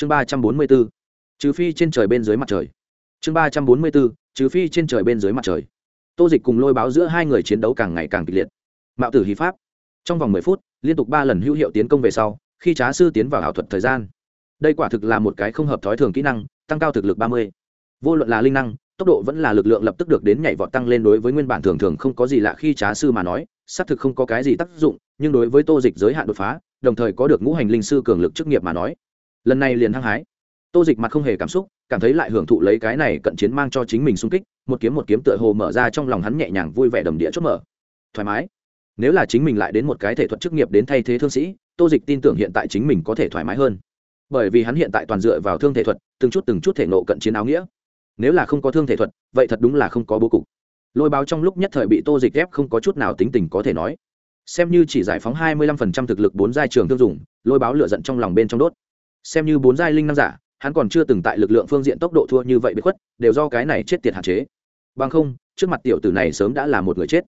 chương ba trăm bốn mươi bốn, trừ phi trên trời bên dưới mặt trời. Chương ba trăm bốn mươi bốn, trừ phi trên trời bên dưới mặt trời. Tô dịch cùng lôi báo giữa hai người chiến đấu càng ngày càng kịch liệt. Mạo tử hí pháp. Trong vòng mười phút, liên tục ba lần hữu hiệu tiến công về sau, khi trá sư tiến vào ảo thuật thời gian. Đây quả thực là một cái không hợp thói thường kỹ năng, tăng cao thực lực ba mươi. Vô luận là linh năng, tốc độ vẫn là lực lượng lập tức được đến nhảy vọt tăng lên đối với nguyên bản thường thường không có gì lạ khi trá sư mà nói, xác thực không có cái gì tác dụng, nhưng đối với tô dịch giới hạn đột phá, đồng thời có được ngũ hành linh sư cường lực chức nghiệp mà nói lần này liền hăng hái. Tô dịch mặt không hề cảm xúc, cảm thấy lại hưởng thụ lấy cái này cận chiến mang cho chính mình sung kích, một kiếm một kiếm tựa hồ mở ra trong lòng hắn nhẹ nhàng vui vẻ đầm địa chốt mở. Thoải mái. Nếu là chính mình lại đến một cái thể thuật chức nghiệp đến thay thế thương sĩ, tô dịch tin tưởng hiện tại chính mình có thể thoải mái hơn. Bởi vì hắn hiện tại toàn dựa vào thương thể thuật, từng chút từng chút thể nộ cận chiến áo nghĩa. Nếu là không có thương thể thuật, vậy thật đúng là không có bố cục. Lôi báo trong lúc nhất thời bị tô dịch ép không có chút nào tính tình có thể nói. Xem như chỉ giải phóng hai mươi lăm phần trăm thực lực bốn giai trường thương dùng, lôi báo lựa giận trong lòng bên trong đốt xem như bốn giai linh năng giả, hắn còn chưa từng tại lực lượng phương diện tốc độ thua như vậy bị khuất, đều do cái này chết tiệt hạn chế. Bằng không, trước mặt tiểu tử này sớm đã là một người chết.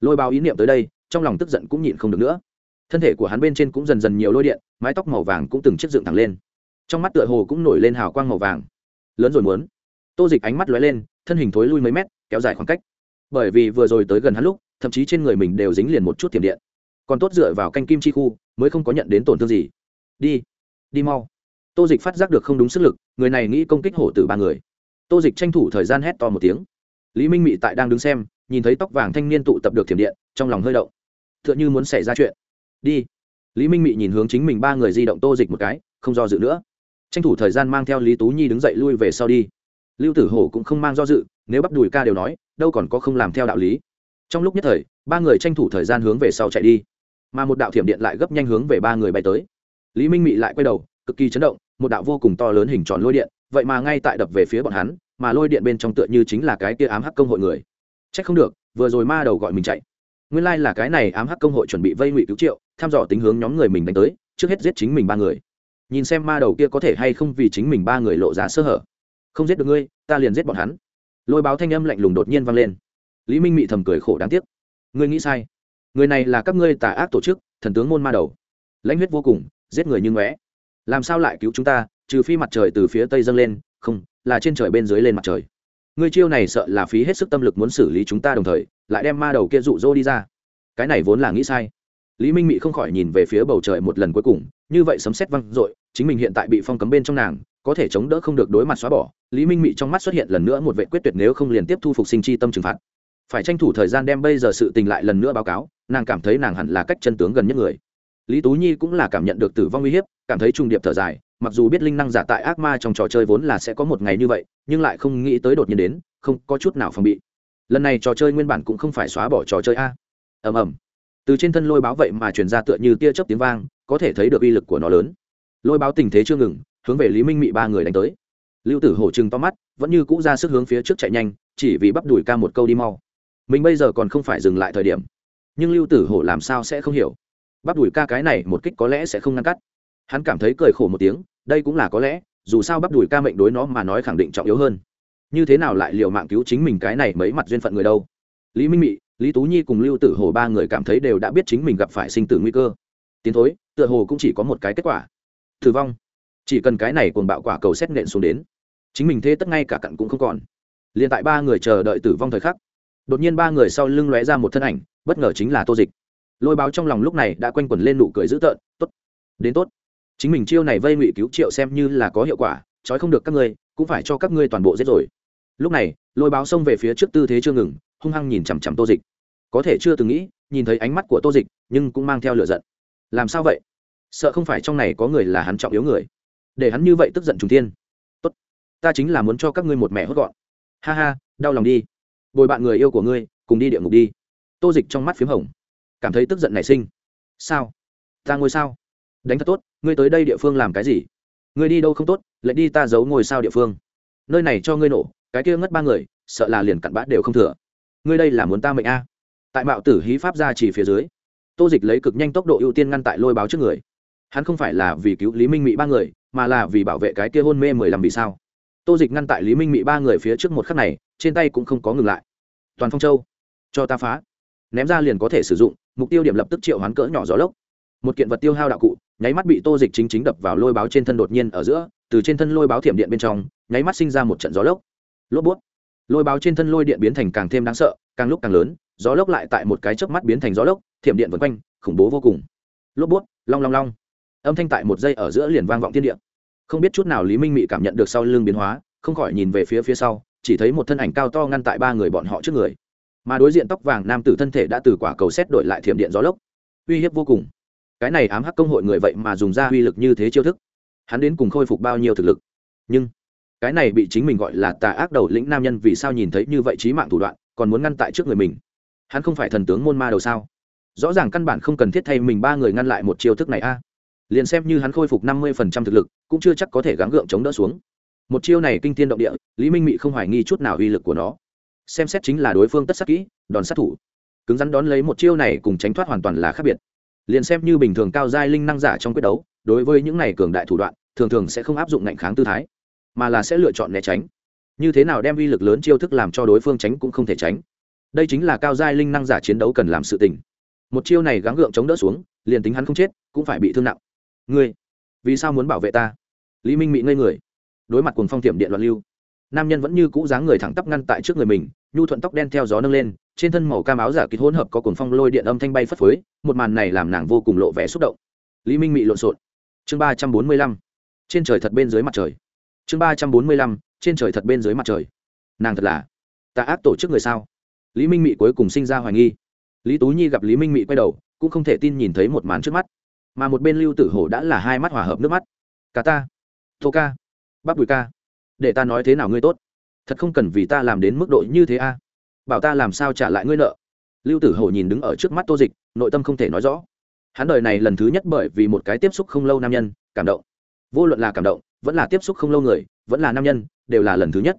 Lôi báo ý niệm tới đây, trong lòng tức giận cũng nhịn không được nữa. Thân thể của hắn bên trên cũng dần dần nhiều lôi điện, mái tóc màu vàng cũng từng chiếc dựng thẳng lên. Trong mắt tựa hồ cũng nổi lên hào quang màu vàng. Lớn rồi muốn. Tô dịch ánh mắt lóe lên, thân hình thối lui mấy mét, kéo dài khoảng cách. Bởi vì vừa rồi tới gần hắn lúc, thậm chí trên người mình đều dính liền một chút tiềm điện. Còn tốt dựa vào canh kim chi khu, mới không có nhận đến tổn thương gì. Đi. Đi mau tô dịch phát giác được không đúng sức lực, người này nghĩ công kích hổ tử ba người. Tô dịch tranh thủ thời gian hét to một tiếng. Lý minh mị tại đang đứng xem, nhìn thấy tóc vàng thanh niên tụ tập được thiểm điện, trong lòng hơi động. T h ư ợ n h ư muốn xảy ra chuyện. Đi. Lý minh mị nhìn hướng chính mình ba người di động tô dịch một cái, không do dự nữa. Tranh thủ thời gian mang theo lý tú nhi đứng dậy lui về sau đi. Lưu tử hổ cũng không mang do dự, nếu bắt đùi ca đều nói, đâu còn có không làm theo đạo lý. Trong lúc nhất thời, ba người tranh thủ thời gian hướng về sau chạy đi. Mà một đạo thiểm điện lại gấp nhanh hướng về ba người bay tới. Lý minh mị lại quay đầu, cực kỳ chấn động một đạo vô cùng to lớn hình tròn lôi điện, vậy mà ngay tại đập về phía bọn hắn, mà lôi điện bên trong tựa như chính là cái kia ám hắc công hội người. C h ắ c không được, vừa rồi ma đầu gọi mình chạy. Nguyên lai、like、là cái này ám hắc công hội chuẩn bị vây ngụy cứu triệu thăm dò tính hướng nhóm người mình đánh tới, trước hết giết chính mình ba người. Nhìn xem ma đầu kia có thể hay không vì chính mình ba người lộ giá sơ hở. Không giết được ngươi, ta liền giết bọn hắn. Lôi báo thanh âm lạnh lùng đột nhiên vang lên. Lý minh mị thầm cười khổ đáng tiếc. Ngươi nghĩ sai. Người này là các ngươi tà ác tổ chức, thần tướng môn ma đầu. Lãnh huyết vô cùng, giết người như ngóe làm sao lại cứu chúng ta, trừ phi mặt trời từ phía tây dâng lên, không, là trên trời bên dưới lên mặt trời. Ngươi chiêu này sợ là phí hết sức tâm lực muốn xử lý chúng ta đồng thời, lại đem ma đầu kia rụ rỗ đi ra. Cái này vốn là nghĩ sai. Lý minh mị không khỏi nhìn về phía bầu trời một lần cuối cùng, như vậy sấm xét văng r ộ i chính mình hiện tại bị phong cấm bên trong nàng, có thể chống đỡ không được đối mặt xóa bỏ. Lý minh mị trong mắt xuất hiện lần nữa một vệ quyết tuyệt nếu không liền tiếp thu phục sinh chi tâm trừng phạt. Phải tranh thủ thời gian đem bây giờ sự tình lại lần nữa báo cáo, nàng cảm thấy nàng hẳn là cách chân tướng gần nhất người lý tú nhi cũng là cảm nhận được tử vong uy hiếp, cảm thấy trung điệp thở dài, mặc dù biết linh năng giả tại ác ma trong trò chơi vốn là sẽ có một ngày như vậy, nhưng lại không nghĩ tới đột nhiên đến, không có chút nào phòng bị. Lần này trò chơi nguyên bản cũng không phải xóa bỏ trò chơi a. Ầm ầm. Từ trên thân lôi báo vậy mà truyền ra tựa như tia chớp tiếng vang, có thể thấy được uy lực của nó lớn. Lôi báo tình thế chưa ngừng, hướng về lý minh mị ba người đánh tới. Lưu tử hổ trừng to mắt, vẫn như cũ ra sức hướng phía trước chạy nhanh, chỉ vì bắp đùi ca một câu đi mau. Mình bây giờ còn không phải dừng lại thời điểm. Nhưng lưu tử hổ làm sao sẽ không hiểu? Bắp đùi ca cái này một kích có lẽ sẽ không ngăn cắt. Hắn cảm thấy cười khổ một tiếng, đây cũng là có lẽ, dù sao bắp đùi ca mệnh đối nó mà nói khẳng định trọng yếu hơn. Như thế nào lại liều mạng cứu chính mình cái này mấy mặt duyên phận người đâu? Lý minh mị, lý tú nhi cùng lưu tử hồ ba người cảm thấy đều đã biết chính mình gặp phải sinh tử nguy cơ. Tiến thối, tựa hồ cũng chỉ có một cái kết quả. Tử vong. Chỉ cần cái này cuồng bạo quả cầu xét nện xuống đến, chính mình thế tất ngay cả cặn cũng không còn. Liền tại ba người chờ đợi tử vong thời khắc, đột nhiên ba người sau lưng lóe ra một thân ảnh, bất ngờ chính là tô dịch lôi báo trong lòng lúc này đã quanh quẩn lên nụ cười dữ tợn, tốt, đến tốt. Chính mình chiêu này vây ngụy cứu triệu xem như là có hiệu quả, trói không được các ngươi, cũng phải cho các ngươi toàn bộ giết rồi. Lúc này, lôi báo xông về phía trước tư thế chưa ngừng, hung hăng nhìn chằm chằm tô dịch. Có thể chưa từng nghĩ, nhìn thấy ánh mắt của tô dịch, nhưng cũng mang theo lửa giận. Làm sao vậy? Sợ không phải trong này có người là hắn trọng yếu người. Để hắn như vậy tức giận trùng tiên tốt, ta chính là muốn cho các ngươi một mẹ hốt gọn. Ha ha, đau lòng đi. Bồi bạn người yêu của ngươi, cùng đi địa ngục đi. Tô dịch trong mắt p h í m hồng cảm thấy tức giận nảy sinh. Sao? Ta ngôi sao? Đánh thật tốt, ngươi tới đây địa phương làm cái gì? Ngươi đi đâu không tốt, lại đi ta giấu ngôi sao địa phương? Nơi này cho ngươi nổ, cái kia ngất ba người, sợ là liền cặn bát đều không thừa. Ngươi đây là muốn ta mệnh a? Tại mạo tử hí pháp ra chỉ phía dưới, tô dịch lấy cực nhanh tốc độ ưu tiên ngăn tại lôi báo trước người. Hắn không phải là vì cứu lý minh mỹ ba người, mà là vì bảo vệ cái kia hôn mê mười lăm vì sao? Tô dịch ngăn tại lý minh mỹ ba người phía trước một khắc này, trên tay cũng không có ngừng lại. Toàn phong châu, cho ta phá. Ném ra liền có thể sử dụng mục tiêu điểm lập tức triệu hoán cỡ nhỏ gió lốc. Một kiện vật tiêu hao đạo cụ, nháy mắt bị tô dịch chính chính đập vào lôi báo trên thân đột nhiên ở giữa, từ trên thân lôi báo thiểm điện bên trong, nháy mắt sinh ra một trận gió lốc. Lốp bút. Lôi báo trên thân lôi điện biến thành càng thêm đáng sợ, càng lúc càng lớn, gió lốc lại tại một cái chớp mắt biến thành gió lốc, thiểm điện vân quanh, khủng bố vô cùng. Lốp bút, long long long. Âm thanh tại một giây ở giữa liền vang vọng thiên địa. Không biết chút nào lý minh mị cảm nhận được sau lưng biến hóa, không khỏi nhìn về phía phía sau, chỉ thấy một thân ảnh cao to ngăn tại ba người bọn họ trước người mà đối diện tóc vàng nam tử thân thể đã từ quả cầu xét đổi lại thiểm điện gió lốc. Uy hiếp vô cùng. Cái này ám hắc công hội người vậy mà dùng ra uy lực như thế chiêu thức. Hắn đến cùng khôi phục bao nhiêu thực lực? Nhưng, cái này bị chính mình gọi là tà ác đầu lĩnh nam nhân vì sao nhìn thấy như vậy trí mạng thủ đoạn, còn muốn ngăn tại trước người mình? Hắn không phải thần tướng môn ma đầu sao? Rõ ràng căn bản không cần thiết thay mình ba người ngăn lại một chiêu thức này a. Liền xem như hắn khôi phục năm mươi phần trăm thực lực, cũng chưa chắc có thể gắng gượng chống đỡ xuống. Một chiêu này kinh tiên động địa, lý minh mị không hoài nghi chút nào uy lực của nó xem xét chính là đối phương tất sát kỹ, đòn sát thủ. Cứng rắn đón lấy một chiêu này cùng tránh thoát hoàn toàn là khác biệt. Liền xem như bình thường cao giai linh năng giả trong quyết đấu, đối với những này cường đại thủ đoạn, thường thường sẽ không áp dụng ngạnh kháng tư thái, mà là sẽ lựa chọn né tránh. Như thế nào đem uy lực lớn chiêu thức làm cho đối phương tránh cũng không thể tránh. Đây chính là cao giai linh năng giả chiến đấu cần làm sự tình. Một chiêu này gắng gượng chống đỡ xuống, liền tính hắn không chết, cũng phải bị thương nặng. Ngươi, vì sao muốn bảo vệ ta? Lý minh mị ngây người. Đối mặt cùng phong tiệm điện loạn lưu nam nhân vẫn như cũ dáng người thẳng tắp ngăn tại trước người mình, nhu thuận tóc đen theo gió nâng lên, trên thân màu cam áo giả kịch hỗn hợp có cồn phong lôi điện âm thanh bay phất phới, một màn này làm nàng vô cùng lộ vẻ xúc động. Lý minh mị lộn xộn. Chương ba trăm bốn mươi lăm. Trên trời thật bên dưới mặt trời. Chương ba trăm bốn mươi lăm. Trên trời thật bên dưới mặt trời. Nàng thật là, ta ác tổ chức người sao? Lý minh mị cuối cùng sinh ra hoài nghi. Lý tú nhi gặp lý minh mị quay đầu, cũng không thể tin nhìn thấy một màn trước mắt. Mà một bên lưu tử hổ đã là hai mắt hòa hợp nước mắt. Cả ta, tô ca bắp đùi ca để ta nói thế nào ngươi tốt? Thật không cần vì ta làm đến mức độ như thế a. Bảo ta làm sao trả lại ngươi nợ? Lưu tử hổ nhìn đứng ở trước mắt tô dịch, nội tâm không thể nói rõ. Hắn đời này lần thứ nhất bởi vì một cái tiếp xúc không lâu nam nhân, cảm động. Vô luận là cảm động, vẫn là tiếp xúc không lâu người, vẫn là nam nhân, đều là lần thứ nhất.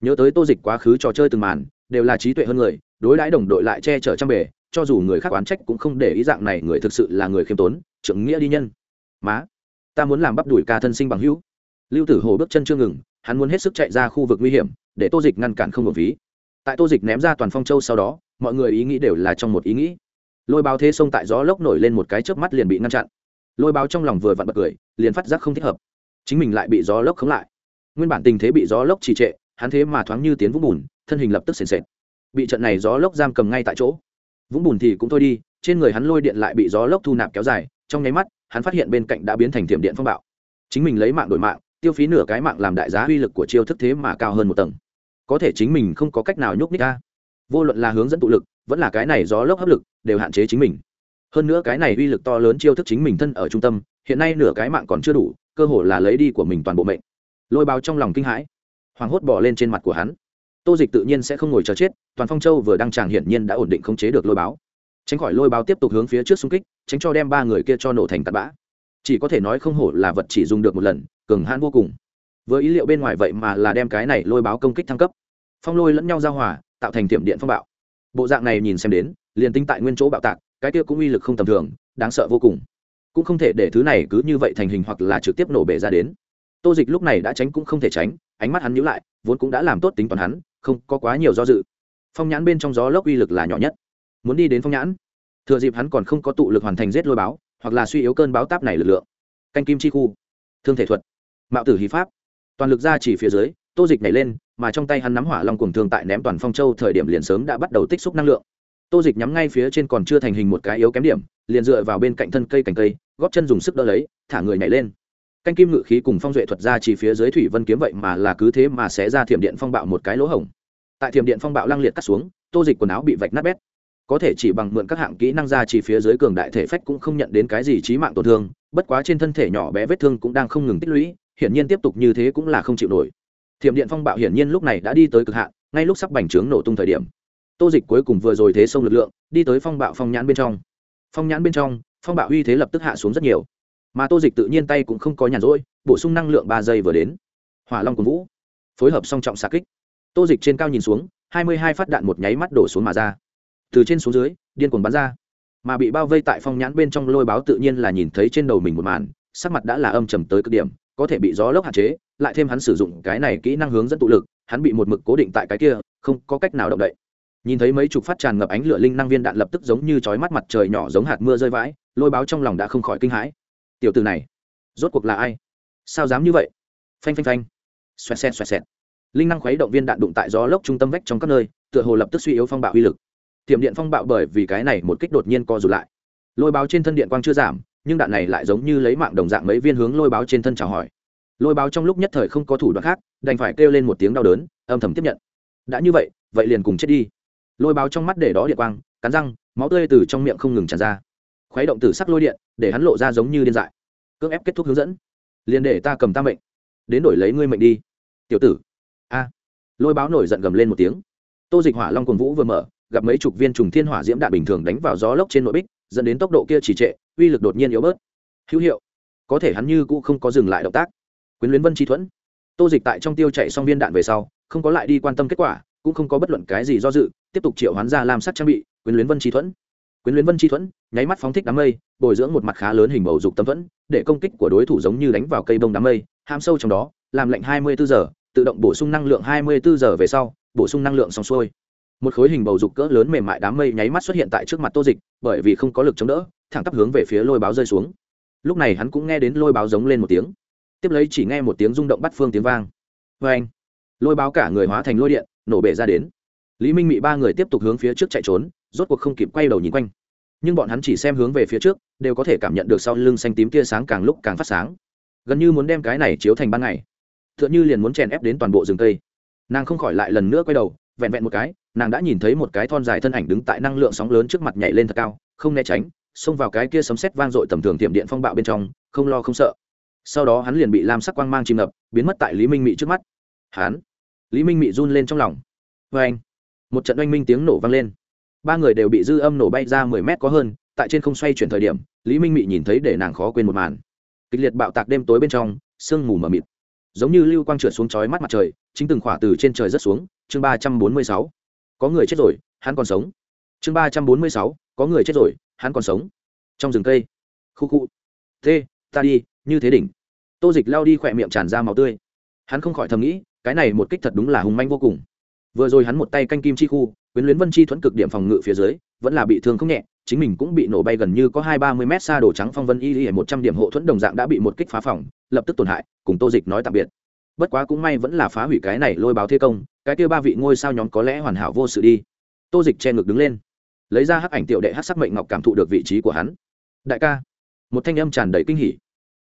Nhớ tới tô dịch quá khứ trò chơi từng màn, đều là trí tuệ hơn người, đối đãi đồng đội lại che chở trăm bề, cho dù người khác oán trách cũng không để ý dạng này người thực sự là người khiêm tốn, trưởng nghĩa đi nhân. Má, ta muốn làm bắp đuổi ca thân sinh bằng hữu. Lưu tử hồ bước chân chưa ngừng hắn muốn hết sức chạy ra khu vực nguy hiểm, để tô dịch ngăn cản không hợp ví. Tại tô dịch ném ra toàn phong châu sau đó, mọi người ý nghĩ đều là trong một ý nghĩ. Lôi báo thế xông tại gió lốc nổi lên một cái chớp mắt liền bị ngăn chặn. Lôi báo trong lòng vừa vặn bật cười, liền phát giác không thích hợp. Chính mình lại bị gió lốc khống lại. Nguyên bản tình thế bị gió lốc trì trệ, hắn thế mà thoáng như tiến vũng bùn, thân hình lập tức sền sệt. Bị trận này gió lốc giam cầm ngay tại chỗ. Vũng bùn thì cũng thôi đi, trên người hắn lôi điện lại bị gió lốc thu nạp kéo dài, trong nháy mắt, hắn phát hiện bên cạnh đã biến thành thiểm điện phong bạo. Chính mình lấy mạng đổi mạng tiêu phí nửa cái mạng làm đại giá uy lực của chiêu thức thế mà cao hơn một tầng. Có thể chính mình không có cách nào nhúc nhích ra. vô luận là hướng dẫn tụ lực, vẫn là cái này gió lốc hấp lực, đều hạn chế chính mình. Hơn nữa cái này uy lực to lớn chiêu thức chính mình thân ở trung tâm, hiện nay nửa cái mạng còn chưa đủ, cơ hội là lấy đi của mình toàn bộ mệnh. Lôi báo trong lòng kinh hãi. Hoàng hốt bỏ lên trên mặt của hắn. Tô dịch tự nhiên sẽ không ngồi chờ chết, toàn phong châu vừa đăng tràng hiển nhiên đã ổn định khống chế được lôi báo tránh khỏi lôi báo tiếp tục hướng phía trước xung kích, tránh cho đem ba người kia cho nổ thành tạt bã. Chỉ có thể nói không hổ là vật chỉ dùng được một lần cường hãn vô cùng. Với ý liệu bên ngoài vậy mà là đem cái này lôi báo công kích thăng cấp. Phong lôi lẫn nhau giao hòa, tạo thành tiệm điện phong bạo. Bộ dạng này nhìn xem đến, liền tinh tại nguyên chỗ bạo tạc, cái kia cũng uy lực không tầm thường, đáng sợ vô cùng. Cũng không thể để thứ này cứ như vậy thành hình hoặc là trực tiếp nổ bể ra đến. Tô dịch lúc này đã tránh cũng không thể tránh, ánh mắt hắn nhíu lại, vốn cũng đã làm tốt tính toán hắn, không có quá nhiều do dự. Phong nhãn bên trong gió lốc uy lực là nhỏ nhất. Muốn đi đến phong nhãn, thừa dịp hắn còn không có tụ lực hoàn thành giết lôi báo, hoặc là suy yếu cơn báo táp này lực lượng. Canh kim chi khu, thương thể thuật mạo tử hí pháp. Toàn lực ra chỉ phía dưới, tô dịch nhảy lên, mà trong tay hắn nắm hỏa long cuồng thương tại ném toàn phong châu thời điểm liền sớm đã bắt đầu tích xúc năng lượng. Tô dịch nhắm ngay phía trên còn chưa thành hình một cái yếu kém điểm, liền dựa vào bên cạnh thân cây cành cây, góp chân dùng sức đỡ lấy, thả người nhảy lên. Canh kim ngự khí cùng phong duệ thuật ra chỉ phía dưới thủy vân kiếm vậy mà là cứ thế mà sẽ ra thiểm điện phong bạo một cái lỗ hổng. Tại thiểm điện phong bạo lăng liệt cắt xuống, tô dịch quần áo bị vạch nát bét. Có thể chỉ bằng mượn các hạng kỹ năng ra chỉ phía dưới cường đại thể phách cũng không nhận đến cái gì trí mạng tổn thương, bất quá trên thân thể nhỏ bé vết thương cũng đang không ngừng tích lũy hiển nhiên tiếp tục như thế cũng là không chịu nổi. Thiểm điện phong bạo hiển nhiên lúc này đã đi tới cực hạn, ngay lúc sắp bành trướng nổ tung thời điểm. Tô dịch cuối cùng vừa rồi thế sông lực lượng, đi tới phong bạo phong nhãn bên trong. Phong nhãn bên trong, phong bạo uy thế lập tức hạ xuống rất nhiều. Mà tô dịch tự nhiên tay cũng không có nhàn rỗi, bổ sung năng lượng ba giây vừa đến. Hỏa long cùng vũ. Phối hợp song trọng xạ kích. Tô dịch trên cao nhìn xuống, hai mươi hai phát đạn một nháy mắt đổ xuống mà ra. Từ trên xuống dưới, điên cuồng bắn ra. Mà bị bao vây tại phong nhãn bên trong lôi báo tự nhiên là nhìn thấy trên đầu mình một màn, sắc mặt đã là âm trầm tới cực điểm có thể bị gió lốc hạn chế, lại thêm hắn sử dụng cái này kỹ năng hướng dẫn tụ lực, hắn bị một mực cố định tại cái kia, không có cách nào động đậy. Nhìn thấy mấy chục phát tràn ngập ánh lửa linh năng viên đạn lập tức giống như chói mắt mặt trời nhỏ giống hạt mưa rơi vãi, lôi báo trong lòng đã không khỏi kinh hãi. Tiểu từ này, rốt cuộc là ai? Sao dám như vậy? Phanh phanh phanh. Xoẹt xẹt xoẹt xẹt. Linh năng khuấy động viên đạn đụng tại gió lốc trung tâm vách trong các nơi, tựa hồ lập tức suy yếu phong bạo uy lực. Tiệm điện phong bạo bởi vì cái này một kích đột nhiên co rụt lại. Lôi báo trên thân điện quang chưa giảm nhưng đạn này lại giống như lấy mạng đồng dạng mấy viên hướng lôi báo trên thân chào hỏi. Lôi báo trong lúc nhất thời không có thủ đoạn khác, đành phải kêu lên một tiếng đau đớn, âm thầm tiếp nhận. Đã như vậy vậy liền cùng chết đi. Lôi báo trong mắt để đó điện quang, cắn răng, máu tươi từ trong miệng không ngừng tràn ra. Khuấy động tử sắc lôi điện, để hắn lộ ra giống như điên dại. Cưỡng ép kết thúc hướng dẫn. Liền để ta cầm ta mệnh. Đến đổi lấy ngươi mệnh đi. Tiểu tử. A. Lôi báo nổi giận gầm lên một tiếng. Tô dịch hỏa long cồn vũ vừa mở, gặp mấy chục viên trùng thiên hỏa diễm đạn bình thường đánh vào gió lốc trên nội bích, dẫn đến tốc độ kia trì trệ uy lực đột nhiên yếu bớt. Hữu hiệu. Có thể hắn như cũng không có dừng lại động tác. Quyến luyến vân chi thuẫn. Tô dịch tại trong tiêu chạy xong viên đạn về sau, không có lại đi quan tâm kết quả, cũng không có bất luận cái gì do dự, tiếp tục triệu hoán ra làm sắc trang bị, quyến luyến vân chi thuẫn. Quyến luyến vân chi thuẫn, nháy mắt phóng thích đám mây, bồi dưỡng một mặt khá lớn hình bầu dục tâm thuẫn, để công kích của đối thủ giống như đánh vào cây bông đám mây ham sâu trong đó, làm lệnh hai mươi bốn giờ, tự động bổ sung năng lượng hai mươi bốn giờ về sau, bổ sung năng lượng xong xuôi một khối hình bầu dục cỡ lớn mềm mại đám mây nháy mắt xuất hiện tại trước mặt tô dịch, bởi vì không có lực chống đỡ, thẳng tắp hướng về phía lôi báo rơi xuống. Lúc này hắn cũng nghe đến lôi báo giống lên một tiếng. Tiếp lấy chỉ nghe một tiếng rung động bắt phương tiếng vang. Vê anh, lôi báo cả người hóa thành lôi điện, nổ bể ra đến. Lý minh mị ba người tiếp tục hướng phía trước chạy trốn, rốt cuộc không kịp quay đầu nhìn quanh. Nhưng bọn hắn chỉ xem hướng về phía trước, đều có thể cảm nhận được sau lưng xanh tím tia sáng càng lúc càng phát sáng. Gần như muốn đem cái này chiếu thành ban ngày. T h ư ợ n h ư liền muốn chèn ép đến toàn bộ rừng cây. Nàng không khỏi lại lần nữa quay đầu vẹn vẹn một cái, nàng đã nhìn thấy một cái thon dài thân ảnh đứng tại năng lượng sóng lớn trước mặt nhảy lên thật cao, không né tránh, xông vào cái kia sấm sét vang dội tầm thường tiệm điện phong bạo bên trong, không lo không sợ. Sau đó hắn liền bị lam sắc quang mang chìm ngập, biến mất tại lý minh mị trước mắt. Hắn, lý minh mị run lên trong lòng. Vê anh, một trận oanh minh tiếng nổ vang lên. Ba người đều bị dư âm nổ bay ra mười mét có hơn, tại trên không xoay chuyển thời điểm, lý minh mị nhìn thấy để nàng khó quên một màn. Kịch liệt bạo tạc đêm tối bên trong, sương mù mờ mịt. Giống như lưu quang trượt xuống chói mắt mặt trời, chính từng khỏa từ trên trời rất xuống chương ba trăm bốn mươi sáu. Có người chết rồi hắn còn sống. Chương ba trăm bốn mươi sáu có người chết rồi hắn còn sống. Trong rừng cây. Khu khu. Thế, ta đi như thế đỉnh. Tô dịch lao đi khỏe miệng tràn ra màu tươi. Hắn không khỏi thầm nghĩ cái này một kích thật đúng là hùng manh vô cùng. Vừa rồi hắn một tay canh kim chi khu quyến luyến vân chi thuẫn cực điểm phòng ngự phía dưới vẫn là bị thương không nhẹ chính mình cũng bị nổ bay gần như có hai ba mươi mét xa đổ trắng phong vân y y một trăm điểm hộ thuẫn đồng dạng đã bị một kích phá phòng lập tức tổn hại cùng tô dịch nói tạm biệt bất quá cũng may vẫn là phá hủy cái này lôi báo thế công, cái kia ba vị ngôi sao nhóm có lẽ hoàn hảo vô sự đi. Tô dịch che ngực đứng lên, lấy ra hắc ảnh tiểu đệ hắc sắc mệnh ngọc cảm thụ được vị trí của hắn. Đại ca, một thanh âm tràn đầy kinh hỉ.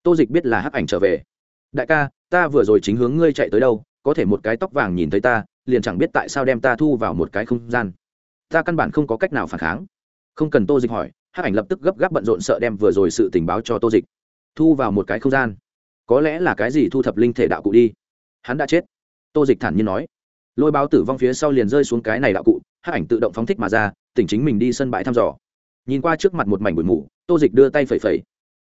Tô dịch biết là hắc ảnh trở về. Đại ca, ta vừa rồi chính hướng ngươi chạy tới đâu, có thể một cái tóc vàng nhìn thấy ta, liền chẳng biết tại sao đem ta thu vào một cái không gian. Ta căn bản không có cách nào phản kháng. Không cần tô dịch hỏi, hắc ảnh lập tức gấp gáp bận rộn sợ đem vừa rồi sự tình báo cho tô dịch. Thu vào một cái không gian. Có lẽ là cái gì thu thập linh thể đạo cụ đi hắn đã chết. Tô dịch thản nhiên nói. Lôi báo tử vong phía sau liền rơi xuống cái này đạo cụ hát ảnh tự động phóng thích mà ra, tỉnh chính mình đi sân bãi thăm dò. Nhìn qua trước mặt một mảnh bụi mù, tô dịch đưa tay phẩy phẩy.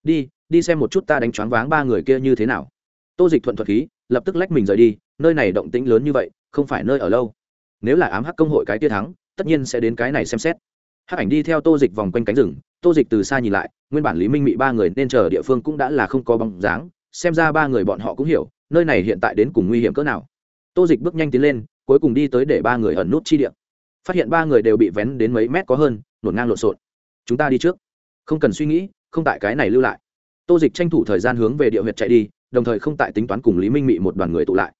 Đi đi xem một chút ta đánh choáng váng ba người kia như thế nào. Tô dịch thuận thuật khí, lập tức lách mình rời đi, nơi này động tĩnh lớn như vậy, không phải nơi ở lâu. Nếu là ám hắc công hội cái tia thắng, tất nhiên sẽ đến cái này xem xét. Hắc ảnh đi theo tô dịch vòng quanh cánh rừng, tô dịch từ xa nhìn lại, nguyên bản lý minh mị ba người nên chờ địa phương cũng đã là không có bóng dáng, xem ra ba người bọn họ cũng hiểu nơi này hiện tại đến cùng nguy hiểm cỡ nào? Tô dịch bước nhanh tiến lên, cuối cùng đi tới để ba người ẩn nút chi điện phát hiện ba người đều bị vén đến mấy mét có hơn, nổn ngang lộn xộn. Chúng ta đi trước. Không cần suy nghĩ, không tại cái này lưu lại. Tô dịch tranh thủ thời gian hướng về địa huyệt chạy đi, đồng thời không tại tính toán cùng lý minh mị một đoàn người tụ lại.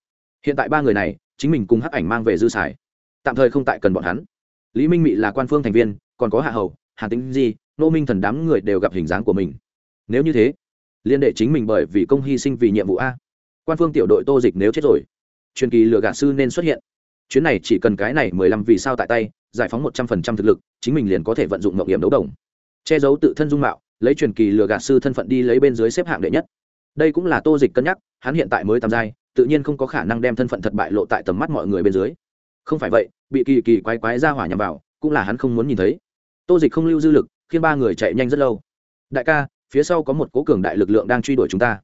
Hiện tại ba người này, chính mình cùng hắc ảnh mang về dư xài. Tạm thời không tại cần bọn hắn. Lý minh mị là quan phương thành viên, còn có hạ hầu, hà tính di, nô minh thần đám người đều gặp hình dáng của mình. Nếu như thế, liên đệ chính mình bởi vì công hy sinh vì nhiệm vụ a quan phương tiểu đội tô dịch nếu chết rồi, truyền kỳ lừa gạt sư nên xuất hiện. Chuyến này chỉ cần cái này mười lăm vì sao tại tay, giải phóng một trăm phần trăm thực lực, chính mình liền có thể vận dụng mậu hiểm đấu đồng. Che giấu tự thân dung mạo, lấy truyền kỳ lừa gạt sư thân phận đi lấy bên dưới xếp hạng đệ nhất. Đây cũng là tô dịch cân nhắc, hắn hiện tại mới tam giai, tự nhiên không có khả năng đem thân phận thật bại lộ tại tầm mắt mọi người bên dưới. Không phải vậy, bị kỳ kỳ quái quái ra hỏa nhằm vào, cũng là hắn không muốn nhìn thấy. Tô dịch không lưu dư lực, khiến ba người chạy nhanh rất lâu. Đại ca, phía sau có một cố cường đại lực lượng đang truy đuổi chúng ta.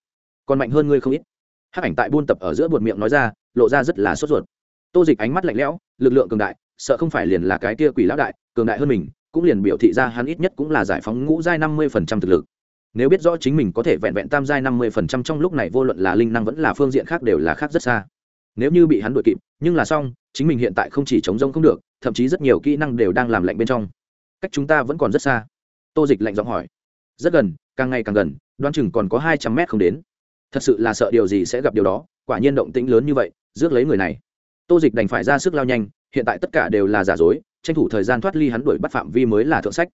Còn mạnh hơn ngươi không ít hắc ảnh tại buôn tập ở giữa buột miệng nói ra, lộ ra rất là sốt ruột. Tô dịch ánh mắt lạnh lẽo, lực lượng cường đại, sợ không phải liền là cái kia quỷ lão đại, cường đại hơn mình, cũng liền biểu thị ra hắn ít nhất cũng là giải phóng ngũ giai năm mươi phần trăm thực lực. Nếu biết rõ chính mình có thể vẹn vẹn tam giai năm mươi phần trăm trong lúc này vô luận là linh năng vẫn là phương diện khác đều là khác rất xa. Nếu như bị hắn đuổi kịp, nhưng là xong, chính mình hiện tại không chỉ chống rông không được, thậm chí rất nhiều kỹ năng đều đang làm lạnh bên trong. Cách chúng ta vẫn còn rất xa. Tô dịch lạnh giọng hỏi. Rất gần, càng ngày càng gần đoan chừng còn có hai trăm mét không đến thật sự là sợ điều gì sẽ gặp điều đó, quả nhiên động tĩnh lớn như vậy, rước lấy người này. Tô dịch đành phải ra sức lao nhanh, hiện tại tất cả đều là giả dối, tranh thủ thời gian thoát ly hắn đuổi bắt phạm vi mới là thượng sách.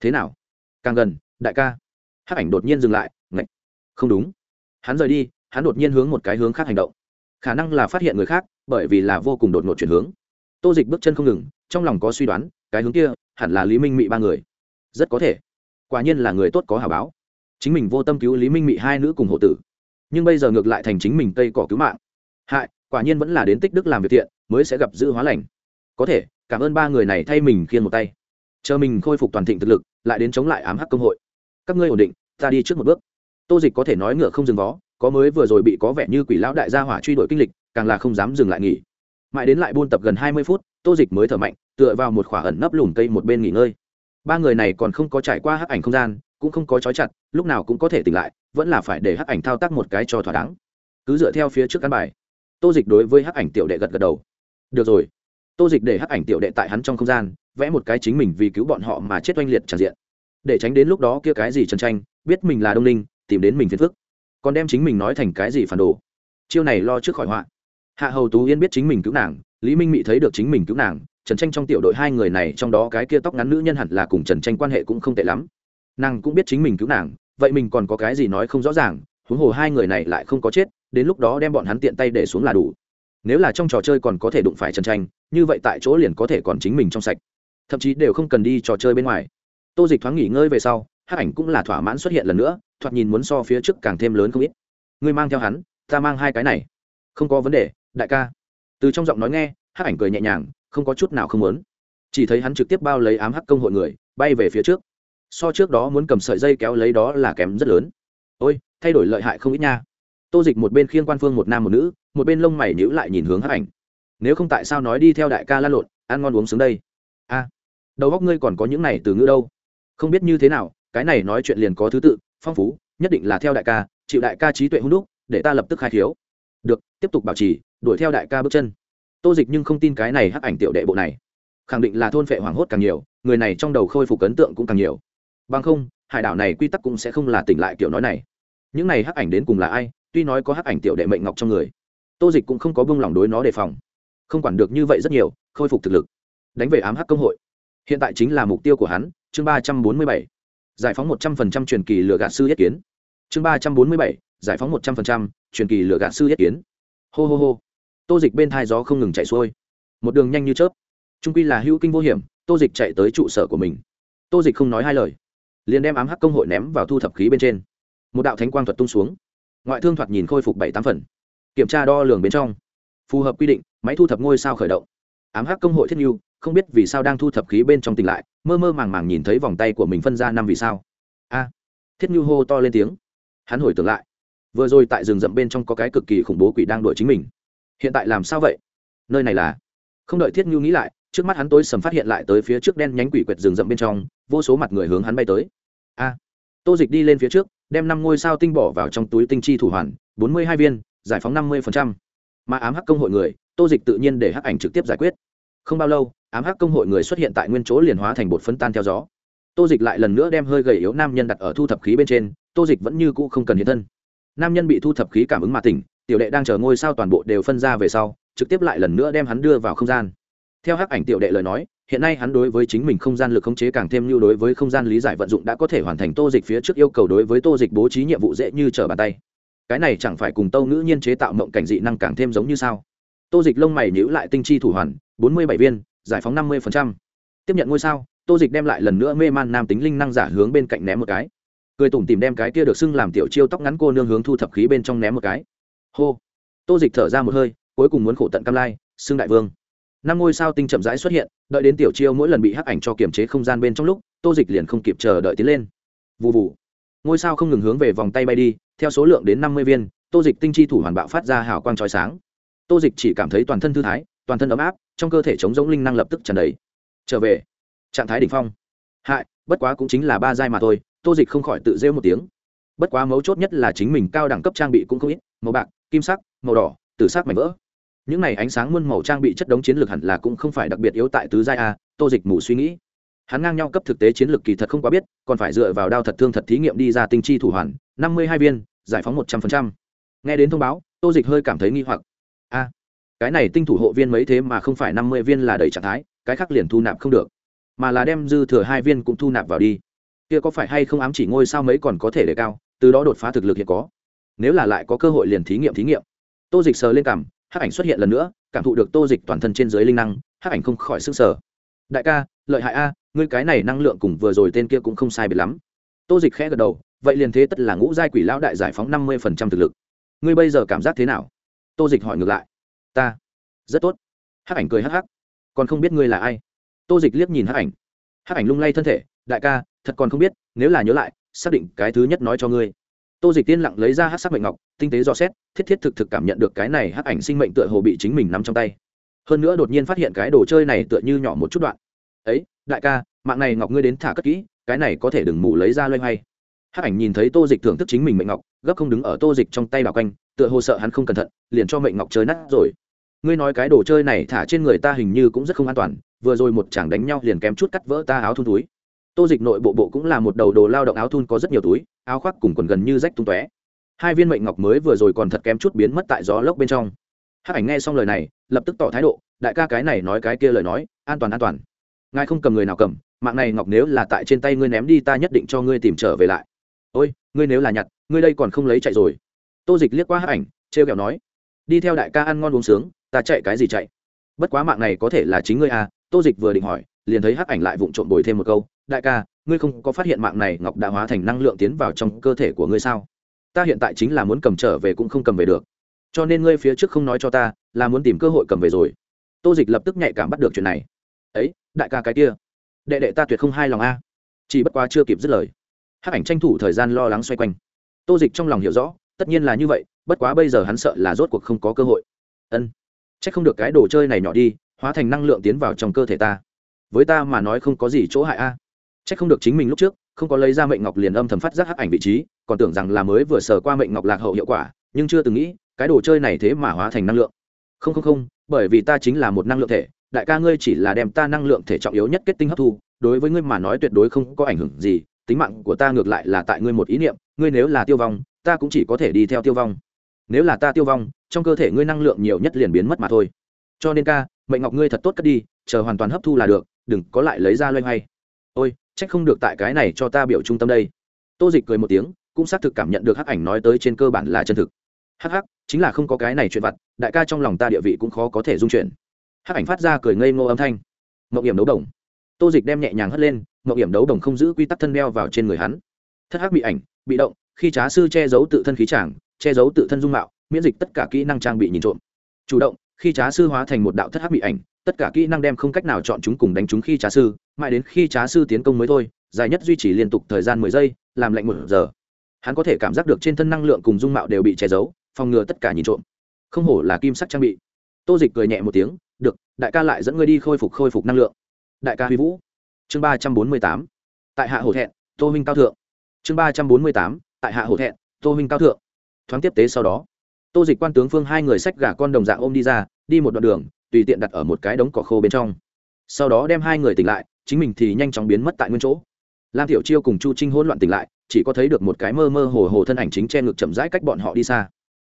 Thế nào? Càng gần, đại ca. Hắc ảnh đột nhiên dừng lại, ngạch. Không đúng. Hắn rời đi, hắn đột nhiên hướng một cái hướng khác hành động. Khả năng là phát hiện người khác, bởi vì là vô cùng đột ngột chuyển hướng. Tô dịch bước chân không ngừng, trong lòng có suy đoán, cái hướng kia, hẳn là lý minh mị ba người. Rất có thể. Quả nhiên là người tốt có hảo báo. Chính mình vô tâm cứu lý minh mị hai nữ cùng hộ tử nhưng bây giờ ngược lại thành chính mình cây cỏ cứu mạng. Hại, quả nhiên vẫn là đến tích đức làm việc thiện, mới sẽ gặp giữ hóa lành. Có thể, cảm ơn ba người này thay mình khiên một tay. Chờ mình khôi phục toàn thịnh thực lực, lại đến chống lại ám hắc công hội. Các ngươi ổn định, ta đi trước một bước. Tô dịch có thể nói ngựa không dừng vó, có mới vừa rồi bị có vẻ như quỷ lão đại gia hỏa truy đuổi kinh lịch, càng là không dám dừng lại nghỉ. Mãi đến lại buôn tập gần hai mươi phút, tô dịch mới thở mạnh, tựa vào một khỏa ẩn nấp lùm cây một bên nghỉ ngơi. Ba người này còn không có trải qua hắc ảnh không gian cũng không có trói chặt, lúc nào cũng có thể tỉnh lại, vẫn là phải để hắc ảnh thao tác một cái cho thỏa đáng. Cứ dựa theo phía trước căn bài. Tô dịch đối với hắc ảnh tiểu đệ gật gật đầu. Được rồi. Tô dịch để hắc ảnh tiểu đệ tại hắn trong không gian, vẽ một cái chính mình vì cứu bọn họ mà chết oanh liệt tràn diện. Để tránh đến lúc đó kia cái gì trần tranh, biết mình là đông ninh tìm đến mình phiền phức. Còn đem chính mình nói thành cái gì phản đồ. Chiêu này lo trước khỏi họa. Hạ hầu tú yên biết chính mình cứu nàng, lý minh mị thấy được chính mình cứu nàng, trần tranh trong tiểu đội hai người này, trong đó cái kia tóc ngắn nữ nhân hẳn là cùng trần tranh quan hệ cũng không tệ lắm nàng cũng biết chính mình cứu nàng, vậy mình còn có cái gì nói không rõ ràng, huống hồ hai người này lại không có chết, đến lúc đó đem bọn hắn tiện tay để xuống là đủ. Nếu là trong trò chơi còn có thể đụng phải trần tranh, như vậy tại chỗ liền có thể còn chính mình trong sạch. Thậm chí đều không cần đi trò chơi bên ngoài. Tô dịch thoáng nghỉ ngơi về sau, hát ảnh cũng là thỏa mãn xuất hiện lần nữa, thoạt nhìn muốn so phía trước càng thêm lớn không ít. Ngươi mang theo hắn, ta mang hai cái này. Không có vấn đề, đại ca. Từ trong giọng nói nghe, hát ảnh cười nhẹ nhàng, không có chút nào không muốn. Chỉ thấy hắn trực tiếp bao lấy ám hắc công hội người, bay về phía trước so trước đó muốn cầm sợi dây kéo lấy đó là kém rất lớn. Ôi, thay đổi lợi hại không ít nha. Tô dịch một bên khiêng quan phương một nam một nữ, một bên lông mày nhữ lại nhìn hướng hát ảnh. Nếu không tại sao nói đi theo đại ca lan lộn, ăn ngon uống sướng đây? A, đầu góc ngươi còn có những này từ ngữ đâu? Không biết như thế nào, cái này nói chuyện liền có thứ tự, phong phú, nhất định là theo đại ca, chịu đại ca trí tuệ hung đúc, để ta lập tức khai thiếu được, tiếp tục bảo trì, đuổi theo đại ca bước chân. Tô dịch nhưng không tin cái này hắc ảnh tiểu đệ bộ này. Khẳng định là thôn phệ hoảng hốt càng nhiều, người này trong đầu khôi phục ấn tượng cũng càng nhiều bằng không, hải đảo này quy tắc cũng sẽ không là tỉnh lại kiểu nói này. Những này hắc ảnh đến cùng là ai, tuy nói có hắc ảnh tiểu đệ mệnh ngọc trong người, tô dịch cũng không có bông lòng đối nó đề phòng. Không quản được như vậy rất nhiều, khôi phục thực lực. Đánh về ám hắc công hội. Hiện tại chính là mục tiêu của hắn, chương ba trăm bốn mươi bảy. Giải phóng một trăm phần trăm truyền kỳ lựa gạt sư yết kiến. Chương ba trăm bốn mươi bảy, giải phóng một trăm phần trăm truyền kỳ lựa gạt sư yết kiến. Hô hô hô. Tô dịch bên thai gió không ngừng chạy xuôi. Một đường nhanh như chớp. Trung quy là hữu kinh vô hiểm, tô dịch chạy tới trụ sở của mình. Tô dịch không nói hai lời liền đem ám hắc công hội ném vào thu thập khí bên trên. Một đạo thánh quang thuật tung xuống. Ngoại thương thoạt nhìn khôi phục bảy tám phần. Kiểm tra đo lường bên trong. Phù hợp quy định, máy thu thập ngôi sao khởi động. Ám hắc công hội thiết n không biết vì sao đang thu thập khí bên trong tỉnh lại, mơ mơ màng màng nhìn thấy vòng tay của mình phân ra năm vì sao. A. À, thiết nhu hô to lên tiếng. Hắn hồi tưởng lại. Vừa rồi tại rừng rậm bên trong có cái cực kỳ khủng bố quỷ đang đuổi chính mình. Hiện tại làm sao vậy? Nơi này là. Không đợi thiết nhu nghĩ lại, trước mắt hắn tối sầm phát hiện lại tới phía trước đen nhánh quỷ quệt rừng rậm bên trong vô số mặt người hướng hắn bay tới. A. Tô dịch đi lên phía trước, đem năm ngôi sao tinh bỏ vào trong túi tinh chi thủ hoàn, bốn mươi hai viên, giải phóng năm mươi mà ám hắc công hội người, tô dịch tự nhiên để hắc ảnh trực tiếp giải quyết. Không bao lâu, ám hắc công hội người xuất hiện tại nguyên chỗ liền hóa thành bột phấn tan theo gió. Tô dịch lại lần nữa đem hơi gầy yếu nam nhân đặt ở thu thập khí bên trên, tô dịch vẫn như cũ không cần hiện thân. Nam nhân bị thu thập khí cảm ứng mà tỉnh, tiểu đệ đang chờ ngôi sao toàn bộ đều phân ra về sau, trực tiếp lại lần nữa đem hắn đưa vào không gian. Theo hắc ảnh tiểu đệ lời nói hiện nay hắn đối với chính mình không gian lực khống chế càng thêm như đối với không gian lý giải vận dụng đã có thể hoàn thành tô dịch phía trước yêu cầu đối với tô dịch bố trí nhiệm vụ dễ như trở bàn tay. Cái này chẳng phải cùng tâu ngữ nhiên chế tạo mộng cảnh dị năng càng thêm giống như sao? Tô dịch lông mày nhữ lại tinh chi thủ hoàn, bốn mươi bảy viên, giải phóng năm mươi tiếp nhận ngôi sao, tô dịch đem lại lần nữa mê man nam tính linh năng giả hướng bên cạnh ném một cái. Cười tủm tìm đem cái kia được xưng làm tiểu chiêu tóc ngắn cô nương hướng thu thập khí bên trong ném một cái. Hô. Tô dịch thở ra một hơi, cuối cùng muốn khổ tận cam lai, xưng đại vương năm ngôi sao tinh chậm rãi xuất hiện, đợi đến tiểu chiêu mỗi lần bị hắc ảnh cho kiềm chế không gian bên trong lúc, tô dịch liền không kịp chờ đợi tiến lên. Vụ vụ ngôi sao không ngừng hướng về vòng tay bay đi, theo số lượng đến năm mươi viên, tô dịch tinh chi thủ hoàn bạo phát ra hào quang trói sáng. Tô dịch chỉ cảm thấy toàn thân thư thái, toàn thân ấm áp, trong cơ thể chống giống linh năng lập tức tràn đầy. Trở về. Trạng thái đ ỉ n h phong. Hại, bất quá cũng chính là ba giai mà thôi, tô dịch không khỏi tự rêu một tiếng. Bất quá mấu chốt nhất là chính mình cao đẳng cấp trang bị cũng không ít, màu bạc, kim sắc, màu đỏ, tử sắc mảnh vỡ những này ánh sáng muôn màu trang bị chất đống chiến lược hẳn là cũng không phải đặc biệt yếu tại tứ giai a, tô dịch mù suy nghĩ. Hắn ngang nhau cấp thực tế chiến lược kỳ thật không quá biết, còn phải dựa vào đao thật thương thật thí nghiệm đi ra tinh chi thủ hoàn, năm mươi hai viên, giải phóng một trăm phần trăm. nghe đến thông báo, tô dịch hơi cảm thấy nghi hoặc. A, cái này tinh thủ hộ viên mấy thế mà không phải năm mươi viên là đầy trạng thái, cái khác liền thu nạp không được. Mà là đem dư thừa hai viên cũng thu nạp vào đi. Kia có phải hay không ám chỉ ngôi sao mấy còn có thể đề cao, từ đó đột phá thực lực hiện có. Nếu là lại có cơ hội liền thí nghiệm thí nghiệm. Tô dịch sờ lên cảm hắc ảnh xuất hiện lần nữa, cảm thụ được tô dịch toàn thân trên dưới linh năng, hắc ảnh không khỏi sức sở đại ca, lợi hại a, ngươi cái này năng lượng cùng vừa rồi tên kia cũng không sai biệt lắm. Tô dịch khẽ gật đầu, vậy liền thế tất là ngũ giai quỷ lão đại giải phóng năm mươi phần trăm thực lực. Ngươi bây giờ cảm giác thế nào? Tô dịch hỏi ngược lại. Ta, rất tốt. Hắc ảnh cười hắc hắc. Còn không biết ngươi là ai? Tô dịch liếc nhìn hắc ảnh. Hắc ảnh lung lay thân thể. Đại ca, thật còn không biết, nếu là nhớ lại, xác định cái thứ nhất nói cho ngươi tô dịch tiên lặng lấy ra hát sắc mệnh ngọc, tinh tế dò xét, thiết thiết thực thực cảm nhận được cái này hắc ảnh sinh mệnh tựa hồ bị chính mình nắm trong tay. Hơn nữa đột nhiên phát hiện cái đồ chơi này tựa như nhỏ một chút đoạn. Ấy, đại ca, mạng này ngọc ngươi đến thả cất kỹ, cái này có thể đừng mù lấy ra loay hoay. Hắc ảnh nhìn thấy tô dịch thưởng thức chính mình mệnh ngọc, gấp không đứng ở tô dịch trong tay bảo quanh, tựa hồ sợ hắn không cẩn thận, liền cho mệnh ngọc chơi nát rồi. Ngươi nói cái đồ chơi này thả trên người ta hình như cũng rất không an toàn, vừa rồi một chàng đánh nhau liền kém chút cắt vỡ ta áo thun túi tô dịch nội bộ bộ cũng là một đầu đồ lao động áo thun có rất nhiều túi, áo khoác cùng quần gần như rách tung tóe. Hai viên mệnh ngọc mới vừa rồi còn thật kém chút biến mất tại gió lốc bên trong. Hắc ảnh nghe xong lời này, lập tức tỏ thái độ, đại ca cái này nói cái kia lời nói, an toàn an toàn. Ngài không cầm người nào cầm, mạng này ngọc nếu là tại trên tay ngươi ném đi ta nhất định cho ngươi tìm trở về lại. Ôi, ngươi nếu là nhặt, ngươi đây còn không lấy chạy rồi. Tô dịch liếc qua hắc ảnh, trêu kẹo nói, đi theo đại ca ăn ngon uống sướng, ta chạy cái gì chạy? Bất quá mạng này có thể là chính ngươi à? Tô dịch vừa định hỏi, liền thấy hắc ảnh lại vụng trộm bồi thêm một câu đại ca, ngươi không có phát hiện mạng này ngọc đã hóa thành năng lượng tiến vào trong cơ thể của ngươi sao? Ta hiện tại chính là muốn cầm trở về cũng không cầm về được. Cho nên ngươi phía trước không nói cho ta, là muốn tìm cơ hội cầm về rồi. Tô dịch lập tức nhạy cảm bắt được chuyện này. Ấy, đại ca cái kia. Đệ đệ ta tuyệt không hai lòng a. Chỉ bất quá chưa kịp dứt lời. Hắc ảnh tranh thủ thời gian lo lắng xoay quanh. Tô dịch trong lòng hiểu rõ, tất nhiên là như vậy, bất quá bây giờ hắn sợ là rốt cuộc không có cơ hội. Ân. C h ắ c không được cái đồ chơi này nhỏ đi, hóa thành năng lượng tiến vào trong cơ thể ta. Với ta mà nói không có gì chỗ hại a c h ắ c không được chính mình lúc trước, không có lấy ra mệnh ngọc liền âm thầm phát giác hắc ảnh vị trí, còn tưởng rằng là mới vừa sờ qua mệnh ngọc lạc hậu hiệu quả, nhưng chưa từng nghĩ, cái đồ chơi này thế mà hóa thành năng lượng. Không không không, bởi vì ta chính là một năng lượng thể, đại ca ngươi chỉ là đem ta năng lượng thể trọng yếu nhất kết tinh hấp thu, đối với ngươi mà nói tuyệt đối không có ảnh hưởng gì, tính mạng của ta ngược lại là tại ngươi một ý niệm, ngươi nếu là tiêu vong, ta cũng chỉ có thể đi theo tiêu vong. Nếu là ta tiêu vong, trong cơ thể ngươi năng lượng nhiều nhất liền biến mất mà thôi. Cho nên ca, mệnh ngọc ngươi thật tốt cất đi, chờ hoàn toàn hấp thu là được, đừng có lại lấy ra loay hoay ôi, trách không được tại cái này cho ta biểu trung tâm đây. Tô dịch cười một tiếng, cũng xác thực cảm nhận được hắc ảnh nói tới trên cơ bản là chân thực. Hắc hắc, chính là không có cái này chuyện vặt, đại ca trong lòng ta địa vị cũng khó có thể dung chuyển. Hắc ảnh phát ra cười ngây ngô âm thanh. Mậu hiểm đấu đồng. Tô dịch đem nhẹ nhàng hất lên mậu hiểm đấu đồng không giữ quy tắc thân đeo vào trên người hắn. Thất hắc bị ảnh, bị động, khi trá sư che giấu tự thân khí tràng che giấu tự thân dung mạo, miễn dịch tất cả kỹ năng trang bị nhìn trộm. Chủ động khi trá sư hóa thành một đạo thất hắc bị ảnh, tất cả kỹ năng đem không cách nào chọn chúng cùng đánh chúng khi trá sư, mãi đến khi trá sư tiến công mới thôi, dài nhất duy trì liên tục thời gian mười giây, làm lạnh một giờ. Hắn có thể cảm giác được trên thân năng lượng cùng dung mạo đều bị che giấu, phòng ngừa tất cả nhìn trộm. Không hổ là kim sắc trang bị. Tô dịch cười nhẹ một tiếng, được, đại ca lại dẫn ngươi đi khôi phục khôi phục năng lượng. Đại ca huy vũ. Chương ba trăm bốn mươi tám, tại hạ hổ thẹn, tô minh cao thượng. Chương ba trăm bốn mươi tám, tại hạ hổ thẹn, tô minh cao thượng. Thoáng tiếp tế sau đó tô dịch quan tướng phương hai người xách gà con đồng dạng ôm đi ra, đi một đoạn đường, tùy tiện đặt ở một cái đống cỏ khô bên trong. Sau đó đem hai người tỉnh lại, chính mình thì nhanh chóng biến mất tại nguyên chỗ. Lam tiểu chiêu cùng chu trinh hỗn loạn tỉnh lại, chỉ có thấy được một cái mơ mơ hồ hồ thân ảnh chính che ngực chậm rãi cách bọn họ đi xa.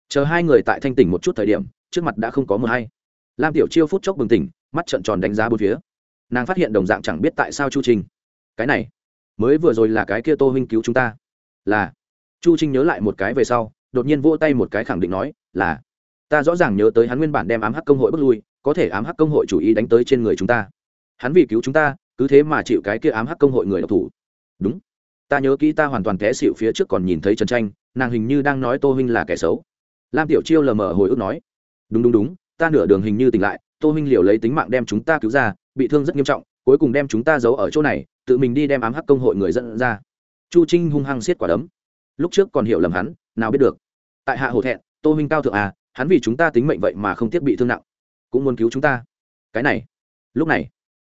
Chờ hai người tại thanh tỉnh một chút thời điểm, trước mặt đã không có mờ hay. Lam tiểu chiêu phút chốc bừng tỉnh, mắt trợn tròn đánh giá bốn phía. Nàng phát hiện đồng dạng chẳng biết tại sao chu trinh. Cái này, mới vừa rồi là cái kia tô huynh cứu chúng ta. Là, chu trinh nhớ lại một cái về sau đột nhiên vỗ tay một cái khẳng định nói, là, ta rõ ràng nhớ tới hắn nguyên bản đem ám hắc công hội bước lui, có thể ám hắc công hội chủ ý đánh tới trên người chúng ta. Hắn vì cứu chúng ta, cứ thế mà chịu cái kia ám hắc công hội người độc thủ. Đúng. Ta nhớ kỹ ta hoàn toàn té xịu phía trước còn nhìn thấy trần tranh, nàng hình như đang nói tô huynh là kẻ xấu. Lam tiểu chiêu lờ mờ hồi ức nói, đúng đúng đúng, ta nửa đường hình như tỉnh lại, tô huynh liều lấy tính mạng đem chúng ta cứu ra, bị thương rất nghiêm trọng, cuối cùng đem chúng ta giấu ở chỗ này, tự mình đi đem ám hắc công hội người dẫn ra. Chu trinh hung hăng xiết quả đấm. Lúc trước còn hiểu lầm hắn nào biết được. Tại hạ hổ thẹn, tô huynh cao thượng à hắn vì chúng ta tính mệnh vậy mà không thiết bị thương nặng, cũng muốn cứu chúng ta. Cái này, lúc này,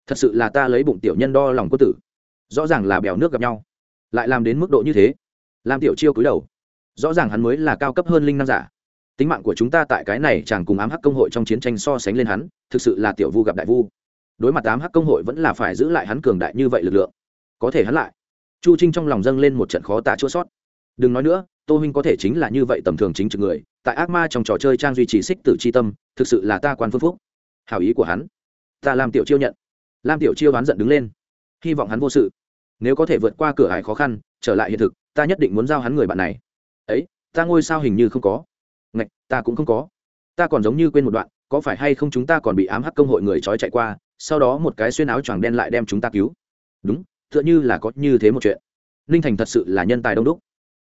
thật sự là ta lấy bụng tiểu nhân đo lòng quân tử. Rõ ràng là bèo nước gặp nhau, lại làm đến mức độ như thế, làm tiểu chiêu cúi đầu. Rõ ràng hắn mới là cao cấp hơn linh năng giả. Tính mạng của chúng ta tại cái này chẳng cùng ám hắc công hội trong chiến tranh so sánh lên hắn, thực sự là tiểu vu gặp đại vu. Đối mặt ám hắc công hội vẫn là phải giữ lại hắn cường đại như vậy lực lượng. Có thể hắn lại. Chu trinh trong lòng dâng lên một trận khó tả chua sót đừng nói nữa tô huynh có thể chính là như vậy tầm thường chính trực người, tại ác ma trong trò chơi trang duy trì xích tử c h i tâm, thực sự là ta quan phương phúc. Hảo ý của hắn. Ta làm tiểu chiêu nhận. Lam tiểu chiêu đoán giận đứng lên. Hy vọng hắn vô sự. Nếu có thể vượt qua cửa hải khó khăn, trở lại hiện thực, ta nhất định muốn giao hắn người bạn này. Ấy, ta ngôi sao hình như không có. Ngạch, ta cũng không có. Ta còn giống như quên một đoạn, có phải hay không chúng ta còn bị ám hắc công hội người trói chạy qua, sau đó một cái xuyên áo choàng đen lại đem chúng ta cứu. Đúng, tựa như là có như thế một chuyện. Ninh thành thật sự là nhân tài đông đúc.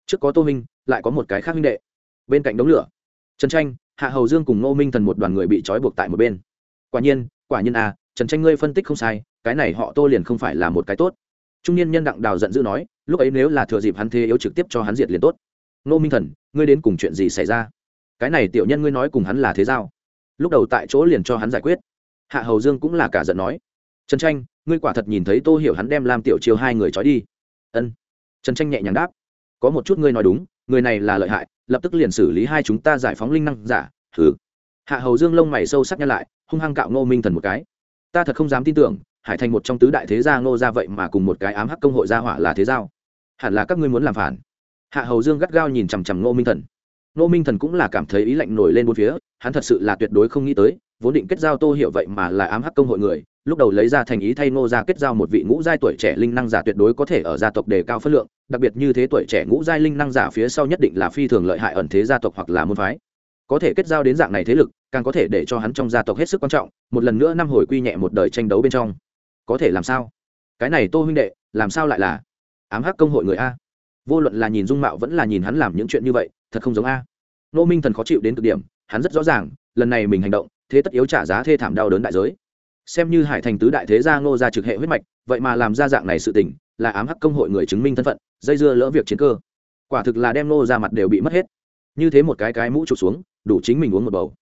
Trước có tô minh lại có một cái khác minh đệ. Bên cạnh đống lửa, trần tranh, hạ hầu dương cùng ngô minh thần một đoàn người bị trói buộc tại một bên. Quả nhiên quả nhiên à trần tranh ngươi phân tích không sai, cái này họ tô liền không phải là một cái tốt. Trung niên nhân đặng đào giận dữ nói, lúc ấy nếu là thừa dịp hắn thế yếu trực tiếp cho hắn diệt liền tốt. Ngô minh thần, ngươi đến cùng chuyện gì xảy ra? Cái này tiểu nhân ngươi nói cùng hắn là thế giao? Lúc đầu tại chỗ liền cho hắn giải quyết. Hạ hầu dương cũng là cả giận nói, trần tranh, ngươi quả thật nhìn thấy tô hiểu hắn đem làm tiểu chiêu hai người trói đi. Ân. Trần tranh nhẹ nhàng đáp, có một chút ngươi nói đúng người này là lợi hại, lập tức liền xử lý hai chúng ta giải phóng linh năng giả thử hạ hầu dương lông mày sâu sắc nhăn lại, hung hăng cạo ngô minh thần một cái. Ta thật không dám tin tưởng, hải thành một trong tứ đại thế gia ngô ra vậy mà cùng một cái ám hắc công hội gia hỏa là thế giao. Hẳn là các ngươi muốn làm phản. Hạ hầu dương gắt gao nhìn chằm chằm ngô minh thần. Ngô minh thần cũng là cảm thấy ý lạnh nổi lên bốn phía, hắn thật sự là tuyệt đối không nghĩ tới, vốn định kết giao tô hiểu vậy mà là ám hắc công hội người lúc đầu lấy ra thành ý thay ngô gia kết giao một vị ngũ giai tuổi trẻ linh năng giả tuyệt đối có thể ở gia tộc đề cao phất lượng, đặc biệt như thế tuổi trẻ ngũ giai linh năng giả phía sau nhất định là phi thường lợi hại ẩn thế gia tộc hoặc là môn phái. Có thể kết giao đến dạng này thế lực, càng có thể để cho hắn trong gia tộc hết sức quan trọng, một lần nữa năm hồi quy nhẹ một đời tranh đấu bên trong. Có thể làm sao? Cái này tô huynh đệ, làm sao lại là ám hắc công hội người a? Vô luận là nhìn dung mạo vẫn là nhìn hắn làm những chuyện như vậy, thật không giống a. Nô minh thần khó chịu đến cực điểm, hắn rất rõ ràng, lần này mình hành động, thế tất yếu trả giá thê thảm đau đớn đại giới xem như hải thành tứ đại thế gia ngô gia trực hệ huyết mạch vậy mà làm ra dạng này sự tình là ám hắc công hội người chứng minh thân phận dây dưa lỡ việc chiến cơ. Quả thực là đem ngô ra mặt đều bị mất hết. Như thế một cái cái mũ trụt xuống đủ chính mình uống một bầu.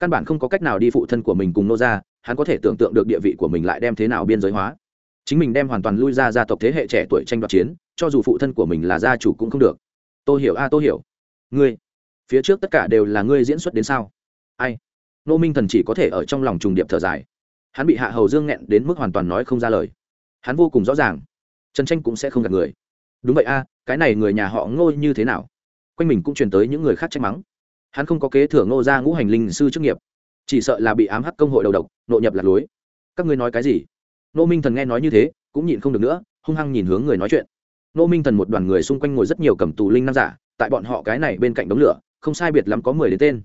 Căn bản không có cách nào đi phụ thân của mình cùng nô ra hắn có thể tưởng tượng được địa vị của mình lại đem thế nào biên giới hóa. Chính mình đem hoàn toàn lui ra gia tộc thế hệ trẻ tuổi tranh đoạt chiến cho dù phụ thân của mình là gia chủ cũng không được. Tôi hiểu a à, tôi hiểu. Ngươi phía trước tất cả đều là ngươi diễn xuất đến sao? Ai? Nô minh thần chỉ có thể ở trong lòng trùng điệp thở dài hắn bị hạ hầu dương nghẹn đến mức hoàn toàn nói không ra lời. Hắn vô cùng rõ ràng. Trần tranh cũng sẽ không gặp người. Đúng vậy a, cái này người nhà họ ngô như thế nào? Quanh mình cũng truyền tới những người khác trách mắng. Hắn không có kế thừa ngô ra ngũ hành linh sư chức nghiệp, chỉ sợ là bị ám hắc công hội đầu độc, nội nhập lạc lối. Các ngươi nói cái gì? Nô minh thần nghe nói như thế, cũng nhịn không được nữa, hung hăng nhìn hướng người nói chuyện. Nô minh thần một đoàn người xung quanh ngồi rất nhiều cầm tù linh nam giả, tại bọn họ cái này bên cạnh đống lửa, không sai biệt lắm có mười đến tên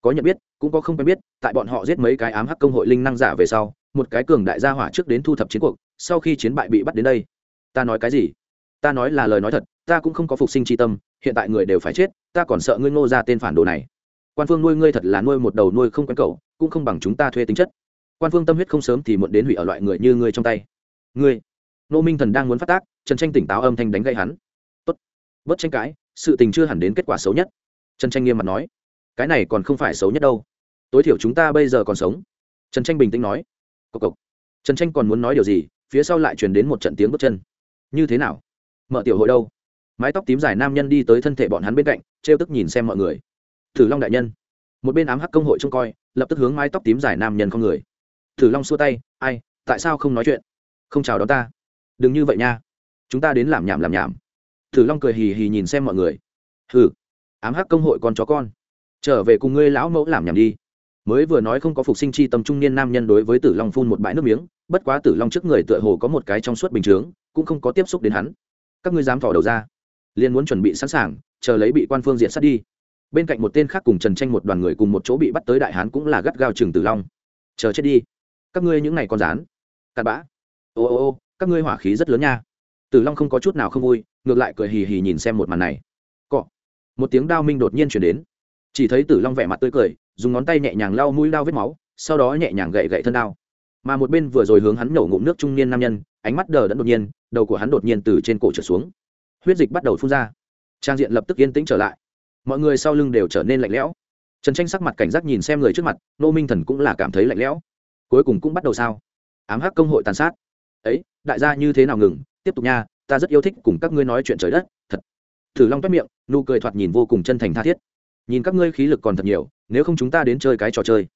có nhận biết, cũng có không quen biết, tại bọn họ giết mấy cái ám hắc công hội linh năng giả về sau, một cái cường đại gia hỏa trước đến thu thập chiến cuộc, sau khi chiến bại bị bắt đến đây. Ta nói cái gì? Ta nói là lời nói thật, ta cũng không có phục sinh tri tâm, hiện tại người đều phải chết, ta còn sợ ngươi ngô ra tên phản đồ này. Quan phương nuôi ngươi thật là nuôi một đầu nuôi không quen cậu, cũng không bằng chúng ta thuê tính chất. Quan phương tâm huyết không sớm thì muộn đến hủy ở loại người như ngươi trong tay. Ngươi, nô minh thần đang muốn phát tác, trần tranh tỉnh táo âm thanh đánh gây hắn. Tốt. Bất tranh cãi, sự tình chưa hẳn đến kết quả xấu nhất. Trần tranh nghiêm mặt nói cái này còn không phải xấu nhất đâu. Tối thiểu chúng ta bây giờ còn sống. Trần tranh bình tĩnh nói. Cộc cộc. Trần tranh còn muốn nói điều gì, phía sau lại truyền đến một trận tiếng bước chân. Như thế nào? Mở tiểu hội đâu? Mái tóc tím dài nam nhân đi tới thân thể bọn hắn bên cạnh t r e o tức nhìn xem mọi người. Thử long đại nhân. Một bên ám hắc công hội trông coi, lập tức hướng mái tóc tím dài nam nhân con người. Thử long xua tay, ai, tại sao không nói chuyện? Không chào đón ta. Đừng như vậy nha. Chúng ta đến làm nhảm làm nhảm. Thử long cười hì hì nhìn xem mọi người. Hừ, ám hắc công hội con chó con trở về cùng ngươi lão mẫu làm nhảm đi. Mới vừa nói không có phục sinh chi tâm trung niên nam nhân đối với tử long phun một bãi nước miếng, bất quá tử long trước người tựa hồ có một cái trong suốt bình chướng, cũng không có tiếp xúc đến hắn. Các ngươi dám thỏ đầu ra. Liền muốn chuẩn bị sẵn sàng, chờ lấy bị quan phương diện sát đi. Bên cạnh một tên khác cùng trần tranh một đoàn người cùng một chỗ bị bắt tới đại hán cũng là gắt gao chừng tử long. Chờ chết đi. Các ngươi những ngày còn dán cặn bã. Ô ô ô, các ngươi hỏa khí rất lớn nha. Tử long không có chút nào không vui, ngược lại cười hì hì nhìn xem một màn này. Cọ. Một tiếng đao minh đột nhiên chuyển đến chỉ thấy tử long vẻ mặt tươi cười, dùng ngón tay nhẹ nhàng lau mũi lao vết máu, sau đó nhẹ nhàng gậy gậy thân đao. Mà một bên vừa rồi hướng hắn nổ ngụm nước trung niên nam nhân, ánh mắt đờ đẫn đột nhiên, đầu của hắn đột nhiên từ trên cổ trở xuống. Huyết dịch bắt đầu phun ra. Trang diện lập tức yên tĩnh trở lại. Mọi người sau lưng đều trở nên lạnh lẽo. Trần tranh sắc mặt cảnh giác nhìn xem người trước mặt, nô minh thần cũng là cảm thấy lạnh lẽo. Cuối cùng cũng bắt đầu sao? Ám hắc công hội tàn sát. Ấy, đại gia như thế nào ngừng? Tiếp tục nha, ta rất yêu thích cùng các ngươi nói chuyện trời đất, thật. Thử long toét miệng, nụ cười thoạt nhìn vô cùng chân thành tha thiết nhìn các ngươi khí lực còn thật nhiều, nếu không chúng ta đến chơi cái trò chơi.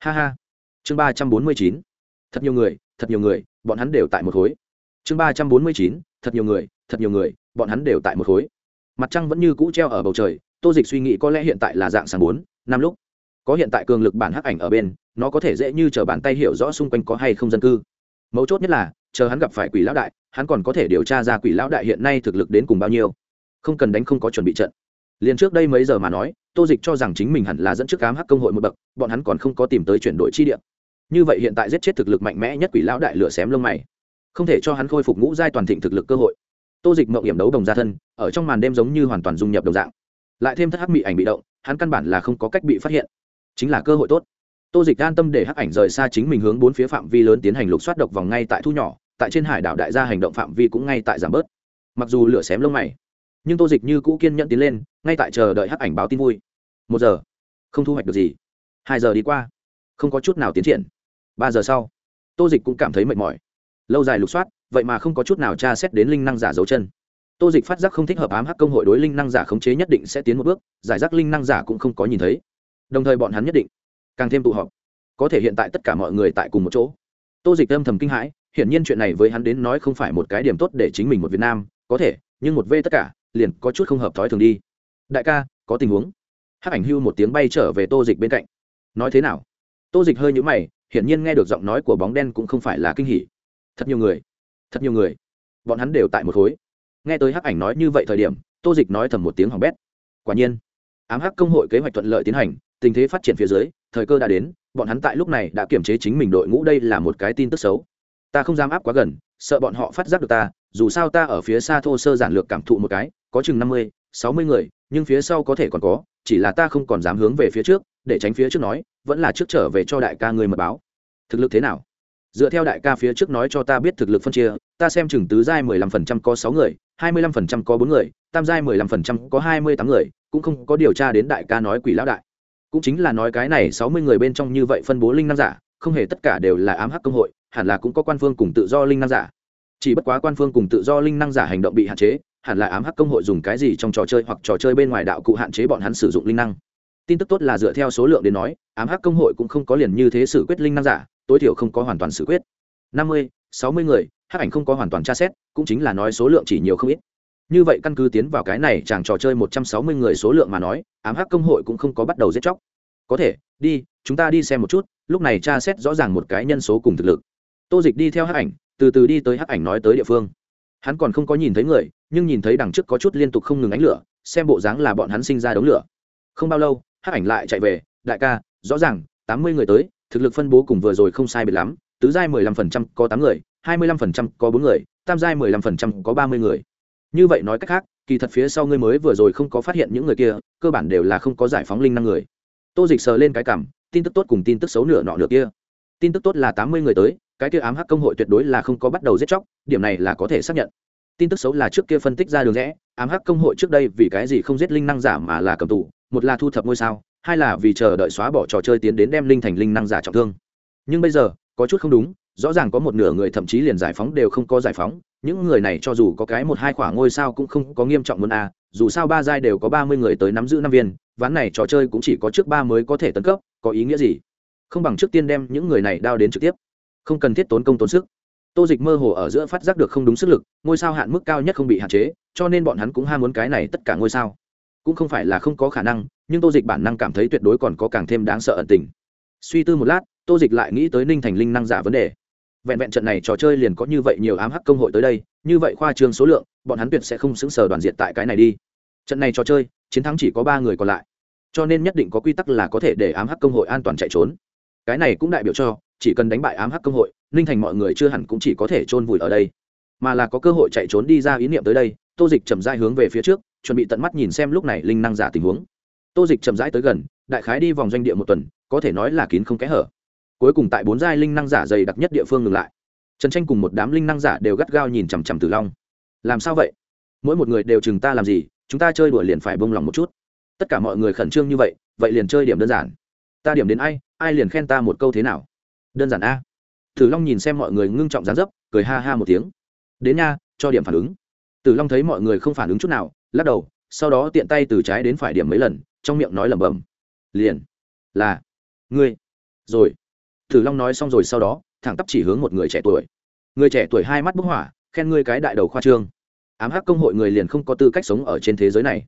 Ha ha. Chương ba trăm bốn mươi chín. Thật nhiều người, thật nhiều người, bọn hắn đều tại một khối. Chương ba trăm bốn mươi chín. Thật nhiều người, thật nhiều người, bọn hắn đều tại một khối. Mặt trăng vẫn như cũ treo ở bầu trời, tô dịch suy nghĩ có lẽ hiện tại là dạng sáng bốn, năm lúc. Có hiện tại cường lực bản hắc ảnh ở bên, nó có thể dễ như chờ bàn tay hiểu rõ xung quanh có hay không dân cư. Mấu chốt nhất là, chờ hắn gặp phải quỷ lão đại, hắn còn có thể điều tra ra quỷ lão đại hiện nay thực lực đến cùng bao nhiêu. Không cần đánh không có chuẩn bị trận liền trước đây mấy giờ mà nói, tô dịch cho rằng chính mình hẳn là dẫn trước cám hắc công hội một bậc, bọn hắn còn không có tìm tới chuyển đổi chi địa. Như vậy hiện tại giết chết thực lực mạnh mẽ nhất quỷ lão đại lửa xém lông mày. Không thể cho hắn khôi phục ngũ giai toàn thịnh thực lực cơ hội. Tô dịch mậu hiểm đấu đồng gia thân, ở trong màn đêm giống như hoàn toàn dung nhập đồng dạng. Lại thêm thất hắc bị ảnh bị động, hắn căn bản là không có cách bị phát hiện. Chính là cơ hội tốt. Tô dịch an tâm để hắc ảnh rời xa chính mình hướng bốn phía phạm vi lớn tiến hành lục soát độc vòng ngay tại thu nhỏ, tại trên hải đảo đại gia hành động phạm vi cũng ngay tại giảm bớt. Mặc dù lửa xém lông mày nhưng tô dịch như cũ kiên nhẫn tiến lên, ngay tại chờ đợi hắc ảnh báo tin vui. Một giờ, không thu hoạch được gì. Hai giờ đi qua, không có chút nào tiến triển. Ba giờ sau, tô dịch cũng cảm thấy mệt mỏi. Lâu dài lục soát, vậy mà không có chút nào tra xét đến linh năng giả dấu chân. Tô dịch phát giác không thích hợp ám hắc công hội đối linh năng giả khống chế nhất định sẽ tiến một bước, giải rác linh năng giả cũng không có nhìn thấy. Đồng thời bọn hắn nhất định càng thêm tụ họp. Có thể hiện tại tất cả mọi người tại cùng một chỗ. Tô dịch âm thầm kinh hãi, hiển nhiên chuyện này với hắn đến nói không phải một cái điểm tốt để chính mình một việt nam, có thể, nhưng một v tất cả liền có chút không hợp thói thường đi. Đại ca, có tình huống. Hắc ảnh hưu một tiếng bay trở về tô dịch bên cạnh. Nói thế nào? Tô dịch hơi nhũ mày, hiển nhiên nghe được giọng nói của bóng đen cũng không phải là kinh hỉ. Thật nhiều người. Thật nhiều người. Bọn hắn đều tại một khối. Nghe tới hắc ảnh nói như vậy thời điểm, tô dịch nói thầm một tiếng hỏng bét. Quả nhiên, ám hắc công hội kế hoạch thuận lợi tiến hành, tình thế phát triển phía dưới, thời cơ đã đến, bọn hắn tại lúc này đã kiểm chế chính mình đội ngũ đây là một cái tin tức xấu. Ta không dám áp quá gần, sợ bọn họ phát giác được ta, dù sao ta ở phía xa thô sơ giản lược cảm thụ một cái có chừng năm mươi, sáu mươi người, nhưng phía sau có thể còn có, chỉ là ta không còn dám hướng về phía trước, để tránh phía trước nói, vẫn là trước trở về cho đại ca người mật báo. Thực lực thế nào? Dựa theo đại ca phía trước nói cho ta biết thực lực phân chia, ta xem chừng tứ giai mười lăm phần trăm có sáu người, hai mươi lăm phần trăm có bốn người, tam giai mười lăm phần trăm có hai mươi tám người, cũng không có điều tra đến đại ca nói quỷ lão đại. Cũng chính là nói cái này sáu mươi người bên trong như vậy phân bố linh năng giả, không hề tất cả đều là ám hắc công hội, hẳn là cũng có quan phương cùng tự do linh năng giả. Chỉ bất quá quan phương cùng tự do linh năng giả hành động bị hạn chế hẳn là ám hắc công hội dùng cái gì trong trò chơi hoặc trò chơi bên ngoài đạo cụ hạn chế bọn hắn sử dụng linh năng. Tin tức tốt là dựa theo số lượng đến nói, ám hắc công hội cũng không có liền như thế xử quyết linh năng giả, tối thiểu không có hoàn toàn xử quyết. Năm mươi, sáu mươi người, hắc ảnh không có hoàn toàn tra xét, cũng chính là nói số lượng chỉ nhiều không ít. Như vậy căn cứ tiến vào cái này chàng trò chơi một trăm sáu mươi người số lượng mà nói, ám hắc công hội cũng không có bắt đầu giết chóc. Có thể, đi, chúng ta đi xem một chút, lúc này tra xét rõ ràng một cái nhân số cùng thực lực. Tô dịch đi theo hắc ảnh, từ từ đi tới hắc ảnh nói tới địa phương. Hắn còn không có nhìn thấy người nhưng nhìn thấy đằng trước có chút liên tục không ngừng ánh lửa, xem bộ dáng là bọn hắn sinh ra đống lửa. Không bao lâu, hắc ảnh lại chạy về, đại ca, rõ ràng, tám mươi người tới, thực lực phân bố cùng vừa rồi không sai biệt lắm, tứ giai mười lăm phần trăm có tám người, hai mươi lăm phần trăm có bốn người, tam giai mười lăm phần trăm có ba mươi người. Như vậy nói cách khác, kỳ thật phía sau ngươi mới vừa rồi không có phát hiện những người kia, cơ bản đều là không có giải phóng linh năng người. Tô dịch sờ lên cái cảm, tin tức tốt cùng tin tức xấu nửa nọ nửa kia. Tin tức tốt là tám mươi người tới, cái kia ám hắc công hội tuyệt đối là không có bắt đầu giết chóc, điểm này là có thể xác nhận tin tức xấu là trước kia phân tích ra đường rẽ, ám hắc công hội trước đây vì cái gì không giết linh năng giả mà là cầm tù, một là thu thập ngôi sao, hai là vì chờ đợi xóa bỏ trò chơi tiến đến đem linh thành linh năng giả trọng thương. Nhưng bây giờ, có chút không đúng, rõ ràng có một nửa người thậm chí liền giải phóng đều không có giải phóng, những người này cho dù có cái một hai khoảng ngôi sao cũng không có nghiêm trọng muốn a, dù sao ba giai đều có ba mươi người tới nắm giữ năm viên, ván này trò chơi cũng chỉ có trước ba mới có thể tấn cấp, có ý nghĩa gì? Không bằng trước tiên đem những người này đao đến trực tiếp. Không cần thiết tốn công tốn sức tô dịch mơ hồ ở giữa phát giác được không đúng sức lực, ngôi sao hạn mức cao nhất không bị hạn chế, cho nên bọn hắn cũng ham muốn cái này tất cả ngôi sao. Cũng không phải là không có khả năng, nhưng tô dịch bản năng cảm thấy tuyệt đối còn có càng thêm đáng sợ ẩn tình. Suy tư một lát, tô dịch lại nghĩ tới ninh thành linh năng giả vấn đề. Vẹn vẹn trận này trò chơi liền có như vậy nhiều ám hắc công hội tới đây, như vậy khoa trương số lượng, bọn hắn tuyệt sẽ không xứng sở đoàn diện tại cái này đi. Trận này trò chơi, chiến thắng chỉ có ba người còn lại. Cho nên nhất định có quy tắc là có thể để ám hắc công hội an toàn chạy trốn. Cái này cũng đại biểu cho chỉ cần đánh bại ám hắc công hội, ninh thành mọi người chưa hẳn cũng chỉ có thể chôn vùi ở đây. Mà là có cơ hội chạy trốn đi ra ý niệm tới đây, tô dịch chậm rãi hướng về phía trước, chuẩn bị tận mắt nhìn xem lúc này linh năng giả tình huống. Tô dịch chậm rãi tới gần, đại khái đi vòng doanh địa một tuần, có thể nói là kín không kẽ hở. Cuối cùng tại bốn giai linh năng giả dày đặc nhất địa phương ngừng lại. Trần tranh cùng một đám linh năng giả đều gắt gao nhìn chằm chằm tử long. Làm sao vậy? Mỗi một người đều chừng ta làm gì, chúng ta chơi đùa liền phải bông lòng một chút. Tất cả mọi người khẩn trương như vậy vậy liền chơi điểm đơn giản. Ta điểm đến ai ai liền khen ta một câu thế nào? Đơn giản a. Tử long nhìn xem mọi người ngưng trọng dán dấp, cười ha ha một tiếng. Đến nha, cho điểm phản ứng. Tử long thấy mọi người không phản ứng chút nào, lắc đầu, sau đó tiện tay từ trái đến phải điểm mấy lần, trong miệng nói lẩm bẩm. Liền. Là. Ngươi. Rồi. Tử long nói xong rồi sau đó, thẳng tắp chỉ hướng một người trẻ tuổi. Người trẻ tuổi hai mắt bức hỏa, khen ngươi cái đại đầu khoa trương. Ám hắc công hội người liền không có tư cách sống ở trên thế giới này.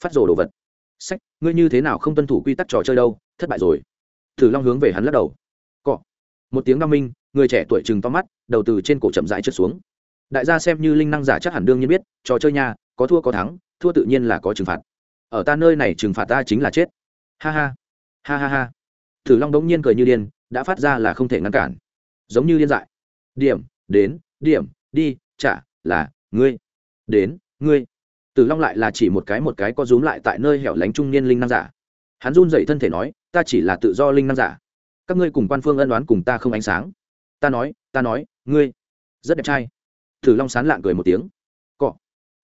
Phát rồ đồ vật. Sách, ngươi như thế nào không tuân thủ quy tắc trò chơi đâu, thất bại rồi. Thử long hướng về hắn lắc đầu một tiếng đau minh, người trẻ tuổi chừng to mắt, đầu từ trên cổ chậm rãi trượt xuống. Đại gia xem như linh năng giả chắc hẳn đương nhiên biết, trò chơi nha có thua có thắng, thua tự nhiên là có trừng phạt. Ở ta nơi này trừng phạt ta chính là chết. Ha ha. Ha ha ha. Thử long đống nhiên cười như điên, đã phát ra là không thể ngăn cản. Giống như điên dại. Điểm, đến, điểm, đi, trả, là, ngươi. Đến, ngươi. Tử long lại là chỉ một cái một cái có rúm lại tại nơi hẻo lánh trung niên linh năng giả. Hắn run dậy thân thể nói, ta chỉ là tự do linh năng giả các ngươi cùng quan phương ân đoán cùng ta không ánh sáng. Ta nói ta nói, ngươi, rất đẹp trai. Tử long sán lạng cười một tiếng. Cọ.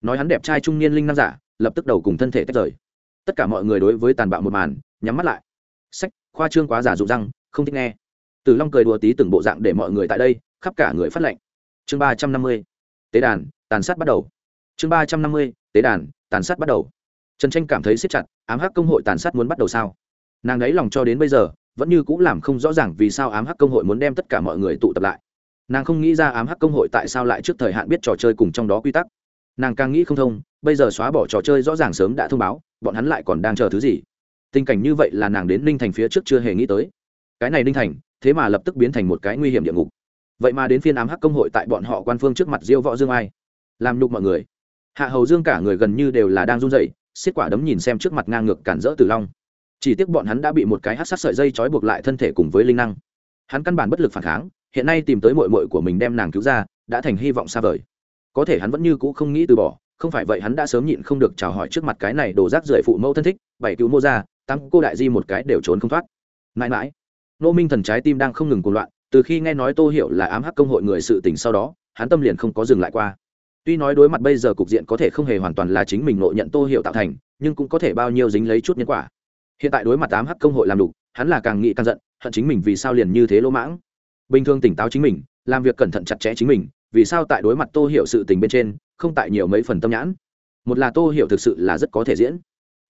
Nói hắn đẹp trai trung niên linh năng giả, lập tức đầu cùng thân thể tách rời. Tất cả mọi người đối với tàn bạo một màn, nhắm mắt lại. Sách, khoa trương quá giả dụ răng, không thích nghe. Tử long cười đùa tí từng bộ dạng để mọi người tại đây, khắp cả người phát lệnh. Chương ba trăm năm mươi. Tế đàn, tàn sát bắt đầu. Chương ba trăm năm mươi. Tế đàn, tàn sát bắt đầu. Trần tranh cảm thấy siết chặt, ám hắc công hội tàn sát muốn bắt đầu sao? Nàng ấy lòng cho đến bây giờ vẫn như cũng làm không rõ ràng vì sao ám hắc công hội muốn đem tất cả mọi người tụ tập lại. Nàng không nghĩ ra ám hắc công hội tại sao lại trước thời hạn biết trò chơi cùng trong đó quy tắc. Nàng càng nghĩ không thông, bây giờ xóa bỏ trò chơi rõ ràng sớm đã thông báo, bọn hắn lại còn đang chờ thứ gì? Tình cảnh như vậy là nàng đến ninh thành phía trước chưa hề nghĩ tới. Cái này ninh thành, thế mà lập tức biến thành một cái nguy hiểm địa ngục. Vậy mà đến phiên ám hắc công hội tại bọn họ quan phương trước mặt diêu võ dương ai? Làm nhục mọi người. Hạ hầu dương cả người gần như đều là đang run rẩy, xiết quả đấm nhìn xem trước mặt ngang ngược cản rỡ tử long chỉ tiếc bọn hắn đã bị một cái hát sát sợi dây trói buộc lại thân thể cùng với linh năng. Hắn căn bản bất lực phản kháng, hiện nay tìm tới mội mội của mình đem nàng cứu ra, đã thành hy vọng xa vời. Có thể hắn vẫn như cũ không nghĩ từ bỏ, không phải vậy hắn đã sớm nhịn không được chào hỏi trước mặt cái này đổ rác rưởi phụ mẫu thân thích, bảy cứu mô ra tăng cô đại di một cái đều trốn không thoát. Mãi mãi, nô minh thần trái tim đang không ngừng cuồng loạn, từ khi nghe nói tô hiểu là ám hắc công hội người sự tình sau đó, hắn tâm liền không có dừng lại qua. Tuy nói đối mặt bây giờ cục diện có thể không hề hoàn toàn là chính mình nội nhận tô hiểu tạo thành, nhưng cũng có thể bao nhiêu dính lấy chút nhân quả hiện tại đối mặt tám hắc công hội làm đủ hắn là càng nghĩ càng giận, hận chính mình vì sao liền như thế lỗ mãng. Bình thường tỉnh táo chính mình, làm việc cẩn thận chặt chẽ chính mình, vì sao tại đối mặt tô hiểu sự tình bên trên, không tại nhiều mấy phần tâm nhãn? Một là tô hiểu thực sự là rất có thể diễn,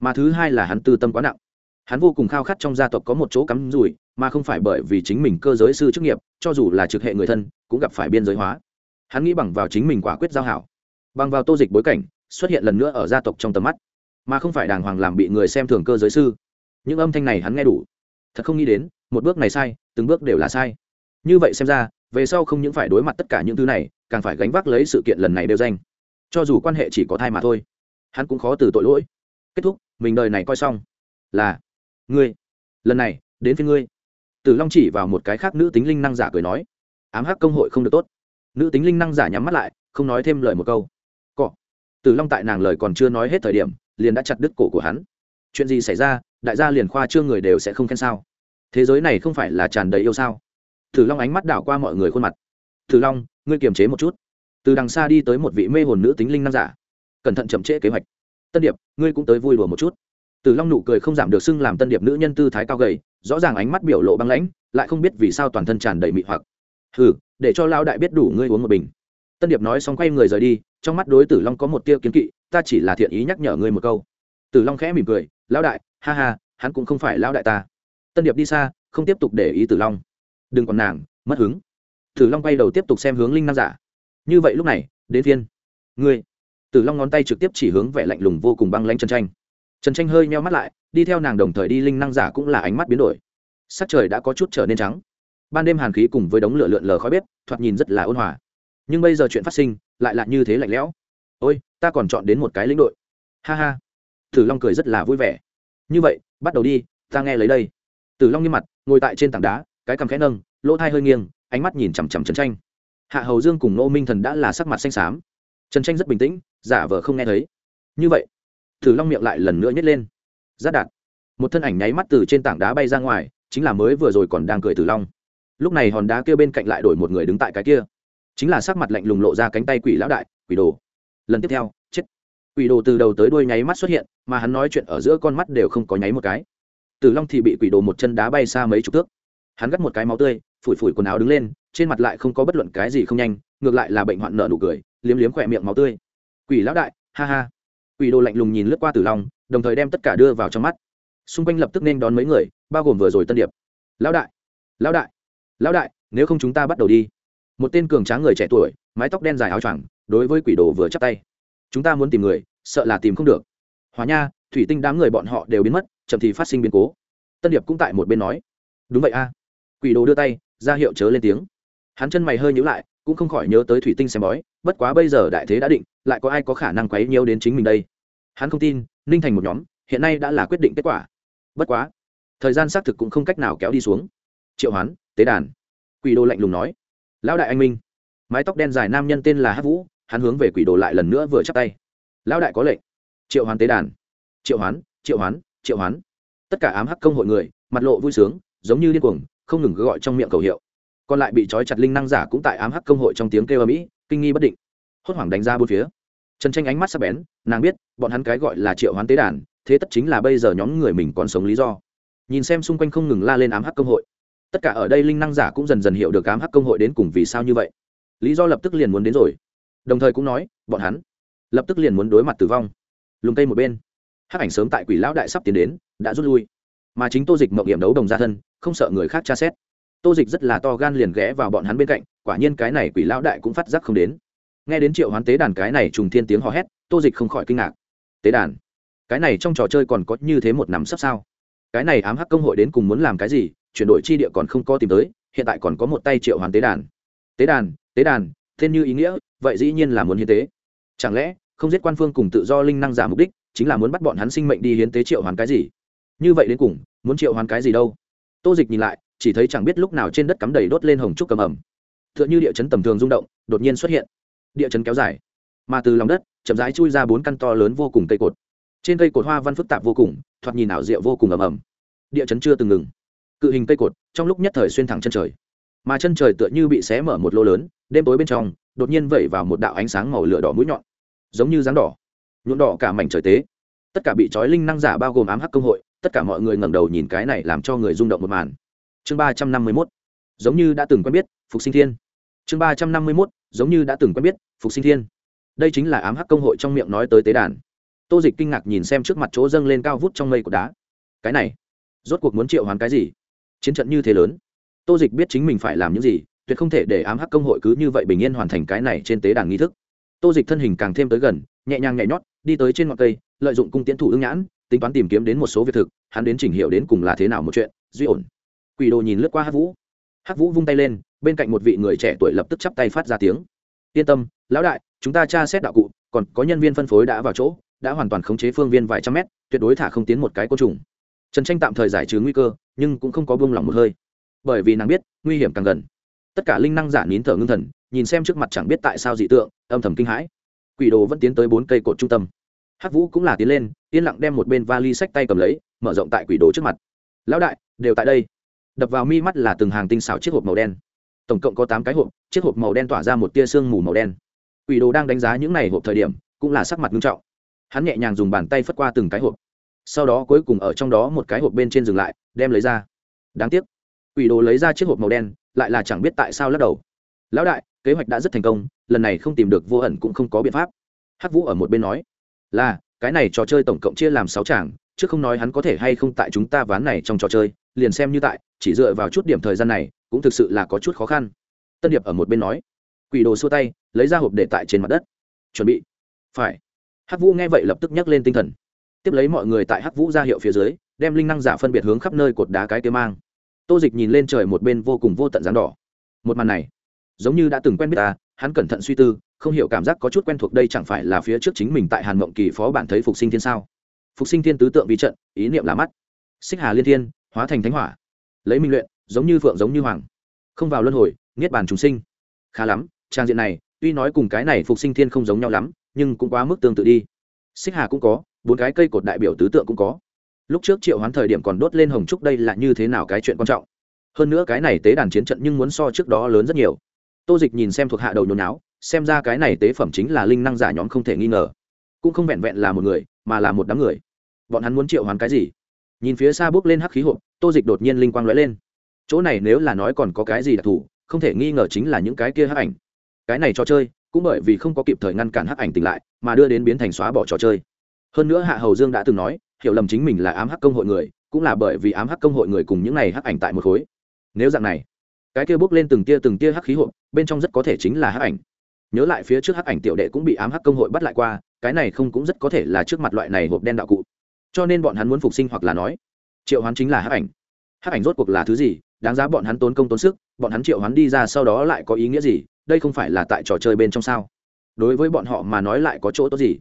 mà thứ hai là hắn tư tâm quá nặng. Hắn vô cùng khao khát trong gia tộc có một chỗ cắm rủi, mà không phải bởi vì chính mình cơ giới sư chức nghiệp, cho dù là trực hệ người thân, cũng gặp phải biên giới hóa. Hắn nghĩ bằng vào chính mình quả quyết giao hảo. Bằng vào tô dịch bối cảnh, xuất hiện lần nữa ở gia tộc trong tầm mắt, mà không phải đàng hoàng làm bị người xem thường cơ giới sư những âm thanh này hắn nghe đủ. Thật không nghĩ đến, một bước này sai, từng bước đều là sai. Như vậy xem ra, về sau không những phải đối mặt tất cả những thứ này, càng phải gánh vác lấy sự kiện lần này đều danh. Cho dù quan hệ chỉ có thai mà thôi, hắn cũng khó từ tội lỗi. Kết thúc, mình đời này coi xong. Là, ngươi, lần này, đến phía ngươi. Tử long chỉ vào một cái khác nữ tính linh năng giả cười nói, ám hắc công hội không được tốt. Nữ tính linh năng giả nhắm mắt lại, không nói thêm lời một câu. Cọ. Tử long tại nàng lời còn chưa nói hết thời điểm, liền đã chặt đứt cổ của hắn. Chuyện gì xảy ra đại gia liền khoa trương người đều sẽ không khen sao? Thế giới này không phải là tràn đầy yêu sao? Thử long ánh mắt đảo qua mọi người khuôn mặt. Thử long, ngươi kiềm chế một chút. Từ đằng xa đi tới một vị mê hồn nữ tính linh nam giả. Cẩn thận chậm trễ kế hoạch. Tân điệp, ngươi cũng tới vui đùa một chút. Tử long nụ cười không giảm được xưng làm tân điệp nữ nhân tư thái cao gầy, rõ ràng ánh mắt biểu lộ băng lãnh, lại không biết vì sao toàn thân tràn đầy mị hoặc. Hừ, để cho lao đại biết đủ ngươi uống một bình. Tân điệp nói xong quay người rời đi, trong mắt đối tử long có một tia kiến kỵ, ta chỉ là thiện ý nhắc nhở ngươi một câu. Tử long khẽ mỉm cười lão đại, ha ha, hắn cũng không phải lão đại ta. Tân điệp đi xa, không tiếp tục để ý tử long. Đừng còn nàng, mất hứng. Tử long quay đầu tiếp tục xem hướng linh năng giả. Như vậy lúc này, đến phiên. Ngươi. Tử long ngón tay trực tiếp chỉ hướng vẻ lạnh lùng vô cùng băng lanh trần tranh. Trần tranh hơi meo mắt lại, đi theo nàng đồng thời đi linh năng giả cũng là ánh mắt biến đổi. Sắc trời đã có chút trở nên trắng. Ban đêm hàn khí cùng với đống lửa lượn lờ khói bếp, thoạt nhìn rất là ôn hòa. Nhưng bây giờ chuyện phát sinh, lại là như thế lạnh lẽo. Ôi, ta còn chọn đến một cái lĩnh đội. Ha ha tử long cười rất là vui vẻ. Như vậy, bắt đầu đi, ta nghe lấy đây. Tử long nghiêm mặt, ngồi tại trên tảng đá, cái cằm khẽ nâng, lỗ tai hơi nghiêng, ánh mắt nhìn chằm chằm trần tranh. Hạ hầu dương cùng Ngô minh thần đã là sắc mặt xanh xám. Trần tranh rất bình tĩnh, giả vờ không nghe thấy. Như vậy. Tử long miệng lại lần nữa nhếch lên. Giáp đạt một thân ảnh nháy mắt từ trên tảng đá bay ra ngoài, chính là mới vừa rồi còn đang cười tử long. Lúc này hòn đá kia bên cạnh lại đổi một người đứng tại cái kia. Chính là sắc mặt lạnh lùng lộ ra cánh tay quỷ lão đại, quỷ đồ. Lần tiếp theo quỷ đồ từ đầu tới đuôi nháy mắt xuất hiện, mà hắn nói chuyện ở giữa con mắt đều không có nháy một cái. Tử long thì bị quỷ đồ một chân đá bay xa mấy chục thước. Hắn gắt một cái máu tươi, phủi phủi quần áo đứng lên, trên mặt lại không có bất luận cái gì không nhanh, ngược lại là bệnh hoạn nợ nụ cười, liếm liếm khỏe miệng máu tươi. Quỷ lão đại, ha ha. Quỷ đồ lạnh lùng nhìn lướt qua tử long, đồng thời đem tất cả đưa vào trong mắt. Xung quanh lập tức nên đón mấy người, bao gồm vừa rồi tân điệp. Lão đại lão đại lão đại, nếu không chúng ta bắt đầu đi. Một tên cường tráng người trẻ tuổi, mái tóc đen dài áo choàng, đối với quỷ đồ vừa chắp tay chúng ta muốn tìm người, sợ là tìm không được. Hóa nha, thủy tinh đám người bọn họ đều biến mất, chậm thì phát sinh biến cố. Tân điệp cũng tại một bên nói. Đúng vậy a. Quỷ đồ đưa tay, ra hiệu chớ lên tiếng. Hắn chân mày hơi nhữ lại, cũng không khỏi nhớ tới thủy tinh xem bói, bất quá bây giờ đại thế đã định, lại có ai có khả năng quấy nhiễu đến chính mình đây? Hắn không tin, ninh thành một nhóm, hiện nay đã là quyết định kết quả. Bất quá, thời gian xác thực cũng không cách nào kéo đi xuống. Triệu hoán, tế đàn. Quỷ đồ lạnh lùng nói. Lão đại anh minh. Mái tóc đen dài nam nhân tên là hát vũ hắn hướng về quỷ đồ lại lần nữa vừa chắp tay. Lão đại có lệnh. Triệu hoán tế đàn. Triệu hoán triệu hoán triệu hoán. Tất cả ám hắc công hội người, mặt lộ vui sướng, giống như điên cuồng, không ngừng gọi trong miệng cầu hiệu. Còn lại bị trói chặt linh năng giả cũng tại ám hắc công hội trong tiếng kêu ở mỹ kinh nghi bất định. Hốt hoảng đánh ra bốn phía. Trần tranh ánh mắt sắc bén, nàng biết, bọn hắn cái gọi là triệu hoán tế đàn, thế tất chính là bây giờ nhóm người mình còn sống lý do. Nhìn xem xung quanh không ngừng la lên ám hắc công hội. Tất cả ở đây linh năng giả cũng dần dần hiểu được ám hắc công hội đến cùng vì sao như vậy. Lý do lập tức liền muốn đến rồi đồng thời cũng nói, bọn hắn lập tức liền muốn đối mặt tử vong. Lùng cây một bên, hắc ảnh sớm tại quỷ lão đại sắp tiến đến, đã rút lui. Mà chính tô dịch mậu hiểm đấu đồng gia thân, không sợ người khác tra xét. Tô dịch rất là to gan liền ghé vào bọn hắn bên cạnh, quả nhiên cái này quỷ lão đại cũng phát giác không đến. Nghe đến triệu hoán tế đàn cái này trùng thiên tiếng hò hét, tô dịch không khỏi kinh ngạc. Tế đàn, cái này trong trò chơi còn có như thế một nằm sắp sao? Cái này ám hắc công hội đến cùng muốn làm cái gì, chuyển đổi chi địa còn không có tìm tới, hiện tại còn có một tay triệu hoán tế đàn. Tế đàn tế đàn, tên như ý nghĩa vậy dĩ nhiên là muốn hiến tế. Chẳng lẽ, không giết quan phương cùng tự do linh năng giả mục đích chính là muốn bắt bọn hắn sinh mệnh đi hiến tế triệu hoàn cái gì? Như vậy đến cùng, muốn triệu hoàn cái gì đâu? Tô dịch nhìn lại, chỉ thấy chẳng biết lúc nào trên đất cắm đầy đốt lên hồng trúc cầm ẩm. T h ư ợ n h ư địa chấn tầm thường rung động, đột nhiên xuất hiện. Địa chấn kéo dài. Mà từ lòng đất, chậm rãi chui ra bốn căn to lớn vô cùng cây cột. Trên cây cột hoa văn phức tạp vô cùng, thoạt nhìn ảo diệu vô cùng ầm ầm. Địa chấn chưa từng ngừng. Cự hình cây cột, trong lúc nhất thời xuyên thẳng chân trời. Mà chân trời tựa như bị xé mở một lô lớn, đêm tối bên trong đột nhiên vẩy vào một đạo ánh sáng màu lửa đỏ mũi nhọn, giống như dáng đỏ, nhuộm đỏ cả mảnh trời tế. Tất cả bị trói linh năng giả bao gồm ám hắc công hội, tất cả mọi người ngẩng đầu nhìn cái này làm cho người rung động một màn. Chương ba trăm năm mươi mốt, giống như đã từng quen biết, phục sinh thiên. Chương ba trăm năm mươi mốt, giống như đã từng quen biết, phục sinh thiên. Đây chính là ám hắc công hội trong miệng nói tới tế đàn. Tô dịch kinh ngạc nhìn xem trước mặt chỗ dâng lên cao vút trong mây của đá. Cái này, rốt cuộc muốn triệu hoán cái gì? Chiến trận như thế lớn. Tô dịch biết chính mình phải làm những gì tuyệt không thể để ám hắc công hội cứ như vậy bình yên hoàn thành cái này trên tế đàn nghi thức. Tô dịch thân hình càng thêm tới gần, nhẹ nhàng nhẹ nhót, đi tới trên ngọn cây, lợi dụng cung tiến thủ ưng nhãn, tính toán tìm kiếm đến một số việc thực, hắn đến chỉnh hiểu đến cùng là thế nào một chuyện, duy ổn. Quỷ đồ nhìn lướt qua hắc vũ. Hắc vũ vung tay lên, bên cạnh một vị người trẻ tuổi lập tức chắp tay phát ra tiếng. Yên tâm, lão đại, chúng ta tra xét đạo cụ, còn có nhân viên phân phối đã vào chỗ, đã hoàn toàn khống chế phương viên vài trăm mét, tuyệt đối thả không tiến một cái côn trùng. Trần tranh tạm thời giải trừ nguy cơ, nhưng cũng không có buông lỏng một hơi. Bởi vì nàng biết, nguy hiểm càng gần tất cả linh năng giả nín thở ngưng thần, nhìn xem trước mặt chẳng biết tại sao dị tượng, âm thầm kinh hãi. Quỷ đồ vẫn tiến tới bốn cây cột trung tâm. Hắc vũ cũng là tiến lên, yên lặng đem một bên vali sách tay cầm lấy, mở rộng tại quỷ đồ trước mặt. Lão đại, đều tại đây. Đập vào mi mắt là từng hàng tinh xảo chiếc hộp màu đen. Tổng cộng có tám cái hộp, chiếc hộp màu đen tỏa ra một tia sương mù màu đen. Quỷ đồ đang đánh giá những này hộp thời điểm, cũng là sắc mặt nghiêm trọng. Hắn nhẹ nhàng dùng bàn tay phất qua từng cái hộp. Sau đó cuối cùng ở trong đó một cái hộp bên trên dừng lại, đem lấy ra. Đáng tiếc, quỷ đồ lấy ra chiếc hộp màu đen lại là chẳng biết tại sao lắc đầu. Lão đại, kế hoạch đã rất thành công, lần này không tìm được vô ẩn cũng không có biện pháp. Hắc vũ ở một bên nói, là, cái này trò chơi tổng cộng chia làm sáu tràng, chứ không nói hắn có thể hay không tại chúng ta ván này trong trò chơi, liền xem như tại, chỉ dựa vào chút điểm thời gian này, cũng thực sự là có chút khó khăn. Tân điệp ở một bên nói, quỷ đồ xua tay, lấy ra hộp để tại trên mặt đất. Chuẩn bị. Phải. Hắc vũ nghe vậy lập tức nhắc lên tinh thần. Tiếp lấy mọi người tại hắc vũ ra hiệu phía dưới, đem linh năng giả phân biệt hướng khắp nơi cột đá cái kia mang tô dịch nhìn lên trời một bên vô cùng vô tận dáng đỏ. Một màn này, giống như đã từng quen biết ta, hắn cẩn thận suy tư, không hiểu cảm giác có chút quen thuộc đây chẳng phải là phía trước chính mình tại hàn mộng kỳ phó bản thấy phục sinh thiên sao? Phục sinh thiên tứ tượng vi trận, ý niệm là mắt. Xích hà liên thiên, hóa thành thánh hỏa. Lấy minh luyện, giống như phượng giống như hoàng. Không vào luân hồi, niết bàn chúng sinh. Khá lắm, trang diện này, tuy nói cùng cái này phục sinh thiên không giống nhau lắm, nhưng cũng quá mức tương tự đi. Xích hà cũng có, bốn cái cây cột đại biểu tứ tượng cũng có lúc trước triệu hoán thời điểm còn đốt lên hồng trúc đây là như thế nào cái chuyện quan trọng? Hơn nữa cái này tế đàn chiến trận nhưng muốn so trước đó lớn rất nhiều. Tô dịch nhìn xem thuộc hạ đầu nhồi náo xem ra cái này tế phẩm chính là linh năng giả nhóm không thể nghi ngờ. Cũng không vẹn vẹn là một người, mà là một đám người. Bọn hắn muốn triệu hoán cái gì? Nhìn phía xa bước lên hắc khí hộp, tô dịch đột nhiên linh quang lóe lên. Chỗ này nếu là nói còn có cái gì đặc thù, không thể nghi ngờ chính là những cái kia hắc ảnh. Cái này trò chơi, cũng bởi vì không có kịp thời ngăn cản hắc ảnh tỉnh lại, mà đưa đến biến thành xóa bỏ trò chơi. Hơn nữa hạ hầu dương đã từng nói hiểu lầm chính mình là ám hắc công hội người, cũng là bởi vì ám hắc công hội người cùng những này hắc ảnh tại một khối. Nếu dạng này, cái kia bước lên từng tia từng tia hắc khí hộp, bên trong rất có thể chính là hắc ảnh. Nhớ lại phía trước hắc ảnh tiểu đệ cũng bị ám hắc công hội bắt lại qua, cái này không cũng rất có thể là trước mặt loại này hộp đen đạo cụ. Cho nên bọn hắn muốn phục sinh hoặc là nói, triệu hoán chính là hắc ảnh. Hắc ảnh rốt cuộc là thứ gì? Đáng giá bọn hắn tốn công tốn sức, bọn hắn triệu hoán đi ra sau đó lại có ý nghĩa gì? Đây không phải là tại trò chơi bên trong sao? Đối với bọn họ mà nói lại có chỗ tốt gì?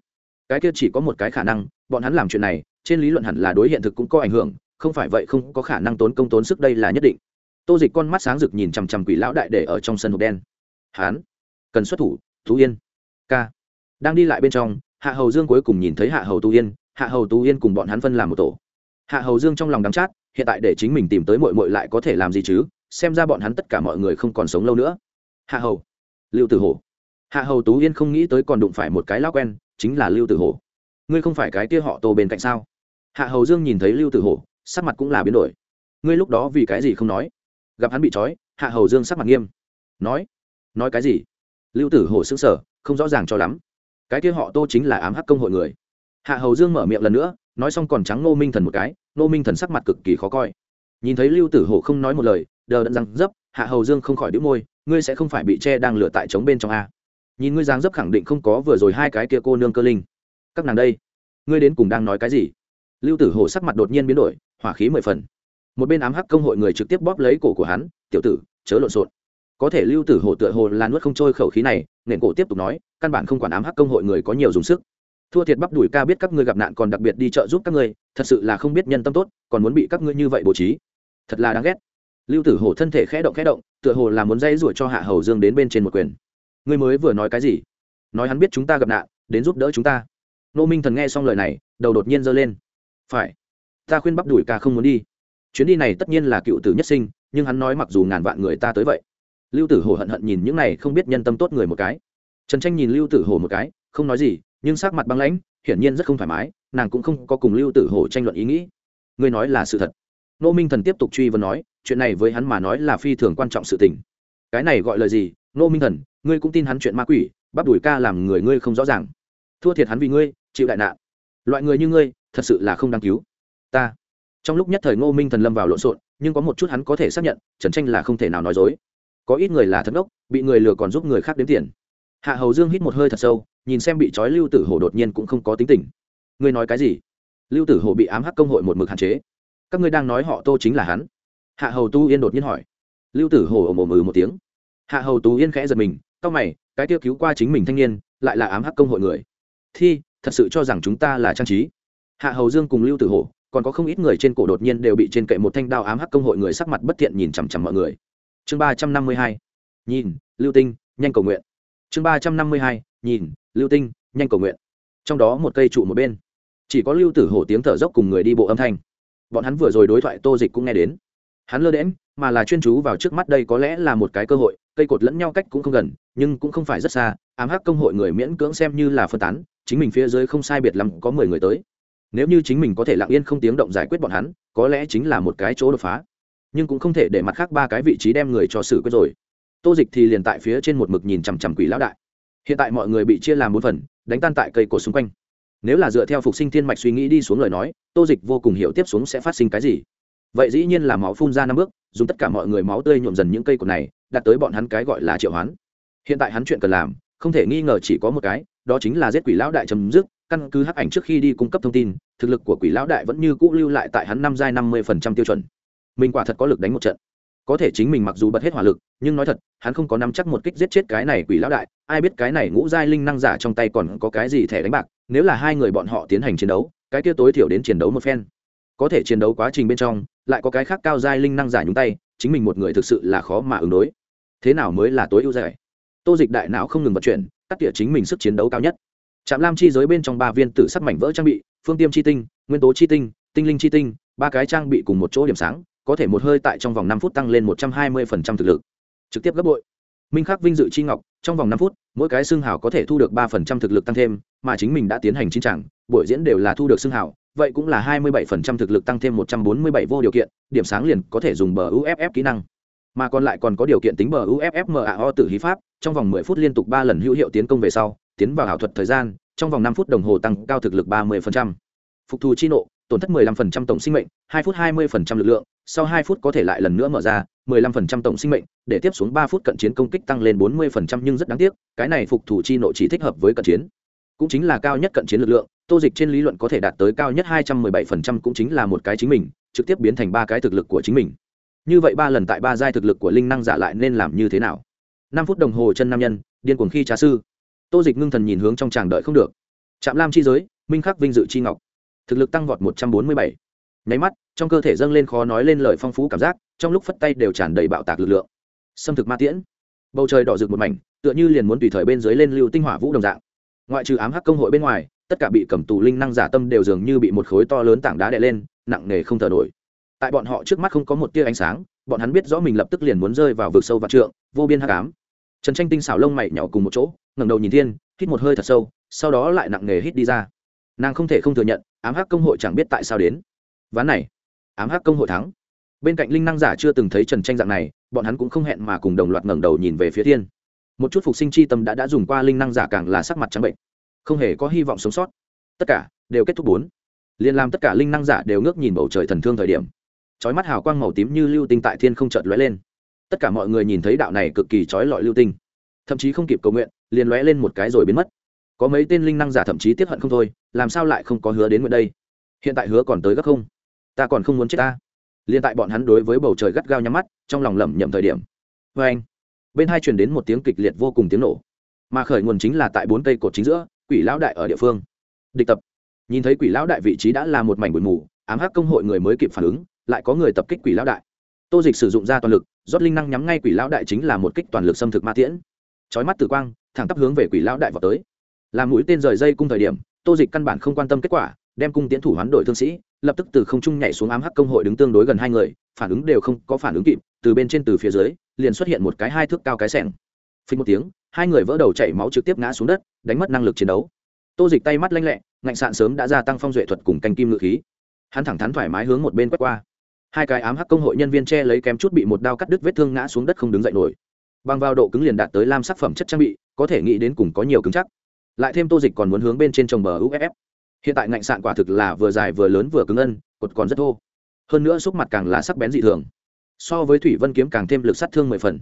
Cái kia chỉ có một cái khả năng, bọn hắn làm chuyện này trên lý luận hẳn là đối hiện thực cũng có ảnh hưởng, không phải vậy không có khả năng tốn công tốn sức đây là nhất định. Tô dịch con mắt sáng rực nhìn chằm chằm quỷ lão đại để ở trong sân hộp đen. Hán, cần xuất thủ thú yên. Ca. Đang đi lại bên trong, hạ hầu dương cuối cùng nhìn thấy hạ hầu tu yên, hạ hầu tu yên cùng bọn hắn phân làm một tổ. Hạ hầu dương trong lòng đắm chát, hiện tại để chính mình tìm tới mội mội lại có thể làm gì chứ? Xem ra bọn hắn tất cả mọi người không còn sống lâu nữa. Hạ hầu. Lưu tử hổ. Hạ hầu tú yên không nghĩ tới còn đụng phải một cái lao quen, chính là lưu tử hổ. Ngươi không phải cái kia họ tô bên cạnh sao? Hạ hầu dương nhìn thấy lưu tử hổ, sắc mặt cũng là biến đổi. Ngươi lúc đó vì cái gì không nói? Gặp hắn bị trói, hạ hầu dương sắc mặt nghiêm. Nói? Nói cái gì? Lưu tử hổ xứng sở không rõ ràng cho lắm. Cái kia họ tô chính là ám hắc công hội người. Hạ hầu dương mở miệng lần nữa, nói xong còn trắng nô minh thần một cái Nô minh thần sắc mặt cực kỳ khó coi. Nhìn thấy lưu tử hổ không nói một lời, đờ đẫn răng dấp, hạ hầu dương không khỏi đĩu môi, ngươi sẽ không phải bị che đang lửa tại trống bên trong a. Nhìn ngươi giang dấp khẳng định không có vừa rồi hai cái kia cô nương cơ linh. Các nàng đây, ngươi đến cùng đang nói cái gì? Lưu tử hổ sắc mặt đột nhiên biến đổi, hỏa khí mười phần. Một bên ám hắc công hội người trực tiếp bóp lấy cổ của hắn, tiểu tử, chớ lộn xộn. Có thể lưu tử hổ tựa hồ là nuốt không trôi khẩu khí này, nền cổ tiếp tục nói, căn bản không quản ám hắc công hội người có nhiều dùng sức. Thua thiệt bắp đùi ca biết các ngươi gặp nạn còn đặc biệt đi chợ giúp các ngươi, thật sự là không biết nhân tâm tốt, còn muốn bị các ngươi như vậy bố trí. Thật là đáng ghét. Lưu tử hổ thân thể khẽ động khẽ động, tựa hồ là muốn dây rủa cho hạ hầu dương đến bên trên một quyền. Ngươi mới vừa nói cái gì? Nói hắn biết chúng ta gặp nạn, đến giúp đỡ chúng ta. Nô minh thần nghe xong lời này, đầu đột nhiên giơ lên phải. Ta khuyên bắp đùi ca không muốn đi. Chuyến đi này tất nhiên là cựu tử nhất sinh, nhưng hắn nói mặc dù ngàn vạn người ta tới vậy. Lưu tử hổ hận hận nhìn những này không biết nhân tâm tốt người một cái. Trần tranh nhìn lưu tử hổ một cái, không nói gì, nhưng sắc mặt băng lãnh, hiển nhiên rất không thoải mái, nàng cũng không có cùng lưu tử hổ tranh luận ý nghĩ. Ngươi nói là sự thật. Nô minh thần tiếp tục truy vấn nói, chuyện này với hắn mà nói là phi thường quan trọng sự tình. Cái này gọi là gì? Nô minh thần, ngươi cũng tin hắn chuyện ma quỷ, bắp đùi ca làm người ngươi không rõ ràng. Thua thiệt hắn vì ngươi, chịu đại nạn loại người như ngươi, thật sự là không đáng cứu. Ta. Trong lúc nhất thời ngô minh thần lâm vào lộn xộn, nhưng có một chút hắn có thể xác nhận, trần tranh là không thể nào nói dối. Có ít người là thất ốc bị người lừa còn giúp người khác đếm tiền. Hạ hầu dương hít một hơi thật sâu, nhìn xem bị trói lưu tử hổ đột nhiên cũng không có tính tình. Ngươi nói cái gì? Lưu tử hổ bị ám hắc công hội một mực hạn chế. Các ngươi đang nói họ tô chính là hắn. Hạ hầu tu yên đột nhiên hỏi. Lưu tử hổ ồm ồm ừ một tiếng. Hạ hầu tú yên khẽ giật mình, cau mày, cái tiêu cứu qua chính mình thanh niên, lại là ám hắc công hội người. Thi thật sự cho rằng chúng ta là trang trí. Hạ hầu dương cùng lưu tử hổ, còn có không ít người trên cổ đột nhiên đều bị trên kệ một thanh đao ám hắc công hội người sắc mặt bất thiện nhìn chằm chằm mọi người. Chương ba trăm năm mươi hai, nhìn, lưu tinh, nhanh cầu nguyện. Chương ba trăm năm mươi hai, nhìn, lưu tinh, nhanh cầu nguyện. Trong đó một cây trụ một bên. Chỉ có lưu tử hổ tiếng thở dốc cùng người đi bộ âm thanh. Bọn hắn vừa rồi đối thoại tô dịch cũng nghe đến. Hắn lơ đễm mà là chuyên chú vào trước mắt đây có lẽ là một cái cơ hội, cây cột lẫn nhau cách cũng không gần, nhưng cũng không phải rất xa, ám hắc công hội người miễn cưỡng xem như là phân tán chính mình phía dưới không sai biệt lắm có mười người tới. Nếu như chính mình có thể lặng yên không tiếng động giải quyết bọn hắn, có lẽ chính là một cái chỗ đột phá. Nhưng cũng không thể để mặt khác ba cái vị trí đem người cho xử quyết rồi. Tô dịch thì liền tại phía trên một mực nhìn chằm chằm quỷ lão đại. Hiện tại mọi người bị chia làm bốn phần, đánh tan tại cây cột xung quanh. Nếu là dựa theo phục sinh thiên mạch suy nghĩ đi xuống lời nói, tô dịch vô cùng hiểu tiếp xuống sẽ phát sinh cái gì. Vậy dĩ nhiên là máu phun ra năm bước, dùng tất cả mọi người máu tươi nhuộm dần những cây cột này đặt tới bọn hắn cái gọi là triệu hoán. Hiện tại hắn chuyện cần làm, không thể nghi ngờ chỉ có một cái đó chính là giết quỷ lão đại chấm dứt, căn cứ hắc ảnh trước khi đi cung cấp thông tin, thực lực của quỷ lão đại vẫn như cũ lưu lại tại hắn năm giai năm mươi phần trăm tiêu chuẩn. Mình quả thật có lực đánh một trận. Có thể chính mình mặc dù bật hết hỏa lực, nhưng nói thật, hắn không có nắm chắc một kích giết chết cái này quỷ lão đại, ai biết cái này ngũ giai linh năng giả trong tay còn có cái gì thẻ đánh bạc, nếu là hai người bọn họ tiến hành chiến đấu, cái kia tối thiểu đến chiến đấu một phen. Có thể chiến đấu quá trình bên trong, lại có cái khác cao giai linh năng giả nhúng tay, chính mình một người thực sự là khó mà ứng đối. Thế nào mới là tối ưu giải tô dịch đại não không ngừng vận chuyển, cắt tỉa chính mình sức chiến đấu cao nhất. Trạm lam chi giới bên trong ba viên tử sắc mảnh vỡ trang bị, phương tiêm chi tinh, nguyên tố chi tinh tinh linh chi tinh, ba cái trang bị cùng một chỗ điểm sáng, có thể một hơi tại trong vòng năm phút tăng lên một trăm hai mươi phần trăm thực lực. Trực tiếp gấp bội. Minh khắc vinh dự chi ngọc, trong vòng năm phút, mỗi cái xương hào có thể thu được ba phần trăm thực lực tăng thêm, mà chính mình đã tiến hành chín tràng, buổi diễn đều là thu được xương hào, vậy cũng là hai mươi bảy phần trăm thực lực tăng thêm một trăm bốn mươi bảy vô điều kiện, điểm sáng liền có thể dùng bờ uff kỹ năng mà còn lại còn có điều kiện tính bờ a o tự hí pháp trong vòng mười phút liên tục ba lần hữu hiệu tiến công về sau tiến vào ảo thuật thời gian trong vòng năm phút đồng hồ tăng cao thực lực ba mươi phục thù chi nộ tổn thất 15% tổng sinh mệnh, 2 phút 20% lực lượng, sau 2 phút có thể lại lần nữa mở ra, 15% tổng sinh mệnh, để tiếp xuống 3 phút cận chiến công kích tăng lên 40% nhưng rất đáng tiếc, cái này phục thù chi nộ chỉ thích hợp với cận chiến. cũng chính là cao nhất cận chiến lực lượng tô dịch trên lý luận có thể đạt tới cao nhất hai trăm mười bảy phần trăm cũng chính là một cái chính mình trực tiếp biến thành ba cái thực lực của chính mình như vậy ba lần tại ba giai thực lực của linh năng giả lại nên làm như thế nào? Năm phút đồng hồ chân nam nhân, điên cuồng khi trà sư. Tô dịch ngưng thần nhìn hướng trong tràng đợi không được. Trạm lam chi giới, minh khắc vinh dự chi ngọc. Thực lực tăng vọt một trăm bốn mươi bảy. Nháy mắt, trong cơ thể dâng lên khó nói lên lời phong phú cảm giác, trong lúc phất tay đều tràn đầy bạo tạc lực lượng. Xâm thực ma tiễn. Bầu trời đỏ rực một mảnh, tựa như liền muốn tùy thời bên dưới lên lưu tinh hỏa vũ đồng dạng. Ngoại trừ ám hắc công hội bên ngoài, tất cả bị cầm tù linh năng giả tâm đều dường như bị một khối to lớn tảng đá đè lên, nặng nề không thở nổi tại bọn họ trước mắt không có một tia ánh sáng, bọn hắn biết rõ mình lập tức liền muốn rơi vào vực sâu và trượng, vô biên hắc ám. Trần tranh tinh xảo lông mày nhỏ cùng một chỗ, ngẩng đầu nhìn thiên, hít một hơi thật sâu, sau đó lại nặng nề hít đi ra. Nàng không thể không thừa nhận, ám hắc công hội chẳng biết tại sao đến. Ván này, ám hắc công hội thắng. Bên cạnh linh năng giả chưa từng thấy trần tranh dạng này, bọn hắn cũng không hẹn mà cùng đồng loạt ngẩng đầu nhìn về phía thiên. Một chút phục sinh chi tâm đã đã dùng qua linh năng giả càng là sắc mặt trắng bệnh. Không hề có hy vọng sống sót. Tất cả đều kết thúc bốn. Liền làm tất cả linh năng giả đều ngước nhìn bầu trời thần thương thời điểm chói mắt hào quang màu tím như lưu tinh tại thiên không chợt lóe lên. Tất cả mọi người nhìn thấy đạo này cực kỳ chói lọi lưu tinh. Thậm chí không kịp cầu nguyện, liền lóe lên một cái rồi biến mất. Có mấy tên linh năng giả thậm chí tiếp hận không thôi, làm sao lại không có hứa đến nguyện đây? Hiện tại hứa còn tới gấp không? Ta còn không muốn chết ta. Liền tại bọn hắn đối với bầu trời gắt gao nhắm mắt, trong lòng lẩm nhẩm thời điểm. Vê anh, bên hai truyền đến một tiếng kịch liệt vô cùng tiếng nổ. Mà khởi nguồn chính là tại bốn cây cột chính giữa, quỷ lão đại ở địa phương. Địch tập. Nhìn thấy quỷ lão đại vị trí đã là một mảnh bụi mù ám hắc công hội người mới kịp phản ứng, lại có người tập kích quỷ lão đại. Tô dịch sử dụng ra toàn lực, rót linh năng nhắm ngay quỷ lão đại chính là một kích toàn lực xâm thực ma tiễn. Chói mắt tử quang, thẳng tắp hướng về quỷ lão đại vào tới. Làm mũi tên rời dây cung thời điểm, tô dịch căn bản không quan tâm kết quả, đem cung tiến thủ hoán đổi thương sĩ, lập tức từ không trung nhảy xuống ám hắc công hội đứng tương đối gần hai người, phản ứng đều không có phản ứng kịp, từ bên trên từ phía dưới, liền xuất hiện một cái hai thước cao cái sẻng phình một tiếng, hai người vỡ đầu chảy máu trực tiếp ngã xuống đất, đánh mất năng lực chiến đấu. Tô dịch tay mắt lanh lẹ, ngạnh sạn sớm đã gia tăng phong duệ thuật cùng canh kim ngự khí hắn thẳng thắn thoải mái hướng một bên quét qua. Hai cái ám hắc công hội nhân viên che lấy kém chút bị một đao cắt đứt vết thương ngã xuống đất không đứng dậy nổi. Bằng vào độ cứng liền đạt tới lam sắc phẩm chất trang bị, có thể nghĩ đến cùng có nhiều cứng chắc. Lại thêm tô dịch còn muốn hướng bên trên trồng bờ uff hiện tại ngạnh sạn quả thực là vừa dài vừa lớn vừa cứng ân, cột còn rất thô. Hơn nữa xúc mặt càng là sắc bén dị thường. So với thủy vân kiếm càng thêm lực sát thương mười phần.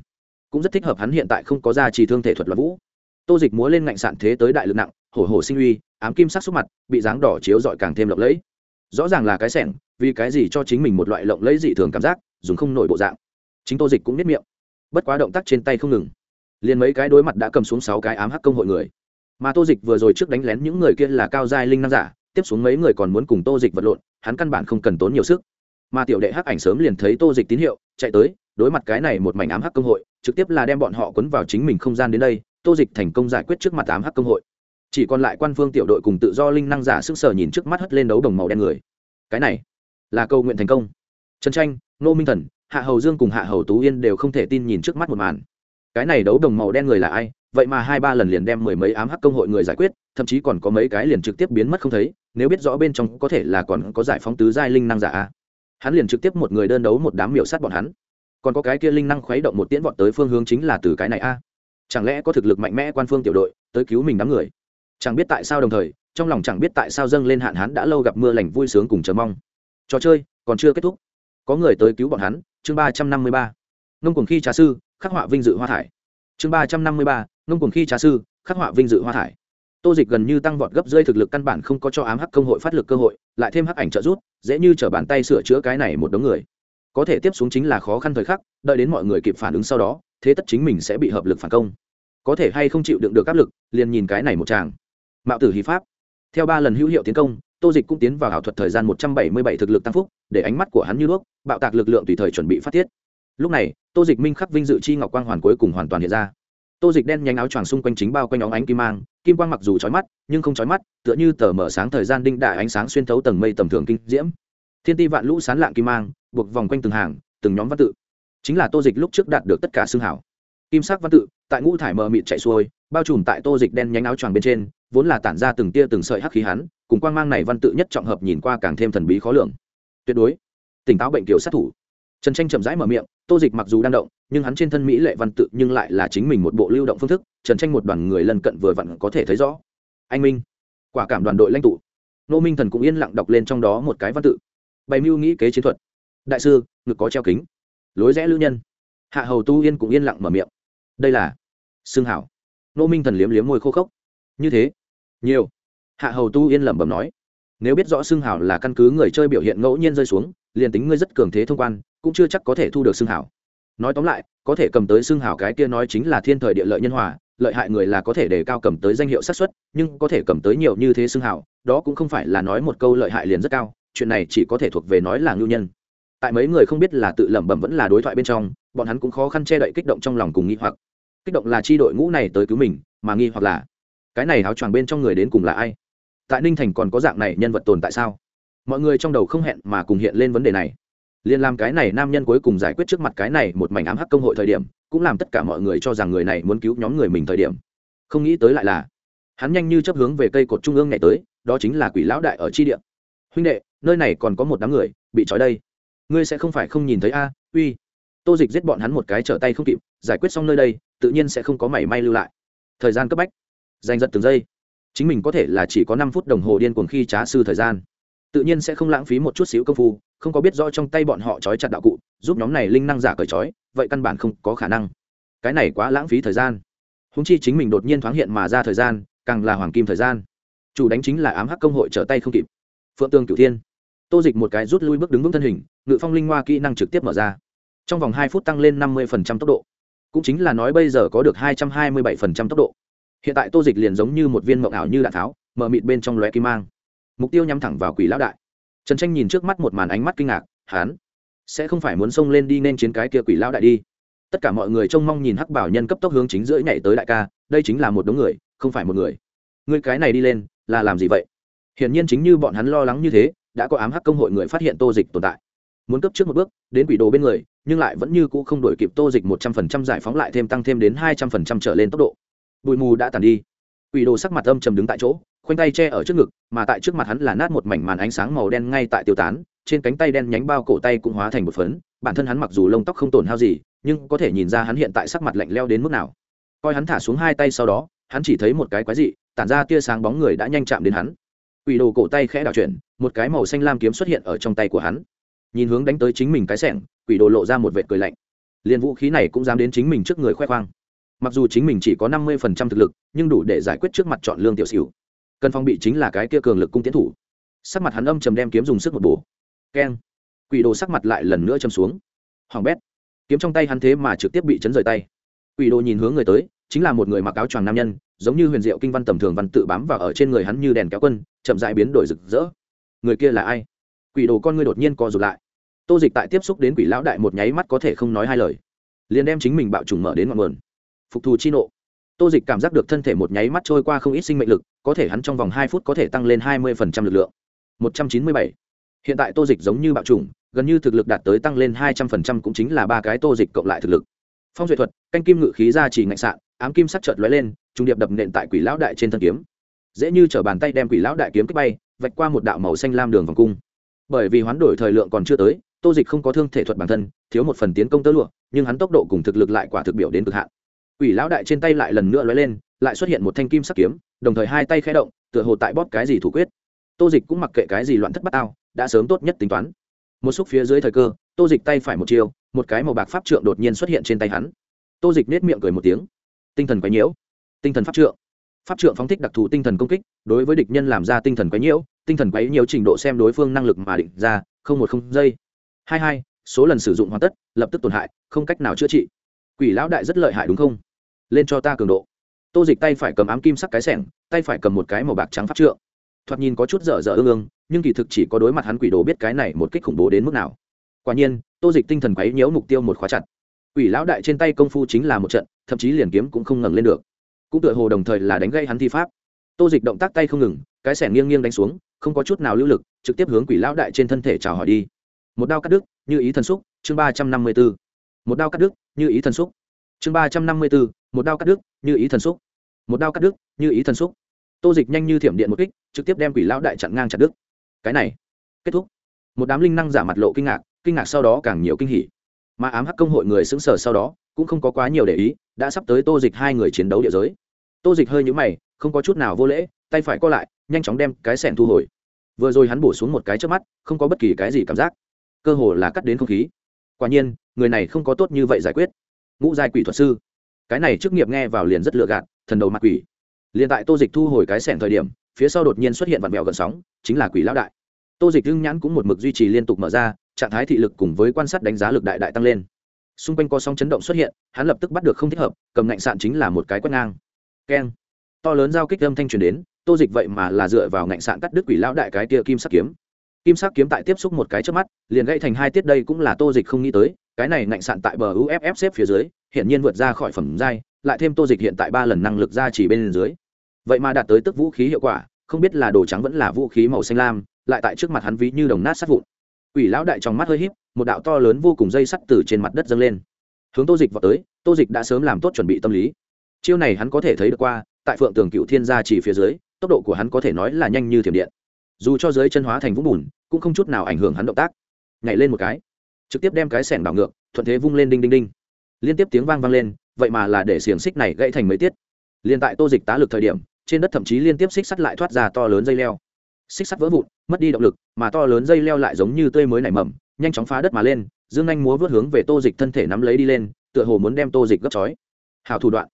Cũng rất thích hợp hắn hiện tại không có ra trì thương thể thuật loạn vũ. Tô dịch múa lên ngạnh sạn thế tới đại lực nặng, hổ hổ sinh uy, ám kim sắc xúc mặt, bị dáng đỏ chiếu dọi càng thêm lộng lẫy rõ ràng là cái sẻng, vì cái gì cho chính mình một loại lộng lẫy dị thường cảm giác, dùng không nổi bộ dạng. Chính tô dịch cũng biết miệng. Bất quá động tác trên tay không ngừng. Liền mấy cái đối mặt đã cầm xuống sáu cái ám hắc công hội người. Mà tô dịch vừa rồi trước đánh lén những người kia là cao giai linh năng giả, tiếp xuống mấy người còn muốn cùng tô dịch vật lộn, hắn căn bản không cần tốn nhiều sức. Mà tiểu đệ hắc ảnh sớm liền thấy tô dịch tín hiệu, chạy tới, đối mặt cái này một mảnh ám hắc công hội, trực tiếp là đem bọn họ quấn vào chính mình không gian đến đây, tô dịch thành công giải quyết trước mặt ám hắc công hội chỉ còn lại quan phương tiểu đội cùng tự do linh năng giả sức sở nhìn trước mắt hất lên đấu đồng màu đen người. Cái này là câu nguyện thành công. Trần tranh nô minh thần, hạ hầu dương cùng hạ hầu tú yên đều không thể tin nhìn trước mắt một màn. Cái này đấu đồng màu đen người là ai? Vậy mà hai ba lần liền đem mười mấy ám hắc công hội người giải quyết, thậm chí còn có mấy cái liền trực tiếp biến mất không thấy, nếu biết rõ bên trong có thể là còn có giải phóng tứ giai linh năng giả a. Hắn liền trực tiếp một người đơn đấu một đám miểu sát bọn hắn. Còn có cái kia linh năng khuấy động một tiễn vọt tới phương hướng chính là từ cái này a. Chẳng lẽ có thực lực mạnh mẽ quan phương tiểu đội tới cứu mình đám người? Chẳng biết tại sao đồng thời, trong lòng chẳng biết tại sao dâng lên hạn hán đã lâu gặp mưa lành vui sướng cùng chờ mong. Trò chơi, còn chưa kết thúc. Có người tới cứu bọn hắn, chương ba trăm năm mươi ba. Ngông cuồng khi trà sư, khắc họa vinh dự hoa thải. Chương ba trăm năm mươi ba, ngông cuồng khi trà sư, khắc họa vinh dự hoa thải. Tô dịch gần như tăng vọt gấp rơi thực lực căn bản không có cho ám hắc công hội phát lực cơ hội, lại thêm hắc ảnh trợ rút dễ như t bàn tay sửa chữa cái này một đống người. Có thể tiếp xuống chính là khó khăn thời khắc, đợi đến mọi người kịp phản ứng sau đó, thế tất chính mình sẽ bị hợp lực phản công. Có thể hay không chịu đựng được áp lực, liền nhìn cái này một chàng mạo tử hí pháp. Theo ba lần hữu hiệu tiến công, tô dịch cũng tiến vào ảo thuật thời gian một trăm bảy mươi bảy thực lực tăng phúc, để ánh mắt của hắn như đuốc, bạo tạc lực lượng tùy thời chuẩn bị phát thiết lúc này, tô dịch minh khắc vinh dự chi ngọc quang hoàn cuối cùng hoàn toàn hiện ra. Tô dịch đen nhánh áo choàng xung quanh chính bao quanh óng ánh kim mang, kim quang mặc dù trói mắt, nhưng không trói mắt, tựa như tờ mở sáng thời gian đinh đại ánh sáng xuyên thấu tầng mây tầm thường kinh diễm. Thiên ti vạn lũ sán lạng kim mang, buộc vòng quanh từng hàng, từng nhóm văn tự. Chính là tô dịch lúc trước đạt được tất cả xương hảo. Kim sắc văn tự, tại ngũ thải mờ mịt chạy xuôi bao trùm tại tô dịch đen nhánh áo choàng bên trên, vốn là tản ra từng tia từng sợi hắc khí hắn, cùng quang mang này văn tự nhất trọng hợp nhìn qua càng thêm thần bí khó lường. Tuyệt đối, tỉnh táo bệnh kiểu sát thủ. Trần tranh chậm rãi mở miệng, tô dịch mặc dù đang động, nhưng hắn trên thân mỹ lệ văn tự nhưng lại là chính mình một bộ lưu động phương thức, trần tranh một đoàn người lân cận vừa vặn có thể thấy rõ. Anh minh, quả cảm đoàn đội lãnh tụ. Nô minh thần cũng yên lặng đọc lên trong đó một cái văn tự. Bày mưu nghĩ kế chiến thuật. Đại sư, ngực có treo kính. Lối rẽ lưu nhân. Hạ hầu tu yên cũng yên lặng mở miệng. Đây là xương hảo nô minh thần liếm liếm môi khô khốc. Như thế? Nhiều. Hạ hầu tu yên lẩm bẩm nói. Nếu biết rõ xương hảo là căn cứ người chơi biểu hiện ngẫu nhiên rơi xuống liền tính ngươi rất cường thế thông quan cũng chưa chắc có thể thu được xương hảo. Nói tóm lại có thể cầm tới xương hảo cái kia nói chính là thiên thời địa lợi nhân hòa lợi hại người là có thể đề cao cầm tới danh hiệu sát xuất, nhưng có thể cầm tới nhiều như thế xương hảo đó cũng không phải là nói một câu lợi hại liền rất cao chuyện này chỉ có thể thuộc về nói là ngưu nhân. Tại mấy người không biết là tự lẩm bẩm vẫn là đối thoại bên trong bọn hắn cũng khó khăn che đậy kích động trong lòng cùng nghi hoặc kích động là chi đội ngũ này tới cứu mình, mà nghi hoặc là, cái này áo choàng bên trong người đến cùng là ai? Tại ninh thành còn có dạng này nhân vật tồn tại sao? Mọi người trong đầu không hẹn mà cùng hiện lên vấn đề này. Liên làm cái này nam nhân cuối cùng giải quyết trước mặt cái này một mảnh ám hắc công hội thời điểm, cũng làm tất cả mọi người cho rằng người này muốn cứu nhóm người mình thời điểm. Không nghĩ tới lại là, hắn nhanh như chấp hướng về cây cột trung ương ngày tới, đó chính là quỷ lão đại ở chi địa. Huynh đệ, nơi này còn có một đám người, bị trói đây. Ngươi sẽ không phải không nhìn thấy a, uy tô dịch giết bọn hắn một cái trở tay không kịp, giải quyết xong nơi đây, tự nhiên sẽ không có mảy may lưu lại. Thời gian cấp bách. Giành giật từng giây. Chính mình có thể là chỉ có năm phút đồng hồ điên cuồng khi trá sư thời gian. Tự nhiên sẽ không lãng phí một chút xíu công phu, không có biết rõ trong tay bọn họ trói chặt đạo cụ, giúp nhóm này linh năng giả cởi trói, vậy căn bản không có khả năng. Cái này quá lãng phí thời gian. Húng chi chính mình đột nhiên thoáng hiện mà ra thời gian, càng là hoàng kim thời gian. Chủ đánh chính là ám hắc công hội trở tay không kịp. Phượng tương cửu thiên. Tô dịch một cái rút lui bước đứng vững thân hình, ngự phong linh hoa kỹ năng trực tiếp mở ra trong vòng hai phút tăng lên năm mươi tốc độ. Cũng chính là nói bây giờ có được hai trăm hai mươi bảy tốc độ. Hiện tại tô dịch liền giống như một viên mộng ảo như đạn tháo mở mịt bên trong lóe kim mang. Mục tiêu nhắm thẳng vào quỷ lão đại. Trần tranh nhìn trước mắt một màn ánh mắt kinh ngạc hán sẽ không phải muốn xông lên đi nên chiến cái kia quỷ lão đại đi. Tất cả mọi người trông mong nhìn hắc bảo nhân cấp tốc hướng chính giữa nhảy tới đại ca, đây chính là một đống người, không phải một người. Người cái này đi lên, là làm gì vậy? Hiển nhiên chính như bọn hắn lo lắng như thế, đã có ám hắc công hội người phát hiện tô dịch tồn tại muốn cấp trước một bước, đến quỷ đồ bên người, nhưng lại vẫn như cũ không đổi kịp tô dịch một trăm phần trăm giải phóng lại thêm tăng thêm đến hai trăm phần trăm trở lên tốc độ. Bụi mù đã tàn đi. Quỷ đồ sắc mặt âm trầm đứng tại chỗ, khoanh tay che ở trước ngực, mà tại trước mặt hắn là nát một mảnh màn ánh sáng màu đen ngay tại tiêu tán, trên cánh tay đen nhánh bao cổ tay cũng hóa thành một phấn, bản thân hắn mặc dù lông tóc không tổn hao gì, nhưng có thể nhìn ra hắn hiện tại sắc mặt lạnh leo đến mức nào. Coi hắn thả xuống hai tay sau đó, hắn chỉ thấy một cái quái dị, tản ra tia sáng bóng người đã nhanh chạm đến hắn. Quỷ đồ cổ tay khẽ đảo chuyển, một cái màu xanh lam kiếm xuất hiện ở trong tay của hắn nhìn hướng đánh tới chính mình cái sẻng, quỷ đồ lộ ra một vệt cười lạnh. Liền vũ khí này cũng dám đến chính mình trước người khoe khoang. Mặc dù chính mình chỉ có năm mươi phần trăm thực lực, nhưng đủ để giải quyết trước mặt chọn lương tiểu xỉu. Cần phong bị chính là cái kia cường lực cung tiến thủ. Sắc mặt hắn âm trầm đem kiếm dùng sức một bổ. Keng. Quỷ đồ sắc mặt lại lần nữa châm xuống. Hoàng bét. Kiếm trong tay hắn thế mà trực tiếp bị chấn rời tay. Quỷ đồ nhìn hướng người tới, chính là một người mặc áo choàng nam nhân, giống như huyền diệu kinh văn tầm thường văn tự bám vào ở trên người hắn như đèn kéo quân, chậm dại biến đổi rực rỡ. Người kia là ai? Quỷ đồ con ngươi đột nhiên co rụt lại. Tô dịch tại tiếp xúc đến quỷ lão đại một nháy mắt có thể không nói hai lời. Liền đem chính mình bạo trùng mở đến ngọn nguồn. Phục thù chi nộ. Tô dịch cảm giác được thân thể một nháy mắt trôi qua không ít sinh mệnh lực, có thể hắn trong vòng hai phút có thể tăng lên hai mươi lực lượng. một trăm chín mươi bảy. Hiện tại tô dịch giống như bạo trùng, gần như thực lực đạt tới tăng lên hai trăm linh cũng chính là ba cái tô dịch cộng lại thực lực. Phong duyệt thuật, canh kim ngự khí ra chỉ ngạnh sạn, ám kim sắc chợt lóe lên trung điệp đập nện tại quỷ lão đại trên thân kiếm. Dễ như t bàn tay đem quỷ lão đại kiếm kích bay, vạch qua một đạo màu xanh lam đường vòng cung bởi vì hoán đổi thời lượng còn chưa tới, tô dịch không có thương thể thuật bản thân, thiếu một phần tiến công tơ lụa, nhưng hắn tốc độ cùng thực lực lại quả thực biểu đến cực hạn. Quỷ lão đại trên tay lại lần nữa lóe lên, lại xuất hiện một thanh kim sắc kiếm, đồng thời hai tay khẽ động, tựa hồ tại bóp cái gì thủ quyết. Tô dịch cũng mặc kệ cái gì loạn thất bát ao đã sớm tốt nhất tính toán. Một xúc phía dưới thời cơ, tô dịch tay phải một chiều một cái màu bạc pháp trượng đột nhiên xuất hiện trên tay hắn. Tô dịch nết miệng cười một tiếng. Tinh thần quấy nhiễu. Tinh thần pháp trượng pháp trượng phóng thích đặc thù tinh thần công kích, đối với địch nhân làm ra tinh thần quấy nhiễu, tinh thần quấy nhiễu trình độ xem đối phương năng lực mà định ra, không một không giây. Hai hai, số lần sử dụng hoàn tất, lập tức tổn hại, không cách nào chữa trị. Quỷ lão đại rất lợi hại đúng không? Lên cho ta cường độ. Tô dịch tay phải cầm ám kim sắc cái sẻng, tay phải cầm một cái màu bạc trắng pháp trượng. Thoạt nhìn có chút dở dở ương ương, nhưng kỳ thực chỉ có đối mặt hắn quỷ đồ biết cái này một kích khủng bố đến mức nào. Quả nhiên, tô dịch tinh thần quấy nhiễu mục tiêu một khóa chặt. Quỷ lão đại trên tay công phu chính là một trận, thậm chí liền kiếm cũng không ngẩng lên được cũng tựa hồ đồng thời là đánh gây hắn thi pháp. Tô dịch động tác tay không ngừng, cái sẻng nghiêng nghiêng đánh xuống, không có chút nào lưu lực, trực tiếp hướng quỷ lão đại trên thân thể chào hỏi đi. Một đao cắt đứt, như ý thần xúc, chương ba trăm năm mươi b ố một đao cắt đứt, như ý thần xúc. Chương ba trăm năm mươi b ố một đao cắt đứt, như ý thần xúc. Một đao cắt đứt, như ý thần xúc. Tô dịch nhanh như thiểm điện một kích, trực tiếp đem quỷ lão đại chặn ngang chặt đứt. Cái này, kết thúc. Một đám linh năng giả mặt lộ kinh ngạc kinh ngạc sau đó càng nhiều kinh hỉ. Mà ám hắc công hội người xứng sở sau đó cũng không có quá nhiều để ý, đã sắp tới tô dịch hai người chiến đấu địa giới. Tô dịch hơi nhũ mày, không có chút nào vô lễ, tay phải co lại, nhanh chóng đem cái sẻn thu hồi. Vừa rồi hắn bổ xuống một cái trước mắt, không có bất kỳ cái gì cảm giác. Cơ hồ là cắt đến không khí. Quả nhiên, người này không có tốt như vậy giải quyết. Ngũ giai quỷ thuật sư. Cái này chức nghiệp nghe vào liền rất lựa gạt, thần đầu mặt quỷ. Liền tại tô dịch thu hồi cái sẻn thời điểm, phía sau đột nhiên xuất hiện vặn vẹo gần sóng, chính là quỷ lão đại. Tô dịch hưng nhãn cũng một mực duy trì liên tục mở ra, trạng thái thị lực cùng với quan sát đánh giá lực đại đại tăng lên xung quanh có sóng chấn động xuất hiện hắn lập tức bắt được không thích hợp cầm ngạnh sạn chính là một cái quét ngang. Keng. To lớn giao kích âm thanh truyền đến tô dịch vậy mà là dựa vào ngạnh sạn cắt đứt quỷ lão đại cái tia kim sắc kiếm. Kim sắc kiếm tại tiếp xúc một cái trước mắt liền gãy thành hai tiết đây cũng là tô dịch không nghĩ tới cái này ngạnh sạn tại bờ uff xếp phía dưới hiển nhiên vượt ra khỏi phẩm giai lại thêm tô dịch hiện tại ba lần năng lực ra chỉ bên dưới. Vậy mà đạt tới tức vũ khí hiệu quả không biết là đồ trắng vẫn là vũ khí màu xanh lam lại tại trước mặt hắn ví như đồng nát sát vụn. Quỷ lão đại trong mắt hơi híp, một đạo to lớn vô cùng dây sắt từ trên mặt đất dâng lên. Hướng Tô Dịch vào tới, Tô Dịch đã sớm làm tốt chuẩn bị tâm lý. Chiêu này hắn có thể thấy được qua, tại Phượng Tường Cựu Thiên gia chỉ phía dưới, tốc độ của hắn có thể nói là nhanh như thiểm điện. Dù cho dưới chân hóa thành vũng bùn, cũng không chút nào ảnh hưởng hắn động tác. Nhảy lên một cái, trực tiếp đem cái sẻng đảo ngược, thuận thế vung lên đinh đinh đinh. Liên tiếp tiếng vang vang lên, vậy mà là để xiềng xích này gãy thành mấy tiết. Liên tại Tô Dịch tá lực thời điểm, trên đất thậm chí liên tiếp xích sắt lại thoát ra to lớn dây leo xích sắt vỡ vụn mất đi động lực mà to lớn dây leo lại giống như tươi mới nảy mầm nhanh chóng phá đất mà lên, dương anh múa vớt hướng về tô dịch thân thể nắm lấy đi lên, tựa hồ muốn đem tô dịch gấp chói hào thủ đoạn.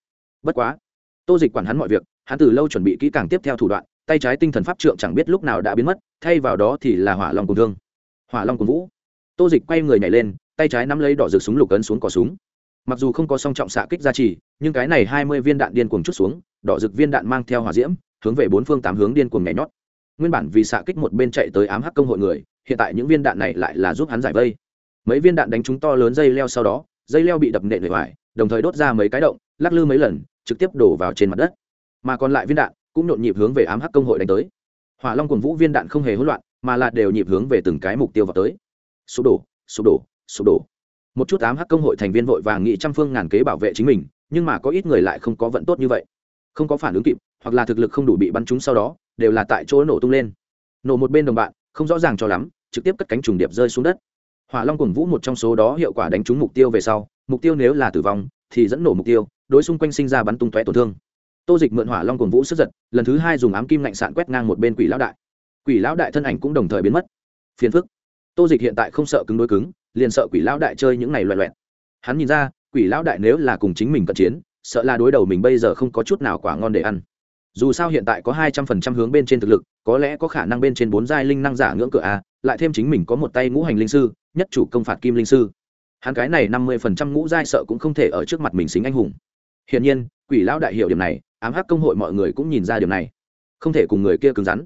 Bất quá. Tô dịch quản hắn mọi việc, hắn từ lâu chuẩn bị kỹ càng tiếp theo thủ đoạn, tay trái tinh thần pháp trượng chẳng biết lúc nào đã biến mất, thay vào đó thì là hỏa long cùng thương. Hỏa long cùng vũ. Tô dịch quay người nhảy lên, tay trái nắm lấy đỏ rực súng lục ấn xuống cỏ súng. Mặc dù không có song trọng xạ kích ra trì, nhưng cái này hai mươi viên đạn điên cuồng chút xuống, đỏ rực viên đạn mang theo hỏa diễm, hướng về bốn phương tám hướng điên cuồng nhảy nhót. Nguyên bản vì xạ kích một bên chạy tới ám hắc công hội người hiện tại những viên đạn này lại là giúp hắn giải vây. Mấy viên đạn đánh trúng to lớn dây leo sau đó, dây leo bị đập nện bề ngoài, đồng thời đốt ra mấy cái động, lắc lư mấy lần, trực tiếp đổ vào trên mặt đất. Mà còn lại viên đạn cũng nhộn nhịp hướng về ám hắc công hội đánh tới. Hỏa long cùng vũ viên đạn không hề hỗn loạn, mà là đều nhịp hướng về từng cái mục tiêu vào tới. Sụp đổ sụp đổ sụp đổ. Một chút ám hắc công hội thành viên vội vàng nghị trăm phương ngàn kế bảo vệ chính mình, nhưng mà có ít người lại không có vận tốt như vậy. Không có phản ứng kịp, hoặc là thực lực không đủ bị bắn trúng sau đó, đều là tại chỗ nổ tung lên. Nổ một bên đồng bạn, không rõ ràng cho lắm trực tiếp cất cánh trùng điệp rơi xuống đất. Hỏa long cuồng vũ một trong số đó hiệu quả đánh trúng mục tiêu về sau, mục tiêu nếu là tử vong, thì dẫn nổ mục tiêu, đối xung quanh sinh ra bắn tung tóe tổn thương. Tô dịch mượn hỏa long cuồng vũ sức giật, lần thứ hai dùng ám kim lạnh sạn quét ngang một bên quỷ lão đại. Quỷ lão đại thân ảnh cũng đồng thời biến mất. Phiền phức. Tô dịch hiện tại không sợ cứng đối cứng, liền sợ quỷ lão đại chơi những này loẹ loẹt. Hắn nhìn ra, quỷ lão đại nếu là cùng chính mình cận chiến, sợ là đối đầu mình bây giờ không có chút nào quả ngon để ăn. Dù sao hiện tại có hai trăm phần trăm hướng bên trên thực lực, có lẽ có khả năng bên trên bốn giai linh năng giả ngưỡng cửa a lại thêm chính mình có một tay ngũ hành linh sư, nhất chủ công phạt kim linh sư. Hắn cái này năm mươi phần trăm ngũ giai sợ cũng không thể ở trước mặt mình xính anh hùng. Hiển nhiên, quỷ lão đại hiểu điểm này, ám hắc công hội mọi người cũng nhìn ra điểm này. Không thể cùng người kia cứng rắn.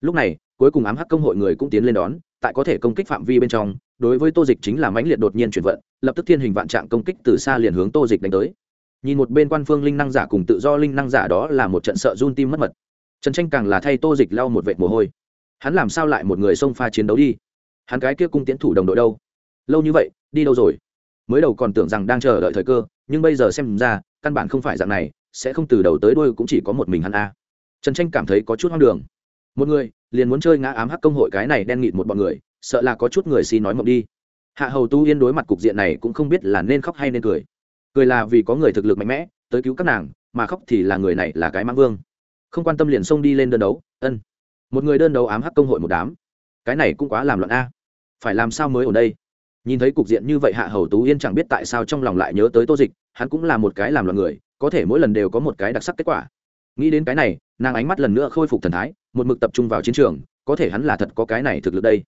Lúc này, cuối cùng ám hắc công hội người cũng tiến lên đón, tại có thể công kích phạm vi bên trong, đối với tô dịch chính là mãnh liệt đột nhiên chuyển vận, lập tức thiên hình vạn trạng công kích từ xa liền hướng tô dịch đánh tới. Nhìn một bên quan phương linh năng giả cùng tự do linh năng giả đó là một trận sợ run tim mất mật. Trần tranh càng là thay tô dịch lau một vệt mồ hôi hắn làm sao lại một người xông pha chiến đấu đi? Hắn cái kia cung tiến thủ đồng đội đâu? Lâu như vậy, đi đâu rồi? Mới đầu còn tưởng rằng đang chờ đợi thời cơ, nhưng bây giờ xem ra, căn bản không phải dạng này, sẽ không từ đầu tới đôi cũng chỉ có một mình hắn a. Trần tranh cảm thấy có chút hoang đường. Một người, liền muốn chơi ngã ám hắc công hội cái này đen nghịt một bọn người, sợ là có chút người xin nói mộng đi. Hạ hầu tu yên đối mặt cục diện này cũng không biết là nên khóc hay nên cười. Cười là vì có người thực lực mạnh mẽ, tới cứu các nàng, mà khóc thì là người này là cái mang vương. Không quan tâm liền xông đi lên đơn đấu, ân một người đơn đấu ám hắc công hội một đám. Cái này cũng quá làm loạn a. Phải làm sao mới ở đây? Nhìn thấy cục diện như vậy hạ hầu tú yên chẳng biết tại sao trong lòng lại nhớ tới tô dịch, hắn cũng là một cái làm loạn người, có thể mỗi lần đều có một cái đặc sắc kết quả. Nghĩ đến cái này, nàng ánh mắt lần nữa khôi phục thần thái, một mực tập trung vào chiến trường, có thể hắn là thật có cái này thực lực đây.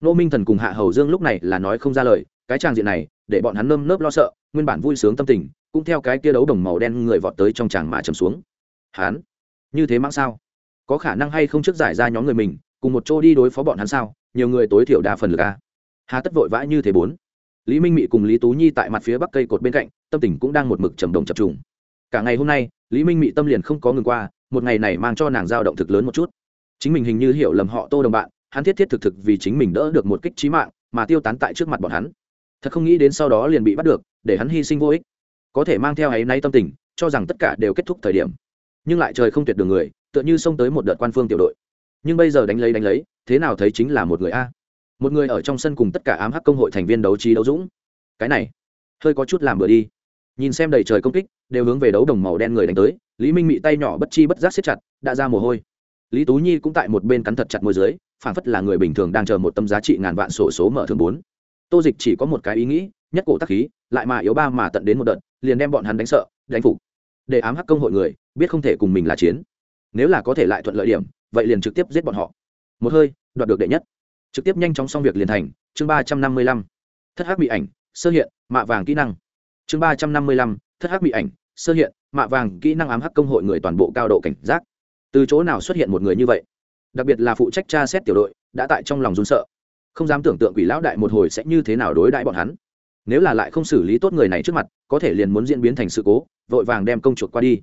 Nô minh thần cùng hạ hầu dương lúc này là nói không ra lời, cái trang diện này, để bọn hắn nơm nớp lo sợ, nguyên bản vui sướng tâm tình, cũng theo cái kia đấu đồng màu đen người vọt tới trong tràng mà trầm xuống. Hắn, như thế mãng sao? Có khả năng hay không trước giải ra nhóm người mình, cùng một chỗ đi đối phó bọn hắn sao? Nhiều người tối thiểu đa phần lực a. Hà tất vội vã như thế bốn. Lý minh mị cùng lý tú nhi tại mặt phía bắc cây cột bên cạnh, tâm tình cũng đang một mực trầm đồng chập trùng. Cả ngày hôm nay, lý minh mị tâm liền không có ngừng qua, một ngày này mang cho nàng dao động thực lớn một chút. Chính mình hình như hiểu lầm họ tô đồng bạn, hắn thiết thiết thực thực vì chính mình đỡ được một kích trí mạng, mà tiêu tán tại trước mặt bọn hắn. Thật không nghĩ đến sau đó liền bị bắt được, để hắn hy sinh vô ích. Có thể mang theo ấy nay tâm tình, cho rằng tất cả đều kết thúc thời điểm. Nhưng lại trời không tuyệt đường người tựa như xông tới một đợt quan phương tiểu đội. Nhưng bây giờ đánh lấy đánh lấy, thế nào thấy chính là một người a. Một người ở trong sân cùng tất cả ám hắc công hội thành viên đấu trí đấu dũng. Cái này, hơi có chút làm bừa đi. Nhìn xem đầy trời công kích, đều hướng về đấu đồng màu đen người đánh tới, lý minh mị tay nhỏ bất chi bất giác siết chặt, đã ra mồ hôi. Lý tú nhi cũng tại một bên cắn thật chặt môi dưới phản phất là người bình thường đang chờ một tâm giá trị ngàn vạn sổ số mở thường bốn. Tô dịch chỉ có một cái ý nghĩ, nhất cổ tắc khí, lại mà yếu ba mà tận đến một đợt, liền đem bọn hắn đánh sợ, đánh phục. Để ám hắc công hội người, biết không thể cùng mình là chiến nếu là có thể lại thuận lợi điểm, vậy liền trực tiếp giết bọn họ. Một hơi, đoạt được đệ nhất. Trực tiếp nhanh chóng xong việc liền thành, chương ba trăm năm mươi lăm. Thất hắc bị ảnh, sơ hiện, mạ vàng kỹ năng. Chương ba trăm năm mươi lăm, thất hắc bị ảnh, sơ hiện, mạ vàng kỹ năng ám hắc công hội người toàn bộ cao độ cảnh giác. Từ chỗ nào xuất hiện một người như vậy? Đặc biệt là phụ trách tra xét tiểu đội, đã tại trong lòng run sợ. Không dám tưởng tượng quỷ lão đại một hồi sẽ như thế nào đối đãi bọn hắn. Nếu là lại không xử lý tốt người này trước mặt, có thể liền muốn diễn biến thành sự cố, vội vàng đem công chuộc qua đi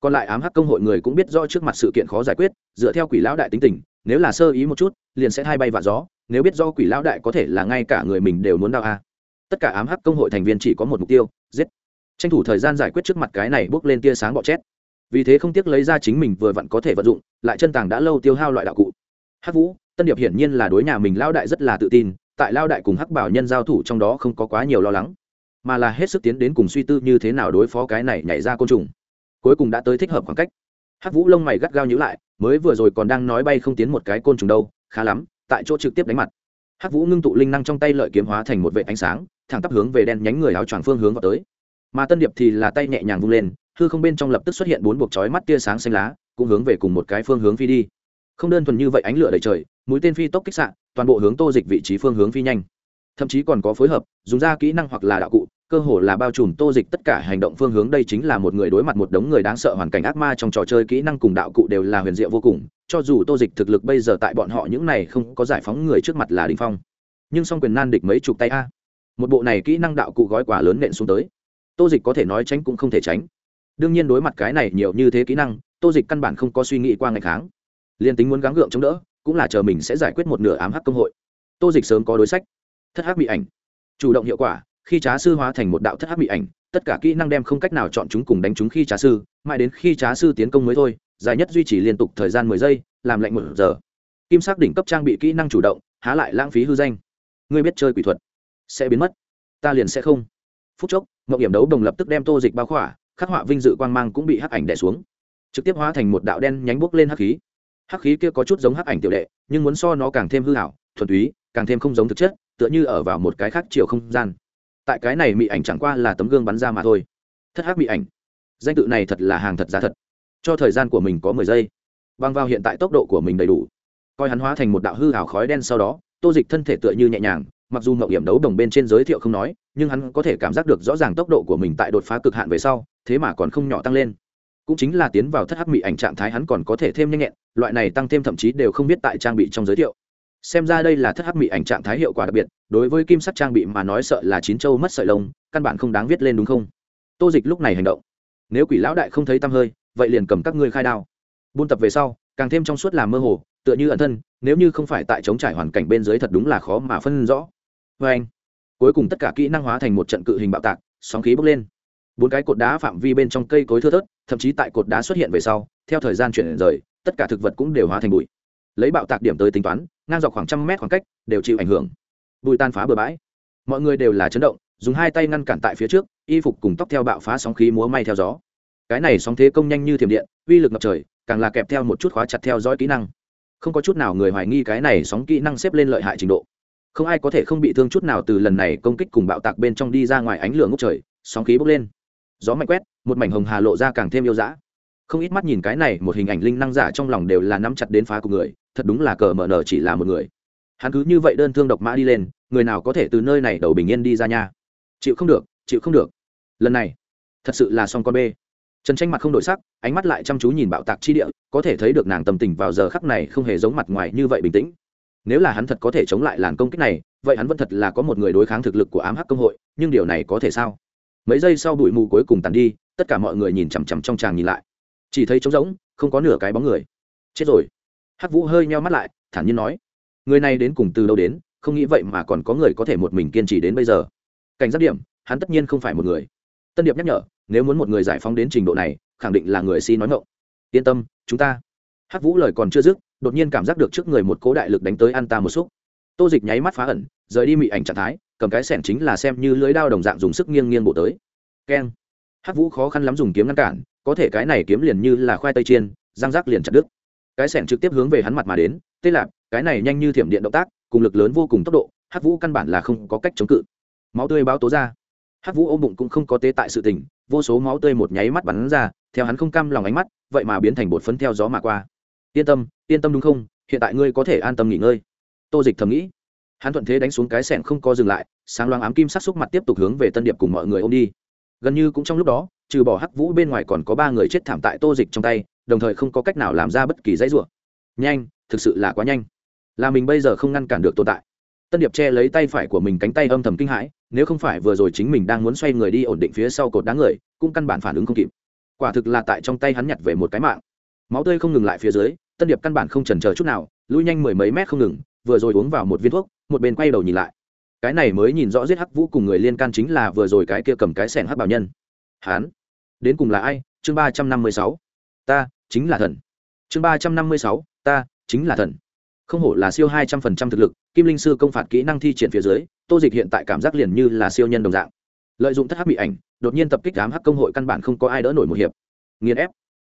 còn lại ám hắc công hội người cũng biết rõ trước mặt sự kiện khó giải quyết, dựa theo quỷ lão đại tính tình, nếu là sơ ý một chút, liền sẽ thay bay vạ gió, nếu biết do quỷ lão đại có thể là ngay cả người mình đều muốn đau a. Tất cả ám hắc công hội thành viên chỉ có một mục tiêu, giết. Tranh thủ thời gian giải quyết trước mặt cái này bước lên tia sáng bọ chét. Vì thế không tiếc lấy ra chính mình vừa vặn có thể vận dụng, lại chân tàng đã lâu tiêu hao loại đạo cụ. Hắc vũ, tân điệp hiển nhiên là đối nhà mình lao đại rất là tự tin, tại lao đại cùng hắc bảo nhân giao thủ trong đó không có quá nhiều lo lắng. Mà là hết sức tiến đến cùng suy tư như thế nào đối phó cái này nhảy ra côn trùng cuối cùng đã tới thích hợp khoảng cách. Hắc vũ lông mày gắt gao nhữ lại, mới vừa rồi còn đang nói bay không tiến một cái côn trùng đâu, khá lắm, tại chỗ trực tiếp đánh mặt. Hắc vũ ngưng tụ linh năng trong tay lợi kiếm hóa thành một vệ ánh sáng, thẳng tắp hướng về đen nhánh người áo choàng phương hướng vào tới. Mà tân điệp thì là tay nhẹ nhàng vung lên, hư không bên trong lập tức xuất hiện bốn buộc chói mắt tia sáng xanh lá, cũng hướng về cùng một cái phương hướng phi đi. Không đơn thuần như vậy ánh lửa đầy trời, mũi tên phi tốc kích sạn toàn bộ hướng tô dịch vị trí phương hướng phi nhanh. Thậm chí còn có phối hợp, dùng ra kỹ năng hoặc là đạo cụ cơ hồ là bao trùm tô dịch tất cả hành động phương hướng. Đây chính là một người đối mặt một đống người đáng sợ hoàn cảnh ác ma trong trò chơi. Kỹ năng cùng đạo cụ đều là huyền diệu vô cùng. Cho dù tô dịch thực lực bây giờ tại bọn họ những này không có giải phóng người trước mặt là đình phong. Nhưng song quyền nan địch mấy chục tay a. Một bộ này kỹ năng đạo cụ gói quả lớn nện xuống tới. Tô dịch có thể nói tránh cũng không thể tránh. Đương nhiên đối mặt cái này nhiều như thế kỹ năng, tô dịch căn bản không có suy nghĩ qua ngày kháng liên tính muốn gắng gượng chống đỡ, cũng là chờ mình sẽ giải quyết một nửa ám hắc công hội. Tô dịch sớm có đối sách. Thất hắc bị ảnh. Chủ động hiệu quả khi trá sư hóa thành một đạo thất hắc bị ảnh, tất cả kỹ năng đem không cách nào chọn chúng cùng đánh chúng khi trá sư, mãi đến khi trá sư tiến công mới thôi, dài nhất duy trì liên tục thời gian mười giây, làm lạnh một giờ. Kim sắc đỉnh cấp trang bị kỹ năng chủ động, há lại lãng phí hư danh. Ngươi biết chơi quỷ thuật sẽ biến mất, ta liền sẽ không. Phút chốc mậu hiểm đấu đồng lập tức đem tô dịch bao khỏa, khắc họa vinh dự quang mang cũng bị hắc ảnh đẻ xuống. Trực tiếp hóa thành một đạo đen nhánh bốc lên hắc khí. Hắc khí kia có chút giống hắc ảnh tiểu đệ, nhưng muốn so nó càng thêm hư hảo thuần túy, càng thêm không giống thực chất, tựa như ở vào một cái khác chiều không gian tại cái này mị ảnh chẳng qua là tấm gương bắn ra mà thôi. Thất hắc mị ảnh. Danh tự này thật là hàng thật giá thật. Cho thời gian của mình có mười giây. Băng vào hiện tại tốc độ của mình đầy đủ. Coi hắn hóa thành một đạo hư hào khói đen sau đó, tô dịch thân thể tựa như nhẹ nhàng, mặc dù mậu hiểm đấu đồng bên trên giới thiệu không nói, nhưng hắn có thể cảm giác được rõ ràng tốc độ của mình tại đột phá cực hạn về sau, thế mà còn không nhỏ tăng lên. Cũng chính là tiến vào thất hắc mị ảnh trạng thái hắn còn có thể thêm nhanh nhẹn, loại này tăng thêm thậm chí đều không biết tại trang bị trong giới thiệu xem ra đây là thất hắc mị ảnh trạng thái hiệu quả đặc biệt, đối với kim sắc trang bị mà nói sợ là chín châu mất sợi lông, căn bản không đáng viết lên đúng không? Tô dịch lúc này hành động. Nếu quỷ lão đại không thấy tăm hơi, vậy liền cầm các ngươi khai đao. Buôn tập về sau, càng thêm trong suốt làm mơ hồ, tựa như ẩn thân, nếu như không phải tại chống trải hoàn cảnh bên dưới thật đúng là khó mà phân rõ. Vê anh, cuối cùng tất cả kỹ năng hóa thành một trận cự hình bạo tạc, sóng khí bốc lên. Bốn cái cột đá phạm vi bên trong cây cối thưa thớt, thậm chí tại cột đá xuất hiện về sau, theo thời gian chuyển rời, tất cả thực vật cũng đều hóa thành bụi. Lấy bạo tạc điểm tới tính toán ngang dọc khoảng trăm mét khoảng cách, đều chịu ảnh hưởng. Bụi tan phá bừa bãi. Mọi người đều là chấn động, dùng hai tay ngăn cản tại phía trước, y phục cùng tóc theo bạo phá sóng khí múa may theo gió. Cái này sóng thế công nhanh như thiểm điện, uy lực ngập trời, càng là kẹp theo một chút khóa chặt theo dõi kỹ năng. Không có chút nào người hoài nghi cái này sóng kỹ năng xếp lên lợi hại trình độ. Không ai có thể không bị thương chút nào từ lần này công kích cùng bạo tạc bên trong đi ra ngoài ánh lửa ngốc trời, sóng khí bốc lên. Gió mạnh quét, một mảnh hồng hà lộ ra càng thêm yêu dã. Không ít mắt nhìn cái này, một hình ảnh linh năng giả trong lòng đều là nắm chặt đến phá của người thật đúng là cờ mở nở chỉ là một người. Hắn cứ như vậy đơn thương độc mã đi lên, người nào có thể từ nơi này đầu bình yên đi ra nha? Chịu không được, chịu không được. Lần này, thật sự là xong con bê. Trần tranh mặt không đổi sắc, ánh mắt lại chăm chú nhìn bạo tạc chi địa, có thể thấy được nàng tâm tình vào giờ khắc này không hề giống mặt ngoài như vậy bình tĩnh. Nếu là hắn thật có thể chống lại làn công kích này, vậy hắn vẫn thật là có một người đối kháng thực lực của ám hắc công hội, nhưng điều này có thể sao? Mấy giây sau bụi mù cuối cùng tàn đi, tất cả mọi người nhìn chằm chằm trong tràng nhìn lại. Chỉ thấy trống rỗng, không có nửa cái bóng người. Chết rồi hắc vũ hơi nheo mắt lại, thản nhiên nói, người này đến cùng từ đâu đến, không nghĩ vậy mà còn có người có thể một mình kiên trì đến bây giờ. Cảnh giác điểm, hắn tất nhiên không phải một người. Tân điệp nhắc nhở, nếu muốn một người giải phóng đến trình độ này, khẳng định là người si nói ngộng yên tâm, chúng ta. Hắc vũ lời còn chưa dứt, đột nhiên cảm giác được trước người một cố đại lực đánh tới ăn ta một xúc. Tô dịch nháy mắt phá ẩn, rời đi mị ảnh trạng thái, cầm cái sẻn chính là xem như lưới đao đồng dạng dùng sức nghiêng nghiêng bộ tới. Keng. Hắc vũ khó khăn lắm dùng kiếm ngăn cản, có thể cái này kiếm liền như là khoai tây chiên, răng rác liền chặt đứt cái sẻn trực tiếp hướng về hắn mặt mà đến, tê lạp, cái này nhanh như thiểm điện động tác, cùng lực lớn vô cùng tốc độ, hắc vũ căn bản là không có cách chống cự. Máu tươi báo tố ra. Hắc vũ ôm bụng cũng không có tế tại sự tình, vô số máu tươi một nháy mắt bắn ra, theo hắn không cam lòng ánh mắt, vậy mà biến thành bột phấn theo gió mà qua. Yên tâm yên tâm đúng không? Hiện tại ngươi có thể an tâm nghỉ ngơi. Tô dịch thầm nghĩ. Hắn thuận thế đánh xuống cái sẻng không co dừng lại, sáng loáng ám kim sắc xúc mặt tiếp tục hướng về tân điệp cùng mọi người ô m đi. Gần như cũng trong lúc đó, trừ bỏ hắc vũ bên ngoài còn có ba người chết thảm tại tô dịch trong tay đồng thời không có cách nào làm ra bất kỳ dãy rủa. Nhanh, thực sự là quá nhanh. Là mình bây giờ không ngăn cản được tồn tại. Tân điệp che lấy tay phải của mình cánh tay âm thầm kinh hãi, nếu không phải vừa rồi chính mình đang muốn xoay người đi ổn định phía sau cột đá người, cũng căn bản phản ứng không kịp. Quả thực là tại trong tay hắn nhặt về một cái mạng. Máu tươi không ngừng lại phía dưới, tân điệp căn bản không trần chờ chút nào, lui nhanh mười mấy mét không ngừng, vừa rồi uống vào một viên thuốc, một bên quay đầu nhìn lại. Cái này mới nhìn rõ giết hắc vũ cùng người liên can chính là vừa rồi cái kia cầm cái sẻn hắc bảo nhân. Hán đến cùng là ai? Chương ba trăm năm mươi sáu. Ta chính là thần. Chương ba trăm năm mươi sáu, ta, chính là thần. Không hổ là siêu hai trăm phần trăm thực lực, kim linh sư công phạt kỹ năng thi triển phía dưới, tô dịch hiện tại cảm giác liền như là siêu nhân đồng dạng. Lợi dụng thất hắc bị ảnh, đột nhiên tập kích đám hắc công hội căn bản không có ai đỡ nổi một hiệp. Nghiền ép.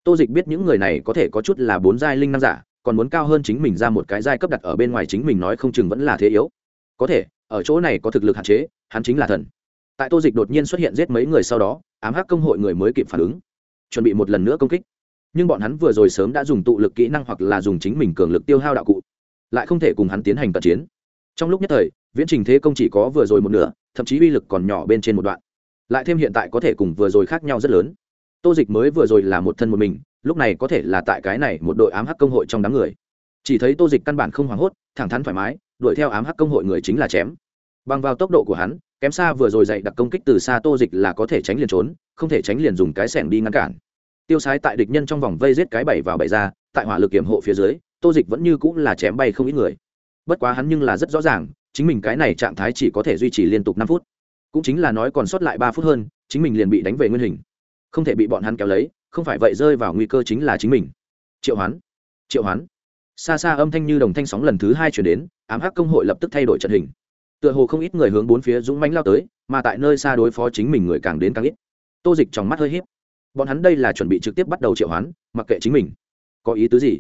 Tô dịch biết những người này có thể có chút là bốn giai linh năng giả, còn muốn cao hơn chính mình ra một cái giai cấp đặt ở bên ngoài chính mình nói không chừng vẫn là thế yếu. Có thể, ở chỗ này có thực lực hạn chế, hắn chính là thần. Tại tô dịch đột nhiên xuất hiện giết mấy người sau đó, ám hắc công hội người mới kịp phản ứng. Chuẩn bị một lần nữa công kích nhưng bọn hắn vừa rồi sớm đã dùng tụ lực kỹ năng hoặc là dùng chính mình cường lực tiêu hao đạo cụ, lại không thể cùng hắn tiến hành cận chiến. Trong lúc nhất thời, viễn trình thế công chỉ có vừa rồi một nửa, thậm chí uy lực còn nhỏ bên trên một đoạn. Lại thêm hiện tại có thể cùng vừa rồi khác nhau rất lớn. Tô dịch mới vừa rồi là một thân một mình, lúc này có thể là tại cái này một đội ám hắc công hội trong đám người. Chỉ thấy tô dịch căn bản không hoảng hốt, thẳng thắn thoải mái, đuổi theo ám hắc công hội người chính là chém. Bằng vào tốc độ của hắn, kém xa vừa rồi dậy đặc công kích từ xa tô dịch là có thể tránh liền trốn, không thể tránh liền dùng cái sẻng đi ngăn cản tiêu sái tại địch nhân trong vòng vây giết cái bảy vào bảy ra, tại hỏa lực kiểm hộ phía dưới, tô dịch vẫn như cũng là chém bay không ít người. Bất quá hắn nhưng là rất rõ ràng, chính mình cái này trạng thái chỉ có thể duy trì liên tục năm phút. Cũng chính là nói còn sót lại ba phút hơn, chính mình liền bị đánh về nguyên hình. Không thể bị bọn hắn kéo lấy, không phải vậy rơi vào nguy cơ chính là chính mình. Triệu hoán triệu hoán. Xa xa âm thanh như đồng thanh sóng lần thứ hai chuyển đến, ám hắc công hội lập tức thay đổi trận hình. Tựa hồ không ít người hướng bốn phía dũng mánh lao tới, mà tại nơi xa đối phó chính mình người càng đến càng ít. Tô dịch trong mắt hơi h í p bọn hắn đây là chuẩn bị trực tiếp bắt đầu triệu hoán, mặc kệ chính mình. Có ý tứ gì?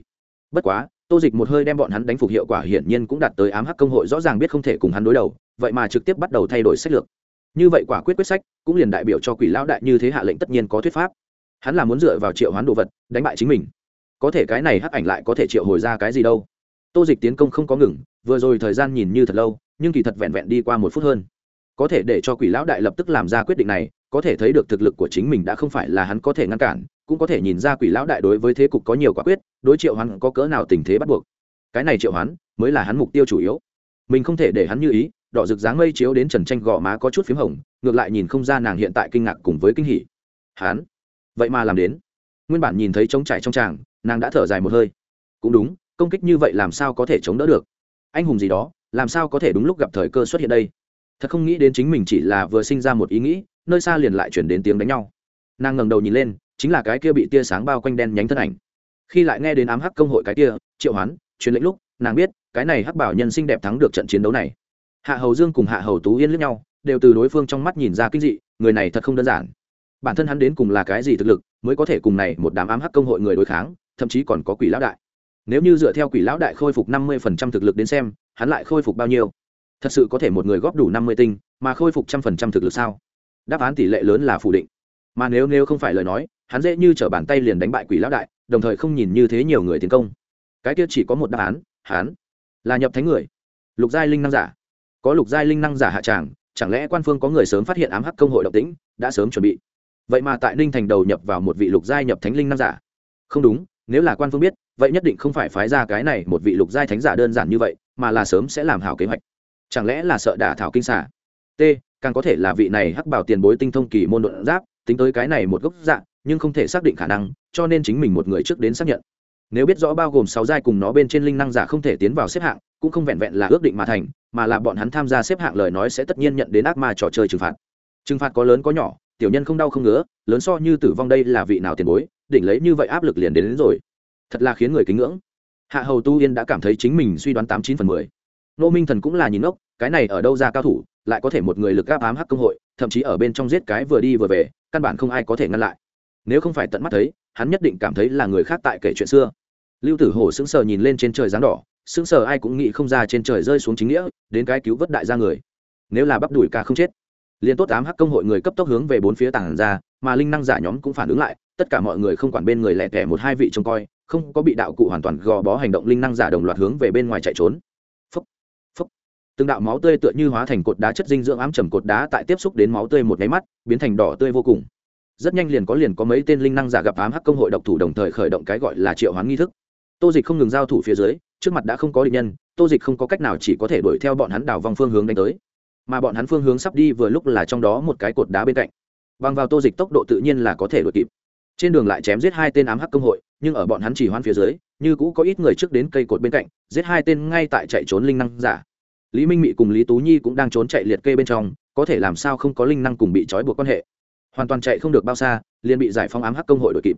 Bất quá, tô dịch một hơi đem bọn hắn đánh phục hiệu quả hiển nhiên cũng đạt tới ám hắc công hội rõ ràng biết không thể cùng hắn đối đầu, vậy mà trực tiếp bắt đầu thay đổi sách lược. Như vậy quả quyết quyết sách, cũng liền đại biểu cho quỷ lão đại như thế hạ lệnh tất nhiên có thuyết pháp. Hắn là muốn dựa vào triệu hoán đồ vật, đánh bại chính mình. Có thể cái này hắc ảnh lại có thể triệu hồi ra cái gì đâu. Tô dịch tiến công không có ngừng, vừa rồi thời gian nhìn như thật lâu, nhưng kỳ thật vẹn vẹn đi qua một phút hơn. Có thể để cho quỷ lão đại lập tức làm ra quyết định này có thể thấy được thực lực của chính mình đã không phải là hắn có thể ngăn cản, cũng có thể nhìn ra quỷ lão đại đối với thế cục có nhiều quả quyết, đối triệu hắn có cỡ nào tình thế bắt buộc. Cái này triệu hắn mới là hắn mục tiêu chủ yếu. Mình không thể để hắn như ý, đỏ rực dáng mây chiếu đến trần tranh gò má có chút p h í m hồng, ngược lại nhìn không ra nàng hiện tại kinh ngạc cùng với kinh hỉ. Hắn? Vậy mà làm đến. Nguyên bản nhìn thấy trống trải trong tràng, nàng đã thở dài một hơi. Cũng đúng, công kích như vậy làm sao có thể chống đỡ được? Anh hùng gì đó, làm sao có thể đúng lúc gặp thời cơ xuất hiện đây? Thật không nghĩ đến chính mình chỉ là vừa sinh ra một ý nghĩ nơi xa liền lại chuyển đến tiếng đánh nhau. Nàng ngẩng đầu nhìn lên, chính là cái kia bị tia sáng bao quanh đen nhánh thân ảnh. Khi lại nghe đến ám hắc công hội cái kia, triệu hoán, truyền lệnh lúc, nàng biết, cái này hắc bảo nhân xinh đẹp thắng được trận chiến đấu này. Hạ hầu dương cùng hạ hầu tú yên lướt nhau, đều từ đối phương trong mắt nhìn ra kinh dị, người này thật không đơn giản. Bản thân hắn đến cùng là cái gì thực lực, mới có thể cùng này một đám ám hắc công hội người đối kháng, thậm chí còn có quỷ lão đại. Nếu như dựa theo quỷ lão đại khôi phục năm mươi phần trăm thực lực đến xem, hắn lại khôi phục bao nhiêu? Thật sự có thể một người góp đủ năm mươi tinh, mà khôi phục trăm phần trăm thực lực sao? Đáp án tỷ lệ lớn là phủ định. Mà nếu nếu không phải lời nói hắn dễ như t r ở bàn tay liền đánh bại quỷ lão đại đồng thời không nhìn như thế nhiều người tiến công. Cái kia chỉ có một đáp án hắn là nhập thánh người. Lục giai linh năng giả. Có lục giai linh năng giả hạ tràng chẳng lẽ quan phương có người sớm phát hiện ám hắc công hội độc tĩnh, đã sớm chuẩn bị? Vậy mà tại ninh thành đầu nhập vào một vị lục giai nhập thánh linh năng giả. Không đúng nếu là quan phương biết vậy nhất định không phải phái ra cái này một vị lục giai thánh giả đơn giản như vậy mà là sớm sẽ làm hảo kế hoạch. Chẳng lẽ là sợ đả thảo kinh xả t càng có thể là vị này hắc bảo tiền bối tinh thông kỳ môn đột giáp tính tới cái này một gốc dạng nhưng không thể xác định khả năng cho nên chính mình một người trước đến xác nhận. Nếu biết rõ bao gồm sáu giai cùng nó bên trên linh năng giả không thể tiến vào xếp hạng cũng không vẹn vẹn là ước định mà thành mà là bọn hắn tham gia xếp hạng lời nói sẽ tất nhiên nhận đến ác ma trò chơi trừng phạt. Trừng phạt có lớn có nhỏ tiểu nhân không đau không ngứa lớn so như tử vong đây là vị nào tiền bối đỉnh lấy như vậy áp lực liền đến, đến rồi. Thật là khiến người kính ngưỡng. Hạ hầu tu yên đã cảm thấy chính mình suy đoán tám chín phần mười. Nô minh thần cũng là nhìn ốc cái này ở đâu ra cao thủ lại có thể một người lực gáp ám hắc công hội, thậm chí ở bên trong giết cái vừa đi vừa về, căn bản không ai có thể ngăn lại. Nếu không phải tận mắt thấy, hắn nhất định cảm thấy là người khác tại kể chuyện xưa. Lưu tử hổ sững sờ nhìn lên trên trời dáng đỏ, sững sờ ai cũng nghĩ không ra trên trời rơi xuống chính nghĩa, đến cái cứu vớt đại gia người. Nếu là bắp đùi ca không chết, liền tốt ám hắc công hội người cấp tốc hướng về bốn phía tảng ra, mà linh năng giả nhóm cũng phản ứng lại, tất cả mọi người không quản bên người lẻ tẻ một hai vị trông coi, không có bị đạo cụ hoàn toàn gò bó hành động linh năng giả đồng loạt hướng về bên ngoài chạy trốn từng đạo máu tươi tựa như hóa thành cột đá chất dinh dưỡng ám trầm cột đá tại tiếp xúc đến máu tươi một nháy mắt, biến thành đỏ tươi vô cùng. Rất nhanh liền có liền có mấy tên linh năng giả gặp ám hắc công hội độc thủ đồng thời khởi động cái gọi là triệu hoán nghi thức. Tô dịch không ngừng giao thủ phía dưới, trước mặt đã không có định nhân, tô dịch không có cách nào chỉ có thể đuổi theo bọn hắn đảo vòng phương hướng đánh tới. Mà bọn hắn phương hướng sắp đi vừa lúc là trong đó một cái cột đá bên cạnh. Bằng vào tô dịch tốc độ tự nhiên là có thể đuổi kịp. Trên đường lại chém giết hai tên ám hắc công hội, nhưng ở bọn hắn chỉ hoan phía dưới, như cũ có ít người trước đến cây cột bên cạnh, giết hai tên ngay tại chạy trốn linh năng giả lý minh mị cùng lý tú nhi cũng đang trốn chạy liệt kê bên trong, có thể làm sao không có linh năng cùng bị trói buộc quan hệ. Hoàn toàn chạy không được bao xa, liền bị giải phóng ám hắc công hội đội kịp.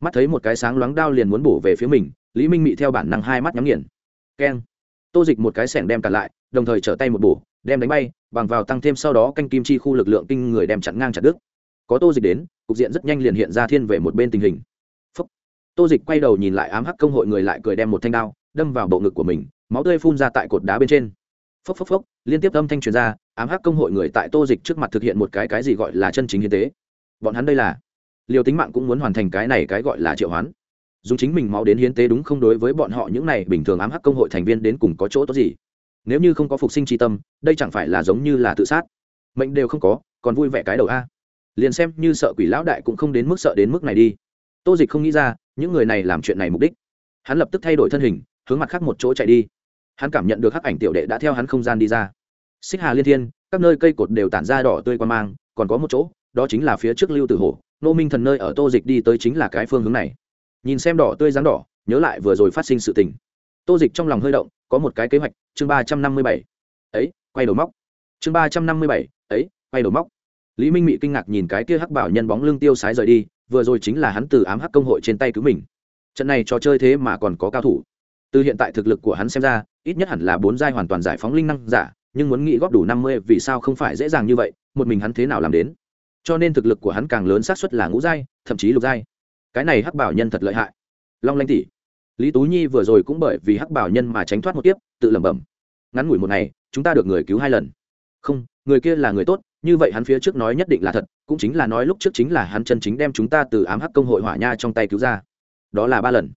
Mắt thấy một cái sáng loáng đao liền muốn bổ về phía mình, lý minh mị theo bản năng hai mắt nhắm nghiền. Keng. Tô dịch một cái sẻng đem cản lại, đồng thời trở tay một bổ, đem đánh bay, bằng vào tăng thêm sau đó canh kim chi khu lực lượng kinh người đem chặn ngang chặt đứt. Có tô dịch đến, cục diện rất nhanh liền hiện ra thiên về một bên tình hình. Phúc. tô dịch quay đầu nhìn lại ám hắc công hội người lại cười đem một thanh đao, đâm vào bộ ngực của mình, máu tươi phun ra tại cột đá bên trên phốc phốc phốc, liên tiếp âm thanh truyền ra, ám hắc công hội người tại tô dịch trước mặt thực hiện một cái cái gì gọi là chân chính hiến tế. Bọn hắn đây là, liều tính mạng cũng muốn hoàn thành cái này cái gọi là triệu hoán. Dùng chính mình máu đến hiến tế đúng không đối với bọn họ những này bình thường ám hắc công hội thành viên đến cùng có chỗ tốt gì? Nếu như không có phục sinh tri tâm, đây chẳng phải là giống như là tự sát. Mệnh đều không có, còn vui vẻ cái đầu a. Liền xem như sợ quỷ lão đại cũng không đến mức sợ đến mức này đi. Tô dịch không nghĩ ra, những người này làm chuyện này mục đích. Hắn lập tức thay đổi thân hình, hướng mặt khác một chỗ chạy đi hắn cảm nhận được hắc ảnh tiểu đệ đã theo hắn không gian đi ra. Xích hà liên thiên, các nơi cây cột đều tản ra đỏ tươi quan mang, còn có một chỗ, đó chính là phía trước lưu tử hồ nô minh thần nơi ở tô dịch đi tới chính là cái phương hướng này. Nhìn xem đỏ tươi dáng đỏ, nhớ lại vừa rồi phát sinh sự tình. Tô dịch trong lòng hơi động, có một cái kế hoạch, chương ba trăm năm mươi bảy. Ấy, quay đầu móc. Chương ba trăm năm mươi bảy, ấy, quay đầu móc. Lý minh mị kinh ngạc nhìn cái kia hắc bảo nhân bóng lưng tiêu sái rời đi, vừa rồi chính là hắn từ ám hắc công hội trên tay cứu mình. Trận này trò chơi thế mà còn có cao thủ từ hiện tại thực lực của hắn xem ra, ít nhất hẳn là bốn giai hoàn toàn giải phóng linh năng giả, nhưng muốn nghĩ góp đủ năm mươi vì sao không phải dễ dàng như vậy, một mình hắn thế nào làm đến? Cho nên thực lực của hắn càng lớn xác suất là ngũ giai, thậm chí lục giai. Cái này hắc bảo nhân thật lợi hại. Long lanh tỷ. Lý tú nhi vừa rồi cũng bởi vì hắc bảo nhân mà tránh thoát một tiếp tự lẩm bẩm. Ngắn ngủi một ngày, chúng ta được người cứu hai lần. Không, người kia là người tốt, như vậy hắn phía trước nói nhất định là thật, cũng chính là nói lúc trước chính là hắn chân chính đem chúng ta từ ám hắc công hội hỏa nha trong tay cứu ra. Đó là ba lần.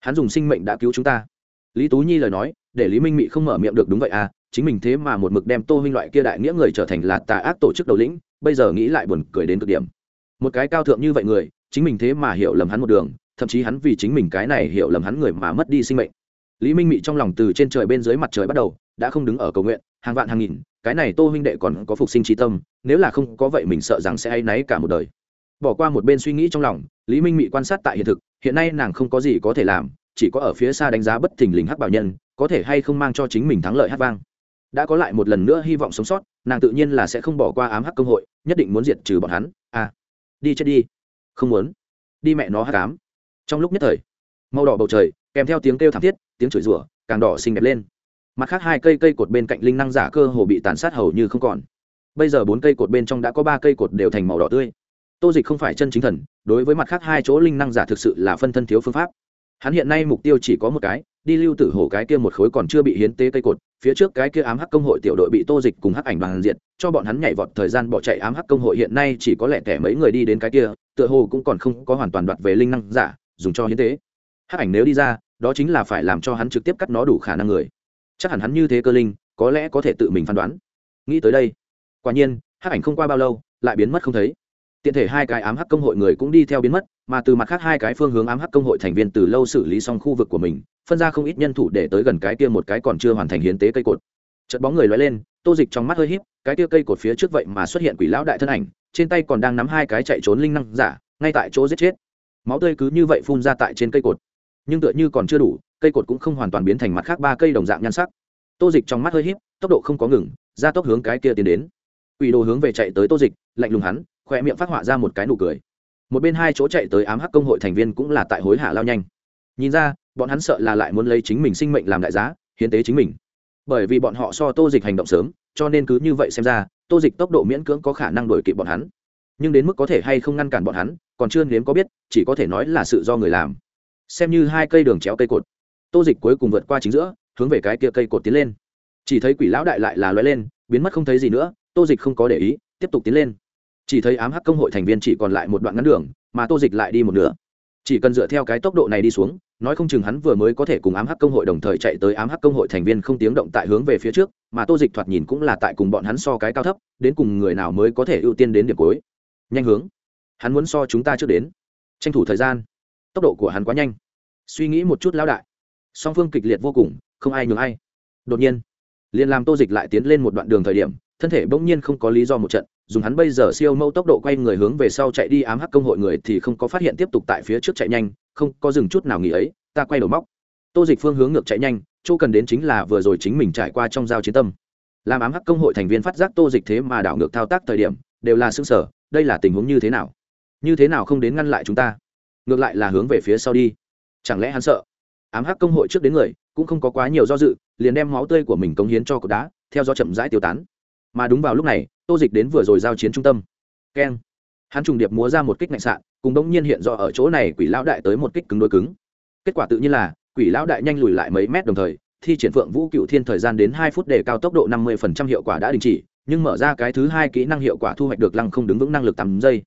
Hắn dùng sinh mệnh đã cứu chúng ta lý tú nhi lời nói, để lý minh mị không mở miệng được đúng vậy à chính mình thế mà một mực đem tô huynh loại kia đại nghĩa người trở thành là tà ác tổ chức đầu lĩnh, bây giờ nghĩ lại buồn cười đến cực điểm. Một cái cao thượng như vậy người, chính mình thế mà hiểu lầm hắn một đường, thậm chí hắn vì chính mình cái này hiểu lầm hắn người mà mất đi sinh mệnh. Lý minh mị trong lòng từ trên trời bên dưới mặt trời bắt đầu, đã không đứng ở cầu nguyện, hàng vạn hàng nghìn, cái này tô huynh đệ còn có phục sinh trí tâm, nếu là không có vậy mình sợ rằng sẽ hay náy cả một đời. Bỏ qua một bên suy nghĩ trong lòng, lý minh mị quan sát tại hiện thực, hiện nay nàng không có gì có thể làm chỉ có ở phía xa đánh giá bất thình lình hắc bảo nhân, có thể hay không mang cho chính mình thắng lợi hát vang. Đã có lại một lần nữa hy vọng sống sót, nàng tự nhiên là sẽ không bỏ qua ám hắc công hội, nhất định muốn diệt trừ bọn hắn. À đi chết đi. Không muốn. Đi mẹ nó hắc ám. Trong lúc nhất thời, màu đỏ bầu trời, kèm theo tiếng kêu thảm thiết, tiếng chửi rủa, càng đỏ xinh đẹp lên. Mặt khác hai cây cây cột bên cạnh linh năng giả cơ hồ bị tàn sát hầu như không còn. Bây giờ bốn cây cột bên trong đã có ba cây cột đều thành màu đỏ tươi. Tô dịch không phải chân chính thần, đối với mặt khác hai chỗ linh năng giả thực sự là phân thân thiếu phương pháp hắn hiện nay mục tiêu chỉ có một cái, đi lưu tử hổ cái kia một khối còn chưa bị hiến tế cây cột, phía trước cái kia ám hắc công hội tiểu đội bị tô dịch cùng hắc ảnh bằng diện cho bọn hắn nhảy vọt thời gian bỏ chạy ám hắc công hội hiện nay chỉ có lẽ kẻ mấy người đi đến cái kia, tựa hồ cũng còn không có hoàn toàn đoạt về linh năng giả, dùng cho hiến tế. Hắc ảnh nếu đi ra, đó chính là phải làm cho hắn trực tiếp cắt nó đủ khả năng người. Chắc hẳn hắn như thế cơ linh, có lẽ có thể tự mình phán đoán. Nghĩ tới đây, quả nhiên, hắc ảnh không qua bao lâu, lại biến mất không thấy tiện thể hai cái ám hắc công hội người cũng đi theo biến mất, mà từ mặt khác hai cái phương hướng ám hắc công hội thành viên từ lâu xử lý xong khu vực của mình, phân ra không ít nhân thủ để tới gần cái kia một cái còn chưa hoàn thành hiến tế cây cột. Chợt bóng người lóe lên, tô dịch trong mắt hơi híp, cái kia cây cột phía trước vậy mà xuất hiện quỷ lão đại thân ảnh, trên tay còn đang nắm hai cái chạy trốn linh năng giả, ngay tại chỗ giết chết. Máu tươi cứ như vậy phun ra tại trên cây cột. Nhưng tựa như còn chưa đủ, cây cột cũng không hoàn toàn biến thành mặt khác ba cây đồng dạng nhan sắc. Tô dịch trong mắt hơi híp, tốc độ không có ngừng ra tốc hướng cái kia tiến đến. Quỷ đồ hướng về chạy tới tô dịch, lạnh lùng hắn khoe miệng phát họa ra một cái nụ cười. Một bên hai chỗ chạy tới ám hắc công hội thành viên cũng là tại hối hả lao nhanh. Nhìn ra, bọn hắn sợ là lại muốn lấy chính mình sinh mệnh làm đại giá, hiến tế chính mình. Bởi vì bọn họ so tô dịch hành động sớm, cho nên cứ như vậy xem ra, tô dịch tốc độ miễn cưỡng có khả năng đổi kịp bọn hắn. Nhưng đến mức có thể hay không ngăn cản bọn hắn, còn chưa nếm có biết, chỉ có thể nói là sự do người làm. Xem như hai cây đường chéo cây cột. Tô dịch cuối cùng vượt qua chính giữa, hướng về cái kia cây cột tiến lên. Chỉ thấy quỷ lão đại lại là loay lên, biến mất không thấy gì nữa, tô dịch không có để ý, tiếp tục tiến lên chỉ thấy ám hắc công hội thành viên chỉ còn lại một đoạn ngắn đường, mà tô dịch lại đi một nửa. Chỉ cần dựa theo cái tốc độ này đi xuống, nói không chừng hắn vừa mới có thể cùng ám hắc công hội đồng thời chạy tới ám hắc công hội thành viên không tiếng động tại hướng về phía trước, mà tô dịch thoạt nhìn cũng là tại cùng bọn hắn so cái cao thấp, đến cùng người nào mới có thể ưu tiên đến điểm cuối. Nhanh hướng. Hắn muốn so chúng ta trước đến. Tranh thủ thời gian. Tốc độ của hắn quá nhanh. Suy nghĩ một chút lão đại. Song phương kịch liệt vô cùng, không ai nhường ai. Đột nhiên, liền làm tô dịch lại tiến lên một đoạn đường thời điểm thân thể bỗng nhiên không có lý do một trận, dùng hắn bây giờ siêu mâu tốc độ quay người hướng về sau chạy đi ám hắc công hội người thì không có phát hiện tiếp tục tại phía trước chạy nhanh, không có dừng chút nào nghỉ ấy, ta quay đầu móc. Tô dịch phương hướng ngược chạy nhanh, chỗ cần đến chính là vừa rồi chính mình trải qua trong giao chiến tâm. Làm ám hắc công hội thành viên phát giác tô dịch thế mà đảo ngược thao tác thời điểm, đều là xương sở đây là tình huống như thế nào? Như thế nào không đến ngăn lại chúng ta? Ngược lại là hướng về phía sau đi. Chẳng lẽ hắn sợ? Ám hắc công hội trước đến người, cũng không có quá nhiều do dự, liền đem máu tươi của mình cống hiến cho cột đá, theo do chậm rãi tiêu tán mà đúng vào lúc này, tô dịch đến vừa rồi giao chiến trung tâm. Keng hắn trùng điệp múa ra một kích ngạnh sạn, cùng đống nhiên hiện rõ ở chỗ này quỷ lão đại tới một kích cứng đôi cứng. Kết quả tự nhiên là, quỷ lão đại nhanh lùi lại mấy mét đồng thời, thi triển phượng vũ cựu thiên thời gian đến hai phút để cao tốc độ năm mươi phần trăm hiệu quả đã đình chỉ, nhưng mở ra cái thứ hai kỹ năng hiệu quả thu hoạch được lăng không đứng vững năng lực tầm giây.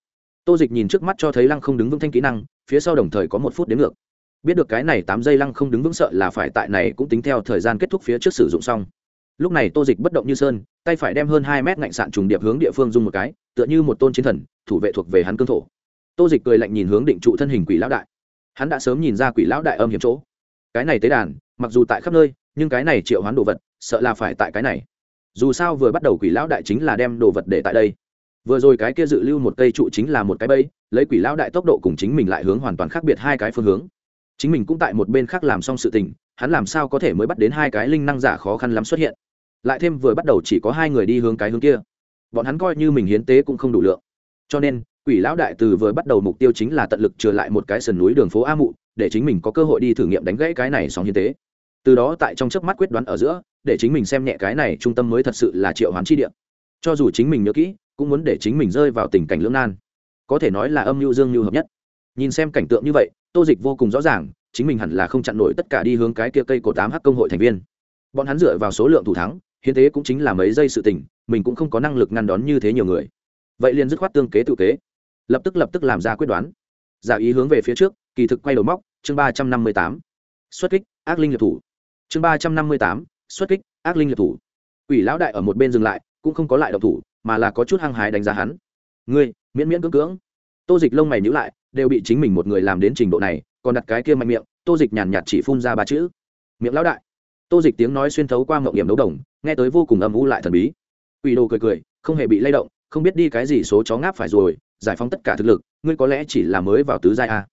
Tô dịch nhìn trước mắt cho thấy lăng không đứng vững thanh kỹ năng, phía sau đồng thời có một phút đến ngược. Biết được cái này tám giây lăng không đứng vững sợ là phải tại này cũng tính theo thời gian kết thúc phía trước sử dụng xong lúc này tô dịch bất động như sơn, tay phải đem hơn hai mét ngạnh sạn trùng điệp hướng địa phương dung một cái, tựa như một tôn chiến thần, thủ vệ thuộc về hắn cương thổ. Tô dịch cười lạnh nhìn hướng định trụ thân hình quỷ lão đại. Hắn đã sớm nhìn ra quỷ lão đại âm hiểm chỗ. Cái này tế đàn, mặc dù tại khắp nơi, nhưng cái này triệu hoán đồ vật, sợ là phải tại cái này. Dù sao vừa bắt đầu quỷ lão đại chính là đem đồ vật để tại đây. Vừa rồi cái kia dự lưu một cây trụ chính là một cái bẫy, lấy quỷ lão đại tốc độ cùng chính mình lại hướng hoàn toàn khác biệt hai cái phương hướng. Chính mình cũng tại một bên khác làm xong sự tình, hắn làm sao có thể mới bắt đến hai cái linh năng giả khó khăn lắm xuất hiện? Lại thêm vừa bắt đầu chỉ có hai người đi hướng cái hướng kia. Bọn hắn coi như mình hiến tế cũng không đủ lượng. Cho nên, quỷ lão đại từ vừa bắt đầu mục tiêu chính là tận lực trừ lại một cái sườn núi đường phố a mụ, để chính mình có cơ hội đi thử nghiệm đánh gãy cái này sóng hiến tế. Từ đó tại trong chớp mắt quyết đoán ở giữa, để chính mình xem nhẹ cái này trung tâm mới thật sự là triệu hoán chi địa. Cho dù chính mình nhớ kỹ, cũng muốn để chính mình rơi vào tình cảnh lưỡng nan. Có thể nói là âm mưu dương mưu hợp nhất. Nhìn xem cảnh tượng như vậy, tô dịch vô cùng rõ ràng, chính mình hẳn là không chặn nổi tất cả đi hướng cái kia cây cổ tám h công hội thành viên. Bọn hắn dựa vào số lượng thủ thắng hiến tế cũng chính là mấy giây sự tình, mình cũng không có năng lực ngăn đón như thế nhiều người. Vậy liền dứt khoát tương kế tự kế. Lập tức lập tức làm ra quyết đoán. Giả ý hướng về phía trước, kỳ thực quay đầu móc, chương ba trăm năm mươi tám. Xuất kích, ác linh liệt thủ. Chương ba trăm năm mươi tám, xuất kích, ác linh liệt thủ. Ủy lão đại ở một bên dừng lại, cũng không có lại độc thủ, mà là có chút hăng hái đánh giá hắn. Ngươi, miễn miễn cưỡng cưỡng. Tô dịch lông mày nhữ lại, đều bị chính mình một người làm đến trình độ này, còn đặt cái kia mạnh miệng, tô dịch nhàn nhạt chỉ phun ra ba chữ. Miệng lão đại tô dịch tiếng nói xuyên thấu qua mộng điểm đấu đồng, nghe tới vô cùng âm u lại thần bí. Ủy đồ cười cười, không hề bị lay động, không biết đi cái gì số chó ngáp phải rồi, giải phóng tất cả thực lực, ngươi có lẽ chỉ là mới vào tứ giai a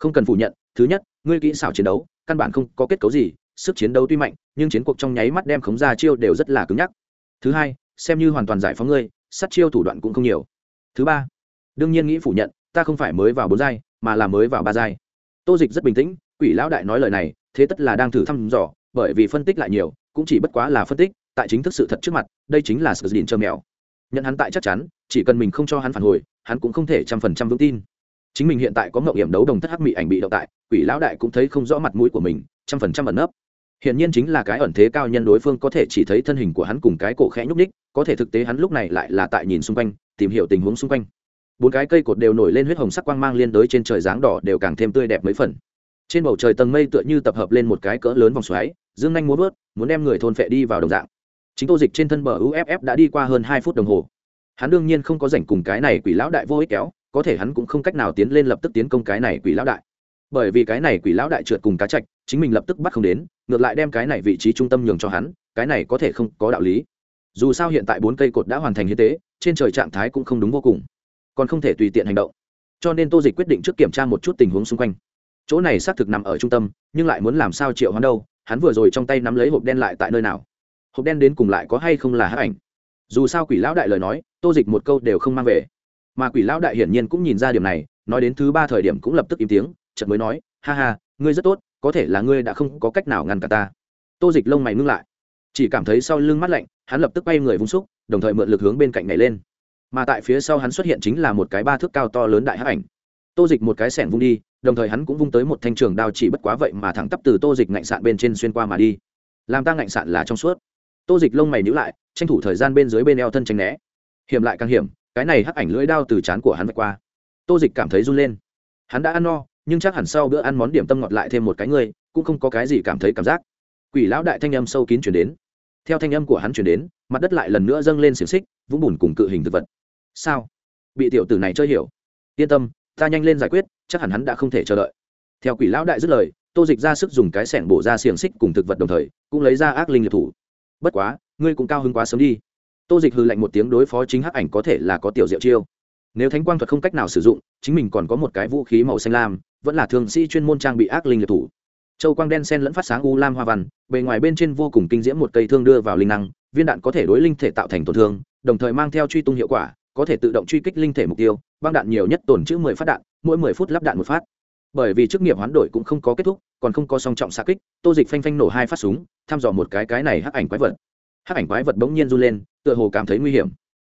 không cần phủ nhận, thứ nhất, ngươi kỹ xảo chiến đấu, căn bản không có kết cấu gì, sức chiến đấu tuy mạnh, nhưng chiến cuộc trong nháy mắt đem khống ra chiêu đều rất là cứng nhắc. Thứ hai, xem như hoàn toàn giải phóng ngươi, sát chiêu thủ đoạn cũng không nhiều. Thứ ba, đương nhiên nghĩ phủ nhận, ta không phải mới vào bốn giai, mà là mới vào ba giai. Tô dịch rất bình tĩnh, quỷ lão đại nói lời này, thế tất là đang thử thăm dò bởi vì phân tích lại nhiều, cũng chỉ bất quá là phân tích, tại chính thức sự thật trước mặt, đây chính là sự dìn trơ mèo. Nhận hắn tại chắc chắn, chỉ cần mình không cho hắn phản hồi, hắn cũng không thể trăm phần trăm vững tin. Chính mình hiện tại có ngậu hiểm đấu đồng thất hắc mị ảnh bị động tại, quỷ lão đại cũng thấy không rõ mặt mũi của mình, trăm phần trăm ẩn nấp. Hiển nhiên chính là cái ẩn thế cao nhân đối phương có thể chỉ thấy thân hình của hắn cùng cái cổ khẽ nhúc nhích, có thể thực tế hắn lúc này lại là tại nhìn xung quanh, tìm hiểu tình huống xung quanh. Bốn cái cây cột đều nổi lên huyết hồng sắc quang mang liên đới trên trời dáng đỏ đều càng thêm tươi đẹp mấy phần. Trên bầu trời tầng mây tựa như tập hợp lên một cái cỡ lớn vòng xoáy dương nhanh muốn vớt, muốn đem người thôn phệ đi vào đồng dạng. Chính tô dịch trên thân bờ uff đã đi qua hơn hai phút đồng hồ. Hắn đương nhiên không có rảnh cùng cái này quỷ lão đại vô ích kéo, có thể hắn cũng không cách nào tiến lên lập tức tiến công cái này quỷ lão đại. Bởi vì cái này quỷ lão đại trượt cùng cá trạch chính mình lập tức bắt không đến, ngược lại đem cái này vị trí trung tâm nhường cho hắn, cái này có thể không có đạo lý. Dù sao hiện tại bốn cây cột đã hoàn thành hiến tế, trên trời trạng thái cũng không đúng vô cùng, còn không thể tùy tiện hành động. Cho nên tô dịch quyết định trước kiểm tra một chút tình huống xung quanh. Chỗ này xác thực nằm ở trung tâm, nhưng lại muốn làm sao triệu hắn đâu hắn vừa rồi trong tay nắm lấy hộp đen lại tại nơi nào? Hộp đen đến cùng lại có hay không là hát ảnh? Dù sao quỷ lão đại lời nói, tô dịch một câu đều không mang về. Mà quỷ lão đại hiển nhiên cũng nhìn ra điểm này, nói đến thứ ba thời điểm cũng lập tức im tiếng, chợt mới nói, ha ha, ngươi rất tốt, có thể là ngươi đã không có cách nào ngăn cả ta. Tô dịch lông mày ngưng lại. Chỉ cảm thấy sau lưng mắt lạnh, hắn lập tức bay người vung xúc, đồng thời mượn lực hướng bên cạnh này lên. Mà tại phía sau hắn xuất hiện chính là một cái ba thước cao to lớn đại hắc ảnh. Tô dịch một cái sẻng vung đi đồng thời hắn cũng vung tới một thanh trường đao chỉ bất quá vậy mà thẳng tắp từ tô dịch ngạnh sạn bên trên xuyên qua mà đi. Làm ta ngạnh sạn là trong suốt. Tô dịch lông mày nhữ lại, tranh thủ thời gian bên dưới bên eo thân tránh né. Hiểm lại càng hiểm, cái này hắc ảnh lưỡi đao từ chán của hắn vạch qua. Tô dịch cảm thấy run lên. Hắn đã ăn no, nhưng chắc hẳn sau bữa ăn món điểm tâm ngọt lại thêm một cái người, cũng không có cái gì cảm thấy cảm giác. Quỷ lão đại thanh âm sâu kín chuyển đến. Theo thanh âm của hắn chuyển đến, mặt đất lại lần nữa dâng lên xiềng xích, vũng bùn cùng cự hình thực vật. Sao? Bị tiểu tử này chơi hiểu. Yên tâm, ta nhanh lên giải quyết chắc hẳn hắn đã không thể chờ đợi. Theo quỷ lão đại dứt lời, tô dịch ra sức dùng cái sẻng bổ ra xiềng xích cùng thực vật đồng thời, cũng lấy ra ác linh liệt thủ. Bất quá, ngươi cũng cao hơn quá sớm đi. Tô dịch hư lạnh một tiếng đối phó chính hắc ảnh có thể là có tiểu diệu chiêu. Nếu thánh quang thuật không cách nào sử dụng, chính mình còn có một cái vũ khí màu xanh lam, vẫn là thường sĩ chuyên môn trang bị ác linh liệt thủ. Châu quang đen sen lẫn phát sáng u lam hoa văn, bề ngoài bên trên vô cùng kinh diễm một cây thương đưa vào linh năng, viên đạn có thể đối linh thể tạo thành tổn thương, đồng thời mang theo truy tung hiệu quả, có thể tự động truy kích linh thể mục tiêu, băng đạn nhiều nhất tổn chữ mười phát đạn mỗi mười phút lắp đạn một phát. Bởi vì chức nghiệp hoán đổi cũng không có kết thúc, còn không có song trọng xa kích, tô dịch phanh phanh nổ hai phát súng, thăm dò một cái cái này hắc ảnh quái vật. Hắc ảnh quái vật bỗng nhiên run lên, tựa hồ cảm thấy nguy hiểm.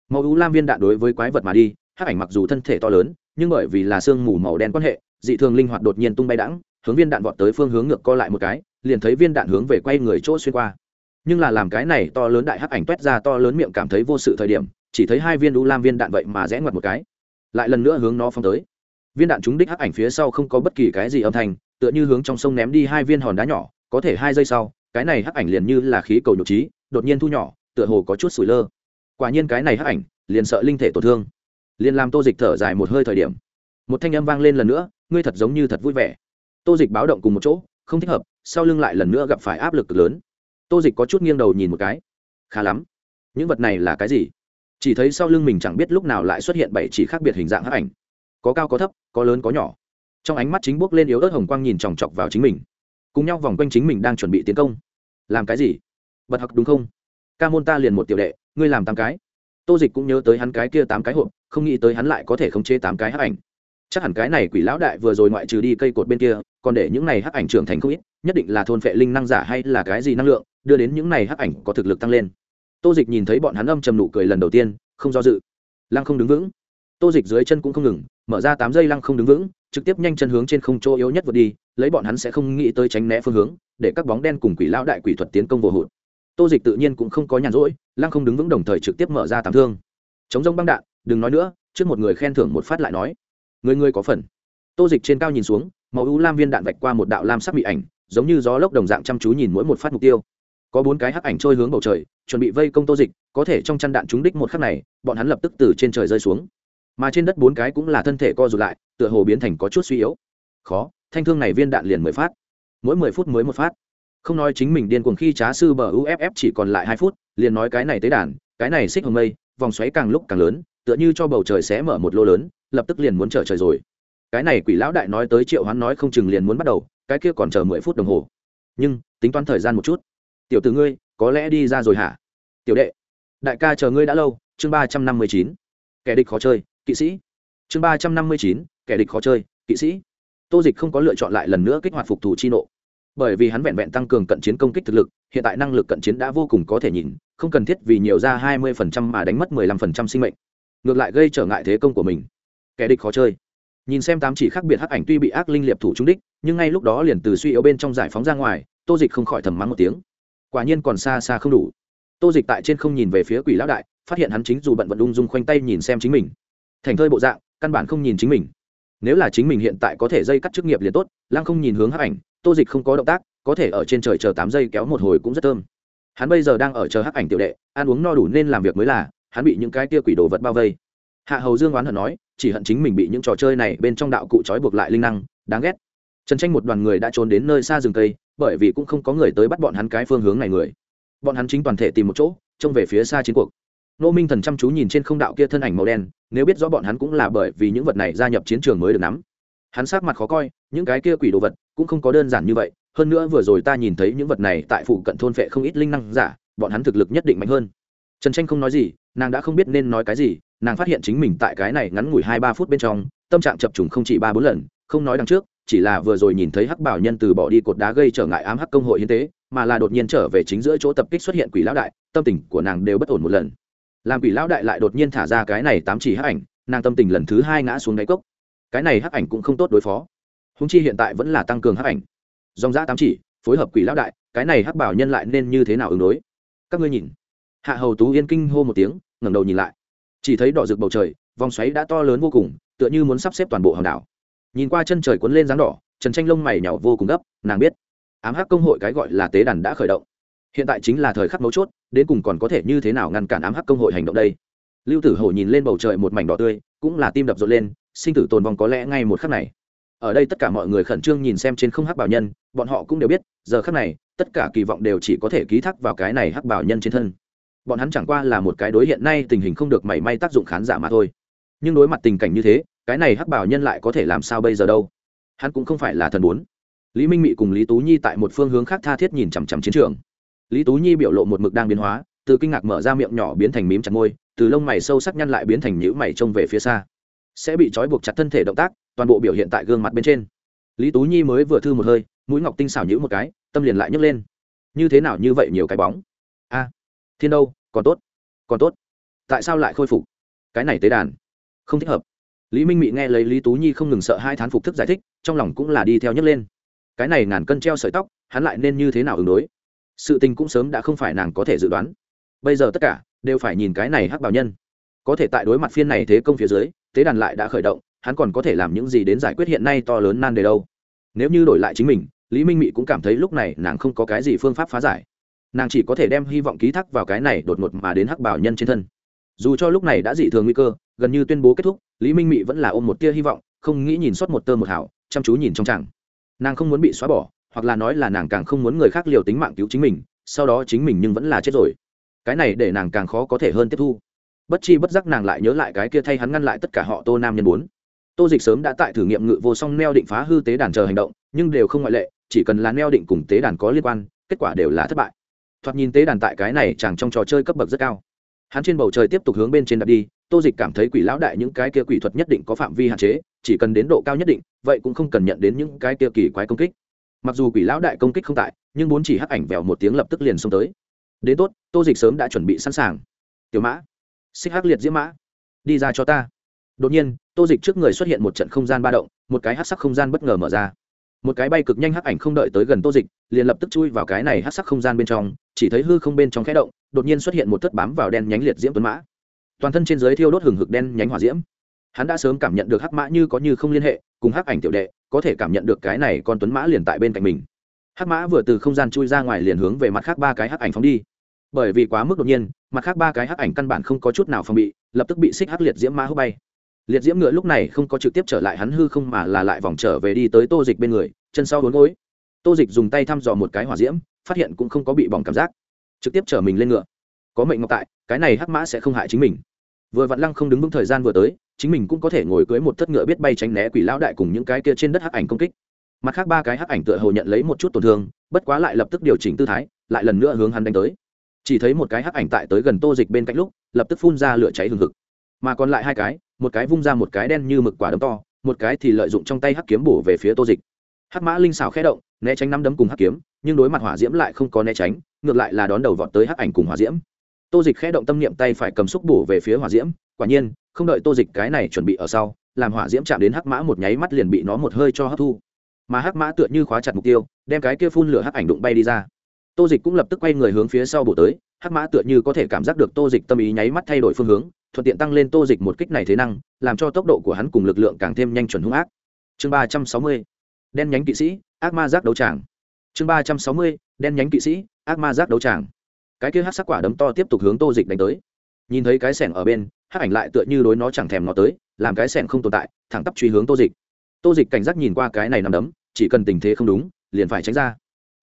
Màu u lam viên đạn đối với quái vật mà đi, hắc ảnh mặc dù thân thể to lớn, nhưng bởi vì là sương mù màu đen quan hệ, dị thường linh hoạt đột nhiên tung bay đãng, hướng viên đạn vọt tới phương hướng ngược co lại một cái, liền thấy viên đạn hướng về quay người chỗ xuyên qua. Nhưng là làm cái này to lớn đại hắc ảnh toét ra to lớn miệng cảm thấy vô sự thời điểm, chỉ thấy hai viên u lam viên đạn vậy mà rẽ ngoặt một cái, lại lần nữa hướng nó phóng tới viên đạn trúng đích hắc ảnh phía sau không có bất kỳ cái gì âm thanh, tựa như hướng trong sông ném đi hai viên hòn đá nhỏ, có thể hai giây sau, cái này hắc ảnh liền như là khí cầu nhục trí, đột nhiên thu nhỏ, tựa hồ có chút sủi lơ. Quả nhiên cái này hắc ảnh, liền sợ linh thể tổn thương. Liền làm tô dịch thở dài một hơi thời điểm. Một thanh âm vang lên lần nữa, ngươi thật giống như thật vui vẻ. Tô dịch báo động cùng một chỗ, không thích hợp, sau lưng lại lần nữa gặp phải áp lực lớn. Tô dịch có chút nghiêng đầu nhìn một cái. Khá lắm. Những vật này là cái gì? Chỉ thấy sau lưng mình chẳng biết lúc nào lại xuất hiện bảy chỉ khác biệt hình dạng hắc ảnh có cao có thấp, có lớn có nhỏ. Trong ánh mắt chính bước lên yếu ớt hồng quang nhìn chòng chọc vào chính mình. Cùng nhau vòng quanh chính mình đang chuẩn bị tiến công. Làm cái gì? Bật học đúng không? Ca môn ta liền một tiểu đệ, ngươi làm tám cái. Tô dịch cũng nhớ tới hắn cái kia tám cái hộp, không nghĩ tới hắn lại có thể khống chế tám cái hắc ảnh. Chắc hẳn cái này quỷ lão đại vừa rồi ngoại trừ đi cây cột bên kia, còn để những này hắc ảnh trưởng thành không ít, nhất định là thôn phệ linh năng giả hay là cái gì năng lượng, đưa đến những này hắc ảnh có thực lực tăng lên. Tô dịch nhìn thấy bọn hắn âm trầm nụ cười lần đầu tiên, không do dự. Lăng không đứng vững. Tô dịch dưới chân cũng không ngừng mở ra tám giây lăng không đứng vững, trực tiếp nhanh chân hướng trên không chỗ yếu nhất vượt đi, lấy bọn hắn sẽ không nghĩ tới tránh né phương hướng, để các bóng đen cùng quỷ lão đại quỷ thuật tiến công vô hụt. Tô dịch tự nhiên cũng không có nhàn rỗi, lăng không đứng vững đồng thời trực tiếp mở ra tám thương. Chống rông băng đạn, đừng nói nữa, trước một người khen thưởng một phát lại nói. Người người có phần. Tô dịch trên cao nhìn xuống, màu u lam viên đạn vạch qua một đạo lam sắc bị ảnh, giống như gió lốc đồng dạng chăm chú nhìn mỗi một phát mục tiêu. Có bốn cái hắc ảnh trôi hướng bầu trời, chuẩn bị vây công tô dịch, có thể trong chăn đạn trúng đích một khắc này, bọn hắn lập tức từ trên trời rơi xuống mà trên đất bốn cái cũng là thân thể co rụt lại, tựa hồ biến thành có chút suy yếu. Khó, thanh thương này viên đạn liền mười phát. Mỗi mười phút mới một phát. Không nói chính mình điên cuồng khi trá sư bờ uff chỉ còn lại hai phút, liền nói cái này tế đàn, cái này xích hồng mây, vòng xoáy càng lúc càng lớn, tựa như cho bầu trời sẽ mở một lô lớn, lập tức liền muốn trở trời rồi. Cái này quỷ lão đại nói tới triệu hoán nói không chừng liền muốn bắt đầu, cái kia còn chờ mười phút đồng hồ. Nhưng, tính toán thời gian một chút. Tiểu t ngươi, có lẽ đi ra rồi hả? Tiểu đệ, đại ca chờ ngươi đã lâu, chương ba trăm năm mươi chín. Kẻ địch khó chơi kỵ sĩ. Chương ba trăm năm mươi chín, kẻ địch khó chơi, kỵ sĩ. Tô dịch không có lựa chọn lại lần nữa kích hoạt phục thủ chi nộ. Bởi vì hắn vẹn vẹn tăng cường cận chiến công kích thực lực, hiện tại năng lực cận chiến đã vô cùng có thể nhìn, không cần thiết vì nhiều ra hai mươi phần trăm mà đánh mất mười lăm phần trăm sinh mệnh. Ngược lại gây trở ngại thế công của mình. Kẻ địch khó chơi. Nhìn xem tám chỉ khác biệt hắc ảnh tuy bị ác linh liệp thủ trúng đích, nhưng ngay lúc đó liền từ suy yếu bên trong giải phóng ra ngoài, tô dịch không khỏi thầm mắng một tiếng. Quả nhiên còn xa xa không đủ. Tô dịch tại trên không nhìn về phía quỷ lão đại, phát hiện hắn chính dù bận vận ung dung khoanh tay nhìn xem chính mình thành thơi bộ dạng, căn bản không nhìn chính mình. Nếu là chính mình hiện tại có thể dây cắt chức nghiệp liền tốt, lăng không nhìn hướng hắc ảnh, tô dịch không có động tác, có thể ở trên trời chờ tám giây kéo một hồi cũng rất thơm. Hắn bây giờ đang ở chờ hắc ảnh tiểu đệ, ăn uống no đủ nên làm việc mới là, hắn bị những cái tia quỷ đồ vật bao vây. Hạ hầu dương oán hận nói, chỉ hận chính mình bị những trò chơi này bên trong đạo cụ trói buộc lại linh năng, đáng ghét. Trần tranh một đoàn người đã trốn đến nơi xa rừng cây, bởi vì cũng không có người tới bắt bọn hắn cái phương hướng này người. Bọn hắn chính toàn thể tìm một chỗ, trông về phía xa chiến cuộc nô minh thần chăm chú nhìn trên không đạo kia thân ảnh màu đen, nếu biết rõ bọn hắn cũng là bởi vì những vật này gia nhập chiến trường mới được nắm. Hắn sát mặt khó coi, những cái kia quỷ đồ vật cũng không có đơn giản như vậy, hơn nữa vừa rồi ta nhìn thấy những vật này tại phụ cận thôn phệ không ít linh năng giả, bọn hắn thực lực nhất định mạnh hơn. Trần tranh không nói gì, nàng đã không biết nên nói cái gì, nàng phát hiện chính mình tại cái này ngắn ngủi hai ba phút bên trong, tâm trạng chập trùng không chỉ ba bốn lần, không nói đằng trước, chỉ là vừa rồi nhìn thấy hắc bảo nhân từ bỏ đi cột đá gây trở ngại ám hắc công hội hiến tế, mà là đột nhiên trở về chính giữa chỗ tập kích xuất hiện quỷ lão đại, tâm tình của nàng đều bất ổn một lần làm quỷ lão đại lại đột nhiên thả ra cái này tám chỉ hắc ảnh, nàng tâm tình lần thứ hai ngã xuống đáy cốc. Cái này hắc ảnh cũng không tốt đối phó. Húng chi hiện tại vẫn là tăng cường hắc ảnh. Dòng giã tám chỉ, phối hợp quỷ lão đại, cái này hắc bảo nhân lại nên như thế nào ứng đối? Các ngươi nhìn. Hạ hầu tú yên kinh hô một tiếng, ngẩng đầu nhìn lại. Chỉ thấy đỏ rực bầu trời, vòng xoáy đã to lớn vô cùng, tựa như muốn sắp xếp toàn bộ hòn đảo. Nhìn qua chân trời cuốn lên dáng đỏ, trần tranh lông mày nhỏ vô cùng gấp, nàng biết. Ám hắc công hội cái gọi là tế đàn đã khởi động hiện tại chính là thời khắc mấu chốt, đến cùng còn có thể như thế nào ngăn cản ám hắc công hội hành động đây? Lưu tử hổ nhìn lên bầu trời một mảnh đỏ tươi, cũng là tim đập rộn lên, sinh tử tồn vong có lẽ ngay một khắc này. Ở đây tất cả mọi người khẩn trương nhìn xem trên không hắc bảo nhân, bọn họ cũng đều biết, giờ khắc này, tất cả kỳ vọng đều chỉ có thể ký thác vào cái này hắc bảo nhân trên thân. Bọn hắn chẳng qua là một cái đối hiện nay tình hình không được mảy may tác dụng khán giả mà thôi. Nhưng đối mặt tình cảnh như thế, cái này hắc bảo nhân lại có thể làm sao bây giờ đâu? Hắn cũng không phải là thần bốn. Lý minh mị cùng lý tú nhi tại một phương hướng khác tha thiết nhìn chằm chằm chiến trường lý tú nhi biểu lộ một mực đang biến hóa, từ kinh ngạc mở ra miệng nhỏ biến thành mím chặt môi, từ lông mày sâu sắc nhăn lại biến thành nhữ mày trông về phía xa. Sẽ bị trói buộc chặt thân thể động tác, toàn bộ biểu hiện tại gương mặt bên trên. Lý tú nhi mới vừa thư một hơi, mũi ngọc tinh xảo nhữ một cái, tâm liền lại nhấc lên. Như thế nào như vậy nhiều cái bóng? A, thiên đâu, còn tốt còn tốt. Tại sao lại khôi phục? Cái này tế đàn, không thích hợp. Lý minh mị nghe lấy lý tú nhi không ngừng sợ hai thán phục thức giải thích, trong lòng cũng là đi theo nhấc lên. Cái này ngàn cân treo sợi tóc, hắn lại nên như thế nào ứng đối? Sự tình cũng sớm đã không phải nàng có thể dự đoán. Bây giờ tất cả đều phải nhìn cái này hắc bảo nhân. Có thể tại đối mặt phiên này thế công phía dưới, tế đàn lại đã khởi động, hắn còn có thể làm những gì đến giải quyết hiện nay to lớn nan đề đâu? Nếu như đổi lại chính mình, lý minh mị cũng cảm thấy lúc này nàng không có cái gì phương pháp phá giải. Nàng chỉ có thể đem hy vọng ký thác vào cái này đột ngột mà đến hắc bảo nhân trên thân. Dù cho lúc này đã dị thường nguy cơ, gần như tuyên bố kết thúc, lý minh mị vẫn là ôm một tia hy vọng, không nghĩ nhìn sót một tơ một hảo chăm chú nhìn trong chẳng nàng không muốn bị xóa bỏ hoặc là nói là nàng càng không muốn người khác liều tính mạng cứu chính mình, sau đó chính mình nhưng vẫn là chết rồi. Cái này để nàng càng khó có thể hơn tiếp thu. Bất chi bất giác nàng lại nhớ lại cái kia thay hắn ngăn lại tất cả họ tô nam nhân bốn. Tô dịch sớm đã tại thử nghiệm ngự vô song neo định phá hư tế đàn chờ hành động, nhưng đều không ngoại lệ, chỉ cần là neo định cùng tế đàn có liên quan, kết quả đều là thất bại. Thoạt nhìn tế đàn tại cái này chẳng trong trò chơi cấp bậc rất cao. Hắn trên bầu trời tiếp tục hướng bên trên đặt đi, tô dịch cảm thấy quỷ lão đại những cái kia quỷ thuật nhất định có phạm vi hạn chế, chỉ cần đến độ cao nhất định, vậy cũng không cần nhận đến những cái kia kỳ quái công kích mặc dù quỷ lão đại công kích không tại, nhưng bốn chỉ hắc ảnh vèo một tiếng lập tức liền xông tới. Đến tốt, tô dịch sớm đã chuẩn bị sẵn sàng. Tiểu mã, xích hắc liệt diễm mã, đi ra cho ta. Đột nhiên, tô dịch trước người xuất hiện một trận không gian ba động, một cái hát sắc không gian bất ngờ mở ra. Một cái bay cực nhanh hắc ảnh không đợi tới gần tô dịch, liền lập tức chui vào cái này hát sắc không gian bên trong, chỉ thấy hư không bên trong khẽ động, đột nhiên xuất hiện một thất bám vào đen nhánh liệt diễm tuấn mã. Toàn thân trên giới thiêu đốt hừng hực đen nhánh hỏa diễm. Hắn đã sớm cảm nhận được hắc mã như có như không liên hệ, cùng hắc ảnh tiểu đệ có thể cảm nhận được cái này con tuấn mã liền tại bên cạnh mình. Hắc mã vừa từ không gian chui ra ngoài liền hướng về mặt khác ba cái hắc ảnh phóng đi. Bởi vì quá mức đột nhiên, mặt khác ba cái hắc ảnh căn bản không có chút nào phòng bị, lập tức bị xích hắc liệt diễm mã hút bay. Liệt diễm ngựa lúc này không có trực tiếp trở lại hắn hư không mà là lại vòng trở về đi tới tô dịch bên người, chân sau bốn gối. Tô dịch dùng tay thăm dò một cái hỏa diễm, phát hiện cũng không có bị bỏng cảm giác. Trực tiếp chở mình lên ngựa. Có mệnh ngọc tại, cái này hắc mã sẽ không hại chính mình vừa vặn lăng không đứng vững thời gian vừa tới, chính mình cũng có thể ngồi cưới một thất ngựa biết bay tránh né quỷ lão đại cùng những cái kia trên đất hắc ảnh công kích. Mặt khác ba cái hắc ảnh tựa hồ nhận lấy một chút tổn thương, bất quá lại lập tức điều chỉnh tư thái, lại lần nữa hướng hắn đánh tới. Chỉ thấy một cái hắc ảnh tại tới gần tô dịch bên cạnh lúc, lập tức phun ra lửa cháy hừng hực. Mà còn lại hai cái, một cái vung ra một cái đen như mực quả đấm to, một cái thì lợi dụng trong tay hắc kiếm bổ về phía tô dịch. Hắc mã linh xào khẽ động, né tránh năm đấm cùng hắc kiếm, nhưng đối mặt hỏa diễm lại không có né tránh, ngược lại là đón đầu vọt tới hắc ảnh cùng hỏa diễm tô dịch khẽ động tâm niệm tay phải cầm xúc bổ về phía hỏa diễm, quả nhiên, không đợi tô dịch cái này chuẩn bị ở sau, làm hỏa diễm chạm đến hắc mã một nháy mắt liền bị nó một hơi cho hấp thu. Mà hắc mã tựa như khóa chặt mục tiêu, đem cái kia phun lửa hắc ảnh đụng bay đi ra. Tô dịch cũng lập tức quay người hướng phía sau bổ tới, hắc mã tựa như có thể cảm giác được tô dịch tâm ý nháy mắt thay đổi phương hướng, thuận tiện tăng lên tô dịch một kích này thế năng, làm cho tốc độ của hắn cùng lực lượng càng thêm nhanh chuẩn hung ác. Chương ba trăm sáu mươi, đen nhánh kỵ sĩ, ác ma giác đấu tràng. Chương ba trăm sáu mươi, đen nhánh kỵ sĩ, ác ma giác đấu tràng cái kia hát sắc quả đấm to tiếp tục hướng tô dịch đánh tới. Nhìn thấy cái sẻng ở bên, hát ảnh lại tựa như đối nó chẳng thèm nó tới, làm cái sẻng không tồn tại, thẳng tắp truy hướng tô dịch. Tô dịch cảnh giác nhìn qua cái này nằm đấm, chỉ cần tình thế không đúng, liền phải tránh ra.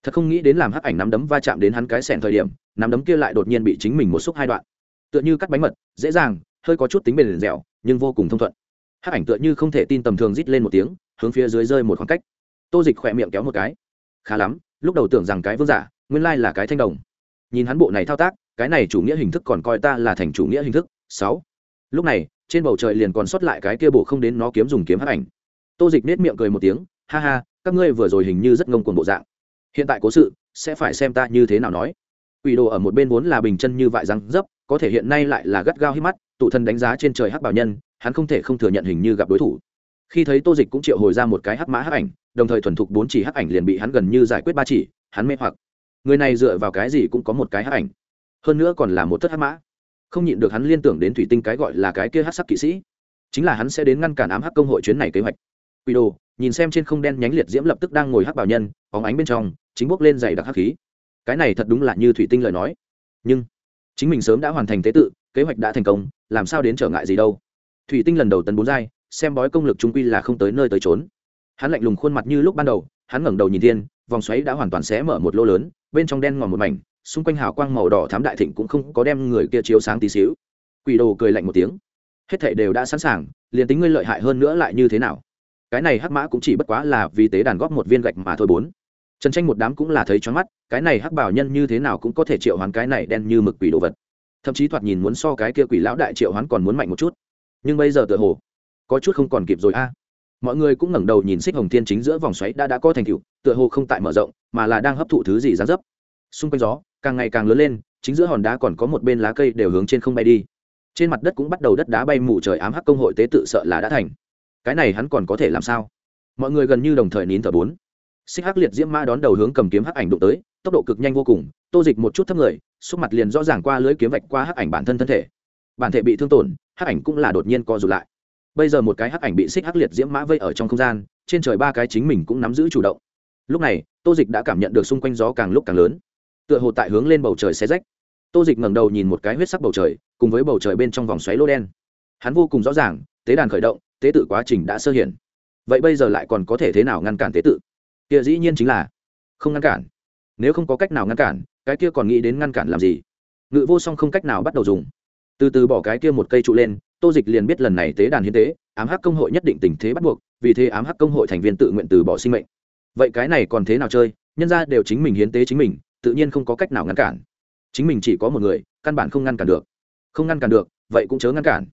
Thật không nghĩ đến làm hắc ảnh nắm đấm va chạm đến hắn cái sẹn thời điểm, nắm đấm kia lại đột nhiên bị chính mình một xúc hai đoạn. Tựa như cắt bánh mật, dễ dàng, hơi có chút tính bền dẻo, nhưng vô cùng thông thuận. Hắc ảnh tựa như không thể tin tầm thường rít lên một tiếng, hướng phía dưới rơi một khoảng cách. Tô dịch khỏe miệng kéo một cái. Khá lắm, lúc đầu tưởng rằng cái vương giả, nguyên lai là cái thanh đồng nhìn hắn bộ này thao tác, cái này chủ nghĩa hình thức còn coi ta là thành chủ nghĩa hình thức. Sáu. Lúc này, trên bầu trời liền còn sót lại cái kia bộ không đến nó kiếm dùng kiếm hắc ảnh. Tô dịch nết miệng cười một tiếng, ha ha, các ngươi vừa rồi hình như rất ngông cuồng bộ dạng. Hiện tại cố sự, sẽ phải xem ta như thế nào nói. Quỷ đồ ở một bên vốn là bình chân như vại răng dấp, có thể hiện nay lại là gắt gao hít mắt, tụ thân đánh giá trên trời hắc bảo nhân, hắn không thể không thừa nhận hình như gặp đối thủ. Khi thấy tô dịch cũng triệu hồi ra một cái hắc mã hắc ảnh, đồng thời thuần thục bốn chỉ hắc ảnh liền bị hắn gần như giải quyết ba chỉ, hắn mê hoặc người này dựa vào cái gì cũng có một cái hắc ảnh. Hơn nữa còn là một thất hắc mã. Không nhịn được hắn liên tưởng đến thủy tinh cái gọi là cái kia hát sắc kỵ sĩ. Chính là hắn sẽ đến ngăn cản ám hắc công hội chuyến này kế hoạch. Quỷ đồ, nhìn xem trên không đen nhánh liệt diễm lập tức đang ngồi hắc bảo nhân, bóng ánh bên trong, chính bốc lên dày đặc hắc khí. Cái này thật đúng là như thủy tinh lời nói. Nhưng, chính mình sớm đã hoàn thành tế tự, kế hoạch đã thành công, làm sao đến trở ngại gì đâu. Thủy tinh lần đầu tấn bốn giai, xem bói công lực trung quy là không tới nơi tới trốn hắn lạnh lùng khuôn mặt như lúc ban đầu, hắn ngẩng đầu nhìn thiên vòng xoáy đã hoàn toàn xé mở một lô lớn, bên trong đen ngòm một mảnh, xung quanh hào quang màu đỏ thám đại thịnh cũng không có đem người kia chiếu sáng tí xíu. Quỷ đồ cười lạnh một tiếng. Hết thảy đều đã sẵn sàng, liền tính ngươi lợi hại hơn nữa lại như thế nào? Cái này hắc mã cũng chỉ bất quá là vì tế đàn góp một viên gạch mà thôi bốn. Trần tranh một đám cũng là thấy choáng mắt, cái này hắc bảo nhân như thế nào cũng có thể triệu hoán cái này đen như mực quỷ đồ vật. Thậm chí thoạt nhìn muốn so cái kia quỷ lão đại triệu hoán còn muốn mạnh một chút. Nhưng bây giờ tựa hồ, có chút không còn kịp rồi a. Mọi người cũng ngẩng đầu nhìn xích hồng thiên chính giữa vòng xoáy đã đã có thành tựu tựa hồ không tại mở rộng, mà là đang hấp thụ thứ gì gián dấp. Xung quanh gió, càng ngày càng lớn lên, chính giữa hòn đá còn có một bên lá cây đều hướng trên không bay đi. Trên mặt đất cũng bắt đầu đất đá bay mù trời ám hắc công hội tế tự sợ là đã thành. Cái này hắn còn có thể làm sao? Mọi người gần như đồng thời nín thở bốn. Xích hắc liệt diễm ma đón đầu hướng cầm kiếm hắc ảnh đụng tới, tốc độ cực nhanh vô cùng, tô dịch một chút thấp người, xúc mặt liền rõ ràng qua lưới kiếm vạch qua hắc ảnh bản thân thân thể. Bản thể bị thương tổn, hắc ảnh cũng là đột nhiên co rụt lại. Bây giờ một cái hắc ảnh bị xích hắc liệt diễm mã vây ở trong không gian, trên trời ba cái chính mình cũng nắm giữ chủ động lúc này, tô dịch đã cảm nhận được xung quanh gió càng lúc càng lớn. Tựa hồ tại hướng lên bầu trời xe rách. Tô dịch ngẩng đầu nhìn một cái huyết sắc bầu trời, cùng với bầu trời bên trong vòng xoáy lô đen. Hắn vô cùng rõ ràng, tế đàn khởi động, tế tự quá trình đã sơ hiển. Vậy bây giờ lại còn có thể thế nào ngăn cản tế tự? Kia dĩ nhiên chính là không ngăn cản. Nếu không có cách nào ngăn cản, cái kia còn nghĩ đến ngăn cản làm gì? Ngự vô song không cách nào bắt đầu dùng. Từ từ bỏ cái kia một cây trụ lên, tô dịch liền biết lần này tế đàn hiến tế, ám hắc công hội nhất định tình thế bắt buộc, vì thế ám hắc công hội thành viên tự nguyện từ bỏ sinh mệnh vậy cái này còn thế nào chơi? Nhân ra đều chính mình hiến tế chính mình, tự nhiên không có cách nào ngăn cản. Chính mình chỉ có một người, căn bản không ngăn cản được. Không ngăn cản được, vậy cũng chớ ngăn cản.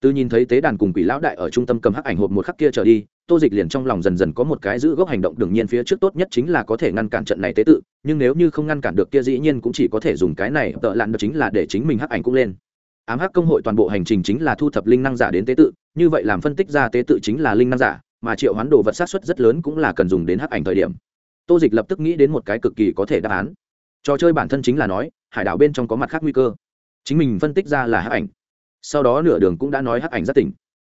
Từ nhìn thấy tế đàn cùng quỷ lão đại ở trung tâm cầm hắc ảnh hộp một khắc kia trở đi, tô dịch liền trong lòng dần dần có một cái giữ gốc hành động đương nhiên phía trước tốt nhất chính là có thể ngăn cản trận này tế tự, nhưng nếu như không ngăn cản được kia dĩ nhiên cũng chỉ có thể dùng cái này, tợ lặn được chính là để chính mình hắc ảnh cũng lên. Ám hắc công hội toàn bộ hành trình chính là thu thập linh năng giả đến tế tự, như vậy làm phân tích ra tế tự chính là linh năng giả mà triệu hoán đồ vật sát xuất rất lớn cũng là cần dùng đến hắc ảnh thời điểm. Tô dịch lập tức nghĩ đến một cái cực kỳ có thể đáp án. Trò chơi bản thân chính là nói, hải đảo bên trong có mặt khác nguy cơ. Chính mình phân tích ra là hắc ảnh. Sau đó nửa đường cũng đã nói hắc ảnh rất tỉnh.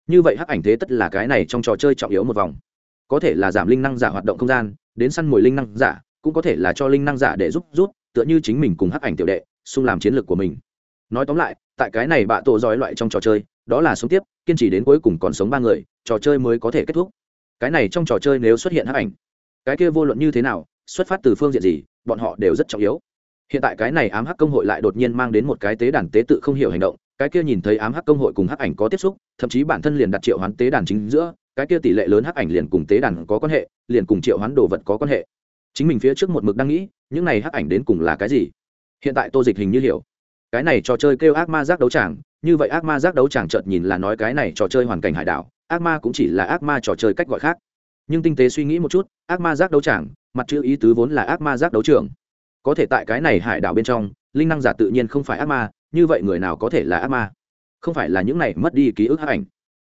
Như vậy hắc ảnh thế tất là cái này trong trò chơi trọng yếu một vòng. Có thể là giảm linh năng giả hoạt động không gian, đến săn mồi linh năng giả, cũng có thể là cho linh năng giả để giúp rút tựa như chính mình cùng hắc ảnh tiểu đệ, xung làm chiến lược của mình. Nói tóm lại, tại cái này bạ tổ giỏi loại trong trò chơi, đó là sống tiếp, kiên trì đến cuối cùng còn sống ba người trò chơi mới có thể kết thúc. Cái này trong trò chơi nếu xuất hiện hắc ảnh, cái kia vô luận như thế nào, xuất phát từ phương diện gì, bọn họ đều rất trọng yếu. Hiện tại cái này ám hắc công hội lại đột nhiên mang đến một cái tế đàn tế tự không hiểu hành động, cái kia nhìn thấy ám hắc công hội cùng hắc ảnh có tiếp xúc, thậm chí bản thân liền đặt triệu hoán tế đàn chính giữa, cái kia tỷ lệ lớn hắc ảnh liền cùng tế đàn có quan hệ, liền cùng triệu hoán đồ vật có quan hệ. Chính mình phía trước một mực đang nghĩ, những này hắc ảnh đến cùng là cái gì? Hiện tại tô dịch hình như hiểu. Cái này trò chơi kêu ác ma giác đấu tràng, như vậy ác ma giác đấu tràng chợt nhìn là nói cái này trò chơi hoàn cảnh hải đảo ác ma cũng chỉ là ác ma trò chơi cách gọi khác. Nhưng tinh tế suy nghĩ một chút, ác ma giác đấu tràng, mặt chữ ý tứ vốn là ác ma giác đấu trường. Có thể tại cái này hải đảo bên trong, linh năng giả tự nhiên không phải ác ma, như vậy người nào có thể là ác ma? Không phải là những này mất đi ký ức hắc ảnh.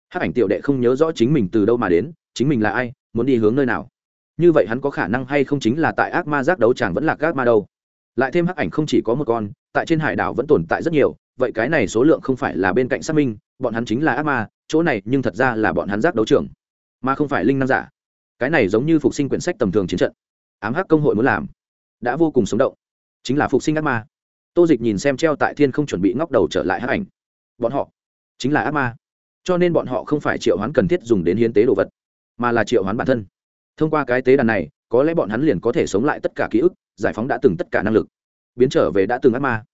Hắc ảnh tiểu đệ không nhớ rõ chính mình từ đâu mà đến, chính mình là ai, muốn đi hướng nơi nào? Như vậy hắn có khả năng hay không chính là tại ác ma giác đấu chàng vẫn là ác ma đâu? Lại thêm hắc ảnh không chỉ có một con, tại trên hải đảo vẫn tồn tại rất nhiều vậy cái này số lượng không phải là bên cạnh xác minh, bọn hắn chính là ác ma, chỗ này nhưng thật ra là bọn hắn giác đấu trường, mà không phải linh năng giả. Cái này giống như phục sinh quyển sách tầm thường chiến trận. Ám hắc công hội muốn làm, đã vô cùng sống động. Chính là phục sinh ác ma. Tô dịch nhìn xem treo tại thiên không chuẩn bị ngóc đầu trở lại hắc ảnh. Bọn họ chính là ác ma. Cho nên bọn họ không phải triệu hoán cần thiết dùng đến hiến tế đồ vật, mà là triệu hoán bản thân. Thông qua cái tế đàn này, có lẽ bọn hắn liền có thể sống lại tất cả ký ức, giải phóng đã từng tất cả năng lực, biến trở về đã từng ác ma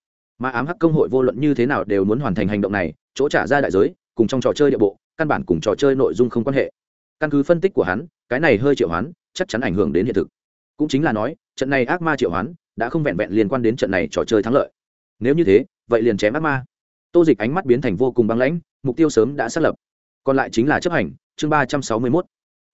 mà ám hắc công hội vô luận như thế nào đều muốn hoàn thành hành động này, chỗ trả ra đại giới, cùng trong trò chơi địa bộ, căn bản cùng trò chơi nội dung không quan hệ. Căn cứ phân tích của hắn, cái này hơi triệu hoán, chắc chắn ảnh hưởng đến hiện thực. Cũng chính là nói, trận này ác ma triệu hoán, đã không vẹn vẹn liên quan đến trận này trò chơi thắng lợi. Nếu như thế, vậy liền chém ác ma. Tô dịch ánh mắt biến thành vô cùng băng lãnh, mục tiêu sớm đã xác lập. Còn lại chính là chấp hành, chương ba trăm sáu mươi mốt,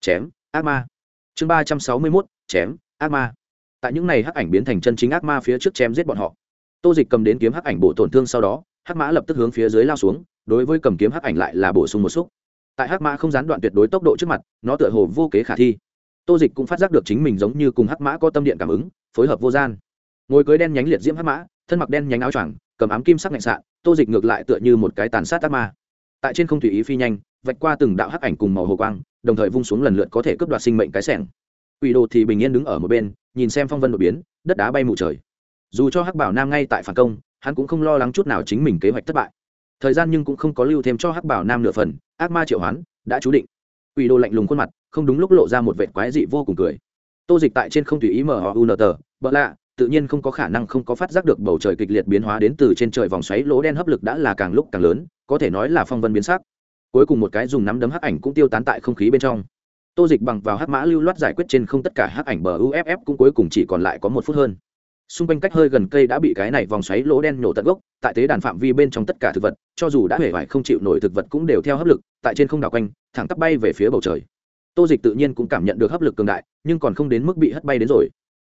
chém, ác ma. Chương ba trăm sáu mươi mốt, chém, ác ma. Tại những này hắc ảnh biến thành chân chính ác ma phía trước chém giết bọn họ tô dịch cầm đến kiếm hắc ảnh bổ tổn thương sau đó, hắc mã lập tức hướng phía dưới lao xuống, đối với cầm kiếm hắc ảnh lại là bổ sung một xúc. Tại hắc mã không gián đoạn tuyệt đối tốc độ trước mặt, nó tựa hồ vô kế khả thi. Tô dịch cũng phát giác được chính mình giống như cùng hắc mã có tâm điện cảm ứng, phối hợp vô gian. Ngồi cưới đen nhánh liệt diễm hắc mã, thân mặc đen nhánh áo choàng, cầm ám kim sắc ngạnh sạn tô dịch ngược lại tựa như một cái tàn sát ác ma. Tại trên không thủy ý phi nhanh, vạch qua từng đạo hắc ảnh cùng màu hồ quang, đồng thời vung xuống lần lượt có thể cướp đoạt sinh mệnh cái sẻng. Quỷ đồ thì bình yên đứng ở một bên, nhìn xem phong vân đột biến, đất đá bay mù trời dù cho hắc bảo nam ngay tại phản công, hắn cũng không lo lắng chút nào chính mình kế hoạch thất bại. Thời gian nhưng cũng không có lưu thêm cho hắc bảo nam nửa phần, ác ma triệu hoán, đã chú định. Quỷ đồ lạnh lùng khuôn mặt, không đúng lúc lộ ra một vệ quái dị vô cùng cười. Tô dịch tại trên không tùy ý mở họ u nờ tờ bỡ lạ, tự nhiên không có khả năng không có phát giác được bầu trời kịch liệt biến hóa đến từ trên trời vòng xoáy lỗ đen hấp lực đã là càng lúc càng lớn, có thể nói là phong vân biến sắc. Cuối cùng một cái dùng nắm đấm hắc ảnh cũng tiêu tán tại không khí bên trong. Tô dịch bằng vào hắc mã lưu loát giải quyết trên không tất cả hắc ảnh bờ uff cũng cuối cùng chỉ còn lại có một phút hơn xung quanh cách hơi gần cây đã bị cái này vòng xoáy lỗ đen nổ tận gốc, tại tế đàn phạm vi bên trong tất cả thực vật, cho dù đã hể vải không chịu nổi thực vật cũng đều theo hấp lực, tại trên không đảo quanh, thẳng tắp bay về phía bầu trời. Tô dịch tự nhiên cũng cảm nhận được hấp lực cường đại, nhưng còn không đến mức bị hất bay đến rồi.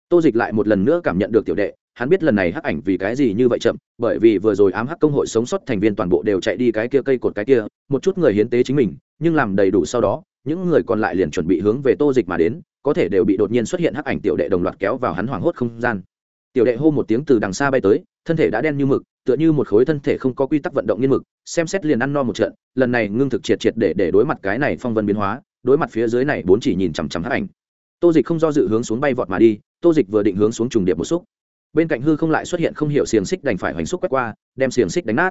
Tô dịch lại một lần nữa cảm nhận được tiểu đệ, hắn biết lần này hắc ảnh vì cái gì như vậy chậm, bởi vì vừa rồi ám hắc công hội sống sót thành viên toàn bộ đều chạy đi cái kia cây cột cái kia, một chút người hiến tế chính mình, nhưng làm đầy đủ sau đó, những người còn lại liền chuẩn bị hướng về tô dịch mà đến, có thể đều bị đột nhiên xuất hiện hắc ảnh tiểu đệ đồng loạt kéo vào hắn hoảng hốt không gian tiểu đệ hô một tiếng từ đằng xa bay tới, thân thể đã đen như mực, tựa như một khối thân thể không có quy tắc vận động nghiên mực, xem xét liền ăn no một trận, lần này ngưng thực triệt triệt để để đối mặt cái này phong vân biến hóa, đối mặt phía dưới này bốn chỉ nhìn chằm chằm hắc ảnh. Tô dịch không do dự hướng xuống bay vọt mà đi, tô dịch vừa định hướng xuống trùng điệp một xúc. Bên cạnh hư không lại xuất hiện không hiểu xiềng xích đành phải hoành xúc quét qua, đem xiềng xích đánh nát.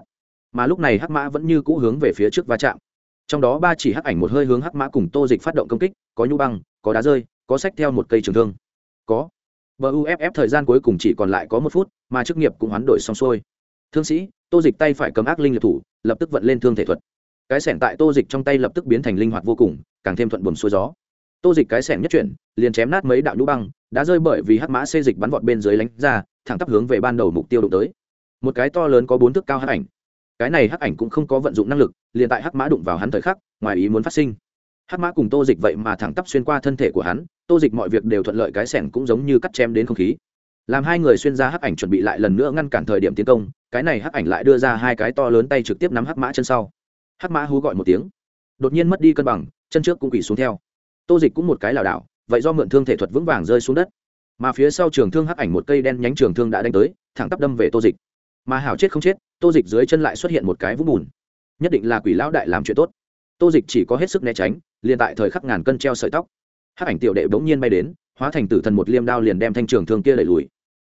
Mà lúc này hắc mã vẫn như cũ hướng về phía trước va chạm. Trong đó ba chỉ hắc ảnh một hơi hướng hắc mã cùng tô dịch phát động công kích, có nhu băng, có đá rơi, có sách theo một cây trường thương. Có buff thời gian cuối cùng chỉ còn lại có một phút, mà chức nghiệp cũng hoán đổi xong xuôi. Thương sĩ, tô dịch tay phải cầm ác linh liệt thủ, lập tức vận lên thương thể thuật. Cái sẻng tại tô dịch trong tay lập tức biến thành linh hoạt vô cùng, càng thêm thuận buồm xuôi gió. Tô dịch cái sẻng nhất chuyển, liền chém nát mấy đạo nhũ băng, đã rơi bởi vì hắc mã xê dịch bắn vọt bên dưới lánh ra, thẳng tắp hướng về ban đầu mục tiêu đụng tới. Một cái to lớn có bốn thước cao hắc ảnh. Cái này hắc ảnh cũng không có vận dụng năng lực, liền tại hắc mã đụng vào hắn thời khắc, ngoài ý muốn phát sinh. Hát mã cùng tô dịch vậy mà thẳng tắp xuyên qua thân thể của hắn, tô dịch mọi việc đều thuận lợi cái sẻng cũng giống như cắt chém đến không khí. Làm hai người xuyên ra hắc ảnh chuẩn bị lại lần nữa ngăn cản thời điểm tiến công, cái này hắc ảnh lại đưa ra hai cái to lớn tay trực tiếp nắm hắc mã chân sau. Hắc mã hú gọi một tiếng, đột nhiên mất đi cân bằng, chân trước cũng quỷ xuống theo. Tô dịch cũng một cái lảo đảo, vậy do mượn thương thể thuật vững vàng rơi xuống đất. Mà phía sau trường thương hắc ảnh một cây đen nhánh trường thương đã đánh tới, thẳng tắp đâm về tô dịch. Mà hảo chết không chết, tô dịch dưới chân lại xuất hiện một cái vũng bùn. Nhất định là quỷ lão đại làm chuyện tốt. Tô dịch chỉ có hết sức né tránh liền tại thời khắc ngàn cân treo sợi tóc. Hắc ảnh tiểu đệ bỗng nhiên bay đến, hóa thành tử thần một liêm đao liền đem thanh trường thương kia đẩy lùi.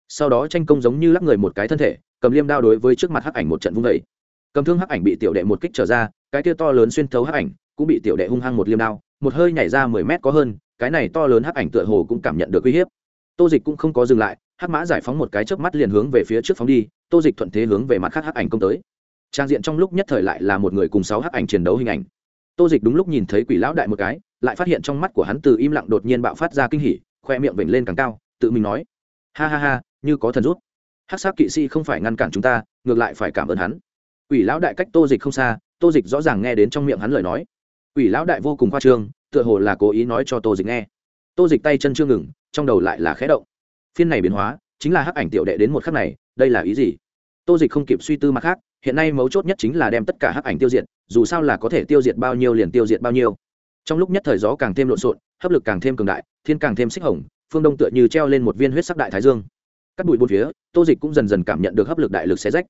Sau đó tranh công giống như lắc người một cái thân thể, cầm liêm đao đối với trước mặt hắc ảnh một trận vung vẩy cầm thương hắc ảnh bị tiểu đệ một kích trở ra, cái kia to lớn xuyên thấu hắc ảnh cũng bị tiểu đệ hung hăng một liêm đao, một hơi nhảy ra mười mét có hơn, cái này to lớn hắc ảnh tựa hồ cũng cảm nhận được uy hiếp. Tô dịch cũng không có dừng lại, hắc mã giải phóng một cái chớp mắt liền hướng về phía trước phóng đi, tô dịch thuận thế hướng về mặt khác hắc ảnh công tới. Trang diện trong lúc nhất thời lại là một người cùng sáu hắc ảnh chiến đấu hình ảnh tô dịch đúng lúc nhìn thấy quỷ lão đại một cái, lại phát hiện trong mắt của hắn từ im lặng đột nhiên bạo phát ra kinh hỉ, khoe miệng vểnh lên càng cao, tự mình nói, ha ha ha, như có thần rút. Hắc sắc kỵ sĩ không phải ngăn cản chúng ta, ngược lại phải cảm ơn hắn. Quỷ lão đại cách tô dịch không xa, tô dịch rõ ràng nghe đến trong miệng hắn lời nói. Quỷ lão đại vô cùng khoa trương, tựa hồ là cố ý nói cho tô dịch nghe. Tô dịch tay chân chưa ngừng, trong đầu lại là khẽ động. Phiên này biến hóa, chính là hắc ảnh tiểu đệ đến một khắc này, đây là ý gì? Tô dịch không kịp suy tư mặt khác hiện nay mấu chốt nhất chính là đem tất cả hắc ảnh tiêu diệt, dù sao là có thể tiêu diệt bao nhiêu liền tiêu diệt bao nhiêu. Trong lúc nhất thời gió càng thêm lộn xộn, hấp lực càng thêm cường đại, thiên càng thêm xích hồng, phương đông tựa như treo lên một viên huyết sắc đại thái dương. Cắt bụi bốn phía, tô dịch cũng dần dần cảm nhận được hấp lực đại lực xé rách.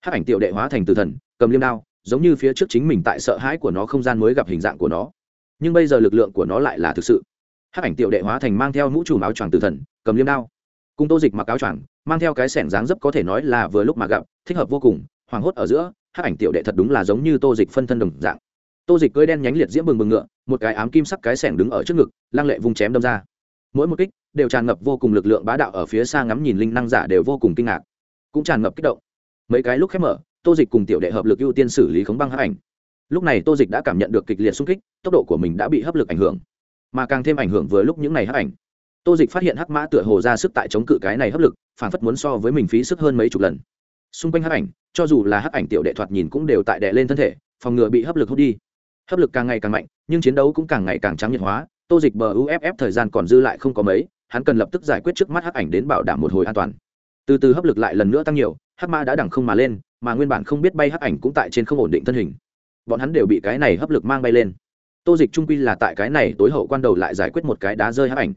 Hắc ảnh tiểu đệ hóa thành từ thần, cầm liêm đao, giống như phía trước chính mình tại sợ hãi của nó không gian mới gặp hình dạng của nó. Nhưng bây giờ lực lượng của nó lại là thực sự. Hắc ảnh tiểu đệ hóa thành mang theo mũ trùm áo choàng từ thần, cầm liêm đao. Cùng tô dịch mặc áo choàng, mang theo cái sẻng dáng dấp có thể nói là vừa lúc mà gặp, thích hợp vô cùng hoảng hốt ở giữa, hắc ảnh tiểu đệ thật đúng là giống như tô dịch phân thân đồng dạng. Tô dịch cưới đen nhánh liệt diễm bừng bừng ngựa, một cái ám kim sắc cái sẻng đứng ở trước ngực, lăng lệ vung chém đâm ra. Mỗi một kích đều tràn ngập vô cùng lực lượng bá đạo ở phía xa ngắm nhìn linh năng giả đều vô cùng kinh ngạc. Cũng tràn ngập kích động. Mấy cái lúc khép mở, tô dịch cùng tiểu đệ hợp lực ưu tiên xử lý khống băng hắc ảnh. Lúc này tô dịch đã cảm nhận được kịch liệt xung kích, tốc độ của mình đã bị hấp lực ảnh hưởng. Mà càng thêm ảnh hưởng với lúc những này hắc ảnh. Tô dịch phát hiện hắc mã tựa hồ ra sức tại chống cự cái này hấp lực, phản phất muốn so với mình phí sức hơn mấy chục lần. Xung quanh hắc ảnh cho dù là hắc ảnh tiểu đệ thoạt nhìn cũng đều tại đệ lên thân thể, phòng ngừa bị hấp lực hút đi. Hấp lực càng ngày càng mạnh, nhưng chiến đấu cũng càng ngày càng trắng nhiệt hóa, tô dịch bờ uff thời gian còn dư lại không có mấy, hắn cần lập tức giải quyết trước mắt hắc ảnh đến bảo đảm một hồi an toàn. Từ từ hấp lực lại lần nữa tăng nhiều, hắc ma đã đẳng không mà lên, mà nguyên bản không biết bay hắc ảnh cũng tại trên không ổn định thân hình. Bọn hắn đều bị cái này hấp lực mang bay lên. Tô dịch trung quy là tại cái này tối hậu quan đầu lại giải quyết một cái đá rơi hấp ảnh.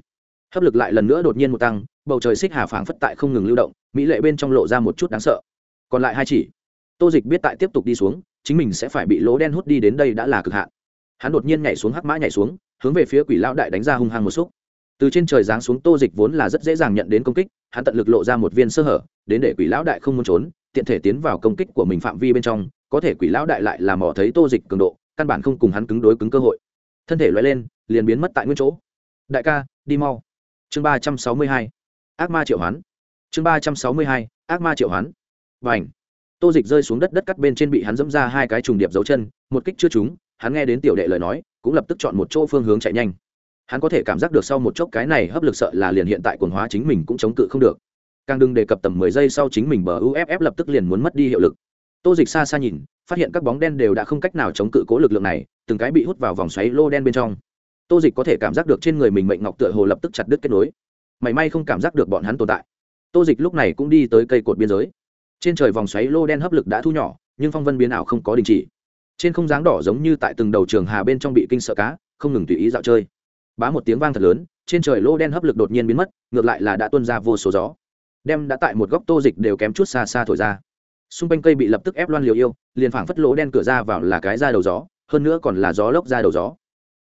Hấp lực lại lần nữa đột nhiên một tăng, bầu trời xích hà phảng phất tại không ngừng lưu động, mỹ lệ bên trong lộ ra một chút đáng sợ còn lại hai chỉ. Tô dịch biết tại tiếp tục đi xuống, chính mình sẽ phải bị lỗ đen hút đi đến đây đã là cực hạn. Hắn đột nhiên nhảy xuống hắc mã nhảy xuống, hướng về phía quỷ lão đại đánh ra hung hăng một xúc. Từ trên trời giáng xuống, tô dịch vốn là rất dễ dàng nhận đến công kích, hắn tận lực lộ ra một viên sơ hở, đến để quỷ lão đại không muốn trốn, tiện thể tiến vào công kích của mình phạm vi bên trong, có thể quỷ lão đại lại làm mỏ thấy tô dịch cường độ, căn bản không cùng hắn cứng đối cứng cơ hội. Thân thể loại lên, liền biến mất tại nguyên chỗ. Đại ca, đi mau. Chương ba trăm sáu mươi hai. Ác ma triệu hoán. Chương ba trăm sáu mươi hai. Ác ma triệu hoán và ảnh. Tô dịch rơi xuống đất đất cắt bên trên bị hắn dẫm ra hai cái trùng điệp dấu chân, một kích chưa trúng, hắn nghe đến tiểu đệ lời nói, cũng lập tức chọn một chỗ phương hướng chạy nhanh. Hắn có thể cảm giác được sau một chốc cái này hấp lực sợ là liền hiện tại quần hóa chính mình cũng chống cự không được. Càng đừng đề cập tầm mười giây sau chính mình bờ uff lập tức liền muốn mất đi hiệu lực. Tô dịch xa xa nhìn, phát hiện các bóng đen đều đã không cách nào chống cự cố lực lượng này, từng cái bị hút vào vòng xoáy lô đen bên trong. Tô dịch có thể cảm giác được trên người mình mệnh ngọc tựa hồ lập tức chặt đứt kết nối. Mảy may không cảm giác được bọn hắn tồn tại. Tô dịch lúc này cũng đi tới cây cột biên giới trên trời vòng xoáy lô đen hấp lực đã thu nhỏ, nhưng phong vân biến ảo không có đình chỉ. Trên không dáng đỏ giống như tại từng đầu trường hà bên trong bị kinh sợ cá, không ngừng tùy ý dạo chơi. Bá một tiếng vang thật lớn, trên trời lô đen hấp lực đột nhiên biến mất, ngược lại là đã tuân ra vô số gió. Đem đã tại một góc tô dịch đều kém chút xa xa thổi ra. Xung quanh cây bị lập tức ép loan liều yêu, liền phảng phất lỗ đen cửa ra vào là cái ra đầu gió, hơn nữa còn là gió lốc ra đầu gió.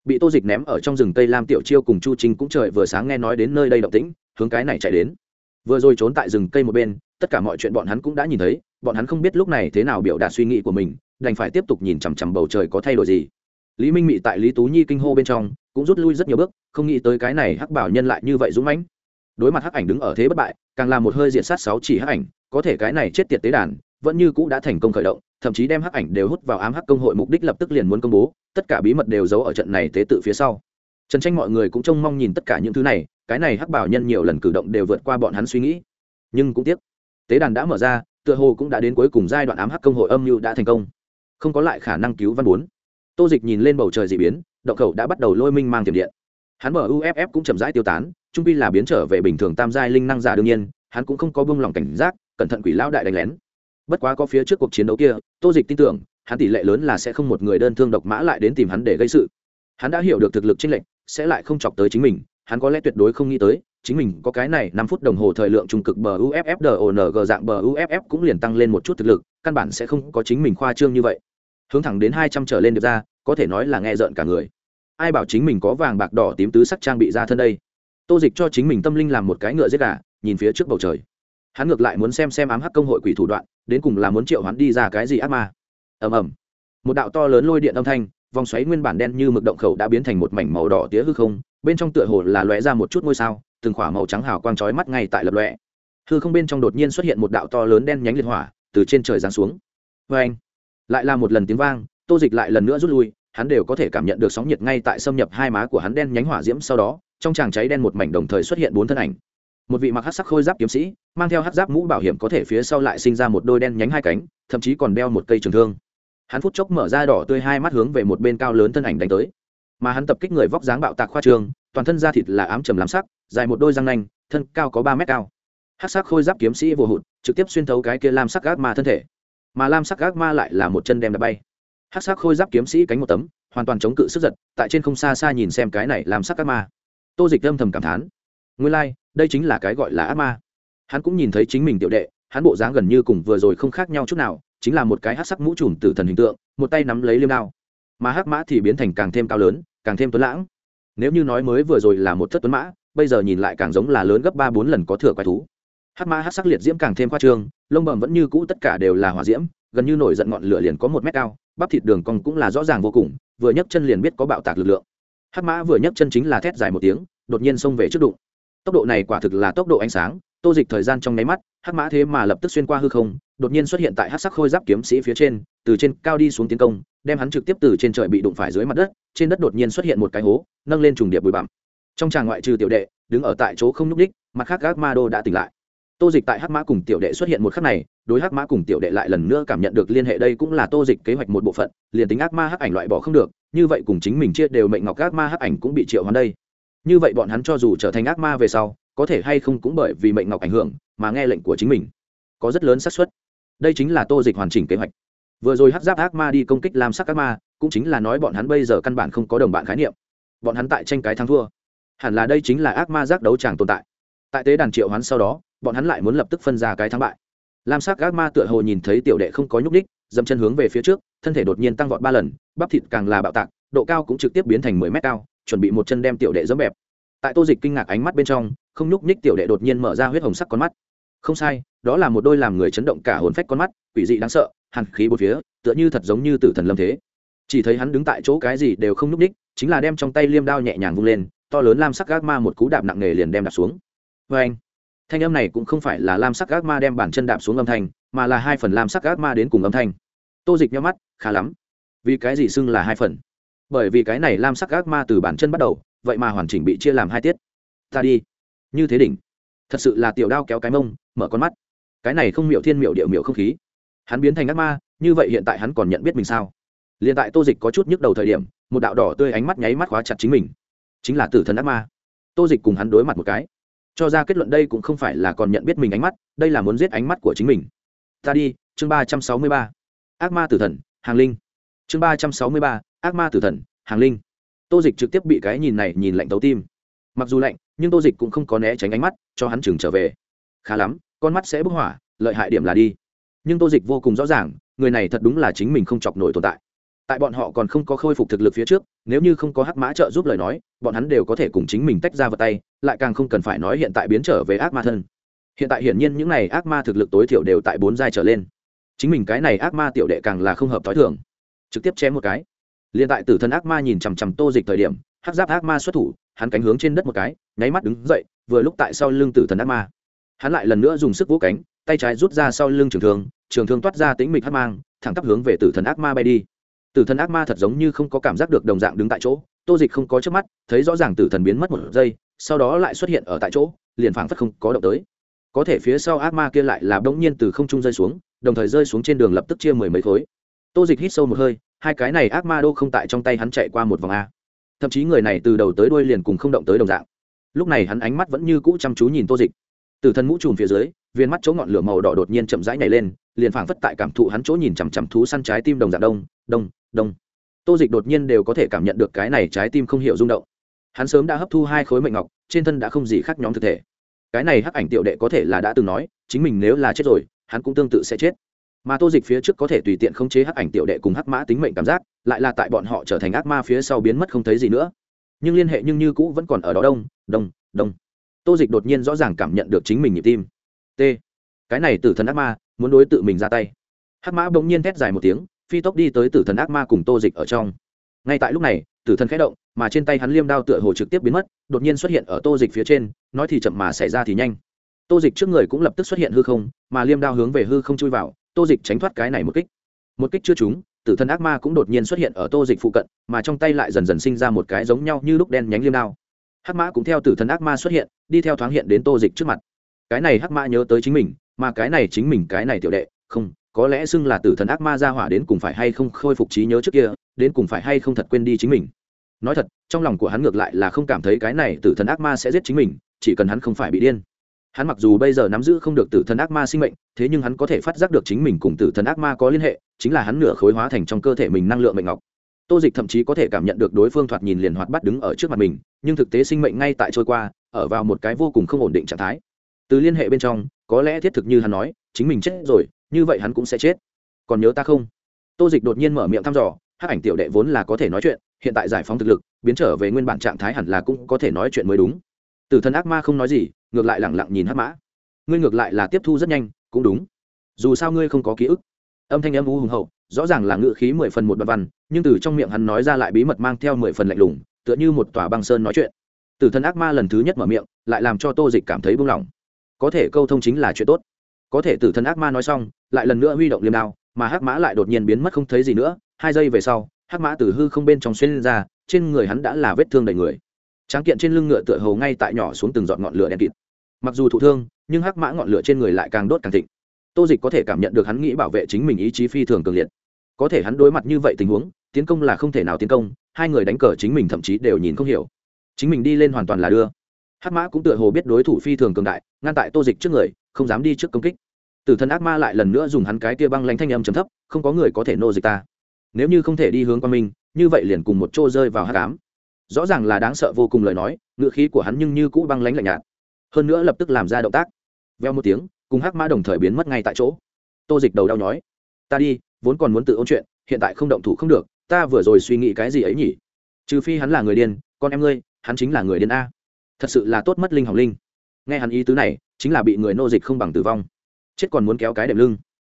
Bị tô dịch ném ở trong rừng tây lam tiểu chiêu cùng chu trinh cũng trời vừa sáng nghe nói đến nơi đây động tĩnh, hướng cái này chạy đến. Vừa rồi trốn tại rừng cây một bên tất cả mọi chuyện bọn hắn cũng đã nhìn thấy, bọn hắn không biết lúc này thế nào biểu đạt suy nghĩ của mình, đành phải tiếp tục nhìn chằm chằm bầu trời có thay đổi gì. Lý minh mị tại lý tú nhi kinh hô bên trong, cũng rút lui rất nhiều bước, không nghĩ tới cái này hắc bảo nhân lại như vậy dũng mãnh. Đối mặt hắc ảnh đứng ở thế bất bại, càng làm một hơi diện sát sáu chỉ hắc ảnh, có thể cái này chết tiệt tế đàn, vẫn như cũ đã thành công khởi động, thậm chí đem hắc ảnh đều hút vào ám hắc công hội mục đích lập tức liền muốn công bố, tất cả bí mật đều giấu ở trận này tế tự phía sau. Trần tranh mọi người cũng trông mong nhìn tất cả những thứ này, cái này hắc bảo nhân nhiều lần cử động đều vượt qua bọn hắn suy nghĩ. Nhưng cũng tiếc tế đàn đã mở ra, tựa hồ cũng đã đến cuối cùng giai đoạn ám hắc công hội âm mưu đã thành công. Không có lại khả năng cứu văn bốn. Tô dịch nhìn lên bầu trời d ị biến, động khẩu đã bắt đầu lôi minh mang tiềm điện. Hắn mở uff cũng chậm rãi tiêu tán, trung pi là biến trở về bình thường tam giai linh năng giả đương nhiên, hắn cũng không có bông lòng cảnh giác, cẩn thận quỷ lão đại đánh lén. Bất quá có phía trước cuộc chiến đấu kia, tô dịch tin tưởng, hắn tỷ lệ lớn là sẽ không một người đơn thương độc mã lại đến tìm hắn để gây sự. Hắn đã hiểu được thực lực chênh lệch, sẽ lại không chọc tới chính mình hắn có lẽ tuyệt đối không nghĩ tới, chính mình có cái này năm phút đồng hồ thời lượng trung cực bờ uff dong dạng bờ uff cũng liền tăng lên một chút thực lực, căn bản sẽ không có chính mình khoa trương như vậy. Hướng thẳng đến hai trăm trở lên được ra, có thể nói là nghe rợn cả người. Ai bảo chính mình có vàng, bạc, đỏ, tím tứ sắc trang bị ra thân đây? Tô dịch cho chính mình tâm linh làm một cái ngựa giết gà, nhìn phía trước bầu trời. Hắn ngược lại muốn xem xem ám hắc công hội quỷ thủ đoạn, đến cùng là muốn triệu hắn đi ra cái gì ác ma. Ầm ầm. Một đạo to lớn lôi điện âm thanh, vòng xoáy nguyên bản đen như mực động khẩu đã biến thành một mảnh màu đỏ tía hư không bên trong tựa hồ là lóe ra một chút ngôi sao, từng khỏa màu trắng hào quang chói mắt ngay tại lập lòe. hư không bên trong đột nhiên xuất hiện một đạo to lớn đen nhánh liệt hỏa, từ trên trời giáng xuống. Vê anh, lại là một lần tiếng vang, tô dịch lại lần nữa rút lui, hắn đều có thể cảm nhận được sóng nhiệt ngay tại xâm nhập hai má của hắn đen nhánh hỏa diễm sau đó, trong tràng cháy đen một mảnh đồng thời xuất hiện bốn thân ảnh. Một vị mặc hát sắc khôi giáp kiếm sĩ, mang theo hát giáp mũ bảo hiểm có thể phía sau lại sinh ra một đôi đen nhánh hai cánh, thậm chí còn đeo một cây trường thương. Hắn phút chốc mở ra đỏ tươi hai mắt hướng về một bên cao lớn thân ảnh đánh tới mà hắn tập kích người vóc dáng bạo tạc khoa trường toàn thân da thịt là ám trầm lam sắc dài một đôi răng nanh thân cao có ba mét cao. Hát sắc khôi giáp kiếm sĩ vô hụt trực tiếp xuyên thấu cái kia lam sắc gác ma thân thể. Mà lam sắc gác ma lại là một chân đem đập bay. Hát sắc khôi giáp kiếm sĩ cánh một tấm hoàn toàn chống cự sức giật tại trên không xa xa nhìn xem cái này làm sắc gác ma. Tô dịch âm thầm cảm thán. Nguyên lai、like, đây chính là cái gọi là ác ma. Hắn cũng nhìn thấy chính mình tiểu đệ hắn bộ dáng gần như cùng vừa rồi không khác nhau chút nào chính là một cái hát sắc mũ trùm tử thần hình tượng một tay nắm lấy liêm đao mà hắc mã thì biến thành càng thêm cao lớn, càng thêm tuấn lãng. Nếu như nói mới vừa rồi là một thất tuấn mã, bây giờ nhìn lại càng giống là lớn gấp ba bốn lần có thừa quái thú. Hắc mã hắc sắc liệt diễm càng thêm khoa trương, lông bầm vẫn như cũ tất cả đều là hỏa diễm, gần như nổi giận ngọn lửa liền có một mét cao, bắp thịt đường cong cũng là rõ ràng vô cùng, vừa nhấc chân liền biết có bạo tạc lực lượng. Hắc mã vừa nhấc chân chính là thét dài một tiếng, đột nhiên xông về trước đụng. Tốc độ này quả thực là tốc độ ánh sáng, tô dịch thời gian trong nháy mắt, hắc mã thế mà lập tức xuyên qua hư không, đột nhiên xuất hiện tại hắc sắc khôi giáp kiếm sĩ phía trên từ trên cao đi xuống tiến công, đem hắn trực tiếp từ trên trời bị đụng phải dưới mặt đất, trên đất đột nhiên xuất hiện một cái hố, nâng lên trùng điệp bụi bặm. Trong tràng ngoại trừ tiểu đệ, đứng ở tại chỗ không nhúc ních mặt khác gác ma đô đã tỉnh lại. Tô dịch tại hắc mã cùng tiểu đệ xuất hiện một khắc này, đối hắc mã cùng tiểu đệ lại lần nữa cảm nhận được liên hệ đây cũng là tô dịch kế hoạch một bộ phận, liền tính ác ma hắc ảnh loại bỏ không được, như vậy cùng chính mình chia đều mệnh ngọc ác ma hắc ảnh cũng bị triệu hoán đây. Như vậy bọn hắn cho dù trở thành ác ma về sau, có thể hay không cũng bởi vì mệnh ngọc ảnh hưởng mà nghe lệnh của chính mình. Có rất lớn xác suất. Đây chính là tô dịch hoàn chỉnh kế hoạch vừa rồi hắc giáp ác ma đi công kích làm sắc ác ma, cũng chính là nói bọn hắn bây giờ căn bản không có đồng bạn khái niệm. Bọn hắn tại tranh cái thắng thua. Hẳn là đây chính là ác ma giác đấu tràng tồn tại. Tại tế đàn triệu hắn sau đó, bọn hắn lại muốn lập tức phân ra cái thắng bại. Lam sắc ác ma tựa hồ nhìn thấy tiểu đệ không có nhúc ních dầm chân hướng về phía trước, thân thể đột nhiên tăng vọt ba lần, bắp thịt càng là bạo tạc, độ cao cũng trực tiếp biến thành mười mét cao, chuẩn bị một chân đem tiểu đệ dẫm bẹp. Tại tô dịch kinh ngạc ánh mắt bên trong, không nhúc nhích tiểu đệ đột nhiên mở ra huyết hồng sắc con mắt. Không sai, đó là một đôi làm người chấn động cả hồn phách con mắt, quỷ dị đáng sợ hàn khí bốn phía, tựa như thật giống như tử thần lâm thế. Chỉ thấy hắn đứng tại chỗ cái gì đều không nhúc nhích chính là đem trong tay liêm đao nhẹ nhàng vung lên, to lớn lam sắc gác ma một cú đạp nặng nề liền đem đạp xuống. Vê anh thanh âm này cũng không phải là lam sắc gác ma đem bản chân đạp xuống âm thanh, mà là hai phần lam sắc gác ma đến cùng âm thanh. Tô dịch nhau mắt, khá lắm. Vì cái gì xưng là hai phần? Bởi vì cái này lam sắc gác ma từ bản chân bắt đầu, vậy mà hoàn chỉnh bị chia làm hai tiết. Ta đi. Như thế đỉnh. Thật sự là tiểu đao kéo cái mông, mở con mắt. Cái này không miệu thiên miệu địa miệu không khí hắn biến thành ác ma, như vậy hiện tại hắn còn nhận biết mình sao? Liền tại tô dịch có chút nhức đầu thời điểm, một đạo đỏ tươi ánh mắt nháy mắt khóa chặt chính mình. Chính là tử thần ác ma. Tô dịch cùng hắn đối mặt một cái. Cho ra kết luận đây cũng không phải là còn nhận biết mình ánh mắt, đây là muốn giết ánh mắt của chính mình. Ta đi, chương ba trăm sáu mươi ba. Ác ma tử thần, hàng linh. Chương ba trăm sáu mươi ba, ác ma tử thần, hàng linh. Tô dịch trực tiếp bị cái nhìn này nhìn lạnh tấu tim. Mặc dù lạnh, nhưng tô dịch cũng không có né tránh ánh mắt, cho hắn chừng trở về. Khá lắm, con mắt sẽ bức hỏa, lợi hại điểm là đi nhưng tô dịch vô cùng rõ ràng, người này thật đúng là chính mình không chọc nổi tồn tại. Tại bọn họ còn không có khôi phục thực lực phía trước, nếu như không có hắc mã trợ giúp lời nói, bọn hắn đều có thể cùng chính mình tách ra vật tay, lại càng không cần phải nói hiện tại biến trở về ác ma thân. Hiện tại hiển nhiên những n à y ác ma thực lực tối thiểu đều tại bốn giai trở lên. Chính mình cái này ác ma tiểu đệ càng là không hợp t h ó i thường. Trực tiếp chém một cái. Liền tại tử thân ác ma nhìn chằm chằm tô dịch thời điểm, hắc giáp ác ma xuất thủ, hắn cánh hướng trên đất một cái, nháy mắt đứng dậy, vừa lúc tại sau lưng tử thần ác ma. Hắn lại lần nữa dùng sức vỗ cánh tay trái rút ra sau lưng trường thương trường thương toát ra tính mịch hắc mang, thẳng tắp hướng về tử thần ác ma bay đi. Tử thần ác ma thật giống như không có cảm giác được đồng dạng đứng tại chỗ, tô dịch không có trước mắt, thấy rõ ràng tử thần biến mất một giây, sau đó lại xuất hiện ở tại chỗ, liền phảng phất không có động tới. Có thể phía sau ác ma kia lại là bỗng nhiên từ không trung rơi xuống, đồng thời rơi xuống trên đường lập tức chia mười mấy khối. Tô dịch hít sâu một hơi, hai cái này ác ma đô không tại trong tay hắn chạy qua một vòng a. Thậm chí người này từ đầu tới đuôi liền cùng không động tới đồng dạng. Lúc này hắn ánh mắt vẫn như cũ chăm chú nhìn tô dịch từ thân mũ trùm phía dưới, viên mắt chỗ ngọn lửa màu đỏ đột nhiên chậm rãi nhảy lên, liền phảng phất tại cảm thụ hắn chỗ nhìn chằm chằm thú săn trái tim đồng dạng đông đông đông. Tô dịch đột nhiên đều có thể cảm nhận được cái này trái tim không hiểu rung động. Hắn sớm đã hấp thu hai khối mệnh ngọc, trên thân đã không gì khác nhóm thực thể. Cái này hắc ảnh tiểu đệ có thể là đã từng nói, chính mình nếu là chết rồi, hắn cũng tương tự sẽ chết. Mà tô dịch phía trước có thể tùy tiện khống chế hắc ảnh tiểu đệ cùng hắc mã tính mệnh cảm giác, lại là tại bọn họ trở thành ác ma phía sau biến mất không thấy gì nữa. Nhưng liên hệ nhưng như cũ vẫn còn ở đó đông đông đông tô dịch đột nhiên rõ ràng cảm nhận được chính mình nhịp tim. T. Cái này tử thần ác ma, muốn đối tự mình ra tay. Hắc mã bỗng nhiên thét dài một tiếng, phi tốc đi tới tử thần ác ma cùng tô dịch ở trong. Ngay tại lúc này, tử thần khẽ động, mà trên tay hắn liêm đao tựa hồ trực tiếp biến mất, đột nhiên xuất hiện ở tô dịch phía trên, nói thì chậm mà xảy ra thì nhanh. Tô dịch trước người cũng lập tức xuất hiện hư không, mà liêm đao hướng về hư không chui vào, tô dịch tránh thoát cái này một kích. Một kích chưa trúng, tử thần ác ma cũng đột nhiên xuất hiện ở tô dịch phụ cận, mà trong tay lại dần dần sinh ra một cái giống nhau như lúc đen nhánh liêm đao. Hắc mã cũng theo tử thần ác ma xuất hiện đi theo thoáng hiện đến tô dịch trước mặt. Cái này hắc mã nhớ tới chính mình, mà cái này chính mình, cái này tiểu đệ, không, có lẽ xưng là tử thần ác ma ra hỏa đến cùng phải hay không khôi phục trí nhớ trước kia, đến cùng phải hay không thật quên đi chính mình. Nói thật, trong lòng của hắn ngược lại là không cảm thấy cái này tử thần ác ma sẽ giết chính mình, chỉ cần hắn không phải bị điên. Hắn mặc dù bây giờ nắm giữ không được tử thần ác ma sinh mệnh, thế nhưng hắn có thể phát giác được chính mình cùng tử thần ác ma có liên hệ, chính là hắn nửa khối hóa thành trong cơ thể mình năng lượng mệnh ngọc. Tô dịch thậm chí có thể cảm nhận được đối phương thoạt nhìn liền hoạt bắt đứng ở trước mặt mình, nhưng thực tế sinh mệnh ngay tại trôi qua ở vào một cái vô cùng không ổn định trạng thái. Từ liên hệ bên trong, có lẽ thiết thực như hắn nói, chính mình chết rồi, như vậy hắn cũng sẽ chết. Còn nhớ ta không? Tô dịch đột nhiên mở miệng thăm dò hát ảnh tiểu đệ vốn là có thể nói chuyện, hiện tại giải phóng thực lực, biến trở về nguyên bản trạng thái hẳn là cũng có thể nói chuyện mới đúng. Tử thần ác ma không nói gì, ngược lại lẳng lặng nhìn hát mã. Ngươi ngược lại là tiếp thu rất nhanh, cũng đúng. Dù sao ngươi không có ký ức. Âm thanh âm u hùng hậu, rõ ràng là ngự khí mười phần một đoạn văn, nhưng từ trong miệng hắn nói ra lại bí mật mang theo mười phần lạnh lùng, tựa như một tòa băng sơn nói chuyện tử thần ác ma lần thứ nhất mở miệng, lại làm cho tô dịch cảm thấy buông lỏng. Có thể câu thông chính là chuyện tốt. Có thể tử thần ác ma nói xong, lại lần nữa huy động liềm đao, mà hắc mã lại đột nhiên biến mất không thấy gì nữa. Hai giây về sau, hắc mã từ hư không bên trong xuyên ra, trên người hắn đã là vết thương đầy người. Tráng kiện trên lưng ngựa tựa hầu ngay tại nhỏ xuống từng giọt ngọn lửa đen kịt. Mặc dù thụ thương, nhưng hắc mã ngọn lửa trên người lại càng đốt càng thịnh. Tô dịch có thể cảm nhận được hắn nghĩ bảo vệ chính mình ý chí phi thường cường liệt. Có thể hắn đối mặt như vậy tình huống, tiến công là không thể nào tiến công, hai người đánh cờ chính mình thậm chí đều nhìn không hiểu chính mình đi lên hoàn toàn là đưa. Hắc mã cũng tựa hồ biết đối thủ phi thường cường đại, ngăn tại tô dịch trước người, không dám đi trước công kích. Tử thần ác ma lại lần nữa dùng hắn cái kia băng lanh thanh âm trầm thấp, không có người có thể nô dịch ta. Nếu như không thể đi hướng qua mình như vậy liền cùng một chỗ rơi vào hát cám rõ ràng là đáng sợ vô cùng lời nói ngựa khí của hắn nhưng như cũ băng lánh lạnh nhạt. Hơn nữa lập tức làm ra động tác. Veo một tiếng, cùng hắc mã đồng thời biến mất ngay tại chỗ. Tô dịch đầu đau nhói. Ta đi, vốn còn muốn tự ôn chuyện, hiện tại không động thủ không được, ta vừa rồi suy nghĩ cái gì ấy nhỉ? Trừ phi hắn là người điên, con em ngươi hắn chính là người điên a. Thật sự là tốt mất linh hỏng linh. Nghe hắn ý tứ này, chính là bị người nô dịch không bằng tử vong. Chết còn muốn kéo cái đệm lưng.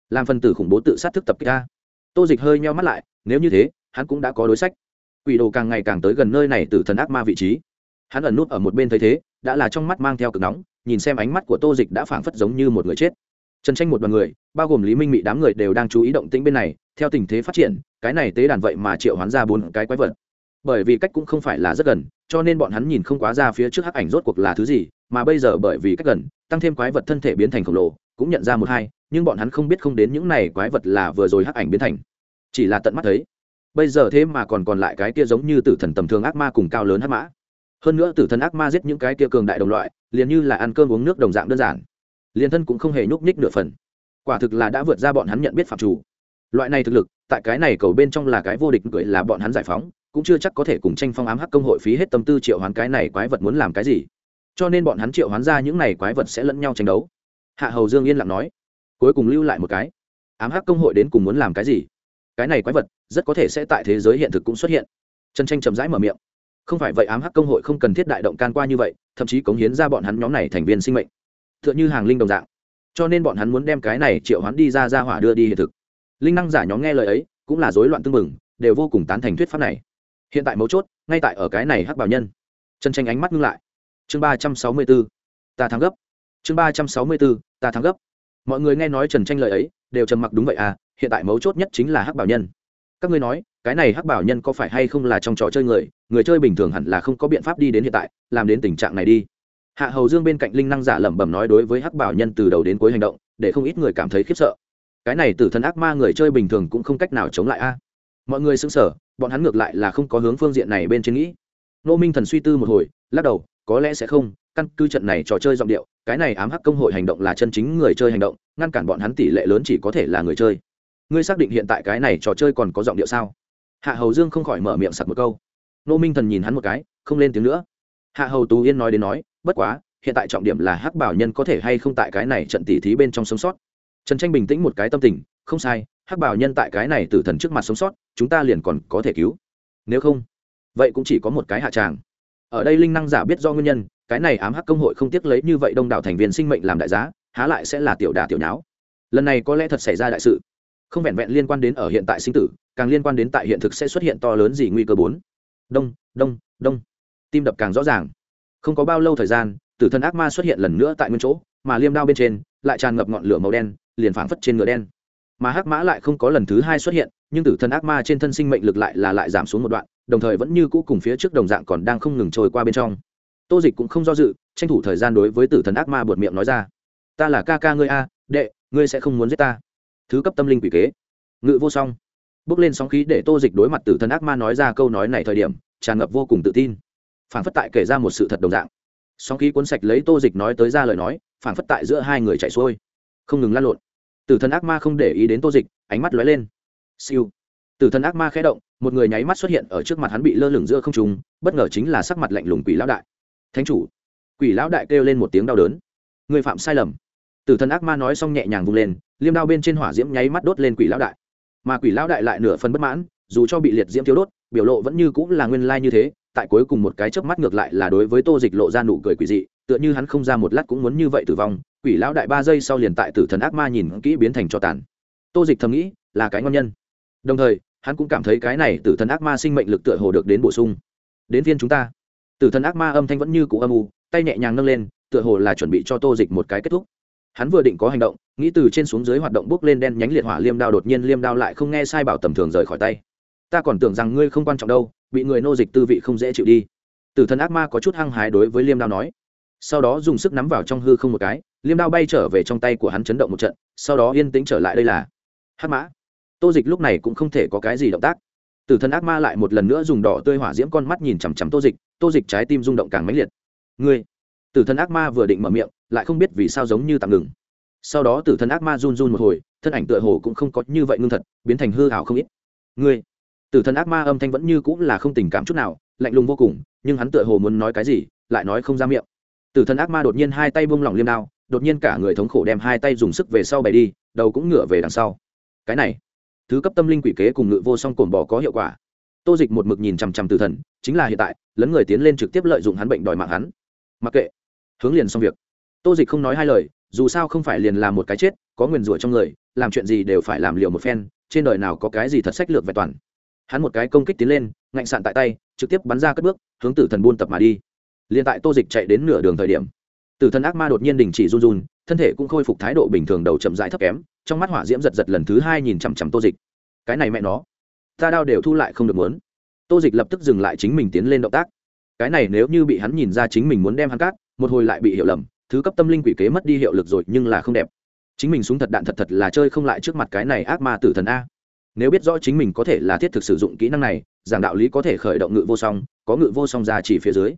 Làm phần tử khủng bố tự sát thức tập kích a. Tô dịch hơi nheo mắt lại, nếu như thế, hắn cũng đã có đối sách. Quỷ đồ càng ngày càng tới gần nơi này từ thần ác ma vị trí. Hắn ẩn nút ở một bên thấy thế, đã là trong mắt mang theo cực nóng, nhìn xem ánh mắt của tô dịch đã phảng phất giống như một người chết. Trần tranh một đoàn người, bao gồm lý minh mị đám người đều đang chú ý động tĩnh bên này, theo tình thế phát triển, cái này tế đàn vậy mà triệu hoán ra bốn cái quái vật. Bởi vì cách cũng không phải là rất gần cho nên bọn hắn nhìn không quá ra phía trước hắc ảnh rốt cuộc là thứ gì, mà bây giờ bởi vì cách gần, tăng thêm quái vật thân thể biến thành khổng lồ, cũng nhận ra một hai, nhưng bọn hắn không biết không đến những này quái vật là vừa rồi hắc ảnh biến thành. Chỉ là tận mắt thấy. Bây giờ thế mà còn còn lại cái kia giống như tử thần tầm thường ác ma cùng cao lớn hắc mã. Hơn nữa tử thần ác ma giết những cái kia cường đại đồng loại, liền như là ăn cơm uống nước đồng dạng đơn giản. Liền thân cũng không hề nhúc nhích nửa phần. Quả thực là đã vượt ra bọn hắn nhận biết phạm chủ loại này thực lực, tại cái này cầu bên trong là cái vô địch cười là bọn hắn giải phóng cũng chưa chắc có thể cùng tranh phong ám hắc công hội phí hết tâm tư triệu hoán cái này quái vật muốn làm cái gì. Cho nên bọn hắn triệu hoán ra những này quái vật sẽ lẫn nhau tranh đấu. Hạ hầu dương yên lặng nói, cuối cùng lưu lại một cái. Ám hắc công hội đến cùng muốn làm cái gì? Cái này quái vật rất có thể sẽ tại thế giới hiện thực cũng xuất hiện. Trần tranh chậm rãi mở miệng. Không phải vậy ám hắc công hội không cần thiết đại động can qua như vậy, thậm chí cống hiến ra bọn hắn nhóm này thành viên sinh mệnh. T h ư ợ n h ư hàng linh đồng dạng. Cho nên bọn hắn muốn đem cái này triệu hắn đi ra ra hỏa đưa đi hiện thực. Linh năng giả nhóm nghe lời ấy, cũng là rối loạn tưng bừng, đều vô cùng tán thành thuyết pháp này hiện tại mấu chốt, ngay tại ở cái này hắc bảo nhân. Chân tranh ánh mắt ngưng lại. Chương ba trăm sáu mươi b ố ta thắng gấp. Chương ba trăm sáu mươi b ố ta thắng gấp. Mọi người nghe nói trần tranh lời ấy, đều trầm mặc đúng vậy à hiện tại mấu chốt nhất chính là hắc bảo nhân. Các ngươi nói, cái này hắc bảo nhân có phải hay không là trong trò chơi người người chơi bình thường hẳn là không có biện pháp đi đến hiện tại, làm đến tình trạng này đi. Hạ hầu dương bên cạnh linh năng giả lẩm bẩm nói đối với hắc bảo nhân từ đầu đến cuối hành động, để không ít người cảm thấy khiếp sợ. Cái này từ thần ác ma người chơi bình thường cũng không cách nào chống lại a. Mọi người xứng sở bọn hắn ngược lại là không có hướng phương diện này bên trên nghĩ. Nô minh thần suy tư một hồi, lắc đầu, có lẽ sẽ không, căn cứ trận này trò chơi giọng điệu, cái này ám hắc công hội hành động là chân chính người chơi hành động, ngăn cản bọn hắn tỷ lệ lớn chỉ có thể là người chơi. Ngươi xác định hiện tại cái này trò chơi còn có giọng điệu sao? Hạ hầu dương không khỏi mở miệng sặc một câu. Nô minh thần nhìn hắn một cái, không lên tiếng nữa. Hạ hầu tú yên nói đến nói, bất quá, hiện tại trọng điểm là hắc bảo nhân có thể hay không tại cái này trận tỉ thí bên trong sống sót. Trần tranh bình tĩnh một cái tâm tình, không sai hắc bảo nhân tại cái này tử thần trước mặt sống sót, chúng ta liền còn có thể cứu. Nếu không, vậy cũng chỉ có một cái hạ tràng. Ở đây linh năng giả biết do nguyên nhân, cái này ám hắc công hội không tiếc lấy như vậy đông đảo thành viên sinh mệnh làm đại giá, há lại sẽ là tiểu đà tiểu nháo. Lần này có lẽ thật xảy ra đại sự. Không vẹn vẹn liên quan đến ở hiện tại sinh tử, càng liên quan đến tại hiện thực sẽ xuất hiện to lớn gì nguy cơ bốn. Đông đông đông. Tim đập càng rõ ràng. Không có bao lâu thời gian, tử thần ác ma xuất hiện lần nữa tại nguyên chỗ, mà liêm đao bên trên lại tràn ngập ngọn lửa màu đen, liền phảng phất trên ngựa đen mà hắc mã lại không có lần thứ hai xuất hiện, nhưng tử thần ác ma trên thân sinh mệnh lực lại là lại giảm xuống một đoạn, đồng thời vẫn như cũ cùng phía trước đồng dạng còn đang không ngừng trôi qua bên trong. Tô dịch cũng không do dự, tranh thủ thời gian đối với tử thần ác ma buột miệng nói ra. Ta là ca ca ngươi a, đệ, ngươi sẽ không muốn giết ta. Thứ cấp tâm linh quỷ kế. Ngự vô song. Bước lên sóng khí để tô dịch đối mặt tử thần ác ma nói ra câu nói này thời điểm, tràn ngập vô cùng tự tin. Phản phất tại kể ra một sự thật đồng dạng. Sóng khí cuốn sạch lấy tô dịch nói tới ra lời nói, phản phất tại giữa hai người chạy xuôi. Không ngừng lan lộn tử thần ác ma không để ý đến tô dịch, ánh mắt lóe lên. Siêu. Tử thần ác ma khẽ động, một người nháy mắt xuất hiện ở trước mặt hắn bị lơ lửng giữa không trùng bất ngờ chính là sắc mặt lạnh lùng quỷ lão đại. Thánh chủ. Quỷ lão đại kêu lên một tiếng đau đớn. Người phạm sai lầm. Tử thần ác ma nói xong nhẹ nhàng vung lên, liêm đao bên trên hỏa diễm nháy mắt đốt lên quỷ lão đại. Mà quỷ lão đại lại nửa phần bất mãn, dù cho bị liệt diễm thiếu đốt, biểu lộ vẫn như cũng là nguyên lai như thế, tại cuối cùng một cái chớp mắt ngược lại là đối với tô dịch lộ ra nụ cười quỷ dị tựa như hắn không ra một lát cũng muốn như vậy tử vong, quỷ lão đại ba giây sau liền tại tử thần ác ma nhìn kỹ biến thành cho tàn. Tô dịch thầm nghĩ, là cái ngon nhân. Đồng thời, hắn cũng cảm thấy cái này tử thần ác ma sinh mệnh lực tựa hồ được đến bổ sung. Đến viên chúng ta. Tử thần ác ma âm thanh vẫn như cũ âm u, tay nhẹ nhàng nâng lên, tựa hồ là chuẩn bị cho tô dịch một cái kết thúc. Hắn vừa định có hành động, nghĩ từ trên xuống dưới hoạt động bước lên đen nhánh liệt hỏa liêm đao đột nhiên liêm đao lại không nghe sai bảo tầm thường rời khỏi tay. Ta còn tưởng rằng ngươi không quan trọng đâu, bị người nô dịch tư vị không dễ chịu đi. Tử thần ác ma có chút hăng hái đối với liêm đao nói sau đó dùng sức nắm vào trong hư không một cái, liêm đao bay trở về trong tay của hắn chấn động một trận, sau đó yên tĩnh trở lại đây là hắc mã. Tô dịch lúc này cũng không thể có cái gì động tác. Tử thần ác ma lại một lần nữa dùng đỏ tươi hỏa diễm con mắt nhìn chằm chằm tô dịch tô dịch trái tim rung động càng mãnh liệt. Ngươi? Tử thần ác ma vừa định mở miệng, lại không biết vì sao giống như tạm ngừng. Sau đó tử thần ác ma run run một hồi, thân ảnh tựa hồ cũng không có như vậy ngưng thật, biến thành hư hảo không ít. Ngươi? Tử thần ác ma âm thanh vẫn như cũng là không tình cảm chút nào, lạnh lùng vô cùng, nhưng hắn tựa hồ muốn nói cái gì, lại nói không ra miệng tử thần ác ma đột nhiên hai tay bông lỏng liêm đao, đột nhiên cả người thống khổ đem hai tay dùng sức về sau bày đi, đầu cũng ngửa về đằng sau. Cái này, thứ cấp tâm linh quỷ kế cùng ngự vô song cồn bò có hiệu quả. Tô dịch một mực nhìn chằm chằm từ thần, chính là hiện tại, lấn người tiến lên trực tiếp lợi dụng hắn bệnh đòi mạng hắn. Mặc kệ, hướng liền xong việc. Tô dịch không nói hai lời, dù sao không phải liền làm một cái chết, có nguyền rủa trong người, làm chuyện gì đều phải làm liều một phen, trên đời nào có cái gì thật sách lược vẹn toàn. Hắn một cái công kích tiến lên, ngạnh sạn tại tay, trực tiếp bắn ra cất bước, hướng tử thần buôn tập mà đi liền tại tô dịch chạy đến nửa đường thời điểm tử thần ác ma đột nhiên đình chỉ run run, thân thể cũng khôi phục thái độ bình thường đầu chậm rãi thấp kém, trong mắt hỏa diễm giật giật lần thứ hai nhìn chằm chằm tô dịch. Cái này mẹ nó, ta đao đều thu lại không được muốn. Tô dịch lập tức dừng lại chính mình tiến lên động tác. Cái này nếu như bị hắn nhìn ra chính mình muốn đem hắn cát một hồi lại bị hiểu lầm, thứ cấp tâm linh quỷ kế mất đi hiệu lực rồi, nhưng là không đẹp. Chính mình súng thật đạn thật thật là chơi không lại trước mặt cái này ác ma tử thần a. Nếu biết rõ chính mình có thể là thiết thực sử dụng kỹ năng này, giảng đạo lý có thể khởi động ngự vô song, có ngự vô song ra chỉ phía dưới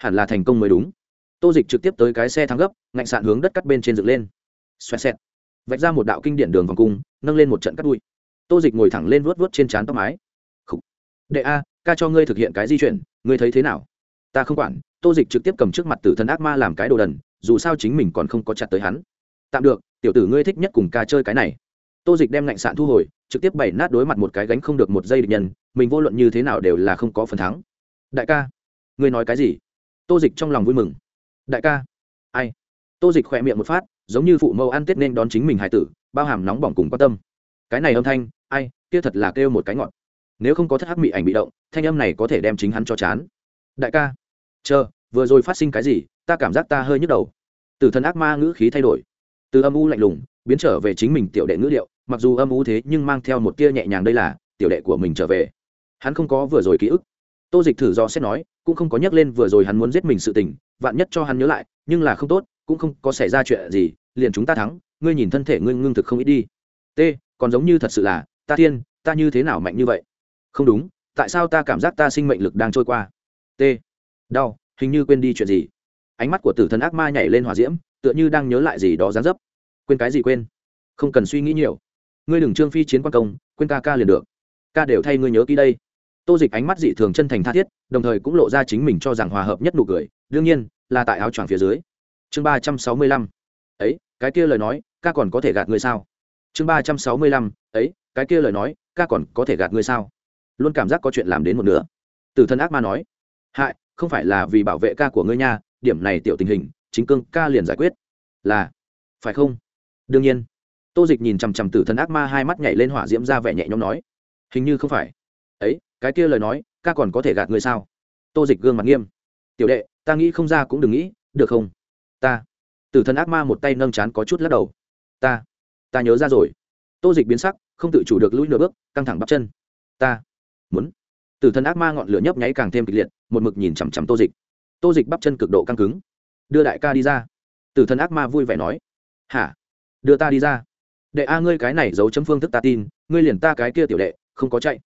hẳn là thành công mới đúng. Tô dịch trực tiếp tới cái xe thắng gấp, ngạnh sạn hướng đất cắt bên trên dựng lên. Xoẹt xẹt. Vạch ra một đạo kinh điển đường vòng cung, nâng lên một trận cắt đuôi. Tô dịch ngồi thẳng lên vuốt vuốt trên trán tóc mái. Đệ a, ca cho ngươi thực hiện cái di chuyển, ngươi thấy thế nào? Ta không quản, tô dịch trực tiếp cầm trước mặt tử thần ác ma làm cái đồ đần, dù sao chính mình còn không có chặt tới hắn. Tạm được, tiểu tử ngươi thích nhất cùng ca chơi cái này. Tô dịch đem ngạnh sạn thu hồi, trực tiếp bày nát đối mặt một cái gánh không được một giây địch nhân, mình vô luận như thế nào đều là không có phần thắng. Đại ca, ngươi nói cái gì? Tô dịch trong lòng vui mừng. Đại ca. Ai? Tô dịch khỏe miệng một phát, giống như phụ mẫu ăn tết nên đón chính mình hải tử, bao hàm nóng bỏng cùng quan tâm. Cái này âm thanh, ai, kia thật là kêu một cái ngọt. Nếu không có thất hắc mị ảnh bị động, thanh âm này có thể đem chính hắn cho chán. Đại ca. Chờ, vừa rồi phát sinh cái gì, ta cảm giác ta hơi nhức đầu. Từ thần ác ma ngữ khí thay đổi. Từ âm u lạnh lùng, biến trở về chính mình tiểu đệ ngữ liệu mặc dù âm u thế nhưng mang theo một tia nhẹ nhàng đây là, tiểu đệ của mình trở về. Hắn không có vừa rồi ký ức. Tô dịch thử do xét nói cũng không có nhắc lên vừa rồi hắn muốn giết mình sự tình, vạn nhất cho hắn nhớ lại, nhưng là không tốt, cũng không có xảy ra chuyện gì, liền chúng ta thắng, ngươi nhìn thân thể ngươi ngưng thực không ít đi. T, còn giống như thật sự là, ta thiên, ta như thế nào mạnh như vậy? Không đúng, tại sao ta cảm giác ta sinh mệnh lực đang trôi qua? T, đau, hình như quên đi chuyện gì? Ánh mắt của tử thần ác ma nhảy lên hòa diễm, tựa như đang nhớ lại gì đó dán dấp. Quên cái gì quên? Không cần suy nghĩ nhiều. Ngươi đừng trương phi chiến quan công, quên ca ca liền được. Ca đều thay ngươi nhớ kỹ đây tô dịch ánh mắt dị thường chân thành tha thiết, đồng thời cũng lộ ra chính mình cho rằng hòa hợp nhất nụ cười, đương nhiên, là tại áo choàng phía dưới. Chương ba trăm sáu mươi lăm. Ấy, cái kia lời nói, ca còn có thể gạt ngươi sao? Chương ba trăm sáu mươi lăm, ấy, cái kia lời nói, ca còn có thể gạt ngươi sao? Luôn cảm giác có chuyện làm đến một nửa. Từ thân ác ma nói, hại, không phải là vì bảo vệ ca của ngươi nha, điểm này tiểu tình hình, chính cương ca liền giải quyết. Là, phải không? Đương nhiên. Tô dịch nhìn chằm chằm tử thần ác ma hai mắt nhảy lên hỏa diễm ra vẻ nhẹ nhõm nói, hình như không phải. Ấy cái kia lời nói, ca còn có thể gạt người sao? Tô dịch gương mặt nghiêm. Tiểu đệ, ta nghĩ không ra cũng đừng nghĩ, được không? Ta. Tử thần ác ma một tay nâng chán có chút lắc đầu. Ta. Ta nhớ ra rồi. Tô dịch biến sắc, không tự chủ được lũi nửa bước, căng thẳng bắp chân. Ta. Muốn. Tử thần ác ma ngọn lửa nhấp nháy càng thêm kịch liệt, một mực nhìn chằm chằm tô dịch. Tô dịch bắp chân cực độ căng cứng. Đưa đại ca đi ra. Tử thần ác ma vui vẻ nói. Hả? Đưa ta đi ra. Đệ a ngươi cái này giấu chấm phương thức ta tin, ngươi liền ta cái kia tiểu đệ, không có chạy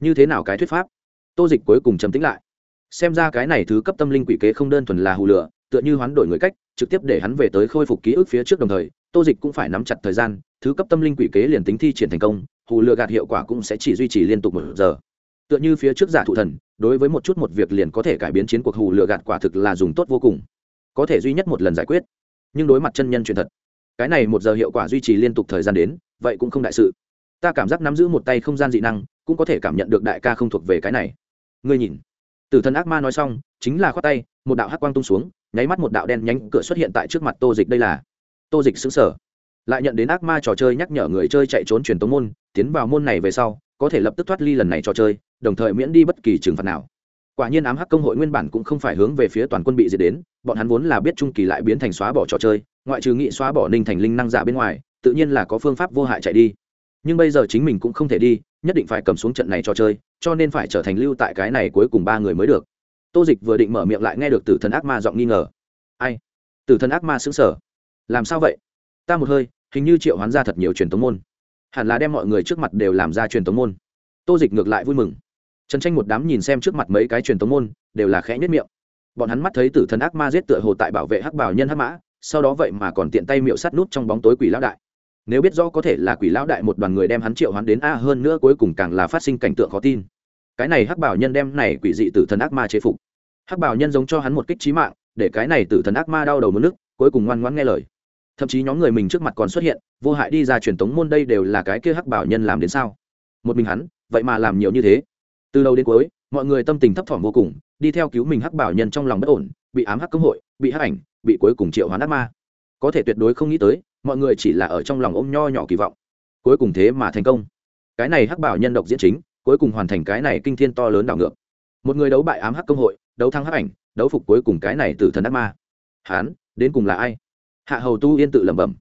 như thế nào cái thuyết pháp? Tô dịch cuối cùng trầm tính lại. Xem ra cái này thứ cấp tâm linh quỷ kế không đơn thuần là hù lửa, tựa như hoán đổi người cách, trực tiếp để hắn về tới khôi phục ký ức phía trước đồng thời, tô dịch cũng phải nắm chặt thời gian, thứ cấp tâm linh quỷ kế liền tính thi triển thành công, hù lừa gạt hiệu quả cũng sẽ chỉ duy trì liên tục một giờ. Tựa như phía trước giả thụ thần, đối với một chút một việc liền có thể cải biến chiến cuộc hù lừa gạt quả thực là dùng tốt vô cùng. Có thể duy nhất một lần giải quyết. Nhưng đối mặt chân nhân truyền thật, cái này một giờ hiệu quả duy trì liên tục thời gian đến, vậy cũng không đại sự ta cảm giác nắm giữ một tay không gian dị năng, cũng có thể cảm nhận được đại ca không thuộc về cái này. Ngươi nhìn. Tử thần ác ma nói xong, chính là khoát tay, một đạo hắc quang tung xuống, nháy mắt một đạo đen nhánh cửa xuất hiện tại trước mặt tô dịch đây là. Tô dịch xứng sở lại nhận đến ác ma trò chơi nhắc nhở người chơi chạy trốn truyền tống môn, tiến vào môn này về sau, có thể lập tức thoát ly lần này trò chơi, đồng thời miễn đi bất kỳ trừng phạt nào. Quả nhiên ám hắc công hội nguyên bản cũng không phải hướng về phía toàn quân bị diệt đến, bọn hắn vốn là biết trung kỳ lại biến thành xóa bỏ trò chơi, ngoại trừ nghị xóa bỏ ninh thành linh năng giả bên ngoài, tự nhiên là có phương pháp vô hại chạy đi nhưng bây giờ chính mình cũng không thể đi, nhất định phải cầm xuống trận này cho chơi, cho nên phải trở thành lưu tại cái này cuối cùng ba người mới được. Tô dịch vừa định mở miệng lại nghe được tử thần ác ma giọng nghi ngờ. Ai? Tử thần ác ma xứng sở làm sao vậy? Ta một hơi, hình như triệu hoán ra thật nhiều truyền tống môn. Hẳn là đem mọi người trước mặt đều làm ra truyền tống môn. Tô dịch ngược lại vui mừng. Trần tranh một đám nhìn xem trước mặt mấy cái truyền tống môn, đều là khẽ nhất miệng. Bọn hắn mắt thấy tử thần ác ma giết tựa hồ tại bảo vệ hắc bảo nhân hắc mã, sau đó vậy mà còn tiện tay miệu sắt nút trong bóng tối quỷ lão đại nếu biết rõ có thể là quỷ lão đại một đoàn người đem hắn triệu hắn đến a hơn nữa cuối cùng càng là phát sinh cảnh tượng khó tin. Cái này hắc bảo nhân đem này quỷ dị tử thần ác ma chế phục. Hắc bảo nhân giống cho hắn một kích trí mạng, để cái này tử thần ác ma đau đầu mất nước, cuối cùng ngoan ngoãn nghe lời. Thậm chí nhóm người mình trước mặt còn xuất hiện, vô hại đi ra truyền tống môn đây đều là cái kia hắc bảo nhân làm đến sao? Một mình hắn, vậy mà làm nhiều như thế. Từ đầu đến cuối, mọi người tâm tình thấp thỏm vô cùng, đi theo cứu mình hắc bảo nhân trong lòng bất ổn, bị ám hắc công hội, bị hắc ảnh, bị cuối cùng triệu hoán ác ma. Có thể tuyệt đối không nghĩ tới mọi người chỉ là ở trong lòng ôm nho nhỏ kỳ vọng. Cuối cùng thế mà thành công. Cái này hắc bảo nhân độc diễn chính, cuối cùng hoàn thành cái này kinh thiên to lớn đảo ngược. Một người đấu bại ám hắc công hội, đấu thắng hắc ảnh, đấu phục cuối cùng cái này từ thần ác ma. Hán, đến cùng là ai? Hạ hầu tu yên tự lẩm bẩm.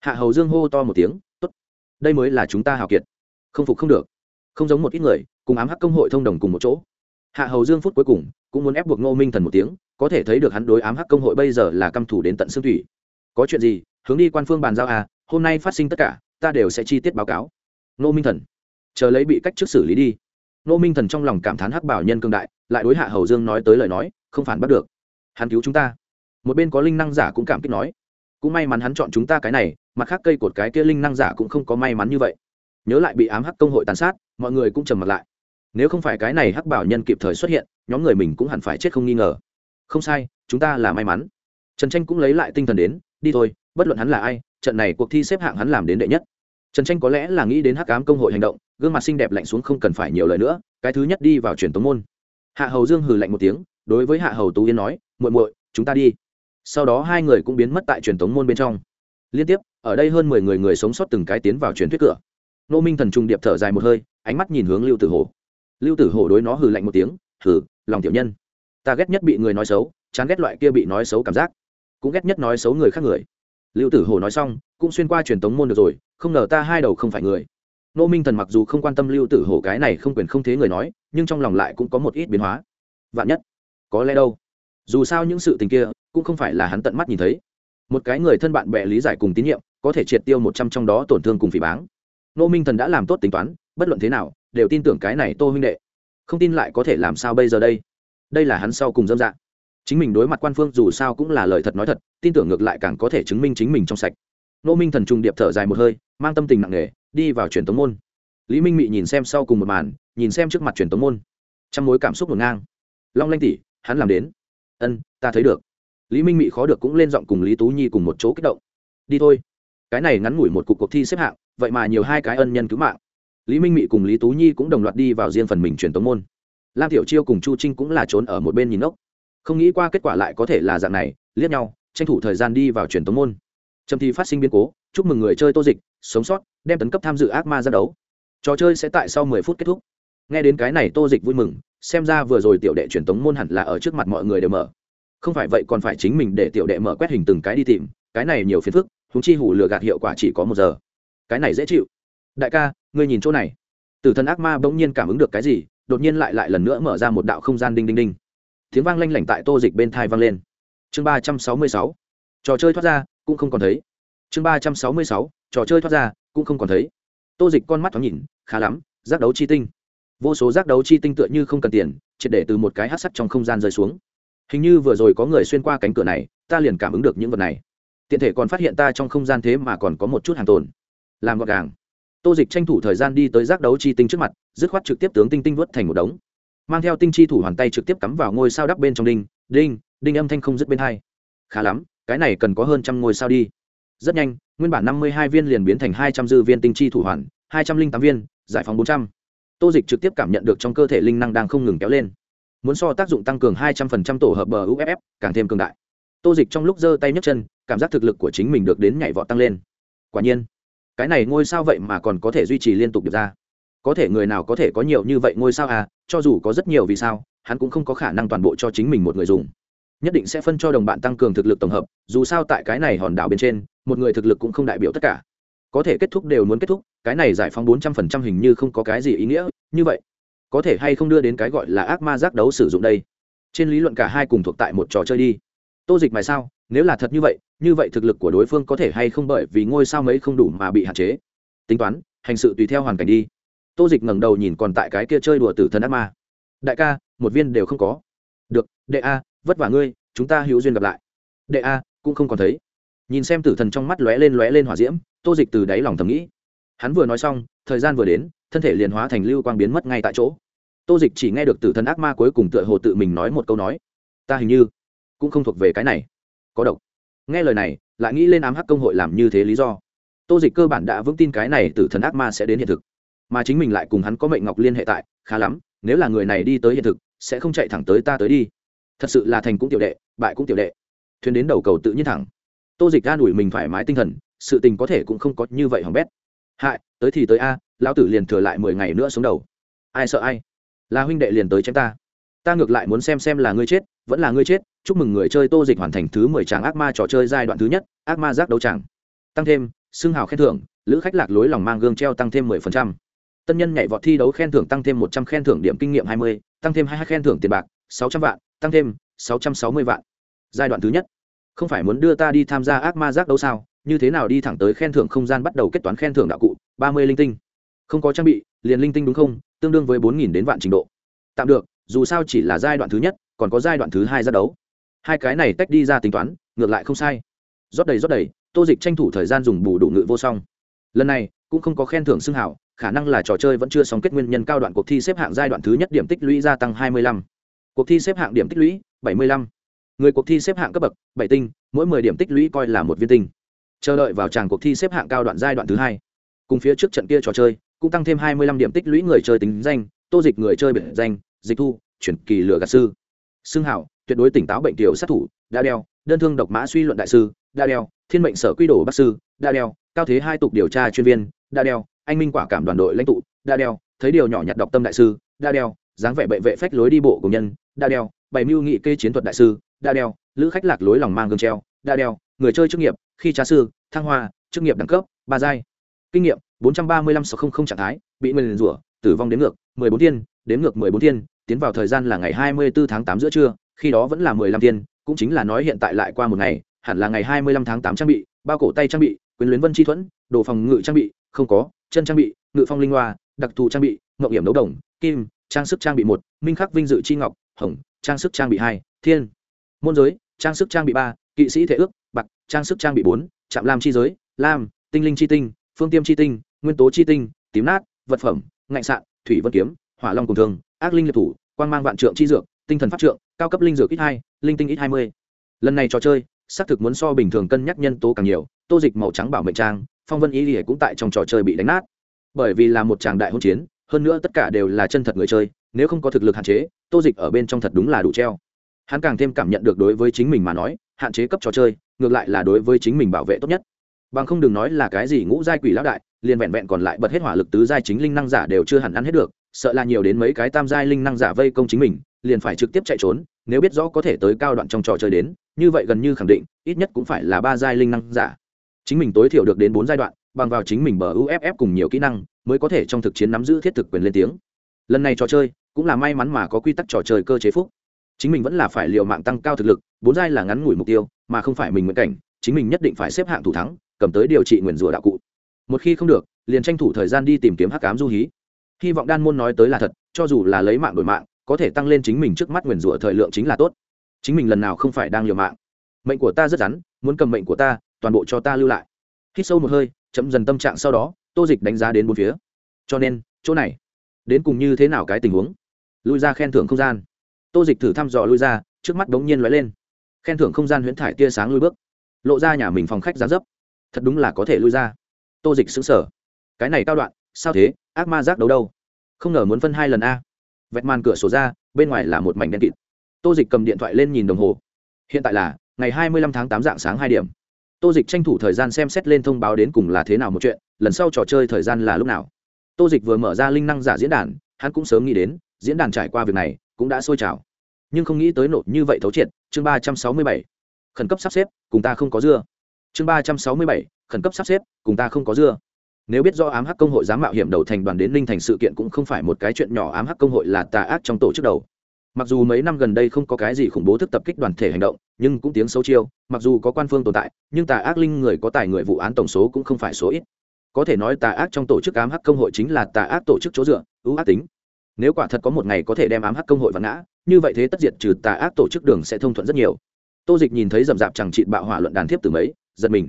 Hạ hầu dương hô to một tiếng, tốt, đây mới là chúng ta hào kiệt. Không phục không được. Không giống một ít người, cùng ám hắc công hội thông đồng cùng một chỗ. Hạ hầu dương phút cuối cùng cũng muốn ép buộc ngô minh thần một tiếng, có thể thấy được hắn đối ám hắc công hội bây giờ là căm thủ đến tận xương thủy. Có chuyện gì hướng đi quan phương bàn giao à hôm nay phát sinh tất cả, ta đều sẽ chi tiết báo cáo. Nô minh thần, chờ lấy bị cách trước xử lý đi. Nô minh thần trong lòng cảm thán hắc bảo nhân cương đại, lại đối hạ hầu dương nói tới lời nói, không phản bắt được. Hắn cứu chúng ta. Một bên có linh năng giả cũng cảm kích nói. Cũng may mắn hắn chọn chúng ta cái này, mặt khác cây cột cái kia linh năng giả cũng không có may mắn như vậy. Nhớ lại bị ám hắc công hội tàn sát, mọi người cũng trầm mặt lại. Nếu không phải cái này hắc bảo nhân kịp thời xuất hiện, nhóm người mình cũng hẳn phải chết không nghi ngờ. Không sai, chúng ta là may mắn. Trần tranh cũng lấy lại tinh thần đến, đi thôi bất luận hắn là ai, trận này cuộc thi xếp hạng hắn làm đến đệ nhất. Trần tranh có lẽ là nghĩ đến hắc ám công hội hành động, gương mặt xinh đẹp lạnh xuống không cần phải nhiều lời nữa, cái thứ nhất đi vào truyền tống môn. Hạ hầu dương hừ lạnh một tiếng, đối với hạ hầu tú yên nói, muội muội, chúng ta đi. Sau đó hai người cũng biến mất tại truyền tống môn bên trong. Liên tiếp, ở đây hơn mười người người sống sót từng cái tiến vào truyền thuyết cửa. Nô minh thần trung điệp thở dài một hơi, ánh mắt nhìn hướng lưu tử hổ. Lưu tử hổ đối nó hừ lạnh một tiếng, hừ, lòng tiểu nhân. Ta ghét nhất bị người nói xấu, chán ghét loại kia bị nói xấu cảm giác. Cũng ghét nhất nói xấu người khác người lưu tử hổ nói xong, cũng xuyên qua truyền tống môn được rồi, không ngờ ta hai đầu không phải người. Nô minh thần mặc dù không quan tâm lưu tử hổ cái này không quyền không thế người nói, nhưng trong lòng lại cũng có một ít biến hóa. Vạn nhất, có lẽ đâu? Dù sao những sự tình kia, cũng không phải là hắn tận mắt nhìn thấy. Một cái người thân bạn bè lý giải cùng tín nhiệm, có thể triệt tiêu một trăm trong đó tổn thương cùng phỉ báng. Nô minh thần đã làm tốt tính toán, bất luận thế nào, đều tin tưởng cái này tô huynh đệ. Không tin lại có thể làm sao bây giờ đây? Đây là hắn sau cùng dâm dạng chính mình đối mặt quan phương dù sao cũng là lời thật nói thật, tin tưởng ngược lại càng có thể chứng minh chính mình trong sạch. Nô minh thần trùng điệp thở dài một hơi, mang tâm tình nặng nề, đi vào truyền tống môn. Lý minh mị nhìn xem sau cùng một màn, nhìn xem trước mặt truyền tống môn. Trong mối cảm xúc ngổn ngang. Long lanh tỉ hắn làm đến. Ân, ta thấy được. Lý minh mị khó được cũng lên giọng cùng lý tú nhi cùng một chỗ kích động. Đi thôi. Cái này ngắn ngủi một cuộc cuộc thi xếp hạng, vậy mà nhiều hai cái ân nhân cứu mạng. Lý minh mị cùng lý tú nhi cũng đồng loạt đi vào riêng phần mình truyền tống môn. Lam tiểu chiêu cùng chu trinh cũng là trốn ở một bên nhìn ốc không nghĩ qua kết quả lại có thể là dạng này, liếc nhau, tranh thủ thời gian đi vào truyền tống môn. Trầm thi phát sinh biến cố, chúc mừng người chơi tô dịch, sống sót, đem tấn cấp tham dự ác ma ra đấu. Trò chơi sẽ tại sau mười phút kết thúc. Nghe đến cái này tô dịch vui mừng, xem ra vừa rồi tiểu đệ truyền tống môn hẳn là ở trước mặt mọi người đều mở. Không phải vậy còn phải chính mình để tiểu đệ mở quét hình từng cái đi tìm, cái này nhiều phiền phức húng chi hủ lừa gạt hiệu quả chỉ có một giờ. Cái này dễ chịu. Đại ca, ngươi nhìn chỗ này. Tử thần ác ma bỗng nhiên cảm ứng được cái gì, đột nhiên lại lại lần nữa mở ra một đạo không gian đinh đinh đinh tiếng vang lanh lảnh tại tô dịch bên thai vang lên. Chương ba trăm sáu mươi sáu. Trò chơi thoát ra, cũng không còn thấy. Chương ba trăm sáu mươi sáu. Trò chơi thoát ra, cũng không còn thấy. Tô dịch con mắt thoáng nhìn, khá lắm, giác đấu chi tinh. Vô số giác đấu chi tinh tựa như không cần tiền, triệt để từ một cái hát sắt trong không gian rơi xuống. Hình như vừa rồi có người xuyên qua cánh cửa này, ta liền cảm ứng được những vật này. Tiện thể còn phát hiện ta trong không gian thế mà còn có một chút hàng tồn. Làm gọn gàng. Tô dịch tranh thủ thời gian đi tới giác đấu chi tinh trước mặt, dứt khoát trực tiếp tướng tinh tinh vớt thành một đống mang theo tinh chi thủ hoàn tay trực tiếp cắm vào ngôi sao đắp bên trong đinh đinh đinh âm thanh không dứt bên hai. Khá lắm, cái này cần có hơn trăm ngôi sao đi. Rất nhanh, nguyên bản năm mươi hai viên liền biến thành hai trăm dư viên tinh chi thủ hoàn, hai trăm linh tám viên, giải phóng bốn trăm. Tô dịch trực tiếp cảm nhận được trong cơ thể linh năng đang không ngừng kéo lên. Muốn so tác dụng tăng cường hai trăm phần trăm tổ hợp bờ uff càng thêm cường đại. Tô dịch trong lúc giơ tay nhấc chân, cảm giác thực lực của chính mình được đến nhảy vọt tăng lên. Quả nhiên, cái này ngôi sao vậy mà còn có thể duy trì liên tục được ra có thể người nào có thể có nhiều như vậy ngôi sao à cho dù có rất nhiều vì sao, hắn cũng không có khả năng toàn bộ cho chính mình một người dùng. Nhất định sẽ phân cho đồng bạn tăng cường thực lực tổng hợp, dù sao tại cái này hòn đảo bên trên, một người thực lực cũng không đại biểu tất cả. Có thể kết thúc đều muốn kết thúc, cái này giải phóng bốn trăm phần trăm hình như không có cái gì ý nghĩa, như vậy, có thể hay không đưa đến cái gọi là ác ma giác đấu sử dụng đây? Trên lý luận cả hai cùng thuộc tại một trò chơi đi. Tô dịch mày sao, nếu là thật như vậy như vậy thực lực của đối phương có thể hay không bởi vì ngôi sao mấy không đủ mà bị hạn chế? Tính toán, hành sự tùy theo hoàn cảnh đi tô dịch ngẩng đầu nhìn còn tại cái kia chơi đùa tử thần ác ma. Đại ca, một viên đều không có. Được, đệ a, vất vả ngươi, chúng ta hữu duyên gặp lại. Đệ a, cũng không còn thấy. Nhìn xem tử thần trong mắt lóe lên lóe lên hỏa diễm, tô dịch từ đáy lòng thầm nghĩ. Hắn vừa nói xong, thời gian vừa đến, thân thể liền hóa thành lưu quang biến mất ngay tại chỗ. Tô dịch chỉ nghe được tử thần ác ma cuối cùng tựa hồ tự mình nói một câu nói. Ta hình như cũng không thuộc về cái này. Có độc. Nghe lời này, lại nghĩ lên ám hắc công hội làm như thế lý do. Tô dịch cơ bản đã vững tin cái này Tử thần ác ma sẽ đến hiện thực mà chính mình lại cùng hắn có mệnh ngọc liên hệ tại, khá lắm, nếu là người này đi tới hiện thực, sẽ không chạy thẳng tới ta tới đi. Thật sự là thành cũng tiểu đệ, bại cũng tiểu đệ. Thuyền đến đầu cầu tự nhiên thẳng. Tô dịch an ủi mình thoải mái tinh thần, sự tình có thể cũng không có như vậy hỏng bét. Hại, tới thì tới a, lão tử liền thừa lại mười ngày nữa xuống đầu. Ai sợ ai? Là huynh đệ liền tới chém ta. Ta ngược lại muốn xem xem là ngươi chết, vẫn là ngươi chết. Chúc mừng người chơi tô dịch hoàn thành thứ mười tràng ác ma trò chơi giai đoạn thứ nhất, ác ma giác đấu tràng tăng thêm, xưng hào khen thưởng, lữ khách lạc lối lòng mang gương treo tăng thêm mười phần trăm tân nhân nhảy vọt thi đấu khen thưởng tăng thêm một trăm khen thưởng điểm kinh nghiệm hai mươi, tăng thêm hai hai khen thưởng tiền bạc, sáu trăm vạn, tăng thêm sáu trăm sáu mươi vạn. Giai đoạn thứ nhất. Không phải muốn đưa ta đi tham gia ác ma giác đấu sao? Như thế nào đi thẳng tới khen thưởng không gian bắt đầu kết toán khen thưởng đạo cụ? Ba mươi linh tinh. Không có trang bị, liền linh tinh đúng không? Tương đương với bốn nghìn đến vạn trình độ. Tạm được, dù sao chỉ là giai đoạn thứ nhất, còn có giai đoạn thứ hai giác đấu. Hai cái này tách đi ra tính toán, ngược lại không sai. Rót đầy rót đầy, tô dịch tranh thủ thời gian dùng bù đủ ngự vô song. Lần này cũng không có khen thưởng xưng hảo, khả năng là trò chơi vẫn chưa xong kết nguyên nhân cao đoạn cuộc thi xếp hạng giai đoạn thứ nhất điểm tích lũy gia tăng hai mươi lăm. Cuộc thi xếp hạng điểm tích lũy, bảy mươi lăm. Người cuộc thi xếp hạng cấp bậc, bảy tinh, mỗi mười điểm tích lũy coi là một viên tinh. Chờ đợi vào tràng cuộc thi xếp hạng cao đoạn giai đoạn thứ hai. Cùng phía trước trận kia trò chơi, cũng tăng thêm hai mươi lăm điểm tích lũy người chơi tính danh, tô dịch người chơi biệt danh, dịch thu, chuyển kỳ lừa gạt sư. Xưng hảo, tuyệt đối tỉnh táo bệnh tiểu sát thủ, đa đeo, đơn thương độc mã suy luận đại sư, đa đeo, thiên mệnh sở quy đồ bác sư, đa đeo cao thế hai tục điều tra chuyên viên, đa đeo, anh minh quả cảm đoàn đội lãnh tụ, đa đeo, thấy điều nhỏ nhặt đọc tâm đại sư, đa đeo, dáng vẻ bệ vệ phách lối đi bộ của nhân, đa đeo, bày mưu nghị kê chiến thuật đại sư, đa đeo, lữ khách lạc lối lòng mang gương treo, đa đeo, người chơi chức nghiệp, khi trá sư, thăng hoa, chức nghiệp đẳng cấp, ba giai. Kinh nghiệm, bốn trăm ba mươi lăm sáu không không trạng thái, bị nguyền rủa, tử vong đến ngược, mười bốn thiên, đến ngược mười bốn thiên, tiến vào thời gian là ngày hai mươi bốn tháng tám giữa trưa, khi đó vẫn là mười lăm thiên, cũng chính là nói hiện tại lại qua một ngày, hẳn là ngày hai mươi lăm tháng tám trang bị, bao cổ tay trang bị quyến luyến vân chi thuẫn, đồ phòng ngự trang bị, không có, chân trang bị, ngự phong linh hoa, đặc thù trang bị ngậu hiểm đấu đồng, kim, trang sức trang bị một, minh khắc vinh dự chi ngọc, hồng, trang sức trang bị hai, thiên, môn giới, trang sức trang bị ba, kỵ sĩ thể ước, bạc, trang sức trang bị bốn, trạm lam chi giới, lam, tinh linh chi tinh, phương tiêm chi tinh, nguyên tố chi tinh, tím nát, vật phẩm, ngạnh sạn, thủy vân kiếm, hỏa long cùng thường, ác linh liệt thủ quan mang vạn trượng chi dược, tinh thần pháp trượng, cao cấp linh dược ít hai, linh tinh ít hai mươi. Lần này trò chơi xác thực muốn so bình thường cân nhắc nhân tố càng nhiều, tô dịch màu trắng bảo mệnh trang, phong vân ý ỉa cũng tại trong trò chơi bị đánh nát. Bởi vì là một tràng đại hôn chiến, hơn nữa tất cả đều là chân thật người chơi, nếu không có thực lực hạn chế, tô dịch ở bên trong thật đúng là đủ treo. Hắn càng thêm cảm nhận được đối với chính mình mà nói, hạn chế cấp trò chơi, ngược lại là đối với chính mình bảo vệ tốt nhất. Bằng không đừng nói là cái gì ngũ giai quỷ lão đại, liền vẹn vẹn còn lại bật hết hỏa lực tứ giai chính linh năng giả đều chưa hẳn ăn hết được, sợ là nhiều đến mấy cái tam giai linh năng giả vây công chính mình liền phải trực tiếp chạy trốn, nếu biết rõ có thể tới cao đoạn trong trò chơi đến, như vậy gần như khẳng định, ít nhất cũng phải là ba giai linh năng giả. Chính mình tối thiểu được đến bốn giai đoạn, bằng vào chính mình bờ uff cùng nhiều kỹ năng, mới có thể trong thực chiến nắm giữ thiết thực quyền lên tiếng. Lần này trò chơi, cũng là may mắn mà có quy tắc trò chơi cơ chế phúc. Chính mình vẫn là phải liều mạng tăng cao thực lực, bốn giai là ngắn ngủi mục tiêu, mà không phải mình nguyện cảnh, chính mình nhất định phải xếp hạng thủ thắng, cầm tới điều trị nguyền rủa đạo cụ. Một khi không được, liền tranh thủ thời gian đi tìm kiếm hắc cám du hí. Hy vọng đan môn nói tới là thật, cho dù là lấy mạng đổi mạng có thể tăng lên chính mình trước mắt nguyền rủa thời lượng chính là tốt. Chính mình lần nào không phải đang liều mạng. Mệnh của ta rất rắn, muốn cầm mệnh của ta, toàn bộ cho ta lưu lại. Hít sâu một hơi, chậm dần tâm trạng sau đó, tô dịch đánh giá đến bốn phía. Cho nên, chỗ này, đến cùng như thế nào cái tình huống? Lui ra khen thưởng không gian. Tô dịch thử thăm dò lui ra, trước mắt đống nhiên lóe lên. Khen thưởng không gian huyễn thải tia sáng lui bước. Lộ ra nhà mình phòng khách giá dấp. Thật đúng là có thể lui ra. Tô dịch xứng sở cái này cao đoạn, sao thế? Ác ma giác đấu đâu? Không ngờ muốn phân hai lần a vẹt màn cửa sổ ra, bên ngoài là một mảnh đen kịt. Tô dịch cầm điện thoại lên nhìn đồng hồ. Hiện tại là ngày hai mươi lăm tháng tám dạng sáng hai điểm. Tô dịch tranh thủ thời gian xem xét lên thông báo đến cùng là thế nào một chuyện, lần sau trò chơi thời gian là lúc nào. Tô dịch vừa mở ra linh năng giả diễn đàn, hắn cũng sớm nghĩ đến, diễn đàn trải qua việc này cũng đã sôi trào. Nhưng không nghĩ tới nộp như vậy thấu triệt, chương ba trăm sáu mươi bảy. Khẩn cấp sắp xếp, cùng ta không có dưa. Chương ba trăm sáu mươi bảy, khẩn cấp sắp xếp, cùng ta không có dưa nếu biết do ám hắc công hội dám mạo hiểm đầu thành đoàn đến Ninh thành sự kiện cũng không phải một cái chuyện nhỏ, ám hắc công hội là tà ác trong tổ chức đầu. Mặc dù mấy năm gần đây không có cái gì khủng bố thức tập kích đoàn thể hành động, nhưng cũng tiếng xấu chiêu, mặc dù có quan phương tồn tại, nhưng tà ác linh người có tài người vụ án tổng số cũng không phải số ít. Có thể nói tà ác trong tổ chức ám hắc công hội chính là tà ác tổ chức chỗ dựa, ưu ác tính. Nếu quả thật có một ngày có thể đem ám hắc công hội vặn ngã, như vậy thế tất diệt trừ tà ác tổ chức đường sẽ thông thuận rất nhiều. Tô dịch nhìn thấy rậm rạp chẳng trị bạo hỏa luận đàn thiếp từ mấy, giật mình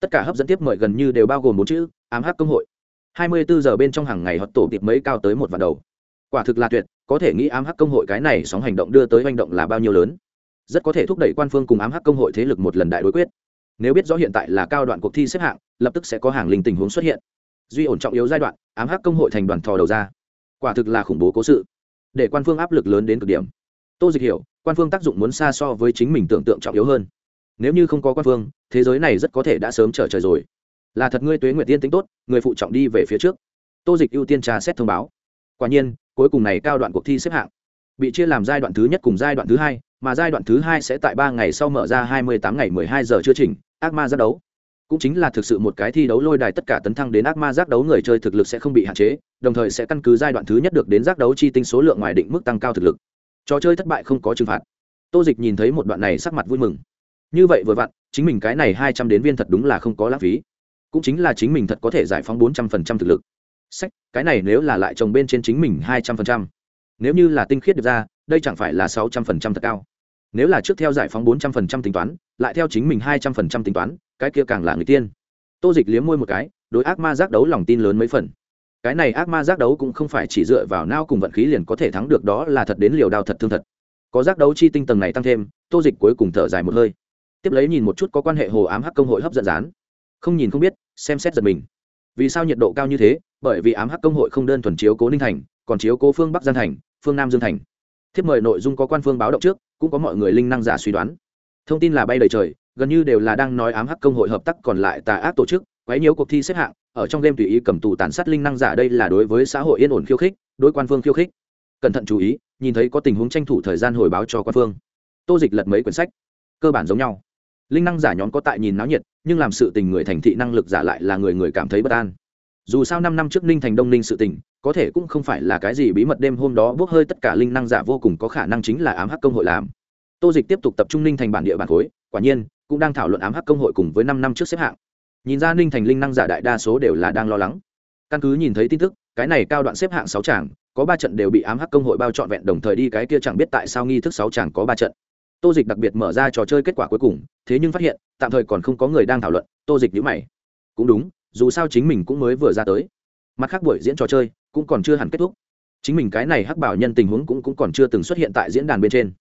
tất cả hấp dẫn tiếp mời gần như đều bao gồm bốn chữ, ám hắc công hội. Hai mươi bốn giờ bên trong hàng ngày họ tổ tiệp mấy cao tới một vạn đầu. Quả thực là tuyệt, có thể nghĩ ám hắc công hội cái này sóng hành động đưa tới hành động là bao nhiêu lớn. Rất có thể thúc đẩy quan phương cùng ám hắc công hội thế lực một lần đại đối quyết. Nếu biết rõ hiện tại là cao đoạn cuộc thi xếp hạng, lập tức sẽ có hàng linh tình huống xuất hiện. Duy ổn trọng yếu giai đoạn, ám hắc công hội thành đoàn thò đầu ra. Quả thực là khủng bố cố sự. Để quan phương áp lực lớn đến cực điểm. Tô dịch hiểu, quan phương tác dụng muốn xa so với chính mình tưởng tượng trọng yếu hơn. Nếu như không có quan phương thế giới này rất có thể đã sớm trở trời rồi. Là thật ngươi tuế nguyệt tiên tính tốt, người phụ trọng đi về phía trước. Tô dịch ưu tiên trà xét thông báo. Quả nhiên, cuối cùng này cao đoạn cuộc thi xếp hạng bị chia làm giai đoạn thứ nhất cùng giai đoạn thứ hai, mà giai đoạn thứ hai sẽ tại ba ngày sau mở ra hai mươi tám ngày mười hai giờ chưa chỉnh, ác ma giác đấu. Cũng chính là thực sự một cái thi đấu lôi đài tất cả tấn thăng đến ác ma giác đấu người chơi thực lực sẽ không bị hạn chế, đồng thời sẽ căn cứ giai đoạn thứ nhất được đến giác đấu chi tinh số lượng ngoài định mức tăng cao thực lực. Trò chơi thất bại không có trừng phạt. Tô dịch nhìn thấy một đoạn này sắc mặt vui mừng như vậy vừa vặn, chính mình cái này hai trăm đến viên thật đúng là không có lãng phí. Cũng chính là chính mình thật có thể giải phóng bốn trăm phần trăm thực lực. Sách, cái này nếu là lại trồng bên trên chính mình hai trăm phần trăm. Nếu như là tinh khiết được ra, đây chẳng phải là sáu trăm phần trăm thật cao. Nếu là trước theo giải phóng bốn trăm phần trăm tính toán, lại theo chính mình hai trăm phần trăm tính toán, cái kia càng là người tiên. Tô dịch liếm môi một cái, đối ác ma giác đấu lòng tin lớn mấy phần. Cái này ác ma giác đấu cũng không phải chỉ dựa vào nao cùng vận khí liền có thể thắng được, đó là thật đến liều đao thật thương thật. Có giác đấu chi tinh tầng này tăng thêm, tô dịch cuối cùng thở dài một hơi tiếp lấy nhìn một chút có quan hệ hồ ám hắc công hội hấp dẫn rán không nhìn không biết, xem xét giật mình. Vì sao nhiệt độ cao như thế? Bởi vì ám hắc công hội không đơn thuần chiếu cố ninh thành, còn chiếu cố phương bắc giang thành, phương nam dương thành. Thiếp mời nội dung có quan phương báo động trước, cũng có mọi người linh năng giả suy đoán. Thông tin là bay đầy trời, gần như đều là đang nói ám hắc công hội hợp tác còn lại tà ác tổ chức, quấy nhiều cuộc thi xếp hạng, ở trong game tùy ý cầm tù tàn sát linh năng giả đây là đối với xã hội yên ổn khiêu khích, đối quan phương khiêu khích. Cẩn thận chú ý, nhìn thấy có tình huống tranh thủ thời gian hồi báo cho quan phương. Tô dịch lật mấy quyển sách, cơ bản giống nhau linh năng giả nhóm có tại nhìn náo nhiệt, nhưng làm sự tình người thành thị năng lực giả lại là người người cảm thấy bất an. Dù sao năm năm trước ninh thành đông ninh sự tình, có thể cũng không phải là cái gì bí mật đêm hôm đó bốc hơi tất cả linh năng giả vô cùng có khả năng chính là ám hắc công hội làm. Tô dịch tiếp tục tập trung ninh thành bản địa bản khối, quả nhiên, cũng đang thảo luận ám hắc công hội cùng với năm năm trước xếp hạng. Nhìn ra ninh thành linh năng giả đại đa số đều là đang lo lắng. Căn cứ nhìn thấy tin tức, cái này cao đoạn xếp hạng sáu tràng có ba trận đều bị ám hắc công hội bao trọn vẹn, đồng thời đi cái kia chẳng biết tại sao nghi thức sáu tràng có ba trận tô dịch đặc biệt mở ra trò chơi kết quả cuối cùng thế nhưng phát hiện tạm thời còn không có người đang thảo luận tô dịch nhữ mày. Cũng đúng dù sao chính mình cũng mới vừa ra tới. Mặt khác buổi diễn trò chơi cũng còn chưa hẳn kết thúc. Chính mình cái này hắc bảo nhân tình huống cũng, cũng còn chưa từng xuất hiện tại diễn đàn bên trên.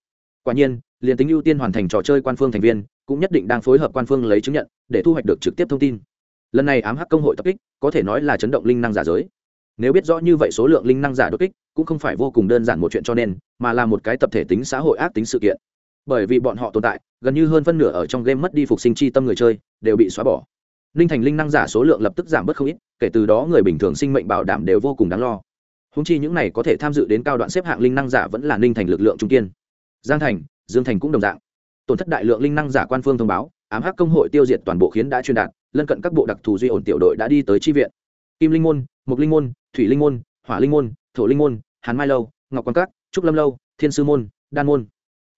Quả nhiên liền tính ưu tiên hoàn thành trò chơi quan phương thành viên cũng nhất định đang phối hợp quan phương lấy chứng nhận để thu hoạch được trực tiếp thông tin. Lần này ám hắc công hội tập kích có thể nói là chấn động linh năng giả giới. Nếu biết rõ như vậy số lượng linh năng giả đột kích cũng không phải vô cùng đơn giản một chuyện cho nên mà là một cái tập thể tính xã hội ác tính sự kiện bởi vì bọn họ tồn tại, gần như hơn phân nửa ở trong game mất đi phục sinh chi tâm người chơi, đều bị xóa bỏ. Ninh thành linh năng giả số lượng lập tức giảm bớt không ít, kể từ đó người bình thường sinh mệnh bảo đảm đều vô cùng đáng lo. Húng chi những này có thể tham dự đến cao đoạn xếp hạng linh năng giả vẫn là ninh thành lực lượng trung kiên. Giang thành, dương thành cũng đồng dạng. Tổn thất đại lượng linh năng giả quan phương thông báo, ám hắc công hội tiêu diệt toàn bộ khiến đã truyền đạt, lân cận các bộ đặc thù duy ổn tiểu đội đã đi tới tri viện. Kim linh môn mục linh môn, thủy linh môn, hỏa linh môn, thổ linh môn, hàn mai lâu, ngọc quan cát trúc lâm lâu, thiên sư môn, đan môn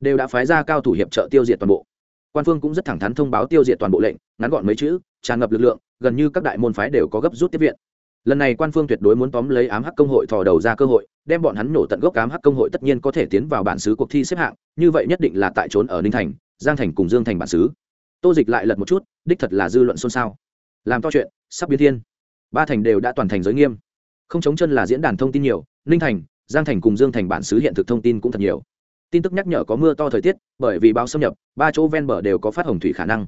đều đã phái ra cao thủ hiệp trợ tiêu diệt toàn bộ. Quan phương cũng rất thẳng thắn thông báo tiêu diệt toàn bộ lệnh, ngắn gọn mấy chữ, tràn ngập lực lượng, gần như các đại môn phái đều có gấp rút tiếp viện. Lần này quan phương tuyệt đối muốn tóm lấy ám hắc công hội thò đầu ra cơ hội, đem bọn hắn nổ tận gốc ám hắc công hội tất nhiên có thể tiến vào bản xứ cuộc thi xếp hạng, như vậy nhất định là tại trốn ở ninh thành, giang thành cùng dương thành bản xứ. Tô dịch lại lật một chút, đích thật là dư luận xôn xao. Làm to chuyện, sắp biến thiên. Ba thành đều đã toàn thành giới nghiêm. Không chống chân là diễn đàn thông tin nhiều, ninh thành, giang thành cùng dương thành bản xứ hiện thực thông tin cũng thật nhiều tin tức nhắc nhở có mưa to thời tiết, bởi vì báo xâm nhập, ba chỗ ven bờ đều có phát hồng thủy khả năng.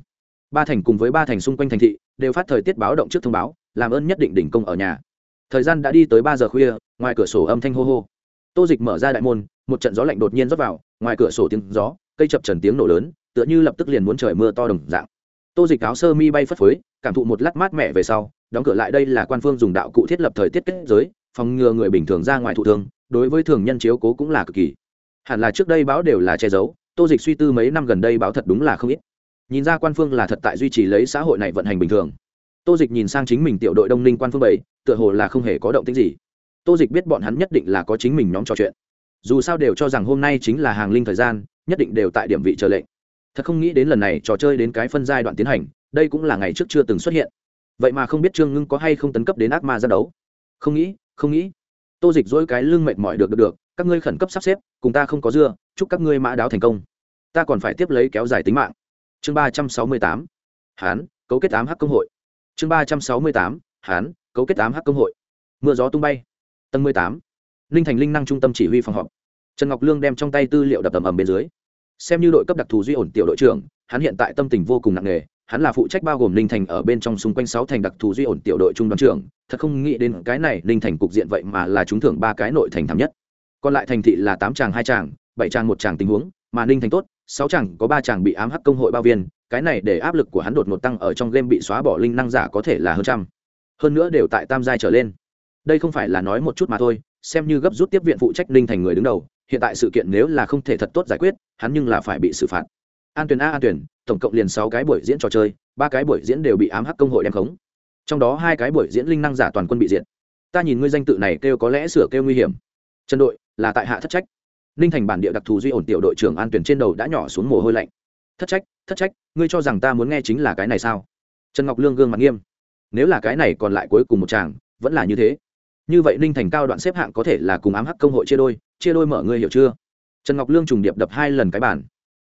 Ba thành cùng với ba thành xung quanh thành thị đều phát thời tiết báo động trước thông báo, làm ơn nhất định đỉnh công ở nhà. Thời gian đã đi tới ba giờ khuya, ngoài cửa sổ âm thanh hô hô. Tô dịch mở ra đại môn, một trận gió lạnh đột nhiên rót vào, ngoài cửa sổ tiếng gió, cây chập trần tiếng nổ lớn, tựa như lập tức liền muốn trời mưa to đồng dạng. Tô dịch áo sơ mi bay phất phới, cảm thụ một lát mát mẻ về sau, đóng cửa lại đây là quan phương dùng đạo cụ thiết lập thời tiết kết giới, phòng ngừa người bình thường ra ngoài thụ thương, đối với thường nhân chiếu cố cũng là cực kỳ hẳn là trước đây báo đều là che giấu, tô dịch suy tư mấy năm gần đây báo thật đúng là không ít. Nhìn ra quan phương là thật tại duy trì lấy xã hội này vận hành bình thường. Tô dịch nhìn sang chính mình tiểu đội đông ninh quan phương bảy, tựa hồ là không hề có động tích gì. Tô dịch biết bọn hắn nhất định là có chính mình nhóm trò chuyện. Dù sao đều cho rằng hôm nay chính là hàng linh thời gian, nhất định đều tại điểm vị chờ lệnh. Thật không nghĩ đến lần này trò chơi đến cái phân giai đoạn tiến hành, đây cũng là ngày trước chưa từng xuất hiện. Vậy mà không biết trương ngưng có hay không tấn cấp đến ác ma ra đấu. Không nghĩ không nghĩ. Tô dịch dỗi cái lưng mệt mỏi được được được các ngươi khẩn cấp sắp xếp, cùng ta không có dưa, chúc các ngươi mã đáo thành công. Ta còn phải tiếp lấy kéo dài tính mạng. Chương ba trăm sáu mươi tám. Hán, cấu kết ám hắc công hội. Chương ba trăm sáu mươi tám. Hán, cấu kết ám hắc công hội. Mưa gió tung bay. Tầng mười tám. Linh thành linh năng trung tâm chỉ huy phòng họp. Trần ngọc lương đem trong tay tư liệu đập tầm ầm bên dưới. Xem như đội cấp đặc thù duy ổn tiểu đội trưởng, hắn hiện tại tâm tình vô cùng nặng nề, hắn là phụ trách bao gồm ninh thành ở bên trong xung quanh sáu thành đặc thù duy ổn tiểu đội trung đoàn trưởng, thật không nghĩ đến cái này ninh thành cục diện vậy mà là trúng thưởng ba cái nội thành thảm nhất còn lại thành thị là tám tràng hai tràng bảy tràng một tràng tình huống, mà ninh thành tốt, sáu tràng có ba tràng bị ám hắc công hội bao viên cái này để áp lực của hắn đột ngột tăng ở trong game bị xóa bỏ linh năng giả có thể là hơn trăm. Hơn nữa đều tại tam giai trở lên. Đây không phải là nói một chút mà thôi, xem như gấp rút tiếp viện phụ trách ninh thành người đứng đầu, hiện tại sự kiện nếu là không thể thật tốt giải quyết, hắn nhưng là phải bị xử phạt. An tuyển a, an tuyển tổng cộng liền sáu cái buổi diễn trò chơi, ba cái buổi diễn đều bị ám hắc công hội đem khống. Trong đó hai cái buổi diễn linh năng giả toàn quân bị diệt. Ta nhìn ngươi danh tự này kêu có lẽ sửa kêu nguy hiểm. Trần đội là tại hạ thất trách. Ninh thành bản địa đặc thù duy ổn tiểu đội trưởng an tuyển trên đầu đã nhỏ xuống mồ hôi lạnh. Thất trách thất trách, ngươi cho rằng ta muốn nghe chính là cái này sao? Trần ngọc lương gương mặt nghiêm. Nếu là cái này còn lại cuối cùng một chàng vẫn là như thế. Như vậy ninh thành cao đoạn xếp hạng có thể là cùng ám hắc công hội chia đôi chia đôi mở ngươi hiểu chưa? Trần ngọc lương trùng điệp đập hai lần cái bàn.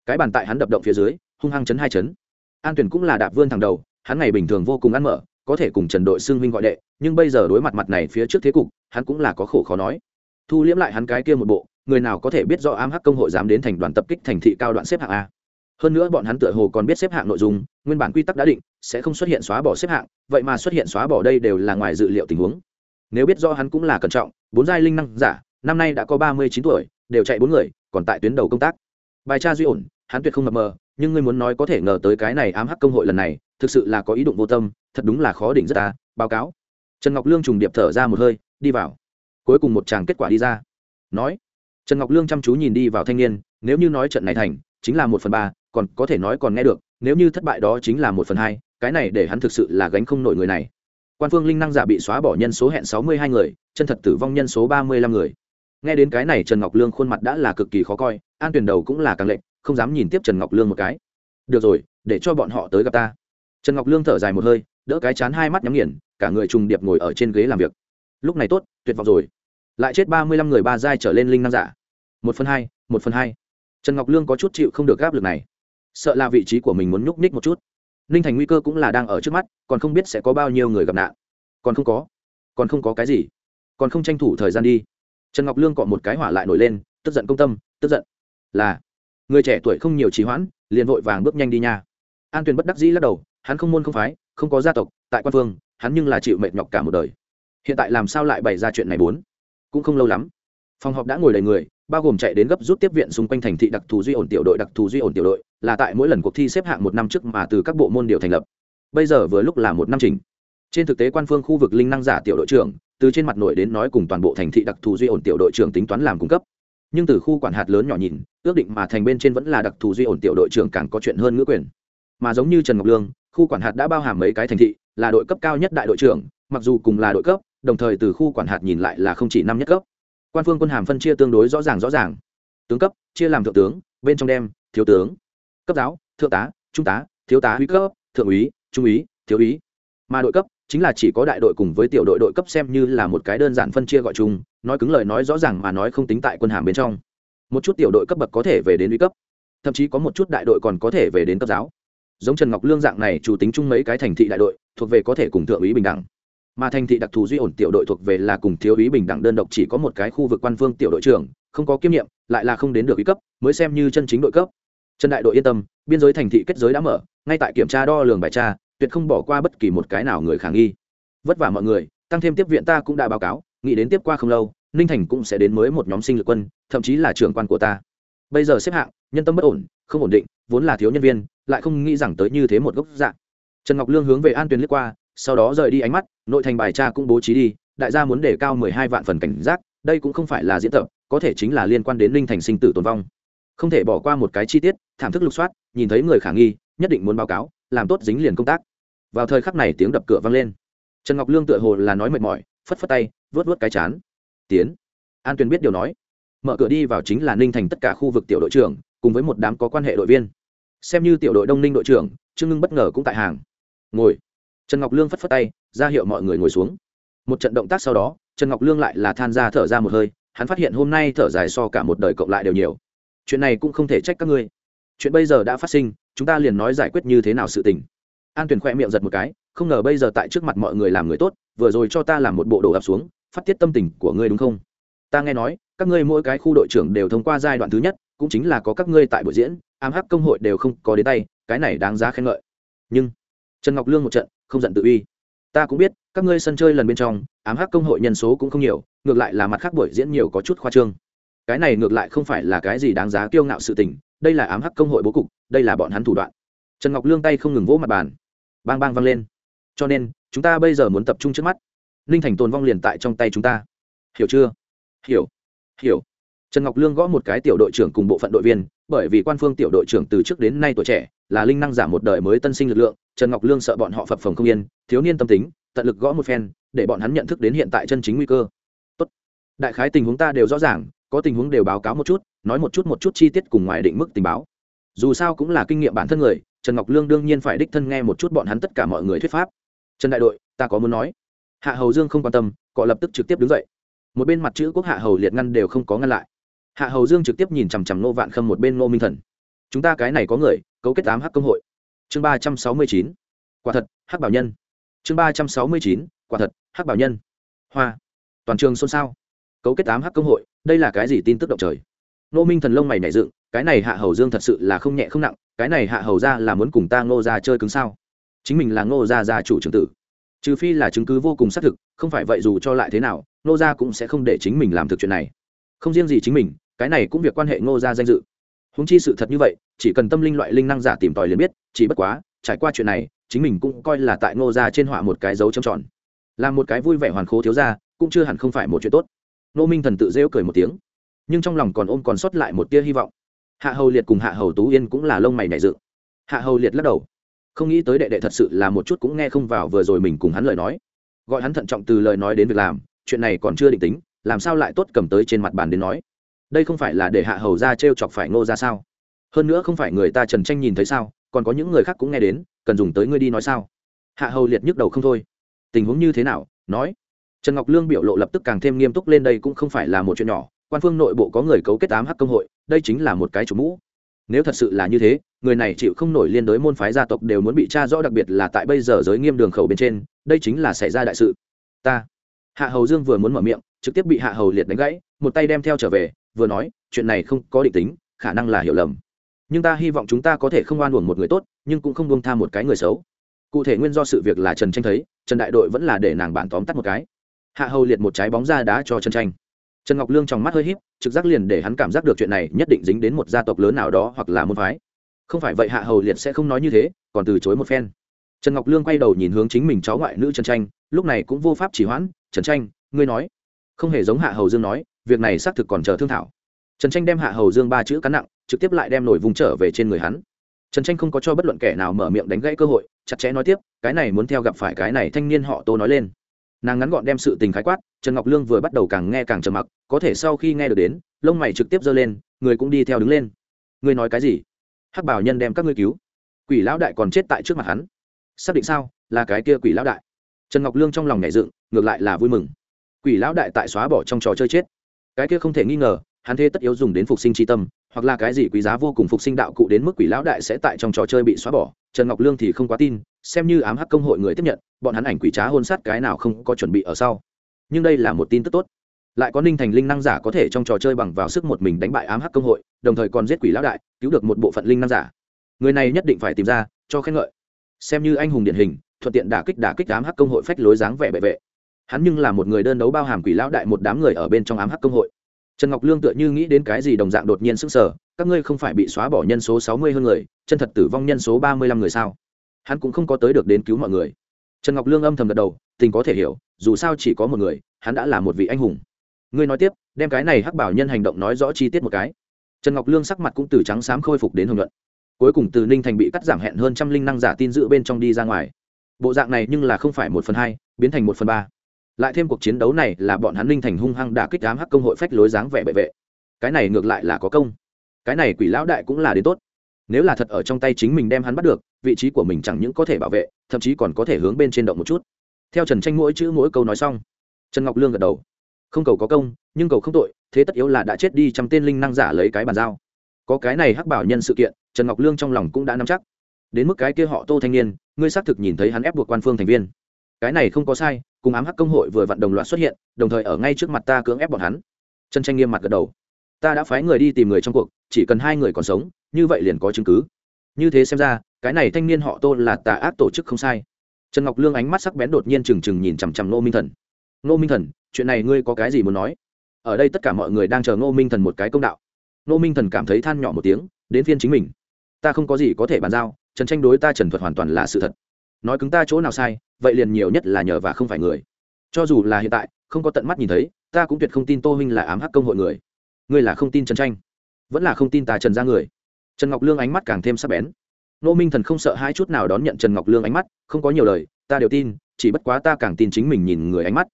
Cái bàn tại hắn đập động phía dưới, hung hăng chấn hai chấn. An tuyển cũng là đạp vươn thằng đầu, hắn ngày bình thường vô cùng ăn mở, có thể cùng trần đội xưng huynh gọi đệ, nhưng bây giờ đối mặt mặt này phía trước thế cục, hắn cũng là có khổ khó nói thu liễm lại hắn cái kia một bộ, người nào có thể biết do ám hắc công hội dám đến thành đoàn tập kích thành thị cao đoạn xếp hạng a. Hơn nữa bọn hắn tựa hồ còn biết xếp hạng nội dung, nguyên bản quy tắc đã định, sẽ không xuất hiện xóa bỏ xếp hạng, vậy mà xuất hiện xóa bỏ đây đều là ngoài dự liệu tình huống. Nếu biết do hắn cũng là cẩn trọng, bốn giai linh năng giả, năm nay đã có ba mươi chín tuổi, đều chạy bốn người, còn tại tuyến đầu công tác. Bài tra duy ổn, hắn tuyệt không mập mờ, nhưng ngươi muốn nói có thể ngờ tới cái này ám hắc công hội lần này, thực sự là có ý đụng vô tâm, thật đúng là khó đỉnh rất ta, báo cáo. Trần ngọc lương trùng điệp thở ra một hơi, đi vào cuối cùng một tràng kết quả đi ra. Nói, trần ngọc lương chăm chú nhìn đi vào thanh niên, nếu như nói trận này thành, chính là một phần ba, còn có thể nói còn nghe được, nếu như thất bại đó chính là một phần hai, cái này để hắn thực sự là gánh không nổi người này. Quan phương linh năng giả bị xóa bỏ nhân số hẹn sáu mươi hai người, chân thật tử vong nhân số ba mươi lăm người. Nghe đến cái này trần ngọc lương khuôn mặt đã là cực kỳ khó coi, an tuyển đầu cũng là càng lệnh không dám nhìn tiếp trần ngọc lương một cái. Được rồi, để cho bọn họ tới gặp ta. Trần ngọc lương thở dài một hơi, đỡ cái chán hai mắt nhắm nghiền, cả người trùng điệp ngồi ở trên ghế làm việc lúc này tốt, tuyệt vọng rồi. Lại chết ba mươi lăm người ba giai trở lên linh năng giả. Một phần hai, một phần hai. Trần ngọc lương có chút chịu không được gáp lực này. Sợ là vị trí của mình muốn nhúc ních một chút. Ninh thành nguy cơ cũng là đang ở trước mắt, còn không biết sẽ có bao nhiêu người gặp nạn. Còn không có. Còn không có cái gì. Còn không tranh thủ thời gian đi. Trần ngọc lương cọ một cái hỏa lại nổi lên, tức giận công tâm, tức giận. Là, người trẻ tuổi không nhiều trì hoãn, liền vội vàng bước nhanh đi nha. An tuyền bất đắc dĩ lắc đầu, hắn không môn không phái, không có gia tộc, tại quan phương, hắn nhưng là chịu mệt nhọc cả một đời hiện tại làm sao lại bày ra chuyện này bốn? Cũng không lâu lắm. Phòng họp đã ngồi đầy người, bao gồm chạy đến gấp rút tiếp viện xung quanh thành thị đặc thù duy ổn tiểu đội, đặc thù duy ổn tiểu đội, là tại mỗi lần cuộc thi xếp hạng một năm trước mà từ các bộ môn điều thành lập. Bây giờ vừa lúc là một năm trình. Trên thực tế quan phương khu vực linh năng giả tiểu đội trưởng, từ trên mặt nổi đến nói cùng toàn bộ thành thị đặc thù duy ổn tiểu đội trưởng tính toán làm cung cấp. Nhưng từ khu quản hạt lớn nhỏ nhìn, ước định mà thành bên trên vẫn là đặc thù duy ổn tiểu đội trưởng càng có chuyện hơn ngữ quyền. Mà giống như trần ngọc lương, khu quản hạt đã bao hàm mấy cái thành thị, là đội cấp cao nhất đại đội trưởng, mặc dù cùng là đội cấp đồng thời từ khu quản hạt nhìn lại là không chỉ năm nhất cấp. Quan phương quân hàm phân chia tương đối rõ ràng rõ ràng. Tướng cấp, chia làm thượng tướng, bên trong đem, thiếu tướng. Cấp giáo, thượng tá, trung tá, thiếu tá huy cấp, thượng úy, trung úy, thiếu úy. Mà đội cấp, chính là chỉ có đại đội cùng với tiểu đội đội cấp xem như là một cái đơn giản phân chia gọi chung, nói cứng lời nói rõ ràng mà nói không tính tại quân hàm bên trong. Một chút tiểu đội cấp bậc có thể về đến uy cấp, thậm chí có một chút đại đội còn có thể về đến cấp giáo. Giống trần ngọc lương dạng này chủ tính chung mấy cái thành thị đại đội, thuộc về có thể cùng thượng úy bình đẳng mà thành thị đặc thù duy ổn tiểu đội thuộc về là cùng thiếu úy bình đẳng đơn độc chỉ có một cái khu vực quan phương tiểu đội trưởng, không có kiêm nhiệm, lại là không đến được ý cấp, mới xem như chân chính đội cấp. Trần đại đội yên tâm, biên giới thành thị kết giới đã mở, ngay tại kiểm tra đo lường bài tra, tuyệt không bỏ qua bất kỳ một cái nào người khả nghi. Vất vả mọi người, tăng thêm tiếp viện ta cũng đã báo cáo, nghĩ đến tiếp qua không lâu, ninh thành cũng sẽ đến mới một nhóm sinh lực quân, thậm chí là trưởng quan của ta. Bây giờ xếp hạng, nhân tâm bất ổn, không ổn định, vốn là thiếu nhân viên, lại không nghĩ rằng tới như thế một gốc dạng. Trần ngọc lương hướng về an tuyền liếc qua, sau đó rời đi ánh mắt nội thành bài tra cũng bố trí đi, đại gia muốn đề cao mười hai vạn phần cảnh giác, đây cũng không phải là diễn tập, có thể chính là liên quan đến ninh thành sinh tử tồn vong. Không thể bỏ qua một cái chi tiết, thảm thức lục soát, nhìn thấy người khả nghi, nhất định muốn báo cáo, làm tốt dính liền công tác. Vào thời khắc này tiếng đập cửa vang lên. Trần ngọc lương tựa hồ là nói mệt mỏi, phất phất tay vớt vớt cái chán. Tiến. An tuyền biết điều nói. Mở cửa đi vào chính là ninh thành tất cả khu vực tiểu đội trưởng, cùng với một đám có quan hệ đội viên. Xem như tiểu đội đông ninh đội trưởng, trương ngưng bất ngờ cũng tại hàng. Ngồi trần ngọc lương phất phất tay, ra hiệu mọi người ngồi xuống. Một trận động tác sau đó, trần ngọc lương lại là than ra thở ra một hơi, hắn phát hiện hôm nay thở dài so cả một đời cộng lại đều nhiều. Chuyện này cũng không thể trách các ngươi. Chuyện bây giờ đã phát sinh, chúng ta liền nói giải quyết như thế nào sự tình. An tuyền khoe miệng giật một cái, không ngờ bây giờ tại trước mặt mọi người làm người tốt, vừa rồi cho ta làm một bộ đồ ập xuống, phát tiết tâm tình của ngươi đúng không? Ta nghe nói, các ngươi mỗi cái khu đội trưởng đều thông qua giai đoạn thứ nhất, cũng chính là có các ngươi tại buổi diễn, ám hắc công hội đều không có đến tay, cái này đáng giá khen ngợi. Nhưng, trần ngọc lương một trận không giận tự uy. Ta cũng biết, các ngươi sân chơi lần bên trong, ám hắc công hội nhân số cũng không nhiều, ngược lại là mặt khác buổi diễn nhiều có chút khoa trương. Cái này ngược lại không phải là cái gì đáng giá kiêu ngạo sự tình, đây là ám hắc công hội bố cục, đây là bọn hắn thủ đoạn. Trần ngọc lương tay không ngừng vỗ mặt bàn. Bang bang vang lên. Cho nên, chúng ta bây giờ muốn tập trung trước mắt. Ninh thành tồn vong liền tại trong tay chúng ta. Hiểu chưa? Hiểu. Hiểu. Trần ngọc lương gõ một cái tiểu đội trưởng cùng bộ phận đội viên, bởi vì quan phương tiểu đội trưởng từ trước đến nay tuổi trẻ là linh năng giảm một đời mới tân sinh lực lượng, trần ngọc lương sợ bọn họ phập phồng không yên, thiếu niên tâm tính, tận lực gõ một phen, để bọn hắn nhận thức đến hiện tại chân chính nguy cơ. Tốt. đại khái tình huống ta đều rõ ràng, có tình huống đều báo cáo một chút, nói một chút một chút chi tiết cùng ngoài định mức tình báo. Dù sao cũng là kinh nghiệm bản thân người, trần ngọc lương đương nhiên phải đích thân nghe một chút bọn hắn tất cả mọi người thuyết pháp. Trần đại đội, ta có muốn nói. Hạ hầu dương không quan tâm, cọ lập tức trực tiếp đứng dậy. Một bên mặt chữ quốc hạ hầu liệt ngăn đều không có ngăn lại. Hạ hầu dương trực tiếp nhìn chằm chằm nô vạn khâm một bên nô minh thần. Chúng ta cái này có người cấu kết tám hắc công hội. Chương ba trăm sáu mươi chín, quả thật, hắc bảo nhân. Chương ba trăm sáu mươi chín, quả thật, hắc bảo nhân. Hoa. Toàn trường xôn xao. Cấu kết tám hắc công hội, đây là cái gì tin tức động trời? Nô minh thần lông mày nảy dựng, cái này hạ hầu dương thật sự là không nhẹ không nặng, cái này hạ hầu ra là muốn cùng ta ngô ra chơi cứng sao? Chính mình là ngô gia gia chủ trưởng tử. Trừ phi là chứng cứ vô cùng xác thực, không phải vậy dù cho lại thế nào, ngô gia cũng sẽ không để chính mình làm thực chuyện này. Không riêng gì chính mình, cái này cũng việc quan hệ ngô gia danh dự húng chi sự thật như vậy, chỉ cần tâm linh loại linh năng giả tìm tòi liền biết, chỉ bất quá, trải qua chuyện này, chính mình cũng coi là tại ngô gia trên họa một cái dấu trầm tròn. Là một cái vui vẻ hoàn khố thiếu gia, cũng chưa hẳn không phải một chuyện tốt. Nô minh thần tự rêu cười một tiếng, nhưng trong lòng còn ôm còn sót lại một tia hy vọng. Hạ hầu liệt cùng hạ hầu tú yên cũng là lông mày nảy dự hạ hầu liệt lắc đầu, không nghĩ tới đệ đệ thật sự là một chút cũng nghe không vào vừa rồi mình cùng hắn lời nói. Gọi hắn thận trọng từ lời nói đến việc làm, chuyện này còn chưa định tính, làm sao lại tốt cầm tới trên mặt bàn đến nói đây không phải là để hạ hầu ra t r e o chọc phải ngô ra sao? Hơn nữa không phải người ta trần tranh nhìn thấy sao? Còn có những người khác cũng nghe đến, cần dùng tới ngươi đi nói sao? Hạ hầu liệt nhức đầu không thôi. Tình huống như thế nào? Nói. Trần ngọc lương biểu lộ lập tức càng thêm nghiêm túc lên đây cũng không phải là một chuyện nhỏ. Quan phương nội bộ có người cấu kết tám hắc công hội, đây chính là một cái chủ mũ. Nếu thật sự là như thế, người này chịu không nổi liên đối môn phái gia tộc đều muốn bị tra rõ, đặc biệt là tại bây giờ giới nghiêm đường khẩu bên trên, đây chính là xảy ra đại sự. Ta. Hạ hầu dương vừa muốn mở miệng, trực tiếp bị hạ hầu liệt đánh gãy, một tay đem theo trở về vừa nói, chuyện này không có định tính, khả năng là hiểu lầm. Nhưng ta hy vọng chúng ta có thể không oan uổng một người tốt, nhưng cũng không buông tha một cái người xấu. Cụ thể nguyên do sự việc là trần tranh thấy, trần đại đội vẫn là để nàng bản tóm tắt một cái. Hạ hầu liệt một trái bóng ra đá cho trần tranh. Trần ngọc lương trong mắt hơi h í p trực giác liền để hắn cảm giác được chuyện này nhất định dính đến một gia tộc lớn nào đó hoặc là môn phái. Không phải vậy hạ hầu liệt sẽ không nói như thế, còn từ chối một phen. Trần ngọc lương quay đầu nhìn hướng chính mình cháu ngoại nữ trần tranh, lúc này cũng vô pháp chỉ hoãn, trần tranh, ngươi nói. Không hề giống hạ hầu dương nói việc này xác thực còn chờ thương thảo. Trần tranh đem hạ hầu dương ba chữ cắn nặng, trực tiếp lại đem nổi vùng trở về trên người hắn. Trần tranh không có cho bất luận kẻ nào mở miệng đánh gãy cơ hội, chặt chẽ nói tiếp, cái này muốn theo gặp phải cái này thanh niên họ tô nói lên. Nàng ngắn gọn đem sự tình khái quát, trần ngọc lương vừa bắt đầu càng nghe càng trầm mặc, có thể sau khi nghe được đến, lông mày trực tiếp giơ lên, người cũng đi theo đứng lên. Ngươi nói cái gì? Hắc bảo nhân đem các ngươi cứu. Quỷ lão đại còn chết tại trước mặt hắn. Xác định sao? Là cái kia quỷ lão đại. Trần ngọc lương trong lòng nhảy dựng, ngược lại là vui mừng. Quỷ lão đại tại xóa bỏ trong trò chơi chết cái kia không thể nghi ngờ, hắn thế tất yếu dùng đến phục sinh tri tâm, hoặc là cái gì quý giá vô cùng phục sinh đạo cụ đến mức quỷ lão đại sẽ tại trong trò chơi bị xóa bỏ. Trần ngọc lương thì không quá tin, xem như ám hắc công hội người tiếp nhận, bọn hắn ảnh quỷ trá hôn sát cái nào không có chuẩn bị ở sau. Nhưng đây là một tin tức tốt. Lại có ninh thành linh năng giả có thể trong trò chơi bằng vào sức một mình đánh bại ám hắc công hội, đồng thời còn giết quỷ lão đại, cứu được một bộ phận linh năng giả. Người này nhất định phải tìm ra, cho khen ngợi. Xem như anh hùng điển hình, thuận tiện đả kích đả kích ám hắc công hội phách lối dáng vẻ bệ vệ hắn nhưng là một người đơn đấu bao hàm quỷ lão đại một đám người ở bên trong ám hắc công hội. Trần ngọc lương tựa như nghĩ đến cái gì đồng dạng đột nhiên sức sở các ngươi không phải bị xóa bỏ nhân số sáu mươi hơn người, chân thật tử vong nhân số ba mươi lăm người sao? Hắn cũng không có tới được đến cứu mọi người. Trần ngọc lương âm thầm gật đầu, tình có thể hiểu, dù sao chỉ có một người, hắn đã là một vị anh hùng. Ngươi nói tiếp, đem cái này hắc bảo nhân hành động nói rõ chi tiết một cái. Trần ngọc lương sắc mặt cũng từ trắng xám khôi phục đến hồng luận cuối cùng từ ninh thành bị cắt giảm hẹn hơn trăm linh năng giả tin dự bên trong đi ra ngoài. Bộ dạng này nhưng là không phải một phần hai, biến thành một phần ba lại thêm cuộc chiến đấu này là bọn hắn ninh thành hung hăng đả kích ám hắc công hội phách lối dáng vẻ bệ vệ. Cái này ngược lại là có công. Cái này quỷ lão đại cũng là đến tốt. Nếu là thật ở trong tay chính mình đem hắn bắt được, vị trí của mình chẳng những có thể bảo vệ, thậm chí còn có thể hướng bên trên động một chút. Theo trần tranh mỗi chữ mỗi câu nói xong, trần ngọc lương gật đầu. Không cầu có công, nhưng cầu không tội, thế tất yếu là đã chết đi trăm tên linh năng giả lấy cái bàn giao. Có cái này hắc bảo nhân sự kiện, trần ngọc lương trong lòng cũng đã nắm chắc. Đến mức cái kia họ tô thanh niên, ngươi xác thực nhìn thấy hắn ép buộc quan phương thành viên. Cái này không có sai cùng ám hắc công hội vừa vặn đồng loạt xuất hiện, đồng thời ở ngay trước mặt ta cưỡng ép bọn hắn. Trần tranh nghiêm mặt gật đầu. Ta đã phái người đi tìm người trong cuộc, chỉ cần hai người còn sống, như vậy liền có chứng cứ. Như thế xem ra, cái này thanh niên họ tô là tà ác tổ chức không sai. Trần ngọc lương ánh mắt sắc bén đột nhiên trừng trừng nhìn chằm chằm ngô minh thần. Ngô minh thần, chuyện này ngươi có cái gì muốn nói? Ở đây tất cả mọi người đang chờ ngô minh thần một cái công đạo. Ngô minh thần cảm thấy than nhỏ một tiếng, đến phiên chính mình. Ta không có gì có thể bàn giao, trần tranh đối ta trần thuật hoàn toàn là sự thật nói cứng ta chỗ nào sai, vậy liền nhiều nhất là nhờ và không phải người. Cho dù là hiện tại, không có tận mắt nhìn thấy, ta cũng tuyệt không tin tô huynh là ám hắc công hội người. Ngươi là không tin trần tranh, vẫn là không tin ta trần ra người. Trần ngọc lương ánh mắt càng thêm sắc bén. Nô minh thần không sợ hai chút nào đón nhận trần ngọc lương ánh mắt, không có nhiều lời, ta đều tin, chỉ bất quá ta càng tin chính mình nhìn người ánh mắt.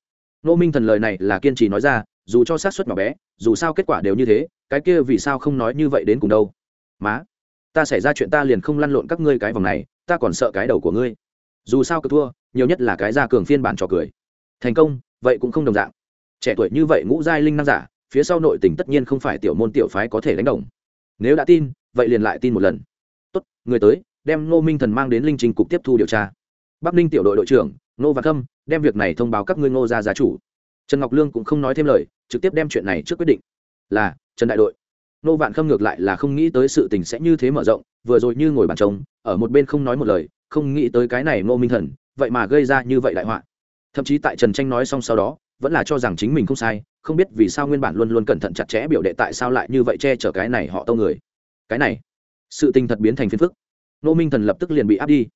Nô minh thần lời này là kiên trì nói ra, dù cho sát xuất nhỏ bé, dù sao kết quả đều như thế, cái kia vì sao không nói như vậy đến cùng đâu? Má, ta xảy ra chuyện ta liền không lăn lộn các ngươi cái vòng này, ta còn sợ cái đầu của ngươi dù sao cứ thua, nhiều nhất là cái ra cường phiên bản trò cười. Thành công, vậy cũng không đồng dạng. Trẻ tuổi như vậy ngũ giai linh năng giả, phía sau nội tình tất nhiên không phải tiểu môn tiểu phái có thể đánh đồng. Nếu đã tin, vậy liền lại tin một lần. Tốt, người tới, đem ngô minh thần mang đến linh trình cục tiếp thu điều tra. Bắc ninh tiểu đội đội trưởng, ngô văn khâm, đem việc này thông báo các ngươi ngô ra giá chủ. Trần ngọc lương cũng không nói thêm lời, trực tiếp đem chuyện này trước quyết định. Là, trần đại đội. Nô vạn khâm ngược lại là không nghĩ tới sự tình sẽ như thế mở rộng, vừa rồi như ngồi bàn trống, ở một bên không nói một lời không nghĩ tới cái này ngô minh thần, vậy mà gây ra như vậy đại họa. Thậm chí tại trần tranh nói xong sau đó, vẫn là cho rằng chính mình không sai, không biết vì sao nguyên bản luôn luôn cẩn thận chặt chẽ biểu đệ tại sao lại như vậy che chở cái này họ tâu người. Cái này, sự tình thật biến thành phiền phức. Ngô minh thần lập tức liền bị áp đi.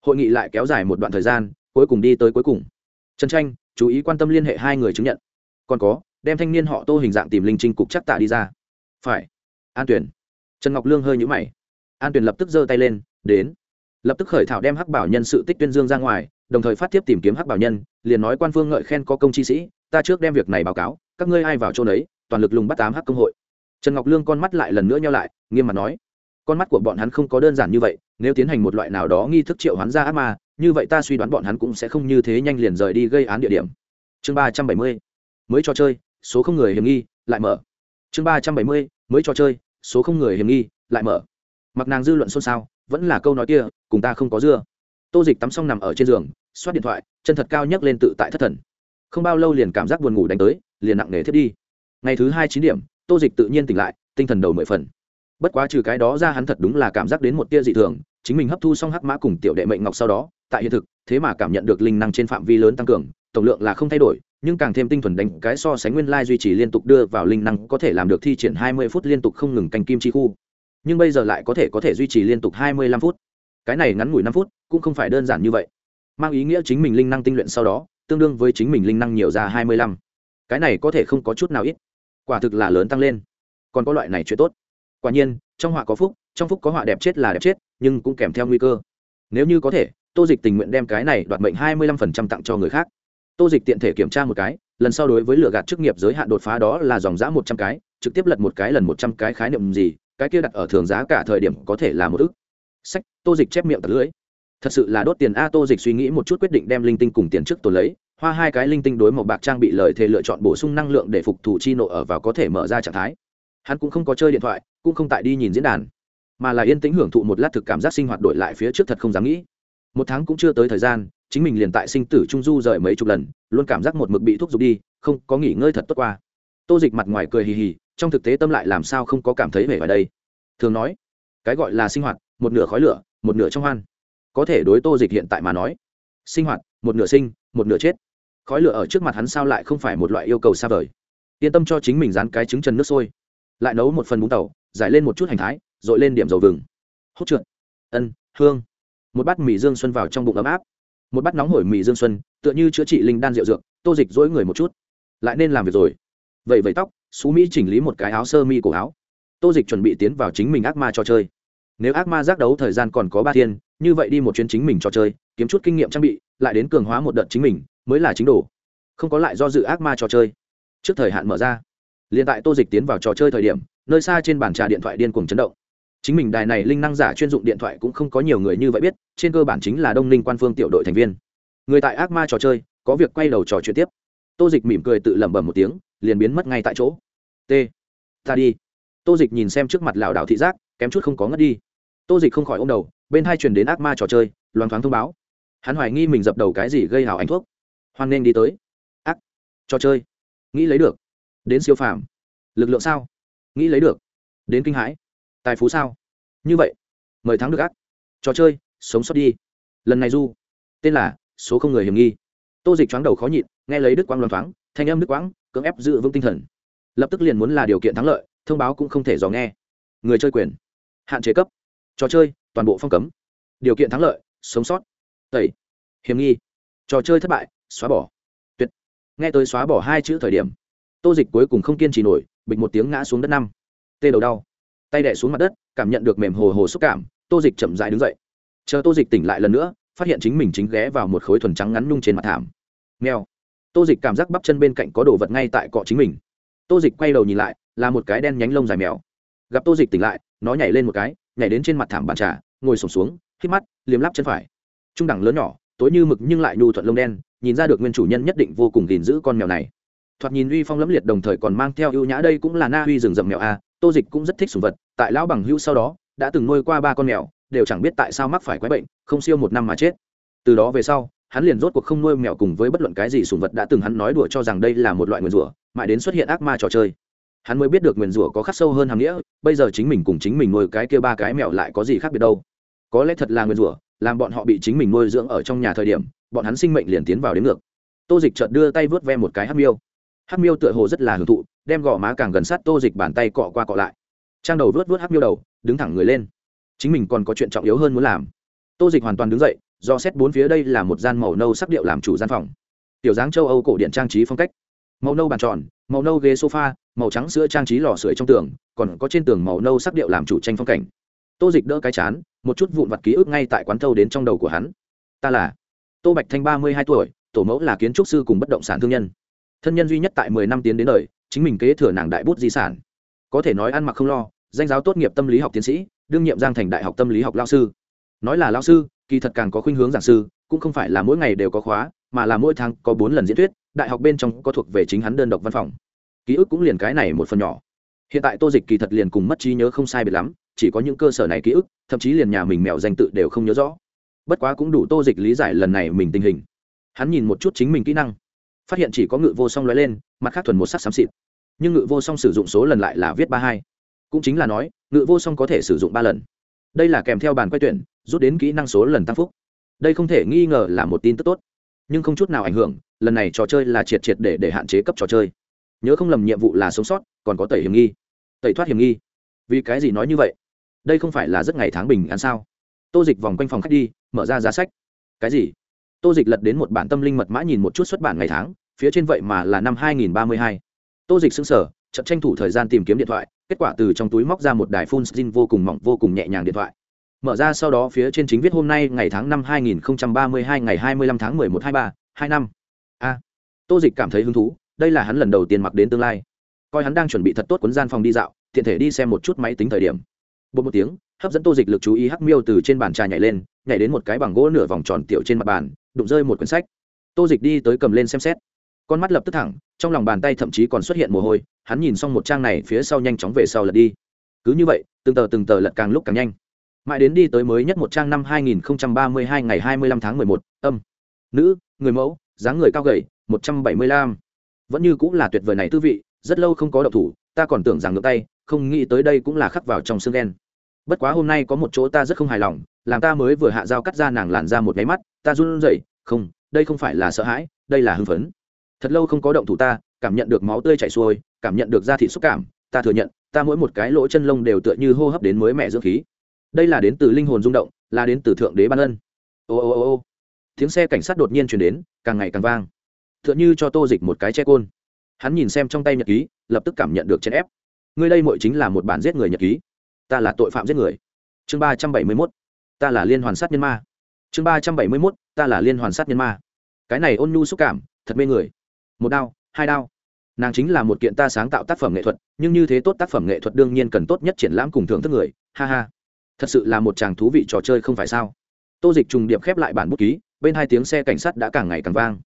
Hội nghị lại kéo dài một đoạn thời gian, cuối cùng đi tới cuối cùng. Trần tranh, chú ý quan tâm liên hệ hai người chứng nhận. Còn có, đem thanh niên họ tô hình dạng tìm linh trinh cục chắc tạ đi ra. Phải. An tuyển trần ngọc lương hơi nhũ mày. An tuyển lập tức giơ tay lên, đến lập tức khởi thảo đem hắc bảo nhân sự tích tuyên dương ra ngoài, đồng thời phát tiếp tìm kiếm hắc bảo nhân, liền nói quan phương ngợi khen có công chi sĩ, ta trước đem việc này báo cáo, các ngươi ai vào chỗ đấy toàn lực lùng bắt tám hắc công hội. Trần ngọc lương con mắt lại lần nữa nhau lại, nghiêm mặt nói, con mắt của bọn hắn không có đơn giản như vậy, nếu tiến hành một loại nào đó nghi thức triệu hoán ra ác ma, như vậy ta suy đoán bọn hắn cũng sẽ không như thế nhanh liền rời đi gây án địa điểm. Chương ba trăm bảy mươi, mới trò chơi, số không người hiểm nghi, lại mở. Chương ba trăm bảy mươi, mới trò chơi, số không người hiểm nghi, lại mở. Mặc nàng dư luận xôn xao vẫn là câu nói kia, cùng ta không có dưa. Tô dịch tắm xong nằm ở trên giường, xoát điện thoại, chân thật cao nhấc lên tự tại thất thần. Không bao lâu liền cảm giác buồn ngủ đánh tới, liền nặng nề thiết đi. Ngày thứ hai chín điểm, tô dịch tự nhiên tỉnh lại, tinh thần đầu mười phần. Bất quá trừ cái đó ra hắn thật đúng là cảm giác đến một tia dị thường, chính mình hấp thu xong hắc mã cùng tiểu đệ mệnh ngọc sau đó, tại hiện thực, thế mà cảm nhận được linh năng trên phạm vi lớn tăng cường, tổng lượng là không thay đổi, nhưng càng thêm tinh thuần đánh cái so sánh nguyên lai duy trì liên tục đưa vào linh năng có thể làm được thi triển hai mươi phút liên tục không ngừng canh kim chi khu nhưng bây giờ lại có thể có thể duy trì liên tục hai mươi lăm phút. Cái này ngắn ngủi năm phút cũng không phải đơn giản như vậy. Mang ý nghĩa chính mình linh năng tinh luyện sau đó, tương đương với chính mình linh năng nhiều ra hai mươi lăm. Cái này có thể không có chút nào ít. Quả thực là lớn tăng lên. Còn có loại này chuyện tốt. Quả nhiên, trong họa có phúc, trong phúc có họa đẹp chết là đẹp chết, nhưng cũng kèm theo nguy cơ. Nếu như có thể, tô dịch tình nguyện đem cái này đoạt mệnh hai mươi lăm phần trăm tặng cho người khác. Tô dịch tiện thể kiểm tra một cái, lần sau đối với lựa gạt chức nghiệp giới hạn đột phá đó là dòng giã một trăm cái, trực tiếp lật một cái lần một trăm cái khái niệm gì cái kia đặt ở thường giá cả thời điểm có thể là một ức. Sách, tô dịch chép miệng tật lưỡi. Thật sự là đốt tiền a, tô dịch suy nghĩ một chút quyết định đem linh tinh cùng tiền trước tồn lấy, hoa hai cái linh tinh đối một bạc trang bị lời thề lựa chọn bổ sung năng lượng để phục thủ chi nộ ở vào có thể mở ra trạng thái. Hắn cũng không có chơi điện thoại, cũng không tại đi nhìn diễn đàn, mà là yên tĩnh hưởng thụ một lát thực cảm giác sinh hoạt đổi lại phía trước thật không dám nghĩ. Một tháng cũng chưa tới thời gian, chính mình liền tại sinh tử trung du rời mấy chục lần, luôn cảm giác một mực bị thúc giục đi, không có nghỉ ngơi thật tốt qua. Tô dịch mặt ngoài cười hì hì trong thực tế tâm lại làm sao không có cảm thấy vẻ ở đây? Thường nói, cái gọi là sinh hoạt, một nửa khói lửa, một nửa trong hoan. Có thể đối tô dịch hiện tại mà nói, sinh hoạt, một nửa sinh, một nửa chết. Khói lửa ở trước mặt hắn sao lại không phải một loại yêu cầu xa vời? Yên tâm cho chính mình dán cái trứng chân nước sôi. Lại nấu một phần bún tàu, giải lên một chút hành thái r i lên điểm dầu vừng. Hốt trượt. Ân, hương. Một bát mì dương xuân vào trong bụng ấm áp. Một bát nóng hổi mì dương xuân, tựa như chữa trị linh đan rượu dược, tô dịch dỗi người một chút. Lại nên làm việc rồi. Vậy vẫy tóc xú mỹ chỉnh lý một cái áo sơ mi cổ áo. Tô dịch chuẩn bị tiến vào chính mình ác ma trò chơi. Nếu ác ma giác đấu thời gian còn có ba thiên, như vậy đi một chuyến chính mình trò chơi, kiếm chút kinh nghiệm trang bị, lại đến cường hóa một đợt chính mình, mới là chính đồ. Không có lại do dự ác ma trò chơi. Trước thời hạn mở ra. Liền tại tô dịch tiến vào trò chơi thời điểm, nơi xa trên bàn trà điện thoại điên cuồng chấn động. Chính mình đài này linh năng giả chuyên dụng điện thoại cũng không có nhiều người như vậy biết, trên cơ bản chính là đông ninh quan phương tiểu đội thành viên. Người tại ác ma trò chơi, có việc quay đầu trò chuyện tiếp. Tô dịch mỉm cười tự lẩm bẩm một tiếng liền biến mất ngay tại chỗ. T. Ta đi. Tô dịch nhìn xem trước mặt lảo đảo thị giác, kém chút không có ngất đi. Tô dịch không khỏi ô m đầu, bên hai truyền đến ác ma trò chơi loan thoáng thông báo. Hắn hoài nghi mình dập đầu cái gì gây hào ánh thuốc. Hoan nên đi tới. Ác trò chơi. Nghĩ lấy được. Đến siêu phàm. Lực lượng sao? Nghĩ lấy được. Đến kinh hãi. Tài phú sao? Như vậy, mời thắng được ác trò chơi, sống sót đi. Lần này du, tên là số không người hiểm nghi. Tô dịch choáng đầu khó nhịn, nghe lấy đức quang loan thoáng, thanh âm đức quang cưỡng ép giữ vững tinh thần. Lập tức liền muốn là điều kiện thắng lợi, thông báo cũng không thể dò nghe. Người chơi quyền. Hạn chế cấp. Trò chơi, toàn bộ phong cấm. Điều kiện thắng lợi, sống sót. Tẩy. Hiểm nghi. Trò chơi thất bại, xóa bỏ. Tuyệt. Nghe tới xóa bỏ hai chữ thời điểm, tô dịch cuối cùng không kiên trì nổi, bịch một tiếng ngã xuống đất năm. Tê đầu đau. Tay đẻ xuống mặt đất, cảm nhận được mềm hồ hồ xúc cảm, tô dịch chậm dại đứng dậy. Chờ tô dịch tỉnh lại lần nữa, phát hiện chính mình chính ghé vào một khối thuần trắng ngắn nhung trên mặt thảm. Nghèo tô dịch cảm giác bắp chân bên cạnh có đồ vật ngay tại cọ chính mình. Tô dịch quay đầu nhìn lại, là một cái đen nhánh lông dài mèo. Gặp tô dịch tỉnh lại, nó nhảy lên một cái, nhảy đến trên mặt thảm bàn trà, ngồi sổm xuống hít mắt, liếm lắp chân phải. Trung đẳng lớn nhỏ, tối như mực nhưng lại nhu thuận lông đen, nhìn ra được nguyên chủ nhân nhất định vô cùng gìn giữ con mèo này. Thoạt nhìn uy phong lẫm liệt đồng thời còn mang theo ưu nhã, đây cũng là na uy rừng rậm mèo a, tô dịch cũng rất thích sùng vật, tại lão bằng hữu sau đó, đã từng nuôi qua ba con mèo, đều chẳng biết tại sao mắc phải quái bệnh, không siêu một năm mà chết. Từ đó về sau hắn liền rốt cuộc không nuôi mèo cùng với bất luận cái gì sùng vật đã từng hắn nói đùa cho rằng đây là một loại nguyền rủa, mãi đến xuất hiện ác ma trò chơi. Hắn mới biết được nguyền rủa có khắc sâu hơn hàm nghĩa, bây giờ chính mình cùng chính mình nuôi cái kia ba cái mèo lại có gì khác biệt đâu. Có lẽ thật là nguyền rủa, làm bọn họ bị chính mình nuôi dưỡng ở trong nhà thời điểm, bọn hắn sinh mệnh liền tiến vào đến ngược. Tô dịch chợt đưa tay vớt ve một cái hát miêu. Hát miêu tựa hồ rất là hưởng thụ, đem gò má càng gần sát tô dịch bàn tay cọ qua cọ lại. Trang đầu vớt vớt hát miêu đầu, đứng thẳng người lên. Chính mình còn có chuyện trọng yếu hơn muốn làm. Tô dịch hoàn toàn đứng dậy do xét bốn phía đây là một gian màu nâu sắc điệu làm chủ gian phòng. Tiểu dáng châu âu cổ điện trang trí phong cách. Màu nâu bàn tròn, màu nâu ghế sofa, màu trắng sữa trang trí lò sưởi trong tường, còn có trên tường màu nâu sắc điệu làm chủ tranh phong cảnh. Tô dịch đỡ cái chán, một chút vụn vặt ký ức ngay tại quán thâu đến trong đầu của hắn. Ta là tô bạch thanh, ba mươi hai tuổi, tổ mẫu là kiến trúc sư cùng bất động sản thương nhân. Thân nhân duy nhất tại mười năm tiến đến đời, chính mình kế thừa nàng đại bút di sản. Có thể nói ăn mặc không lo, danh giáo tốt nghiệp tâm lý học tiến sĩ, đương nhiệm giang thành đại học tâm lý học lao sư. Nói là lao sư kỳ thật càng có khuynh hướng giảng sư, cũng không phải là mỗi ngày đều có khóa, mà là mỗi tháng có bốn lần diễn thuyết, đại học bên trong có thuộc về chính hắn đơn độc văn phòng. Ký ức cũng liền cái này một phần nhỏ. Hiện tại tô dịch kỳ thật liền cùng mất trí nhớ không sai biệt lắm, chỉ có những cơ sở này ký ức, thậm chí liền nhà mình mèo danh tự đều không nhớ rõ. Bất quá cũng đủ tô dịch lý giải lần này mình tình hình. Hắn nhìn một chút chính mình kỹ năng, phát hiện chỉ có ngự vô song nói lên, mặt khác thuần một sắc xám xịt. Nhưng ngự vô song sử dụng số lần lại là viết ba hai. Cũng chính là nói, ngự vô song có thể sử dụng ba lần. Đây là kèm theo bàn quay tuyển rút đến kỹ năng số lần tăng phúc. Đây không thể nghi ngờ là một tin tức tốt, nhưng không chút nào ảnh hưởng, lần này trò chơi là triệt triệt để để hạn chế cấp trò chơi. Nhớ không lầm nhiệm vụ là sống sót, còn có tẩy hiểm nghi. Tẩy thoát hiểm nghi. Vì cái gì nói như vậy? Đây không phải là rất ngày tháng bình an sao? Tô dịch vòng quanh phòng khách đi, mở ra giá sách. Cái gì? Tô dịch lật đến một bản tâm linh mật mã nhìn một chút xuất bản ngày tháng, phía trên vậy mà là năm hai nghìn ba mươi hai. Tô dịch xưng sở chậm tranh thủ thời gian tìm kiếm điện thoại, kết quả từ trong túi móc ra một đài phun xin vô cùng mỏng, vô cùng nhẹ nhàng điện thoại mở ra sau đó phía trên chính viết hôm nay ngày tháng năm 2032 ngày 25 tháng 11 23, hai năm. A. Tô dịch cảm thấy hứng thú đây là hắn lần đầu tiên mặc đến tương lai. Coi hắn đang chuẩn bị thật tốt cuốn gian phòng đi dạo tiện thể đi xem một chút máy tính thời điểm. Bột một tiếng hấp dẫn tô dịch lực chú ý hắc miêu từ trên bàn trà nhảy lên nhảy đến một cái bằng gỗ nửa vòng tròn tiểu trên mặt bàn đụng rơi một quyển sách. Tô dịch đi tới cầm lên xem xét. Con mắt lập tức thẳng trong lòng bàn tay thậm chí còn xuất hiện mồ hôi hắn nhìn xong một trang này phía sau nhanh chóng về sau lật đi. Cứ như vậy từng tờ từng tờ lật càng lúc càng nhanh mãi đến đi tới mới nhất một trang năm 2032 ngày 25 tháng 11, âm. Nữ người mẫu dáng người cao gầy 175. vẫn như cũng là tuyệt vời này tư vị rất lâu không có độc thủ ta còn tưởng rằng ngược tay không nghĩ tới đây cũng là khắc vào trong xương đen. Bất quá hôm nay có một chỗ ta rất không hài lòng làm ta mới vừa hạ dao cắt ra nàng làn ra một máy mắt ta run rẩy không đây không phải là sợ hãi đây là hưng phấn. Thật lâu không có động thủ ta cảm nhận được máu tươi chảy xuôi cảm nhận được da thịt xúc cảm ta thừa nhận ta mỗi một cái lỗ chân lông đều tựa như hô hấp đến mới mẹ dưỡng khí đây là đến từ linh hồn rung động, là đến từ thượng đế ban ân. Ô ô ô ô. Tiếng xe cảnh sát đột nhiên chuyển đến, càng ngày càng vang. T h ư ợ n như cho tô dịch một cái che côn. Hắn nhìn xem trong tay nhật ký, lập tức cảm nhận được chèn ép. Ngươi đây mội chính là một bản giết người nhật ký. Ta là tội phạm giết người. Chương ba trăm bảy mươi mốt. Ta là liên hoàn sát nhân ma. Chương ba trăm bảy mươi mốt. Ta là liên hoàn sát nhân ma. Cái này ôn nhu xúc cảm, thật mê người. Một đao, hai đao. Nàng chính là một kiện ta sáng tạo tác phẩm nghệ thuật, nhưng như thế tốt tác phẩm nghệ thuật đương nhiên cần tốt nhất triển lãm cùng thưởng thức người. Ha ha thật sự là một chàng thú vị trò chơi không phải sao? Tô dịch trùng điệp khép lại bản bút ký, bên hai tiếng xe cảnh sát đã càng ngày càng vang.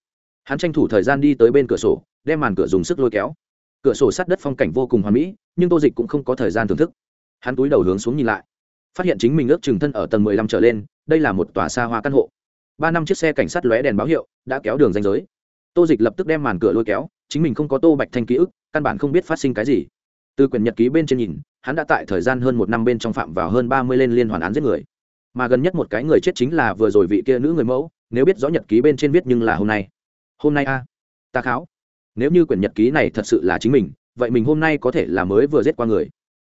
Hắn tranh thủ thời gian đi tới bên cửa sổ, đem màn cửa dùng sức lôi kéo. Cửa sổ sát đất phong cảnh vô cùng hoà mỹ, nhưng tô dịch cũng không có thời gian thưởng thức. Hắn túi đầu hướng xuống nhìn lại, phát hiện chính mình ước chừng thân ở tầng mười lăm trở lên, đây là một tòa xa hoa căn hộ. Ba năm chiếc xe cảnh sát lóe đèn báo hiệu, đã kéo đường danh giới. Tô dịch lập tức đem màn cửa lôi kéo, chính mình không có tô bạch thanh ký ức, căn bản không biết phát sinh cái gì từ quyển nhật ký bên trên nhìn, hắn đã tại thời gian hơn một năm bên trong phạm vào hơn ba mươi lên liên hoàn án giết người. Mà gần nhất một cái người chết chính là vừa rồi vị kia nữ người mẫu, nếu biết rõ nhật ký bên trên viết nhưng là hôm nay. Hôm nay a? Ta kháo. Nếu như quyển nhật ký này thật sự là chính mình, vậy mình hôm nay có thể là mới vừa giết qua người.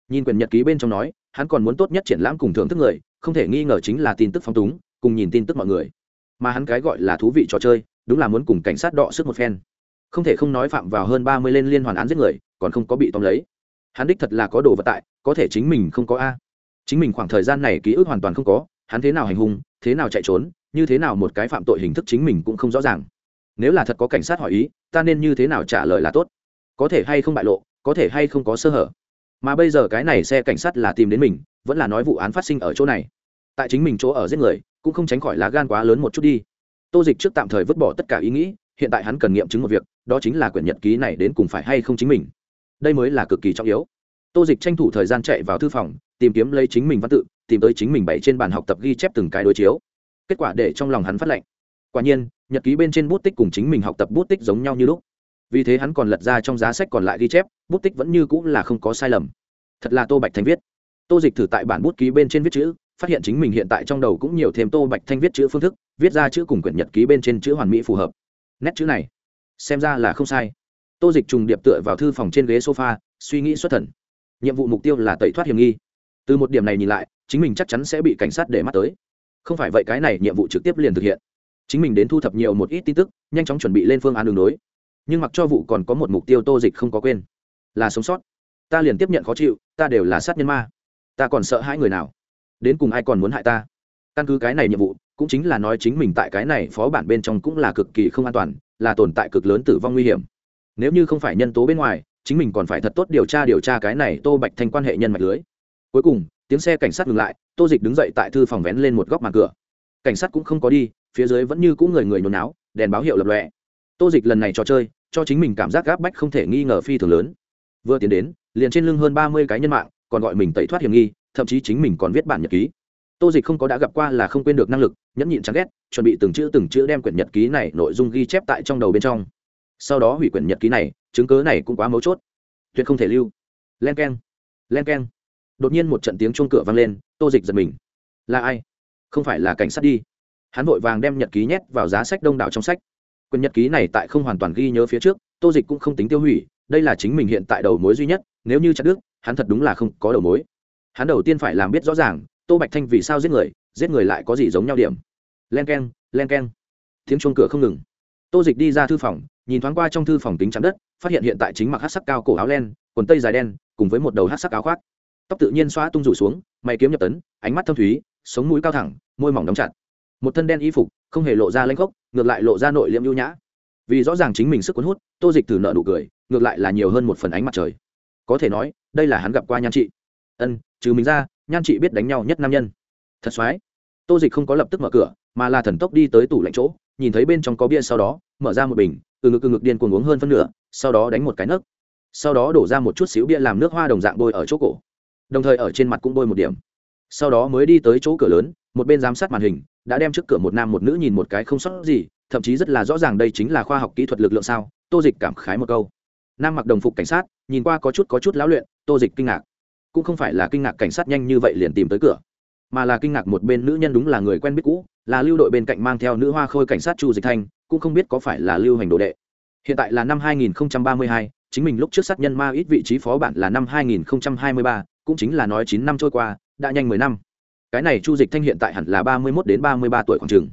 Nhìn quyển nhật ký bên trong nói, hắn còn muốn tốt nhất triển lãm cùng thưởng thức người, không thể nghi ngờ chính là tin tức phong túng, cùng nhìn tin tức mọi người. Mà hắn cái gọi là thú vị trò chơi, đúng là muốn cùng cảnh sát đọ sức một phen. Không thể không nói phạm vào hơn ba mươi lên liên hoàn án giết người, còn không có bị tóm lấy hắn đích thật là có đồ vật tại, có thể chính mình không có a. Chính mình khoảng thời gian này ký ức hoàn toàn không có, hắn thế nào hành hung, thế nào chạy trốn, như thế nào một cái phạm tội hình thức chính mình cũng không rõ ràng. Nếu là thật có cảnh sát hỏi ý, ta nên như thế nào trả lời là tốt? Có thể hay không bại lộ, có thể hay không có sơ hở. Mà bây giờ cái này xe cảnh sát là tìm đến mình, vẫn là nói vụ án phát sinh ở chỗ này. Tại chính mình chỗ ở giết người, cũng không tránh khỏi lá gan quá lớn một chút đi. Tô dịch trước tạm thời vứt bỏ tất cả ý nghĩ, hiện tại hắn cần nghiệm chứng một việc, đó chính là quyển nhật ký này đến cùng phải hay không chính mình đây mới là cực kỳ trọng yếu. Tô dịch tranh thủ thời gian chạy vào thư phòng, tìm kiếm lấy chính mình văn tự, tìm tới chính mình bày trên bàn học tập ghi chép từng cái đối chiếu. Kết quả để trong lòng hắn phát lệnh quả nhiên, nhật ký bên trên bút tích cùng chính mình học tập bút tích giống nhau như lúc. Vì thế hắn còn lật ra trong giá sách còn lại ghi chép, bút tích vẫn như cũng là không có sai lầm. Thật là tô bạch thanh viết. Tô dịch thử tại bản bút ký bên trên viết chữ, phát hiện chính mình hiện tại trong đầu cũng nhiều thêm tô bạch thanh viết chữ phương thức, viết ra chữ cùng quyển nhật ký bên trên chữ hoàn mỹ phù hợp. Nét chữ này, xem ra là không sai tô dịch trùng điệp tựa vào thư phòng trên ghế sofa, suy nghĩ xuất thần. Nhiệm vụ mục tiêu là tẩy thoát hiểm nghi. Từ một điểm này nhìn lại, chính mình chắc chắn sẽ bị cảnh sát để mắt tới. Không phải vậy cái này nhiệm vụ trực tiếp liền thực hiện. Chính mình đến thu thập nhiều một ít tin tức, nhanh chóng chuẩn bị lên phương án đường đối. Nhưng mặc cho vụ còn có một mục tiêu tô dịch không có quên, là sống sót. Ta liền tiếp nhận khó chịu, ta đều là sát nhân ma. Ta còn sợ hai người nào? Đến cùng ai còn muốn hại ta? Căn cứ cái này nhiệm vụ, cũng chính là nói chính mình tại cái này phó bản bên trong cũng là cực kỳ không an toàn, là tồn tại cực lớn tử vong nguy hiểm nếu như không phải nhân tố bên ngoài, chính mình còn phải thật tốt điều tra điều tra cái này tô bạch thanh quan hệ nhân mạch lưới. Cuối cùng, tiếng xe cảnh sát ngừng lại, tô dịch đứng dậy tại thư phòng vén lên một góc màn cửa. Cảnh sát cũng không có đi, phía dưới vẫn như cũng người người nhốn náo đèn báo hiệu lập lọe tô dịch lần này trò chơi, cho chính mình cảm giác gáp bách không thể nghi ngờ phi thường lớn. Vừa tiến đến, liền trên lưng hơn ba mươi cái nhân mạng, còn gọi mình tẩy thoát hiểm nghi, thậm chí chính mình còn viết bản nhật ký. Tô dịch không có đã gặp qua là không quên được năng lực, nhẫn nhịn chán ghét, chuẩn bị từng chữ từng chữ đem quyển nhật ký này nội dung ghi chép tại trong đầu bên trong sau đó hủy quyển nhật ký này, chứng cớ này cũng quá mấu chốt. Tuyệt không thể lưu. Len k e n len k e n đột nhiên một trận tiếng chuông cửa vang lên, tô dịch giật mình. Là ai? Không phải là cảnh sát đi. Hắn vội vàng đem nhật ký nhét vào giá sách đông đảo trong sách. Quyển nhật ký này tại không hoàn toàn ghi nhớ phía trước, tô dịch cũng không tính tiêu hủy, đây là chính mình hiện tại đầu mối duy nhất, nếu như chặt đức hắn thật đúng là không có đầu mối. Hắn đầu tiên phải làm biết rõ ràng, tô bạch thanh vì sao giết người giết người lại có gì giống nhau điểm. Len k e n len k e n tiếng chuông cửa không ngừng. Tô dịch đi ra thư phòng nhìn thoáng qua trong thư phòng tính chạm đất, phát hiện hiện tại chính mặc hát sắc cao cổ áo len, quần tây dài đen, cùng với một đầu hát sắc áo khoác. Tóc tự nhiên xoa tung rủ xuống, mày kiếm nhập tấn, ánh mắt thâm thúy, sống mũi cao thẳng, môi mỏng đóng chặt. Một thân đen y phục, không hề lộ ra lanh khốc, ngược lại lộ ra nội liệm ưu nhã. Vì rõ ràng chính mình sức cuốn hút, tô dịch từ nợ nụ cười, ngược lại là nhiều hơn một phần ánh mặt trời. Có thể nói, đây là hắn gặp qua nhan chị ân, trừ mình ra, nhan chị biết đánh nhau nhất nam nhân. Thật soái tô dịch không có lập tức mở cửa, mà là thần tốc đi tới tủ lạnh chỗ, nhìn thấy bên trong có bia sau đó, mở ra một bình từ ngực từ ngực điên cuồng uống hơn phân nửa, sau đó đánh một cái nấc. Sau đó đổ ra một chút xíu bia làm nước hoa đồng dạng bôi ở chỗ cổ. Đồng thời ở trên mặt cũng bôi một điểm. Sau đó mới đi tới chỗ cửa lớn, một bên giám sát màn hình, đã đem trước cửa một nam một nữ nhìn một cái không sót gì, thậm chí rất là rõ ràng đây chính là khoa học kỹ thuật lực lượng sao? Tô dịch cảm khái một câu. Nam mặc đồng phục cảnh sát, nhìn qua có chút có chút lão luyện, tô dịch kinh ngạc. Cũng không phải là kinh ngạc cảnh sát nhanh như vậy liền tìm tới cửa, mà là kinh ngạc một bên nữ nhân đúng là người quen biết cũ là lưu đội bên cạnh mang theo nữ hoa khôi cảnh sát chu dịch thanh cũng không biết có phải là lưu hành đồ đệ. Hiện tại là năm 2032, chính mình lúc trước sát nhân ma ít vị trí phó bản là năm 2023, cũng chính là nói chín năm trôi qua đã nhanh mười năm. Cái này chu dịch thanh hiện tại hẳn là ba mươi mốt đến ba mươi ba tuổi khoảng trường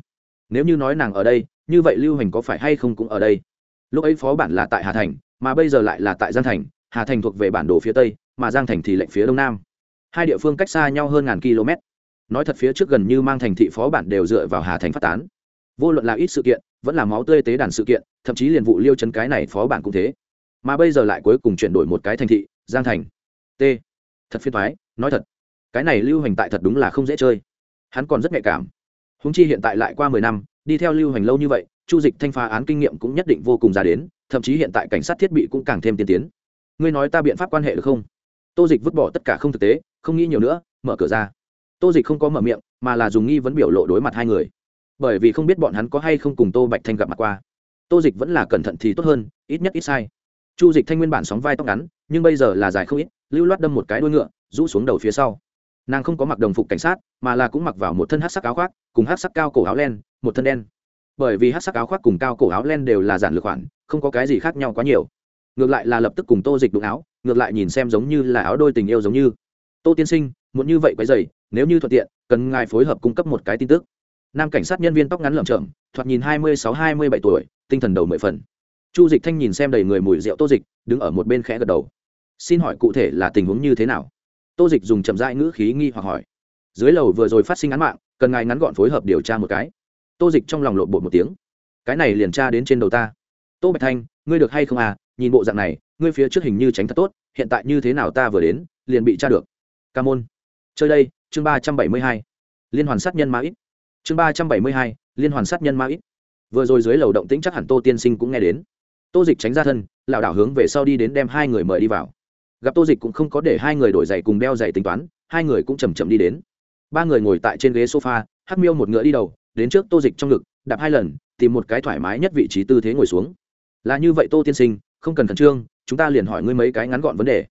nếu như nói nàng ở đây như vậy lưu hành có phải hay không cũng ở đây. Lúc ấy phó bản là tại hà thành mà bây giờ lại là tại giang thành. Hà thành thuộc về bản đồ phía tây mà giang thành thì lệnh phía đông nam. Hai địa phương cách xa nhau hơn ngàn km nói thật phía trước gần như mang thành thị phó bản đều dựa vào hà thành phát tán. Vô luận là ít sự kiện, vẫn là máu tươi tế đàn sự kiện, thậm chí liền vụ liêu chấn cái này phó bản cũng thế. Mà bây giờ lại cuối cùng chuyển đổi một cái thành thị, giang thành. T. Thật phiên thoái nói thật, cái này lưu hành tại thật đúng là không dễ chơi. Hắn còn rất nhạy cảm. Húng chi hiện tại lại qua mười năm, đi theo lưu hành lâu như vậy, chu dịch thanh phá án kinh nghiệm cũng nhất định vô cùng già đến, thậm chí hiện tại cảnh sát thiết bị cũng càng thêm tiên tiến. Ngươi nói ta biện pháp quan hệ được không? Tô dịch vứt bỏ tất cả không thực tế, không nghĩ nhiều nữa, mở cửa ra tô dịch không có mở miệng, mà là dùng nghi vấn biểu lộ đối mặt hai người. Bởi vì không biết bọn hắn có hay không cùng tô bạch thanh gặp mặt qua. Tô dịch vẫn là cẩn thận thì tốt hơn, ít nhất ít sai. Chu dịch thanh nguyên bản sóng vai tóc ngắn, nhưng bây giờ là dài không ít, lưu loát đâm một cái đuôi ngựa, rũ xuống đầu phía sau. Nàng không có mặc đồng phục cảnh sát, mà là cũng mặc vào một thân hát sắc áo khoác, cùng hát sắc cao cổ áo len, một thân đen. Bởi vì hát sắc áo khoác cùng cao cổ áo len đều là giản lược khoản, không có cái gì khác nhau quá nhiều. Ngược lại là lập tức cùng tô dịch đụng áo, ngược lại nhìn xem giống như là áo đôi tình yêu giống như. Tô tiên sinh, muốn như vậy quấy dày nếu như thuận tiện, cần ngài phối hợp cung cấp một cái tin tức. Nam cảnh sát nhân viên tóc ngắn lởm chởm, thoạt nhìn hai mươi sáu, hai mươi bảy tuổi, tinh thần đầu mười phần. Chu dịch thanh nhìn xem đầy người mùi rượu tô dịch, đứng ở một bên khẽ gật đầu. Xin hỏi cụ thể là tình huống như thế nào? Tô dịch dùng chậm rãi ngữ khí nghi hoặc hỏi. Dưới lầu vừa rồi phát sinh án mạng, cần ngài ngắn gọn phối hợp điều tra một cái. Tô dịch trong lòng lộn bột một tiếng. Cái này liền tra đến trên đầu ta. Tô bạch thanh, ngươi được hay không à? Nhìn bộ dạng này, ngươi phía trước hình như tránh thật tốt, hiện tại như thế nào ta vừa đến, liền bị tra được. Ca môn. Chơi đây chương ba trăm bảy mươi hai, liên hoàn sát nhân ma ít. chương ba trăm bảy mươi hai, liên hoàn sát nhân ma ít. vừa rồi dưới lầu động tĩnh chắc hẳn tô tiên sinh cũng nghe đến. Tô dịch tránh ra thân, lảo đảo hướng về sau đi đến đem hai người mời đi vào. Gặp tô dịch cũng không có để hai người đổi giày cùng đeo giày tính toán, hai người cũng chầm chậm đi đến. Ba người ngồi tại trên ghế sofa, hắc miêu một ngựa đi đầu, đến trước tô dịch trong ngực, đạp hai lần, tìm một cái thoải mái nhất vị trí tư thế ngồi xuống. Là như vậy tô tiên sinh, không cần khẩn trương, chúng ta liền hỏi ngươi mấy cái ngắn gọn vấn đề.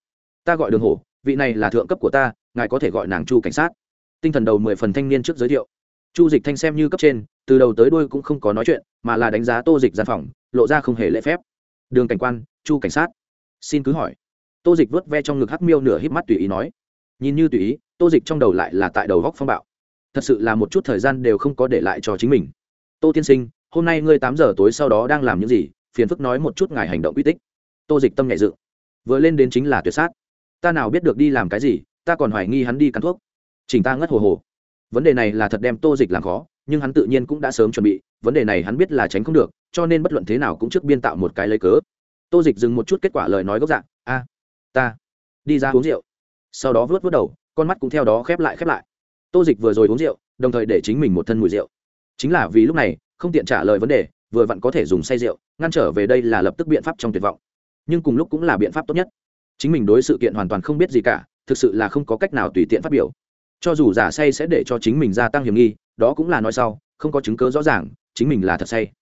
Ta gọi đường hổ, vị này là thượng cấp của ta ngài có thể gọi nàng chu cảnh sát. Tinh thần đầu mười phần thanh niên trước giới thiệu. Chu dịch thanh xem như cấp trên, từ đầu tới đuôi cũng không có nói chuyện, mà là đánh giá tô dịch gian phòng, lộ ra không hề lễ phép. Đường cảnh quan, chu cảnh sát. Xin cứ hỏi. Tô dịch vớt ve trong ngực hắc miêu nửa híp mắt tùy ý nói. Nhìn như tùy ý, tô dịch trong đầu lại là tại đầu góc phong bạo. Thật sự là một chút thời gian đều không có để lại cho chính mình. Tô tiên sinh, hôm nay ngươi tám giờ tối sau đó đang làm những gì? Phiền phức nói một chút ngài hành động quy tích. Tô dịch tâm nhạy dự. Vừa lên đến chính là tuyệt sát. Ta nào biết được đi làm cái gì ta còn hoài nghi hắn đi cắn thuốc. Chỉnh ta ngất hồ hồ. Vấn đề này là thật đem tô dịch làm khó, nhưng hắn tự nhiên cũng đã sớm chuẩn bị, vấn đề này hắn biết là tránh không được, cho nên bất luận thế nào cũng trước biên tạo một cái lấy cớ. Tô dịch dừng một chút kết quả lời nói gốc dạng a, ta, đi ra uống rượu. Sau đó vớt vớt đầu, con mắt cũng theo đó khép lại khép lại. Tô dịch vừa rồi uống rượu, đồng thời để chính mình một thân mùi rượu. Chính là vì lúc này, không tiện trả lời vấn đề, vừa vặn có thể dùng say rượu, ngăn trở về đây là lập tức biện pháp trong tuyệt vọng. Nhưng cùng lúc cũng là biện pháp tốt nhất. Chính mình đối sự kiện hoàn toàn không biết gì cả thực sự là không có cách nào tùy tiện phát biểu. Cho dù giả say sẽ để cho chính mình gia tăng hiểm nghi, đó cũng là nói sau, không có chứng cớ rõ ràng, chính mình là thật say.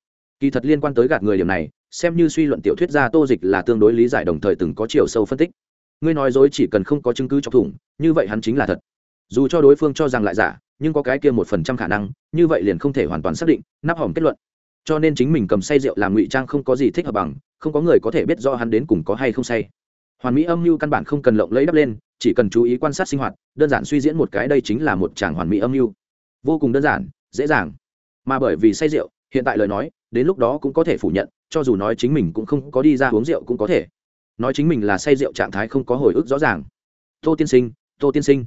Kỳ thật liên quan tới gạt người điểm này, xem như suy luận tiểu thuyết gia tô dịch là tương đối lý giải đồng thời từng có chiều sâu phân tích. Ngươi nói dối chỉ cần không có chứng cứ chọc thủng, như vậy hắn chính là thật. Dù cho đối phương cho rằng lại giả, nhưng có cái kia một phần trăm khả năng, như vậy liền không thể hoàn toàn xác định, nắp hỏng kết luận. Cho nên chính mình cầm say rượu làm ngụy trang không có gì thích hợp bằng, không có người có thể biết do hắn đến cùng có hay không say. Hoàn mỹ âm mưu căn bản không cần lộng lấy đắp lên chỉ cần chú ý quan sát sinh hoạt, đơn giản suy diễn một cái đây chính là một chàng hoàn mỹ âm mưu. Vô cùng đơn giản, dễ dàng. Mà bởi vì say rượu, hiện tại lời nói, đến lúc đó cũng có thể phủ nhận, cho dù nói chính mình cũng không có đi ra uống rượu cũng có thể. Nói chính mình là say rượu trạng thái không có hồi ức rõ ràng. Tô tiên sinh, tô tiên sinh.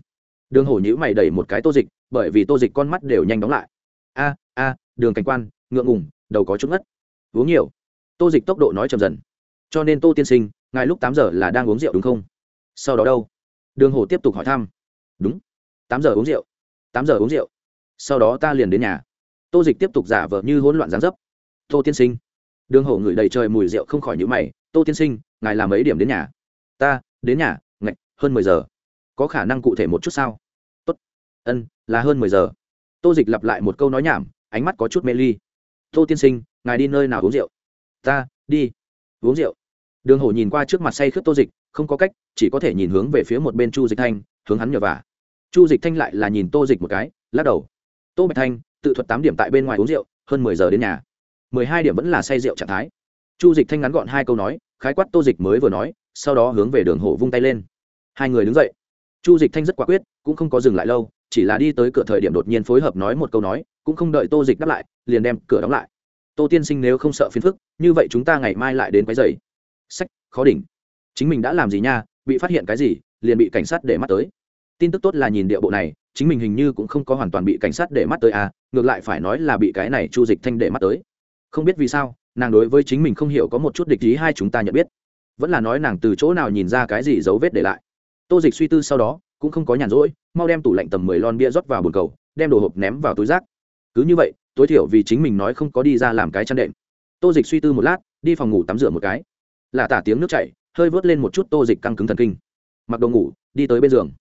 Đường hổ nhữ mày đẩy một cái tô dịch, bởi vì tô dịch con mắt đều nhanh đóng lại. A a, đường cảnh quan, ngượng ngùng, đầu có chút ngất. Uống nhiều. Tô dịch tốc độ nói chậm dần. Cho nên tô tiên sinh, ngài lúc tám giờ là đang uống rượu đúng không? Sau đó đâu? Đường hổ tiếp tục hỏi thăm. Đúng. Tám giờ uống rượu. Tám giờ uống rượu. Sau đó ta liền đến nhà. Tô dịch tiếp tục giả vờ như hỗn loạn gián dấp. Tô tiên sinh. Đường hổ ngửi đầy trời mùi rượu không khỏi nhữ mày. Tô tiên sinh, ngài làm mấy điểm đến nhà? Ta, đến nhà, ngạch, hơn mười giờ. Có khả năng cụ thể một chút sao? Tốt. Ân, là hơn mười giờ. Tô dịch lặp lại một câu nói nhảm, ánh mắt có chút mê ly. Tô tiên sinh, ngài đi nơi nào uống rượu? Ta, đi. Uống rượu. Đường hổ nhìn qua trước mặt say khướt tô dịch không có cách, chỉ có thể nhìn hướng về phía một bên chu dịch thanh, hướng hắn nhờ vả. Chu dịch thanh lại là nhìn tô dịch một cái, lắc đầu. Tô bạch thanh, tự thuật tám điểm tại bên ngoài uống rượu, hơn mười giờ đến nhà. Mười hai điểm vẫn là say rượu trạng thái. Chu dịch thanh ngắn gọn hai câu nói, khái quát tô dịch mới vừa nói, sau đó hướng về đường hổ vung tay lên. Hai người đứng dậy. Chu dịch thanh rất quả quyết, cũng không có dừng lại lâu, chỉ là đi tới cửa thời điểm đột nhiên phối hợp nói một câu nói, cũng không đợi tô dịch đáp lại, liền đem cửa đóng lại. Tô tiên sinh nếu không sợ phiền phức, như vậy chúng ta ngày mai lại đến cái giày sách, khó đỉnh chính mình đã làm gì nha, bị phát hiện cái gì, liền bị cảnh sát để mắt tới. Tin tức tốt là nhìn địa bộ này, chính mình hình như cũng không có hoàn toàn bị cảnh sát để mắt tới à ngược lại phải nói là bị cái này chu dịch thanh để mắt tới. Không biết vì sao, nàng đối với chính mình không hiểu có một chút địch ý hai chúng ta nhận biết. Vẫn là nói nàng từ chỗ nào nhìn ra cái gì dấu vết để lại. Tô dịch suy tư sau đó, cũng không có nhàn rỗi, mau đem tủ lạnh tầm mười lon bia rót vào bồn cầu, đem đồ hộp ném vào túi rác. Cứ như vậy, tối thiểu vì chính mình nói không có đi ra làm cái chăn đệm. Tô dịch suy tư một lát, đi phòng ngủ tắm rửa một cái. Là tả tiếng nước chảy hơi vớt lên một chút tô dịch căng cứng thần kinh. Mặc đồ ngủ, đi tới bên giường.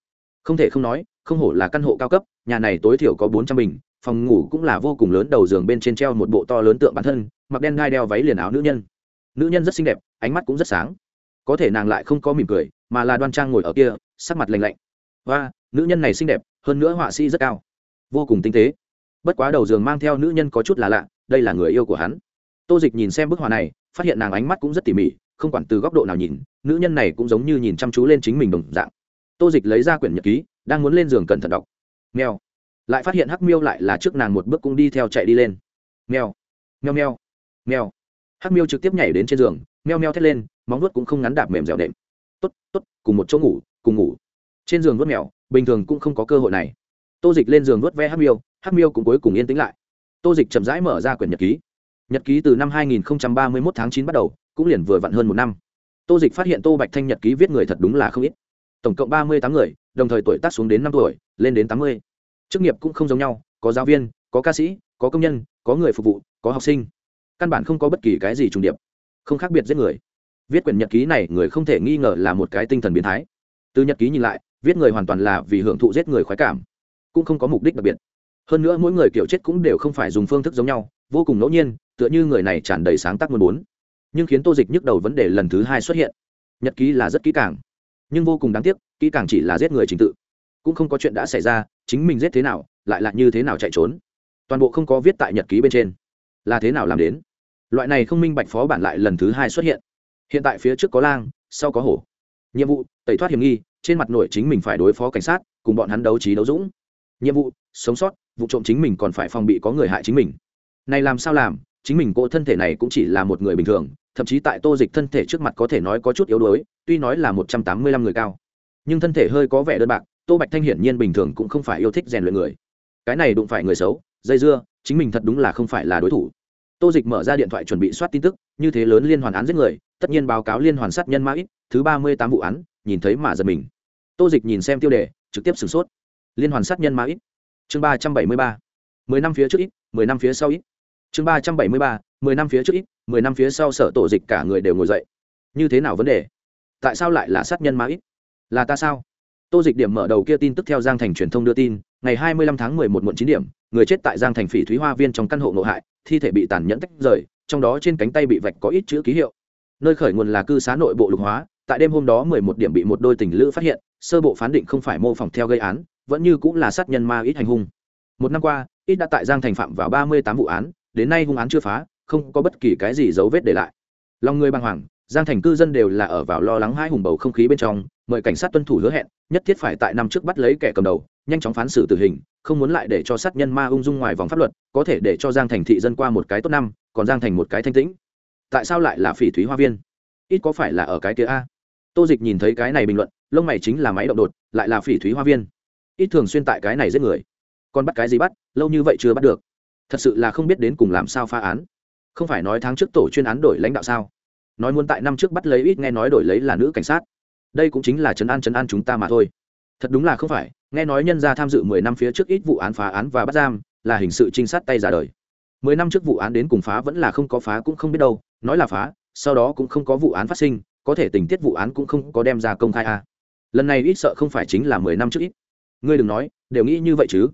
Không thể không nói, không hổ là căn hộ cao cấp, nhà này tối thiểu có bốn trăm bình, phòng ngủ cũng là vô cùng lớn, đầu giường bên trên treo một bộ to lớn tượng bản thân, mặc đen gai đeo váy liền áo nữ nhân. Nữ nhân rất xinh đẹp, ánh mắt cũng rất sáng. Có thể nàng lại không có mỉm cười, mà là đoan trang ngồi ở kia, sắc mặt lành lạnh. Và nữ nhân này xinh đẹp, hơn nữa họa sĩ rất cao. Vô cùng tinh tế. Bất quá đầu giường mang theo nữ nhân có chút là lạ, đây là người yêu của hắn. Tô dịch nhìn xem bức họa này, phát hiện nàng ánh mắt cũng rất tỉ mỉ không quản từ góc độ nào nhìn, nữ nhân này cũng giống như nhìn chăm chú lên chính mình đồng dạng. Tô dịch lấy ra quyển nhật ký, đang muốn lên giường cẩn thận đọc. Mèo. Lại phát hiện hắc miêu lại là trước nàng một bước cũng đi theo chạy đi lên. Mèo. Mèo mèo. Mèo. Hắc miêu trực tiếp nhảy đến trên giường meo meo thét lên, móng nuốt cũng không ngắn đạp mềm dẻo đệm. Tốt tốt, cùng một chỗ ngủ, cùng ngủ. Trên giường nuốt mèo, bình thường cũng không có cơ hội này. Tô dịch lên giường nuốt ve hắc miêu hắc miêu cũng cuối cùng yên tĩnh lại. Tô dịch chậm rãi mở ra quyển nhật ký. Nhật ký từ năm 2031 tháng 9 bắt đầu cũng liền vừa vặn hơn một năm. Tô dịch phát hiện tô bạch thanh nhật ký viết người thật đúng là không ít. Tổng cộng ba mươi tám người, đồng thời tuổi tác xuống đến năm tuổi, lên đến tám mươi. Chức nghiệp cũng không giống nhau, có giáo viên, có ca sĩ, có công nhân, có người phục vụ, có học sinh. Căn bản không có bất kỳ cái gì trùng điệp. Không khác biệt giết người. Viết quyển nhật ký này, người không thể nghi ngờ là một cái tinh thần biến thái. Từ nhật ký nhìn lại, viết người hoàn toàn là vì hưởng thụ giết người khoái cảm, cũng không có mục đích đặc biệt. Hơn nữa mỗi người kiểu chết cũng đều không phải dùng phương thức giống nhau, vô cùng ngẫu nhiên, tựa như người này tràn đầy sáng tác muốn bốn nhưng khiến tô dịch nhức đầu vấn đề lần thứ hai xuất hiện. Nhật ký là rất kỹ càng, nhưng vô cùng đáng tiếc, kỹ càng chỉ là giết người trình tự. Cũng không có chuyện đã xảy ra, chính mình giết thế nào, lại là như thế nào chạy trốn. Toàn bộ không có viết tại nhật ký bên trên. Là thế nào làm đến? Loại này không minh bạch phó bản lại lần thứ hai xuất hiện. Hiện tại phía trước có lang, sau có hổ. Nhiệm vụ, tẩy thoát hiểm nghi, trên mặt nội chính mình phải đối phó cảnh sát, cùng bọn hắn đấu trí đấu dũng. Nhiệm vụ, sống sót, vụ trộm chính mình còn phải phòng bị có người hại chính mình. Này làm sao làm, chính mình cô thân thể này cũng chỉ là một người bình thường thậm chí tại tô dịch thân thể trước mặt có thể nói có chút yếu đuối, tuy nói là một trăm tám mươi lăm người cao. Nhưng thân thể hơi có vẻ đơn bạc, tô bạch thanh hiển nhiên bình thường cũng không phải yêu thích rèn luyện người. Cái này đụng phải người xấu, dây dưa, chính mình thật đúng là không phải là đối thủ. Tô dịch mở ra điện thoại chuẩn bị soát tin tức, như thế lớn liên hoàn án giết người, tất nhiên báo cáo liên hoàn sát nhân ma ít, thứ ba mươi tám vụ án, nhìn thấy mà giật mình. Tô dịch nhìn xem tiêu đề, trực tiếp sửng sốt. Liên hoàn sát nhân ma ít. Chương ba trăm bảy mươi ba. Mười năm phía trước ít, mười năm phía sau ít chương ba trăm bảy mươi ba, mười năm phía trước ít, mười năm phía sau sở tổ dịch cả người đều ngồi dậy. Như thế nào vấn đề? Tại sao lại là sát nhân ma ít? Là ta sao? Tô dịch điểm mở đầu kia tin tức theo giang thành truyền thông đưa tin, ngày hai mươi lăm tháng mười một muộn chín điểm, người chết tại giang thành phỉ thúy hoa viên trong căn hộ ngộ hại, thi thể bị tàn nhẫn tách rời, trong đó trên cánh tay bị vạch có ít chữ ký hiệu. Nơi khởi nguồn là cư xá nội bộ lục hóa, tại đêm hôm đó mười một điểm bị một đôi tình lữ phát hiện, sơ bộ phán định không phải mô phỏng theo gây án, vẫn như cũng là sát nhân ma ít hành hung. Một năm qua, ít đã tại giang thành phạm vào ba mươi tám vụ án đến nay hung án chưa phá, không có bất kỳ cái gì dấu vết để lại. Lòng người bàng hoàng, giang thành cư dân đều là ở vào lo lắng hai hùng bầu không khí bên trong, mời cảnh sát tuân thủ hứa hẹn, nhất thiết phải tại năm trước bắt lấy kẻ cầm đầu, nhanh chóng phán xử tử hình, không muốn lại để cho sát nhân ma ung dung ngoài vòng pháp luật, có thể để cho giang thành thị dân qua một cái tốt năm, còn giang thành một cái thanh tĩnh. Tại sao lại là phỉ thúy hoa viên? Ít có phải là ở cái kia a? Tô dịch nhìn thấy cái này bình luận, lông mày chính là máy động đột, lại là phỉ thúy hoa viên. Ít thường xuyên tại cái này giết người. Còn bắt cái gì bắt? Lâu như vậy chưa bắt được thật sự là không biết đến cùng làm sao phá án. Không phải nói tháng trước tổ chuyên án đổi lãnh đạo sao? Nói muốn tại năm trước bắt lấy ít nghe nói đổi lấy là nữ cảnh sát. Đây cũng chính là trấn an trấn an chúng ta mà thôi. Thật đúng là không phải, nghe nói nhân gia tham dự mười năm phía trước ít vụ án phá án và bắt giam, là hình sự trinh sát tay ra đời. Mười năm trước vụ án đến cùng phá vẫn là không có phá cũng không biết đâu, nói là phá, sau đó cũng không có vụ án phát sinh, có thể tình tiết vụ án cũng không có đem ra công khai à. lần này ít sợ không phải chính là mười năm trước ít. Ngươi đừng nói, đều nghĩ như vậy chứ.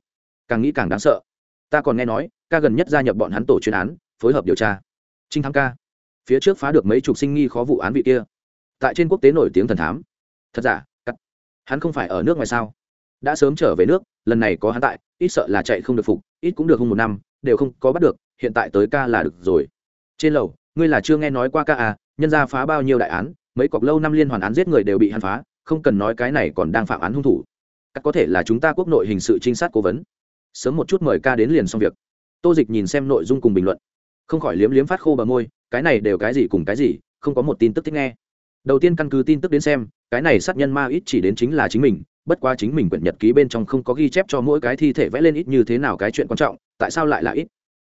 Càng nghĩ càng đáng sợ. Ta còn nghe nói ca gần nhất gia nhập bọn hắn tổ chuyên án, phối hợp điều tra. Trinh thắng ca. Phía trước phá được mấy chục sinh nghi khó vụ án vị kia. Tại trên quốc tế nổi tiếng thần thám. Thật giả, cắt. Hắn không phải ở nước ngoài sao? Đã sớm trở về nước, lần này có hắn tại, ít sợ là chạy không được phục, ít cũng được hung một năm, đều không có bắt được, hiện tại tới ca là được rồi. Trên lầu, ngươi là chưa nghe nói qua ca à nhân ra phá bao nhiêu đại án, mấy cọc lâu năm liên hoàn án giết người đều bị hắn phá, không cần nói cái này còn đang phạm án hung thủ. Các có thể là chúng ta quốc nội hình sự trinh sát cố vấn. Sớm một chút mời ca đến liền xong việc tô dịch nhìn xem nội dung cùng bình luận. Không khỏi liếm liếm phát khô bờ môi, cái này đều cái gì cùng cái gì, không có một tin tức thích nghe. Đầu tiên căn cứ tin tức đến xem, cái này sát nhân ma ít chỉ đến chính là chính mình, bất qua chính mình quyển nhật ký bên trong không có ghi chép cho mỗi cái thi thể vẽ lên ít như thế nào cái chuyện quan trọng, tại sao lại là ít?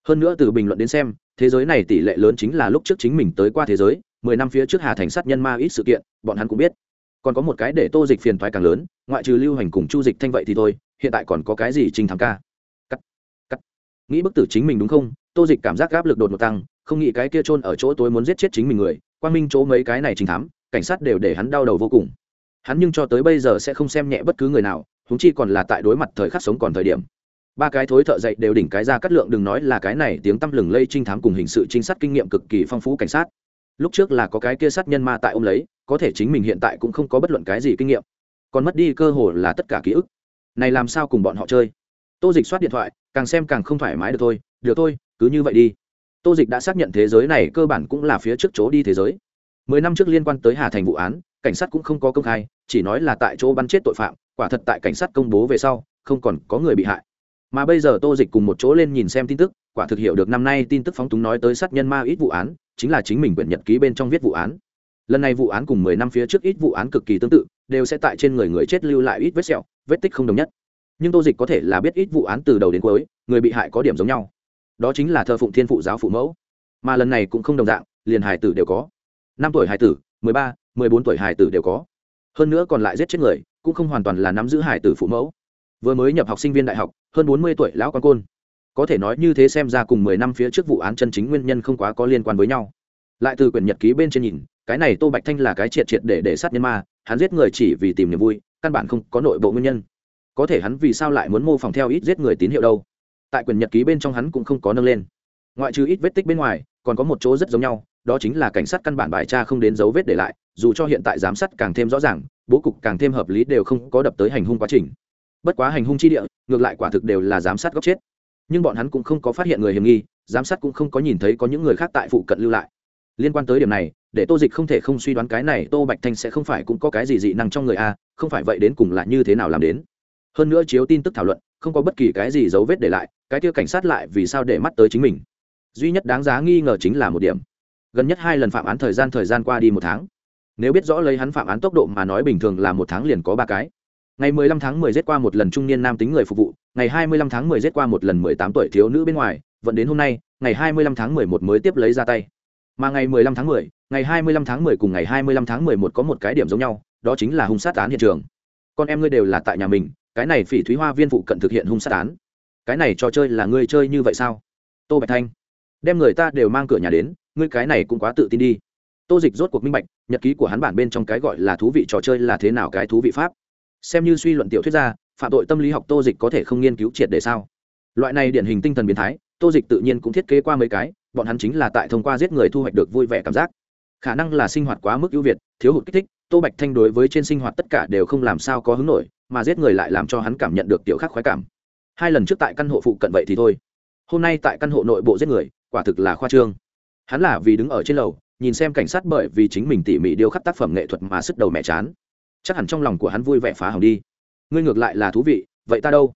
Hơn nữa từ bình luận đến xem, thế giới này tỷ lệ lớn chính là lúc trước chính mình tới qua thế giới, mười năm phía trước hà thành sát nhân ma ít sự kiện, bọn hắn cũng biết. Còn có một cái để tô dịch phiền thoái càng lớn, ngoại trừ lưu hành cùng chu dịch thanh vậy thì thôi, hiện tại còn có cái gì trình thắng ca? Nghĩ bức tử chính mình đúng không? Tô dịch cảm giác gáp lực đột ngột tăng, không nghĩ cái kia trôn ở chỗ tối muốn giết chết chính mình người quan minh chỗ mấy cái này trình thám, cảnh sát đều để hắn đau đầu vô cùng. Hắn nhưng cho tới bây giờ sẽ không xem nhẹ bất cứ người nào húng chi còn là tại đối mặt thời khắc sống còn thời điểm. Ba cái thối thợ dậy đều đỉnh cái ra cắt lượng đừng nói là cái này, tiếng tăm lừng lây trinh thám cùng hình sự trinh sát kinh nghiệm cực kỳ phong phú cảnh sát. Lúc trước là có cái kia sát nhân ma tại ông lấy, có thể chính mình hiện tại cũng không có bất luận cái gì kinh nghiệm. Còn mất đi cơ hồ là tất cả ký ức. Này làm sao cùng bọn họ chơi? Tô dịch soát điện thoại càng xem càng không thoải mái được thôi được thôi, cứ như vậy đi. Tô dịch đã xác nhận thế giới này cơ bản cũng là phía trước chỗ đi thế giới. Mười năm trước liên quan tới hà thành vụ án, cảnh sát cũng không có công khai, chỉ nói là tại chỗ bắn chết tội phạm, quả thật tại cảnh sát công bố về sau, không còn có người bị hại. Mà bây giờ tô dịch cùng một chỗ lên nhìn xem tin tức, quả thực hiểu được năm nay tin tức phóng túng nói tới sát nhân ma ít vụ án, chính là chính mình quyển nhật ký bên trong viết vụ án. Lần này vụ án cùng mười năm phía trước ít vụ án cực kỳ tương tự, đều sẽ tại trên người người chết lưu lại ít vết sẹo, vết tích không đồng nhất nhưng tô dịch có thể là biết ít vụ án từ đầu đến cuối, người bị hại có điểm giống nhau. Đó chính là thờ phụng thiên phụ giáo phụ mẫu. Mà lần này cũng không đồng dạng, liền hài tử đều có. Năm tuổi hài tử, mười ba, mười bốn tuổi hài tử đều có. Hơn nữa còn lại giết chết người, cũng không hoàn toàn là nắm giữ hài tử phụ mẫu. Vừa mới nhập học sinh viên đại học, hơn bốn mươi tuổi lão quan côn. Có thể nói như thế xem ra cùng mười năm phía trước vụ án chân chính nguyên nhân không quá có liên quan với nhau. Lại từ quyển nhật ký bên trên nhìn, cái này tô bạch thanh là cái triệt triệt để để sát nhân ma, hắn giết người chỉ vì tìm niềm vui, căn bản không có nội bộ nguyên nhân có thể hắn vì sao lại muốn mô phỏng theo ít giết người tín hiệu đâu? Tại quyển nhật ký bên trong hắn cũng không có nâng lên. Ngoại trừ ít vết tích bên ngoài, còn có một chỗ rất giống nhau, đó chính là cảnh sát căn bản bài tra không đến dấu vết để lại, dù cho hiện tại giám sát càng thêm rõ ràng, bố cục càng thêm hợp lý đều không có đập tới hành hung quá trình. Bất quá hành hung chi địa, ngược lại quả thực đều là giám sát góc chết. Nhưng bọn hắn cũng không có phát hiện người hiểm nghi, giám sát cũng không có nhìn thấy có những người khác tại phụ cận lưu lại. Liên quan tới điểm này, để tô dịch không thể không suy đoán cái này tô bạch thanh sẽ không phải cũng có cái gì dị năng trong người a, không phải vậy đến cùng là như thế nào làm đến? Hơn nữa chiếu tin tức thảo luận không có bất kỳ cái gì dấu vết để lại cái kia cảnh sát lại vì sao để mắt tới chính mình? Duy nhất đáng giá nghi ngờ chính là một điểm. Gần nhất hai lần phạm án thời gian thời gian qua đi một tháng. Nếu biết rõ lấy hắn phạm án tốc độ mà nói bình thường là một tháng liền có ba cái. Ngày 15 tháng 10 giết qua một lần trung niên nam tính người phục vụ ngày 25 tháng 10 giết qua một lần 18 tuổi thiếu nữ bên ngoài vẫn đến hôm nay ngày 25 tháng 11 mới tiếp lấy ra tay. Mà ngày 15 tháng 10, ngày 25 tháng 10 cùng ngày 25 tháng 11 có một cái điểm giống nhau đó chính là hung sát án hiện trường. Con em ngươi đều là tại nhà mình cái này phỉ thúy hoa viên phụ cận thực hiện hung sát án. Cái này trò chơi là ngươi chơi như vậy sao? Tô bạch thanh, đem người ta đều mang cửa nhà đến, ngươi cái này cũng quá tự tin đi. Tô dịch rốt cuộc minh bạch, nhật ký của hắn bản bên trong cái gọi là thú vị trò chơi là thế nào cái thú vị pháp. Xem như suy luận tiểu thuyết gia phạm tội tâm lý học tô dịch có thể không nghiên cứu triệt để sao? Loại này điển hình tinh thần biến thái, tô dịch tự nhiên cũng thiết kế qua mấy cái, bọn hắn chính là tại thông qua giết người thu hoạch được vui vẻ cảm giác. Khả năng là sinh hoạt quá mức ưu việt, thiếu hụt kích thích, tô bạch thanh đối với trên sinh hoạt tất cả đều không làm sao có hứng nổi mà giết người lại làm cho hắn cảm nhận được tiểu khắc khoái cảm. Hai lần trước tại căn hộ phụ cận vậy thì thôi. Hôm nay tại căn hộ nội bộ giết người, quả thực là khoa trương. Hắn là vì đứng ở trên lầu, nhìn xem cảnh sát bởi vì chính mình tỉ mỉ điêu khắc tác phẩm nghệ thuật mà sức đầu mẹ chán. Chắc hẳn trong lòng của hắn vui vẻ phá hỏng đi. Ngươi ngược lại là thú vị, vậy ta đâu?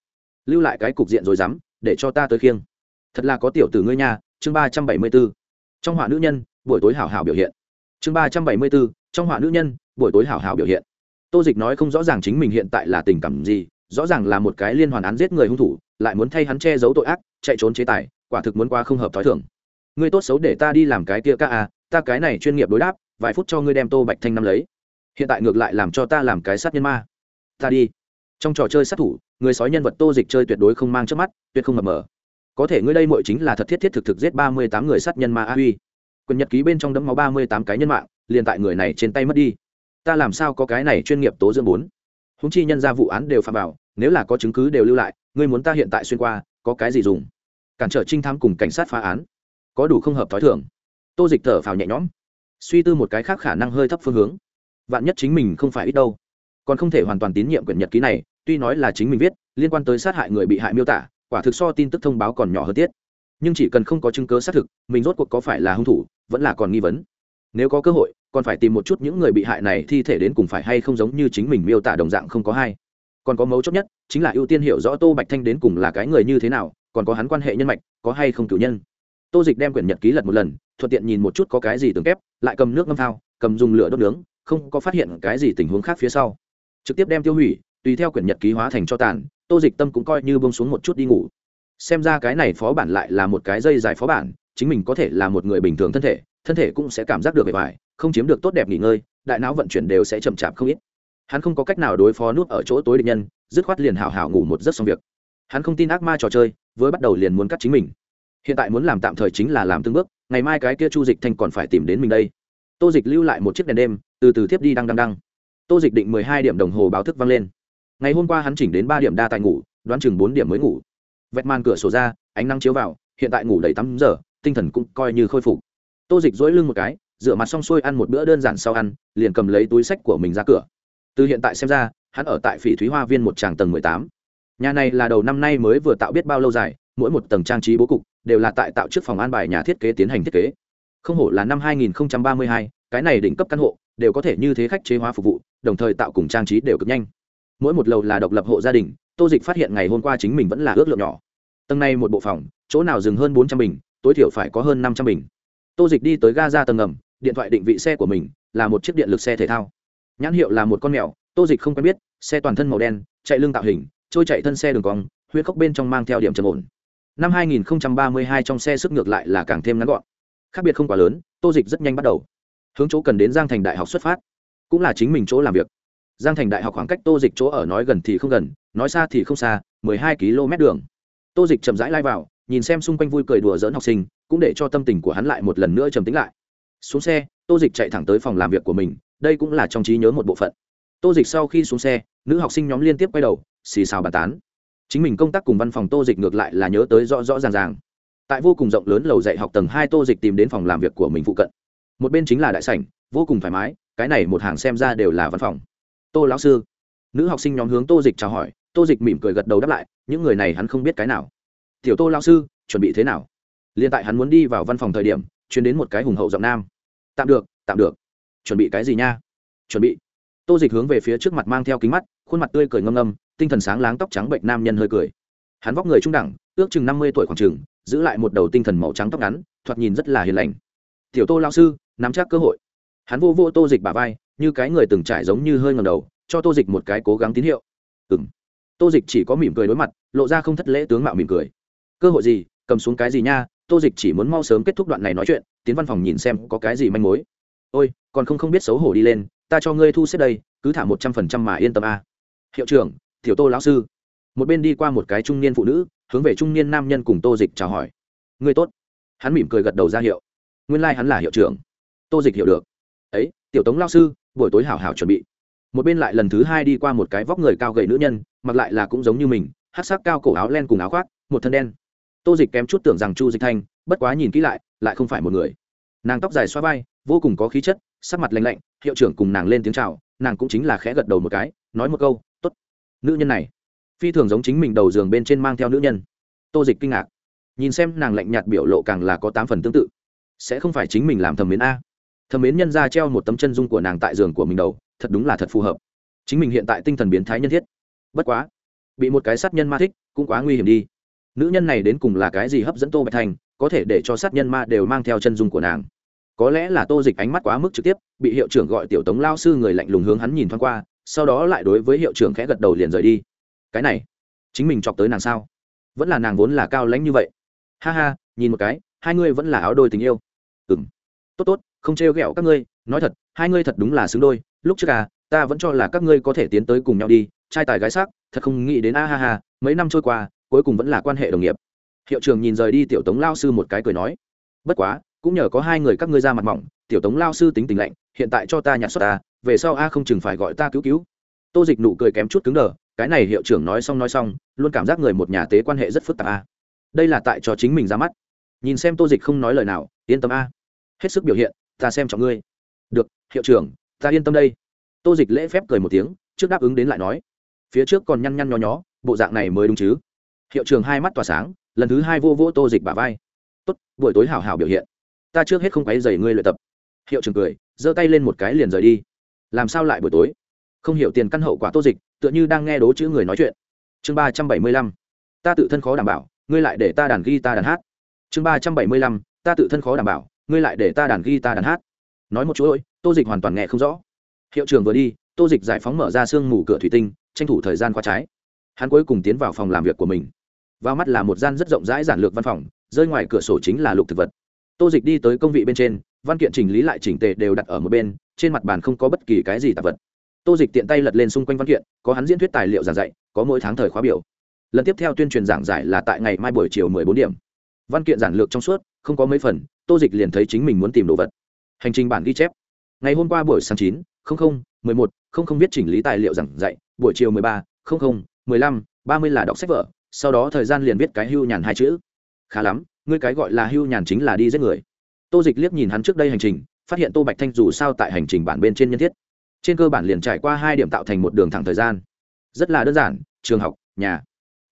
Lưu lại cái cục diện rồi dám, để cho ta tới khiêng. Thật là có tiểu tử ngươi nha, chương ba trăm bảy mươi b ố trong họa nữ nhân, buổi tối hảo hảo biểu hiện. Chương ba trăm bảy mươi b ố trong họa nữ nhân, buổi tối hảo hảo biểu hiện tô dịch nói không rõ ràng chính mình hiện tại là tình cảm gì, rõ ràng là một cái liên hoàn án giết người hung thủ, lại muốn thay hắn che giấu tội ác, chạy trốn chế tài, quả thực muốn qua không hợp t h ó i thưởng ngươi tốt xấu để ta đi làm cái kia ca à ta cái này chuyên nghiệp đối đáp, vài phút cho ngươi đem tô bạch thanh năm lấy. Hiện tại ngược lại làm cho ta làm cái sát nhân ma. Ta đi. Trong trò chơi sát thủ, người sói nhân vật tô dịch chơi tuyệt đối không mang trước mắt, tuyệt không mập mờ. Có thể ngươi đây mội chính là thật thiết thiết thực thực giết ba mươi tám người sát nhân ma a huy. Quyền nhật ký bên trong đấm máu ba mươi tám cái nhân mạng, liền tại người này trên tay mất đi ta làm sao có cái này chuyên nghiệp tố dưỡng bốn? Húng chi nhân ra vụ án đều phạm vào, nếu là có chứng cứ đều lưu lại, ngươi muốn ta hiện tại xuyên qua, có cái gì dùng? Cản trở trinh thám cùng cảnh sát phá án, có đủ không hợp t h ó i thưởng tô dịch thở phào nhẹ nhõm, suy tư một cái khác khả năng hơi thấp phương hướng. Vạn nhất chính mình không phải ít đâu. Còn không thể hoàn toàn tín nhiệm quyển nhật ký này, tuy nói là chính mình viết, liên quan tới sát hại người bị hại miêu tả, quả thực so tin tức thông báo còn nhỏ hơn tiết. Nhưng chỉ cần không có chứng cớ xác thực, mình rốt cuộc có phải là hung thủ, vẫn là còn nghi vấn. Nếu có cơ hội còn phải tìm một chút những người bị hại này thi thể đến cùng phải hay không giống như chính mình miêu tả đồng dạng không có hai. Còn có mấu chốt nhất, chính là ưu tiên hiểu rõ tô bạch thanh đến cùng là cái người như thế nào, còn có hắn quan hệ nhân mạch, có hay không cử nhân. Tô dịch đem quyển nhật ký lật một lần, thuận tiện nhìn một chút có cái gì tường kép, lại cầm nước ngâm thao, cầm dùng lửa đốt nướng, không có phát hiện cái gì tình huống khác phía sau. Trực tiếp đem tiêu hủy, tùy theo quyển nhật ký hóa thành cho tàn, tô dịch tâm cũng coi như bông xuống một chút đi ngủ. Xem ra cái này phó bản lại là một cái dây dài phó bản, chính mình có thể là một người bình thường thân thể thân thể cũng sẽ cảm giác được bề bài không chiếm được tốt đẹp nghỉ ngơi, đại não vận chuyển đều sẽ chậm chạp không ít. Hắn không có cách nào đối phó nút ở chỗ tối địch nhân, dứt khoát liền hào hào ngủ một giấc xong việc. Hắn không tin ác ma trò chơi với bắt đầu liền muốn cắt chính mình. Hiện tại muốn làm tạm thời chính là làm từng bước, ngày mai cái kia chu dịch thanh còn phải tìm đến mình đây. Tô dịch lưu lại một chiếc đèn đêm, từ từ tiếp đi đăng đăng đăng. Tô dịch định mười hai điểm đồng hồ báo thức vang lên. Ngày hôm qua hắn chỉnh đến ba điểm đa tại ngủ, đoán chừng bốn điểm mới ngủ. Vẹt màn cửa sổ ra, ánh nắng chiếu vào, hiện tại ngủ đầy tắm giờ, tinh thần cũng coi như khôi phục tô dịch dỗi lưng một cái rửa mặt xong xuôi ăn một bữa đơn giản sau ăn liền cầm lấy túi sách của mình ra cửa. Từ hiện tại xem ra hắn ở tại phỉ thúy hoa viên một tràng tầng mười tám. Nhà này là đầu năm nay mới vừa tạo biết bao lâu dài mỗi một tầng trang trí bố cục đều là tại tạo trước phòng an bài nhà thiết kế tiến hành thiết kế. Không hổ là năm 2032, cái này đỉnh cấp căn hộ đều có thể như thế khách chế hóa phục vụ đồng thời tạo cùng trang trí đều cực nhanh. Mỗi một lầu là độc lập hộ gia đình tô dịch phát hiện ngày hôm qua chính mình vẫn là ước lượng nhỏ. Tầng này một bộ phòng chỗ nào dừng hơn bốn trăm bình tối thiểu phải có hơn năm trăm bình tô dịch đi tới ga ra tầng ngầm, điện thoại định vị xe của mình là một chiếc điện lực xe thể thao. Nhãn hiệu là một con mèo, tô dịch không quen biết, xe toàn thân màu đen, chạy lưng tạo hình, trôi chạy thân xe đường cong, huyết cốc bên trong mang theo điểm trầm ổn. Năm 2032 trong xe sức ngược lại là càng thêm ngắn gọn. Khác biệt không quá lớn, tô dịch rất nhanh bắt đầu. Hướng chỗ cần đến giang thành đại học xuất phát. Cũng là chính mình chỗ làm việc. Giang thành đại học khoảng cách tô dịch chỗ ở nói gần thì không gần, nói xa thì không xa 12 km đường. Tô dịch chậm rãi lai vào nhìn xem xung quanh vui cười đùa dỡn học sinh, cũng để cho tâm tình của hắn lại một lần nữa trầm tính lại. Xuống xe, tô dịch chạy thẳng tới phòng làm việc của mình, đây cũng là trong trí nhớ một bộ phận. Tô dịch sau khi xuống xe, nữ học sinh nhóm liên tiếp quay đầu, xì xào bàn tán. Chính mình công tác cùng văn phòng tô dịch ngược lại là nhớ tới rõ rõ ràng ràng. Tại vô cùng rộng lớn lầu dạy học tầng hai tô dịch tìm đến phòng làm việc của mình phụ cận. Một bên chính là đại sảnh, vô cùng thoải mái, cái này một hàng xem ra đều là văn phòng. Tô lão sư. Nữ học sinh nhóm hướng tô dịch chào hỏi, tô dịch mỉm cười gật đầu đáp lại, những người này hắn không biết cái nào tiểu tô lão sư, chuẩn bị thế nào? Liên tại hắn muốn đi vào văn phòng thời điểm chuyển đến một cái hùng hậu giọng nam. Tạm được tạm được. Chuẩn bị cái gì nha? Chuẩn bị. Tô dịch hướng về phía trước mặt mang theo kính mắt, khuôn mặt tươi cười ngâm ngâm, tinh thần sáng láng tóc trắng bệnh nam nhân hơi cười. Hắn vóc người trung đẳng, ước chừng năm mươi tuổi khoảng chừng, giữ lại một đầu tinh thần màu trắng tóc ngắn, thoạt nhìn rất là hiền lành. Tiểu tô lao sư, nắm chắc cơ hội. Hắn vô vô tô dịch bà vai, như cái người từng trải giống như hơi ngầm đầu, cho tô dịch một cái cố gắng tín hiệu. Ừng tô dịch chỉ có mỉm cười đối mặt, lộ ra không thất lễ tướng mạo mỉm cười cơ hội gì, cầm xuống cái gì nha, tô dịch chỉ muốn mau sớm kết thúc đoạn này nói chuyện, tiến văn phòng nhìn xem có cái gì manh mối. Ôi, còn không không biết xấu hổ đi lên, ta cho ngươi thu xếp đây, cứ thả một trăm phần trăm mà yên tâm a. Hiệu trưởng, tiểu tô lão sư. Một bên đi qua một cái trung niên phụ nữ, hướng về trung niên nam nhân cùng tô dịch chào hỏi. Ngươi tốt. Hắn mỉm cười gật đầu ra hiệu. Nguyên lai、like、hắn là hiệu trưởng. Tô dịch hiểu được. Ấy, tiểu tống lao sư, buổi tối hảo hảo chuẩn bị. Một bên lại lần thứ hai đi qua một cái vóc người cao gầy nữ nhân, mặc lại là cũng giống như mình hát sắc cao cổ áo len cùng áo khoác, một thân đen tô dịch kém chút tưởng rằng chu dịch thanh, bất quá nhìn kỹ lại lại không phải một người. Nàng tóc dài xoa vai, vô cùng có khí chất, sắc mặt lạnh lạnh, hiệu trưởng cùng nàng lên tiếng chào, nàng cũng chính là khẽ gật đầu một cái, nói một câu t ố t nữ nhân này, phi thường giống chính mình đầu giường bên trên mang theo nữ nhân. Tô dịch kinh ngạc. Nhìn xem nàng lạnh nhạt biểu lộ càng là có tám phần tương tự. Sẽ không phải chính mình làm thầm mến a. Thầm mến nhân ra treo một tấm chân dung của nàng tại giường của mình đầu, thật đúng là thật phù hợp. Chính mình hiện tại tinh thần biến thái nhân thiết. Bất quá, bị một cái sát nhân ma thích, cũng quá nguy hiểm đi nữ nhân này đến cùng là cái gì hấp dẫn tô bạch thành có thể để cho sát nhân ma đều mang theo chân dung của nàng. Có lẽ là tô dịch ánh mắt quá mức trực tiếp, bị hiệu trưởng gọi tiểu tống lao sư người lạnh lùng hướng hắn nhìn thoáng qua, sau đó lại đối với hiệu trưởng khẽ gật đầu liền rời đi. Cái này, chính mình chọc tới nàng sao? Vẫn là nàng vốn là cao lãnh như vậy. Ha ha, nhìn một cái, hai ngươi vẫn là áo đôi tình yêu. Ừ m tốt tốt, không trêu ghẹo các ngươi, nói thật, hai ngươi thật đúng là xứng đôi. Lúc trước à ta vẫn cho là các ngươi có thể tiến tới cùng nhau đi, trai tài gái sắc, thật không nghĩ đến, a ha ha, mấy năm trôi qua cuối cùng vẫn là quan hệ đồng nghiệp. Hiệu trưởng nhìn rời đi tiểu tống lao sư một cái cười nói, bất quá, cũng nhờ có hai người các ngươi ra mặt mỏng, tiểu tống lao sư tính tình lạnh, hiện tại cho ta nhặt xuất ta, về sau a không chừng phải gọi ta cứu cứu. Tô dịch nụ cười kém chút cứng đờ, cái này hiệu trưởng nói xong nói xong, luôn cảm giác người một nhà tế quan hệ rất phức tạp a. Đây là tại cho chính mình ra mắt. Nhìn xem tô dịch không nói lời nào, yên tâm a. Hết sức biểu hiện, ta xem trọng ngươi. Được, hiệu trưởng, ta yên tâm đây. Tô dịch lễ phép cười một tiếng, trước đáp ứng đến lại nói, phía trước còn nhăn nhăn nho nhó, bộ dạng này mới đúng chứ hiệu trưởng hai mắt tỏa sáng, lần thứ hai vô vô tô dịch bả vai. Tốt, buổi tối hảo hảo biểu hiện. Ta trước hết không quấy dày ngươi luyện tập. Hiệu trưởng cười, giơ tay lên một cái liền rời đi. Làm sao lại buổi tối? Không hiểu tiền căn hậu quả tô dịch, tựa như đang nghe đố chữ người nói chuyện. Chương ba trăm bảy mươi lăm. Ta tự thân khó đảm bảo, ngươi lại để ta đàn ghi ta đàn hát. Chương ba trăm bảy mươi lăm. Ta tự thân khó đảm bảo, ngươi lại để ta đàn ghi ta đàn hát. Nói một chuỗi, tô dịch hoàn toàn nghe không rõ. Hiệu trưởng vừa đi, tô dịch giải phóng mở ra sương mù cửa thủy tinh, tranh thủ thời gian qua trái. Hắn cuối cùng tiến vào phòng làm việc của mình vào mắt là một gian rất rộng rãi giản lược văn phòng, rơi ngoài cửa sổ chính là lục thực vật. Tô dịch đi tới công vị bên trên, văn kiện chỉnh lý lại chỉnh tề đều đặt ở một bên, trên mặt bàn không có bất kỳ cái gì tạp vật. Tô dịch tiện tay lật lên xung quanh văn kiện, có hắn diễn thuyết tài liệu giảng dạy, có mỗi tháng thời khóa biểu. Lần tiếp theo tuyên truyền giảng giải là tại ngày mai buổi chiều mười bốn điểm. Văn kiện giản lược trong suốt, không có mấy phần, tô dịch liền thấy chính mình muốn tìm đồ vật. Hành trình bản ghi chép. Ngày hôm qua buổi sáng chín, không không, mười một, không không viết chỉnh lý tài liệu giảng dạy, buổi chiều mười ba, không không, mười lăm, ba mươi là đọc sách vở sau đó thời gian liền viết cái hưu nhàn hai chữ. Khá lắm, ngươi cái gọi là hưu nhàn chính là đi giết người. Tô dịch liếc nhìn hắn trước đây hành trình, phát hiện tô bạch thanh dù sao tại hành trình bản bên trên nhân thiết. Trên cơ bản liền trải qua hai điểm tạo thành một đường thẳng thời gian. Rất là đơn giản, trường học, nhà.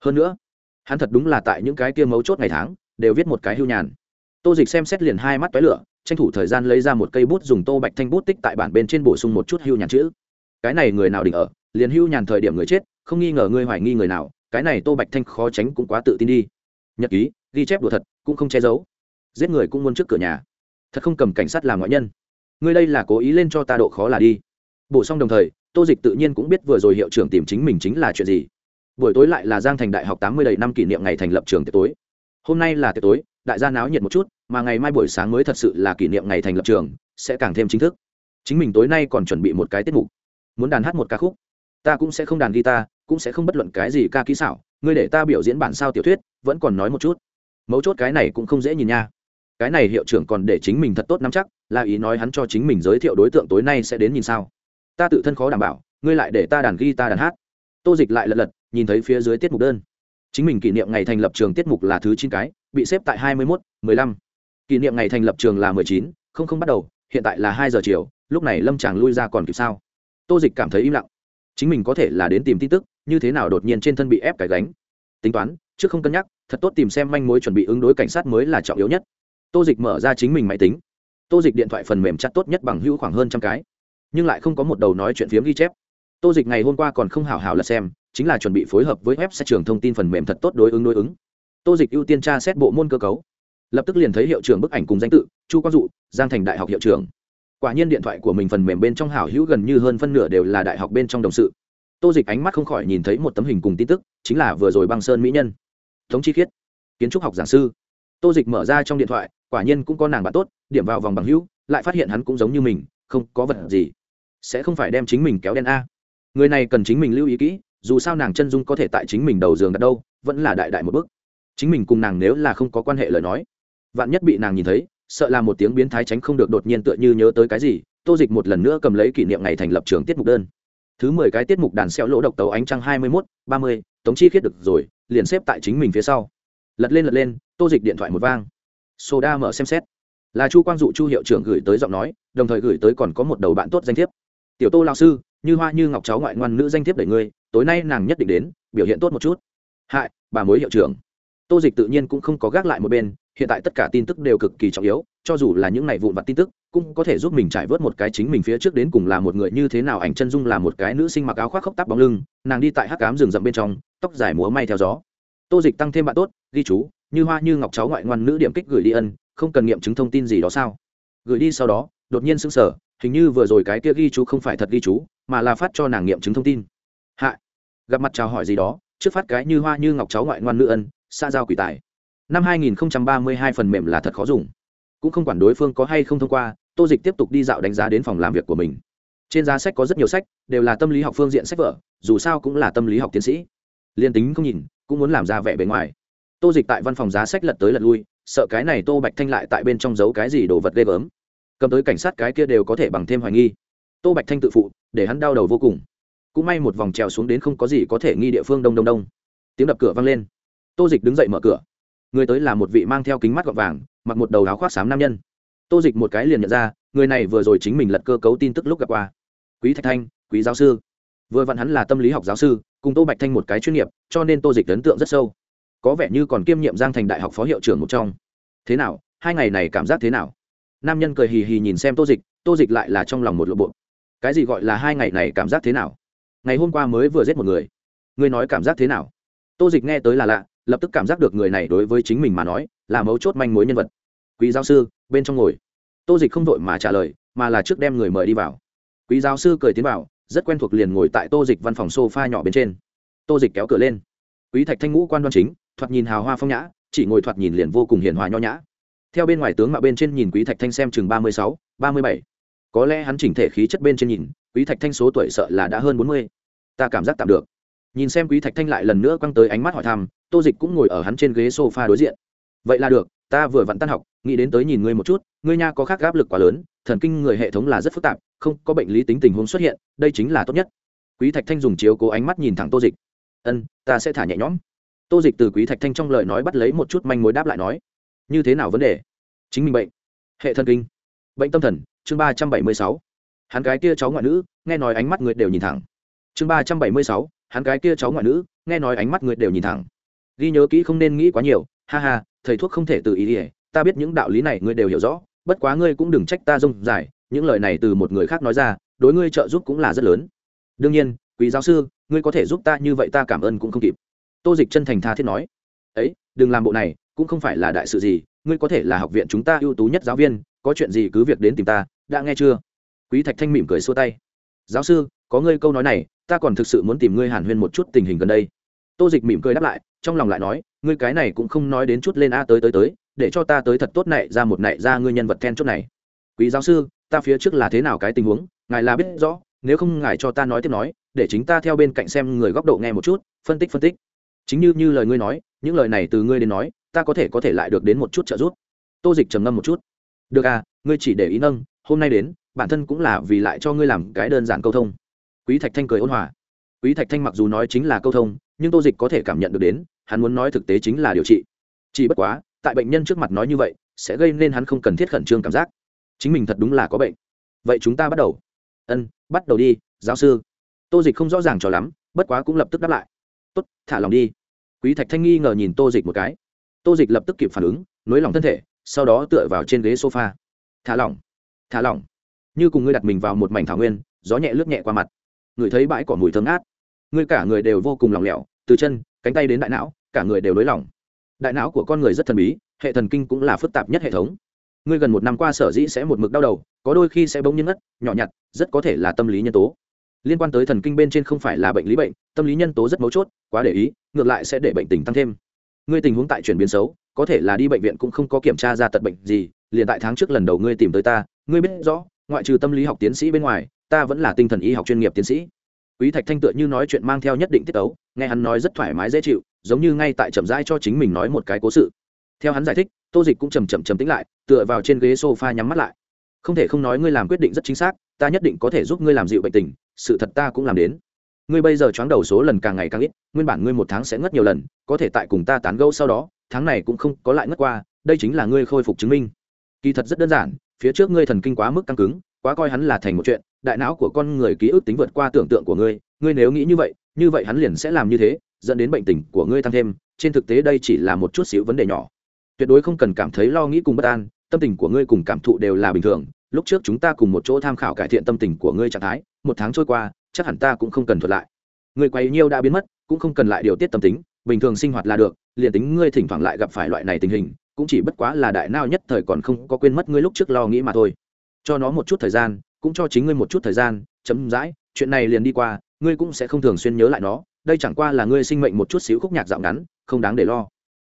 Hơn nữa, hắn thật đúng là tại những cái kia mấu chốt ngày tháng, đều viết một cái hưu nhàn. Tô dịch xem xét liền hai mắt toái lửa, tranh thủ thời gian lấy ra một cây bút dùng tô bạch thanh bút tích tại bản bên trên bổ sung một chút hưu nhàn chữ. Cái này người nào định ở, liền hưu nhàn thời điểm người chết, không nghi ngờ ngươi hoài nghi người nào cái này tô bạch thanh khó tránh cũng quá tự tin đi. Nhật ký, ghi chép đùa thật, cũng không che giấu. Giết người cũng muốn trước cửa nhà. Thật không cầm cảnh sát làm ngoại nhân. Ngươi đây là cố ý lên cho ta độ khó là đi. Bổ xong đồng thời, tô dịch tự nhiên cũng biết vừa rồi hiệu trưởng tìm chính mình chính là chuyện gì. Buổi tối lại là giang thành đại học tám mươi đầy năm kỷ niệm ngày thành lập trường tiệc tối. Hôm nay là tiệc tối, đại gia náo nhiệt một chút, mà ngày mai buổi sáng mới thật sự là kỷ niệm ngày thành lập trường, sẽ càng thêm chính thức. Chính mình tối nay còn chuẩn bị một cái tiết mục. Muốn đàn hát một ca khúc, ta cũng sẽ không đàn guitar cũng sẽ không bất luận cái gì ca kỹ xảo. Ngươi để ta biểu diễn bản sao tiểu thuyết, vẫn còn nói một chút. Mấu chốt cái này cũng không dễ nhìn nha. Cái này hiệu trưởng còn để chính mình thật tốt nắm chắc, là ý nói hắn cho chính mình giới thiệu đối tượng tối nay sẽ đến nhìn sao. Ta tự thân khó đảm bảo, ngươi lại để ta đàn ghi ta đàn hát. Tô dịch lại lật lật, nhìn thấy phía dưới tiết mục đơn. Chính mình kỷ niệm ngày thành lập trường tiết mục là thứ chín cái, bị xếp tại hai mươi mốt, mười lăm. Kỷ niệm ngày thành lập trường là mười chín, không không bắt đầu, hiện tại là hai giờ chiều, lúc này lâm chàng lui ra còn kịp sao? Tô dịch cảm thấy im lặng chính mình có thể là đến tìm tin tức, như thế nào đột nhiên trên thân bị ép cải gánh? Tính toán, trước không cân nhắc, thật tốt tìm xem manh mối chuẩn bị ứng đối cảnh sát mới là trọng yếu nhất. Tô dịch mở ra chính mình máy tính. Tô dịch điện thoại phần mềm chặt tốt nhất bằng hữu khoảng hơn trăm cái. Nhưng lại không có một đầu nói chuyện phiếm ghi chép. Tô dịch ngày hôm qua còn không hào hào là xem, chính là chuẩn bị phối hợp với web sẽ trường thông tin phần mềm thật tốt đối ứng đối ứng. Tô dịch ưu tiên tra xét bộ môn cơ cấu. Lập tức liền thấy hiệu trưởng bức ảnh cùng danh tự, chu quang dụ, giang thành đại học hiệu trưởng quả nhiên điện thoại của mình phần mềm bên trong hảo hữu gần như hơn phân nửa đều là đại học bên trong đồng sự. Tô dịch ánh mắt không khỏi nhìn thấy một tấm hình cùng tin tức, chính là vừa rồi băng sơn mỹ nhân. Thống chi khiết, kiến trúc học giảng sư. Tô dịch mở ra trong điện thoại, quả nhiên cũng có nàng bạn tốt, điểm vào vòng bằng hữu, lại phát hiện hắn cũng giống như mình, không có vật gì. Sẽ không phải đem chính mình kéo đen a. Người này cần chính mình lưu ý kỹ, dù sao nàng chân dung có thể tại chính mình đầu giường đặt đâu, vẫn là đại đại một bước. Chính mình cùng nàng nếu là không có quan hệ lời nói, vạn nhất bị nàng nhìn thấy sợ là một tiếng biến thái tránh không được đột nhiên tựa như nhớ tới cái gì, tô dịch một lần nữa cầm lấy kỷ niệm ngày thành lập trường tiết mục đơn. Thứ mười cái tiết mục đàn xeo lỗ độc tấu ánh trăng hai mươi mốt, ba mươi, tống chi khiết được rồi, liền xếp tại chính mình phía sau. Lật lên lật lên, tô dịch điện thoại một vang. Soda mở xem xét. Là chu quang dụ chu hiệu trưởng gửi tới giọng nói, đồng thời gửi tới còn có một đầu bạn tốt danh thiếp. Tiểu tô lao sư, như hoa như ngọc cháu ngoại ngoan nữ danh thiếp đẩy ngươi, tối nay nàng nhất định đến, biểu hiện tốt một chút. Hại, bà mối hiệu trưởng. Tô dịch tự nhiên cũng không có gác lại một bên hiện tại tất cả tin tức đều cực kỳ trọng yếu, cho dù là những ngày vụn vặt tin tức, cũng có thể giúp mình trải vớt một cái chính mình phía trước đến cùng là một người như thế nào, ảnh chân dung là một cái nữ sinh mặc áo khoác khóc tắp bóng lưng, nàng đi tại hắc cám rừng rậm bên trong, tóc dài múa may theo gió. Tô dịch tăng thêm bạn tốt, ghi chú, như hoa như ngọc cháu ngoại ngoan nữ điểm kích gửi đi ân, không cần nghiệm chứng thông tin gì đó sao? Gửi đi sau đó, đột nhiên sững sờ, hình như vừa rồi cái kia ghi chú không phải thật ghi chú, mà là phát cho nàng nghiệm chứng thông tin. Hạ, gặp mặt chào hỏi gì đó, trước phát cái như hoa như ngọc cháu ngoại ngoan nữ ân, xa giao quỷ tài năm 2032 phần mềm là thật khó dùng. Cũng không quản đối phương có hay không thông qua, tô dịch tiếp tục đi dạo đánh giá đến phòng làm việc của mình. Trên giá sách có rất nhiều sách, đều là tâm lý học phương diện sách vở, dù sao cũng là tâm lý học tiến sĩ. Liên tính không nhìn, cũng muốn làm ra vẻ bề ngoài. Tô dịch tại văn phòng giá sách lật tới lật lui, sợ cái này tô bạch thanh lại tại bên trong giấu cái gì đồ vật ghê gớm. Cầm tới cảnh sát cái kia đều có thể bằng thêm hoài nghi. Tô bạch thanh tự phụ, để hắn đau đầu vô cùng. Cũng may một vòng trèo xuống đến không có gì có thể nghi địa phương đông đông đông. Tiếng đập cửa vang lên. Tô dịch đứng dậy mở cửa người tới là một vị mang theo kính mắt gọt vàng, mặc một đầu áo khoác xám nam nhân. Tô dịch một cái liền nhận ra, người này vừa rồi chính mình lật cơ cấu tin tức lúc gặp qua. Quý thạch thanh, quý giáo sư. Vừa vặn hắn là tâm lý học giáo sư, cùng tô bạch thanh một cái chuyên nghiệp, cho nên tô dịch ấn tượng rất sâu. Có vẻ như còn kiêm nhiệm giang thành đại học phó hiệu trưởng một trong. Thế nào, hai ngày này cảm giác thế nào? Nam nhân cười hì hì nhìn xem tô dịch tô dịch lại là trong lòng một lộ bộ. Cái gì gọi là hai ngày này cảm giác thế nào? Ngày hôm qua mới vừa giết một người. Ngươi nói cảm giác thế nào? Tô dịch nghe tới là lạ lập tức cảm giác được người này đối với chính mình mà nói là mấu chốt manh mối nhân vật. Quý giáo sư, bên trong ngồi. Tô dịch không vội mà trả lời, mà là trước đem người mời đi vào. Quý giáo sư cười tiến vào, rất quen thuộc liền ngồi tại tô dịch văn phòng s o f a nhỏ bên trên. Tô dịch kéo cửa lên. Quý thạch thanh ngũ quan đoan chính, thoạt nhìn hào hoa phong nhã, chỉ ngồi thoạt nhìn liền vô cùng hiền hòa nho nhã. Theo bên ngoài tướng mạo bên trên nhìn quý thạch thanh xem chừng ba mươi sáu, ba mươi bảy. Có lẽ hắn chỉnh thể khí chất bên trên nhìn, quý thạch thanh số tuổi sợ là đã hơn bốn mươi. Ta cảm giác tạm được nhìn xem quý thạch thanh lại lần nữa quăng tới ánh mắt hỏi thăm, tô dịch cũng ngồi ở hắn trên ghế s o f a đối diện. Vậy là được, ta vừa vặn tan học, nghĩ đến tới nhìn ngươi một chút, ngươi nha có khác áp lực quá lớn, thần kinh người hệ thống là rất phức tạp, không có bệnh lý tính tình huống xuất hiện, đây chính là tốt nhất. Quý thạch thanh dùng chiếu cố ánh mắt nhìn thẳng tô dịch. Ân, ta sẽ thả nhẹ nhõm. Tô dịch từ quý thạch thanh trong lời nói bắt lấy một chút manh mối đáp lại nói, như thế nào vấn đề? Chính mình bệnh. Hệ thần kinh. Bệnh tâm thần, chương ba trăm bảy mươi sáu. Hắn gái kia cháu ngoại nữ, nghe nói ánh mắt người đều nhìn thẳng chương ba trăm bảy mươi sáu, hắn cái kia cháu ngoại nữ, nghe nói ánh mắt người đều nhìn thẳng. Ghi nhớ kỹ không nên nghĩ quá nhiều. Ha ha, thầy thuốc không thể tự ý ỉa ta biết những đạo lý này ngươi đều hiểu rõ. Bất quá ngươi cũng đừng trách ta rông dài. Những lời này từ một người khác nói ra, đối ngươi trợ giúp cũng là rất lớn. Đương nhiên, quý giáo sư, ngươi có thể giúp ta như vậy ta cảm ơn cũng không kịp. Tô dịch chân thành tha thiết nói. Ấy, đừng làm bộ này, cũng không phải là đại sự gì. Ngươi có thể là học viện chúng ta ưu tú nhất giáo viên, có chuyện gì cứ việc đến tìm ta. Đã nghe chưa? Quý thạch thanh mỉm cười xua tay. Giáo sư có ngươi câu nói này, ta còn thực sự muốn tìm ngươi hàn huyên một chút tình hình gần đây. Tô dịch mỉm cười đáp lại, trong lòng lại nói, ngươi cái này cũng không nói đến chút lên a, tới tới tới, để cho ta tới thật tốt này ra một này ra ngươi nhân vật then chốt này. Quý giáo sư, ta phía trước là thế nào cái tình huống, ngài là biết rõ, nếu không ngài cho ta nói tiếp nói, để chính ta theo bên cạnh xem người góc độ nghe một chút, phân tích phân tích. Chính như như lời ngươi nói, những lời này từ ngươi đến nói, ta có thể có thể lại được đến một chút trợ giúp. Tô dịch trầm ngâm một chút. Được à ngươi chỉ để ý nâng, hôm nay đến, bản thân cũng là vì lại cho ngươi làm cái đơn giản câu thông quý thạch thanh cười ôn hòa. Quý thạch thanh mặc dù nói chính là câu thông, nhưng tô dịch có thể cảm nhận được đến, hắn muốn nói thực tế chính là điều trị. Chỉ bất quá, tại bệnh nhân trước mặt nói như vậy, sẽ gây nên hắn không cần thiết khẩn trương cảm giác. Chính mình thật đúng là có bệnh. Vậy chúng ta bắt đầu. Ân, bắt đầu đi, giáo sư. Tô dịch không rõ ràng cho lắm, bất quá cũng lập tức đáp lại. Tốt, thả lòng đi. Quý thạch thanh nghi ngờ nhìn tô dịch một cái. Tô dịch lập tức kịp phản ứng nới lỏng thân thể, sau đó tựa vào trên ghế sofa. Thả lỏng. Thả lỏng. Như cùng ngươi đặt mình vào một mảnh thảo nguyên, gió nhẹ lướt nhẹ qua mặt người thấy bãi cỏ mùi thơm ngát. Ngươi cả người đều vô cùng lỏng lẻo, từ chân, cánh tay đến đại não, cả người đều lối lỏng. Đại não của con người rất thần bí, hệ thần kinh cũng là phức tạp nhất hệ thống. Ngươi gần một năm qua sở dĩ sẽ một mực đau đầu, có đôi khi sẽ bỗng nhiên ngất, nhỏ nhặt, rất có thể là tâm lý nhân tố. Liên quan tới thần kinh bên trên không phải là bệnh lý bệnh, tâm lý nhân tố rất mấu chốt, quá để ý, ngược lại sẽ để bệnh tình tăng thêm. Ngươi tình huống tại chuyển biến xấu, có thể là đi bệnh viện cũng không có kiểm tra ra tật bệnh gì, liền tại tháng trước lần đầu ngươi tìm tới ta, ngươi biết rõ, ngoại trừ tâm lý học tiến sĩ bên ngoài ta vẫn là tinh thần y học chuyên nghiệp tiến sĩ. Quý thạch thanh tựa như nói chuyện mang theo nhất định tiết tấu, nghe hắn nói rất thoải mái dễ chịu, giống như ngay tại chậm rãi cho chính mình nói một cái cố sự. Theo hắn giải thích, tô dịch cũng chầm chậm chầm tính lại, tựa vào trên ghế s o f a nhắm mắt lại. Không thể không nói ngươi làm quyết định rất chính xác, ta nhất định có thể giúp ngươi làm dịu bệnh tình, sự thật ta cũng làm đến. Ngươi bây giờ choáng đầu số lần càng ngày càng ít, nguyên bản ngươi một tháng sẽ ngất nhiều lần, có thể tại cùng ta tán gẫu sau đó, tháng này cũng không có lại ngất qua, đây chính là ngươi khôi phục chứng minh. Kỳ thật rất đơn giản, phía trước ngươi thần kinh quá mức căng cứng, quá coi hắn là thành một chuyện đại não của con người ký ức tính vượt qua tưởng tượng của ngươi ngươi nếu nghĩ như vậy như vậy hắn liền sẽ làm như thế, dẫn đến bệnh tình của ngươi tăng thêm, trên thực tế đây chỉ là một chút xíu vấn đề nhỏ. Tuyệt đối không cần cảm thấy lo nghĩ cùng bất an, tâm tình của ngươi cùng cảm thụ đều là bình thường, lúc trước chúng ta cùng một chỗ tham khảo cải thiện tâm tình của ngươi trạng thái, một tháng trôi qua, chắc hẳn ta cũng không cần thuật lại. Người quấy nhiêu đã biến mất, cũng không cần lại điều tiết tâm tính, bình thường sinh hoạt là được, liền tính ngươi thỉnh thoảng lại gặp phải loại này tình hình, cũng chỉ bất quá là đại nao nhất thời còn không có quên mất ngươi lúc trước lo nghĩ mà thôi. Cho nó một chút thời gian cũng cho chính ngươi một chút thời gian chấm dãi chuyện này liền đi qua, ngươi cũng sẽ không thường xuyên nhớ lại nó, đây chẳng qua là ngươi sinh mệnh một chút xíu khúc nhạc dạo ngắn, không đáng để lo.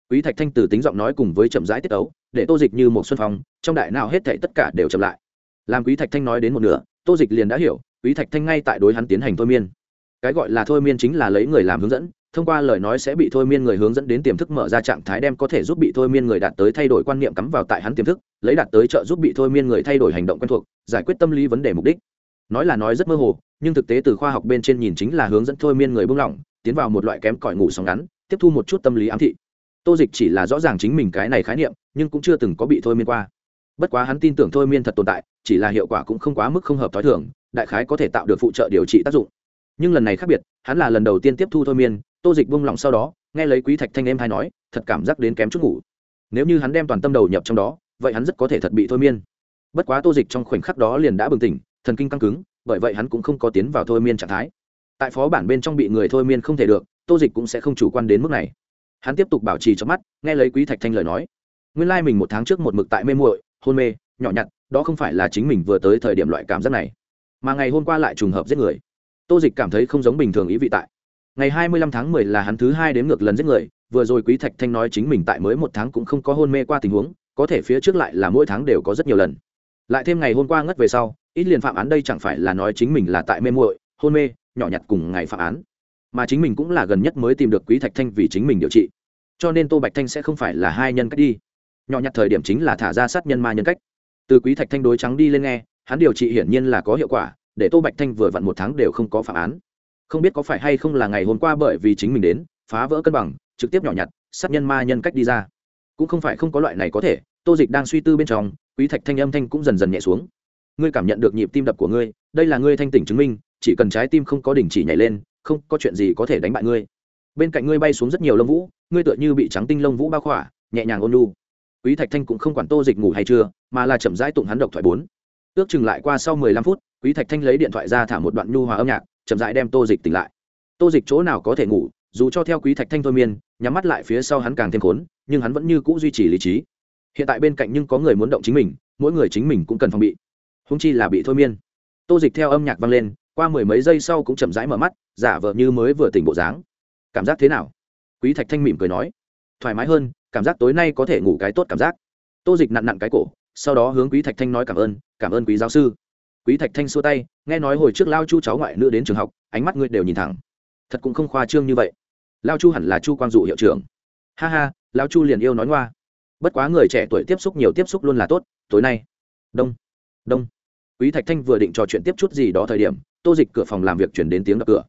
Quý thạch thanh từ tính giọng nói cùng với chậm rãi tiết ấu để tô dịch như một xuân phong, trong đại nào hết thảy tất cả đều chậm lại. Làm quý thạch thanh nói đến một nửa, tô dịch liền đã hiểu, quý thạch thanh ngay tại đối hắn tiến hành thôi miên. Cái gọi là thôi miên chính là lấy người làm hướng dẫn thông qua lời nói sẽ bị thôi miên người hướng dẫn đến tiềm thức mở ra trạng thái đem có thể giúp bị thôi miên người đạt tới thay đổi quan niệm cắm vào tại hắn tiềm thức, lấy đạt tới trợ giúp bị thôi miên người thay đổi hành động quen thuộc, giải quyết tâm lý vấn đề mục đích. Nói là nói rất mơ hồ, nhưng thực tế từ khoa học bên trên nhìn chính là hướng dẫn thôi miên người buông lỏng, tiến vào một loại kém cỏi ngủ sóng ngắn, tiếp thu một chút tâm lý ám thị. Tô dịch chỉ là rõ ràng chính mình cái này khái niệm, nhưng cũng chưa từng có bị thôi miên qua. Bất quá hắn tin tưởng thôi miên thật tồn tại, chỉ là hiệu quả cũng không quá mức không hợp t h ó i thường, đại khái có thể tạo được phụ trợ điều trị tác dụng. Nhưng lần này khác biệt, hắn là lần đầu tiên tiếp thu thôi miên tô dịch buông lỏng sau đó, nghe lấy quý thạch thanh em hay nói, thật cảm giác đến kém chút ngủ. Nếu như hắn đem toàn tâm đầu nhập trong đó, vậy hắn rất có thể thật bị thôi miên. Bất quá tô dịch trong khoảnh khắc đó liền đã bừng tỉnh, thần kinh căng cứng, bởi vậy hắn cũng không có tiến vào thôi miên trạng thái. Tại phó bản bên trong bị người thôi miên không thể được, tô dịch cũng sẽ không chủ quan đến mức này. Hắn tiếp tục bảo trì cho mắt, nghe lấy quý thạch thanh lời nói. Nguyên lai mình một tháng trước một mực tại mê muội, hôn mê, nhỏ nhặt, đó không phải là chính mình vừa tới thời điểm loại cảm giác này, mà ngày hôm qua lại trùng hợp giết người. Tô dịch cảm thấy không giống bình thường ý vị tại ngày hai mươi lăm tháng mười là hắn thứ hai đến ngược lần giết người, vừa rồi quý thạch thanh nói chính mình tại mới một tháng cũng không có hôn mê qua tình huống, có thể phía trước lại là mỗi tháng đều có rất nhiều lần. Lại thêm ngày hôm qua ngất về sau, ít liền phạm án đây chẳng phải là nói chính mình là tại mê muội, hôn mê, nhỏ nhặt cùng ngày phạm án. Mà chính mình cũng là gần nhất mới tìm được quý thạch thanh vì chính mình điều trị. Cho nên tô bạch thanh sẽ không phải là hai nhân cách đi. Nhỏ nhặt thời điểm chính là thả ra sát nhân ma nhân cách. Từ quý thạch thanh đối trắng đi lên nghe, hắn điều trị hiển nhiên là có hiệu quả, để tô bạch thanh vừa vặn một tháng đều không có phạm án không biết có phải hay không là ngày hôm qua bởi vì chính mình đến, phá vỡ cân bằng, trực tiếp nhỏ nhặt, sát nhân ma nhân cách đi ra. Cũng không phải không có loại này có thể, tô dịch đang suy tư bên trong, quý thạch thanh âm thanh cũng dần dần nhẹ xuống. Ngươi cảm nhận được nhịp tim đập của ngươi, đây là ngươi thanh tỉnh chứng minh, chỉ cần trái tim không có đình chỉ nhảy lên, không có chuyện gì có thể đánh bại ngươi. Bên cạnh ngươi bay xuống rất nhiều lông vũ, ngươi tựa như bị trắng tinh lông vũ bao khỏa, nhẹ nhàng ôn lu quý thạch thanh cũng không quản tô dịch ngủ hay chưa, mà là chậm rãi tụng hắn độc thoại bốn. Ước chừng lại qua sau mười lăm phút, quý thạch thanh lấy điện thoại ra thả một đoạn nhu hòa âm nhạc chậm rãi đem tô dịch tỉnh lại. Tô dịch chỗ nào có thể ngủ, dù cho theo quý thạch thanh thôi miên, nhắm mắt lại phía sau hắn càng thêm khốn, nhưng hắn vẫn như c ũ duy trì lý trí. Hiện tại bên cạnh nhưng có người muốn động chính mình, mỗi người chính mình cũng cần phòng bị. Húng chi là bị thôi miên. Tô dịch theo âm nhạc vang lên, qua mười mấy giây sau cũng chậm rãi mở mắt, giả vờ như mới vừa tỉnh bộ dáng. Cảm giác thế nào? Quý thạch thanh mỉm cười nói. Thoải mái hơn, cảm giác tối nay có thể ngủ cái tốt cảm giác. Tô dịch nặn nặn cái cổ, sau đó hướng quý thạch thanh nói cảm ơn cảm ơn quý giáo sư quý thạch thanh xua tay, nghe nói hồi trước lao chu cháu ngoại nữ đến trường học, ánh mắt ngươi đều nhìn thẳng. Thật cũng không khoa trương như vậy. Lao chu hẳn là chu quang dụ hiệu trưởng. Ha ha, lao chu liền yêu nói ngoa. Bất quá người trẻ tuổi tiếp xúc nhiều tiếp xúc luôn là tốt, tối nay. Đông đông. Quý thạch thanh vừa định trò chuyện tiếp chút gì đó thời điểm, tô dịch cửa phòng làm việc chuyển đến tiếng đập cửa.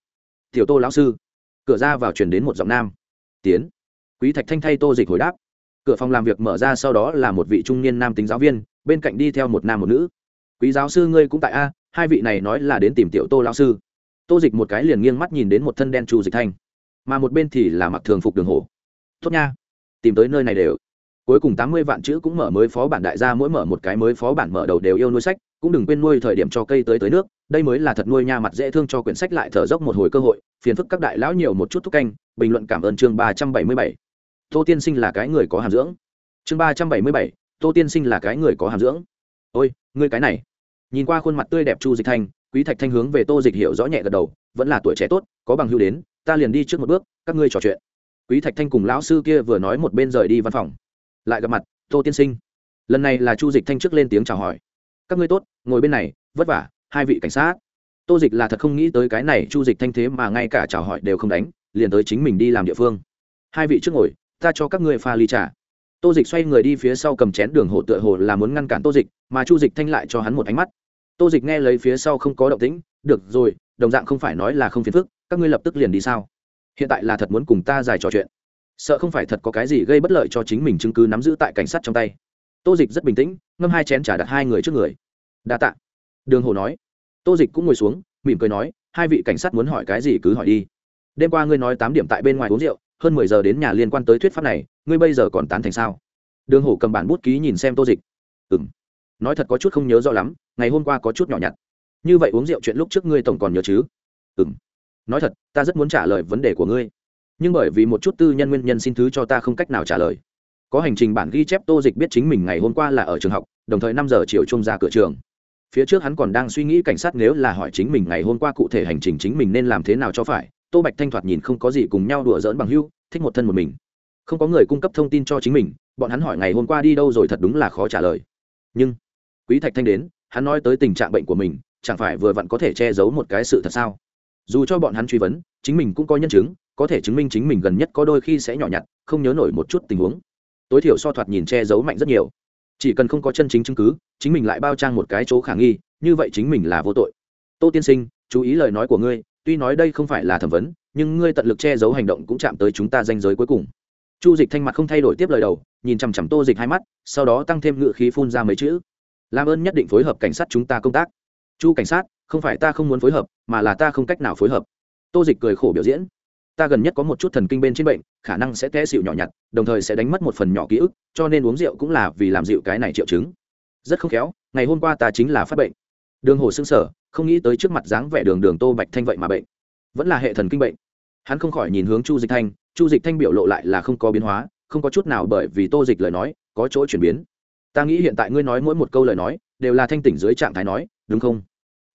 Tiểu tô lão sư. Cửa ra vào chuyển đến một giọng nam. Tiến. Quý thạch thanh thay tô dịch hồi đáp. Cửa phòng làm việc mở ra sau đó là một vị trung niên nam tính giáo viên, bên cạnh đi theo một nam một nữ quý giáo sư ngươi cũng tại a, hai vị này nói là đến tìm tiểu tô lão sư. Tô dịch một cái liền nghiêng mắt nhìn đến một thân đen chu dịch thanh. Mà một bên thì là mặc thường phục đường hồ tốt nha, tìm tới nơi này đều. Cuối cùng tám mươi vạn chữ cũng mở mới phó bản đại gia, mỗi mở một cái mới phó bản mở đầu đều yêu nuôi sách, cũng đừng quên nuôi thời điểm cho cây tới tới nước. Đây mới là thật nuôi nha mặt dễ thương cho quyển sách lại thở dốc một hồi cơ hội. Phiền phức các đại lão nhiều một chút thúc canh. Bình luận cảm ơn chương ba trăm bảy mươi bảy. Tô tiên sinh là cái người có hàm dưỡng. Chương ba trăm bảy mươi bảy, tô tiên sinh là cái người có hàm dưỡng. Ôi ngươi cái này. Nhìn qua khuôn mặt tươi đẹp chu dịch thanh, quý thạch thanh hướng về tô dịch hiểu rõ nhẹ gật đầu, vẫn là tuổi trẻ tốt, có bằng hưu đến, ta liền đi trước một bước, các ngươi trò chuyện. Quý thạch thanh cùng lão sư kia vừa nói một bên rời đi văn phòng. Lại gặp mặt, tô tiên sinh. Lần này là chu dịch thanh trước lên tiếng chào hỏi. Các ngươi tốt, ngồi bên này, vất vả, hai vị cảnh sát. Tô dịch là thật không nghĩ tới cái này chu dịch thanh thế mà ngay cả chào hỏi đều không đánh, liền tới chính mình đi làm địa phương. Hai vị trước ngồi, ta cho các ngươi pha ly trà tô dịch xoay người đi phía sau cầm chén đường hồ tựa hồ là muốn ngăn cản tô dịch, mà chu dịch thanh lại cho hắn một ánh mắt. Tô dịch nghe lấy phía sau không có động tĩnh, được rồi, đồng dạng không phải nói là không phiền phức, các ngươi lập tức liền đi sao? Hiện tại là thật muốn cùng ta giải trò chuyện. Sợ không phải thật có cái gì gây bất lợi cho chính mình chứng cứ nắm giữ tại cảnh sát trong tay. Tô dịch rất bình tĩnh, ngâm hai chén t đặt hai người trước người. Đa t ạ đường hồ nói. Tô dịch cũng ngồi xuống, mỉm cười nói, hai vị cảnh sát muốn hỏi cái gì cứ hỏi đi. Đêm qua ngươi nói tám điểm tại bên ngoài uống rượu hơn mười giờ đến nhà liên quan tới thuyết pháp này, ngươi bây giờ còn tán thành sao? Đường hổ cầm bản bút ký nhìn xem tô dịch. Ừ m nói thật có chút không nhớ rõ lắm, ngày hôm qua có chút nhỏ nhặt. Như vậy uống rượu chuyện lúc trước ngươi tổng còn nhớ chứ? Ừ m nói thật, ta rất muốn trả lời vấn đề của ngươi. Nhưng bởi vì một chút tư nhân nguyên nhân xin thứ cho ta không cách nào trả lời. Có hành trình bản ghi chép tô dịch biết chính mình ngày hôm qua là ở trường học, đồng thời năm giờ chiều trung ra cửa trường. Phía trước hắn còn đang suy nghĩ cảnh sát nếu là hỏi chính mình ngày hôm qua cụ thể hành trình chính mình nên làm thế nào cho phải tô bạch thanh thoạt nhìn không có gì cùng nhau đùa giỡn bằng hưu thích một thân một mình. Không có người cung cấp thông tin cho chính mình, bọn hắn hỏi ngày hôm qua đi đâu rồi thật đúng là khó trả lời. Nhưng, quý thạch thanh đến, hắn nói tới tình trạng bệnh của mình, chẳng phải vừa vặn có thể che giấu một cái sự thật sao? Dù cho bọn hắn truy vấn, chính mình cũng có nhân chứng, có thể chứng minh chính mình gần nhất có đôi khi sẽ nhỏ nhặt, không nhớ nổi một chút tình huống. Tối thiểu so thoạt nhìn che giấu mạnh rất nhiều. Chỉ cần không có chân chính chứng cứ, chính mình lại bao trang một cái chỗ khả nghi, như vậy chính mình là vô tội. Tô tiên sinh, chú ý lời nói của ngươi tuy nói đây không phải là thẩm vấn, nhưng ngươi tận lực che giấu hành động cũng chạm tới chúng ta danh giới cuối cùng. Chu dịch thanh mặt không thay đổi tiếp lời đầu, nhìn chằm chằm tô dịch hai mắt, sau đó tăng thêm ngự khí phun ra mấy chữ. Làm ơn nhất định phối hợp cảnh sát chúng ta công tác. Chu cảnh sát, không phải ta không muốn phối hợp, mà là ta không cách nào phối hợp. Tô dịch cười khổ biểu diễn. Ta gần nhất có một chút thần kinh bên trên bệnh, khả năng sẽ té xịu nhỏ nhặt, đồng thời sẽ đánh mất một phần nhỏ ký ức, cho nên uống rượu cũng là vì làm dịu cái này triệu chứng. Rất không khéo, ngày hôm qua ta chính là phát bệnh. Đường hồ xương sở không nghĩ tới trước mặt dáng vẻ đường đường tô bạch thanh vậy mà bệnh. Vẫn là hệ thần kinh bệnh. Hắn không khỏi nhìn hướng chu dịch thanh, chu dịch thanh biểu lộ lại là không có biến hóa, không có chút nào bởi vì tô dịch lời nói, có chỗ chuyển biến. Ta nghĩ hiện tại ngươi nói mỗi một câu lời nói, đều là thanh tỉnh dưới trạng thái nói, đúng không?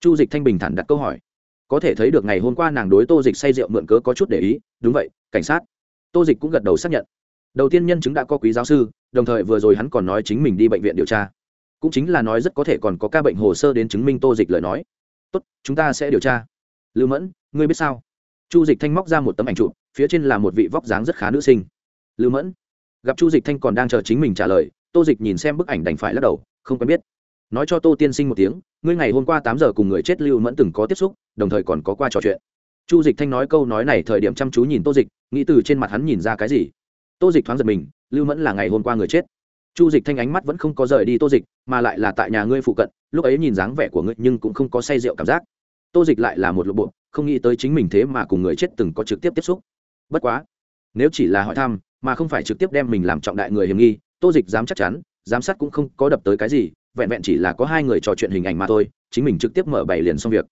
Chu dịch thanh bình thản đặt câu hỏi. Có thể thấy được ngày hôm qua nàng đối tô dịch say rượu mượn cớ có chút để ý, đúng vậy, cảnh sát. Tô dịch cũng gật đầu xác nhận. Đầu tiên nhân chứng đã có quý giáo sư, đồng thời vừa rồi hắn còn nói chính mình đi bệnh viện điều tra. Cũng chính là nói rất có thể còn có ca bệnh hồ sơ đến chứng minh tô dịch lời nói tốt, chúng ta sẽ điều tra. Lưu mẫn, ngươi biết sao? Chu dịch thanh móc ra một tấm ảnh chụp, phía trên là một vị vóc dáng rất khá nữ sinh. Lưu mẫn, gặp chu dịch thanh còn đang chờ chính mình trả lời, tô dịch nhìn xem bức ảnh đành phải lắc đầu, không quen biết. Nói cho tô tiên sinh một tiếng, ngươi ngày hôm qua tám giờ cùng người chết lưu mẫn từng có tiếp xúc, đồng thời còn có qua trò chuyện. Chu dịch thanh nói câu nói này thời điểm chăm chú nhìn tô dịch, nghĩ từ trên mặt hắn nhìn ra cái gì. Tô dịch thoáng giật mình, lưu mẫn là ngày hôm qua người chết chu dịch thanh ánh mắt vẫn không có rời đi tô dịch, mà lại là tại nhà ngươi phụ cận, lúc ấy nhìn dáng vẻ của ngươi nhưng cũng không có say rượu cảm giác. Tô dịch lại là một lộp bộ không nghĩ tới chính mình thế mà cùng người chết từng có trực tiếp tiếp xúc. Bất quá, nếu chỉ là hỏi thăm, mà không phải trực tiếp đem mình làm trọng đại người hiểm nghi, tô dịch dám chắc chắn, giám sát cũng không có đập tới cái gì, vẹn vẹn chỉ là có hai người trò chuyện hình ảnh mà thôi, chính mình trực tiếp mở bảy liền xong việc.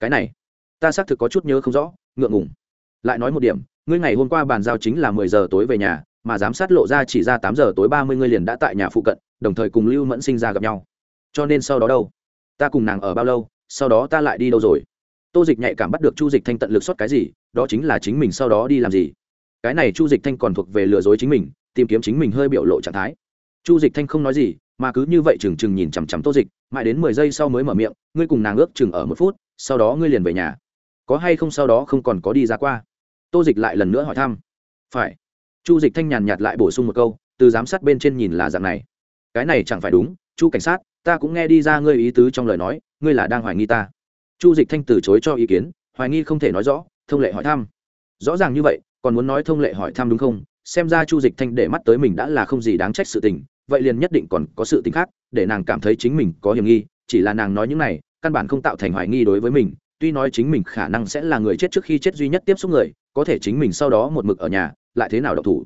Cái này, ta xác thực có chút nhớ không rõ, ngượng ngùng. Lại nói một điểm, ngươi ngày hôm qua bàn giao chính là mười giờ tối về nhà mà giám sát lộ ra chỉ ra tám giờ tối ba mươi ngươi liền đã tại nhà phụ cận, đồng thời cùng lưu mẫn sinh ra gặp nhau. Cho nên sau đó đâu? Ta cùng nàng ở bao lâu? Sau đó ta lại đi đâu rồi? Tô dịch nhạy cảm bắt được chu dịch thanh tận lực xuất cái gì, đó chính là chính mình sau đó đi làm gì. Cái này chu dịch thanh còn thuộc về lừa dối chính mình, tìm kiếm chính mình hơi biểu lộ trạng thái. Chu dịch thanh không nói gì, mà cứ như vậy trừng trừng nhìn chằm chằm tô dịch, mãi đến mười giây sau mới mở miệng, ngươi cùng nàng ước chừng ở một phút, sau đó ngươi liền về nhà. Có hay không sau đó không còn có đi ra qua? Tô dịch lại lần nữa hỏi thăm. Phải chu dịch thanh nhàn nhạt lại bổ sung một câu, từ giám sát bên trên nhìn là dạng này. Cái này chẳng phải đúng, chu cảnh sát, ta cũng nghe đi ra ngươi ý tứ trong lời nói, ngươi là đang hoài nghi ta. Chu dịch thanh từ chối cho ý kiến, hoài nghi không thể nói rõ, thông lệ hỏi thăm. Rõ ràng như vậy, còn muốn nói thông lệ hỏi thăm đúng không? Xem ra chu dịch thanh để mắt tới mình đã là không gì đáng trách sự tình, vậy liền nhất định còn có sự tình khác, để nàng cảm thấy chính mình có hiểm nghi, chỉ là nàng nói những này, căn bản không tạo thành hoài nghi đối với mình, tuy nói chính mình khả năng sẽ là người chết trước khi chết duy nhất tiếp xúc người có thể chính mình sau đó một mực ở nhà lại thế nào độc thủ?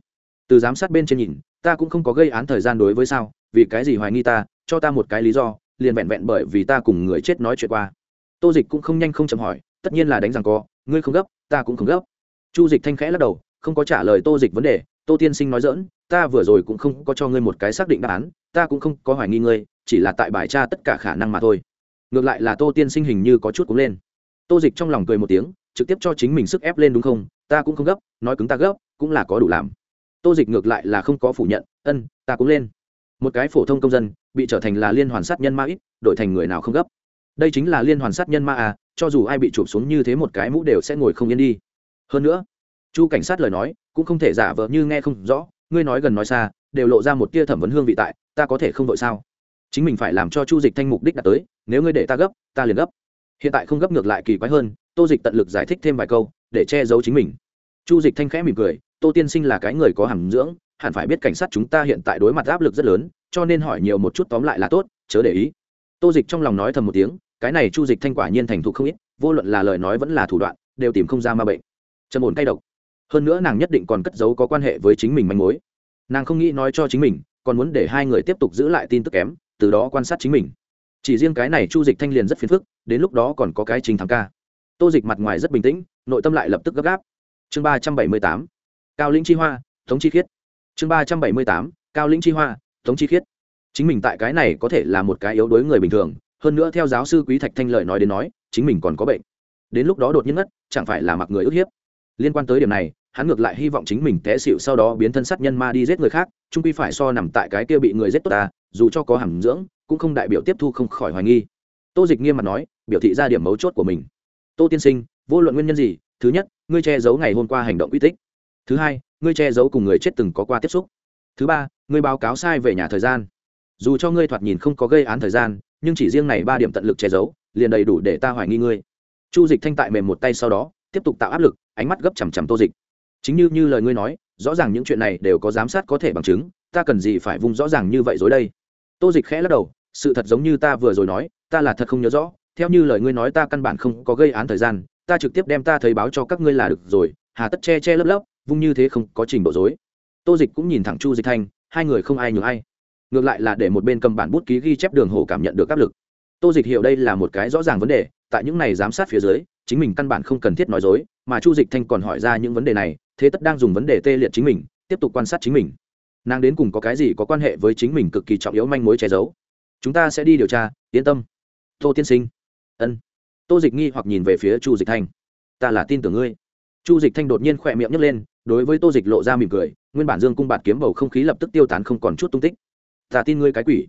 Từ giám sát bên trên nhìn ta cũng không có gây án thời gian đối với sao vì cái gì hoài nghi ta cho ta một cái lý do liền vẹn vẹn bởi vì ta cùng người chết nói chuyện qua. Tô dịch cũng không nhanh không chậm hỏi tất nhiên là đánh rằng có, ngươi không gấp ta cũng không gấp. Chu dịch thanh khẽ lắc đầu không có trả lời tô dịch vấn đề tô tiên sinh nói dỡn ta vừa rồi cũng không có cho ngươi một cái xác định đáp án ta cũng không có hoài nghi ngươi chỉ là tại bài tra tất cả khả năng mà thôi. Ngược lại là tô tiên sinh hình như có chút cúng lên. Tô dịch trong lòng cười một tiếng trực tiếp cho chính mình sức ép lên đúng không? Ta cũng không gấp, nói cứng ta gấp, cũng là có đủ làm. Tô dịch ngược lại là không có phủ nhận, ân, ta cũng lên. Một cái phổ thông công dân, bị trở thành là liên hoàn sát nhân ma ít, đổi thành người nào không gấp. Đây chính là liên hoàn sát nhân ma à cho dù ai bị chụp xuống như thế một cái mũ đều sẽ ngồi không yên đi. Hơn nữa, chu cảnh sát lời nói, cũng không thể giả vờ như nghe không rõ, ngươi nói gần nói xa, đều lộ ra một tia thẩm vấn hương vị tại, ta có thể không vội sao? Chính mình phải làm cho chu dịch thanh mục đích đạt tới, nếu ngươi để ta gấp, ta liền gấp. Hiện tại không gấp ngược lại kỳ quái hơn tô dịch tận lực giải thích thêm vài câu, để che giấu chính mình. Chu dịch thanh khẽ mỉm cười, tô tiên sinh là cái người có hàm dưỡng, hẳn phải biết cảnh sát chúng ta hiện tại đối mặt áp lực rất lớn, cho nên hỏi nhiều một chút tóm lại là tốt, chớ để ý. Tô dịch trong lòng nói thầm một tiếng, cái này chu dịch thanh quả nhiên thành thục không ít, vô luận là lời nói vẫn là thủ đoạn, đều tìm không ra ma bệnh. Trầm ổn cay độc. Hơn nữa nàng nhất định còn cất giấu có quan hệ với chính mình manh mối. Nàng không nghĩ nói cho chính mình, còn muốn để hai người tiếp tục giữ lại tin tức kém, từ đó quan sát chính mình. Chỉ riêng cái này chu dịch thanh liền rất phiền phức, đến lúc đó còn có cái trình thắng ca tô dịch mặt ngoài rất bình tĩnh, nội tâm lại lập tức gấp gáp. Chương ba trăm bảy mươi tám, cao lĩnh chi hoa, tống chi khiết. Chương ba trăm bảy mươi tám, cao lĩnh chi hoa, tống chi khiết. Chính mình tại cái này có thể là một cái yếu đuối người bình thường, hơn nữa theo giáo sư quý thạch thanh lợi nói đến nói, chính mình còn có bệnh. Đến lúc đó đột nhiên ngất, chẳng phải là mặc người ức hiếp. Liên quan tới điểm này, hắn ngược lại hy vọng chính mình té xịu sau đó biến thân sát nhân ma đi giết người khác trung quy phải so nằm tại cái kia bị người giết tốt ta, dù cho có hàm dưỡng, cũng không đại biểu tiếp thu không khỏi hoài nghi. Tô dịch nghiêm mặt nói, biểu thị ra điểm mấu chốt của mình tô tiên sinh, vô luận nguyên nhân gì, thứ nhất, ngươi che giấu ngày hôm qua hành động uy tích. Thứ hai, ngươi che giấu cùng người chết từng có qua tiếp xúc. Thứ ba, ngươi báo cáo sai về nhà thời gian. Dù cho ngươi thoạt nhìn không có gây án thời gian, nhưng chỉ riêng này ba điểm tận lực che giấu, liền đầy đủ để ta hoài nghi ngươi. Chu dịch thanh tại mềm một tay sau đó, tiếp tục tạo áp lực, ánh mắt gấp chằm chằm tô dịch. Chính như như lời ngươi nói, rõ ràng những chuyện này đều có giám sát có thể bằng chứng, ta cần gì phải vung rõ ràng như vậy dối đây? Tô dịch khẽ lắc đầu, sự thật giống như ta vừa rồi nói, ta là thật không nhớ rõ theo như lời ngươi nói ta căn bản không có gây án thời gian, ta trực tiếp đem ta thấy báo cho các ngươi là được rồi, hà tất che che lấp lấp, vung như thế không có trình độ dối tô dịch cũng nhìn thẳng chu dịch thanh, hai người không ai nhường ai. Ngược lại là để một bên cầm bản bút ký ghi chép đường hồ cảm nhận được áp lực. Tô dịch hiểu đây là một cái rõ ràng vấn đề, tại những này giám sát phía dưới, chính mình căn bản không cần thiết nói dối, mà chu dịch thanh còn hỏi ra những vấn đề này, thế tất đang dùng vấn đề tê liệt chính mình, tiếp tục quan sát chính mình. Nàng đến cùng có cái gì có quan hệ với chính mình cực kỳ trọng yếu manh mối che giấu. Chúng ta sẽ đi điều tra, yên tâm. Tô tiên sinh ân. Tô dịch nghi hoặc nhìn về phía chu dịch thanh. Ta là tin tưởng ngươi. Chu dịch thanh đột nhiên khỏe miệng nhấc lên, đối với tô dịch lộ ra mỉm cười, nguyên bản dương cung bạt kiếm bầu không khí lập tức tiêu tán không còn chút tung tích. Ta tin ngươi cái quỷ.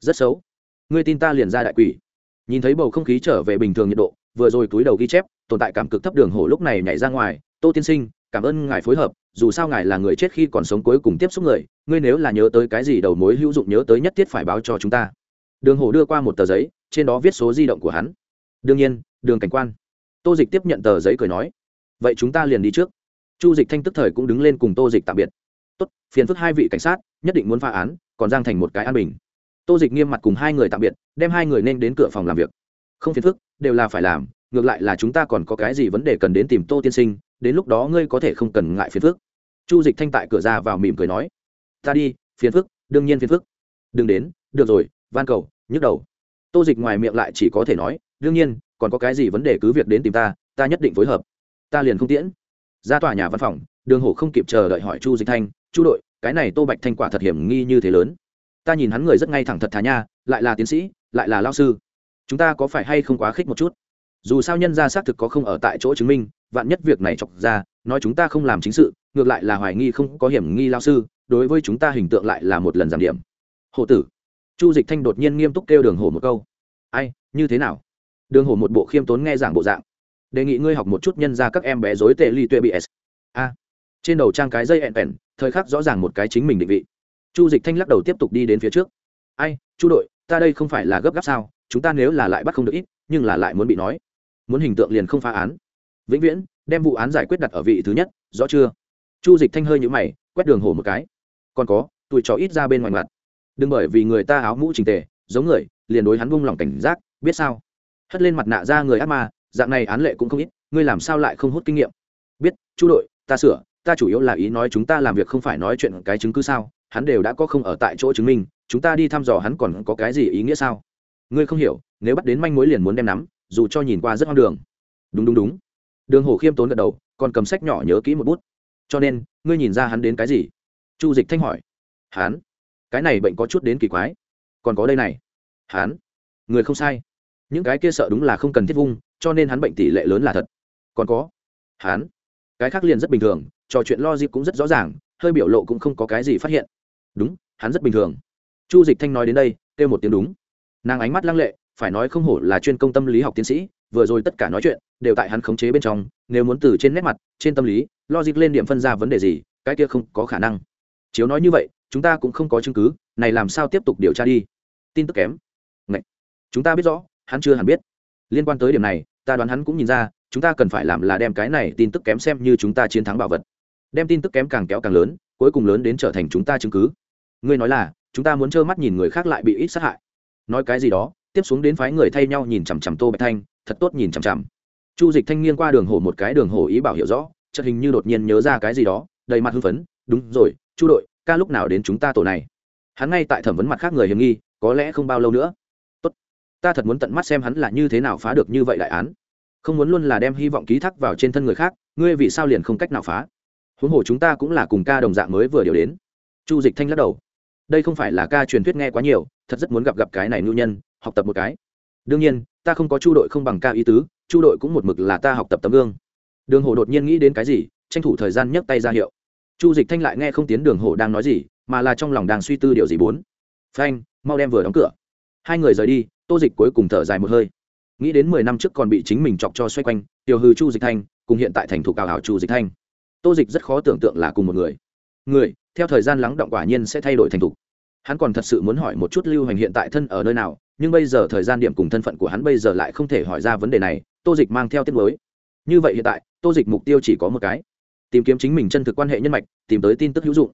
Rất xấu. Ngươi tin ta liền ra đại quỷ. Nhìn thấy bầu không khí trở về bình thường nhiệt độ, vừa rồi túi đầu ghi chép, tồn tại cảm cực thấp đường hổ lúc này nhảy ra ngoài, tô tiên sinh, cảm ơn ngài phối hợp, dù sao ngài là người chết khi còn sống cuối cùng tiếp xúc người, ngươi nếu là nhớ tới cái gì đầu mối hữu dụng nhớ tới nhất thiết phải báo cho chúng ta. Đường hổ đưa qua một tờ giấy, trên đó viết số di động của hắn đương nhiên, đường cảnh quan. Tô dịch tiếp nhận tờ giấy cười nói, vậy chúng ta liền đi trước. Chu dịch thanh tức thời cũng đứng lên cùng tô dịch tạm biệt. Tốt, phiền phức hai vị cảnh sát, nhất định muốn phá án, còn giang thành một cái an bình. Tô dịch nghiêm mặt cùng hai người tạm biệt, đem hai người nên đến cửa phòng làm việc. Không phiền phức, đều là phải làm, ngược lại là chúng ta còn có cái gì vấn đề cần đến tìm tô tiên sinh, đến lúc đó ngươi có thể không cần ngại phiền phức. Chu dịch thanh tại cửa ra vào mỉm cười nói, ta đi, phiền phức, đương nhiên phiền phức. Đừng đến, được rồi, van cầu, nhức đầu. Tô dịch ngoài miệng lại chỉ có thể nói đương nhiên, còn có cái gì vấn đề cứ việc đến tìm ta ta nhất định phối hợp. Ta liền không tiễn. Ra tòa nhà văn phòng, đường hổ không kịp chờ đợi hỏi chu dịch thanh, chu đội, cái này tô bạch thanh quả thật hiểm nghi như thế lớn. Ta nhìn hắn người rất ngay thẳng thật thà nha, lại là tiến sĩ, lại là lao sư. Chúng ta có phải hay không quá khích một chút? Dù sao nhân ra xác thực có không ở tại chỗ chứng minh, vạn nhất việc này chọc ra, nói chúng ta không làm chính sự, ngược lại là hoài nghi không có hiểm nghi lao sư, đối với chúng ta hình tượng lại là một lần giảm điểm. Hộ tử. Chu dịch thanh đột nhiên nghiêm túc kêu đường hổ một câu. Ai, như thế nào? Đường hổ một bộ khiêm tốn nghe giảng bộ dạng. Đề nghị ngươi học một chút nhân ra các em bé dối tệ ly tuệ bị s. A. Trên đầu trang cái dây ẹn ẹn thời khắc rõ ràng một cái chính mình định vị. Chu dịch thanh lắc đầu tiếp tục đi đến phía trước. Ai, chu đội, ta đây không phải là gấp gáp sao? Chúng ta nếu là lại bắt không được ít, nhưng là lại muốn bị nói. Muốn hình tượng liền không phá án. Vĩnh viễn, đem vụ án giải quyết đặt ở vị thứ nhất, rõ chưa? Chu dịch thanh hơi nhũ mày, quét đường hổ một cái. Còn có tụi trò ít ra bên ngoài mặt. Đừng bởi vì người ta áo mũ trình tề, giống người, liền đối hắn buông lỏng cảnh giác, biết sao? Hất lên mặt nạ ra người ác ma, dạng này án lệ cũng không ít, ngươi làm sao lại không hút kinh nghiệm? Biết, chu đội, ta sửa, ta chủ yếu là ý nói chúng ta làm việc không phải nói chuyện cái chứng cứ sao, hắn đều đã có không ở tại chỗ chứng minh, chúng ta đi thăm dò hắn còn có cái gì ý nghĩa sao? Ngươi không hiểu, nếu bắt đến manh mối liền muốn đem nắm, dù cho nhìn qua rất hoang đường. Đúng đúng đúng. Đường hổ khiêm tốn gật đầu, còn cầm sách nhỏ nhớ kỹ một bút. Cho nên, ngươi nhìn ra hắn đến cái gì? Chu dịch thanh hỏi. Hắn? Cái này bệnh có chút đến kỳ quái. Còn có đây này. Hắn? Người không sai những cái kia sợ đúng là không cần thiết vung, cho nên hắn bệnh tỷ lệ lớn là thật. Còn có, hắn, cái khác liền rất bình thường, trò chuyện lo dịp cũng rất rõ ràng, hơi biểu lộ cũng không có cái gì phát hiện. Đúng, hắn rất bình thường. Chu dịch thanh nói đến đây, kêu một tiếng đúng. Nàng ánh mắt lăng lệ, phải nói không hổ là chuyên công tâm lý học tiến sĩ, vừa rồi tất cả nói chuyện, đều tại hắn khống chế bên trong, nếu muốn từ trên nét mặt, trên tâm lý lo dịp lên điểm phân ra vấn đề gì, cái kia không có khả năng. Chiếu nói như vậy, chúng ta cũng không có chứng cứ, này làm sao tiếp tục điều tra đi? Tin tức kém. Ngậy. chúng ta biết rõ hắn chưa hẳn biết. Liên quan tới điểm này, ta đoán hắn cũng nhìn ra, chúng ta cần phải làm là đem cái này tin tức kém xem như chúng ta chiến thắng bảo vật. Đem tin tức kém càng kéo càng lớn, cuối cùng lớn đến trở thành chúng ta chứng cứ. Ngươi nói là, chúng ta muốn trơ mắt nhìn người khác lại bị ít sát hại. Nói cái gì đó, tiếp xuống đến phái người thay nhau nhìn chằm chằm tô bạch thanh, thật tốt nhìn chằm chằm. Chu dịch thanh nghiêng qua đường hổ một cái đường hổ ý bảo hiểu rõ, chợt hình như đột nhiên nhớ ra cái gì đó, đầy mặt hưng phấn, đúng rồi, chu đội, ca lúc nào đến chúng ta tổ này? Hắn ngay tại thẩm vấn mặt khác người hiểm nghi, có lẽ không bao lâu nữa ta thật muốn tận mắt xem hắn là như thế nào phá được như vậy đại án. Không muốn luôn là đem hy vọng ký thác vào trên thân người khác, ngươi vì sao liền không cách nào phá? Huống hồ chúng ta cũng là cùng ca đồng dạng mới vừa điều đến. Chu dịch thanh lắc đầu. Đây không phải là ca truyền thuyết nghe quá nhiều, thật rất muốn gặp gặp cái này ngưu nhân, học tập một cái. Đương nhiên, ta không có chu đội không bằng ca ý tứ, chu đội cũng một mực là ta học tập tấm gương. Đường hồ đột nhiên nghĩ đến cái gì, tranh thủ thời gian nhấc tay ra hiệu. Chu dịch thanh lại nghe không tiến đường hồ đang nói gì, mà là trong lòng đang suy tư điều gì bốn. Phanh, mau đem vừa đóng cửa. Hai người rời đi tô dịch cuối cùng thở dài một hơi. Nghĩ đến mười năm trước còn bị chính mình chọc cho xoay quanh, tiểu hư chu dịch thanh, cùng hiện tại thành thủ cào hảo chu dịch thanh. Tô dịch rất khó tưởng tượng là cùng một người. Người, theo thời gian lắng động quả nhiên sẽ thay đổi thành thục. Hắn còn thật sự muốn hỏi một chút lưu hành hiện tại thân ở nơi nào, nhưng bây giờ thời gian điểm cùng thân phận của hắn bây giờ lại không thể hỏi ra vấn đề này, tô dịch mang theo tiết mới. Như vậy hiện tại, tô dịch mục tiêu chỉ có một cái. Tìm kiếm chính mình chân thực quan hệ nhân mạch, tìm tới tin tức hữu dụng.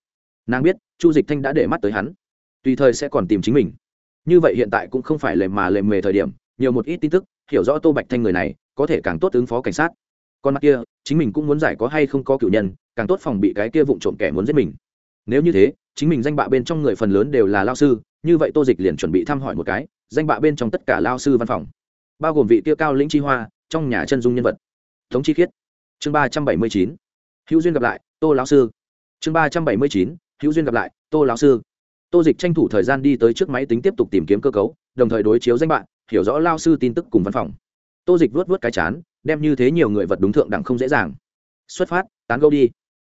Nàng biết, chu dịch thanh đã để mắt tới hắn. Tùy thời sẽ còn tìm chính mình như vậy hiện tại cũng không phải lề mà lề mề thời điểm, nhiều một ít tin tức, hiểu rõ tô bạch thanh người này, có thể càng tốt ứng phó cảnh sát. Con mắt kia, chính mình cũng muốn giải có hay không có cựu nhân, càng tốt phòng bị cái kia vụng trộm kẻ muốn giết mình. Nếu như thế, chính mình danh bạ bên trong người phần lớn đều là lao sư, như vậy tô dịch liền chuẩn bị thăm hỏi một cái, danh bạ bên trong tất cả lao sư văn phòng. Bao gồm vị tiêu cao lĩnh chi hoa, trong nhà chân dung nhân vật. Tống chi khiết. Chương ba trăm bảy mươi chín. Hữu duyên gặp lại, tô lão sư. Chương ba trăm bảy mươi chín. Hữu duyên gặp lại, tô lão sư tô dịch tranh thủ thời gian đi tới trước máy tính tiếp tục tìm kiếm cơ cấu, đồng thời đối chiếu danh bạn, hiểu rõ lao sư tin tức cùng văn phòng. Tô dịch vuốt vuốt cái chán, đem như thế nhiều người vật đúng thượng đẳng không dễ dàng. Xuất phát, tán gẫu đi.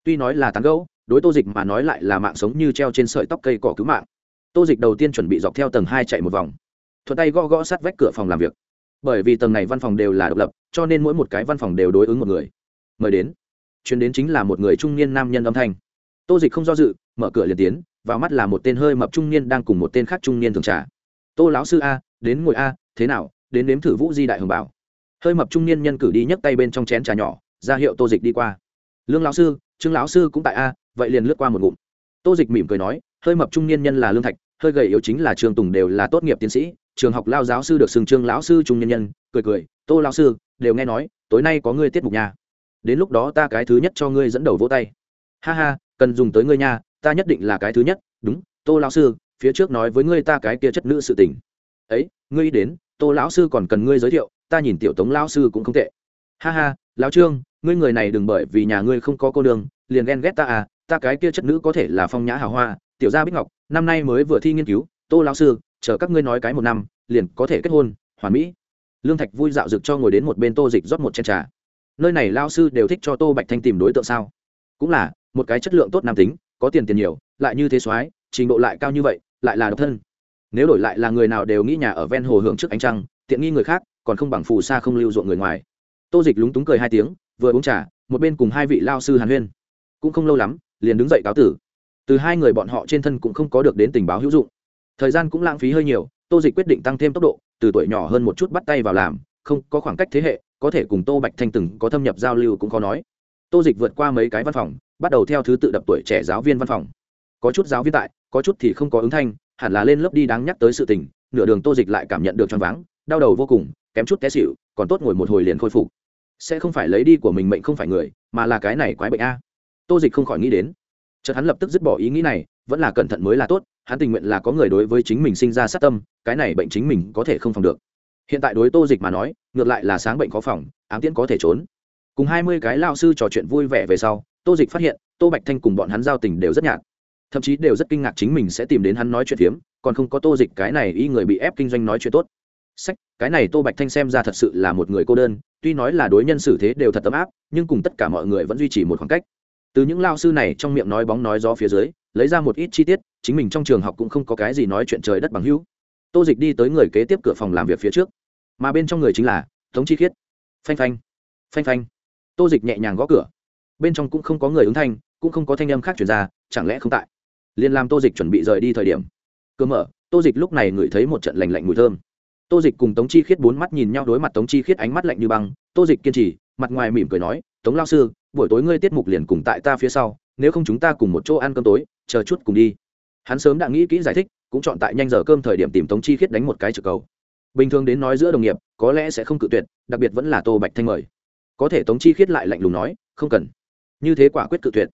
Tuy nói là tán gẫu, đối tô dịch mà nói lại là mạng sống như treo trên sợi tóc cây cỏ cứu mạng. Tô dịch đầu tiên chuẩn bị dọc theo tầng hai chạy một vòng. Thuận tay gõ gõ sát vách cửa phòng làm việc. Bởi vì tầng này văn phòng đều là độc lập, cho nên mỗi một cái văn phòng đều đối ứng một người. Mời đến. Chuyến đến chính là một người trung niên nam nhân âm thanh. Tô dịch không do dự, mở cửa liền tiến vào mắt là một tên hơi mập trung niên đang cùng một tên khác trung niên thường trà. Tô lão sư a, đến ngồi a, thế nào, đến nếm thử vũ di đại hồng bảo. Hơi mập trung niên nhân cử đi nhấc tay bên trong chén trà nhỏ, ra hiệu tô dịch đi qua. Lương lão sư, trương lão sư cũng tại a, vậy liền lướt qua một ngụm. Tô dịch mỉm cười nói, hơi mập trung niên nhân là lương thạch, hơi gầy yếu chính là trương tùng đều là tốt nghiệp tiến sĩ, trường học lao giáo sư được xưng trương lão sư trung nhân nhân, cười cười, tô lão sư, đều nghe nói, tối nay có ngươi tiết mục nhà đến lúc đó ta cái thứ nhất cho ngươi dẫn đầu vỗ tay. Ha ha, cần dùng tới ngươi nha ta nhất định là cái thứ nhất, đúng, tô lão sư, phía trước nói với ngươi ta cái kia chất nữ sự tình. Ấy, ngươi đến, tô lão sư còn cần ngươi giới thiệu, ta nhìn tiểu tống lão sư cũng không tệ. Ha ha, lão trương, ngươi người này đừng bởi vì nhà ngươi không có cô đường liền ghen ghét ta à ta cái kia chất nữ có thể là phong nhã hào hoa, tiểu gia bích ngọc, năm nay mới vừa thi nghiên cứu, tô lão sư, chờ các ngươi nói cái một năm, liền có thể kết hôn, hoàn mỹ. Lương thạch vui dạo dực cho ngồi đến một bên tô dịch rót một chén trà. Nơi này lao sư đều thích cho tô bạch thanh tìm đối tượng sao? Cũng là, một cái chất lượng tốt nam tính có tiền tiền nhiều, lại như thế soái, trình độ lại cao như vậy, lại là độc thân. Nếu đổi lại là người nào đều nghĩ nhà ở ven hồ hưởng trước ánh trăng, tiện nghi người khác, còn không bằng phù sa không lưu ruộng người ngoài. Tô dịch lúng túng cười hai tiếng, vừa uống trà, một bên cùng hai vị lao sư hàn huyên. Cũng không lâu lắm, liền đứng dậy cáo tử. Từ hai người bọn họ trên thân cũng không có được đến tình báo hữu dụng. Thời gian cũng lãng phí hơi nhiều, tô dịch quyết định tăng thêm tốc độ, từ tuổi nhỏ hơn một chút bắt tay vào làm, không có khoảng cách thế hệ, có thể cùng tô bạch thanh từng có thâm nhập giao lưu cũng khó nói. Tô dịch vượt qua mấy cái văn phòng bắt đầu theo thứ tự đập tuổi trẻ giáo viên văn phòng. Có chút giáo viên tại, có chút thì không có ứng thanh, hẳn là lên lớp đi đáng nhắc tới sự tình, nửa đường tô dịch lại cảm nhận được choáng váng, đau đầu vô cùng, kém chút té xịu còn tốt ngồi một hồi liền khôi phục. Sẽ không phải lấy đi của mình mệnh không phải người, mà là cái này quái bệnh a. Tô dịch không khỏi nghĩ đến. Chợt hắn lập tức dứt bỏ ý nghĩ này, vẫn là cẩn thận mới là tốt, hắn tình nguyện là có người đối với chính mình sinh ra sát tâm, cái này bệnh chính mình có thể không phòng được. Hiện tại đối tô dịch mà nói, ngược lại là sáng bệnh khó phòng, ám tiễn có thể trốn. Cùng hai mươi cái lao sư trò chuyện vui vẻ về sau tô dịch phát hiện, tô bạch thanh cùng bọn hắn giao tình đều rất nhạt. Thậm chí đều rất kinh ngạc chính mình sẽ tìm đến hắn nói chuyện phiếm, còn không có tô dịch cái này y người bị ép kinh doanh nói chuyện tốt. Sách, cái này tô bạch thanh xem ra thật sự là một người cô đơn, tuy nói là đối nhân xử thế đều thật ấm áp, nhưng cùng tất cả mọi người vẫn duy trì một khoảng cách. Từ những lao sư này trong miệng nói bóng nói gió phía dưới, lấy ra một ít chi tiết, chính mình trong trường học cũng không có cái gì nói chuyện trời đất bằng hữu. Tô dịch đi tới người kế tiếp cửa phòng làm việc phía trước. Mà bên trong người chính là tống chi khiết. Phanh phanh phanh phanh. Tô dịch nhẹ nhàng gõ cửa bên trong cũng không có người ứng thanh, cũng không có thanh âm khác chuyển ra, chẳng lẽ không tại? Liền làm tô dịch chuẩn bị rời đi thời điểm. Cơ mở, tô dịch lúc này ngửi thấy một trận lành lạnh mùi thơm. Tô dịch cùng tống chi khiết bốn mắt nhìn nhau đối mặt tống chi khiết ánh mắt lạnh như băng, tô dịch kiên trì, mặt ngoài mỉm cười nói, tống lao sư, buổi tối ngươi tiết mục liền cùng tại ta phía sau, nếu không chúng ta cùng một chỗ ăn cơm tối, chờ chút cùng đi. Hắn sớm đã nghĩ kỹ giải thích, cũng chọn tại nhanh giờ cơm thời điểm tìm tống chi khiết đánh một cái trực cầu. Bình thường đến nói giữa đồng nghiệp, có lẽ sẽ không cự tuyệt, đặc biệt vẫn là tô bạch thanh mời. Có thể tống chi khiết lại lạnh lùng nói, không cần như thế quả quyết cự tuyệt.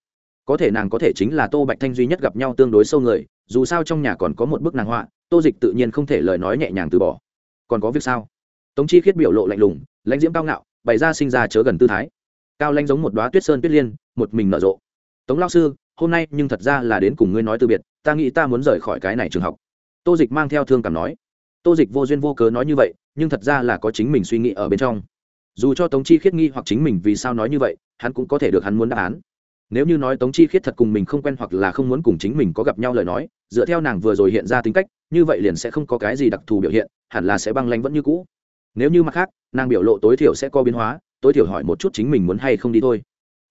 Có thể nàng có thể chính là tô bạch thanh duy nhất gặp nhau tương đối sâu người, dù sao trong nhà còn có một bức nàng họa, tô dịch tự nhiên không thể lời nói nhẹ nhàng từ bỏ. Còn có việc sao? Tống chi khiết biểu lộ lạnh lùng, lãnh diễm cao ngạo, bày ra sinh ra chớ gần tư thái. Cao lanh giống một đoá tuyết sơn tuyết liên, một mình nở rộ. Tống lao sư, hôm nay nhưng thật ra là đến cùng ngươi nói từ biệt, ta nghĩ ta muốn rời khỏi cái này trường học. Tô dịch mang theo thương cảm nói. Tô dịch vô duyên vô cớ nói như vậy, nhưng thật ra là có chính mình suy nghĩ ở bên trong. Dù cho tống chi khiết nghi hoặc chính mình vì sao nói như vậy hắn cũng có thể được hắn muốn đáp án. Nếu như nói tống chi khiết thật cùng mình không quen hoặc là không muốn cùng chính mình có gặp nhau lời nói, dựa theo nàng vừa rồi hiện ra tính cách, như vậy liền sẽ không có cái gì đặc thù biểu hiện, hẳn là sẽ băng lanh vẫn như cũ. Nếu như mặt khác, nàng biểu lộ tối thiểu sẽ có biến hóa, tối thiểu hỏi một chút chính mình muốn hay không đi thôi.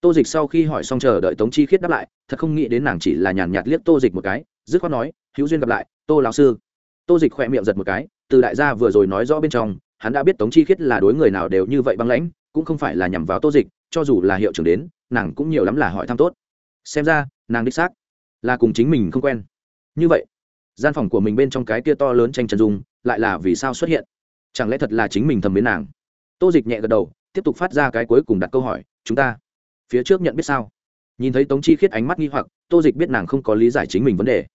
Tô dịch sau khi hỏi xong chờ đợi tống chi khiết đáp lại, thật không nghĩ đến nàng chỉ là nhàn nhạt liếc tô dịch một cái, dứt khoát nói, hữu duyên gặp lại, tô lão sư. Tô dịch khỏe miệng giật một cái, từ đại gia vừa rồi nói rõ bên trong, hắn đã biết tống chi khiết là đối người nào đều như vậy băng lãnh cũng không phải là nhằm vào tô dịch, cho dù là hiệu trưởng đến, nàng cũng nhiều lắm là hỏi thăm tốt. Xem ra, nàng đích xác là cùng chính mình không quen. Như vậy, gian phòng của mình bên trong cái kia to lớn tranh trần dung lại là vì sao xuất hiện? Chẳng lẽ thật là chính mình thầm mến nàng? Tô dịch nhẹ gật đầu, tiếp tục phát ra cái cuối cùng đặt câu hỏi, chúng ta phía trước nhận biết sao? Nhìn thấy tống chi khiết ánh mắt nghi hoặc, tô dịch biết nàng không có lý giải chính mình vấn đề.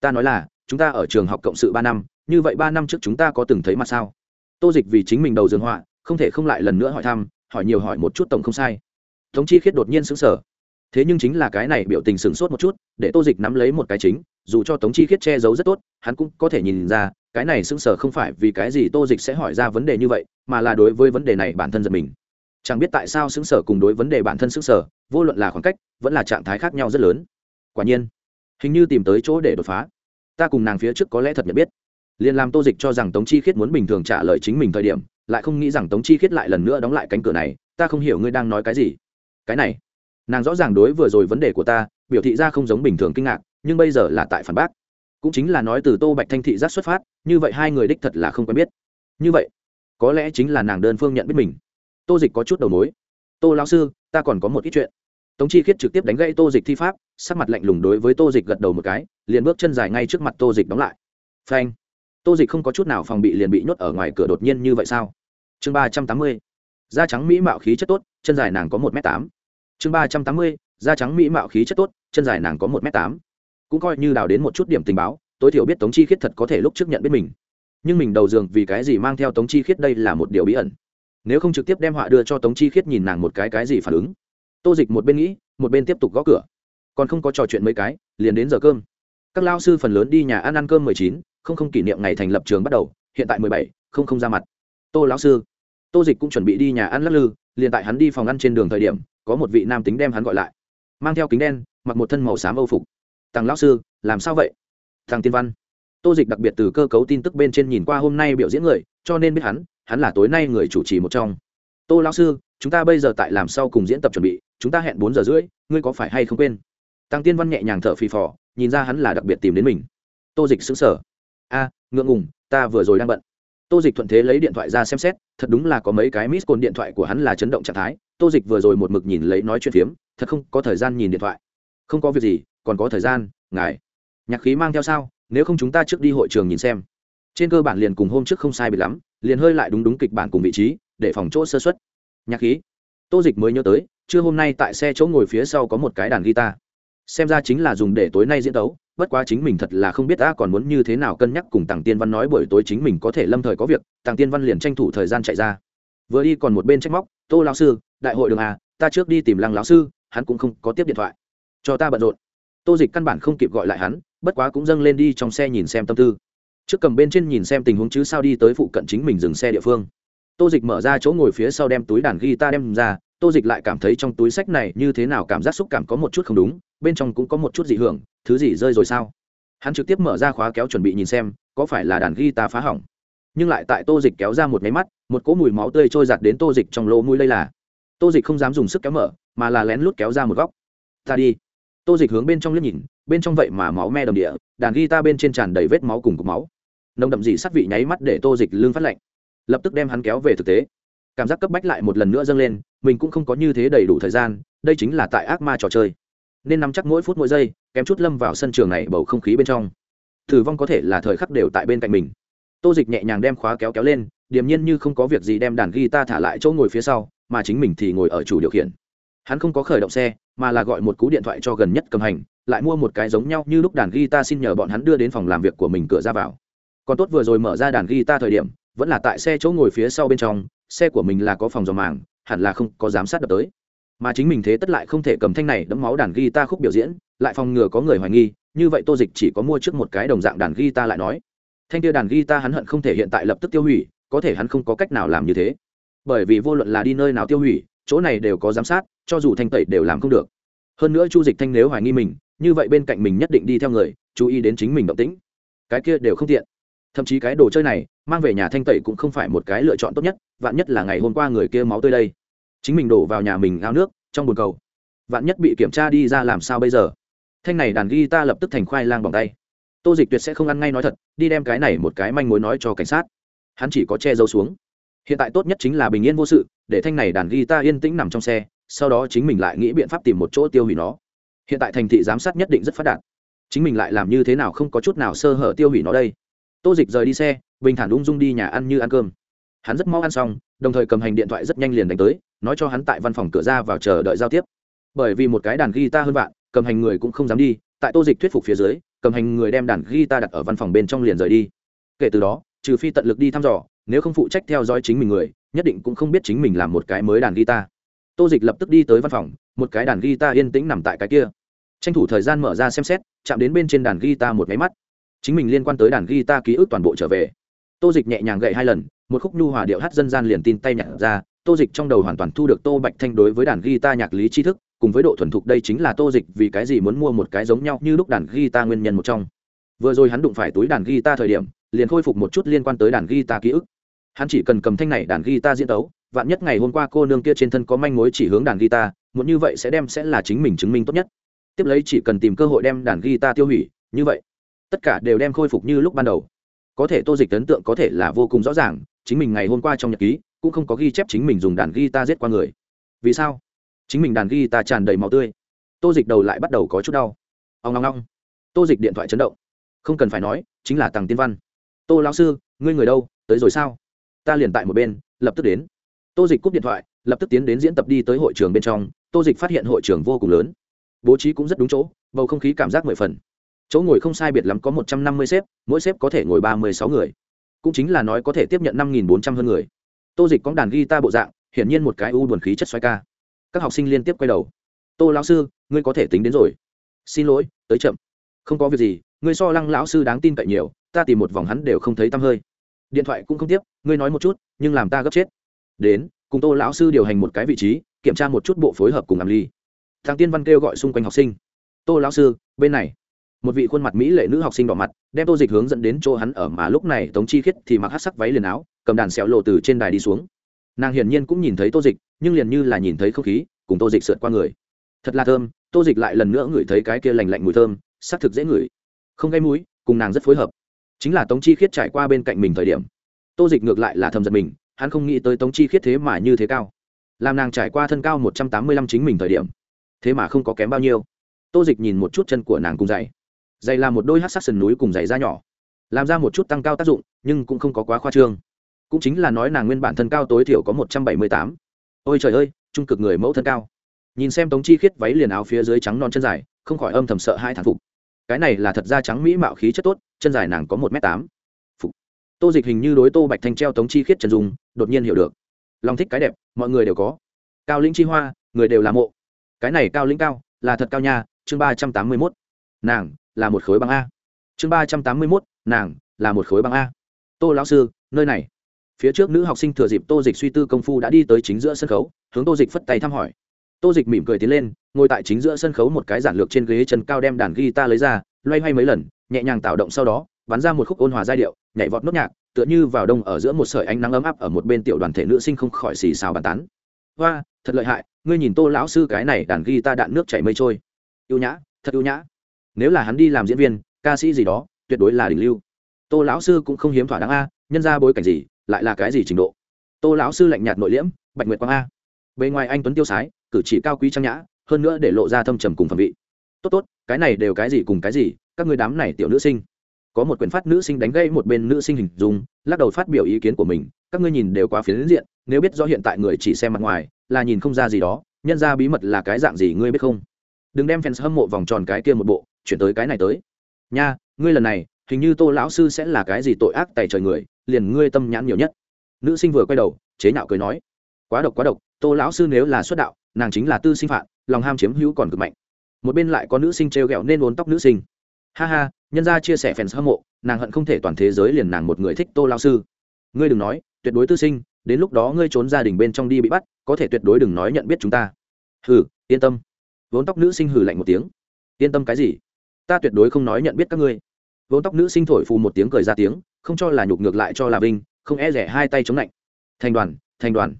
Ta nói là, chúng ta ở trường học cộng sự ba năm, như vậy ba năm trước chúng ta có từng thấy mặt sao? Tô dịch vì chính mình đầu dương họa, không thể không lại lần nữa hỏi thăm hỏi nhiều hỏi một chút tổng không sai. Tống chi khiết đột nhiên xứng sở thế nhưng chính là cái này biểu tình sửng sốt một chút để tô dịch nắm lấy một cái chính dù cho tống chi khiết che giấu rất tốt hắn cũng có thể nhìn ra cái này sững sờ không phải vì cái gì tô dịch sẽ hỏi ra vấn đề như vậy mà là đối với vấn đề này bản thân giật mình. Chẳng biết tại sao sững sờ cùng đối vấn đề bản thân sững sờ, vô luận là khoảng cách vẫn là trạng thái khác nhau rất lớn. Quả nhiên hình như tìm tới chỗ để đột phá. Ta cùng nàng phía trước có lẽ thật nhận biết. Liền làm tô dịch cho rằng tống chi khiết muốn bình thường trả lời chính mình thời điểm lại không nghĩ rằng tống chi khiết lại lần nữa đóng lại cánh cửa này, ta không hiểu ngươi đang nói cái gì. Cái này, nàng rõ ràng đối vừa rồi vấn đề của ta, biểu thị ra không giống bình thường kinh ngạc, nhưng bây giờ là tại phản bác. Cũng chính là nói từ tô bạch thanh thị giác xuất phát, như vậy hai người đích thật là không quen biết. Như vậy, có lẽ chính là nàng đơn phương nhận biết mình. Tô dịch có chút đầu mối. Tô lão sư, ta còn có một ít chuyện. Tống chi khiết trực tiếp đánh gãy tô dịch thi pháp, sắc mặt lạnh lùng đối với tô dịch gật đầu một cái, liền bước chân dài ngay trước mặt tô dịch đóng lại. Phanh. Tô dịch không có chút nào phòng bị liền bị nhốt ở ngoài cửa đột nhiên như vậy sao? Chương ba trăm tám mươi, da trắng mỹ mạo khí chất tốt, chân dài nàng có một m tám. Chương ba trăm tám mươi, da trắng mỹ mạo khí chất tốt, chân dài nàng có một m tám. Cũng coi như đào đến một chút điểm tình báo, tối thiểu biết tống chi khiết thật có thể lúc trước nhận biết mình. Nhưng mình đầu giường vì cái gì mang theo tống chi khiết đây là một điều bí ẩn. Nếu không trực tiếp đem họa đưa cho tống chi khiết nhìn nàng một cái cái gì phản ứng. Tô dịch một bên nghĩ, một bên tiếp tục gõ cửa. Còn không có trò chuyện mấy cái, liền đến giờ cơm. Các lao sư phần lớn đi nhà ăn ăn cơm mười chín, không không kỷ niệm ngày thành lập trường bắt đầu, hiện tại mười bảy, không không ra mặt tô lão sư. Tô dịch cũng chuẩn bị đi nhà ăn lắc lư, liền tại hắn đi phòng ăn trên đường thời điểm, có một vị nam tính đem hắn gọi lại. Mang theo kính đen, mặc một thân màu xám âu phục. Tàng lão sư, làm sao vậy? Thằng tiên văn. Tô dịch đặc biệt từ cơ cấu tin tức bên trên nhìn qua hôm nay biểu diễn người, cho nên biết hắn hắn là tối nay người chủ trì một trong. Tô lão sư, chúng ta bây giờ tại làm sau cùng diễn tập chuẩn bị, chúng ta hẹn bốn giờ rưỡi, ngươi có phải hay không quên? Tăng tiên văn nhẹ nhàng thở phì phò, nhìn ra hắn là đặc biệt tìm đến mình. Tô dịch xứng sở a, ngượng ngùng, ta vừa rồi đang bận tô dịch thuận thế lấy điện thoại ra xem xét, thật đúng là có mấy cái miss cồn điện thoại của hắn là chấn động trạng thái. Tô dịch vừa rồi một mực nhìn lấy nói chuyện phiếm, thật không có thời gian nhìn điện thoại. Không có việc gì, còn có thời gian, ngài. Nhạc khí mang theo sao, nếu không chúng ta trước đi hội trường nhìn xem. Trên cơ bản liền cùng hôm trước không sai bị lắm, liền hơi lại đúng đúng kịch bản cùng vị trí, để phòng chỗ sơ xuất nhạc khí. Tô dịch mới nhớ tới, trưa hôm nay tại xe chỗ ngồi phía sau có một cái đàn guitar. Xem ra chính là dùng để tối nay diễn tấu bất quá chính mình thật là không biết ta còn muốn như thế nào cân nhắc cùng tàng tiên văn nói buổi tối chính mình có thể lâm thời có việc tàng tiên văn liền tranh thủ thời gian chạy ra. Vừa đi còn một bên trách móc, tô lão sư, đại hội đường à ta trước đi tìm lăng lão sư, hắn cũng không có tiếp điện thoại. Cho ta bận rộn. Tô dịch căn bản không kịp gọi lại hắn, bất quá cũng dâng lên đi trong xe nhìn xem tâm tư. Trước cầm bên trên nhìn xem tình huống chứ sao đi tới phụ cận chính mình dừng xe địa phương tô dịch mở ra chỗ ngồi phía sau đem túi đàn guitar đem ra, tô dịch lại cảm thấy trong túi sách này như thế nào cảm giác xúc cảm có một chút không đúng, bên trong cũng có một chút dị hưởng, thứ gì rơi rồi sao? Hắn trực tiếp mở ra khóa kéo chuẩn bị nhìn xem, có phải là đàn guitar phá hỏng. Nhưng lại tại tô dịch kéo ra một máy mắt, một cỗ mùi máu tươi trôi giặt đến tô dịch trong lỗ mũi lây là. Tô dịch không dám dùng sức kéo mở, mà là lén lút kéo ra một góc. Ta đi. Tô dịch hướng bên trong liếc nhìn, bên trong vậy mà máu me đầm địa, đàn guitar bên trên tràn đầy vết máu cùng cục máu. Nồng đậm dị sắc vị nháy mắt để tô dịch lương phát lạnh lập tức đem hắn kéo về thực tế. Cảm giác cấp bách lại một lần nữa dâng lên, mình cũng không có như thế đầy đủ thời gian, đây chính là tại ác ma trò chơi. Nên nắm chắc mỗi phút mỗi giây, kém chút lâm vào sân trường này bầu không khí bên trong. Thử vong có thể là thời khắc đều tại bên cạnh mình. Tô dịch nhẹ nhàng đem khóa kéo kéo lên, điềm nhiên như không có việc gì đem đàn guitar thả lại chỗ ngồi phía sau, mà chính mình thì ngồi ở chủ điều khiển. Hắn không có khởi động xe, mà là gọi một cú điện thoại cho gần nhất cầm hành, lại mua một cái giống nhau như lúc đàn guitar xin nhờ bọn hắn đưa đến phòng làm việc của mình cửa ra vào. Còn tốt vừa rồi mở ra đàn guitar thời điểm vẫn là tại xe chỗ ngồi phía sau bên trong, xe của mình là có phòng dò màng, hẳn là không có giám sát đập tới. Mà chính mình thế tất lại không thể cầm thanh này đẫm máu đàn guitar khúc biểu diễn, lại phòng ngừa có người hoài nghi, như vậy tô dịch chỉ có mua trước một cái đồng dạng đàn guitar lại nói. Thanh kia đàn guitar hắn hận không thể hiện tại lập tức tiêu hủy, có thể hắn không có cách nào làm như thế. Bởi vì vô luận là đi nơi nào tiêu hủy, chỗ này đều có giám sát, cho dù thanh tẩy đều làm không được. Hơn nữa chu dịch thanh nếu hoài nghi mình, như vậy bên cạnh mình nhất định đi theo người, chú ý đến chính mình động tĩnh. Cái kia đều không tiện thậm chí cái đồ chơi này mang về nhà thanh tẩy cũng không phải một cái lựa chọn tốt nhất, vạn nhất là ngày hôm qua người kia máu tươi đây. Chính mình đổ vào nhà mình ao nước, trong bồn cầu. Vạn nhất bị kiểm tra đi ra làm sao bây giờ? Thanh này đàn ghi ta lập tức thành khoai lang bằng tay. Tô dịch tuyệt sẽ không ăn ngay nói thật, đi đem cái này một cái manh mối nói cho cảnh sát. Hắn chỉ có che giấu xuống. Hiện tại tốt nhất chính là bình yên vô sự, để thanh này đàn ghi ta yên tĩnh nằm trong xe, sau đó chính mình lại nghĩ biện pháp tìm một chỗ tiêu hủy nó. Hiện tại thành thị giám sát nhất định rất phát đạt. Chính mình lại làm như thế nào không có chút nào sơ hở tiêu hủy nó đây tô dịch rời đi xe, bình thản ung dung đi nhà ăn như ăn cơm. Hắn rất mau ăn xong, đồng thời cầm hành điện thoại rất nhanh liền đánh tới, nói cho hắn tại văn phòng cửa ra vào chờ đợi giao tiếp. Bởi vì một cái đàn guitar hơn bạn, cầm hành người cũng không dám đi, tại tô dịch thuyết phục phía dưới, cầm hành người đem đàn guitar đặt ở văn phòng bên trong liền rời đi. Kể từ đó, trừ phi tận lực đi thăm dò, nếu không phụ trách theo dõi chính mình người, nhất định cũng không biết chính mình làm một cái mới đàn guitar. Tô dịch lập tức đi tới văn phòng, một cái đàn guitar yên tĩnh nằm tại cái kia. Tranh thủ thời gian mở ra xem xét, chạm đến bên trên đàn guitar một máy mắt chính mình liên quan tới đàn guitar ký ức toàn bộ trở về. Tô dịch nhẹ nhàng gậy hai lần, một khúc nhu hòa điệu hát dân gian liền tin tay nhặt ra. Tô dịch trong đầu hoàn toàn thu được tô bạch thanh đối với đàn guitar nhạc lý tri thức, cùng với độ thuần thục đây chính là tô dịch vì cái gì muốn mua một cái giống nhau như lúc đàn guitar nguyên nhân một trong. Vừa rồi hắn đụng phải túi đàn guitar thời điểm, liền khôi phục một chút liên quan tới đàn guitar ký ức. Hắn chỉ cần cầm thanh này đàn guitar diễn tấu, vạn nhất ngày hôm qua cô nương kia trên thân có manh mối chỉ hướng đàn guitar, muốn như vậy sẽ đem sẽ là chính mình chứng minh tốt nhất. Tiếp lấy chỉ cần tìm cơ hội đem đàn guitar tiêu hủy, như vậy tất cả đều đem khôi phục như lúc ban đầu. Có thể tô dịch ấn tượng có thể là vô cùng rõ ràng, chính mình ngày hôm qua trong nhật ký, cũng không có ghi chép chính mình dùng đàn guitar giết qua người. Vì sao? Chính mình đàn ghi ta tràn đầy máu tươi. Tô dịch đầu lại bắt đầu có chút đau. Ông ngong ngong tô dịch điện thoại chấn động. Không cần phải nói, chính là tàng tiên văn. Tô lão sư, ngươi người đâu, tới rồi sao? Ta liền tại một bên, lập tức đến. Tô dịch cúp điện thoại, lập tức tiến đến diễn tập đi tới hội trường bên trong. Tô dịch phát hiện hội trường vô cùng lớn. Bố trí cũng rất đúng chỗ, bầu không khí cảm giác mười phần chỗ ngồi không sai biệt lắm có một trăm năm mươi xếp, mỗi xếp có thể ngồi ba mươi sáu người. Cũng chính là nói có thể tiếp nhận năm nghìn bốn trăm hơn người. Tô dịch có đàn guitar bộ dạng, hiển nhiên một cái u buồn khí chất xoay ca. Các học sinh liên tiếp quay đầu. Tô lão sư, ngươi có thể tính đến rồi. Xin lỗi, tới chậm. Không có việc gì, ngươi so lăng lão sư đáng tin cậy nhiều, ta tìm một vòng hắn đều không thấy tăm hơi. Điện thoại cũng không tiếp, ngươi nói một chút, nhưng làm ta gấp chết. Đến, cùng tô lão sư điều hành một cái vị trí, kiểm tra một chút bộ phối hợp cùng làm ly. Thằng tiên văn kêu gọi xung quanh học sinh. Tô lão sư, bên này một vị khuôn mặt mỹ lệ nữ học sinh đỏ mặt, đem tô dịch hướng dẫn đến chỗ hắn ở mà lúc này tống chi khiết thì mặc hát sắc váy liền áo, cầm đàn xẹo lộ từ trên đài đi xuống. Nàng hiển nhiên cũng nhìn thấy tô dịch, nhưng liền như là nhìn thấy không khí, cùng tô dịch sượt qua người. Thật là thơm, tô dịch lại lần nữa ngửi thấy cái kia lành lạnh mùi thơm, xác thực dễ ngửi. Không gây mũi cùng nàng rất phối hợp. Chính là tống chi khiết trải qua bên cạnh mình thời điểm, tô dịch ngược lại là thầm giật mình, hắn không nghĩ tới tống chi khiết thế mà như thế cao. Làm nàng trải qua thân cao một trăm tám mươi lăm chính mình thời điểm, thế mà không có kém bao nhiêu. Tô dịch nhìn một chút chân của nàng cùng giày giày là một đôi hát sắc sườn núi cùng giày da nhỏ, làm ra một chút tăng cao tác dụng, nhưng cũng không có quá khoa trương. Cũng chính là nói nàng nguyên bản thân cao tối thiểu có một trăm bảy mươi tám. Ôi trời ơi, trung cực người mẫu thân cao. Nhìn xem tống chi khiết váy liền áo phía dưới trắng non chân dài, không khỏi âm thầm sợ hai thản phục. Cái này là thật ra trắng mỹ mạo khí chất tốt, chân dài nàng có một m tám. Phục. Tô dịch hình như đối tô bạch thanh treo tống chi khiết trần dùng đột nhiên hiểu được. Lòng thích cái đẹp, mọi người đều có. Cao lĩnh chi hoa, người đều là mộ. Cái này cao lĩnh cao, là thật cao nha, chương ba trăm tám mươi mốt. Nàng là một khối băng a. Chương ba trăm tám mươi mốt, nàng là một khối băng a. Tô lão sư, nơi này. Phía trước nữ học sinh thừa dịp tô dịch suy tư công phu đã đi tới chính giữa sân khấu, hướng tô dịch phất tay thăm hỏi. Tô dịch mỉm cười tiến lên, ngồi tại chính giữa sân khấu một cái giản lược trên ghế chân cao đem đàn guitar lấy ra, loay hoay mấy lần, nhẹ nhàng tạo động sau đó, bắn ra một khúc ôn hòa giai điệu, nhảy vọt nốt nhạc, tựa như vào đông ở giữa một sợi ánh nắng ấm áp ở một bên tiểu đoàn thể nữ sinh không khỏi xì xào bàn tán. Hoa, thật lợi hại, ngươi nhìn tô lão sư cái này đàn guitar đạn nước chảy mây trôi. Ưu nhã, thật ưu nhã nếu là hắn đi làm diễn viên, ca sĩ gì đó, tuyệt đối là đỉnh lưu. Tô lão sư cũng không hiếm thỏa đáng a, nhân ra bối cảnh gì, lại là cái gì trình độ? Tô lão sư lạnh nhạt nội liễm, bạch nguyệt quang a. Bề ngoài anh tuấn tiêu sái, cử chỉ cao quý trang nhã, hơn nữa để lộ ra thâm trầm cùng phẩm vị. Tốt tốt, cái này đều cái gì cùng cái gì, các người đám này tiểu nữ sinh. Có một quyển phát nữ sinh đánh gây một bên nữ sinh hình dung, lắc đầu phát biểu ý kiến của mình, các ngươi nhìn đều quá phiến diện, nếu biết rõ hiện tại người chỉ xem mặt ngoài, là nhìn không ra gì đó, nhân ra bí mật là cái dạng gì ngươi biết không? Đừng đem fans hâm mộ vòng tròn cái kia một bộ chuyển tới cái này tới. Nha, ngươi lần này, hình như tô lão sư sẽ là cái gì tội ác tài trời người, liền ngươi tâm nhãn nhiều nhất. Nữ sinh vừa quay đầu, chế nhạo cười nói. Quá độc quá độc, tô lão sư nếu là xuất đạo, nàng chính là tư sinh phạm lòng ham chiếm hữu còn cực mạnh. Một bên lại có nữ sinh trêu ghẹo nên uốn tóc nữ sinh. Ha ha, nhân gia chia sẻ fans hâm mộ, nàng hận không thể toàn thế giới liền nàng một người thích tô lão sư. Ngươi đừng nói, tuyệt đối tư sinh, đến lúc đó ngươi trốn gia đình bên trong đi bị bắt, có thể tuyệt đối đừng nói nhận biết chúng ta. Hừ, yên tâm. Vốn tóc nữ sinh hừ lạnh một tiếng. Yên tâm cái gì? Ta tuyệt đối không nói nhận biết các ngươi. Vốn tóc nữ sinh thổi phù một tiếng cười ra tiếng, không cho là nhục ngược lại cho là vinh, không e rẻ hai tay chống lạnh. Thành đoàn thành đoàn.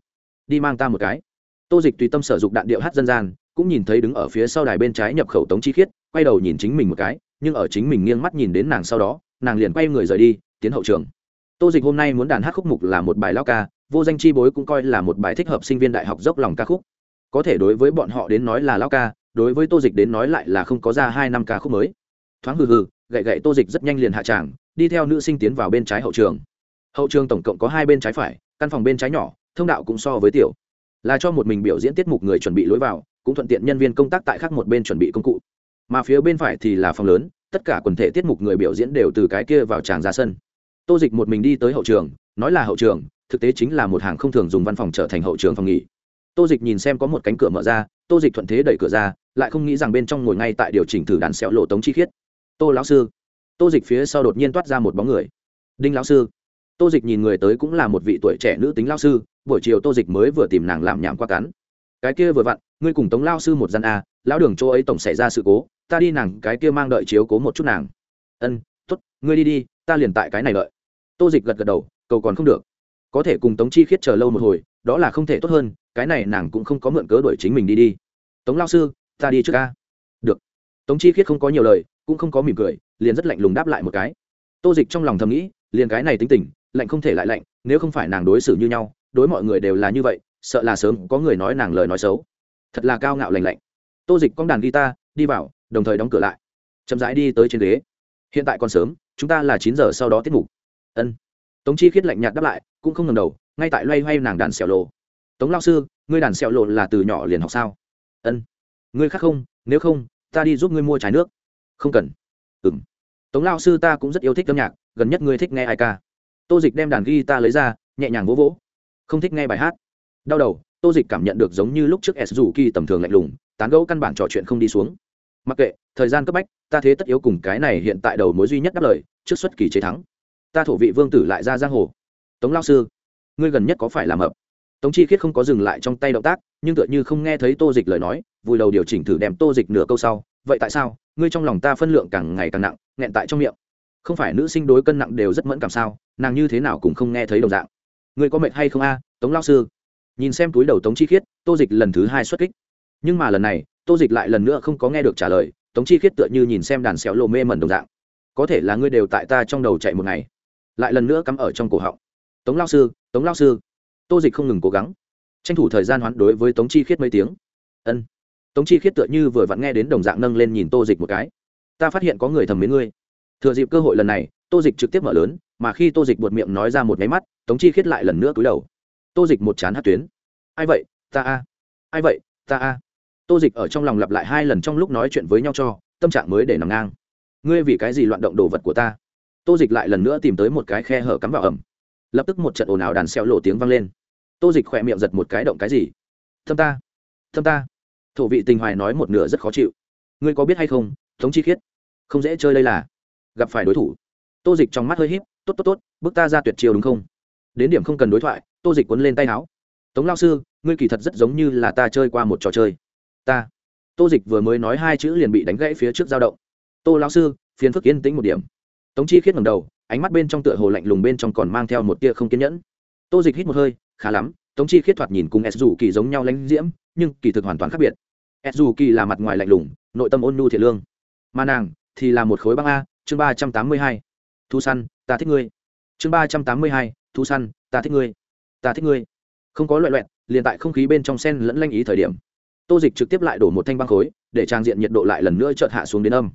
Đi mang ta một cái. Tô dịch tùy tâm sở dụng đạn điệu hát dân gian, cũng nhìn thấy đứng ở phía sau đài bên trái nhập khẩu tống chi khiết, quay đầu nhìn chính mình một cái, nhưng ở chính mình nghiêng mắt nhìn đến nàng sau đó, nàng liền quay người rời đi, tiến hậu trường. Tô dịch hôm nay muốn đàn hát khúc mục là một bài lao ca, vô danh chi bối cũng coi là một bài thích hợp sinh viên đại học dốc lòng ca khúc. Có thể đối với bọn họ đến nói là lao ca đối với tô dịch đến nói lại là không có ra hai năm ca khúc mới. Thoáng hừ hừ, gậy gậy tô dịch rất nhanh liền hạ tràng, đi theo nữ sinh tiến vào bên trái hậu trường. Hậu trường tổng cộng có hai bên trái phải, căn phòng bên trái nhỏ, thông đạo cũng so với tiểu. Là cho một mình biểu diễn tiết mục người chuẩn bị lối vào, cũng thuận tiện nhân viên công tác tại khác một bên chuẩn bị công cụ. Mà phía bên phải thì là phòng lớn, tất cả quần thể tiết mục người biểu diễn đều từ cái kia vào tràng ra sân. Tô dịch một mình đi tới hậu trường, nói là hậu trường, thực tế chính là một hàng không thường dùng văn phòng trở thành hậu trường phòng nghỉ tô dịch nhìn xem có một cánh cửa mở ra, tô dịch thuận thế đẩy cửa ra, lại không nghĩ rằng bên trong ngồi ngay tại điều chỉnh thử đàn xẹo lộ tống chi khiết. Tô lão sư. Tô dịch phía sau đột nhiên toát ra một bóng người. Đinh lão sư. Tô dịch nhìn người tới cũng là một vị tuổi trẻ nữ tính lao sư, buổi chiều tô dịch mới vừa tìm nàng làm nhảm qua cắn. Cái kia vừa vặn, ngươi cùng tống lao sư một gian a lão đường chỗ ấy tổng xảy ra sự cố, ta đi nàng, cái kia mang đợi chiếu cố một chút nàng. Ân t ố t ngươi đi đi, ta liền tại cái này đợi. Tô dịch gật gật đầu, cầu còn không được có thể cùng tống chi khiết chờ lâu một hồi, đó là không thể tốt hơn, cái này nàng cũng không có mượn cớ đuổi chính mình đi đi. Tống lao sư, ta đi trước ca. Được. Tống chi khiết không có nhiều lời, cũng không có mỉm cười, liền rất lạnh lùng đáp lại một cái. Tô dịch trong lòng thầm nghĩ, liền cái này tính tình, lạnh không thể lại lạnh, nếu không phải nàng đối xử như nhau, đối mọi người đều là như vậy, sợ là sớm có người nói nàng lời nói xấu. Thật là cao ngạo lành lạnh. Tô dịch cong đàn guitar, đi vào, đồng thời đóng cửa lại. Chậm rãi đi tới trên ghế. Hiện tại còn sớm, chúng ta là chín giờ sau đó tiết mục. Ân tống chi khiết lạnh nhạt đáp lại, cũng không ngầm đầu, ngay tại loay hoay nàng đàn xẻo lộ tống lao sư, ngươi đàn xẻo lộ là từ nhỏ liền học sao? Ân ngươi khác không, nếu không, ta đi giúp ngươi mua trái nước. Không cần. Ừ m tống lao sư ta cũng rất yêu thích âm nhạc, gần nhất ngươi thích nghe ai ca? Tô dịch đem đàn ghi ta lấy ra, nhẹ nhàng vỗ vỗ. Không thích nghe bài hát. Đau đầu, tô dịch cảm nhận được giống như lúc trước s dù kỳ tầm thường lạnh lùng, tán gẫu căn bản trò chuyện không đi xuống. Mặc kệ, thời gian cấp bách, ta thế tất yếu cùng cái này hiện tại đầu mối duy nhất đáp lời, trước xuất kỳ chế thắng ta thổ vị vương tử lại ra giang hồ. Tống lao sư, ngươi gần nhất có phải làm hợp tống chi khiết không có dừng lại trong tay động tác, nhưng tựa như không nghe thấy tô dịch lời nói, vùi đầu điều chỉnh thử đem tô dịch nửa câu sau, vậy tại sao? Ngươi trong lòng ta phân lượng càng ngày càng nặng, nghẹn tại trong miệng. Không phải nữ sinh đối cân nặng đều rất mẫn cảm sao? Nàng như thế nào cũng không nghe thấy đồng dạng. Ngươi có mệt hay không a, tống lao sư? Nhìn xem túi đầu tống chi khiết, tô dịch lần thứ hai xuất kích. Nhưng mà lần này, tô dịch lại lần nữa không có nghe được trả lời, tống chi khiết tựa như nhìn xem đàn xéo lộ mê mẩn đồng dạng. Có thể là ngươi đều tại ta trong đầu chạy một ngày lại lần nữa cắm ở trong cổ họng. Tống lao sư, tống lao sư. Tô dịch không ngừng cố gắng. Tranh thủ thời gian hoán đối với tống chi khiết mấy tiếng. Ân. Tống chi khiết tựa như vừa vặn nghe đến đồng dạng nâng lên nhìn tô dịch một cái. Ta phát hiện có người thầm mến ngươi. Thừa dịp cơ hội lần này, tô dịch trực tiếp mở lớn, mà khi tô dịch buột miệng nói ra một máy mắt, tống chi khiết lại lần nữa cúi đầu. Tô dịch một chán hát tuyến. Ai vậy? Ta a. Ai vậy? Ta a. Tô dịch ở trong lòng lặp lại hai lần trong lúc nói chuyện với nhau cho, tâm trạng mới để nằm ngang. Ngươi vì cái gì loạn động đồ vật của ta? Tô dịch lại lần nữa tìm tới một cái khe hở cắm vào ẩm. Lập tức một trận ồn ào đàn xeo lộ tiếng vang lên. Tô dịch khỏe miệng giật một cái động cái gì? Thâm ta thâm ta. Thổ vị tình hoài nói một nửa rất khó chịu. Ngươi có biết hay không thống chi khiết? Không dễ chơi đây là. Gặp phải đối thủ. Tô dịch trong mắt hơi h í p tốt tốt tốt, bước ta ra tuyệt chiều đúng không? Đến điểm không cần đối thoại, tô dịch quấn lên tay áo. Tống lao sư, ngươi kỳ thật rất giống như là ta chơi qua một trò chơi. Ta. Tô dịch vừa mới nói hai chữ liền bị đánh gãy phía trước dao động. Tô lao sư, phiền phức yên tĩnh một điểm tống chi khiết ngầm đầu, ánh mắt bên trong tựa hồ lạnh lùng bên trong còn mang theo một tia không kiên nhẫn. Tô dịch hít một hơi, khá lắm, tống chi khiết thoạt nhìn cùng s dù kỳ giống nhau lãnh diễm, nhưng kỳ thực hoàn toàn khác biệt. S dù kỳ là mặt ngoài lạnh lùng, nội tâm ôn nhu thiện lương. Mà nàng thì là một khối băng a, chương ba trăm tám mươi hai. Thu săn, ta thích ngươi. Chương ba trăm tám mươi hai, thu săn, ta thích ngươi. Ta thích ngươi. Không có loại loẹn liền tại không khí bên trong sen lẫn lanh ý thời điểm. Tô dịch trực tiếp lại đổ một thanh băng khối, để trang diện nhiệt độ lại lần nữa chợt hạ xuống đến âm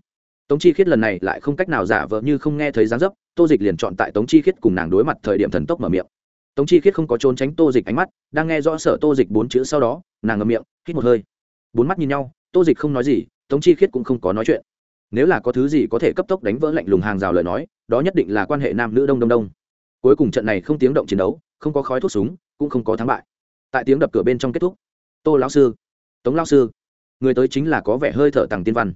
tống chi khiết lần này lại không cách nào giả vờ như không nghe thấy dáng dấp, tô dịch liền chọn tại tống chi khiết cùng nàng đối mặt thời điểm thần tốc mở miệng. Tống chi khiết không có trốn tránh tô dịch ánh mắt, đang nghe rõ sở tô dịch bốn chữ sau đó, nàng ngậm miệng, hít một hơi. Bốn mắt nhìn nhau, tô dịch không nói gì, tống chi khiết cũng không có nói chuyện. Nếu là có thứ gì có thể cấp tốc đánh vỡ lạnh lùng hàng rào lời nói, đó nhất định là quan hệ nam nữ đông đông đông. Cuối cùng trận này không tiếng động chiến đấu, không có khói thuốc súng, cũng không có thắng bại. Tại tiếng đập cửa bên trong kết thúc, tô lão sư, tống lão sư, người tới chính là có vẻ hơi thở tàng tiên văn.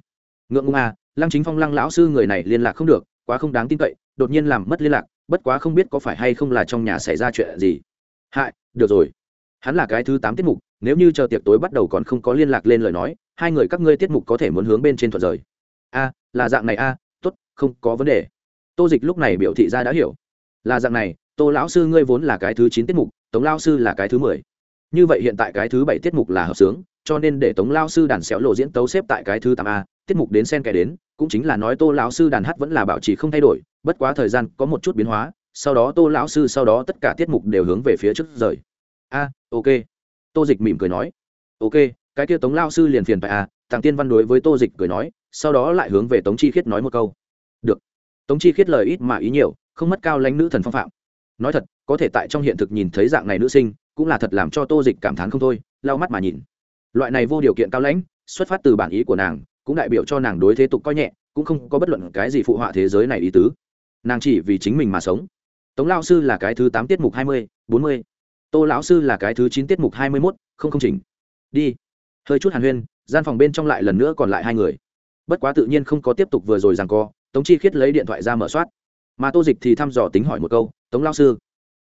Ngượng ngung à lăng chính phong lăng lão sư người này liên lạc không được quá không đáng tin cậy đột nhiên làm mất liên lạc bất quá không biết có phải hay không là trong nhà xảy ra chuyện gì. Hại được rồi. Hắn là cái thứ tám tiết mục nếu như chờ tiệc tối bắt đầu còn không có liên lạc lên lời nói hai người các ngươi tiết mục có thể muốn hướng bên trên thuận rời. A là dạng này a à, t ố t không có vấn đề. Tô dịch lúc này biểu thị ra đã hiểu. Là dạng này tô lão sư ngươi vốn là cái thứ chín tiết mục tống lao sư là cái thứ mười. Như vậy hiện tại cái thứ bảy tiết mục là hợp sướng cho nên để tống lao sư đàn xéo lộ diễn tấu xếp tại cái thứ tám a tiết mục đến sen kẻ đến cũng chính là nói tô lão sư đàn hát vẫn là bảo trì không thay đổi, bất quá thời gian có một chút biến hóa, sau đó tô lão sư sau đó tất cả tiết mục đều hướng về phía trước rời. A, ok. Tô dịch mỉm cười nói. Ok, cái kia tống lao sư liền phiền phải à? thằng tiên văn đối với tô dịch cười nói, sau đó lại hướng về tống chi khiết nói một câu. Được. Tống chi khiết lời ít mà ý nhiều, không mất cao lãnh nữ thần phong phạm. Nói thật, có thể tại trong hiện thực nhìn thấy dạng này nữ sinh, cũng là thật làm cho tô dịch cảm thán không thôi, lau mắt mà nhìn. Loại này vô điều kiện cao lãnh, xuất phát từ bản ý của nàng cũng đại biểu cho nàng đối thế tục coi nhẹ, cũng không có bất luận cái gì phụ họa thế giới này ý tứ. Nàng chỉ vì chính mình mà sống. Tống lao sư là cái thứ tám tiết mục hai mươi, bốn mươi. Tô lão sư là cái thứ chín tiết mục hai mươi mốt, không không chỉnh. Đi. Hơi chút hàn huyên, gian phòng bên trong lại lần nữa còn lại hai người. Bất quá tự nhiên không có tiếp tục vừa rồi rằng co, tống chi khiết lấy điện thoại ra mở soát. Mà tô dịch thì thăm dò tính hỏi một câu, tống lao sư,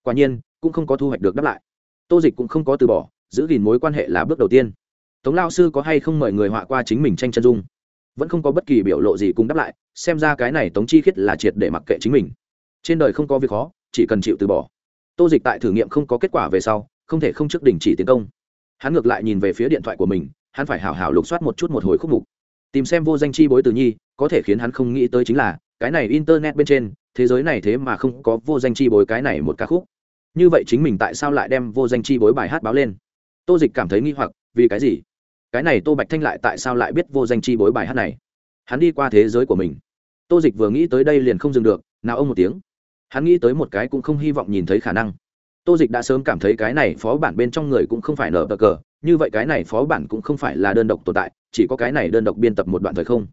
quả nhiên, cũng không có thu hoạch được đáp lại. Tô dịch cũng không có từ bỏ, giữ gìn mối quan hệ là bước đầu tiên tống lao sư có hay không mời người họa qua chính mình tranh chân dung? Vẫn không có bất kỳ biểu lộ gì cùng đáp lại, xem ra cái này tống chi khiết là triệt để mặc kệ chính mình. Trên đời không có việc khó, chỉ cần chịu từ bỏ. Tô dịch tại thử nghiệm không có kết quả về sau, không thể không trước đình chỉ tiến công. Hắn ngược lại nhìn về phía điện thoại của mình, hắn phải hảo hảo lục soát một chút một hồi khúc mục. Tìm xem vô danh chi bối từ nhi, có thể khiến hắn không nghĩ tới chính là, cái này internet bên trên, thế giới này thế mà không có vô danh chi bối cái này một ca khúc. Như vậy chính mình tại sao lại đem vô danh chi bối bài hát báo lên? Tô dịch cảm thấy nghi hoặc, vì cái gì? Cái này tô bạch thanh lại tại sao lại biết vô danh chi bối bài hát này? Hắn đi qua thế giới của mình. Tô dịch vừa nghĩ tới đây liền không dừng được, nào ông một tiếng. Hắn nghĩ tới một cái cũng không hy vọng nhìn thấy khả năng. Tô dịch đã sớm cảm thấy cái này phó bản bên trong người cũng không phải nở bờ cờ, như vậy cái này phó bản cũng không phải là đơn độc tồn tại, chỉ có cái này đơn độc biên tập một đoạn thời không,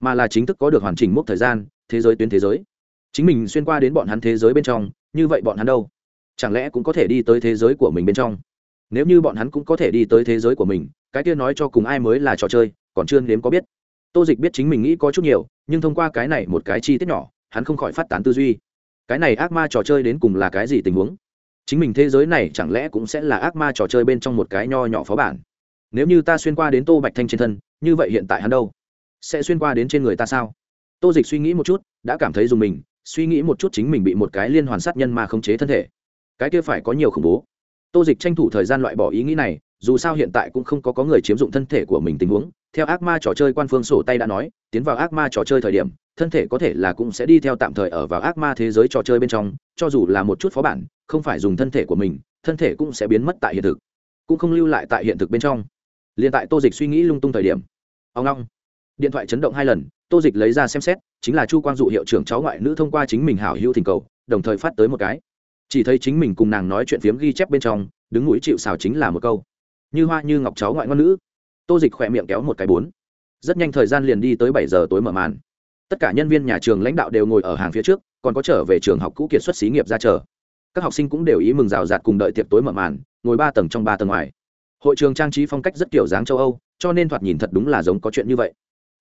mà là chính thức có được hoàn chỉnh mốc thời gian, thế giới tuyến thế giới. Chính mình xuyên qua đến bọn hắn thế giới bên trong, như vậy bọn hắn đâu? Chẳng lẽ cũng có thể đi tới thế giới của mình bên trong? Nếu như bọn hắn cũng có thể đi tới thế giới của mình, cái kia nói cho cùng ai mới là trò chơi, còn chưa nếm có biết. Tô dịch biết chính mình nghĩ có chút nhiều, nhưng thông qua cái này một cái chi tiết nhỏ, hắn không khỏi phát tán tư duy. Cái này ác ma trò chơi đến cùng là cái gì tình huống? Chính mình thế giới này chẳng lẽ cũng sẽ là ác ma trò chơi bên trong một cái nho nhỏ phó bản? Nếu như ta xuyên qua đến tô bạch thanh trên thân, như vậy hiện tại hắn đâu? Sẽ xuyên qua đến trên người ta sao? Tô dịch suy nghĩ một chút, đã cảm thấy dùng mình, suy nghĩ một chút chính mình bị một cái liên hoàn sát nhân mà khống chế thân thể. Cái kia phải có nhiều khủng bố tô dịch tranh thủ thời gian loại bỏ ý nghĩ này dù sao hiện tại cũng không có, có người chiếm dụng thân thể của mình tình huống. Theo ác ma trò chơi quan phương sổ tay đã nói tiến vào ác ma trò chơi thời điểm thân thể có thể là cũng sẽ đi theo tạm thời ở vào ác ma thế giới trò chơi bên trong cho dù là một chút phó bản không phải dùng thân thể của mình thân thể cũng sẽ biến mất tại hiện thực cũng không lưu lại tại hiện thực bên trong. Liên tại tô dịch suy nghĩ lung tung thời điểm ông long điện thoại chấn động hai lần tô dịch lấy ra xem xét chính là chu quang dụ hiệu trưởng cháu ngoại nữ thông qua chính mình hảo hữu thỉnh cầu đồng thời phát tới một cái chỉ thấy chính mình cùng nàng nói chuyện phiếm ghi chép bên trong, đứng mũi chịu xào chính là một câu. Như hoa như ngọc cháu ngoại ngon nữ. Tô dịch khỏe miệng kéo một cái bốn. Rất nhanh thời gian liền đi tới bảy giờ tối mở màn. Tất cả nhân viên nhà trường lãnh đạo đều ngồi ở hàng phía trước, còn có trở về trường học cũ kiệt xuất xí nghiệp ra chờ. Các học sinh cũng đều ý mừng rào rạt cùng đợi tiệc tối mở màn, ngồi ba tầng trong ba tầng ngoài. Hội trường trang trí phong cách rất kiểu dáng châu âu, cho nên thoạt nhìn thật đúng là giống có chuyện như vậy.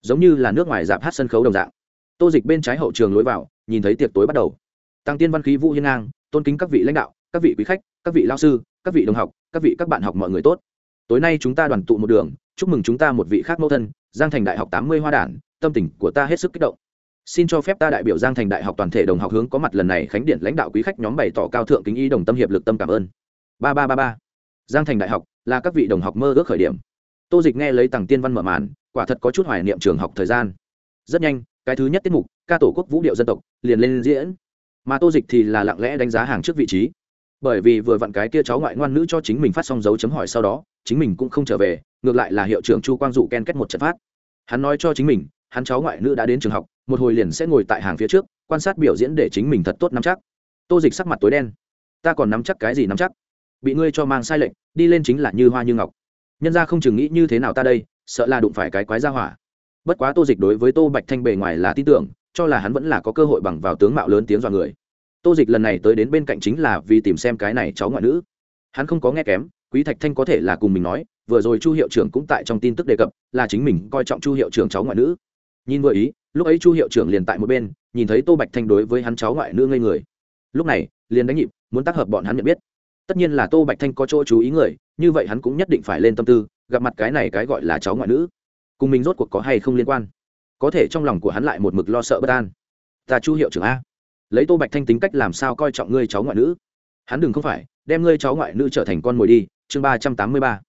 Giống như là nước ngoài dạp hát sân khấu đồng dạng. Tô dịch bên trái hậu trường lối vào, nhìn thấy tiệc tối bắt đầu. Tăng tiên văn khí vũ hiên ngang tôn kính các vị lãnh đạo, các vị quý khách, các vị lao sư, các vị đồng học, các vị các bạn học mọi người tốt. Tối nay chúng ta đoàn tụ một đường, chúc mừng chúng ta một vị khác mẫu thân, giang thành đại học tám mươi hoa đản, tâm tình của ta hết sức kích động. Xin cho phép ta đại biểu giang thành đại học toàn thể đồng học hướng có mặt lần này khánh điện lãnh đạo quý khách nhóm bày tỏ cao thượng kính ý đồng tâm hiệp lực tâm cảm ơn. Ba ba ba ba. Giang thành đại học là các vị đồng học mơ ước khởi điểm. Tô dịch nghe lấy tầng tiên văn mở màn, quả thật có chút hoài niệm trường học thời gian. Rất nhanh, cái thứ nhất tiết mục, ca tổ quốc vũ điệu dân tộc, liền lên diễn mà tô dịch thì là lặng lẽ đánh giá hàng trước vị trí. Bởi vì vừa vặn cái kia cháu ngoại ngoan nữ cho chính mình phát xong dấu chấm hỏi sau đó, chính mình cũng không trở về, ngược lại là hiệu trưởng chu quang dụ ken kết một trận phát. Hắn nói cho chính mình, hắn cháu ngoại nữ đã đến trường học, một hồi liền sẽ ngồi tại hàng phía trước, quan sát biểu diễn để chính mình thật tốt nắm chắc. Tô dịch sắc mặt tối đen. Ta còn nắm chắc cái gì nắm chắc? Bị ngươi cho mang sai lệnh, đi lên chính là như hoa như ngọc. Nhân ra không chừng nghĩ như thế nào ta đây, sợ là đụng phải cái quái ra hỏa. Bất quá tô dịch đối với tô bạch thanh bề ngoài là tin tưởng cho là hắn vẫn là có cơ hội bằng vào tướng mạo lớn tiếng dọa người. Tô dịch lần này tới đến bên cạnh chính là vì tìm xem cái này cháu ngoại nữ. Hắn không có nghe kém, quý thạch thanh có thể là cùng mình nói, vừa rồi chu hiệu trưởng cũng tại trong tin tức đề cập, là chính mình coi trọng chu hiệu trưởng cháu ngoại nữ. Nhìn vừa ý, lúc ấy chu hiệu trưởng liền tại một bên, nhìn thấy tô bạch thanh đối với hắn cháu ngoại nữ ngây người. Lúc này, liền đánh nhịp, muốn tác hợp bọn hắn nhận biết. Tất nhiên là tô bạch thanh có chỗ chú ý người, như vậy hắn cũng nhất định phải lên tâm tư, gặp mặt cái này cái gọi là cháu ngoại nữ. Cùng mình rốt cuộc có hay không liên quan? Có thể trong lòng của hắn lại một mực lo sợ bất an. Ta chu hiệu trưởng a. Lấy tô bạch thanh tính cách làm sao coi trọng ngươi cháu ngoại nữ? Hắn đừng không phải, đem ngươi cháu ngoại nữ trở thành con mồi đi, chương ba trăm tám mươi ba.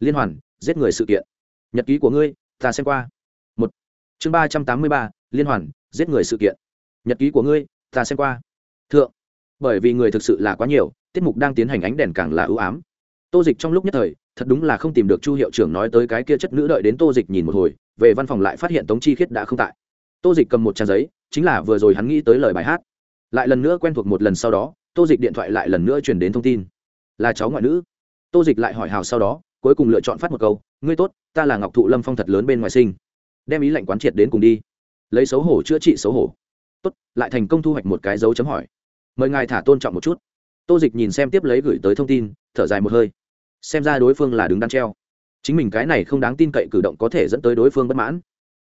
Liên hoàn, giết người sự kiện. Nhật ký của ngươi, ta xem qua. Một. Chương ba trăm tám mươi ba, liên hoàn, giết người sự kiện. Nhật ký của ngươi, ta xem qua. Thượng. Bởi vì người thực sự là quá nhiều, tiết mục đang tiến hành ánh đèn càng là ưu ám. Tô dịch trong lúc nhất thời, thật đúng là không tìm được chu hiệu trưởng nói tới cái kia chất nữ đợi đến tô dịch nhìn một hồi về văn phòng lại phát hiện tống chi khiết đã không tại. Tô dịch cầm một trang giấy, chính là vừa rồi hắn nghĩ tới lời bài hát. Lại lần nữa quen thuộc một lần sau đó, tô dịch điện thoại lại lần nữa truyền đến thông tin. Là cháu ngoại nữ. Tô dịch lại hỏi hào sau đó, cuối cùng lựa chọn phát một câu, ngươi tốt, ta là ngọc thụ lâm phong thật lớn bên ngoài sinh. Đem ý lệnh quán triệt đến cùng đi. Lấy xấu hổ chữa trị xấu hổ. Tốt, lại thành công thu hoạch một cái dấu chấm hỏi. Mời ngài thả tôn trọng một chút. Tô dịch nhìn xem tiếp lấy gửi tới thông tin, thở dài một hơi. Xem ra đối phương là đứng đắn treo chính mình cái này không đáng tin cậy cử động có thể dẫn tới đối phương bất mãn.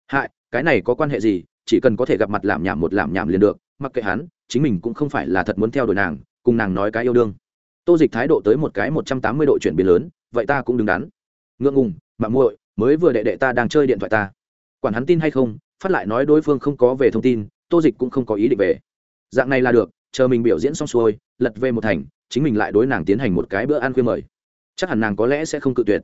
Hại, cái này có quan hệ gì? Chỉ cần có thể gặp mặt làm nhảm một làm nhảm liền được, mặc kệ hắn, chính mình cũng không phải là thật muốn theo đuổi nàng, cùng nàng nói cái yêu đương. Tô dịch thái độ tới một cái một trăm tám mươi độ chuyển biến lớn, vậy ta cũng đứng đắn. Ngượng ngùng, mạng muội, mới vừa đệ đệ ta đang chơi điện thoại ta. Quản hắn tin hay không, phát lại nói đối phương không có về thông tin, tô dịch cũng không có ý định về. Dạng này là được, chờ mình biểu diễn xong xuôi, lật về một thành, chính mình lại đối nàng tiến hành một cái bữa ăn khuya mời. Chắc hẳn nàng có lẽ sẽ không cự tuyệt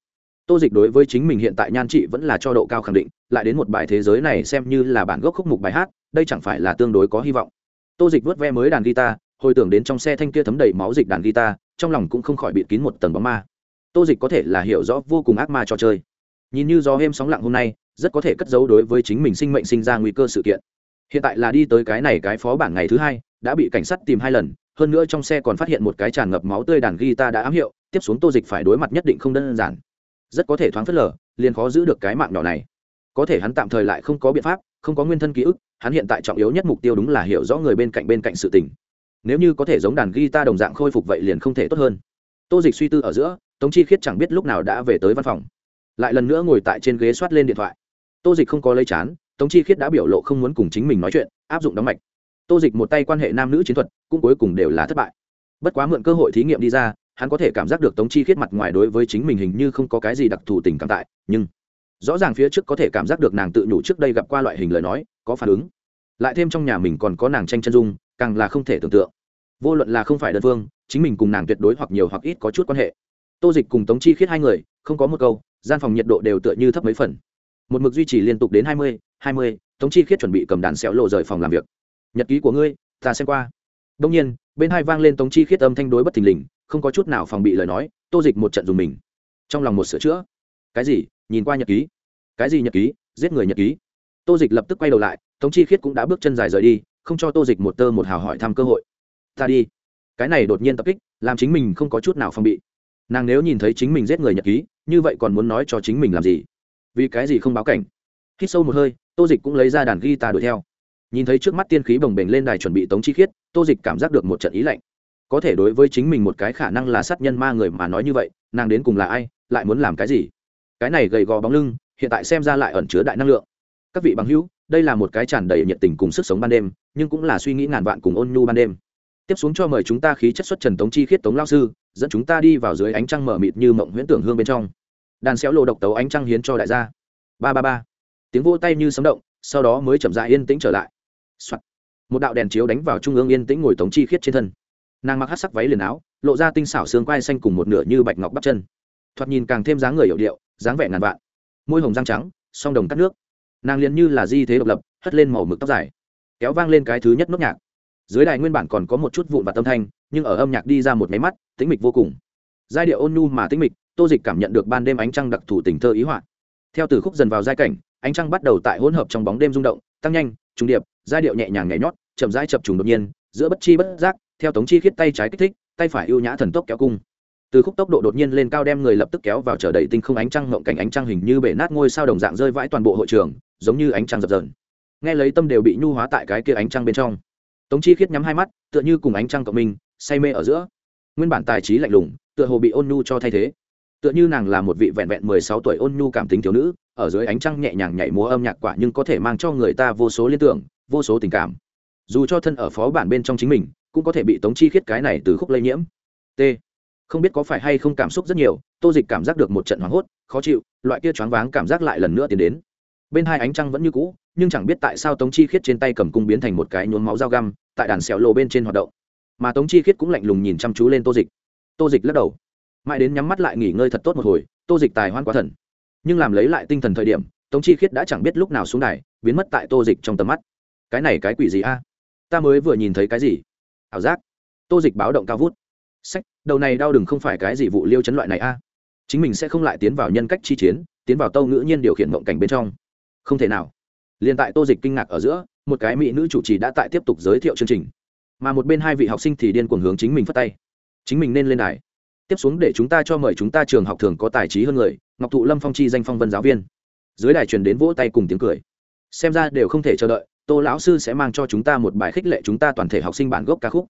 tô dịch đối với chính mình hiện tại nhan trị vẫn là cho độ cao khẳng định, lại đến một bài thế giới này xem như là bản gốc khúc mục bài hát, đây chẳng phải là tương đối có hy vọng. Tô dịch vớt ve mới đàn guitar, hồi tưởng đến trong xe thanh kia thấm đầy máu dịch đàn guitar, trong lòng cũng không khỏi bịt kín một tầng bóng ma. Tô dịch có thể là hiểu rõ vô cùng ác ma trò chơi. Nhìn như gió êm sóng lặng hôm nay, rất có thể cất giấu đối với chính mình sinh mệnh sinh ra nguy cơ sự kiện. Hiện tại là đi tới cái này cái phó bản ngày thứ hai, đã bị cảnh sát tìm hai lần, hơn nữa trong xe còn phát hiện một cái tràn ngập máu tươi đàn guitar đã ám hiệu, tiếp xuống tô dịch phải đối mặt nhất định không đơn giản rất có thể thoáng phớt lờ, liền khó giữ được cái mạng nhỏ này. Có thể hắn tạm thời lại không có biện pháp, không có nguyên thân ký ức, hắn hiện tại trọng yếu nhất mục tiêu đúng là hiểu rõ người bên cạnh bên cạnh sự tình. Nếu như có thể giống đàn guitar đồng dạng khôi phục vậy liền không thể tốt hơn. Tô dịch suy tư ở giữa, tống chi khiết chẳng biết lúc nào đã về tới văn phòng. Lại lần nữa ngồi tại trên ghế soát lên điện thoại. Tô dịch không có lấy chán, tống chi khiết đã biểu lộ không muốn cùng chính mình nói chuyện, áp dụng đóng mạch. Tô dịch một tay quan hệ nam nữ chiến thuật, cũng cuối cùng đều là thất bại. Bất quá mượn cơ hội thí nghiệm đi ra hắn có thể cảm giác được tống chi khiết mặt ngoài đối với chính mình hình như không có cái gì đặc thù tình cảm tại, nhưng rõ ràng phía trước có thể cảm giác được nàng tự nhủ trước đây gặp qua loại hình lời nói, có phản ứng. Lại thêm trong nhà mình còn có nàng tranh chân dung, càng là không thể tưởng tượng. Vô luận là không phải đơn phương, chính mình cùng nàng tuyệt đối hoặc nhiều hoặc ít có chút quan hệ. Tô dịch cùng tống chi khiết hai người, không có một câu, gian phòng nhiệt độ đều tựa như thấp mấy phần. Một mực duy trì liên tục đến hai mươi hai mươi, tống chi khiết chuẩn bị cầm đàn xéo lộ rời phòng làm việc. Nhật ký của ngươi, ta xem qua. Đông nhiên, bên hai vang lên tống chi khiết âm thanh đối bất thình lình không có chút nào phòng bị lời nói, tô dịch một trận dùng mình. Trong lòng một sửa chữa. Cái gì? Nhìn qua nhật ký. Cái gì nhật ký? Giết người nhật ký. Tô dịch lập tức quay đầu lại, tống chi khiết cũng đã bước chân dài rời đi, không cho tô dịch một tơ một hào hỏi thăm cơ hội. Ta đi. Cái này đột nhiên tập kích, làm chính mình không có chút nào phòng bị. Nàng nếu nhìn thấy chính mình giết người nhật ký, như vậy còn muốn nói cho chính mình làm gì? Vì cái gì không báo cảnh? Hít sâu một hơi, tô dịch cũng lấy ra đàn ghi ta đuổi theo. Nhìn thấy trước mắt tiên khí bồng bềnh lên đài chuẩn bị tống chi khiết, tô dịch cảm giác được một trận ý lạnh có thể đối với chính mình một cái khả năng là sát nhân ma người mà nói như vậy, nàng đến cùng là ai, lại muốn làm cái gì? Cái này gầy gò bóng lưng, hiện tại xem ra lại ẩn chứa đại năng lượng. Các vị bằng hữu, đây là một cái tràn đầy nhiệt tình cùng sức sống ban đêm, nhưng cũng là suy nghĩ ngàn vạn cùng ôn nhu ban đêm. Tiếp xuống cho mời chúng ta khí chất xuất trần tống chi khiết tống lao sư, dẫn chúng ta đi vào dưới ánh trăng mở mịt như mộng huyễn tưởng hương bên trong. Đàn xéo lộ độc tấu ánh trăng hiến cho đại gia. Ba ba ba. Tiếng vô tay như sấm động, sau đó mới chậm dại yên tĩnh trở lại、Soạn. một đạo đèn chiếu đánh vào trung ương yên tĩnh ngồi tống chi khiết trên thân nàng mặc hát sắc váy liền áo, lộ ra tinh xảo xương quai xanh cùng một nửa như bạch ngọc bắp chân. Thoạt nhìn càng thêm dáng người hiệu điệu, dáng vẻ ngàn vạn. Môi hồng răng trắng, song đồng cắt nước. Nàng liền như là di thế độc lập, hất lên màu mực tóc dài. Kéo vang lên cái thứ nhất nốt nhạc. Dưới đài nguyên bản còn có một chút vụn và tâm thanh, nhưng ở âm nhạc đi ra một máy mắt, tĩnh mịch vô cùng. Giai điệu ôn nhu mà tĩnh mịch, tô dịch cảm nhận được ban đêm ánh trăng đặc thù tình thơ ý họa. Theo từ khúc dần vào giai cảnh, ánh trăng bắt đầu tại hỗn hợp trong bóng đêm rung động, tăng nhanh, trùng điệp, giai điệu nhẹ nhàng nhảy nhót chậm rãi chập trùng đột nhiên, giữa bất chi bất giác, theo tống chi khiết tay trái kích thích, tay phải ưu nhã thần tốc kéo cung. Từ khúc tốc độ đột nhiên lên cao đem người lập tức kéo vào chờ đầy tinh không ánh trăng, ngộng cảnh ánh trăng hình như bể nát ngôi sao đồng dạng rơi vãi toàn bộ hội trường, giống như ánh trăng dập dờn. Nghe lấy tâm đều bị nhu hóa tại cái kia ánh trăng bên trong. Tống chi khiết nhắm hai mắt, tựa như cùng ánh trăng cộng minh, say mê ở giữa. Nguyên bản tài trí lạnh lùng, tựa hồ bị ôn nhu cho thay thế. Tựa như nàng là một vị vẹn vẹn mười sáu tuổi ôn nhu cảm tính thiếu nữ, ở dưới ánh trăng nhẹ nhàng nhảy múa âm nhạc quả nhưng có thể mang cho người ta vô số liên tưởng, vô số tình cảm dù cho thân ở phó bản bên trong chính mình, cũng có thể bị tống chi khiết cái này từ khúc lây nhiễm. T. Không biết có phải hay không cảm xúc rất nhiều, tô dịch cảm giác được một trận hoảng hốt, khó chịu, loại kia choáng váng cảm giác lại lần nữa tiến đến. Bên hai ánh trăng vẫn như cũ, nhưng chẳng biết tại sao tống chi khiết trên tay cầm cung biến thành một cái nhuốm máu dao găm, tại đàn xẻo lộ bên trên hoạt động. Mà tống chi khiết cũng lạnh lùng nhìn chăm chú lên tô dịch. Tô dịch lắc đầu. Mãi đến nhắm mắt lại nghỉ ngơi thật tốt một hồi, tô dịch tài hoan quá thần. Nhưng làm lấy lại tinh thần thời điểm, tống chi khiết đã chẳng biết lúc nào xuống đài, biến mất tại tô dịch trong tầm mắt. Cái này cái quỷ gì a? Ta mới vừa nhìn thấy cái gì? Ảo giác. Tô dịch báo động cao vút. Sách, đầu này đau đừng không phải cái gì vụ liêu chấn loại này a. Chính mình sẽ không lại tiến vào nhân cách chi chiến, tiến vào tâu ngữ nhiên điều khiển mộng cảnh bên trong. Không thể nào. Liền tại tô dịch kinh ngạc ở giữa, một cái mỹ nữ chủ trì đã tại tiếp tục giới thiệu chương trình. Mà một bên hai vị học sinh thì điên cuồng hướng chính mình phát tay. Chính mình nên lên đài. Tiếp xuống để chúng ta cho mời chúng ta trường học thường có tài trí hơn người, ngọc thụ lâm phong chi danh phong vân giáo viên. Dưới đài truyền đến vỗ tay cùng tiếng cười. Xem ra đều không thể chờ đợi tô lão sư sẽ mang cho chúng ta một bài khích lệ chúng ta toàn thể học sinh bản gốc ca khúc.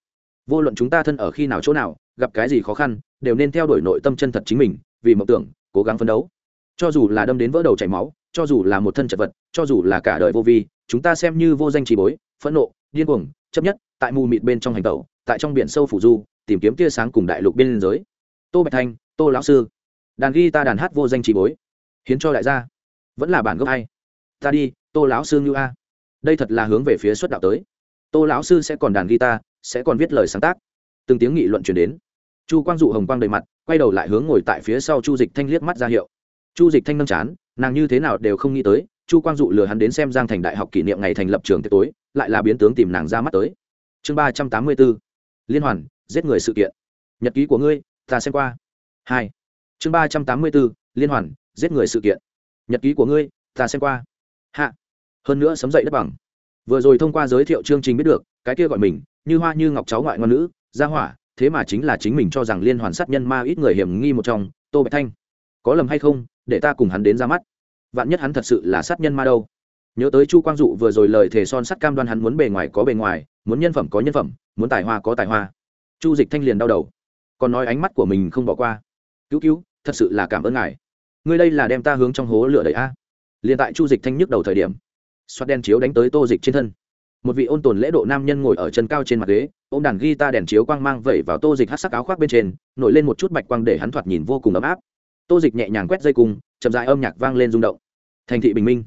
Vô luận chúng ta thân ở khi nào chỗ nào, gặp cái gì khó khăn, đều nên theo đuổi nội tâm chân thật chính mình, vì mộng tưởng, cố gắng phấn đấu. Cho dù là đâm đến vỡ đầu chảy máu, cho dù là một thân chật vật, cho dù là cả đời vô vi, chúng ta xem như vô danh trì bối, phẫn nộ, điên cuồng, chấp nhất, tại mù mịt bên trong hành tẩu, tại trong biển sâu phủ du, tìm kiếm tia sáng cùng đại lục biên giới tô bạch thanh, tô lão sư, đàn ghi ta đàn hát vô danh trì bối, hiến cho đại gia. Vẫn là bản gốc hay. Ta đi, tô lão sư như a đây thật là hướng về phía xuất đạo tới. Tô lão sư sẽ còn đàn guitar, sẽ còn viết lời sáng tác. Từng tiếng nghị luận chuyển đến. Chu quang dụ hồng quang đầy mặt, quay đầu lại hướng ngồi tại phía sau chu dịch thanh liếc mắt ra hiệu. Chu dịch thanh nâng chán, nàng như thế nào đều không nghĩ tới, chu quang dụ lừa hắn đến xem giang thành đại học kỷ niệm ngày thành lập trường tối, lại là biến tướng tìm nàng ra mắt tới. Chương ba trăm tám mươi bốn, liên hoàn, giết người sự kiện. Nhật ký của ngươi, ta xem qua. Hai. Chương ba trăm tám mươi bốn, liên hoàn, giết người sự kiện. Nhật ký của ngươi, ta xem qua. Hạ hơn nữa sấm dậy đất bằng. Vừa rồi thông qua giới thiệu chương trình biết được, cái kia gọi mình, như hoa như ngọc cháu ngoại ngoan nữ, gia hỏa, thế mà chính là chính mình cho rằng liên hoàn sát nhân ma ít người hiểm nghi một trong, tô bạch thanh. Có lầm hay không, để ta cùng hắn đến ra mắt. Vạn nhất hắn thật sự là sát nhân ma đâu. Nhớ tới chu quang dụ vừa rồi lời thề son sắt cam đoan hắn muốn bề ngoài có bề ngoài, muốn nhân phẩm có nhân phẩm, muốn tài hoa có tài hoa. Chu dịch thanh liền đau đầu. Còn nói ánh mắt của mình không bỏ qua. Cứu cứu, thật sự là cảm ơn ngài. Ngươi đây là đem ta hướng trong hố lửa đầy a. Liền tại chu dịch thanh nhức đầu thời điểm xoát đen chiếu đánh tới tô dịch trên thân. Một vị ôn tồn lễ độ nam nhân ngồi ở chân cao trên mặt ghế ô m đàn ghi ta đèn chiếu quang mang vẩy vào tô dịch hát sắc áo khoác bên trên, nổi lên một chút bạch quang để hắn thoạt nhìn vô cùng ấm áp. Tô dịch nhẹ nhàng quét dây cung, chậm dại âm nhạc vang lên rung động. Thành thị bình minh.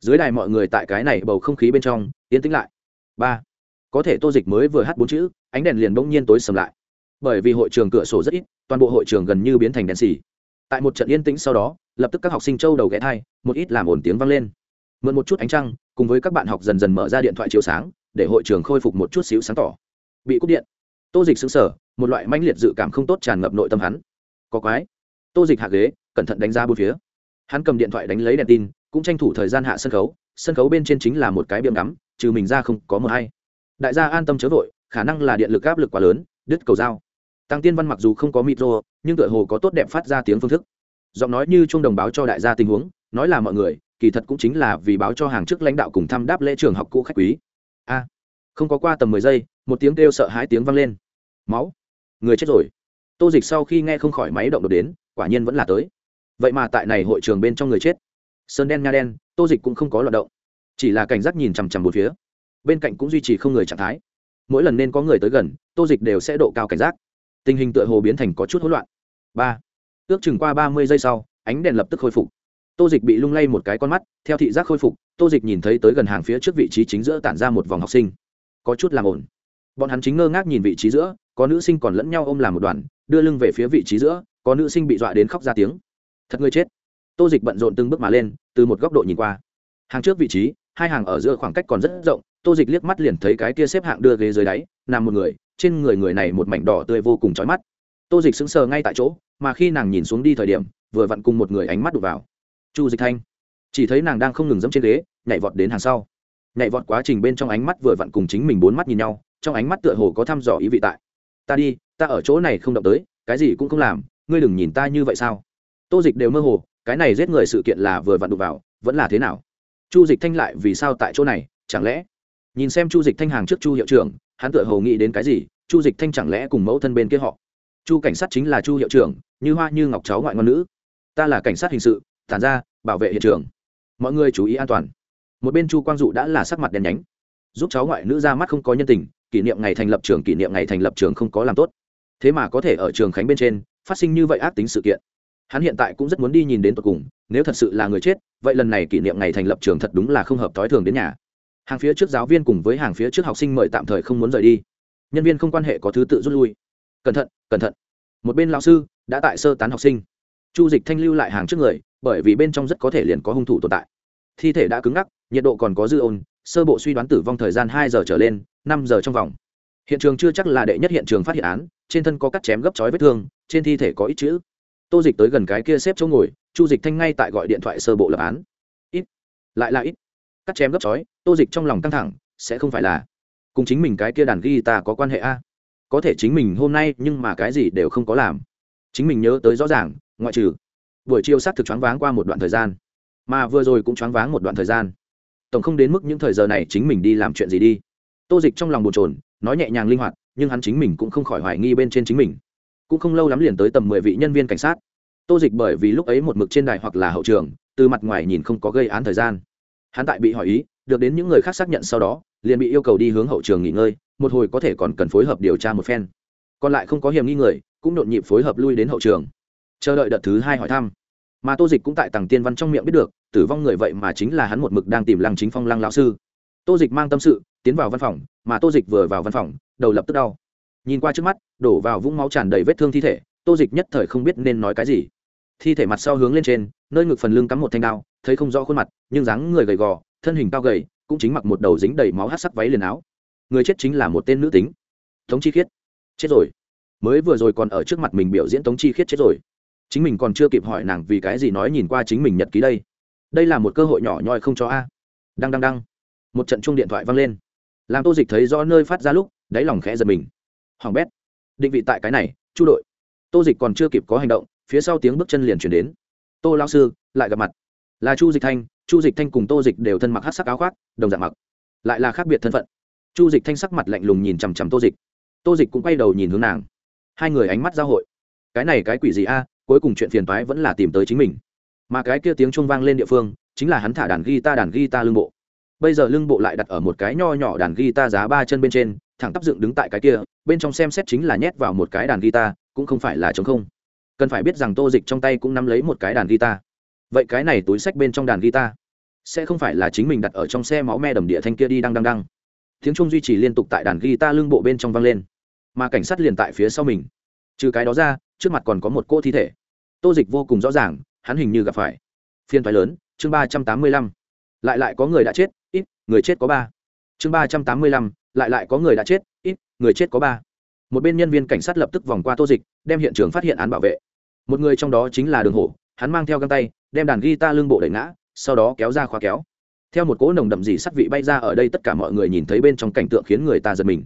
Dưới đài mọi người tại cái này bầu không khí bên trong, yên tĩnh lại. Ba. Có thể tô dịch mới vừa hát bốn chữ, ánh đèn liền bỗng nhiên tối sầm lại. Bởi vì hội trường cửa sổ rất ít, toàn bộ hội trường gần như biến thành đèn xì. Tại một trận yên tĩnh sau đó, lập tức các học sinh châu đầu ghé thai một ít làm ồn tiếng vang lên. Mượn một chút ánh trăng cùng với các bạn học dần dần mở ra điện thoại chiếu sáng, để hội trường khôi phục một chút xíu sáng tỏ. Bị cúp điện. Tô dịch xứng sở một loại manh liệt dự cảm không tốt tràn ngập nội tâm hắn. Có quái. Tô dịch hạ ghế, cẩn thận đánh ra bốn phía. Hắn cầm điện thoại đánh lấy đèn tin, cũng tranh thủ thời gian hạ sân khấu. Sân khấu bên trên chính là một cái biếm ngắm, trừ mình ra không có mờ hay. Đại gia an tâm chớ vội, khả năng là điện lực áp lực quá lớn, đứt cầu dao. Tăng tiên văn mặc dù không có micro nhưng tựa hồ có tốt đẹp phát ra tiếng phương thức. Giọng nói như trung đồng báo cho đại gia tình huống, nói là mọi người kỳ thật cũng chính là vì báo cho hàng chức lãnh đạo cùng thăm đáp lễ trường học cũ khách quý. A, không có qua tầm mười giây, một tiếng kêu sợ hãi tiếng vang lên. Máu. Người chết rồi. Tô dịch sau khi nghe không khỏi máy động đột đến, quả nhiên vẫn là tới. Vậy mà tại này hội trường bên trong người chết. Sơn đen nha đen, tô dịch cũng không có loạt động. Chỉ là cảnh giác nhìn chằm chằm một phía. Bên cạnh cũng duy trì không người trạng thái. Mỗi lần nên có người tới gần, tô dịch đều sẽ độ cao cảnh giác. Tình hình tựa hồ biến thành có chút hỗn loạn. Ba. Ước chừng qua ba mươi giây sau, ánh đèn lập tức khôi phục tô dịch bị lung lay một cái con mắt, theo thị giác khôi phục, tô dịch nhìn thấy tới gần hàng phía trước vị trí chính giữa tản ra một vòng học sinh. Có chút làm ổn bọn hắn chính ngơ ngác nhìn vị trí giữa, có nữ sinh còn lẫn nhau ôm làm một đoàn, đưa lưng về phía vị trí giữa, có nữ sinh bị dọa đến khóc ra tiếng. Thật ngươi chết. Tô dịch bận rộn từng bước mà lên, từ một góc độ nhìn qua. Hàng trước vị trí, hai hàng ở giữa khoảng cách còn rất rộng, tô dịch liếc mắt liền thấy cái kia xếp hạng đưa ghế dưới đáy, nằm một người, trên người người này một mảnh đỏ tươi vô cùng chói mắt. Tô dịch sững sờ ngay tại chỗ, mà khi nàng nhìn xuống đi thời điểm, vừa vặn cùng một người ánh mắt đụt vào chu dịch thanh. Chỉ thấy nàng đang không ngừng dẫm trên ghế, nhảy vọt đến hàng sau. Nhảy vọt quá trình bên trong ánh mắt vừa vặn cùng chính mình bốn mắt nhìn nhau, trong ánh mắt tựa hồ có thăm dò ý vị tại. Ta đi, ta ở chỗ này không động tới, cái gì cũng không làm, ngươi đừng nhìn ta như vậy sao? Tô dịch đều mơ hồ, cái này giết người sự kiện là vừa vặn đục vào, vẫn là thế nào? Chu dịch thanh lại vì sao tại chỗ này, chẳng lẽ? Nhìn xem chu dịch thanh hàng trước chu hiệu trưởng, hắn tựa hồ nghĩ đến cái gì, chu dịch thanh chẳng lẽ cùng mẫu thân bên kia họ? Chu cảnh sát chính là chu hiệu trưởng, như hoa như ngọc cháu ngoại ngôn nữ. Ta là cảnh sát hình sự tản ra, bảo vệ hiện trường. Mọi người chú ý an toàn. Một bên chu quang dụ đã là sắc mặt đen nhánh. Giúp cháu ngoại nữ ra mắt không có nhân tình, kỷ niệm ngày thành lập trường, kỷ niệm ngày thành lập trường không có làm tốt. Thế mà có thể ở trường khánh bên trên, phát sinh như vậy ác tính sự kiện. Hắn hiện tại cũng rất muốn đi nhìn đến tột cùng, nếu thật sự là người chết, vậy lần này kỷ niệm ngày thành lập trường thật đúng là không hợp thói thường đến nhà. Hàng phía trước giáo viên cùng với hàng phía trước học sinh mời tạm thời không muốn rời đi. Nhân viên không quan hệ có thứ tự rút lui. Cẩn thận cẩn thận. Một bên lão sư đã tại sơ tán học sinh. Chu dịch thanh lưu lại hàng trước người bởi vì bên trong rất có thể liền có hung thủ tồn tại. Thi thể đã cứng ngắc, nhiệt độ còn có dư ôn, sơ bộ suy đoán tử vong thời gian hai giờ trở lên, năm giờ trong vòng. Hiện trường chưa chắc là đệ nhất hiện trường phát hiện án, trên thân có cắt chém gấp chói vết thương, trên thi thể có ít chữ. Tô dịch tới gần cái kia xếp chỗ ngồi, chu dịch thanh ngay tại gọi điện thoại sơ bộ lập án. Ít, lại là ít. Cắt chém gấp chói, tô dịch trong lòng căng thẳng, sẽ không phải là cùng chính mình cái kia đàn guitar có quan hệ a? Có thể chính mình hôm nay nhưng mà cái gì đều không có làm. Chính mình nhớ tới rõ ràng, ngoại trừ buổi chiều xác thực choáng váng qua một đoạn thời gian. Mà vừa rồi cũng choáng váng một đoạn thời gian. Tổng không đến mức những thời giờ này chính mình đi làm chuyện gì đi. Tô dịch trong lòng bồn trồn nói nhẹ nhàng linh hoạt, nhưng hắn chính mình cũng không khỏi hoài nghi bên trên chính mình. Cũng không lâu lắm liền tới tầm mười vị nhân viên cảnh sát. Tô dịch bởi vì lúc ấy một mực trên đài hoặc là hậu trường, từ mặt ngoài nhìn không có gây án thời gian. Hắn tại bị hỏi ý, được đến những người khác xác nhận sau đó, liền bị yêu cầu đi hướng hậu trường nghỉ ngơi, một hồi có thể còn cần phối hợp điều tra một phen. Còn lại không có hiểm nghi người, cũng nhộn nhịp phối hợp lui đến hậu trường chờ đợi đợt thứ hai hỏi thăm. Mà tô dịch cũng tại tầng tiên văn trong miệng biết được, tử vong người vậy mà chính là hắn một mực đang tìm lăng chính phong lăng lão sư. Tô dịch mang tâm sự, tiến vào văn phòng, mà tô dịch vừa vào văn phòng, đầu lập tức đau. Nhìn qua trước mắt, đổ vào vũng máu tràn đầy vết thương thi thể, tô dịch nhất thời không biết nên nói cái gì. Thi thể mặt sau hướng lên trên, nơi ngực phần lưng cắm một thanh đao, thấy không rõ khuôn mặt, nhưng dáng người gầy gò, thân hình cao gầy, cũng chính mặc một đầu dính đầy máu hát sắc váy liền áo. Người chết chính là một tên nữ tính. Tống chi khiết. Chết rồi. Mới vừa rồi còn ở trước mặt mình biểu diễn tống chi khiết chết rồi chính mình còn chưa kịp hỏi nàng vì cái gì nói nhìn qua chính mình nhật ký đây. Đây là một cơ hội nhỏ nhoi không cho a. Đăng đăng đăng. Một trận chuông điện thoại vang lên. Làm tô dịch thấy rõ nơi phát ra lúc, đáy lòng khẽ giật mình. Hoàng bét, định vị tại cái này, chu đội. Tô dịch còn chưa kịp có hành động, phía sau tiếng bước chân liền chuyển đến. Tô lao sư, lại gặp mặt. Là chu dịch thanh, chu dịch thanh cùng tô dịch đều thân mặc hát sắc áo khoác, đồng dạng mặc. Lại là khác biệt thân phận. Chu dịch thanh sắc mặt lạnh lùng nhìn chằm chằm tô dịch. Tô dịch cũng quay đầu nhìn hướng nàng. Hai người ánh mắt giao hội. Cái này cái quỷ gì a? Cuối cùng chuyện phiền toái vẫn là tìm tới chính mình. Mà cái kia tiếng chuông vang lên địa phương, chính là hắn thả đàn guitar đàn guitar lưng bộ. Bây giờ lưng bộ lại đặt ở một cái nho nhỏ đàn guitar giá ba chân bên trên, thẳng tắp dựng đứng tại cái kia, bên trong xem xét chính là nhét vào một cái đàn guitar, cũng không phải là chống không. Cần phải biết rằng tô dịch trong tay cũng nắm lấy một cái đàn guitar. Vậy cái này túi sách bên trong đàn guitar sẽ không phải là chính mình đặt ở trong xe máu me đầm địa thanh kia đi đăng đăng đăng. Tiếng trung duy trì liên tục tại đàn guitar lưng bộ bên trong vang lên. Mà cảnh sát liền tại phía sau mình. Trừ cái đó ra trước mặt còn có một cô thi thể. Tô dịch vô cùng rõ ràng, hắn hình như gặp phải. Phiên thoái lớn, chương ba trăm tám mươi lăm. Lại lại có người đã chết, ít, người chết có ba. Chương ba trăm tám mươi lăm, lại lại có người đã chết, ít, người chết có ba. Một bên nhân viên cảnh sát lập tức vòng qua tô dịch, đem hiện trường phát hiện án bảo vệ. Một người trong đó chính là đường hổ, hắn mang theo găng tay, đem đàn guitar lưng bộ đẩy ngã, sau đó kéo ra khóa kéo. Theo một cỗ nồng đậm dì sắt vị bay ra ở đây tất cả mọi người nhìn thấy bên trong cảnh tượng khiến người ta giật mình.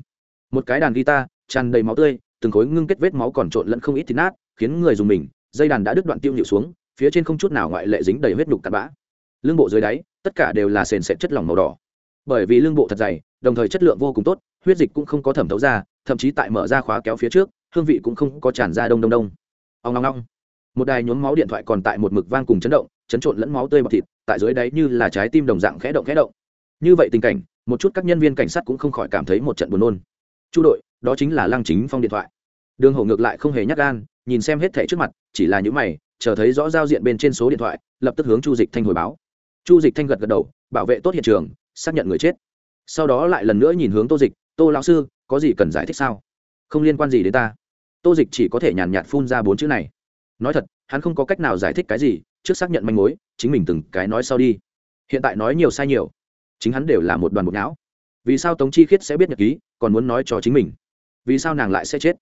Một cái đàn guitar, tràn đầy máu tươi từng khối ngưng kết vết máu còn trộn lẫn không ít thịt nát, khiến người dùng mình, dây đàn đã đứt đoạn tiêu nhịu xuống, phía trên không chút nào ngoại lệ dính đầy huyết đục tạt bã. Lưng bộ dưới đáy, tất cả đều là sền sệt chất lỏng màu đỏ. Bởi vì lưng bộ thật dày, đồng thời chất lượng vô cùng tốt, huyết dịch cũng không có thẩm thấu ra, thậm chí tại mở ra khóa kéo phía trước, hương vị cũng không có tràn ra đông đông đông. Ông ngong ngong một đài nhuốm máu điện thoại còn tại một mực vang cùng chấn động, chấn trộn lẫn máu tươi bọc thịt, tại dưới đáy như là trái tim đồng dạng khẽ động khẽ động. Như vậy tình cảnh, một chút các nhân viên cảnh sát cũng không khỏi cảm thấy một trận buồn nôn. Chu đội đó chính là lăng chính phong điện thoại. Đường hổ ngược lại không hề nhắc gan, nhìn xem hết thẻ trước mặt, chỉ là những mày, chờ thấy rõ giao diện bên trên số điện thoại, lập tức hướng chu dịch thanh hồi báo. Chu dịch thanh gật gật đầu, bảo vệ tốt hiện trường, xác nhận người chết. Sau đó lại lần nữa nhìn hướng tô dịch, tô lão sư, có gì cần giải thích sao? Không liên quan gì đến ta. Tô dịch chỉ có thể nhàn nhạt phun ra bốn chữ này. Nói thật, hắn không có cách nào giải thích cái gì, trước xác nhận manh mối, chính mình từng cái nói sau đi. Hiện tại nói nhiều sai nhiều, chính hắn đều là một đoàn bột não. Vì sao tống chi khiết sẽ biết nhật ký, còn muốn nói cho chính mình? Vì sao nàng lại sẽ chết?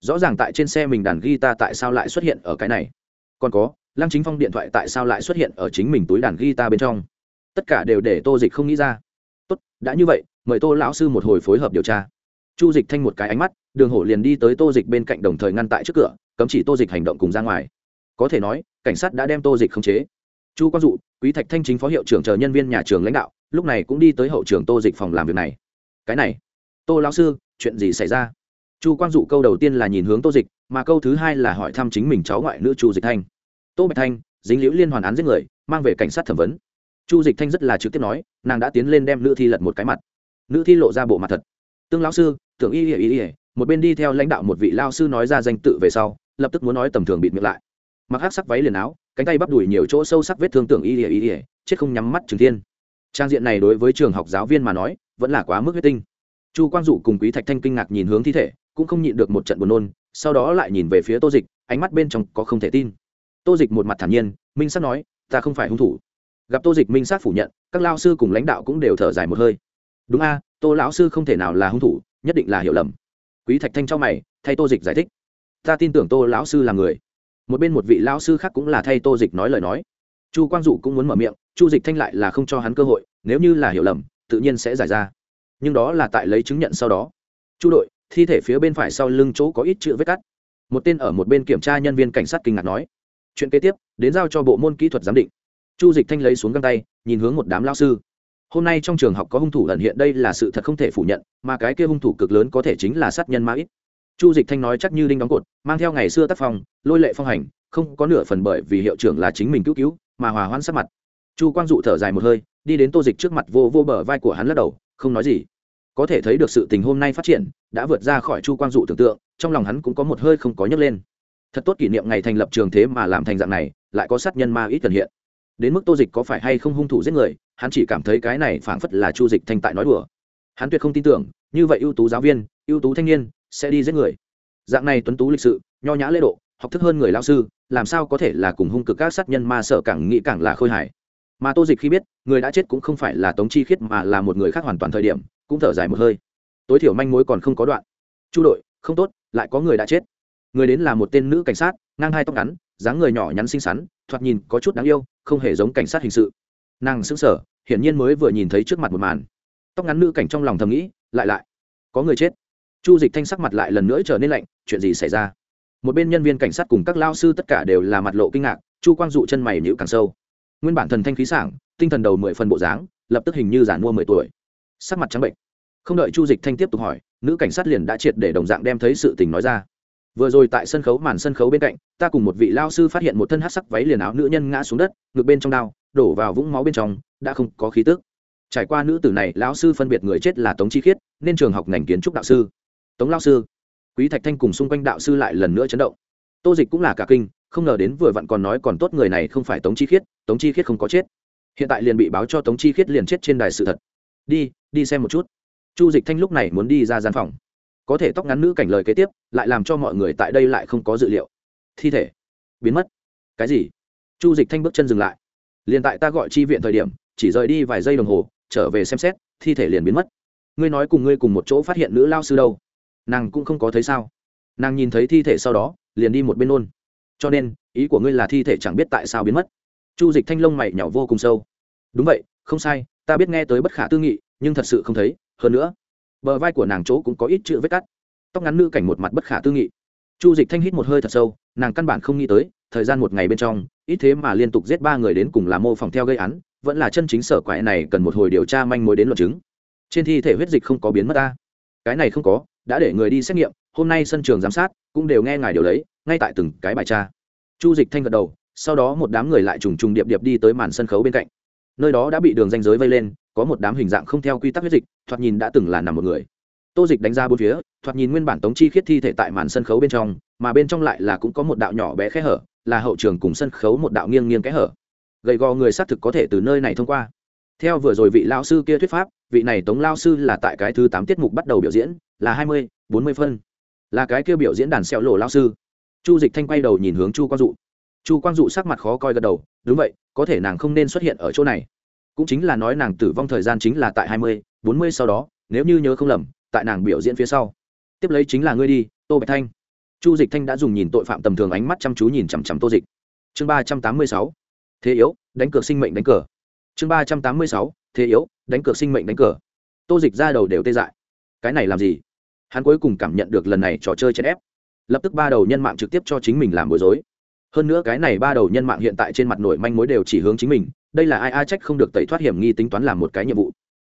Rõ ràng tại trên xe mình đàn guitar tại sao lại xuất hiện ở cái này? Còn có, lăng chính phong điện thoại tại sao lại xuất hiện ở chính mình túi đàn guitar bên trong? Tất cả đều để tô dịch không nghĩ ra. Tốt, đã như vậy, mời tô lão sư một hồi phối hợp điều tra. Chu dịch thanh một cái ánh mắt, đường hổ liền đi tới tô dịch bên cạnh đồng thời ngăn tại trước cửa, cấm chỉ tô dịch hành động cùng ra ngoài. Có thể nói, cảnh sát đã đem tô dịch khống chế. Chu quang dụ, quý thạch thanh chính phó hiệu trưởng chờ nhân viên nhà trường lãnh đạo, lúc này cũng đi tới hậu trường tô dịch phòng làm việc này. Cái này, tô lão sư, chuyện gì xảy ra? Chu quang dụ câu đầu tiên là nhìn hướng tô dịch, mà câu thứ hai là hỏi thăm chính mình cháu ngoại nữ chu dịch thanh. Tô bạch thanh, dính liễu liên hoàn án giết người, mang về cảnh sát thẩm vấn. Chu dịch thanh rất là trực tiếp nói, nàng đã tiến lên đem nữ thi lật một cái mặt. Nữ thi lộ ra bộ mặt thật. Tương lão sư, tưởng y ỉa y ỉa một bên đi theo lãnh đạo một vị lao sư nói ra danh tự về sau, lập tức muốn nói tầm thường bịt miệng lại. Mặc hát sắc váy liền áo, cánh tay bắp đùi nhiều chỗ sâu sắc vết thương tưởng y ỉa y ỉa chết không nhắm mắt trường thiên. Trang diện này đối với trường học giáo viên mà nói, vẫn là quá mức huyết tinh chu quang dụ cùng quý thạch thanh kinh ngạc nhìn hướng thi thể, cũng không nhịn được một trận buồn nôn, sau đó lại nhìn về phía tô dịch, ánh mắt bên trong có không thể tin. Tô dịch một mặt thản nhiên, minh sắc nói, ta không phải hung thủ. Gặp tô dịch minh sắc phủ nhận, các lao sư cùng lãnh đạo cũng đều thở dài một hơi. Đúng a, tô lão sư không thể nào là hung thủ, nhất định là hiểu lầm. Quý thạch thanh cho mày, thay tô dịch giải thích. Ta tin tưởng tô lão sư là người. Một bên một vị lão sư khác cũng là thay tô dịch nói lời nói. Chu quang dụ cũng muốn mở miệng, chu dịch thanh lại là không cho hắn cơ hội, nếu như là hiểu lầm, tự nhiên sẽ giải ra nhưng đó là tại lấy chứng nhận sau đó. Chu đội, thi thể phía bên phải sau lưng chỗ có ít chữ vết cắt. Một tên ở một bên kiểm tra nhân viên cảnh sát kinh ngạc nói. Chuyện kế tiếp, đến giao cho bộ môn kỹ thuật giám định. Chu dịch thanh lấy xuống găng tay, nhìn hướng một đám lao sư. Hôm nay trong trường học có hung thủ ẩn hiện đây là sự thật không thể phủ nhận, mà cái kia hung thủ cực lớn có thể chính là sát nhân ma ít. Chu dịch thanh nói chắc như đinh đóng cột, mang theo ngày xưa tác phong, lôi lệ phong hành, không có nửa phần bởi vì hiệu trưởng là chính mình cứu cứu, mà hòa hoãn sát mặt. Chu quang dụ thở dài một hơi, đi đến tô dịch trước mặt vô vô bờ vai của hắn lắc đầu không nói gì. Có thể thấy được sự tình hôm nay phát triển, đã vượt ra khỏi chu quang dụ tưởng tượng, trong lòng hắn cũng có một hơi không có nhấc lên. Thật tốt kỷ niệm ngày thành lập trường thế mà làm thành dạng này, lại có sát nhân ma ít cần hiện. Đến mức tô dịch có phải hay không hung thủ giết người, hắn chỉ cảm thấy cái này phảng phất là chu dịch thanh tại nói đùa. Hắn tuyệt không tin tưởng, như vậy ưu tú giáo viên, ưu tú thanh niên, sẽ đi giết người. Dạng này tuấn tú lịch sự, nho nhã lễ độ, học thức hơn người lao sư, làm sao có thể là cùng hung cực các sát nhân ma sợ càng nghĩ càng là khôi hài mà tô dịch khi biết, người đã chết cũng không phải là tống chi khiết mà là một người khác hoàn toàn thời điểm, cũng thở dài một hơi. Tối thiểu manh mối còn không có đoạn. Chu đội, không tốt, lại có người đã chết. Người đến là một tên nữ cảnh sát, ngang hai tóc ngắn, dáng người nhỏ nhắn xinh xắn, thoạt nhìn có chút đáng yêu, không hề giống cảnh sát hình sự. Nàng sững sờ, hiển nhiên mới vừa nhìn thấy trước mặt một màn. Tóc ngắn nữ cảnh trong lòng thầm nghĩ, lại lại, có người chết. Chu dịch thanh sắc mặt lại lần nữa trở nên lạnh, chuyện gì xảy ra? Một bên nhân viên cảnh sát cùng các lao sư tất cả đều là mặt lộ kinh ngạc, chu quang dụ chân mày nhữ càng sâu nguyên bản thần thanh khí sảng, tinh thần đầu mười phần bộ dáng, lập tức hình như giản mua mười tuổi. Sắc mặt trắng bệnh. Không đợi chu dịch thanh tiếp tục hỏi, nữ cảnh sát liền đã triệt để đồng dạng đem thấy sự tình nói ra. Vừa rồi tại sân khấu màn sân khấu bên cạnh, ta cùng một vị lao sư phát hiện một thân hát sắc váy liền áo nữ nhân ngã xuống đất ngược bên trong đao, đổ vào vũng máu bên trong, đã không có khí tức. Trải qua nữ tử này, lão sư phân biệt người chết là tống chi khiết, nên trường học ngành kiến trúc đạo sư. Tống lao sư, quý thạch thanh cùng xung quanh đạo sư lại lần nữa chấn động tô dịch cũng là cả kinh, không ngờ đến vừa vặn còn nói còn tốt người này không phải tống chi khiết, tống chi khiết không có chết. Hiện tại liền bị báo cho tống chi khiết liền chết trên đài sự thật. Đi đi xem một chút. Chu dịch thanh lúc này muốn đi ra gian phòng. Có thể tóc ngắn nữ cảnh lời kế tiếp, lại làm cho mọi người tại đây lại không có dự liệu. Thi thể. Biến mất. Cái gì? Chu dịch thanh bước chân dừng lại. Liền tại ta gọi chi viện thời điểm, chỉ rời đi vài giây đồng hồ, trở về xem xét, thi thể liền biến mất. Ngươi nói cùng ngươi cùng một chỗ phát hiện nữ lao sư đâu? Nàng cũng không có thấy sao? Nàng nhìn thấy thi thể sau đó liền đi một bên nôn. Cho nên, ý của ngươi là thi thể chẳng biết tại sao biến mất. Chu dịch thanh lông mày nhỏ vô cùng sâu. Đúng vậy, không sai, ta biết nghe tới bất khả tư nghị, nhưng thật sự không thấy. Hơn nữa, bờ vai của nàng chỗ cũng có ít chữ vết cắt. Tóc ngắn nữ cảnh một mặt bất khả tư nghị. Chu dịch thanh hít một hơi thật sâu, nàng căn bản không nghĩ tới, thời gian một ngày bên trong, ít thế mà liên tục giết ba người đến cùng làm mô phỏng theo gây án, vẫn là chân chính sở quại này cần một hồi điều tra manh mối đến luận chứng. Trên thi thể huyết dịch không có biến mất ta. Cái này không có, đã để người đi xét nghiệm hôm nay sân trường giám sát cũng đều nghe ngài điều lấy, ngay tại từng cái bài tra. Chu dịch thanh gật đầu, sau đó một đám người lại trùng trùng điệp điệp đi tới màn sân khấu bên cạnh. Nơi đó đã bị đường danh giới vây lên, có một đám hình dạng không theo quy tắc huyết dịch, thoạt nhìn đã từng là nằm một người. Tô dịch đánh ra bốn phía, thoạt nhìn nguyên bản tống chi khiết thi thể tại màn sân khấu bên trong, mà bên trong lại là cũng có một đạo nhỏ bé kẽ hở, là hậu trường cùng sân khấu một đạo nghiêng nghiêng kẽ hở. Gầy gò người xác thực có thể từ nơi này thông qua. Theo vừa rồi vị lao sư kia thuyết pháp, vị này tống lao sư là tại cái thứ tám tiết mục bắt đầu biểu diễn, là hai mươi, bốn mươi phân là cái kia biểu diễn đàn xẹo lộ lao sư. Chu dịch thanh quay đầu nhìn hướng chu quang dụ. Chu quang dụ sắc mặt khó coi gật đầu, đúng vậy, có thể nàng không nên xuất hiện ở chỗ này. Cũng chính là nói nàng tử vong thời gian chính là tại hai mươi, bốn mươi sau đó, nếu như nhớ không lầm, tại nàng biểu diễn phía sau. Tiếp lấy chính là ngươi đi, tô bạch thanh. Chu dịch thanh đã dùng nhìn tội phạm tầm thường ánh mắt chăm chú nhìn chằm chằm tô dịch. Chương ba trăm tám mươi sáu, thế yếu, đánh cược sinh mệnh đánh cờ. Chương ba trăm tám mươi sáu, thế yếu, đánh cược sinh mệnh đánh cờ. Tô dịch ra đầu đều tê dại. Cái này làm gì? Hắn cuối cùng cảm nhận được lần này trò chơi chèn ép. Lập tức ba đầu nhân mạng trực tiếp cho chính mình làm bối rối. Hơn nữa cái này ba đầu nhân mạng hiện tại trên mặt nổi manh mối đều chỉ hướng chính mình, đây là ai a trách không được tẩy thoát hiểm nghi tính toán làm một cái nhiệm vụ.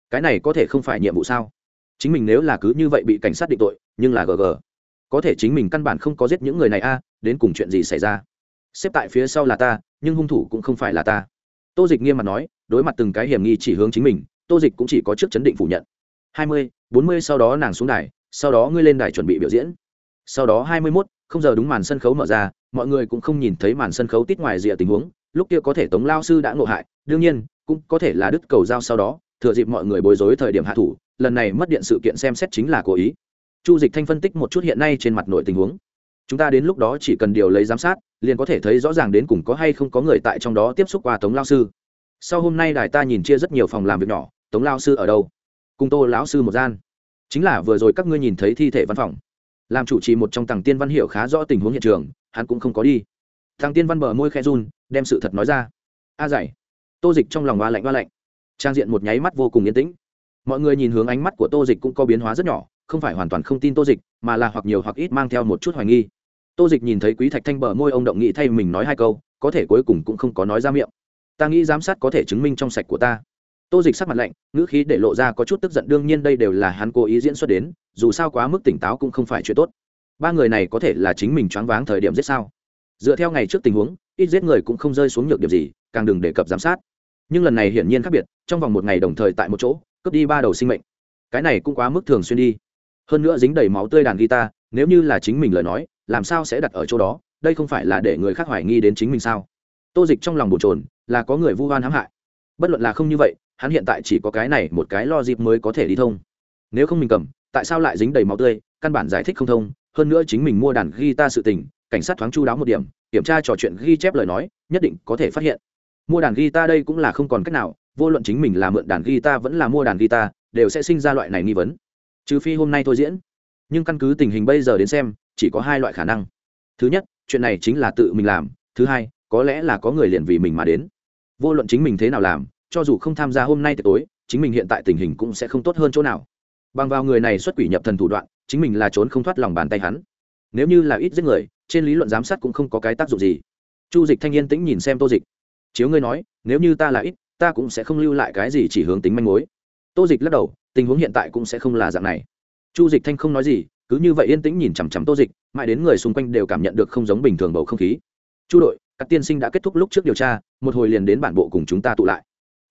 Cái này có thể không phải nhiệm vụ sao? Chính mình nếu là cứ như vậy bị cảnh sát định tội, nhưng là gg có thể chính mình căn bản không có giết những người này a, đến cùng chuyện gì xảy ra? Xếp tại phía sau là ta, nhưng hung thủ cũng không phải là ta. Tô dịch nghiêm mặt nói, đối mặt từng cái hiểm nghi chỉ hướng chính mình, tô dịch cũng chỉ có trước chấn định phủ nhận. Hai mươi, bốn mươi sau đó nàng xuống đài sau đó ngươi lên đài chuẩn bị biểu diễn. Sau đó hai mươi mốt, không giờ đúng màn sân khấu mở ra, mọi người cũng không nhìn thấy màn sân khấu tít ngoài rìa tình huống, lúc kia có thể tống lao sư đã ngộ hại, đương nhiên, cũng có thể là đứt cầu giao sau đó, thừa dịp mọi người bối rối thời điểm hạ thủ, lần này mất điện sự kiện xem xét chính là cố ý. Chu dịch thanh phân tích một chút hiện nay trên mặt nội tình huống. Chúng ta đến lúc đó chỉ cần điều lấy giám sát, liền có thể thấy rõ ràng đến cùng có hay không có người tại trong đó tiếp xúc qua tống lao sư. Sau hôm nay đài ta nhìn chia rất nhiều phòng làm việc nhỏ, tống lao sư ở đâu? Cùng tô lão sư một gian chính là vừa rồi các ngươi nhìn thấy thi thể văn phòng. Làm chủ trì một trong tàng tiên văn hiệu khá rõ tình huống hiện trường, hắn cũng không có đi. Thằng tiên văn bờ môi khe run, đem sự thật nói ra. A à dạy tô dịch trong lòng hoa lạnh hoa lạnh. Trang diện một nháy mắt vô cùng yên tĩnh. Mọi người nhìn hướng ánh mắt của tô dịch cũng có biến hóa rất nhỏ, không phải hoàn toàn không tin tô dịch, mà là hoặc nhiều hoặc ít mang theo một chút hoài nghi. Tô dịch nhìn thấy quý thạch thanh bờ môi ông động nghị thay mình nói hai câu, có thể cuối cùng cũng không có nói ra miệng. Ta nghĩ giám sát có thể chứng minh trong sạch của ta tô dịch sắc mặt lạnh, ngữ khí để lộ ra có chút tức giận, đương nhiên đây đều là hắn cố ý diễn xuất đến, dù sao quá mức tỉnh táo cũng không phải chuyện tốt. Ba người này có thể là chính mình choáng váng thời điểm giết sao? Dựa theo ngày trước tình huống, ít giết người cũng không rơi xuống nhược điểm gì, càng đừng đề cập giám sát. Nhưng lần này hiển nhiên khác biệt, trong vòng một ngày đồng thời tại một chỗ, cướp đi ba đầu sinh mệnh. Cái này cũng quá mức thường xuyên đi. Hơn nữa dính đầy máu tươi đàn guitar, nếu như là chính mình lời nói, làm sao sẽ đặt ở chỗ đó? Đây không phải là để người khác hoài nghi đến chính mình sao? Tô dịch trong lòng bồn trồn là có người vu oan hãm hại. Bất luận là không như vậy hắn hiện tại chỉ có cái này một cái lo dịp mới có thể đi thông. Nếu không mình cầm, tại sao lại dính đầy máu tươi, căn bản giải thích không thông, hơn nữa chính mình mua đàn guitar sự tình, cảnh sát thoáng chu đáo một điểm, kiểm tra trò chuyện ghi chép lời nói, nhất định có thể phát hiện. Mua đàn guitar đây cũng là không còn cách nào, vô luận chính mình là mượn đàn guitar vẫn là mua đàn guitar, đều sẽ sinh ra loại này nghi vấn. Trừ phi hôm nay thôi diễn. Nhưng căn cứ tình hình bây giờ đến xem, chỉ có hai loại khả năng. Thứ nhất, chuyện này chính là tự mình làm, thứ hai, có lẽ là có người liền vì mình mà đến. Vô luận chính mình thế nào làm cho dù không tham gia hôm nay tối, chính mình hiện tại tình hình cũng sẽ không tốt hơn chỗ nào. Bằng vào người này xuất quỷ nhập thần thủ đoạn, chính mình là trốn không thoát lòng bàn tay hắn. Nếu như là ít giết người, trên lý luận giám sát cũng không có cái tác dụng gì. Chu dịch thanh yên tĩnh nhìn xem tô dịch. Chiếu ngươi nói, nếu như ta là ít, ta cũng sẽ không lưu lại cái gì chỉ hướng tính manh mối. Tô dịch lắc đầu, tình huống hiện tại cũng sẽ không là dạng này. Chu dịch thanh không nói gì, cứ như vậy yên tĩnh nhìn chằm chằm tô dịch, mãi đến người xung quanh đều cảm nhận được không giống bình thường bầu không khí. Chu đội, các tiên sinh đã kết thúc lúc trước điều tra, một hồi liền đến bản bộ cùng chúng ta tụ lại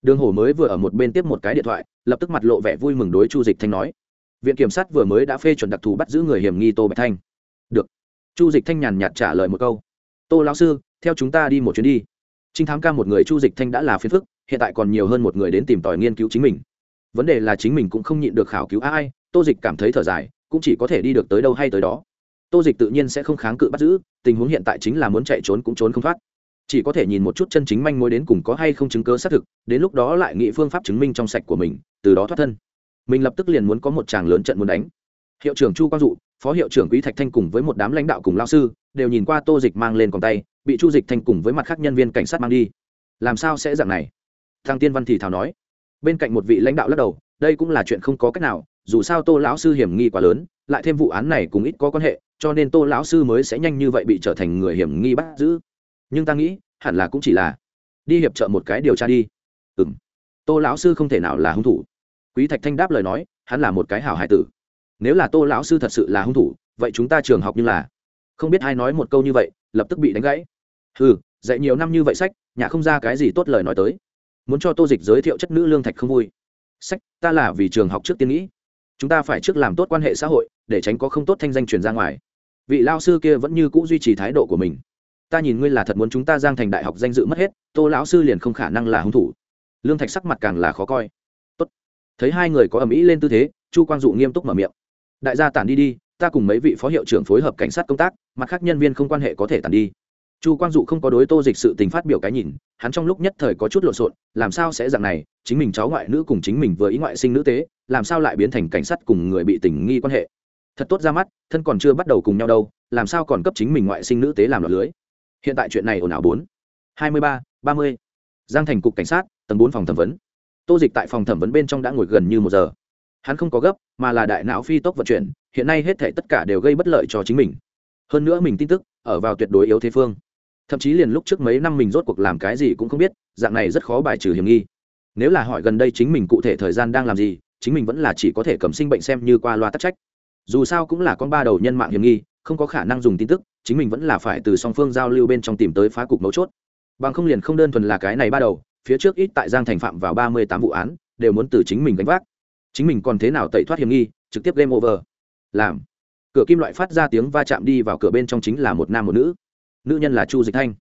đường hổ mới vừa ở một bên tiếp một cái điện thoại, lập tức mặt lộ vẻ vui mừng đối chu dịch thanh nói. Viện kiểm sát vừa mới đã phê chuẩn đặc thù bắt giữ người hiểm nghi tô bạch thanh. Được. Chu dịch thanh nhàn nhạt trả lời một câu. Tô lão sư, theo chúng ta đi một chuyến đi. Trinh thám ca một người chu dịch thanh đã là phiền phức, hiện tại còn nhiều hơn một người đến tìm tòi nghiên cứu chính mình. Vấn đề là chính mình cũng không nhịn được khảo cứu ai tô dịch cảm thấy thở dài, cũng chỉ có thể đi được tới đâu hay tới đó. Tô dịch tự nhiên sẽ không kháng cự bắt giữ, tình huống hiện tại chính là muốn chạy trốn cũng trốn không thoát chỉ có thể nhìn một chút chân chính manh mối đến cùng có hay không chứng cớ xác thực, đến lúc đó lại nghĩ phương pháp chứng minh trong sạch của mình, từ đó thoát thân. Mình lập tức liền muốn có một tràng lớn trận muốn đánh. Hiệu trưởng chu quang dụ, phó hiệu trưởng quý thạch thanh cùng với một đám lãnh đạo cùng lao sư, đều nhìn qua tô dịch mang lên còn tay, bị chu dịch thanh cùng với mặt khác nhân viên cảnh sát mang đi. Làm sao sẽ dạng này? Thăng tiên văn thì thảo nói. Bên cạnh một vị lãnh đạo lắc đầu, đây cũng là chuyện không có cách nào, dù sao tô lão sư hiểm nghi quá lớn, lại thêm vụ án này cũng ít có quan hệ, cho nên tô lão sư mới sẽ nhanh như vậy bị trở thành người hiểm nghi bắt giữ nhưng ta nghĩ, hẳn là cũng chỉ là đi hiệp trợ một cái điều tra đi. Ừ m tô lão sư không thể nào là hung thủ. Quý thạch thanh đáp lời nói, hắn là một cái hảo hải tử. Nếu là tô lão sư thật sự là hung thủ, vậy chúng ta trường học như là không biết ai nói một câu như vậy, lập tức bị đánh gãy. Ừ dạy nhiều năm như vậy sách, nhà không ra cái gì tốt lời nói tới. Muốn cho tô dịch giới thiệu chất nữ lương thạch không vui. Sách, ta là vì trường học trước tiên nghĩ. Chúng ta phải trước làm tốt quan hệ xã hội, để tránh có không tốt thanh danh truyền ra ngoài. Vị lao sư kia vẫn như c ũ duy trì thái độ của mình ta nhìn ngươi là thật muốn chúng ta giang thành đại học danh dự mất hết, tô lão sư liền không khả năng là hung thủ. Lương thạch sắc mặt càng là khó coi. Tốt. thấy hai người có ầm ĩ lên tư thế, chu quang dụ nghiêm túc mở miệng. Đại gia tản đi đi, ta cùng mấy vị phó hiệu trưởng phối hợp cảnh sát công tác, mặt khác nhân viên không quan hệ có thể tản đi. Chu quang dụ không có đối tô dịch sự tình phát biểu cái nhìn, hắn trong lúc nhất thời có chút lộn xộn, làm sao sẽ dạng này, chính mình cháu ngoại nữ cùng chính mình vừa ý ngoại sinh nữ tế, làm sao lại biến thành cảnh sát cùng người bị tình nghi quan hệ? Thật tốt ra mắt, thân còn chưa bắt đầu cùng nhau đâu, làm sao còn cấp chính mình ngoại sinh nữ tế làm lọt lưới? Hiện tại chuyện này ồn ào bốn, hai mươi ba ba mươi. Giang thành cục cảnh sát, tầng bốn phòng thẩm vấn. Tô dịch tại phòng thẩm vấn bên trong đã ngồi gần như một giờ. Hắn không có gấp, mà là đại não phi tốc vận chuyển, hiện nay hết thể tất cả đều gây bất lợi cho chính mình. Hơn nữa mình tin tức, ở vào tuyệt đối yếu thế phương. Thậm chí liền lúc trước mấy năm mình rốt cuộc làm cái gì cũng không biết, dạng này rất khó bài trừ hiểm nghi. Nếu là hỏi gần đây chính mình cụ thể thời gian đang làm gì, chính mình vẫn là chỉ có thể cầm sinh bệnh xem như qua loa tắc trách. Dù sao cũng là con ba đầu nhân mạng hiểm nghi không có khả năng dùng tin tức, chính mình vẫn là phải từ song phương giao lưu bên trong tìm tới phá cục mấu chốt. Bằng không liền không đơn thuần là cái này ba đầu, phía trước ít tại giang thành phạm vào ba mươi tám vụ án, đều muốn từ chính mình gánh vác. Chính mình còn thế nào tẩy thoát hiểm nghi, trực tiếp game over. Làm. Cửa kim loại phát ra tiếng va chạm đi vào cửa bên trong chính là một nam một nữ. Nữ nhân là chu dịch thanh.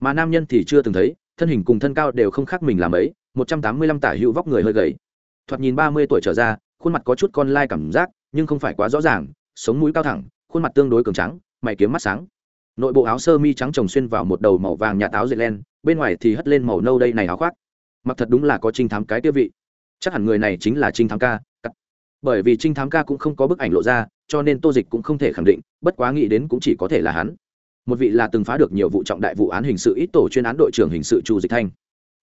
Mà nam nhân thì chưa từng thấy, thân hình cùng thân cao đều không khác mình làm ấy, một trăm tám mươi lăm tả hữu vóc người hơi gầy. Thoạt nhìn ba mươi tuổi trở ra, khuôn mặt có chút con lai cảm giác, nhưng không phải quá rõ ràng, sống mũi cao thẳng khuôn mặt tương đối cường trắng, mày kiếm mắt sáng. Nội bộ áo sơ mi trắng trồng xuyên vào một đầu màu vàng nhạt áo dệt len, bên ngoài thì hất lên màu nâu đây này áo khoác. Mặc thật đúng là có trinh thám cái tiêu vị. Chắc hẳn người này chính là trinh thám ca bởi vì trinh thám ca cũng không có bức ảnh lộ ra, cho nên tô dịch cũng không thể khẳng định, bất quá nghĩ đến cũng chỉ có thể là hắn. Một vị là từng phá được nhiều vụ trọng đại vụ án hình sự ít tổ chuyên án đội trưởng hình sự chu dịch thanh.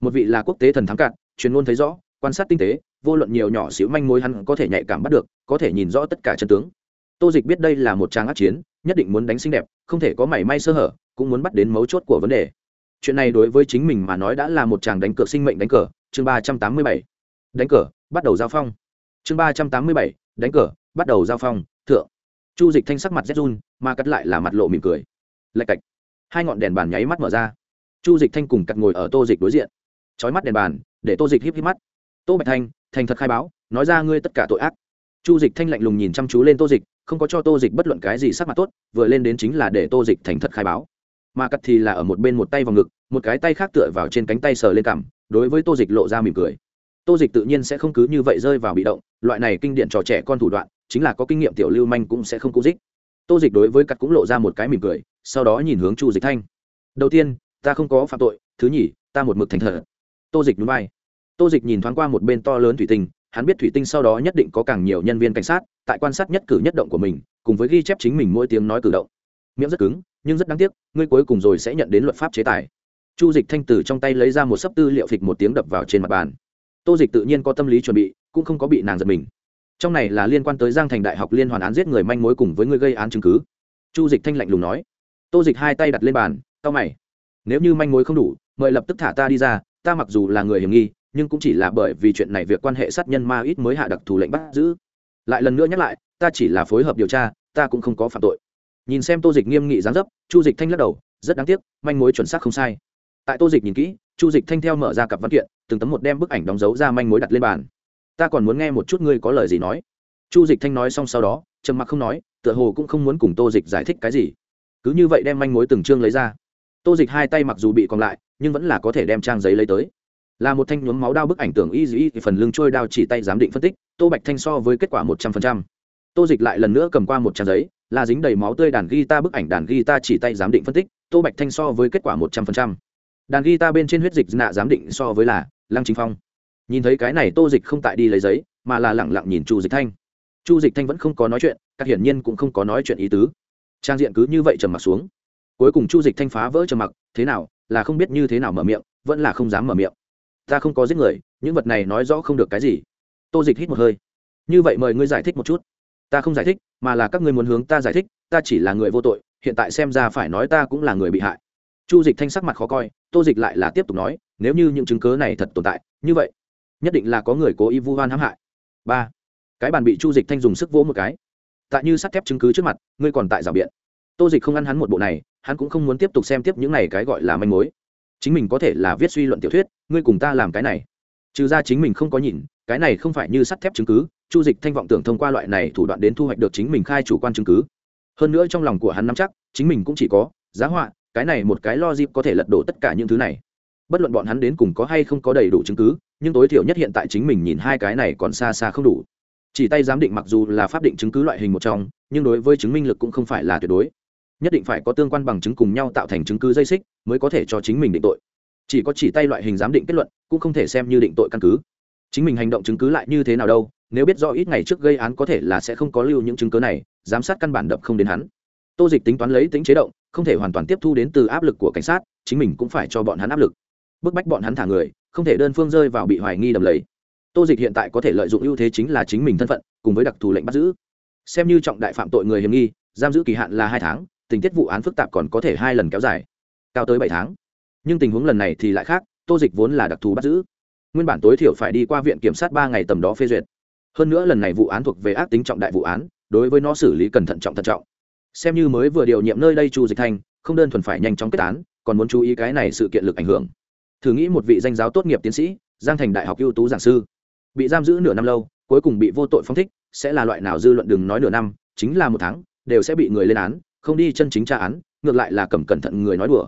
Một vị là quốc tế thần thám cạn, chuyên môn thấy rõ, quan sát tinh tế, vô luận nhiều nhỏ xíu manh mối hắn có thể nhạy cảm bắt được, có thể nhìn rõ tất cả chân tướng tô dịch biết đây là một trang ác chiến, nhất định muốn đánh xinh đẹp, không thể có mảy may sơ hở, cũng muốn bắt đến mấu chốt của vấn đề. Chuyện này đối với chính mình mà nói đã là một chàng đánh cược sinh mệnh đánh cờ. Chương ba trăm tám mươi bảy. Đánh cờ, bắt đầu giao phong. Chương ba trăm tám mươi bảy. Đánh cờ, bắt đầu giao phong, thượng. Chu dịch thanh sắc mặt rét run, mà cắt lại là mặt lộ mỉm cười. Lạch cạch. Hai ngọn đèn bàn nháy mắt mở ra. Chu dịch thanh cùng cắt ngồi ở tô dịch đối diện. Trói mắt đèn bàn, để tô dịch híp híp mắt. Tô bạch thanh, thành thật khai báo, nói ra ngươi tất cả tội ác. Chu dịch thanh lạnh lùng nhìn chăm chú lên tô dịch không có cho tô dịch bất luận cái gì sắc mặt tốt, vừa lên đến chính là để tô dịch thành thật khai báo. Mà cắt thì là ở một bên một tay vào ngực, một cái tay khác tựa vào trên cánh tay sờ lên cằm, đối với tô dịch lộ ra mỉm cười. Tô dịch tự nhiên sẽ không cứ như vậy rơi vào bị động, loại này kinh điển trò trẻ con thủ đoạn, chính là có kinh nghiệm tiểu lưu manh cũng sẽ không cú dích. Tô dịch đối với cắt cũng lộ ra một cái mỉm cười, sau đó nhìn hướng chu dịch thanh. Đầu tiên, ta không có phạm tội, thứ nhì, ta một mực thành thật. Tô dịch núi bay. tô dịch nhìn thoáng qua một bên to lớn thủy tinh hắn biết thủy tinh sau đó nhất định có càng nhiều nhân viên cảnh sát, tại quan sát nhất cử nhất động của mình, cùng với ghi chép chính mình mỗi tiếng nói cử động. Miệng rất cứng, nhưng rất đáng tiếc, ngươi cuối cùng rồi sẽ nhận đến luật pháp chế tài. Chu dịch thanh tử trong tay lấy ra một sấp tư liệu phịch một tiếng đập vào trên mặt bàn. Tô dịch tự nhiên có tâm lý chuẩn bị, cũng không có bị nàng giật mình. Trong này là liên quan tới giang thành đại học liên hoàn án giết người manh mối cùng với người gây án chứng cứ. Chu dịch thanh lạnh lùng nói. Tô dịch hai tay đặt lên bàn tao mày. Nếu như manh mối không đủ, mời lập tức thả ta đi ra, ta mặc dù là người hiểm nghi nhưng cũng chỉ là bởi vì chuyện này việc quan hệ sát nhân ma ít mới hạ đặc thù lệnh bắt giữ. Lại lần nữa nhắc lại, ta chỉ là phối hợp điều tra, ta cũng không có phạm tội. Nhìn xem tô dịch nghiêm nghị gián dấp, chu dịch thanh lắc đầu, rất đáng tiếc, manh mối chuẩn xác không sai. Tại tô dịch nhìn kỹ, chu dịch thanh theo mở ra cặp văn kiện, từng tấm một đem bức ảnh đóng dấu ra manh mối đặt lên bàn. Ta còn muốn nghe một chút ngươi có lời gì nói. Chu dịch thanh nói xong sau đó, trầm mặc không nói, tựa hồ cũng không muốn cùng tô dịch giải thích cái gì. Cứ như vậy đem manh mối từng chương lấy ra. Tô dịch hai tay mặc dù bị còn lại, nhưng vẫn là có thể đem trang giấy lấy tới là một thanh nhuốm máu đao bức ảnh tưởng y dĩ phần lưng trôi đao chỉ tay giám định phân tích, tô bạch thanh so với kết quả một trăm phần trăm. Tô dịch lại lần nữa cầm qua một trang giấy, là dính đầy máu tươi đàn guitar bức ảnh đàn guitar chỉ tay giám định phân tích, tô bạch thanh so với kết quả một trăm phần trăm. Đàn guitar bên trên huyết dịch nạ giám định so với là lăng chính phong. Nhìn thấy cái này tô dịch không tại đi lấy giấy, mà là lẳng lặng nhìn chu dịch thanh. Chu dịch thanh vẫn không có nói chuyện, các hiển nhiên cũng không có nói chuyện ý tứ. Trang diện cứ như vậy trầm mặc xuống. Cuối cùng chu dịch thanh phá vỡ trầm mặc, thế nào, là không biết như thế nào mở miệng, vẫn là không dám mở miệng ta không có giết người, những vật này nói rõ không được cái gì. Tô dịch hít một hơi. Như vậy mời ngươi giải thích một chút. Ta không giải thích, mà là các ngươi muốn hướng ta giải thích, ta chỉ là người vô tội, hiện tại xem ra phải nói ta cũng là người bị hại. Chu dịch thanh sắc mặt khó coi, tô dịch lại là tiếp tục nói, nếu như những chứng cớ này thật tồn tại, như vậy, nhất định là có người cố ý vu hoan hãm hại. Ba, cái bàn bị chu dịch thanh dùng sức vỗ một cái. Tại như sắt thép chứng cứ trước mặt, ngươi còn tại rào biện. Tô dịch không ăn hắn một bộ này, hắn cũng không muốn tiếp tục xem tiếp những này cái gọi là manh mối chính mình có thể là viết suy luận tiểu thuyết, ngươi cùng ta làm cái này. Trừ ra chính mình không có nhìn, cái này không phải như sắt thép chứng cứ, chu dịch thanh vọng tưởng thông qua loại này thủ đoạn đến thu hoạch được chính mình khai chủ quan chứng cứ. Hơn nữa trong lòng của hắn nắm chắc, chính mình cũng chỉ có, giá họa, cái này một cái lo dịp có thể lật đổ tất cả những thứ này. Bất luận bọn hắn đến cùng có hay không có đầy đủ chứng cứ, nhưng tối thiểu nhất hiện tại chính mình nhìn hai cái này còn xa xa không đủ. Chỉ tay giám định mặc dù là pháp định chứng cứ loại hình một trong, nhưng đối với chứng minh lực cũng không phải là tuyệt đối nhất định phải có tương quan bằng chứng cùng nhau tạo thành chứng cứ dây xích mới có thể cho chính mình định tội. Chỉ có chỉ tay loại hình giám định kết luận, cũng không thể xem như định tội căn cứ. Chính mình hành động chứng cứ lại như thế nào đâu, nếu biết do ít ngày trước gây án có thể là sẽ không có lưu những chứng cứ này, giám sát căn bản đập không đến hắn. Tô dịch tính toán lấy tính chế động, không thể hoàn toàn tiếp thu đến từ áp lực của cảnh sát, chính mình cũng phải cho bọn hắn áp lực. Bức bách bọn hắn thả người, không thể đơn phương rơi vào bị hoài nghi đầm lầy. Tô dịch hiện tại có thể lợi dụng ưu thế chính là chính mình thân phận, cùng với đặc thù lệnh bắt giữ. Xem như trọng đại phạm tội người hiểm nghi, giam giữ kỳ hạn là hai tháng tình tiết vụ án phức tạp còn có thể hai lần kéo dài, cao tới bảy tháng. Nhưng tình huống lần này thì lại khác, tô dịch vốn là đặc thù bắt giữ. Nguyên bản tối thiểu phải đi qua viện kiểm sát ba ngày tầm đó phê duyệt. Hơn nữa lần này vụ án thuộc về ác tính trọng đại vụ án, đối với nó xử lý cần thận trọng thận trọng. Xem như mới vừa điều nhiệm nơi đây chu dịch thanh không đơn thuần phải nhanh chóng kết án, còn muốn chú ý cái này sự kiện lực ảnh hưởng. Thử nghĩ một vị danh giáo tốt nghiệp tiến sĩ, giang thành đại học ưu tú giảng sư, bị giam giữ nửa năm lâu, cuối cùng bị vô tội phong thích, sẽ là loại nào dư luận đừng nói nửa năm, chính là một tháng, đều sẽ bị người lên án không đi chân chính tra án, ngược lại là cầm cẩn thận người nói đùa.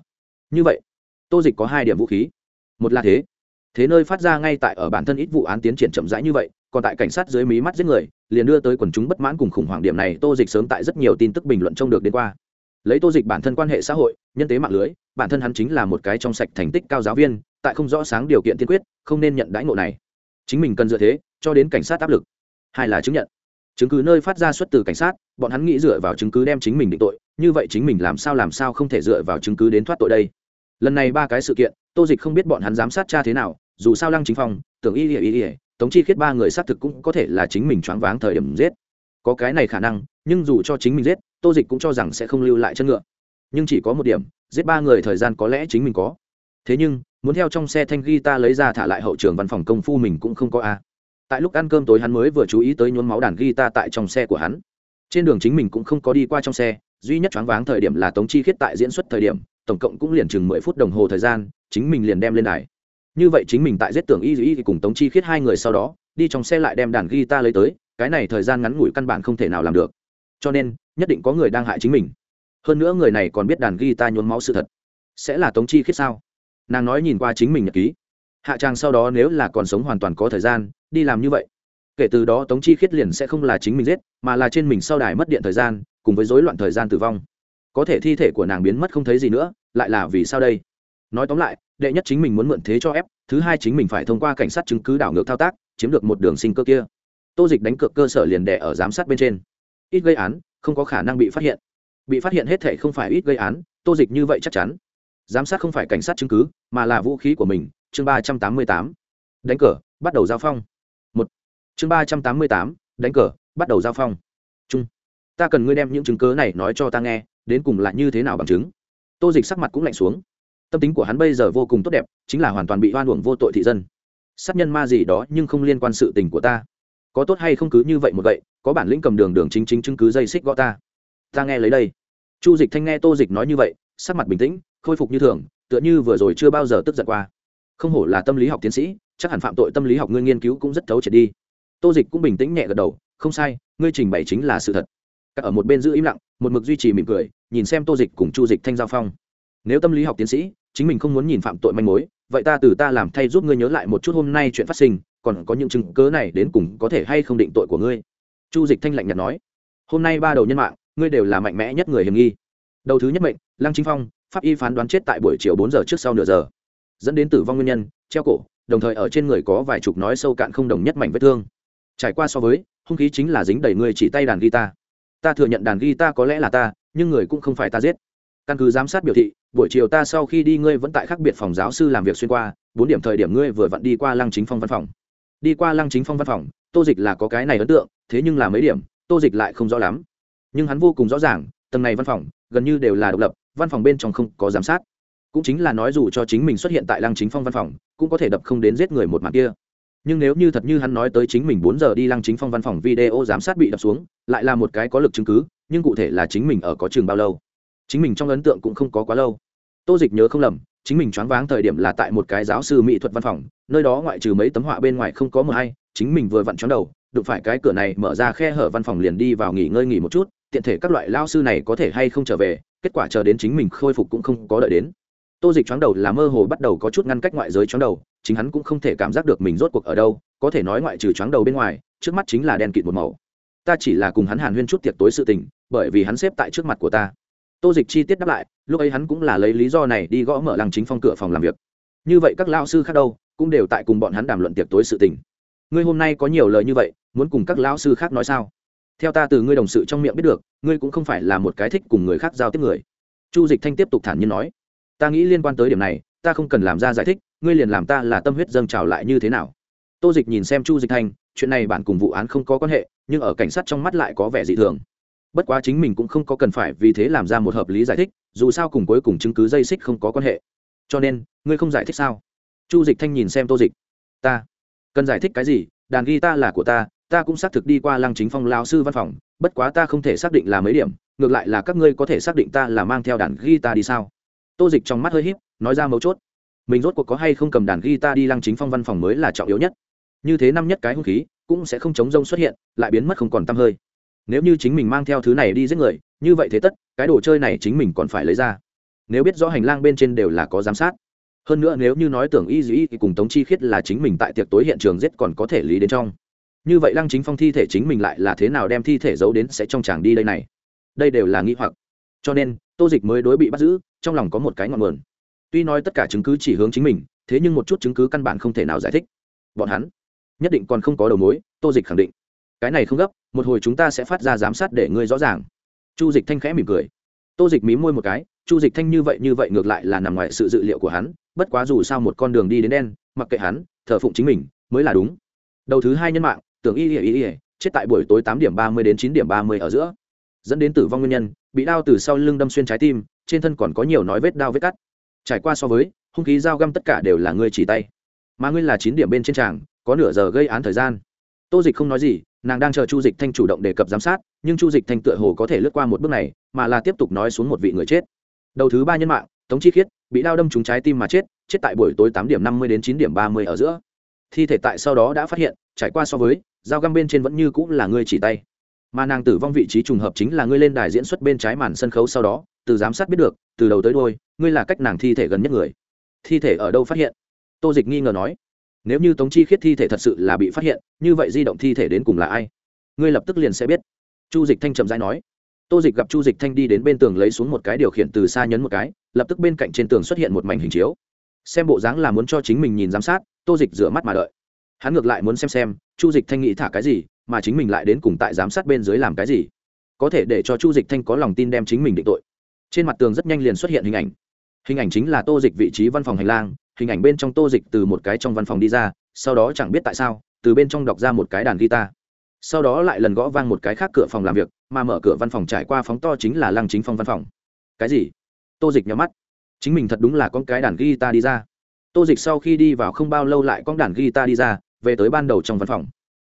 Như vậy, tô dịch có hai điểm vũ khí. Một là thế. Thế nơi phát ra ngay tại ở bản thân ít vụ án tiến triển chậm rãi như vậy, còn tại cảnh sát dưới mí mắt giết người, liền đưa tới quần chúng bất mãn cùng khủng hoảng điểm này tô dịch sớm tại rất nhiều tin tức bình luận trông được đến qua. Lấy tô dịch bản thân quan hệ xã hội, nhân tế mạng lưới, bản thân hắn chính là một cái trong sạch thành tích cao giáo viên, tại không rõ sáng điều kiện tiên quyết, không nên nhận đãi ngộ này. Chính mình cần dựa thế, cho đến cảnh sát áp lực. Hai là chứng nhận chứng cứ nơi phát ra xuất từ cảnh sát, bọn hắn nghĩ dựa vào chứng cứ đem chính mình định tội, như vậy chính mình làm sao làm sao không thể dựa vào chứng cứ đến thoát tội đây? Lần này ba cái sự kiện, tô dịch không biết bọn hắn giám sát cha thế nào, dù sao lăng chính phong, tưởng y ỉa y ỉa tống chi khiết ba người xác thực cũng có thể là chính mình choáng váng thời điểm giết. Có cái này khả năng, nhưng dù cho chính mình giết, tô dịch cũng cho rằng sẽ không lưu lại chân ngựa. Nhưng chỉ có một điểm, giết ba người thời gian có lẽ chính mình có. Thế nhưng, muốn theo trong xe thanh ghi ta lấy ra thả lại hậu trường văn phòng công phu mình cũng không có a tại lúc ăn cơm tối hắn mới vừa chú ý tới nhuốm máu đàn guitar tại trong xe của hắn. Trên đường chính mình cũng không có đi qua trong xe, duy nhất choáng váng thời điểm là tống chi khiết tại diễn xuất thời điểm, tổng cộng cũng liền chừng mười phút đồng hồ thời gian, chính mình liền đem lên đài. Như vậy chính mình tại giết tưởng y y cùng tống chi khiết hai người sau đó, đi trong xe lại đem đàn guitar lấy tới, cái này thời gian ngắn ngủi căn bản không thể nào làm được. Cho nên, nhất định có người đang hại chính mình. Hơn nữa người này còn biết đàn guitar nhuốm máu sự thật. Sẽ là tống chi khiết sao? Nàng nói nhìn qua chính mình nhật ký. Hạ trang sau đó nếu là còn sống hoàn toàn có thời gian đi làm như vậy. Kể từ đó tống chi khiết liền sẽ không là chính mình giết, mà là trên mình sau đài mất điện thời gian, cùng với rối loạn thời gian tử vong. Có thể thi thể của nàng biến mất không thấy gì nữa, lại là vì sao đây? Nói tóm lại, đệ nhất chính mình muốn mượn thế cho ép, thứ hai chính mình phải thông qua cảnh sát chứng cứ đảo ngược thao tác, chiếm được một đường sinh cơ kia. Tô dịch đánh cược cơ sở liền đẻ ở giám sát bên trên. Ít gây án, không có khả năng bị phát hiện. Bị phát hiện hết thể không phải ít gây án, tô dịch như vậy chắc chắn. Giám sát không phải cảnh sát chứng cứ, mà là vũ khí của mình, chương ba trăm tám mươi tám. Đánh cờ, bắt đầu giao phong chương ba trăm tám mươi tám, đánh cờ, bắt đầu giao phong. Trung, ta cần ngươi đem những chứng cớ này nói cho ta nghe, đến cùng là như thế nào bằng chứng. Tô dịch sắc mặt cũng lạnh xuống. Tâm tính của hắn bây giờ vô cùng tốt đẹp, chính là hoàn toàn bị hoan uổng vô tội thị dân. Sát nhân ma gì đó nhưng không liên quan sự tình của ta. Có tốt hay không cứ như vậy một vậy có bản lĩnh cầm đường đường chính chính chứng cứ dây xích gõ ta. Ta nghe lấy đây. Chu dịch thanh nghe tô dịch nói như vậy, sắc mặt bình tĩnh, khôi phục như thường, tựa như vừa rồi chưa bao giờ tức giận qua. Không hổ là tâm lý học tiến sĩ, chắc hẳn phạm tội tâm lý học ngươi nghiên cứu cũng rất thấu triệt đi tô dịch cũng bình tĩnh nhẹ gật đầu, không sai, ngươi trình bày chính là sự thật. Các ở một bên giữ im lặng, một mực duy trì mỉm cười, nhìn xem tô dịch cùng chu dịch thanh giao phong. Nếu tâm lý học tiến sĩ, chính mình không muốn nhìn phạm tội manh mối, vậy ta từ ta làm thay giúp ngươi nhớ lại một chút hôm nay chuyện phát sinh, còn có những chứng cớ này đến cùng có thể hay không định tội của ngươi? Chu dịch thanh lạnh nhạt nói, hôm nay ba đầu nhân mạng, ngươi đều là mạnh mẽ nhất người hiểm nghi. Đầu thứ nhất mệnh, lăng chính phong, pháp y phán đoán chết tại buổi chiều bốn giờ trước sau nửa giờ. Dẫn đến tử vong nguyên nhân, treo cổ, đồng thời ở trên người có vài chục nói sâu cạn không đồng nhất mảnh vết thương trải qua so với, hung khí chính là dính đầy người chỉ tay đàn guitar. Ta thừa nhận đàn guitar có lẽ là ta, nhưng người cũng không phải ta giết. Căn cứ giám sát biểu thị, buổi chiều ta sau khi đi ngươi vẫn tại khác biệt phòng giáo sư làm việc xuyên qua, bốn điểm thời điểm ngươi vừa vặn đi qua lăng chính phong văn phòng. Đi qua lăng chính phong văn phòng, tô dịch là có cái này ấn tượng, thế nhưng là mấy điểm, tô dịch lại không rõ lắm. Nhưng hắn vô cùng rõ ràng, tầng này văn phòng, gần như đều là độc lập, văn phòng bên trong không có giám sát. Cũng chính là nói dù cho chính mình xuất hiện tại lăng chính phong văn phòng, cũng có thể đập không đến giết người một mặt kia nhưng nếu như thật như hắn nói tới chính mình bốn giờ đi lăng chính phong văn phòng video giám sát bị đập xuống, lại là một cái có lực chứng cứ, nhưng cụ thể là chính mình ở có trường bao lâu. Chính mình trong ấn tượng cũng không có quá lâu. Tô dịch nhớ không lầm, chính mình choáng váng thời điểm là tại một cái giáo sư mỹ thuật văn phòng, nơi đó ngoại trừ mấy tấm họa bên ngoài không có mờ hay, chính mình vừa vặn choáng đầu, đụng phải cái cửa này mở ra khe hở văn phòng liền đi vào nghỉ ngơi nghỉ một chút, tiện thể các loại lao sư này có thể hay không trở về, kết quả chờ đến chính mình khôi phục cũng không có đợi đến tô dịch chóng đầu là mơ hồ bắt đầu có chút ngăn cách ngoại giới chóng đầu, chính hắn cũng không thể cảm giác được mình rốt cuộc ở đâu, có thể nói ngoại trừ chóng đầu bên ngoài, trước mắt chính là đen kịt một màu. Ta chỉ là cùng hắn hàn huyên chút tiệc tối sự tình, bởi vì hắn xếp tại trước mặt của ta. Tô dịch chi tiết đáp lại, lúc ấy hắn cũng là lấy lý do này đi gõ mở lăng chính phong cửa phòng làm việc. Như vậy các lao sư khác đâu, cũng đều tại cùng bọn hắn đàm luận tiệc tối sự tình. Ngươi hôm nay có nhiều lời như vậy, muốn cùng các lao sư khác nói sao? Theo ta từ ngươi đồng sự trong miệng biết được, ngươi cũng không phải là một cái thích cùng người khác giao tiếp người. Chu dịch thanh tiếp tục thản nhiên nói ta nghĩ liên quan tới điểm này, ta không cần làm ra giải thích, ngươi liền làm ta là tâm huyết dâng trào lại như thế nào. Tô dịch nhìn xem chu dịch thanh, chuyện này bản cùng vụ án không có quan hệ, nhưng ở cảnh sát trong mắt lại có vẻ dị thường. Bất quá chính mình cũng không có cần phải vì thế làm ra một hợp lý giải thích, dù sao cùng cuối cùng chứng cứ dây xích không có quan hệ. Cho nên, ngươi không giải thích sao? Chu dịch thanh nhìn xem tô dịch. Ta. Cần giải thích cái gì? Đàn ghi ta là của ta ta cũng xác thực đi qua lăng chính phong lao sư văn phòng, bất quá ta không thể xác định là mấy điểm, ngược lại là các ngươi có thể xác định ta là mang theo đàn ghi ta đi sao? Tô dịch trong mắt hơi híp, nói ra mấu chốt. Mình rốt cuộc có hay không cầm đàn guitar đi lăng chính phong văn phòng mới là trọng yếu nhất. Như thế năm nhất cái hung khí cũng sẽ không chống rông xuất hiện lại biến mất không còn t hơi. Nếu như chính mình mang theo thứ này đi giết người như vậy thế tất cái đồ chơi này chính mình còn phải lấy ra. Nếu biết rõ hành lang bên trên đều là có giám sát. Hơn nữa nếu như nói tưởng y dĩ thì cùng tống chi khiết là chính mình tại tiệc tối hiện trường giết còn có thể lý đến trong. Như vậy lăng chính phong thi thể chính mình lại là thế nào đem thi thể giấu đến sẽ trong chàng đi đây này? Đây đều là nghĩ hoặc cho nên tô dịch mới đối bị bắt giữ, trong lòng có một cái ngọn nguồn. Tuy nói tất cả chứng cứ chỉ hướng chính mình, thế nhưng một chút chứng cứ căn bản không thể nào giải thích. Bọn hắn nhất định còn không có đầu mối, tô dịch khẳng định. Cái này không gấp, một hồi chúng ta sẽ phát ra giám sát để ngươi rõ ràng. Chu dịch thanh khẽ mỉm cười. Tô dịch mí môi một cái, chu dịch thanh như vậy như vậy ngược lại là nằm ngoài sự dự liệu của hắn, bất quá dù sao một con đường đi đến đen, mặc kệ hắn, thờ phụng chính mình, mới là đúng. Đầu thứ hai nhân mạng, tưởng y ỉa y ỉa chết tại buổi tối tám điểm ba mươi đến chín điểm ba mươi ở giữa, dẫn đến tử vong nguyên nhân bị đao từ sau lưng đâm xuyên trái tim, trên thân còn có nhiều nói vết đao vết cắt. Trải qua so với, hung khí dao găm tất cả đều là ngươi chỉ tay. Mà ngươi là chín điểm bên trên tràng, có nửa giờ gây án thời gian. Tô dịch không nói gì, nàng đang chờ chu dịch thanh chủ động đề cập giám sát, nhưng chu dịch thanh tựa hồ có thể lướt qua một bước này, mà là tiếp tục nói xuống một vị người chết. Đầu thứ ba nhân mạng, tống chi khiết, bị đao đâm trúng trái tim mà chết chết tại buổi tối tám điểm năm mươi đến chín điểm ba mươi ở giữa. Thi thể tại sau đó đã phát hiện, trải qua so với, dao găm bên trên vẫn như cũng là ngươi chỉ tay mà nàng tử vong vị trí trùng hợp chính là ngươi lên đài diễn xuất bên trái màn sân khấu sau đó, từ giám sát biết được, từ đầu tới đôi ngươi là cách nàng thi thể gần nhất người. Thi thể ở đâu phát hiện? Tô dịch nghi ngờ nói. Nếu như tống chi khiết thi thể thật sự là bị phát hiện, như vậy di động thi thể đến cùng là ai? Ngươi lập tức liền sẽ biết. Chu dịch thanh trầm dai nói. Tô dịch gặp chu dịch thanh đi đến bên tường lấy xuống một cái điều khiển từ xa nhấn một cái, lập tức bên cạnh trên tường xuất hiện một mảnh hình chiếu. Xem bộ dáng là muốn cho chính mình nhìn giám sát, tô dịch rửa mắt mà đợi. Hắn ngược lại muốn xem xem, chu dịch thanh nghĩ thả cái gì mà chính mình lại đến cùng tại giám sát bên dưới làm cái gì? Có thể để cho chu dịch thanh có lòng tin đem chính mình định tội. Trên mặt tường rất nhanh liền xuất hiện hình ảnh. Hình ảnh chính là tô dịch vị trí văn phòng hành lang, hình ảnh bên trong tô dịch từ một cái trong văn phòng đi ra, sau đó chẳng biết tại sao, từ bên trong đọc ra một cái đàn guitar. Sau đó lại lần gõ vang một cái khác cửa phòng làm việc, mà mở cửa văn phòng trải qua phóng to chính là lăng chính phong văn phòng. Cái gì? Tô dịch nhắm mắt. Chính mình thật đúng là con cái đàn guitar đi ra. Tô dịch sau khi đi vào không bao lâu lại con đàn guitar đi ra, về tới ban đầu trong văn phòng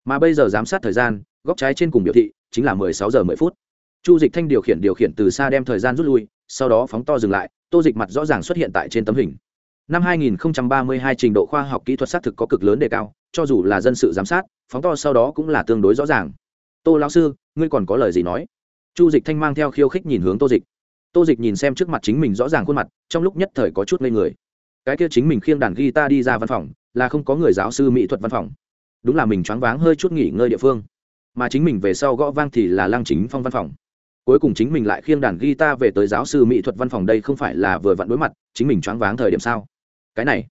mà bây giờ giám sát thời gian, góc trái trên cùng biểu thị chính là mười sáu giờ mười phút. Chu dịch thanh điều khiển điều khiển từ xa đem thời gian rút lui, sau đó phóng to dừng lại, tô dịch mặt rõ ràng xuất hiện tại trên tấm hình. Năm 2032 trình độ khoa học kỹ thuật xác thực có cực lớn đề cao, cho dù là dân sự giám sát, phóng to sau đó cũng là tương đối rõ ràng. Tô lão sư, ngươi còn có lời gì nói? Chu dịch thanh mang theo khiêu khích nhìn hướng tô dịch. Tô dịch nhìn xem trước mặt chính mình rõ ràng khuôn mặt, trong lúc nhất thời có chút ngây người. Cái kia chính mình khiêng đàn guitar đi ra văn phòng, là không có người giáo sư mỹ thuật văn phòng đúng là mình choáng váng hơi chút nghỉ ngơi địa phương. Mà chính mình về sau gõ vang thì là lăng chính phong văn phòng. Cuối cùng chính mình lại khiêng đàn guitar về tới giáo sư mỹ thuật văn phòng đây không phải là vừa vặn đối mặt, chính mình choáng váng thời điểm sao? Cái này,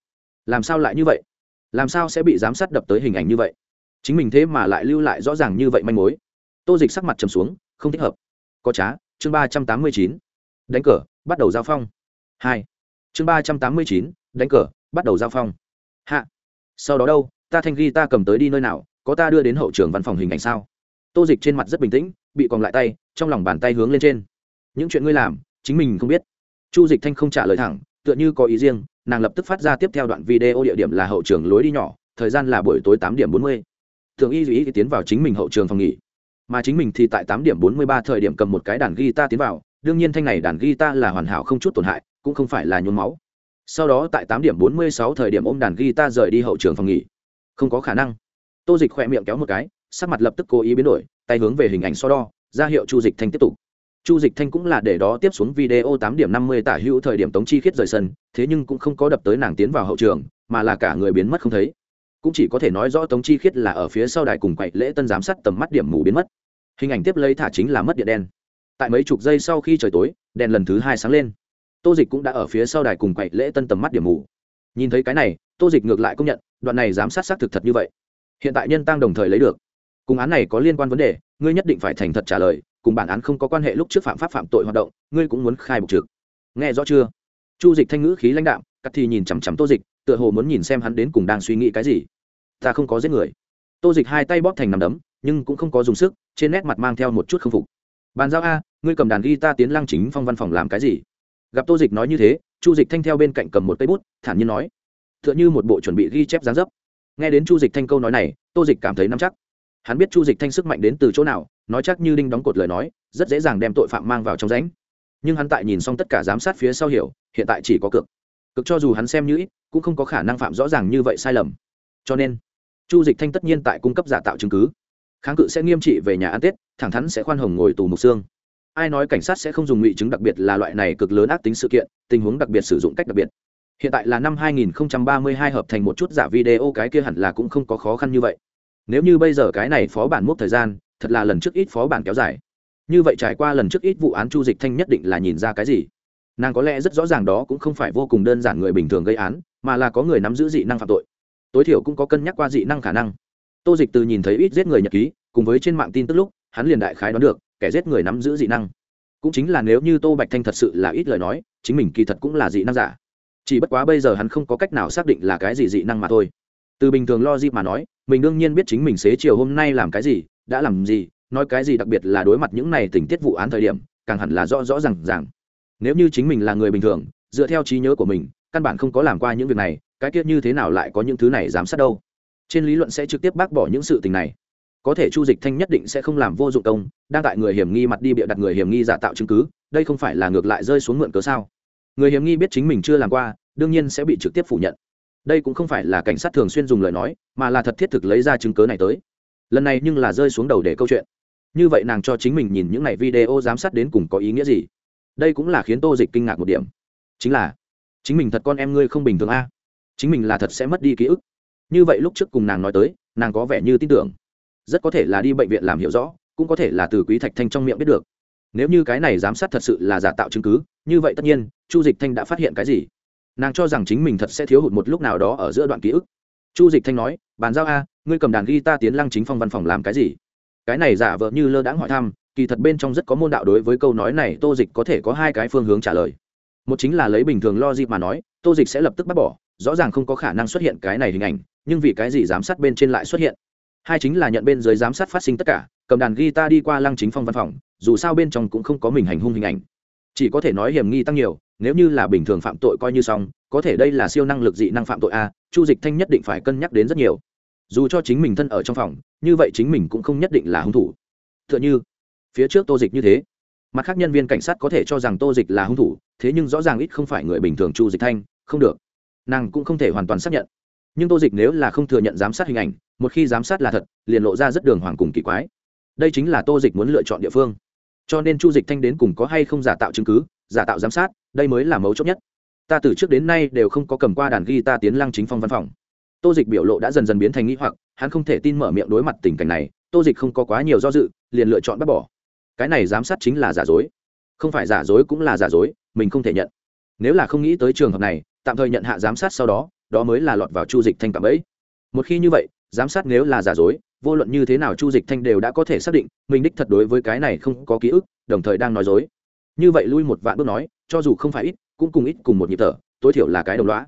làm sao lại như vậy? Làm sao sẽ bị giám sát đập tới hình ảnh như vậy? Chính mình thế mà lại lưu lại rõ ràng như vậy manh mối. Tô dịch sắc mặt trầm xuống, không thích hợp. Có trá, chương ba trăm tám mươi chín. Đánh cờ, bắt đầu giao phong. Hai. Chương ba trăm tám mươi chín, đánh cờ, bắt đầu giao phong. Hạ. Sau đó đâu? Ta thanh ghi ta cầm tới đi nơi nào, có ta đưa đến hậu trường văn phòng hình ảnh sao? Tô dịch trên mặt rất bình tĩnh, bị còn lại tay, trong lòng bàn tay hướng lên trên. Những chuyện ngươi làm, chính mình không biết. Chu dịch thanh không trả lời thẳng, tựa như có ý riêng, nàng lập tức phát ra tiếp theo đoạn video địa điểm là hậu trường lối đi nhỏ, thời gian là buổi tối tám điểm bốn mươi. Thường y duy tiến vào chính mình hậu trường phòng nghỉ. Mà chính mình thì tại tám điểm bốn mươi ba thời điểm cầm một cái đàn guitar tiến vào, đương nhiên thanh này đàn guitar là hoàn hảo không chút tổn hại, cũng không phải là nhuốm máu. Sau đó tại tám điểm bốn mươi sáu thời điểm ôm đàn guitar rời đi hậu trường phòng nghỉ không có khả năng. Tô dịch khỏe miệng kéo một cái, sắc mặt lập tức cố ý biến đổi, tay hướng về hình ảnh so đo, ra hiệu chu dịch thanh tiếp tục. Chu dịch thanh cũng là để đó tiếp xuống video tám điểm năm mươi tả hữu thời điểm tống chi khiết rời sân, thế nhưng cũng không có đập tới nàng tiến vào hậu trường, mà là cả người biến mất không thấy. Cũng chỉ có thể nói rõ tống chi khiết là ở phía sau đài cùng quậy lễ tân giám sát tầm mắt điểm mù biến mất. Hình ảnh tiếp lấy thả chính là mất điện đen. Tại mấy chục giây sau khi trời tối, đèn lần thứ hai sáng lên. Tô dịch cũng đã ở phía sau đài cùng quậy lễ tân tầm mắt điểm mù. Nhìn thấy cái này, tô dịch ngược lại công nhận đoạn này giám sát xác thực thật như vậy. Hiện tại nhân tăng đồng thời lấy được. Cùng án này có liên quan vấn đề, ngươi nhất định phải thành thật trả lời, cùng bản án không có quan hệ lúc trước phạm pháp phạm tội hoạt động, ngươi cũng muốn khai bục trực. Nghe rõ chưa? Chu dịch thanh ngữ khí lãnh đạm, cắt thì nhìn chằm chằm tô dịch, tựa hồ muốn nhìn xem hắn đến cùng đang suy nghĩ cái gì. Ta không có giết người. Tô dịch hai tay bóp thành nằm đấm, nhưng cũng không có dùng sức, trên nét mặt mang theo một chút k phục. Bàn giao a, ngươi cầm đàn guitar tiến lăng chính phong văn phòng làm cái gì? Gặp tô dịch nói như thế, chu dịch thanh theo bên cạnh cầm một cây bút, thản nhiên nói t h ư ợ n h ư một bộ chuẩn bị ghi chép gián dấp. Nghe đến chu dịch thanh câu nói này, tô dịch cảm thấy nắm chắc. Hắn biết chu dịch thanh sức mạnh đến từ chỗ nào, nói chắc như đinh đóng cột lời nói, rất dễ dàng đem tội phạm mang vào trong ránh nhưng hắn tại nhìn xong tất cả giám sát phía sau hiểu, hiện tại chỉ có cực cực cho dù hắn xem như ít, cũng không có khả năng phạm rõ ràng như vậy sai lầm. Cho nên, chu dịch thanh tất nhiên tại cung cấp giả tạo chứng cứ. Kháng cự sẽ nghiêm trị về nhà ăn tết, thẳng thắn sẽ khoan hồng ngồi tù mục xương. Ai nói cảnh sát sẽ không dùng ngụy chứng đặc biệt là loại này cực lớn ác tính sự kiện, tình huống đặc biệt sử dụng cách đặc biệt hiện tại là năm 2032 hợp thành một chút giả video, cái kia hẳn là cũng không có khó khăn như vậy. Nếu như bây giờ cái này phó bản mốc thời gian, thật là lần trước ít phó bản kéo dài. Như vậy trải qua lần trước ít vụ án chu dịch thanh nhất định là nhìn ra cái gì? Nàng có lẽ rất rõ ràng đó cũng không phải vô cùng đơn giản người bình thường gây án, mà là có người nắm giữ dị năng phạm tội. Tối thiểu cũng có cân nhắc qua dị năng khả năng. Tô dịch từ nhìn thấy ít giết người nhật ký, cùng với trên mạng tin tức lúc, hắn liền đại khái đoán được, kẻ giết người nắm giữ dị năng. Cũng chính là nếu như tô bạch thanh thật sự là ít lời nói, chính mình kỳ thật cũng là dị năng giả chỉ bất quá bây giờ hắn không có cách nào xác định là cái gì dị năng mà thôi. Từ bình thường lo dịp mà nói, mình đương nhiên biết chính mình xế chiều hôm nay làm cái gì, đã làm gì, nói cái gì đặc biệt là đối mặt những này tình tiết vụ án thời điểm, càng hẳn là rõ rõ r à n g ràng. Nếu như chính mình là người bình thường, dựa theo trí nhớ của mình, căn bản không có làm qua những việc này, cái tiết như thế nào lại có những thứ này giám sát đâu? Trên lý luận sẽ trực tiếp bác bỏ những sự tình này. Có thể chu dịch thanh nhất định sẽ không làm vô dụng công, đang tại người hiểm nghi mặt đi bịa đặt người hiểm nghi giả tạo chứng cứ, đây không phải là ngược lại rơi xuống mượn cớ sao? Người hiểm nghi biết chính mình chưa làm qua, đương nhiên sẽ bị trực tiếp phủ nhận. Đây cũng không phải là cảnh sát thường xuyên dùng lời nói, mà là thật thiết thực lấy ra chứng cớ này tới. Lần này nhưng là rơi xuống đầu để câu chuyện. Như vậy nàng cho chính mình nhìn những này video giám sát đến cùng có ý nghĩa gì? Đây cũng là khiến tô dịch kinh ngạc một điểm. Chính là, chính mình thật con em ngươi không bình thường a. Chính mình là thật sẽ mất đi ký ức. Như vậy lúc trước cùng nàng nói tới, nàng có vẻ như tin tưởng. Rất có thể là đi bệnh viện làm hiểu rõ, cũng có thể là từ quý thạch thanh trong miệng biết được. Nếu như cái này giám sát thật sự là giả tạo chứng cứ như vậy tất nhiên, chu dịch thanh đã phát hiện cái gì? Nàng cho rằng chính mình thật sẽ thiếu hụt một lúc nào đó ở giữa đoạn ký ức. Chu dịch thanh nói, bàn giao a, ngươi cầm đàn ghi ta tiến lăng chính phong văn phòng làm cái gì? Cái này giả vợ như lơ đãng hỏi thăm, kỳ thật bên trong rất có môn đạo đối với câu nói này tô dịch có thể có hai cái phương hướng trả lời. Một chính là lấy bình thường lo gì mà nói, tô dịch sẽ lập tức bác bỏ, rõ ràng không có khả năng xuất hiện cái này hình ảnh, nhưng vì cái gì giám sát bên trên lại xuất hiện? Hai chính là nhận bên dưới giám sát phát sinh tất cả, cầm đàn guitar đi qua lăng chính phong văn phòng, dù sao bên trong cũng không có mình hành hung hình ảnh chỉ có thể nói hiểm nghi tăng nhiều, nếu như là bình thường phạm tội coi như xong, có thể đây là siêu năng lực dị năng phạm tội a, chu dịch thanh nhất định phải cân nhắc đến rất nhiều. Dù cho chính mình thân ở trong phòng, như vậy chính mình cũng không nhất định là hung thủ. T h ư ợ n h ư phía trước tô dịch như thế. Mặt khác nhân viên cảnh sát có thể cho rằng tô dịch là hung thủ, thế nhưng rõ ràng ít không phải người bình thường chu dịch thanh, không được. Nàng cũng không thể hoàn toàn xác nhận. Nhưng tô dịch nếu là không thừa nhận giám sát hình ảnh, một khi giám sát là thật, liền lộ ra rất đường hoàng cùng kỳ quái. Đây chính là tô dịch muốn lựa chọn địa phương cho nên chu dịch thanh đến cùng có hay không giả tạo chứng cứ, giả tạo giám sát, đây mới là mấu chốt nhất. Ta từ trước đến nay đều không có cầm qua đàn ghi ta tiến lăng chính phong văn phòng. Tô dịch biểu lộ đã dần dần biến thành nghĩ hoặc, hắn không thể tin mở miệng đối mặt tình cảnh này, tô dịch không có quá nhiều do dự, liền lựa chọn bắt bỏ. Cái này giám sát chính là giả dối. Không phải giả dối cũng là giả dối, mình không thể nhận. Nếu là không nghĩ tới trường hợp này, tạm thời nhận hạ giám sát sau đó đó mới là lọt vào chu dịch thanh cảm ấy. Một khi như vậy, giám sát nếu là giả dối vô luận như thế nào chu dịch thanh đều đã có thể xác định, mình đích thật đối với cái này không có ký ức, đồng thời đang nói dối. Như vậy lui một vạn bước nói, cho dù không phải ít, cũng cùng ít cùng một nhịp thở, tối thiểu là cái đồng loã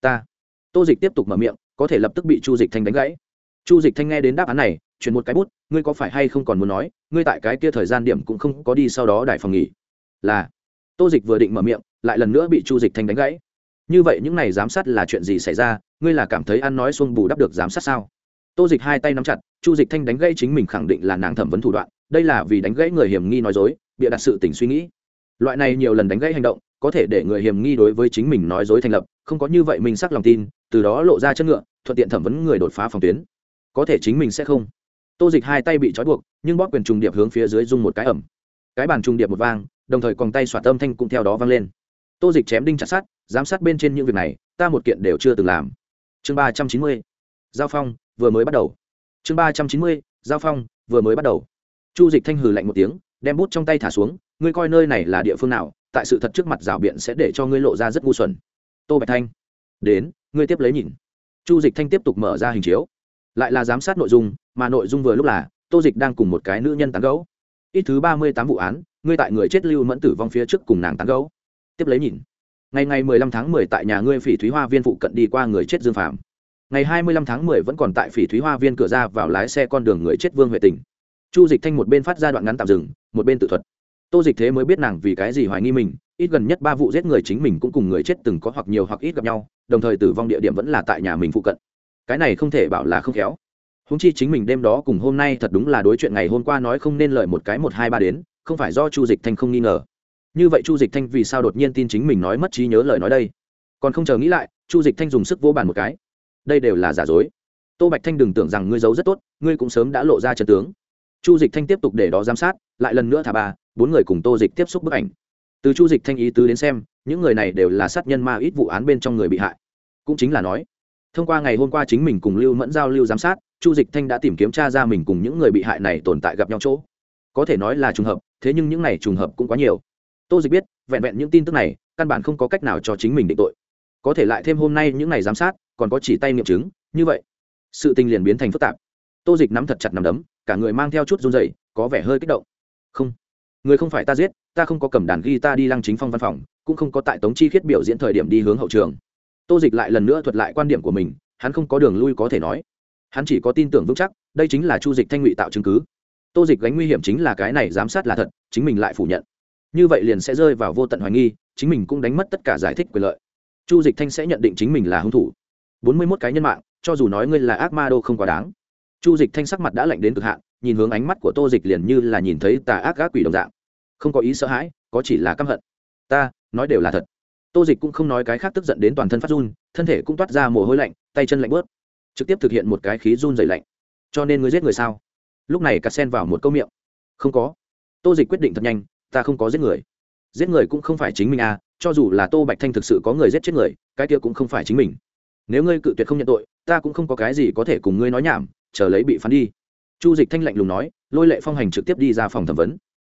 ta. Tô dịch tiếp tục mở miệng, có thể lập tức bị chu dịch thanh đánh gãy. Chu dịch thanh nghe đến đáp án này, chuyển một cái bút, ngươi có phải hay không còn muốn nói, ngươi tại cái kia thời gian điểm cũng không có đi sau đó đại phòng nghỉ. Là. Tô dịch vừa định mở miệng, lại lần nữa bị chu dịch thanh đánh gãy. Như vậy những này giám sát là chuyện gì xảy ra, ngươi là cảm thấy ăn nói xuông bù đắp được giám sát sao? Tô dịch hai tay nắm chặt, chu dịch thanh đánh gãy chính mình khẳng định là nàng thẩm vấn thủ đoạn, đây là vì đánh gãy người hiểm nghi nói dối, bịa đặt sự tình suy nghĩ. Loại này nhiều lần đánh gãy hành động, có thể để người hiểm nghi đối với chính mình nói dối thành lập, không có như vậy mình sắc lòng tin, từ đó lộ ra chân ngựa, thuận tiện thẩm vấn người đột phá phòng tuyến. Có thể chính mình sẽ không. Tô dịch hai tay bị trói buộc, nhưng bóp quyền trùng điệp hướng phía dưới dung một cái ẩm cái bàn trùng điệp một vang, đồng thời còn tay xoạt tâm thanh cũng theo đó vang lên. Tô dịch chém đinh chặt sát giám sát bên trên những việc này, ta một kiện đều chưa từng làm. Chương ba trăm chín mươi. Giao phong vừa mới bắt đầu. Chương ba trăm chín mươi, giao phong, vừa mới bắt đầu. Chu dịch thanh hừ lạnh một tiếng, đem bút trong tay thả xuống, ngươi coi nơi này là địa phương nào, tại sự thật trước mặt rào biện sẽ để cho ngươi lộ ra rất ngu xuẩn. Tô bạch thanh, đến, ngươi tiếp lấy nhìn. Chu dịch thanh tiếp tục mở ra hình chiếu. Lại là giám sát nội dung, mà nội dung vừa lúc là, tô dịch đang cùng một cái nữ nhân tán gấu ít thứ ba mươi tám vụ án, ngươi tại người chết lưu mẫn tử vong phía trước cùng nàng tán gấu tiếp lấy nhìn. Ngày ngày mười lăm tháng mười tại nhà ngươi phỉ thúy hoa viên phụ cận đi qua người chết dương phạm ngày hai mươi lăm tháng mười vẫn còn tại phỉ thúy hoa viên cửa ra vào lái xe con đường người chết vương huệ tình. chu dịch thanh một bên phát ra đoạn ngắn tạm dừng, một bên tự thuật. Tô dịch thế mới biết nàng vì cái gì hoài nghi mình, ít gần nhất ba vụ giết người chính mình cũng cùng người chết từng có hoặc nhiều hoặc ít gặp nhau, đồng thời tử vong địa điểm vẫn là tại nhà mình phụ cận. Cái này không thể bảo là không khéo. Húng chi chính mình đêm đó cùng hôm nay thật đúng là đối chuyện ngày hôm qua nói không nên lợi một cái một hai ba đến, không phải do chu dịch thanh không nghi ngờ. Như vậy chu dịch thanh vì sao đột nhiên tin chính mình nói mất trí nhớ lời nói đây? Còn không chờ nghĩ lại, chu dịch thanh dùng sức vô bàn một cái đây đều là giả dối. Tô bạch thanh đừng tưởng rằng ngươi giấu rất tốt, ngươi cũng sớm đã lộ ra chân tướng. Chu dịch thanh tiếp tục để đó giám sát, lại lần nữa thả ba bốn người cùng tô dịch tiếp xúc bức ảnh. Từ chu dịch thanh ý tứ đến xem, những người này đều là sát nhân ma ít vụ án bên trong người bị hại. Cũng chính là nói, thông qua ngày hôm qua chính mình cùng lưu mẫn giao lưu giám sát, chu dịch thanh đã tìm kiếm tra ra mình cùng những người bị hại này tồn tại gặp nhau chỗ. Có thể nói là trùng hợp, thế nhưng những này trùng hợp cũng quá nhiều. Tô dịch biết, vẹn vẹn những tin tức này, căn bản không có cách nào cho chính mình định tội. Có thể lại thêm hôm nay những ngày giám sát còn có chỉ tay nghiệm chứng, như vậy, sự tình liền biến thành phức tạp. Tô dịch nắm thật chặt nắm đấm, cả người mang theo chút run dày có vẻ hơi kích động. Không, người không phải ta giết, ta không có cầm đàn ghi ta đi lăng chính phong văn phòng, cũng không có tại tống chi khiết biểu diễn thời điểm đi hướng hậu trường. Tô dịch lại lần nữa thuật lại quan điểm của mình, hắn không có đường lui có thể nói. Hắn chỉ có tin tưởng vững chắc, đây chính là chu dịch thanh ngụy tạo chứng cứ. Tô dịch gánh nguy hiểm chính là cái này giám sát là thật, chính mình lại phủ nhận. Như vậy liền sẽ rơi vào vô tận hoài nghi, chính mình cũng đánh mất tất cả giải thích quyền lợi. Chu dịch thanh sẽ nhận định chính mình là hung thủ bốn mươi mốt cái nhân mạng, cho dù nói ngươi là ác ma đô không quá đáng. Chu dịch thanh sắc mặt đã lạnh đến cực hạn, nhìn hướng ánh mắt của tô dịch liền như là nhìn thấy tà ác gác quỷ đồng dạng. Không có ý sợ hãi, có chỉ là căm hận. Ta, nói đều là thật. Tô dịch cũng không nói cái khác tức giận đến toàn thân phát run, thân thể cũng toát ra mồ hôi lạnh, tay chân lạnh bớt. Trực tiếp thực hiện một cái khí run dày lạnh. Cho nên ngươi giết người sao? Lúc này cả sen vào một câu miệng. Không có. Tô dịch quyết định thật nhanh, ta không có giết người. Giết người cũng không phải chính mình à cho dù là tô bạch thanh thực sự có người giết chết người, cái kia cũng không phải chính mình nếu ngươi cự tuyệt không nhận tội, ta cũng không có cái gì có thể cùng ngươi nói nhảm, chờ lấy bị phán đi. Chu dịch thanh lạnh lùng nói, lôi lệ phong hành trực tiếp đi ra phòng thẩm vấn.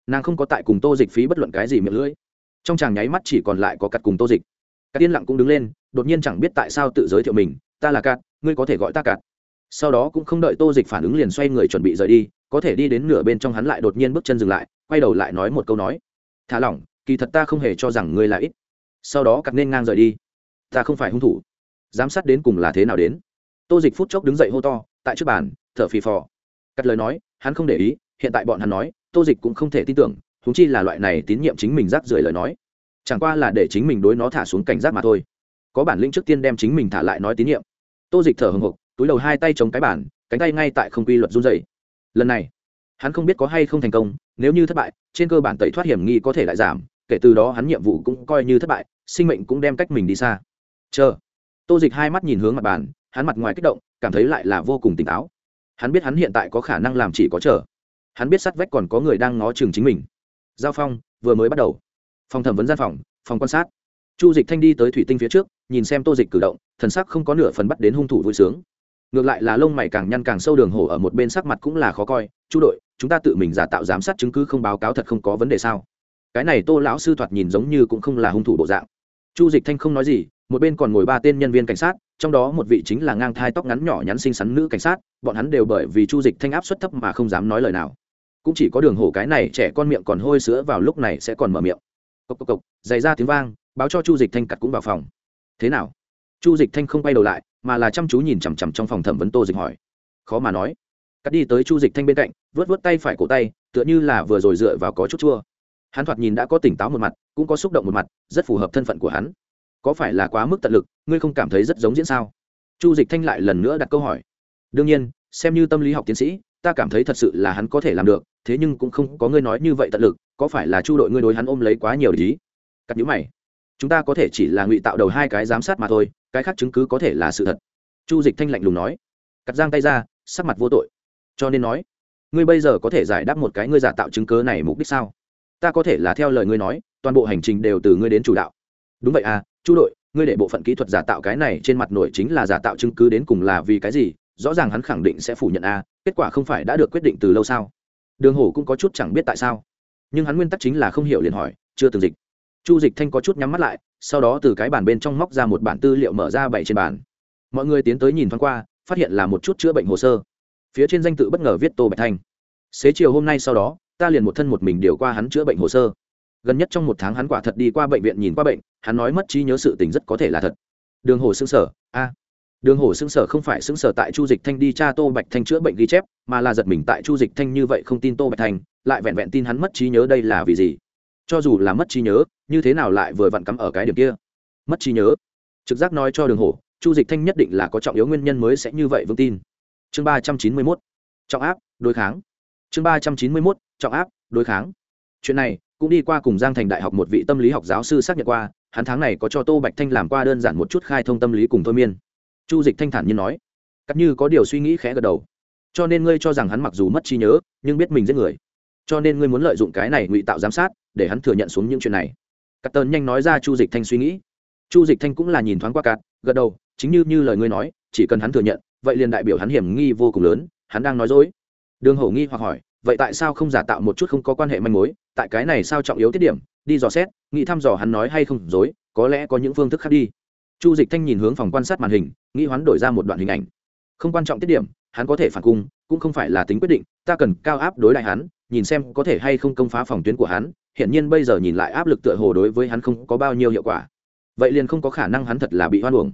Nàng không có tại cùng tô dịch phí bất luận cái gì miệng lưỡi. Trong chàng nháy mắt chỉ còn lại có cặt cùng tô dịch. Các tiên lặng cũng đứng lên, đột nhiên chẳng biết tại sao tự giới thiệu mình, ta là cắt ngươi có thể gọi ta cắt sau đó cũng không đợi tô dịch phản ứng liền xoay người chuẩn bị rời đi, có thể đi đến nửa bên trong hắn lại đột nhiên bước chân dừng lại, quay đầu lại nói một câu nói, thả lỏng, kỳ thật ta không hề cho rằng ngươi là ít. Sau đó cặp nên ngang rời đi. Ta không phải hung thủ giám sát đến cùng là thế nào đến. Tô dịch phút chốc đứng dậy hô to, tại trước bàn, thở phì phò. Cắt lời nói, hắn không để ý, hiện tại bọn hắn nói, tô dịch cũng không thể tin tưởng húng chi là loại này tín nhiệm chính mình rác rưởi lời nói. Chẳng qua là để chính mình đối nó thả xuống cảnh giác mà thôi. Có bản lĩnh trước tiên đem chính mình thả lại nói tín nhiệm. Tô dịch thở hồng hộc túi đầu hai tay chống cái bản cánh tay ngay tại không quy luật run dày lần này, hắn không biết có hay không thành công, nếu như thất bại, trên cơ bản tẩy thoát hiểm nghi có thể lại giảm, kể từ đó hắn nhiệm vụ cũng coi như thất bại, sinh mệnh cũng đem cách mình đi xa. Chờ tô dịch hai mắt nhìn hướng mặt bàn, hắn mặt ngoài kích động, cảm thấy lại là vô cùng tỉnh táo. Hắn biết hắn hiện tại có khả năng làm chỉ có chờ. Hắn biết sát vách còn có người đang ngó chừng chính mình. Giao phong, vừa mới bắt đầu. Phòng thẩm vấn gian phòng phòng quan sát. Chu dịch thanh đi tới thủy tinh phía trước, nhìn xem tô dịch cử động, thần sắc không có nửa phần bắt đến hung thủ vui sướng. Ngược lại là lông mày càng nhăn càng sâu đường hổ ở một bên sắc mặt cũng là khó coi. Chu đội, chúng ta tự mình giả tạo giám sát chứng cứ không báo cáo thật không có vấn đề sao? Cái này tô lão sư thoạt nhìn giống như cũng không là hung thủ bộ dạng. Chu dịch thanh không nói gì một bên còn ngồi ba tên nhân viên cảnh sát, trong đó một vị chính là ngang thai tóc ngắn nhỏ nhắn xinh xắn nữ cảnh sát, bọn hắn đều bởi vì chu dịch thanh áp suất thấp mà không dám nói lời nào. Cũng chỉ có đường hổ cái này trẻ con miệng còn hôi sữa vào lúc này sẽ còn mở miệng. Cộc cộc cộc, dày ra tiếng vang, báo cho chu dịch thanh cặt cũng vào phòng. Thế nào? Chu dịch thanh không quay đầu lại, mà là chăm chú nhìn chằm chằm trong phòng thẩm vấn tô dịch hỏi. Khó mà nói. Cắt đi tới chu dịch thanh bên cạnh vớt vớt tay phải cổ tay, tựa như là vừa rồi dựa vào có chút chua. Hắn thoạt nhìn đã có tỉnh táo một mặt, cũng có xúc động một mặt, rất phù hợp thân phận của hắn có phải là quá mức tận lực, ngươi không cảm thấy rất giống diễn sao? Chu dịch thanh lại lần nữa đặt câu hỏi. Đương nhiên, xem như tâm lý học tiến sĩ, ta cảm thấy thật sự là hắn có thể làm được, thế nhưng cũng không có ngươi nói như vậy tận lực, có phải là chu đội ngươi đối hắn ôm lấy quá nhiều lý cắt nhữ mày. Chúng ta có thể chỉ là ngụy tạo đầu hai cái giám sát mà thôi, cái khác chứng cứ có thể là sự thật. Chu dịch thanh lạnh lùng nói. Cắt giang tay ra, sắc mặt vô tội. Cho nên nói, ngươi bây giờ có thể giải đáp một cái ngươi giả tạo chứng cớ này mục đích sao? Ta có thể là theo lời ngươi nói, toàn bộ hành trình đều từ ngươi đến chủ đạo. Đúng vậy à chu đội, ngươi để bộ phận kỹ thuật giả tạo cái này trên mặt nổi chính là giả tạo chứng cứ đến cùng là vì cái gì? Rõ ràng hắn khẳng định sẽ phủ nhận a, kết quả không phải đã được quyết định từ lâu sao? Đường hổ cũng có chút chẳng biết tại sao. Nhưng hắn nguyên tắc chính là không hiểu liền hỏi, chưa từng dịch. Chu dịch thanh có chút nhắm mắt lại, sau đó từ cái bản bên trong móc ra một bản tư liệu mở ra bảy trên bàn. Mọi người tiến tới nhìn thoáng qua, phát hiện là một chút chữa bệnh hồ sơ. Phía trên danh tự bất ngờ viết tô bạch thanh. Xế chiều hôm nay sau đó, ta liền một thân một mình điều qua hắn chữa bệnh hồ sơ. Gần nhất trong một tháng hắn quả thật đi qua bệnh viện nhìn qua bệnh hắn nói mất trí nhớ sự tình rất có thể là thật. Đường hồ xương sở a. Đường hồ xương sở không phải xương sở tại chu dịch thanh đi cha tô bạch thanh chữa bệnh ghi chép, mà là giật mình tại chu dịch thanh như vậy không tin tô bạch thanh, lại vẹn vẹn tin hắn mất trí nhớ đây là vì gì. Cho dù là mất trí nhớ, như thế nào lại vừa vặn cắm ở cái điểm kia? Mất trí nhớ. Trực giác nói cho đường hồ, chu dịch thanh nhất định là có trọng yếu nguyên nhân mới sẽ như vậy vững tin. Chương ba trăm chín mươi mốt. Trọng áp, đối kháng. Chương ba trăm chín mươi mốt. Trọng áp, đối kháng. Chuyện này cũng đi qua cùng giang thành đại học một vị tâm lý học giáo sư xác nhận qua hắn tháng này có cho tô bạch thanh làm qua đơn giản một chút khai thông tâm lý cùng thôi miên. Chu dịch thanh thản như nói, cắt như có điều suy nghĩ khẽ gật đầu. Cho nên ngươi cho rằng hắn mặc dù mất trí nhớ, nhưng biết mình giết người. Cho nên ngươi muốn lợi dụng cái này ngụy tạo giám sát để hắn thừa nhận xuống những chuyện này. Cắt tơn nhanh nói ra chu dịch thanh suy nghĩ. Chu dịch thanh cũng là nhìn thoáng qua cạt gật đầu, chính như như lời ngươi nói, chỉ cần hắn thừa nhận, vậy liền đại biểu hắn hiểm nghi vô cùng lớn, hắn đang nói dối. Đường hổ nghi hoặc hỏi, vậy tại sao không giả tạo một chút không có quan hệ manh mối? Tại cái này sao trọng yếu tiết điểm đi dò xét, nghĩ thăm dò hắn nói hay không dối, có lẽ có những phương thức khác đi. Chu dịch thanh nhìn hướng phòng quan sát màn hình, nghĩ hoán đổi ra một đoạn hình ảnh. Không quan trọng tiết điểm, hắn có thể phản cung, cũng không phải là tính quyết định, ta cần cao áp đối lại hắn, nhìn xem có thể hay không công phá phòng tuyến của hắn, hiển nhiên bây giờ nhìn lại áp lực tựa hồ đối với hắn không có bao nhiêu hiệu quả. Vậy liền không có khả năng hắn thật là bị hoan uổng.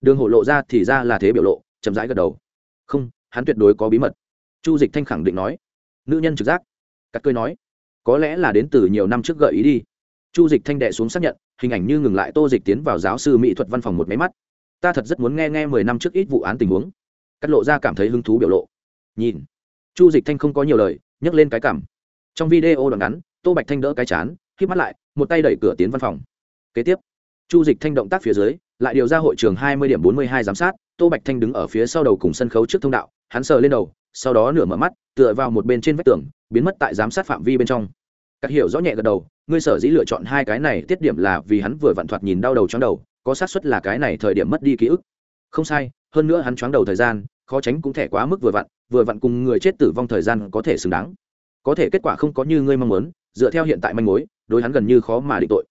Đường hổ lộ ra thì ra là thế biểu lộ, chậm rãi gật đầu. Không, hắn tuyệt đối có bí mật. Chu dịch thanh khẳng định nói. Nữ nhân trực giác. Cắt cười nói có lẽ là đến từ nhiều năm trước gợi ý đi. Chu dịch thanh đệ xuống xác nhận, hình ảnh như ngừng lại, tô dịch tiến vào giáo sư mỹ thuật văn phòng một máy mắt. Ta thật rất muốn nghe nghe mười năm trước ít vụ án tình huống. Cắt lộ ra cảm thấy hứng thú biểu lộ. Nhìn. Chu dịch thanh không có nhiều lời, nhấc lên cái cảm. Trong video đoạn ngắn, tô bạch thanh đỡ cái chán k mắt lại, một tay đẩy cửa tiến văn phòng. Kế tiếp, chu dịch thanh động tác phía dưới, lại điều ra hội trường hai mươi điểm bốn mươi hai giám sát, tô bạch thanh đứng ở phía sau đầu cùng sân khấu trước thông đạo, hắn sờ lên đầu, sau đó nửa mở mắt tựa vào một bên trên vách tường, biến mất tại giám sát phạm vi bên trong. Các hiểu rõ nhẹ gật đầu, ngươi sở dĩ lựa chọn hai cái này, tiết điểm là vì hắn vừa vặn thoạt nhìn đau đầu trong đầu, có xác suất là cái này thời điểm mất đi ký ức. Không sai, hơn nữa hắn choáng đầu thời gian, khó tránh cũng thẻ quá mức vừa vặn vừa vặn cùng người chết tử vong thời gian có thể xứng đáng. Có thể kết quả không có như ngươi mong muốn, dựa theo hiện tại manh mối, đối hắn gần như khó mà định tội.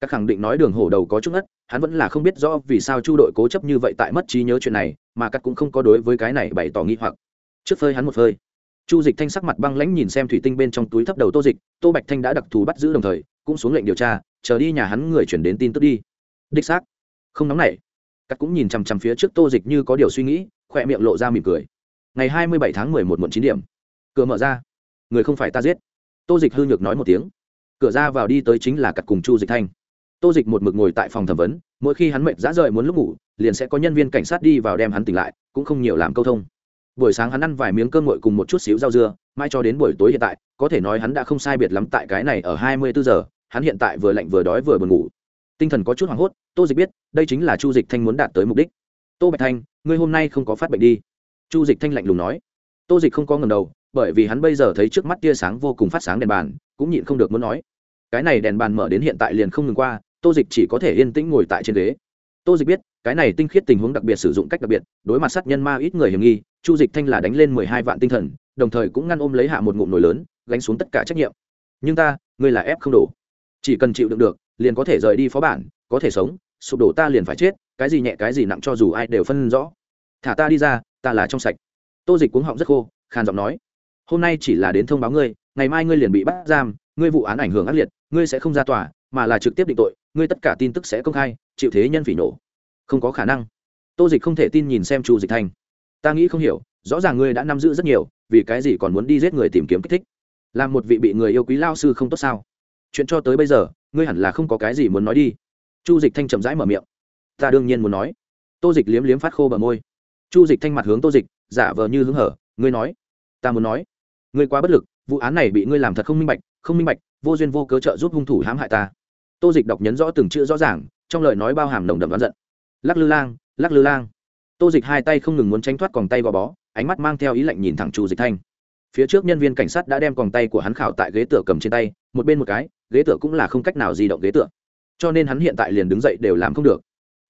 Các khẳng định nói đường hổ đầu có chút ngất, hắn vẫn là không biết rõ vì sao chu đội cố chấp như vậy tại mất trí nhớ chuyện này, mà các cũng không có đối với cái này bày tỏ nghi hoặc. Trước phơi hắn một phơi chu dịch thanh sắc mặt băng lãnh nhìn xem thủy tinh bên trong túi thấp đầu tô dịch, tô bạch thanh đã đặc thù bắt giữ đồng thời, cũng xuống lệnh điều tra, chờ đi nhà hắn người chuyển đến tin tức đi. Đích xác. Không nóng nảy. Cắt cũng nhìn chằm chằm phía trước tô dịch như có điều suy nghĩ, khỏe miệng lộ ra mỉm cười. Ngày hai mươi bảy tháng mười một muộn chín điểm. Cửa mở ra. Người không phải ta giết. Tô dịch hư nhược nói một tiếng. Cửa ra vào đi tới chính là cặt cùng chu dịch thanh. Tô dịch một mực ngồi tại phòng thẩm vấn, mỗi khi hắn mệt dã rời muốn lúc ngủ, liền sẽ có nhân viên cảnh sát đi vào đem hắn tỉnh lại, cũng không nhiều làm câu thông buổi sáng hắn ăn vài miếng cơm nguội cùng một chút xíu rau dưa mai cho đến buổi tối hiện tại, có thể nói hắn đã không sai biệt lắm tại cái này ở hai mươi bốn giờ, hắn hiện tại vừa lạnh vừa đói vừa buồn ngủ. Tinh thần có chút hoảng hốt, tô dịch biết, đây chính là chu dịch thanh muốn đạt tới mục đích. Tô bạch thanh, ngươi hôm nay không có phát bệnh đi. Chu dịch thanh lạnh lùng nói. Tô dịch không có ngầm đầu, bởi vì hắn bây giờ thấy trước mắt tia sáng vô cùng phát sáng đèn bàn, cũng nhịn không được muốn nói. Cái này đèn bàn mở đến hiện tại liền không ngừng qua, tô dịch chỉ có thể yên tĩnh ngồi tại trên ghế. Tô dịch biết, cái này tinh khiết tình huống đặc biệt sử dụng cách đặc biệt, đối mặt sát nhân ma ít người hiểm nghi chu dịch thanh là đánh lên mười hai vạn tinh thần, đồng thời cũng ngăn ôm lấy hạ một ngụm nồi lớn, gánh xuống tất cả trách nhiệm. Nhưng ta, ngươi là ép không đủ chỉ cần chịu đựng được, liền có thể rời đi phó bản, có thể sống, sụp đổ ta liền phải chết, cái gì nhẹ cái gì nặng cho dù ai đều phân rõ. Thả ta đi ra, ta là trong sạch. Tô dịch cuống họng rất khô, khàn giọng nói. Hôm nay chỉ là đến thông báo ngươi, ngày mai ngươi liền bị bắt giam, ngươi vụ án ảnh hưởng ác liệt, ngươi sẽ không ra tòa, mà là trực tiếp định tội, ngươi tất cả tin tức sẽ công khai, chịu thế nhân phỉ nổ. Không có khả năng. Tô dịch không thể tin nhìn xem chu dịch thanh ta nghĩ không hiểu, rõ ràng ngươi đã nắm giữ rất nhiều, vì cái gì còn muốn đi giết người tìm kiếm kích thích? Làm một vị bị người yêu quý lao sư không tốt sao? Chuyện cho tới bây giờ, ngươi hẳn là không có cái gì muốn nói đi. Chu dịch thanh chậm rãi mở miệng. Ta đương nhiên muốn nói. Tô dịch liếm liếm phát khô bờ môi. Chu dịch thanh mặt hướng tô dịch, giả vờ như hứng hở, ngươi nói. Ta muốn nói. Ngươi quá bất lực, vụ án này bị ngươi làm thật không minh bạch, không minh bạch, vô duyên vô cớ trợ giúp hung thủ hãm hại ta. Tô dịch đọc nhấn rõ từng chữ rõ ràng, trong lời nói bao hàm nồng đậm đoán giận. Lắc lư lang, lắc lư lang tô dịch hai tay không ngừng muốn tránh thoát còng tay gò bó, ánh mắt mang theo ý lạnh nhìn thẳng chu dịch thanh. Phía trước nhân viên cảnh sát đã đem còng tay của hắn khảo tại ghế tựa cầm trên tay, một bên một cái, ghế tựa cũng là không cách nào di động ghế tựa. Cho nên hắn hiện tại liền đứng dậy đều làm không được.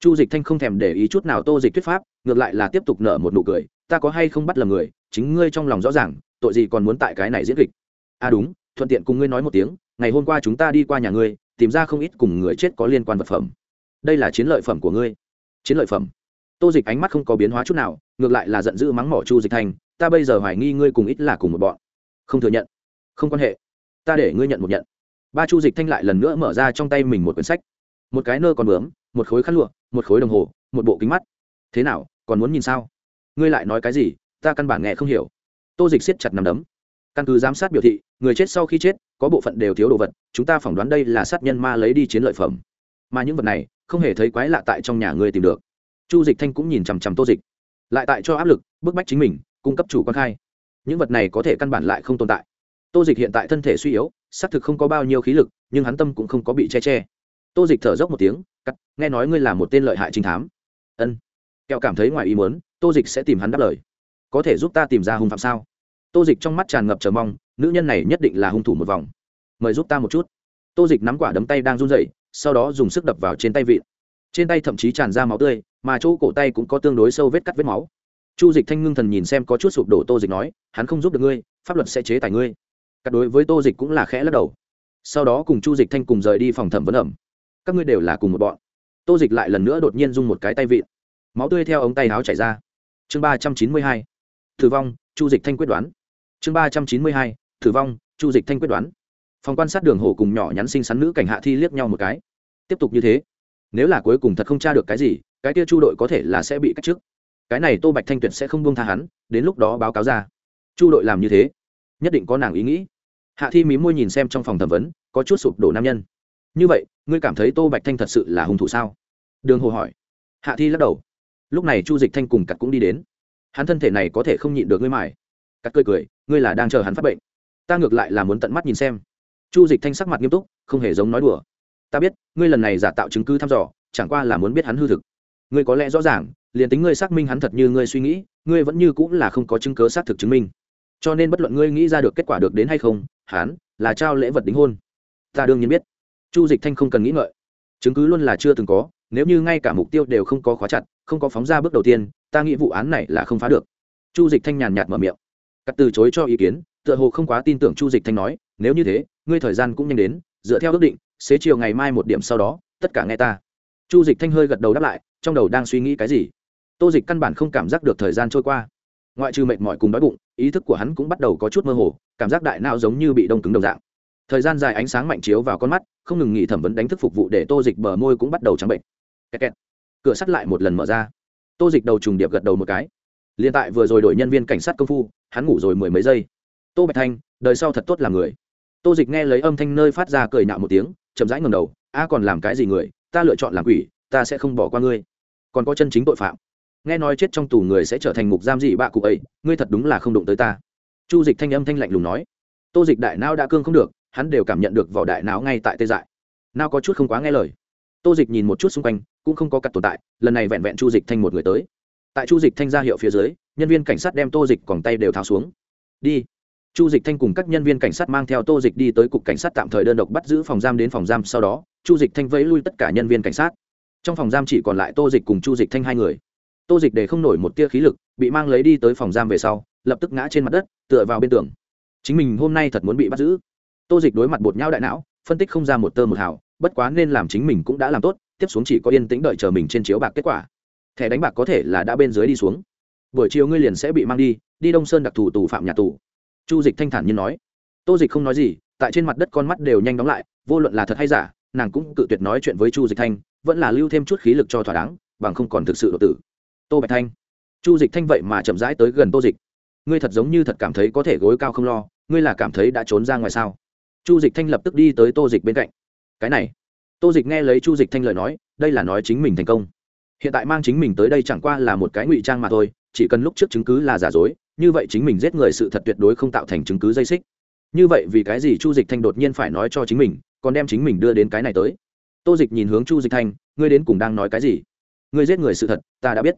Chu dịch thanh không thèm để ý chút nào tô dịch thuyết pháp, ngược lại là tiếp tục nở một nụ cười, ta có hay không bắt lầm người, chính ngươi trong lòng rõ ràng, tội gì còn muốn tại cái này diễn kịch? À đúng, thuận tiện cùng ngươi nói một tiếng, ngày hôm qua chúng ta đi qua nhà ngươi, tìm ra không ít cùng người chết có liên quan vật phẩm. Đây là chiến lợi phẩm của ngươi. Chiến lợi phẩm? Tô dịch ánh mắt không có biến hóa chút nào, ngược lại là giận dữ mắng mỏ chu dịch thanh ta bây giờ hoài nghi ngươi cùng ít là cùng một bọn. Không thừa nhận. Không quan hệ. Ta để ngươi nhận một nhận. Ba chu dịch thanh lại lần nữa mở ra trong tay mình một quyển sách. Một cái nơ còn bướm, một khối khăn lụa, một khối đồng hồ, một bộ kính mắt. Thế nào, còn muốn nhìn sao? Ngươi lại nói cái gì? Ta căn bản nghe không hiểu. Tô dịch siết chặt nằm đấm. Căn cứ giám sát biểu thị, người chết sau khi chết, có bộ phận đều thiếu đồ vật, chúng ta phỏng đoán đây là sát nhân ma lấy đi chiến lợi phẩm. Mà những vật này, không hề thấy quái lạ tại trong nhà ngươi tìm được chu dịch thanh cũng nhìn chằm chằm tô dịch. Lại tại cho áp lực, bức bách chính mình, cung cấp chủ quan khai. Những vật này có thể căn bản lại không tồn tại. Tô dịch hiện tại thân thể suy yếu, xác thực không có bao nhiêu khí lực, nhưng hắn tâm cũng không có bị che che. Tô dịch thở dốc một tiếng, cắt, nghe nói ngươi là một tên lợi hại trinh thám. Ân. Kẹo cảm thấy ngoài ý muốn, tô dịch sẽ tìm hắn đáp lời. Có thể giúp ta tìm ra hung phạm sao? Tô dịch trong mắt tràn ngập chờ mong, nữ nhân này nhất định là hung thủ một vòng. Mời giúp ta một chút. Tô dịch nắm quả đấm tay đang run rẩy, sau đó dùng sức đập vào trên tay vịn. Trên tay thậm chí tràn ra máu tươi mà chỗ cổ tay cũng có tương đối sâu vết cắt vết máu. Chu dịch thanh ngưng thần nhìn xem có chút sụp đổ tô dịch nói, hắn không giúp được ngươi, pháp luật sẽ chế tài ngươi. Cắt đối với tô dịch cũng là khẽ lắc đầu. Sau đó cùng chu dịch thanh cùng rời đi phòng thẩm vấn ẩm. Các ngươi đều là cùng một bọn. Tô dịch lại lần nữa đột nhiên dùng một cái tay vịn. Máu tươi theo ống tay áo chảy ra. Chương ba trăm chín mươi hai. Thử vong, chu dịch thanh quyết đoán. Chương ba trăm chín mươi hai. Thử vong, chu dịch thanh quyết đoán. Phòng quan sát đường hổ cùng nhỏ nhắn xinh xắn nữ cảnh hạ thi liếc nhau một cái. Tiếp tục như thế. Nếu là cuối cùng thật không tra được cái gì cái kia chu đội có thể là sẽ bị cách chức. Cái này tô bạch thanh tuyệt sẽ không buông tha hắn, đến lúc đó báo cáo ra. Chu đội làm như thế, nhất định có nàng ý nghĩ. Hạ thi mí môi nhìn xem trong phòng thẩm vấn, có chút sụp đổ nam nhân. Như vậy, ngươi cảm thấy tô bạch thanh thật sự là hung thủ sao? Đường hồ hỏi. Hạ thi lắc đầu. Lúc này chu dịch thanh cùng cặt cũng đi đến. Hắn thân thể này có thể không nhịn được ngươi mải. Cắt cười cười, ngươi là đang chờ hắn phát bệnh. Ta ngược lại là muốn tận mắt nhìn xem. Chu dịch thanh sắc mặt nghiêm túc, không hề giống nói đùa. Ta biết, ngươi lần này giả tạo chứng cứ thăm dò, chẳng qua là muốn biết hắn hư thực ngươi có lẽ rõ ràng, liền tính ngươi xác minh hắn thật như ngươi suy nghĩ, ngươi vẫn như cũng là không có chứng cớ xác thực chứng minh. Cho nên bất luận ngươi nghĩ ra được kết quả được đến hay không, hắn là trao lễ vật đính hôn. Ta đương nhiên biết. Chu dịch thanh không cần nghĩ ngợi. Chứng cứ luôn là chưa từng có, nếu như ngay cả mục tiêu đều không có khóa chặt, không có phóng ra bước đầu tiên, ta nghĩ vụ án này là không phá được. Chu dịch thanh nhàn nhạt mở miệng. Cắt từ chối cho ý kiến, tựa hồ không quá tin tưởng chu dịch thanh nói, nếu như thế, ngươi thời gian cũng nhanh đến, dựa theo ước định, xế chiều ngày mai một điểm sau đó, tất cả nghe ta chu dịch thanh hơi gật đầu đáp lại, trong đầu đang suy nghĩ cái gì? Tô dịch căn bản không cảm giác được thời gian trôi qua. Ngoại trừ mệt mỏi cùng đói bụng, ý thức của hắn cũng bắt đầu có chút mơ hồ, cảm giác đại não giống như bị đông cứng đồng dạng. Thời gian dài ánh sáng mạnh chiếu vào con mắt, không ngừng nghỉ thẩm vấn đánh thức phục vụ để tô dịch bờ môi cũng bắt đầu trắng bệnh. Kẹt kẹt. cửa sắt lại một lần mở ra. Tô dịch đầu trùng điệp gật đầu một cái. Liền tại vừa rồi đổi nhân viên cảnh sát công phu, hắn ngủ rồi mười mấy giây. Tô bạch thanh, đời sau thật tốt là người. Tô dịch nghe lấy âm thanh nơi phát ra cười nạo một tiếng, chậm rãi ngầm đầu, a còn làm cái gì người? Ta lựa chọn làm quỷ, ta sẽ không bỏ qua ngươi. Còn có chân chính tội phạm. Nghe nói chết trong tù người sẽ trở thành ngục giam dị bạ cụ ấy, ngươi thật đúng là không đụng tới ta. Chu dịch thanh âm thanh lạnh lùng nói. Tô dịch đại não đã cương không được, hắn đều cảm nhận được vỏ đại não ngay tại tê dại. Nào có chút không quá nghe lời. Tô dịch nhìn một chút xung quanh, cũng không có cặt tồn tại, lần này vẹn vẹn chu dịch thanh một người tới. Tại chu dịch thanh ra hiệu phía dưới, nhân viên cảnh sát đem tô dịch còn tay đều tháo xuống. Đi. Chu dịch thanh cùng các nhân viên cảnh sát mang theo tô dịch đi tới cục cảnh sát tạm thời đơn độc bắt giữ phòng giam đến phòng giam sau đó chu dịch thanh vẫy lui tất cả nhân viên cảnh sát. Trong phòng giam chỉ còn lại tô dịch cùng chu dịch thanh hai người. Tô dịch để không nổi một tia khí lực, bị mang lấy đi tới phòng giam về sau, lập tức ngã trên mặt đất, tựa vào bên tường. Chính mình hôm nay thật muốn bị bắt giữ. Tô dịch đối mặt bột nhau đại não, phân tích không ra một tơ một hào, bất quá nên làm chính mình cũng đã làm tốt, tiếp xuống chỉ có yên tĩnh đợi chờ mình trên chiếu bạc kết quả. Thẻ đánh bạc có thể là đã bên dưới đi xuống. Buổi chiều ngươi liền sẽ bị mang đi đi đông sơn đặc thù tù phạm nhà tù. Chu dịch thanh thản như nói. Tô dịch không nói gì, tại trên mặt đất con mắt đều nhanh đóng lại, vô luận là thật hay giả nàng cũng cự tuyệt nói chuyện với chu dịch thanh, vẫn là lưu thêm chút khí lực cho thỏa đáng, bằng không còn thực sự đột tử. Tô bạch thanh. Chu dịch thanh vậy mà chậm rãi tới gần tô dịch. Ngươi thật giống như thật cảm thấy có thể gối cao không lo, ngươi là cảm thấy đã trốn ra ngoài sao? Chu dịch thanh lập tức đi tới tô dịch bên cạnh. Cái này. Tô dịch nghe lấy chu dịch thanh lời nói, đây là nói chính mình thành công. Hiện tại mang chính mình tới đây chẳng qua là một cái ngụy trang mà thôi, chỉ cần lúc trước chứng cứ là giả dối, như vậy chính mình giết người sự thật tuyệt đối không tạo thành chứng cứ dây xích. Như vậy vì cái gì chu dịch thanh đột nhiên phải nói cho chính mình còn đem chính mình đưa đến cái này tới. Tô dịch nhìn hướng chu dịch thanh, ngươi đến cùng đang nói cái gì? Ngươi giết người sự thật, ta đã biết.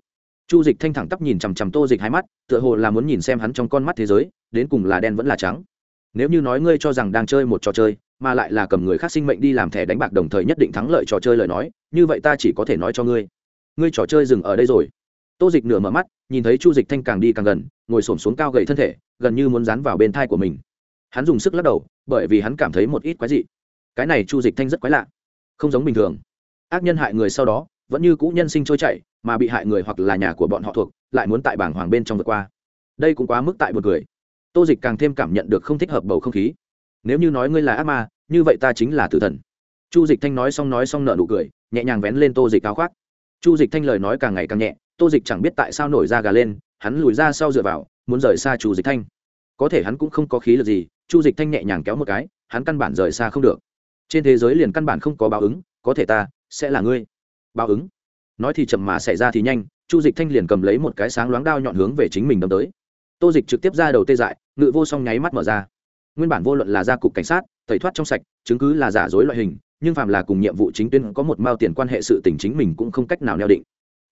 Chu dịch thanh thẳng tắp nhìn chằm chằm tô dịch hai mắt, tựa hồ là muốn nhìn xem hắn trong con mắt thế giới, đến cùng là đen vẫn là trắng. Nếu như nói ngươi cho rằng đang chơi một trò chơi, mà lại là cầm người khác sinh mệnh đi làm thẻ đánh bạc đồng thời nhất định thắng lợi trò chơi lời nói, như vậy ta chỉ có thể nói cho ngươi. Ngươi trò chơi dừng ở đây rồi. Tô dịch nửa mở mắt, nhìn thấy chu dịch thanh càng đi càng gần, ngồi s ổ m xuống cao gậy thân thể, gần như muốn dán vào bên thai của mình. Hắn dùng sức lắc đầu, bởi vì hắn cảm thấy một ít quái dị cái này chu dịch thanh rất quái lạ. Không giống bình thường. Ác nhân hại người sau đó, vẫn như cũ nhân sinh trôi chảy, mà bị hại người hoặc là nhà của bọn họ thuộc, lại muốn tại bảng hoàng bên trong vượt qua. Đây cũng quá mức tại một người tô dịch càng thêm cảm nhận được không thích hợp bầu không khí. Nếu như nói ngươi là ác ma, như vậy ta chính là tử thần. Chu dịch thanh nói xong nói xong nợ nụ cười, nhẹ nhàng vén lên tô dịch áo khoác. Chu dịch thanh lời nói càng ngày càng nhẹ, tô dịch chẳng biết tại sao nổi da gà lên, hắn lùi ra sau dựa vào, muốn rời xa chu dịch thanh. Có thể hắn cũng không có khí lực gì, chu dịch thanh nhẹ nhàng kéo một cái, hắn căn bản rời xa không được trên thế giới liền căn bản không có báo ứng, có thể ta, sẽ là ngươi. Báo ứng. Nói thì chậm mà xảy ra thì nhanh, chu dịch thanh liền cầm lấy một cái sáng loáng đao nhọn hướng về chính mình đâm tới. Tô dịch trực tiếp ra đầu tê dại, ngự vô song nháy mắt mở ra. Nguyên bản vô luận là gia cục cảnh sát, tẩy thoát trong sạch, chứng cứ là giả dối loại hình, nhưng phàm là cùng nhiệm vụ chính tuyên có một mao tiền quan hệ sự tình chính mình cũng không cách nào neo định.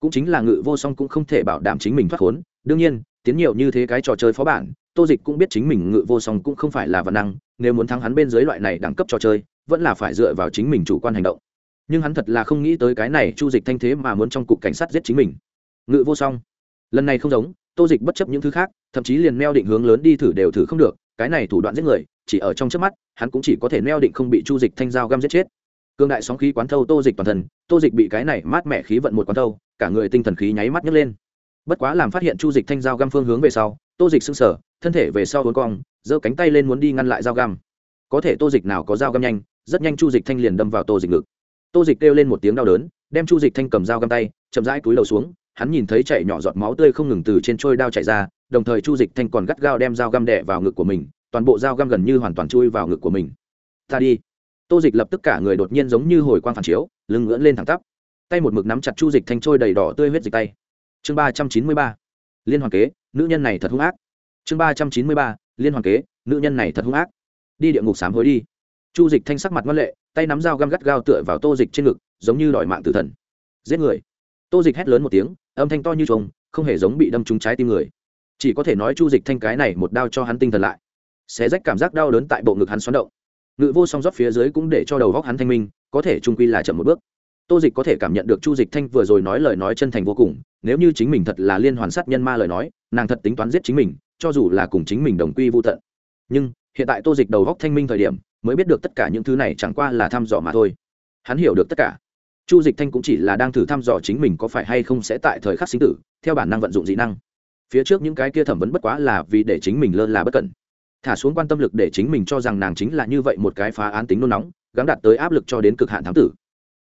Cũng chính là ngự vô song cũng không thể bảo đảm chính mình thoát khốn. Đương nhiên, tiến nhiều như thế cái trò chơi phó bản, tô dịch cũng biết chính mình ngự vô song cũng không phải là văn năng, nếu muốn thắng hắn bên dưới loại này đẳng cấp trò chơi vẫn là phải dựa vào chính mình chủ quan hành động. Nhưng hắn thật là không nghĩ tới cái này chu dịch thanh thế mà muốn trong cục cảnh sát giết chính mình. Ngự vô song. Lần này không giống, tô dịch bất chấp những thứ khác, thậm chí liền neo định hướng lớn đi thử đều thử không được, cái này thủ đoạn giết người, chỉ ở trong trước mắt, hắn cũng chỉ có thể neo định không bị chu dịch thanh dao găm giết chết. Cương đại sóng khí quán thâu tô dịch toàn thân, tô dịch bị cái này mát mẻ khí vận một quán thâu, cả người tinh thần khí nháy mắt nhấc lên. Bất quá làm phát hiện chu dịch thanh dao găm phương hướng về sau, tô dịch sưng sở thân thể về sau vốn cong, giơ cánh tay lên muốn đi ngăn lại dao găm. Có thể tô dịch nào có dao găm nhanh rất nhanh chu dịch thanh liền đâm vào tô dịch ngực. Tô dịch kêu lên một tiếng đau đớn, đem chu dịch thanh cầm dao găm tay, chậm rãi túi đầu xuống, hắn nhìn thấy chảy nhỏ giọt máu tươi không ngừng từ trên trôi đao chảy ra, đồng thời chu dịch thanh còn gắt gao đem dao găm đẻ vào ngực của mình, toàn bộ dao găm gần như hoàn toàn chui vào ngực của mình. Ta đi. Tô dịch lập tức cả người đột nhiên giống như hồi quang phản chiếu, lưng ngưỡn lên thẳng tắp. Tay một mực nắm chặt chu dịch thanh trôi đầy đỏ tươi huyết dịch tay. Chương ba trăm chín mươi ba. Liên hoàn kế, nữ nhân này thật hung ác. Chương ba trăm chín mươi ba. Liên hoàn kế, nữ nhân này thật hung ác. Đi địa ngục sám hối đi chu dịch thanh sắc mặt ngoan lệ, tay nắm dao găm gắt gao tựa vào tô dịch trên ngực, giống như đòi mạng tử thần. Giết người. Tô dịch hét lớn một tiếng, âm thanh to như trống không hề giống bị đâm trúng trái tim người. Chỉ có thể nói chu dịch thanh cái này một đao cho hắn tinh thần lại. Xé rách cảm giác đau đớn tại bộ ngực hắn xoắn động. Ngự vô song rót phía dưới cũng để cho đầu góc hắn thanh minh, có thể trung quy là chậm một bước. Tô dịch có thể cảm nhận được chu dịch thanh vừa rồi nói lời nói chân thành vô cùng, nếu như chính mình thật là liên hoàn sát nhân ma lời nói, nàng thật tính toán giết chính mình, cho dù là cùng chính mình đồng quy vô tận. Nhưng, hiện tại tô dịch đầu góc thanh minh thời điểm mới biết được tất cả những thứ này chẳng qua là thăm dò mà thôi. Hắn hiểu được tất cả. Chu dịch thanh cũng chỉ là đang thử thăm dò chính mình có phải hay không sẽ tại thời khắc sinh tử, theo bản năng vận dụng dị năng. Phía trước những cái kia thẩm vấn bất quá là vì để chính mình lơ là bất cẩn. Thả xuống quan tâm lực để chính mình cho rằng nàng chính là như vậy một cái phá án tính nôn nóng gắn đạt tới áp lực cho đến cực hạn thám tử.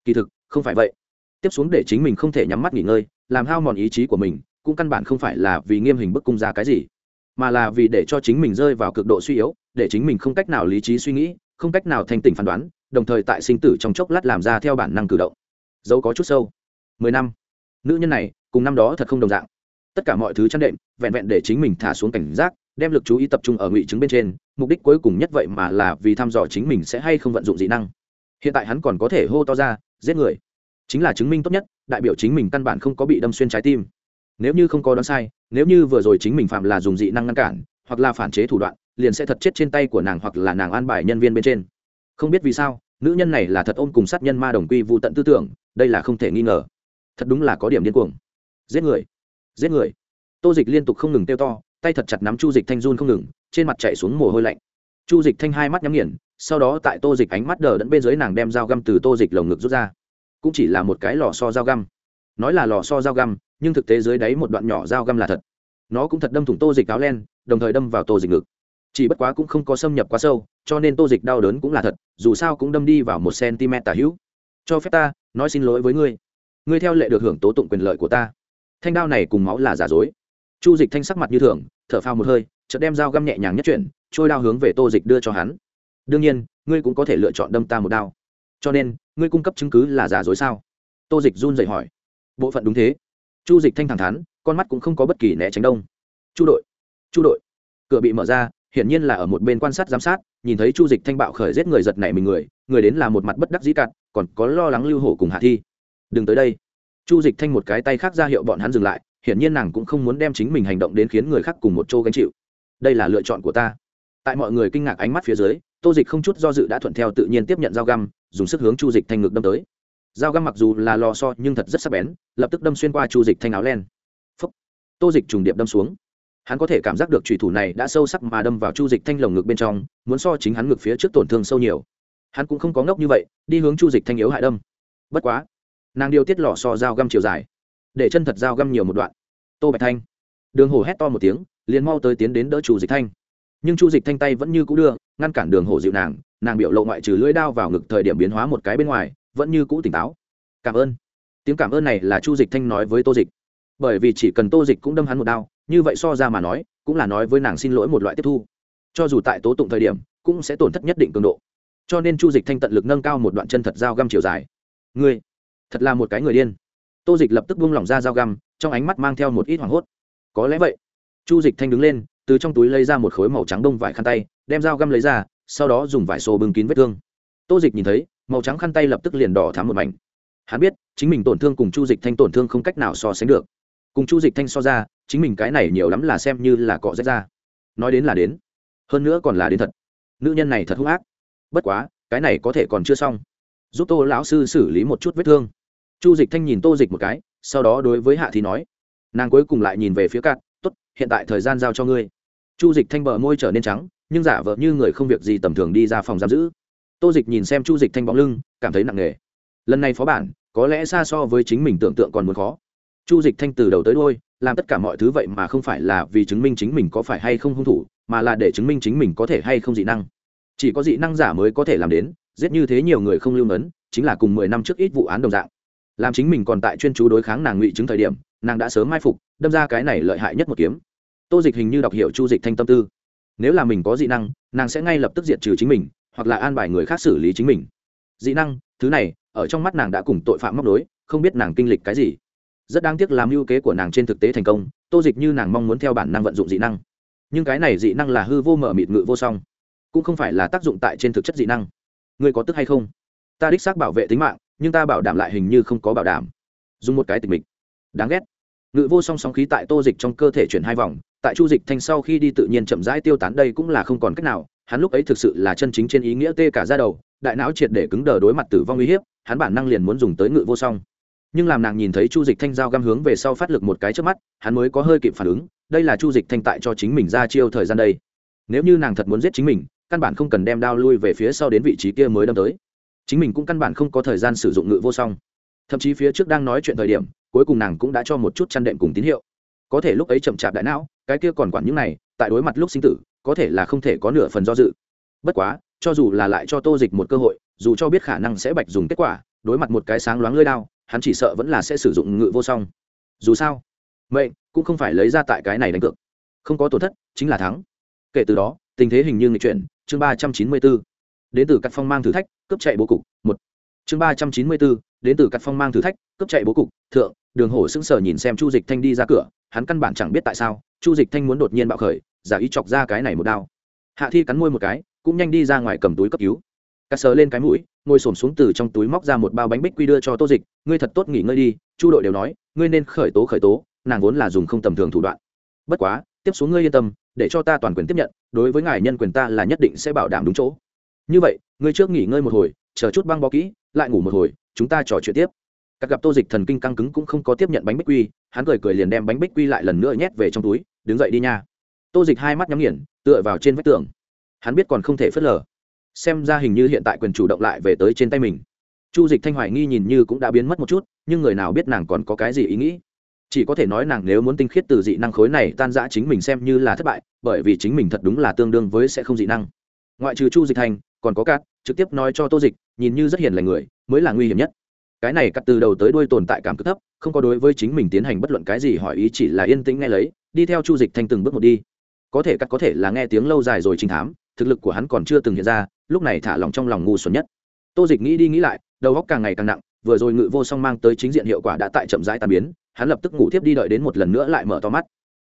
Kỳ thực, không phải vậy. Tiếp xuống để chính mình không thể nhắm mắt nghỉ ngơi, làm hao mòn ý chí của mình, cũng căn bản không phải là vì nghiêm hình bức cung ra cái gì, mà là vì để cho chính mình rơi vào cực độ suy yếu, để chính mình không cách nào lý trí suy nghĩ không cách nào thanh tỉnh phán đoán, đồng thời tại sinh tử trong chốc lát làm ra theo bản năng cử động. Dấu có chút sâu. Mười năm. Nữ nhân này, cùng năm đó thật không đồng dạng. Tất cả mọi thứ chăn đệm, vẹn vẹn để chính mình thả xuống cảnh giác, đem lực chú ý tập trung ở ngụy chứng bên trên, mục đích cuối cùng nhất vậy mà là vì thăm dò chính mình sẽ hay không vận dụng dị năng. Hiện tại hắn còn có thể hô to ra, giết người. Chính là chứng minh tốt nhất, đại biểu chính mình căn bản không có bị đâm xuyên trái tim. Nếu như không có đoán sai, nếu như vừa rồi chính mình phạm là dùng dị năng ngăn cản, hoặc là phản chế thủ đoạn liền sẽ thật chết trên tay của nàng hoặc là nàng an bài nhân viên bên trên. Không biết vì sao, nữ nhân này là thật ôm cùng sát nhân ma đồng quy vụ tận tư tưởng, đây là không thể nghi ngờ. Thật đúng là có điểm điên cuồng. Giết người. Giết người. Tô dịch liên tục không ngừng tiêu to, tay thật chặt nắm chu dịch thanh run không ngừng, trên mặt chạy xuống mồ hôi lạnh. Chu dịch thanh hai mắt nhắm nghiền, sau đó tại tô dịch ánh mắt đờ đẫn bên dưới nàng đem dao găm từ tô dịch lồng ngực rút ra. Cũng chỉ là một cái lò so dao găm. Nói là lò so dao găm, nhưng thực tế dưới đáy một đoạn nhỏ dao găm là thật. Nó cũng thật đâm thủng tô dịch áo len, đồng thời đâm vào tô dịch ngực chỉ bất quá cũng không có xâm nhập quá sâu, cho nên tô dịch đau đớn cũng là thật, dù sao cũng đâm đi vào một cm tả hữu. Cho phép ta, nói xin lỗi với ngươi. Ngươi theo lệ được hưởng tố tụng quyền lợi của ta. Thanh đao này cùng máu là giả dối. Chu dịch thanh sắc mặt như thường, thở phao một hơi, chợt đem dao găm nhẹ nhàng nhất chuyển, trôi đao hướng về tô dịch đưa cho hắn. Đương nhiên, ngươi cũng có thể lựa chọn đâm ta một đao. Cho nên, ngươi cung cấp chứng cứ là giả dối sao? Tô dịch run dậy hỏi. Bộ phận đúng thế. Chu dịch thanh thẳng thắn, con mắt cũng không có bất kỳ né tránh đông. Chu đội chu đội. Cửa bị mở ra hiển nhiên là ở một bên quan sát giám sát, nhìn thấy chu dịch thanh bạo khởi giết người giật nảy mình người người đến là một mặt bất đắc dĩ cạn còn có lo lắng lưu hổ cùng hạ thi. Đừng tới đây. Chu dịch thanh một cái tay khác ra hiệu bọn hắn dừng lại, hiển nhiên nàng cũng không muốn đem chính mình hành động đến khiến người khác cùng một chỗ gánh chịu. Đây là lựa chọn của ta. Tại mọi người kinh ngạc ánh mắt phía dưới, tô dịch không chút do dự đã thuận theo tự nhiên tiếp nhận dao găm, dùng sức hướng chu dịch thanh ngực đâm tới. Dao găm mặc dù là lò so nhưng thật rất sắc bén, lập tức đâm xuyên qua chu dịch thanh áo len. Phúc. tô dịch trùng điệp đâm xuống hắn có thể cảm giác được trùy thủ này đã sâu sắc mà đâm vào chu dịch thanh lồng ngực bên trong, muốn so chính hắn ngực phía trước tổn thương sâu nhiều. Hắn cũng không có ngốc như vậy, đi hướng chu dịch thanh yếu hại đâm. Bất quá, nàng điều tiết lò so dao găm chiều dài, để chân thật dao găm nhiều một đoạn. Tô bạch thanh, đường hồ hét to một tiếng, liền mau tới tiến đến đỡ chu dịch thanh. Nhưng chu dịch thanh tay vẫn như cũ đưa, ngăn cản đường hồ dịu nàng nàng biểu lộ ngoại trừ lưỡi đao vào ngực thời điểm biến hóa một cái bên ngoài, vẫn như cũ tỉnh táo. Cảm ơn. Tiếng cảm ơn này là chu dịch thanh nói với tô dịch. Bởi vì chỉ cần tô dịch cũng đâm hắn một đao như vậy so ra mà nói, cũng là nói với nàng xin lỗi một loại tiếp thu. Cho dù tại tố tụng thời điểm, cũng sẽ tổn thất nhất định cường độ. Cho nên chu dịch thanh tận lực nâng cao một đoạn chân thật dao găm chiều dài. Ngươi, thật là một cái người điên. Tô dịch lập tức buông lỏng ra dao găm, trong ánh mắt mang theo một ít hoảng hốt. Có lẽ vậy. Chu dịch thanh đứng lên, từ trong túi lấy ra một khối màu trắng đông vải khăn tay, đem dao găm lấy ra, sau đó dùng vải xô bưng kín vết thương. Tô dịch nhìn thấy, màu trắng khăn tay lập tức liền đỏ thám một mảnh. Hắn biết, chính mình tổn thương cùng chu dịch thanh tổn thương không cách nào so sánh được. Cùng chu dịch thanh so ra chính mình cái này nhiều lắm là xem như là cọ rách ra. Nói đến là đến. Hơn nữa còn là đến thật. Nữ nhân này thật hung ác. Bất quá, cái này có thể còn chưa xong. Giúp tô lão sư xử lý một chút vết thương. Chu dịch thanh nhìn tô dịch một cái, sau đó đối với hạ thì nói, nàng cuối cùng lại nhìn về phía cạn t ố t hiện tại thời gian giao cho ngươi. Chu dịch thanh bờ môi trở nên trắng, nhưng giả vợ như người không việc gì tầm thường đi ra phòng giam giữ. Tô dịch nhìn xem chu dịch thanh bóng lưng, cảm thấy nặng nề. Lần này phó bản, có lẽ xa so với chính mình tưởng tượng còn muốn khó. Chu dịch thanh từ đầu tới đôi làm tất cả mọi thứ vậy mà không phải là vì chứng minh chính mình có phải hay không hung thủ, mà là để chứng minh chính mình có thể hay không dị năng. Chỉ có dị năng giả mới có thể làm đến, giết như thế nhiều người không lưu ngấn, chính là cùng mười năm trước ít vụ án đồng dạng. Làm chính mình còn tại chuyên chú đối kháng nàng ngụy chứng thời điểm, nàng đã sớm mai phục, đâm ra cái này lợi hại nhất một kiếm. Tô dịch hình như đọc hiểu chu dịch thanh tâm tư. Nếu là mình có dị năng, nàng sẽ ngay lập tức diệt trừ chính mình, hoặc là an bài người khác xử lý chính mình. Dị năng, thứ này, ở trong mắt nàng đã cùng tội phạm móc đối không biết nàng kinh lịch cái gì rất đáng tiếc làm ưu kế của nàng trên thực tế thành công tô dịch như nàng mong muốn theo bản năng vận dụng dị năng. Nhưng cái này dị năng là hư vô mở mịt ngự vô song cũng không phải là tác dụng tại trên thực chất dị năng. Ngươi có tức hay không? Ta đích xác bảo vệ tính mạng nhưng ta bảo đảm lại hình như không có bảo đảm. Dùng một cái tình mình, đáng ghét. Ngự vô song sóng khí tại tô dịch trong cơ thể chuyển hai vòng tại chu dịch thanh sau khi đi tự nhiên chậm rãi tiêu tán đây cũng là không còn cách nào hắn lúc ấy thực sự là chân chính trên ý nghĩa tê cả ra đầu đại não triệt để cứng đờ đối mặt tử vong uy hiếp hắn bản năng liền muốn dùng tới ngự vô song nhưng làm nàng nhìn thấy chu dịch thanh giao găm hướng về sau phát lực một cái trước mắt, hắn mới có hơi kịp phản ứng, đây là chu dịch thanh tại cho chính mình ra chiêu thời gian đây. Nếu như nàng thật muốn giết chính mình, căn bản không cần đem đao lui về phía sau đến vị trí kia mới đâm tới. Chính mình cũng căn bản không có thời gian sử dụng ngự vô song. Thậm chí phía trước đang nói chuyện thời điểm, cuối cùng nàng cũng đã cho một chút chăn đệm cùng tín hiệu. Có thể lúc ấy chậm chạp đại não, cái kia còn quản những này, tại đối mặt lúc sinh tử, có thể là không thể có nửa phần do dự. Bất quá, cho dù là lại cho tô dịch một cơ hội, dù cho biết khả năng sẽ bạch dùng kết quả, đối mặt một cái sáng loáng lơi đao hắn chỉ sợ vẫn là sẽ sử dụng ngự vô song. Dù sao, mệnh cũng không phải lấy ra tại cái này đánh cược. Không có tổn thất, chính là thắng. Kể từ đó, tình thế hình như người chuyển, chương ba trăm chín mươi bốn. Đến từ cắt phong mang thử thách, cướp chạy bố cục, một. Chương ba trăm chín mươi bốn, đến từ cắt phong mang thử thách, cướp chạy bố cục, thượng. Đường hổ sững sờ nhìn xem chu dịch thanh đi ra cửa, hắn căn bản chẳng biết tại sao, chu dịch thanh muốn đột nhiên bạo khởi, giả ý chọc ra cái này một đao. Hạ thi cắn môi một cái, cũng nhanh đi ra ngoài cầm túi cấp cứu cắt sờ lên cái mũi, ngồi xổm xuống từ trong túi móc ra một bao bánh bích quy đưa cho tô dịch, ngươi thật tốt nghỉ ngơi đi, chu đội đều nói, ngươi nên khởi tố khởi tố, nàng vốn là dùng không tầm thường thủ đoạn. Bất quá, tiếp xuống ngươi yên tâm, để cho ta toàn quyền tiếp nhận, đối với ngài nhân quyền ta là nhất định sẽ bảo đảm đúng chỗ. Như vậy, ngươi trước nghỉ ngơi một hồi, chờ chút băng bó kỹ, lại ngủ một hồi, chúng ta trò chuyện tiếp. Các gặp tô dịch thần kinh căng cứng cũng không có tiếp nhận bánh bích quy, hắn cười cười liền đem bánh bích quy lại lần nữa nhét về trong túi, đứng dậy đi nha. Tô dịch hai mắt nhắm nghiền, tựa vào trên vách tường. Hắn biết còn không thể phớt lờ xem ra hình như hiện tại quyền chủ động lại về tới trên tay mình. Chu dịch thanh hoài nghi nhìn như cũng đã biến mất một chút, nhưng người nào biết nàng còn có cái gì ý nghĩ? Chỉ có thể nói nàng nếu muốn tinh khiết từ dị năng khối này tan giã chính mình xem như là thất bại, bởi vì chính mình thật đúng là tương đương với sẽ không dị năng. Ngoại trừ chu dịch thành còn có cát, trực tiếp nói cho tô dịch, nhìn như rất hiền lành người, mới là nguy hiểm nhất. Cái này cắt từ đầu tới đuôi tồn tại cảm cực thấp, không có đối với chính mình tiến hành bất luận cái gì hỏi ý, chỉ là yên tĩnh nghe lấy, đi theo chu dịch thanh từng bước một đi. Có thể cắt có thể là nghe tiếng lâu dài rồi trình thám, thực lực của hắn còn chưa từng hiện ra lúc này thả lòng trong lòng ngu xuẩn nhất. Tô dịch nghĩ đi nghĩ lại, đầu óc càng ngày càng nặng, vừa rồi ngự vô song mang tới chính diện hiệu quả đã tại chậm rãi tàn biến, hắn lập tức ngủ tiếp đi đợi đến một lần nữa lại mở to mắt.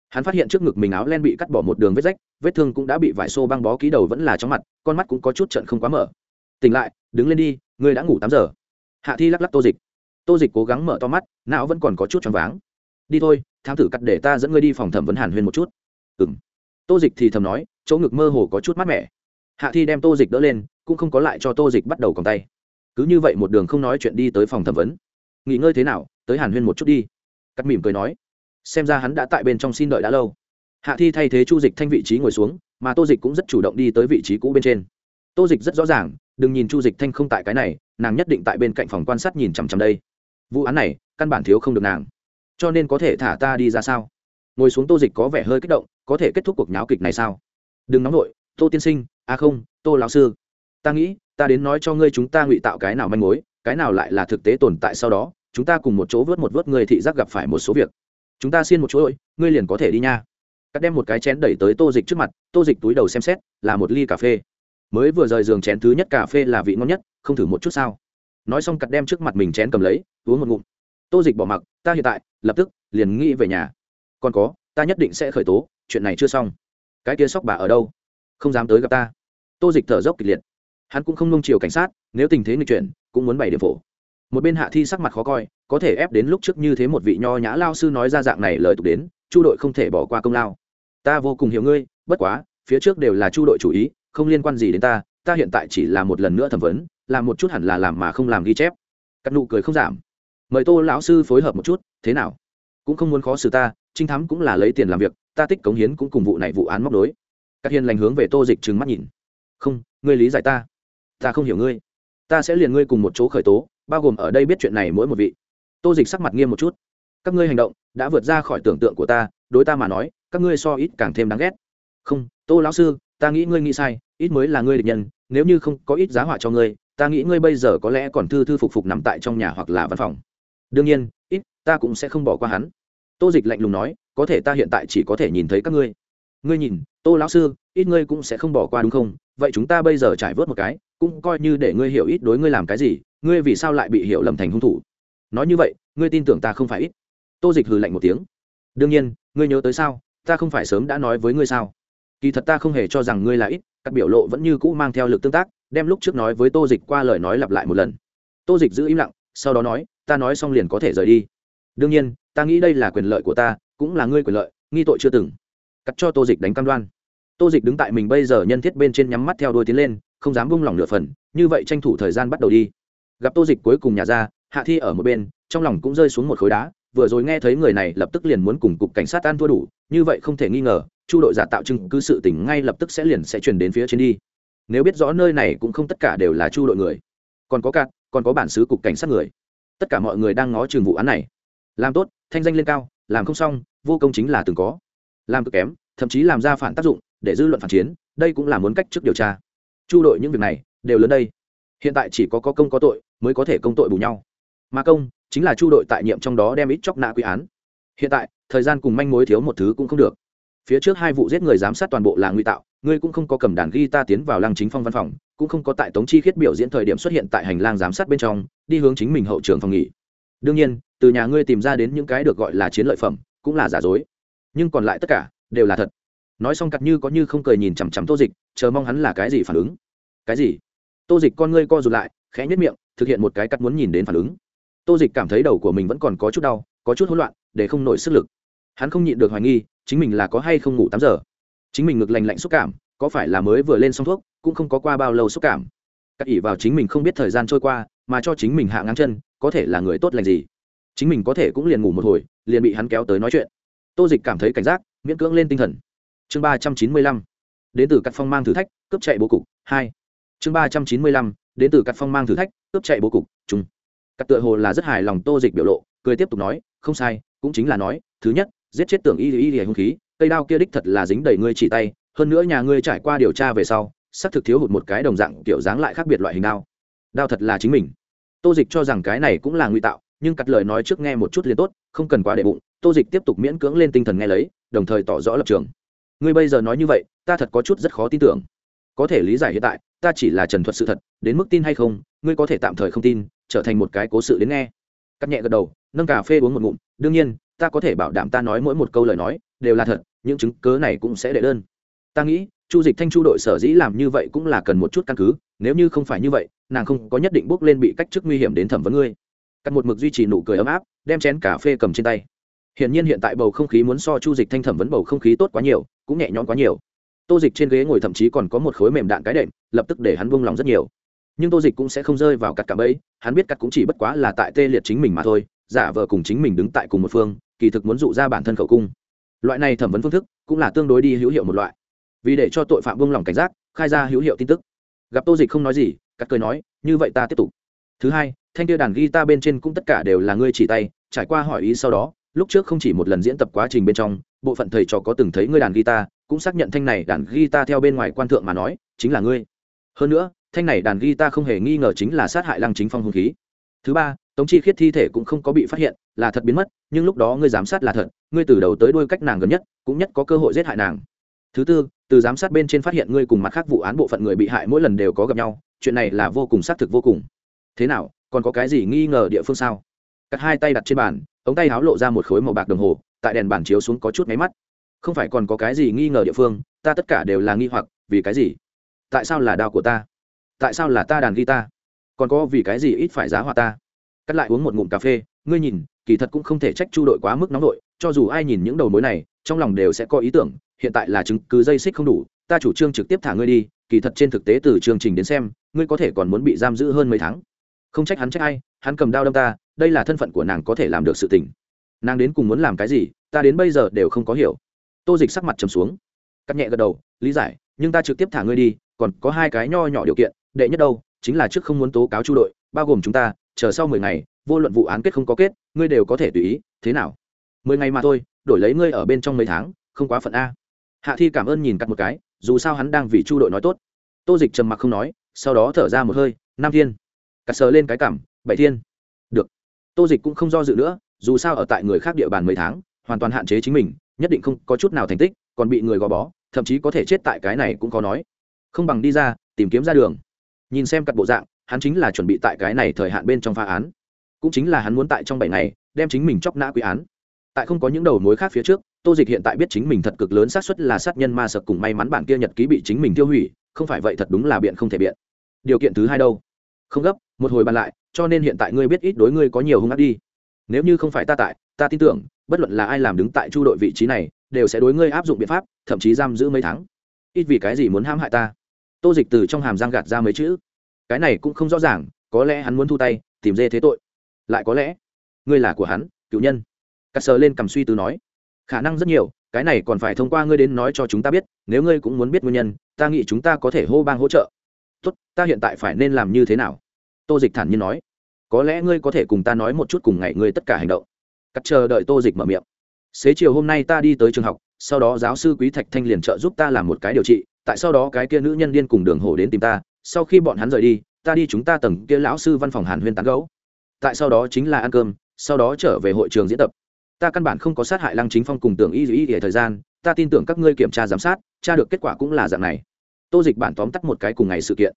Hắn phát hiện trước ngực mình áo len bị cắt bỏ một đường vết rách, vết thương cũng đã bị vải xô băng bó ký đầu vẫn là trong mặt, con mắt cũng có chút trận không quá mở. Tỉnh lại, đứng lên đi, ngươi đã ngủ tám giờ. Hạ thi lắc lắc tô dịch. Tô dịch cố gắng mở to mắt, não vẫn còn có chút choáng váng. Đi thôi, thám tử cắt để ta dẫn ngươi đi phòng thẩm vấn hàn huyên một chút. Ừ m tô dịch thì thầm nói, chỗ ngực mơ hồ có chút mát mẻ hạ thi đem tô dịch đỡ lên, cũng không có lại cho tô dịch bắt đầu cầm tay. Cứ như vậy một đường không nói chuyện đi tới phòng thẩm vấn. Nghỉ ngơi thế nào? Tới hàn huyên một chút đi. Cắt mỉm cười nói. Xem ra hắn đã tại bên trong xin đợi đã lâu. Hạ thi thay thế chu dịch thanh vị trí ngồi xuống, mà tô dịch cũng rất chủ động đi tới vị trí cũ bên trên. Tô dịch rất rõ ràng, đừng nhìn chu dịch thanh không tại cái này, nàng nhất định tại bên cạnh phòng quan sát nhìn chằm chằm đây. Vụ án này, căn bản thiếu không được nàng. Cho nên có thể thả ta đi ra sao? Ngồi xuống tô dịch có vẻ hơi kích động, có thể kết thúc cuộc nháo kịch này sao? Đừng nóng nổi tô tiên sinh à không, tô lão sư. Ta nghĩ, ta đến nói cho ngươi chúng ta ngụy tạo cái nào manh mối, cái nào lại là thực tế tồn tại sau đó, chúng ta cùng một chỗ vớt một vớt người thị giác gặp phải một số việc. Chúng ta xin một chỗ ơi, ngươi liền có thể đi nha. Cắt đem một cái chén đẩy tới tô dịch trước mặt, tô dịch túi đầu xem xét, là một ly cà phê. Mới vừa rời giường chén thứ nhất cà phê là vị ngon nhất, không thử một chút sao? Nói xong cắt đem trước mặt mình chén cầm lấy, uống một ngụm. Tô dịch bỏ mặc, ta hiện tại, lập tức, liền nghĩ về nhà. Còn có, ta nhất định sẽ khởi tố, chuyện này chưa xong. Cái kia sóc bà ở đâu? Không dám tới gặp ta. Tô dịch thở dốc kịch liệt. Hắn cũng không nung chiều cảnh sát, nếu tình thế nghịch chuyển, cũng muốn bày điểm phổ. Một bên hạ thi sắc mặt khó coi, có thể ép đến lúc trước như thế một vị nho nhã lao sư nói ra dạng này lời tục đến, chu đội không thể bỏ qua công lao. Ta vô cùng hiểu ngươi, bất quá, phía trước đều là chu đội chủ ý, không liên quan gì đến ta ta hiện tại chỉ là một lần nữa thẩm vấn, làm một chút hẳn là làm mà không làm ghi chép. Cắt nụ cười không giảm. Mời tô lão sư phối hợp một chút, thế nào? Cũng không muốn khó xử ta, trinh thám cũng là lấy tiền làm việc, ta tích cống hiến cũng cùng vụ này vụ án móc đối các hiền lành hướng về tô dịch trừng mắt nhìn. Không, ngươi lý giải ta. Ta không hiểu ngươi. Ta sẽ liền ngươi cùng một chỗ khởi tố, bao gồm ở đây biết chuyện này mỗi một vị. Tô dịch sắc mặt nghiêm một chút. Các ngươi hành động đã vượt ra khỏi tưởng tượng của ta, đối ta mà nói, các ngươi so ít càng thêm đáng ghét. Không, tô lão sư, ta nghĩ ngươi nghĩ sai, ít mới là ngươi địch nhân, nếu như không có ít giá họa cho ngươi, ta nghĩ ngươi bây giờ có lẽ còn thư thư phục phục nằm tại trong nhà hoặc là văn phòng. Đương nhiên, ít, ta cũng sẽ không bỏ qua hắn. Tô dịch lạnh lùng nói, có thể ta hiện tại chỉ có thể nhìn thấy các ngươi ngươi nhìn, tô lão sư, ít ngươi cũng sẽ không bỏ qua đúng không? Vậy chúng ta bây giờ trải vớt một cái, cũng coi như để ngươi hiểu ít đối ngươi làm cái gì, ngươi vì sao lại bị hiểu lầm thành hung thủ? Nói như vậy, ngươi tin tưởng ta không phải ít? Tô dịch hừ lạnh một tiếng. Đương nhiên, ngươi nhớ tới sao? Ta không phải sớm đã nói với ngươi sao? Kỳ thật ta không hề cho rằng ngươi là ít, các biểu lộ vẫn như cũ mang theo lực tương tác, đem lúc trước nói với tô dịch qua lời nói lặp lại một lần. Tô dịch giữ im lặng, sau đó nói, ta nói xong liền có thể rời đi. Đương nhiên, ta nghĩ đây là quyền lợi của ta, cũng là ngươi quyền lợi, nghi tội chưa từng cắt cho tô dịch đánh cam đoan. Tô dịch đứng tại mình bây giờ nhân thiết bên trên nhắm mắt theo đuôi tiến lên, không dám bung lỏng nửa phần, như vậy tranh thủ thời gian bắt đầu đi. Gặp tô dịch cuối cùng nhà ra, hạ thi ở một bên, trong lòng cũng rơi xuống một khối đá, vừa rồi nghe thấy người này lập tức liền muốn cùng cục cảnh sát an thua đủ, như vậy không thể nghi ngờ, chu đội giả tạo chứng cứ sự tình ngay lập tức sẽ liền sẽ chuyển đến phía trên đi. Nếu biết rõ nơi này cũng không tất cả đều là chu đội người. Còn có cạn còn có bản xứ cục cảnh sát người. Tất cả mọi người đang ngó trường vụ án này. Làm tốt, thanh danh lên cao, làm không xong, vô công chính là từng có làm cực kém, thậm chí làm ra phản tác dụng, để dư luận phản chiến, đây cũng là muốn cách trước điều tra. Chu đội những việc này, đều lớn đây. Hiện tại chỉ có có công có tội, mới có thể công tội bù nhau. Mà công, chính là chu đội tại nhiệm trong đó đem ít chóc nạ quy án. Hiện tại, thời gian cùng manh mối thiếu một thứ cũng không được. Phía trước hai vụ giết người giám sát toàn bộ là nguy tạo, ngươi cũng không có cầm đàn ghi ta tiến vào lăng chính phong văn phòng, cũng không có tại tống chi khiết biểu diễn thời điểm xuất hiện tại hành lang giám sát bên trong, đi hướng chính mình hậu trường phòng nghỉ. Đương nhiên, từ nhà ngươi tìm ra đến những cái được gọi là chiến lợi phẩm, cũng là giả dối nhưng còn lại tất cả đều là thật. Nói xong cặt như có như không cười nhìn chằm chằm tô dịch, chờ mong hắn là cái gì phản ứng. Cái gì? Tô dịch con ngươi co rụt lại, khẽ nhất miệng, thực hiện một cái cắt muốn nhìn đến phản ứng. Tô dịch cảm thấy đầu của mình vẫn còn có chút đau, có chút hỗn loạn, để không nổi sức lực. Hắn không nhịn được hoài nghi, chính mình là có hay không ngủ tám giờ? Chính mình ngực lành lạnh xúc cảm, có phải là mới vừa lên xong thuốc, cũng không có qua bao lâu xúc cảm? Cắt ỉ vào chính mình không biết thời gian trôi qua, mà cho chính mình hạ ngang chân, có thể là người tốt lành gì? Chính mình có thể cũng liền ngủ một hồi, liền bị hắn kéo tới nói chuyện tô dịch cảm thấy cảnh giác, miễn cưỡng lên tinh thần. Chương ba trăm chín mươi lăm, đến từ cắt phong mang thử thách, cướp chạy bố cục, hai. Chương ba trăm chín mươi lăm, đến từ cắt phong mang thử thách, cướp chạy bố cục, chung. Cắt tựa hồ là rất hài lòng tô dịch biểu lộ, cười tiếp tục nói, không sai, cũng chính là nói, thứ nhất, giết chết tưởng y y y hung khí, cây đao kia đích thật là dính đầy ngươi chỉ tay, hơn nữa nhà ngươi trải qua điều tra về sau, xác thực thiếu hụt một cái đồng dạng kiểu dáng lại khác biệt loại hình đao. Đao thật là chính mình. Tô dịch cho rằng cái này cũng là nguy tạo, nhưng cắt lời nói trước nghe một chút liền tốt, không cần quá đệ bụng tô dịch tiếp tục miễn cưỡng lên tinh thần nghe lấy, đồng thời tỏ rõ lập trường. Ngươi bây giờ nói như vậy, ta thật có chút rất khó tin tưởng. Có thể lý giải hiện tại, ta chỉ là trần thuật sự thật, đến mức tin hay không, ngươi có thể tạm thời không tin, trở thành một cái cố sự đến nghe. Cắt nhẹ gật đầu, nâng cà phê uống một ngụm, đương nhiên, ta có thể bảo đảm ta nói mỗi một câu lời nói, đều là thật, những chứng cớ này cũng sẽ đệ đơn. Ta nghĩ, chu dịch thanh chu đội sở dĩ làm như vậy cũng là cần một chút căn cứ, nếu như không phải như vậy, nàng không có nhất định bước lên bị cách chức nguy hiểm đến thẩm vấn ngươi. Cắt một mực duy trì nụ cười ấm áp, đem chén cà phê cầm trên tay hiển nhiên hiện tại bầu không khí muốn so chu dịch thanh thẩm vấn bầu không khí tốt quá nhiều, cũng nhẹ nhõm quá nhiều. Tô dịch trên ghế ngồi thậm chí còn có một khối mềm đạn cái đệm, lập tức để hắn buông lòng rất nhiều. Nhưng tô dịch cũng sẽ không rơi vào cắt cả bẫy hắn biết cắt cũng chỉ bất quá là tại tê liệt chính mình mà thôi, giả vờ cùng chính mình đứng tại cùng một phương, kỳ thực muốn dụ ra bản thân khẩu cung. Loại này thẩm vấn phương thức cũng là tương đối đi hữu hiệu một loại. Vì để cho tội phạm buông lòng cảnh giác, khai ra hữu hiệu tin tức. Gặp tô dịch không nói gì, cắt cười nói, như vậy ta tiếp tục. Thứ hai, thanh kia đàn guitar bên trên cũng tất cả đều là ngươi chỉ tay, trải qua hỏi ý sau đó lúc trước không chỉ một lần diễn tập quá trình bên trong, bộ phận thầy trò có từng thấy ngươi đàn guitar, cũng xác nhận thanh này đàn guitar theo bên ngoài quan thượng mà nói, chính là ngươi. Hơn nữa, thanh này đàn guitar không hề nghi ngờ chính là sát hại lăng chính phong hung khí. Thứ ba, tống chi khiết thi thể cũng không có bị phát hiện, là thật biến mất, nhưng lúc đó ngươi giám sát là thật, ngươi từ đầu tới đuôi cách nàng gần nhất, cũng nhất có cơ hội giết hại nàng. Thứ tư, từ giám sát bên trên phát hiện ngươi cùng mặt khác vụ án bộ phận người bị hại mỗi lần đều có gặp nhau, chuyện này là vô cùng xác thực vô cùng. Thế nào, còn có cái gì nghi ngờ địa phương sao? Cắt hai tay đặt trên bàn ống tay háo lộ ra một khối màu bạc đồng hồ, tại đèn bản chiếu xuống có chút máy mắt. Không phải còn có cái gì nghi ngờ địa phương, ta tất cả đều là nghi hoặc, vì cái gì? Tại sao là đao của ta? Tại sao là ta đàn guitar? Còn có vì cái gì ít phải giá hòa ta? Cắt lại uống một ngụm cà phê, ngươi nhìn, kỳ thật cũng không thể trách chu đội quá mức nóng đội cho dù ai nhìn những đầu mối này, trong lòng đều sẽ có ý tưởng, hiện tại là chứng cứ dây xích không đủ, ta chủ trương trực tiếp thả ngươi đi, kỳ thật trên thực tế từ chương trình đến xem, ngươi có thể còn muốn bị giam giữ hơn mấy tháng không trách hắn trách ai, hắn cầm đao đâm ta, đây là thân phận của nàng có thể làm được sự tình. Nàng đến cùng muốn làm cái gì, ta đến bây giờ đều không có hiểu. Tô dịch sắc mặt trầm xuống. Cắt nhẹ gật đầu, lý giải, nhưng ta trực tiếp thả ngươi đi, còn có hai cái nho nhỏ điều kiện, đệ nhất đâu, chính là trước không muốn tố cáo chu đội, bao gồm chúng ta, chờ sau mười ngày, vô luận vụ án kết không có kết, ngươi đều có thể tùy ý, thế nào? Mười ngày mà thôi, đổi lấy ngươi ở bên trong mấy tháng, không quá phận a. Hạ thi cảm ơn nhìn cắt một cái, dù sao hắn đang vì chu đội nói tốt. Tô dịch trầm mặc không nói, sau đó thở ra một hơi, nam thiên cắt sờ lên cái cảm, bảy thiên. Được. Tô dịch cũng không do dự nữa, dù sao ở tại người khác địa bàn mấy tháng, hoàn toàn hạn chế chính mình, nhất định không có chút nào thành tích, còn bị người gò bó, thậm chí có thể chết tại cái này cũng có nói. Không bằng đi ra, tìm kiếm ra đường. Nhìn xem cặp bộ dạng, hắn chính là chuẩn bị tại cái này thời hạn bên trong phá án. Cũng chính là hắn muốn tại trong bảy ngày, đem chính mình chóc nã quy án. Tại không có những đầu mối khác phía trước, tô dịch hiện tại biết chính mình thật cực lớn xác suất là sát nhân ma sập cùng may mắn bản kia nhật ký bị chính mình tiêu hủy, không phải vậy thật đúng là biện không thể biện. Điều kiện thứ hai đâu? Không gấp một hồi bàn lại, cho nên hiện tại ngươi biết ít đối ngươi có nhiều hung ác đi. Nếu như không phải ta tại, ta tin tưởng, bất luận là ai làm đứng tại chu đội vị trí này, đều sẽ đối ngươi áp dụng biện pháp, thậm chí giam giữ mấy tháng. Ít vì cái gì muốn hãm hại ta? Tô dịch từ trong hàm giang gạt ra mấy chữ. Cái này cũng không rõ ràng, có lẽ hắn muốn thu tay, tìm dê thế tội. Lại có lẽ, ngươi là của hắn, cựu nhân. Cắt sờ lên cầm suy tư nói. Khả năng rất nhiều, cái này còn phải thông qua ngươi đến nói cho chúng ta biết, nếu ngươi cũng muốn biết nguyên nhân, ta nghĩ chúng ta có thể hô bang hỗ trợ. Tốt, ta hiện tại phải nên làm như thế nào? Tô dịch thản nhiên nói, có lẽ ngươi có thể cùng ta nói một chút cùng ngày ngươi tất cả hành động. Cắt chờ đợi tô dịch mở miệng, xế chiều hôm nay ta đi tới trường học, sau đó giáo sư quý thạch thanh liền trợ giúp ta làm một cái điều trị, tại sau đó cái kia nữ nhân điên cùng đường hổ đến tìm ta, sau khi bọn hắn rời đi, ta đi chúng ta tầng kia lão sư văn phòng hàn huyên tán gấu tại sau đó chính là ăn cơm, sau đó trở về hội trường diễn tập. Ta căn bản không có sát hại lăng chính phong cùng tưởng y y để thời gian, ta tin tưởng các ngươi kiểm tra giám sát, tra được kết quả cũng là dạng này. Tô dịch bản tóm tắt một cái cùng ngày sự kiện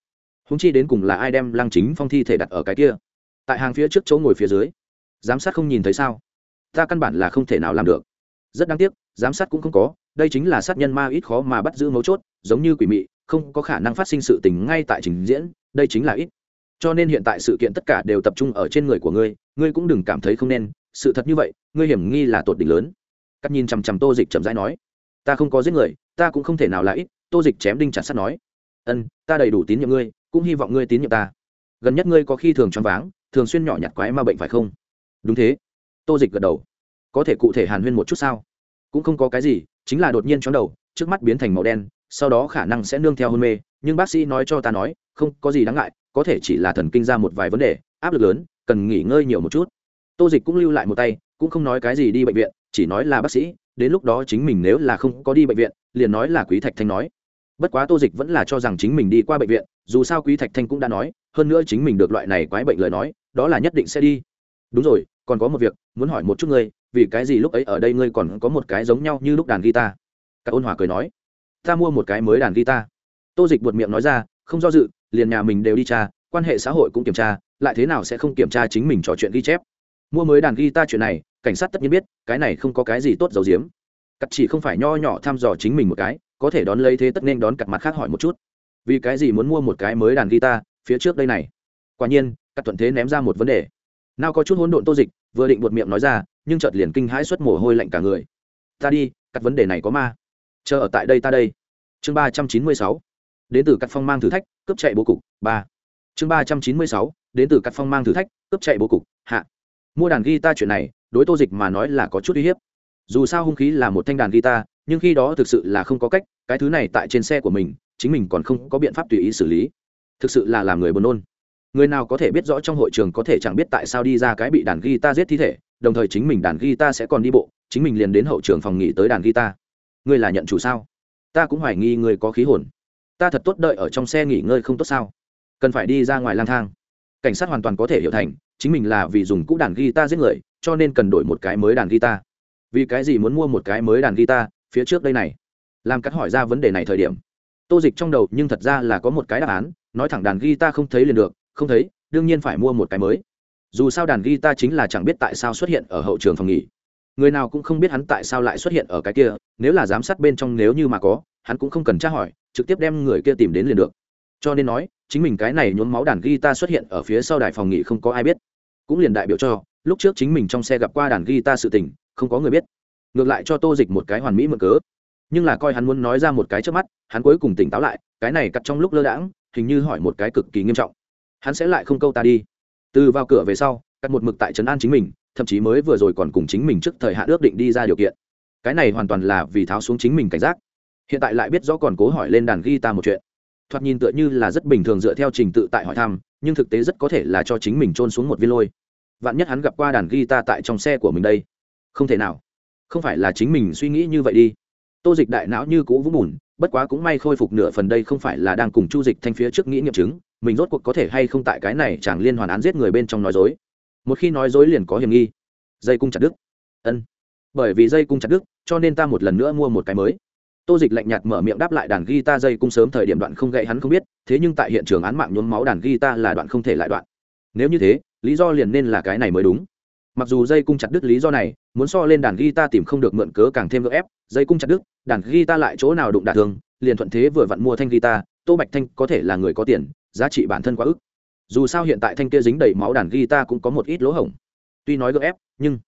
húng chi đến cùng là ai đem lăng chính phong thi thể đặt ở cái kia? Tại hàng phía trước chỗ ngồi phía dưới, giám sát không nhìn thấy sao? Ta căn bản là không thể nào làm được. Rất đáng tiếc, giám sát cũng không có, đây chính là sát nhân ma ít khó mà bắt giữ mấu chốt, giống như quỷ mị, không có khả năng phát sinh sự tình ngay tại trình diễn, đây chính là ít. Cho nên hiện tại sự kiện tất cả đều tập trung ở trên người của ngươi ngươi cũng đừng cảm thấy không nên, sự thật như vậy, ngươi hiểm nghi là tột đỉnh lớn. Cắt nhìn chằm chằm tô dịch chậm rãi nói, ta không có giết người, ta cũng không thể nào là ít, tô dịch chém đinh chặt sắt nói, ân, ta đầy đủ tín nhiệm ngươi cũng hy vọng ngươi tín nhiệm ta. Gần nhất ngươi có khi thường choáng váng, thường xuyên nhỏ nhặt quái ma bệnh phải không? Đúng thế. Tô dịch gật đầu. Có thể cụ thể hàn huyên một chút sao? Cũng không có cái gì, chính là đột nhiên choáng đầu, trước mắt biến thành màu đen, sau đó khả năng sẽ nương theo hôn mê, nhưng bác sĩ nói cho ta nói, không có gì đáng ngại, có thể chỉ là thần kinh ra một vài vấn đề, áp lực lớn, cần nghỉ ngơi nhiều một chút. Tô dịch cũng lưu lại một tay, cũng không nói cái gì đi bệnh viện, chỉ nói là bác sĩ, đến lúc đó chính mình nếu là không có đi bệnh viện, liền nói là quý thạch thanh nói bất quá tô dịch vẫn là cho rằng chính mình đi qua bệnh viện, dù sao quý thạch thanh cũng đã nói, hơn nữa chính mình được loại này quái bệnh lời nói, đó là nhất định sẽ đi. Đúng rồi, còn có một việc, muốn hỏi một chút ngươi, vì cái gì lúc ấy ở đây ngươi còn có một cái giống nhau như lúc đàn guitar? Cả ôn hòa cười nói, ta mua một cái mới đàn guitar. Tô dịch buột miệng nói ra, không do dự, liền nhà mình đều đi tra, quan hệ xã hội cũng kiểm tra, lại thế nào sẽ không kiểm tra chính mình trò chuyện ghi chép. Mua mới đàn guitar chuyện này, cảnh sát tất nhiên biết, cái này không có cái gì tốt giấu giếm. Cắt chỉ không phải nho nhỏ thăm dò chính mình một cái có thể đón lấy thế tất nên đón cặp mặt khác hỏi một chút. Vì cái gì muốn mua một cái mới đàn guitar phía trước đây này? Quả nhiên cắt thuận thế ném ra một vấn đề. Nào có chút hỗn độn tô dịch, vừa định buột miệng nói ra, nhưng chợt liền kinh hãi xuất mồ hôi lạnh cả người. Ta đi cắt vấn đề này có ma. Chờ ở tại đây ta đây. Chương ba trăm chín mươi sáu. Đến từ cắt phong mang thử thách, cướp chạy bố cục, ba. Chương ba trăm chín mươi sáu. Đến từ cắt phong mang thử thách, cướp chạy bố cục, hạ. Mua đàn guitar chuyện này, đối tô dịch mà nói là có chút uy hiếp. Dù sao hung khí là một thanh đàn guitar nhưng khi đó thực sự là không có cách, cái thứ này tại trên xe của mình, chính mình còn không có biện pháp tùy ý xử lý. Thực sự là làm người buồn nôn. Người nào có thể biết rõ trong hội trường có thể chẳng biết tại sao đi ra cái bị đàn guitar giết thi thể, đồng thời chính mình đàn guitar sẽ còn đi bộ, chính mình liền đến hậu trường phòng nghỉ tới đàn guitar. Ngươi là nhận chủ sao? Ta cũng hoài nghi người có khí hồn. Ta thật tốt đợi ở trong xe nghỉ ngơi không tốt sao? Cần phải đi ra ngoài lang thang. Cảnh sát hoàn toàn có thể hiểu thành, chính mình là vì dùng cũ đàn guitar giết người, cho nên cần đổi một cái mới đàn guitar. Vì cái gì muốn mua một cái mới đàn guitar phía trước đây này. Làm cắt hỏi ra vấn đề này thời điểm. Tô dịch trong đầu nhưng thật ra là có một cái đáp án, nói thẳng đàn guitar không thấy liền được, không thấy, đương nhiên phải mua một cái mới. Dù sao đàn guitar chính là chẳng biết tại sao xuất hiện ở hậu trường phòng nghỉ. Người nào cũng không biết hắn tại sao lại xuất hiện ở cái kia, nếu là giám sát bên trong nếu như mà có, hắn cũng không cần tra hỏi, trực tiếp đem người kia tìm đến liền được. Cho nên nói, chính mình cái này nhốn máu đàn guitar xuất hiện ở phía sau đài phòng nghỉ không có ai biết. Cũng liền đại biểu cho, lúc trước chính mình trong xe gặp qua đàn guitar sự tình, không có người biết ngược lại cho tô dịch một cái hoàn mỹ mượn cớ. Nhưng là coi hắn muốn nói ra một cái trước mắt, hắn cuối cùng tỉnh táo lại, cái này cắt trong lúc lơ đãng, hình như hỏi một cái cực kỳ nghiêm trọng. Hắn sẽ lại không câu ta đi. Từ vào cửa về sau, cắt một mực tại trấn an chính mình, thậm chí mới vừa rồi còn cùng chính mình trước thời hạn ước định đi ra điều kiện. Cái này hoàn toàn là vì tháo xuống chính mình cảnh giác. Hiện tại lại biết rõ còn cố hỏi lên đàn guitar một chuyện. Thoạt nhìn tựa như là rất bình thường dựa theo trình tự tại hỏi thăm, nhưng thực tế rất có thể là cho chính mình trôn xuống một viên lôi. Vạn nhất hắn gặp qua đàn guitar tại trong xe của mình đây. Không thể nào không phải là chính mình suy nghĩ như vậy đi. Tô dịch đại não như cũ vũng bùn, bất quá cũng may khôi phục nửa phần đây không phải là đang cùng chu dịch thanh phía trước nghĩ nghiệm chứng, mình rốt cuộc có thể hay không tại cái này chẳng liên hoàn án giết người bên trong nói dối. Một khi nói dối liền có hiểm nghi. Dây cung chặt đứt. Ân. Bởi vì dây cung chặt đứt, cho nên ta một lần nữa mua một cái mới. Tô dịch lạnh nhạt mở miệng đáp lại đàn guitar dây cung sớm thời điểm đoạn không gậy hắn không biết, thế nhưng tại hiện trường án mạng nhuốm máu đàn guitar là đoạn không thể lại đoạn. Nếu như thế, lý do liền nên là cái này mới đúng mặc dù dây cung chặt đứt lý do này, muốn so lên đàn guitar tìm không được mượn cớ càng thêm gỡ ép, dây cung chặt đứt, đàn guitar lại chỗ nào đụng đạt thường liền thuận thế vừa vặn mua thanh guitar, tô bạch thanh có thể là người có tiền, giá trị bản thân quá ức. Dù sao hiện tại thanh kia dính đầy máu đàn guitar cũng có một ít lỗ hổng. Tuy nói gỡ ép, nhưng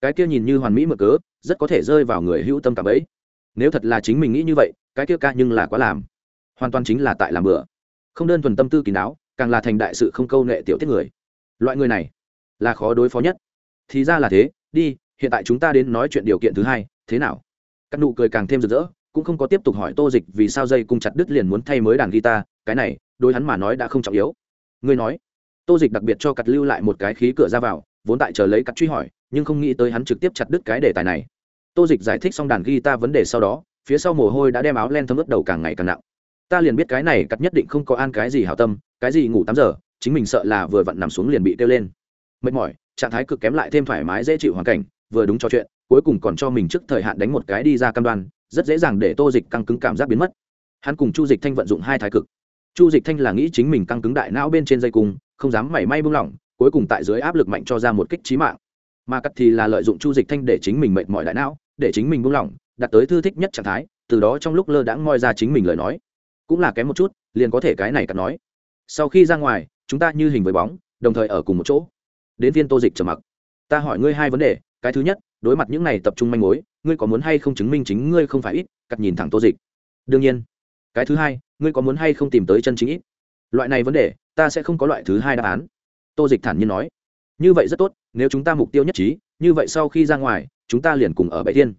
cái kia nhìn như hoàn mỹ mượn cớ, rất có thể rơi vào người hữu tâm cảm ấy. Nếu thật là chính mình nghĩ như vậy, cái kia ca nhưng là quá làm. Hoàn toàn chính là tại làm bữa không đơn thuần tâm tư kín đáo, càng là thành đại sự không câu nệ tiểu tiết người. Loại người này là khó đối phó nhất thì ra là thế, đi, hiện tại chúng ta đến nói chuyện điều kiện thứ hai, thế nào? Các nụ cười càng thêm rực rỡ, cũng không có tiếp tục hỏi tô dịch vì sao dây cung chặt đứt liền muốn thay mới đàn guitar, cái này đôi hắn mà nói đã không trọng yếu. Ngươi nói. Tô dịch đặc biệt cho cặt lưu lại một cái khí cửa ra vào, vốn tại chờ lấy cắt truy hỏi, nhưng không nghĩ tới hắn trực tiếp chặt đứt cái đề tài này. Tô dịch giải thích xong đàn guitar vấn đề sau đó, phía sau mồ hôi đã đem áo len thấm ướt đầu càng ngày càng nặng. Ta liền biết cái này cắt nhất định không có an cái gì hảo tâm, cái gì ngủ tám giờ, chính mình sợ là vừa vặn nằm xuống liền bị kêu lên. Mệt mỏi trạng thái cực kém lại thêm thoải mái dễ chịu hoàn cảnh, vừa đúng cho chuyện, cuối cùng còn cho mình trước thời hạn đánh một cái đi ra cam đoan, rất dễ dàng để tô dịch căng cứng cảm giác biến mất. Hắn cùng chu dịch thanh vận dụng hai thái cực. Chu dịch thanh là nghĩ chính mình căng cứng đại não bên trên dây cung, không dám mảy may buông lỏng, cuối cùng tại dưới áp lực mạnh cho ra một kích trí mạng. Mà cắt thì là lợi dụng chu dịch thanh để chính mình mệt mỏi đại não, để chính mình buông lỏng, đạt tới thư thích nhất trạng thái, từ đó trong lúc lơ đãng moi ra chính mình lời nói. Cũng là kém một chút, liền có thể cái này cắt nói. Sau khi ra ngoài, chúng ta như hình với bóng, đồng thời ở cùng một chỗ đến viên tô dịch trầm mặc. Ta hỏi ngươi hai vấn đề, cái thứ nhất, đối mặt những này tập trung manh mối, ngươi có muốn hay không chứng minh chính ngươi không phải ít cặp nhìn thẳng tô dịch? Đương nhiên. Cái thứ hai, ngươi có muốn hay không tìm tới chân chính ít? Loại này vấn đề, ta sẽ không có loại thứ hai đáp án. Tô dịch thản nhiên nói. Như vậy rất tốt, nếu chúng ta mục tiêu nhất trí, như vậy sau khi ra ngoài, chúng ta liền cùng ở bệ thiên.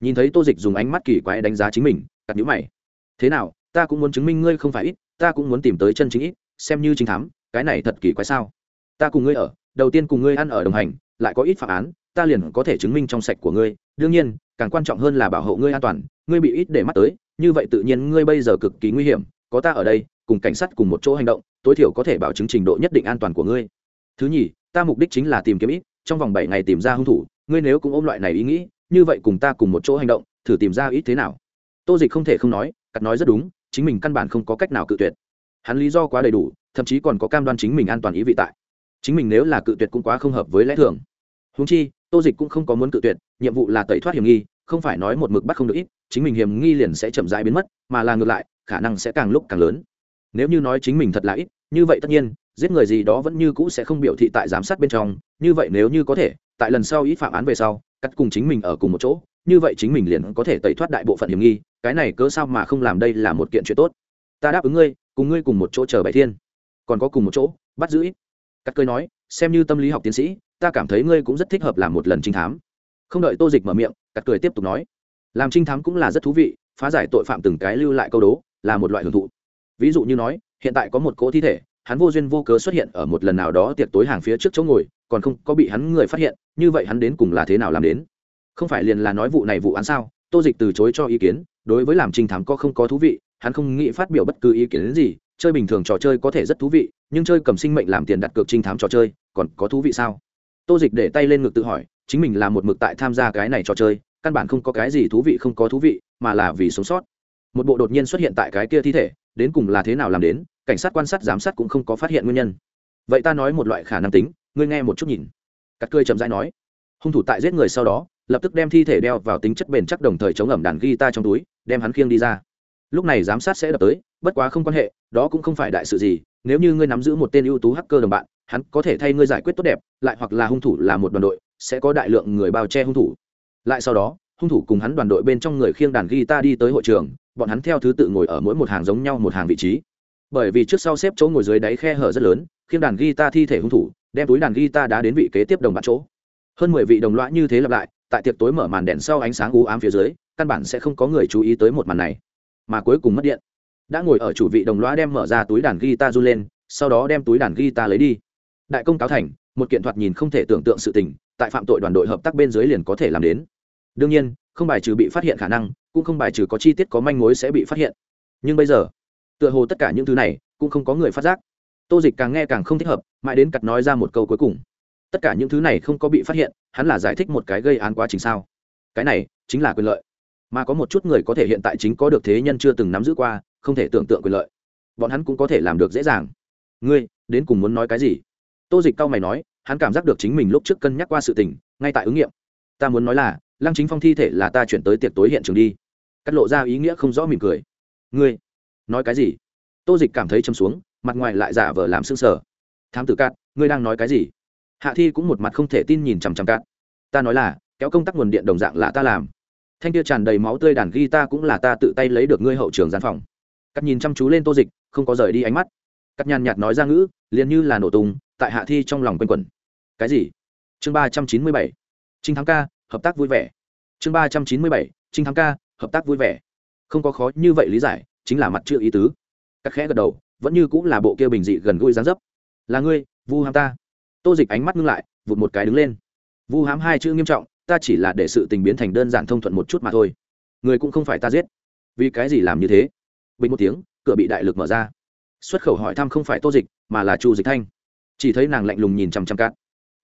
Nhìn thấy tô dịch dùng ánh mắt kỳ quái đánh giá chính mình cặp nhữ mày. Thế nào, ta cũng muốn chứng minh ngươi không phải ít, ta cũng muốn tìm tới chân chính ít, xem như chính thám, cái này thật kỳ quái sao? Ta cùng ngươi ở đầu tiên cùng ngươi ăn ở đồng hành, lại có ít phạm án, ta liền có thể chứng minh trong sạch của ngươi. Đương nhiên, càng quan trọng hơn là bảo hộ ngươi an toàn, ngươi bị ít để mắt tới, như vậy tự nhiên ngươi bây giờ cực kỳ nguy hiểm, có ta ở đây, cùng cảnh sát cùng một chỗ hành động, tối thiểu có thể bảo chứng trình độ nhất định an toàn của ngươi. Thứ nhì, ta mục đích chính là tìm kiếm ít, trong vòng bảy ngày tìm ra hung thủ, ngươi nếu cũng ôm loại này ý nghĩ, như vậy cùng ta cùng một chỗ hành động, thử tìm ra ít thế nào? Tô dịch không thể không nói cắt nói rất đúng, chính mình căn bản không có cách nào cự tuyệt. Hắn lý do quá đầy đủ, thậm chí còn có cam đoan chính mình an toàn ý vị tại chính mình nếu là cự tuyệt cũng quá không hợp với lẽ thường. Húng chi, tô dịch cũng không có muốn cự tuyệt, nhiệm vụ là tẩy thoát hiểm nghi, không phải nói một mực bắt không được ít, chính mình hiểm nghi liền sẽ chậm rãi biến mất, mà là ngược lại, khả năng sẽ càng lúc càng lớn. Nếu như nói chính mình thật là ít, như vậy tất nhiên, giết người gì đó vẫn như cũ sẽ không biểu thị tại giám sát bên trong, như vậy nếu như có thể, tại lần sau ít phạm án về sau, cắt cùng chính mình ở cùng một chỗ, như vậy chính mình liền có thể tẩy thoát đại bộ phận hiểm nghi, cái này cớ sao mà không làm đây là một kiện chuyện tốt. Ta đáp ứng ngươi, cùng ngươi cùng một chỗ chờ bảy thiên. Còn có cùng một chỗ, bắt giữ ít cắt cười nói, xem như tâm lý học tiến sĩ, ta cảm thấy ngươi cũng rất thích hợp làm một lần trinh thám. Không đợi tô dịch mở miệng, cắt cười tiếp tục nói, làm trinh thám cũng là rất thú vị, phá giải tội phạm từng cái lưu lại câu đố, là một loại hưởng thụ. Ví dụ như nói, hiện tại có một cỗ thi thể, hắn vô duyên vô cớ xuất hiện ở một lần nào đó tiệc tối hàng phía trước chỗ ngồi, còn không có bị hắn người phát hiện, như vậy hắn đến cùng là thế nào làm đến? Không phải liền là nói vụ này vụ án sao? Tô dịch từ chối cho ý kiến, đối với làm trinh thám có không có thú vị, hắn không nghĩ phát biểu bất cứ ý kiến gì, chơi bình thường trò chơi có thể rất thú vị nhưng chơi cầm sinh mệnh làm tiền đặt cược trinh thám trò chơi, còn có thú vị sao? Tô dịch để tay lên ngực tự hỏi, chính mình là một mực tại tham gia cái này trò chơi, căn bản không có cái gì thú vị không có thú vị, mà là vì sống sót. Một bộ đột nhiên xuất hiện tại cái kia thi thể, đến cùng là thế nào làm đến, cảnh sát quan sát giám sát cũng không có phát hiện nguyên nhân. Vậy ta nói một loại khả năng tính, ngươi nghe một chút nhìn. Cắt cười chậm rãi nói, hung thủ tại giết người sau đó, lập tức đem thi thể đeo vào tính chất bền chắc đồng thời chống ẩm đàn guitar trong túi, đem hắn khiêng đi ra. Lúc này giám sát sẽ đập tới bất quá không quan hệ, đó cũng không phải đại sự gì, nếu như ngươi nắm giữ một tên ưu tú hacker đồng bạn, hắn có thể thay ngươi giải quyết tốt đẹp, lại hoặc là hung thủ là một đoàn đội, sẽ có đại lượng người bao che hung thủ. Lại sau đó, hung thủ cùng hắn đoàn đội bên trong người khiêng đàn guitar đi tới hội trường, bọn hắn theo thứ tự ngồi ở mỗi một hàng giống nhau một hàng vị trí. Bởi vì trước sau xếp chỗ ngồi dưới đáy khe hở rất lớn, khiêng đàn guitar thi thể hung thủ, đem túi đàn guitar đá đến vị kế tiếp đồng bạn chỗ. Hơn mười vị đồng loại như thế lặp lại, tại tiệc tối mở màn đèn sau ánh sáng u ám phía dưới, căn bản sẽ không có người chú ý tới một màn này, mà cuối cùng mất điện đã ngồi ở chủ vị đồng loa đem mở ra túi đàn guitar run lên, sau đó đem túi đàn guitar lấy đi. Đại công cáo thành, một kiện thoạt nhìn không thể tưởng tượng sự tình, tại phạm tội đoàn đội hợp tác bên dưới liền có thể làm đến. Đương nhiên, không bài trừ bị phát hiện khả năng, cũng không bài trừ có chi tiết có manh mối sẽ bị phát hiện. Nhưng bây giờ, tựa hồ tất cả những thứ này cũng không có người phát giác. Tô dịch càng nghe càng không thích hợp, mãi đến cặt nói ra một câu cuối cùng. Tất cả những thứ này không có bị phát hiện, hắn là giải thích một cái gây án quá trình sao? Cái này chính là quyền lợi. Mà có một chút người có thể hiện tại chính có được thế nhân chưa từng nắm giữ qua không thể tưởng tượng quyền lợi. Bọn hắn cũng có thể làm được dễ dàng. Ngươi, đến cùng muốn nói cái gì? Tô dịch cao mày nói, hắn cảm giác được chính mình lúc trước cân nhắc qua sự tình, ngay tại ứng nghiệm. Ta muốn nói là, lăng chính phong thi thể là ta chuyển tới tiệc tối hiện trường đi. Cắt lộ ra ý nghĩa không rõ mỉm cười. Ngươi, nói cái gì? Tô dịch cảm thấy châm xuống, mặt ngoài lại giả vờ làm s ư ơ n g sở thám tử cát, ngươi đang nói cái gì? Hạ thi cũng một mặt không thể tin nhìn chằm chằm cát. Ta nói là, kéo công tắc nguồn điện đồng dạng là ta làm. Thanh kia tràn đầy máu tươi đàn ghi ta cũng là ta tự tay lấy được ngươi hậu trường gian phòng cắt nhìn chăm chú lên tô dịch, không có rời đi ánh mắt. Cắt nhàn nhạt nói ra ngữ, liền như là nổ tung, tại hạ thi trong lòng quanh quẩn. Cái gì? Chương ba trăm chín mươi bảy. Trinh thắng ca, hợp tác vui vẻ. Chương ba trăm chín mươi bảy, trinh thắng ca, hợp tác vui vẻ. Không có khó như vậy lý giải, chính là mặt chưa ý tứ. Cắt khẽ gật đầu, vẫn như cũng là bộ kia bình dị gần gũi dáng dấp. Là ngươi, vu hám ta. Tô dịch ánh mắt ngưng lại, vụt một cái đứng lên. Vu hám hai chữ nghiêm trọng, ta chỉ là để sự tình biến thành đơn giản thông thuận một chút mà thôi. Người cũng không phải ta giết. Vì cái gì làm như thế? Bình một tiếng cửa bị đại lực mở ra. Xuất khẩu hỏi thăm không phải tô dịch mà là chu dịch thanh. Chỉ thấy nàng lạnh lùng nhìn chằm chằm cạn,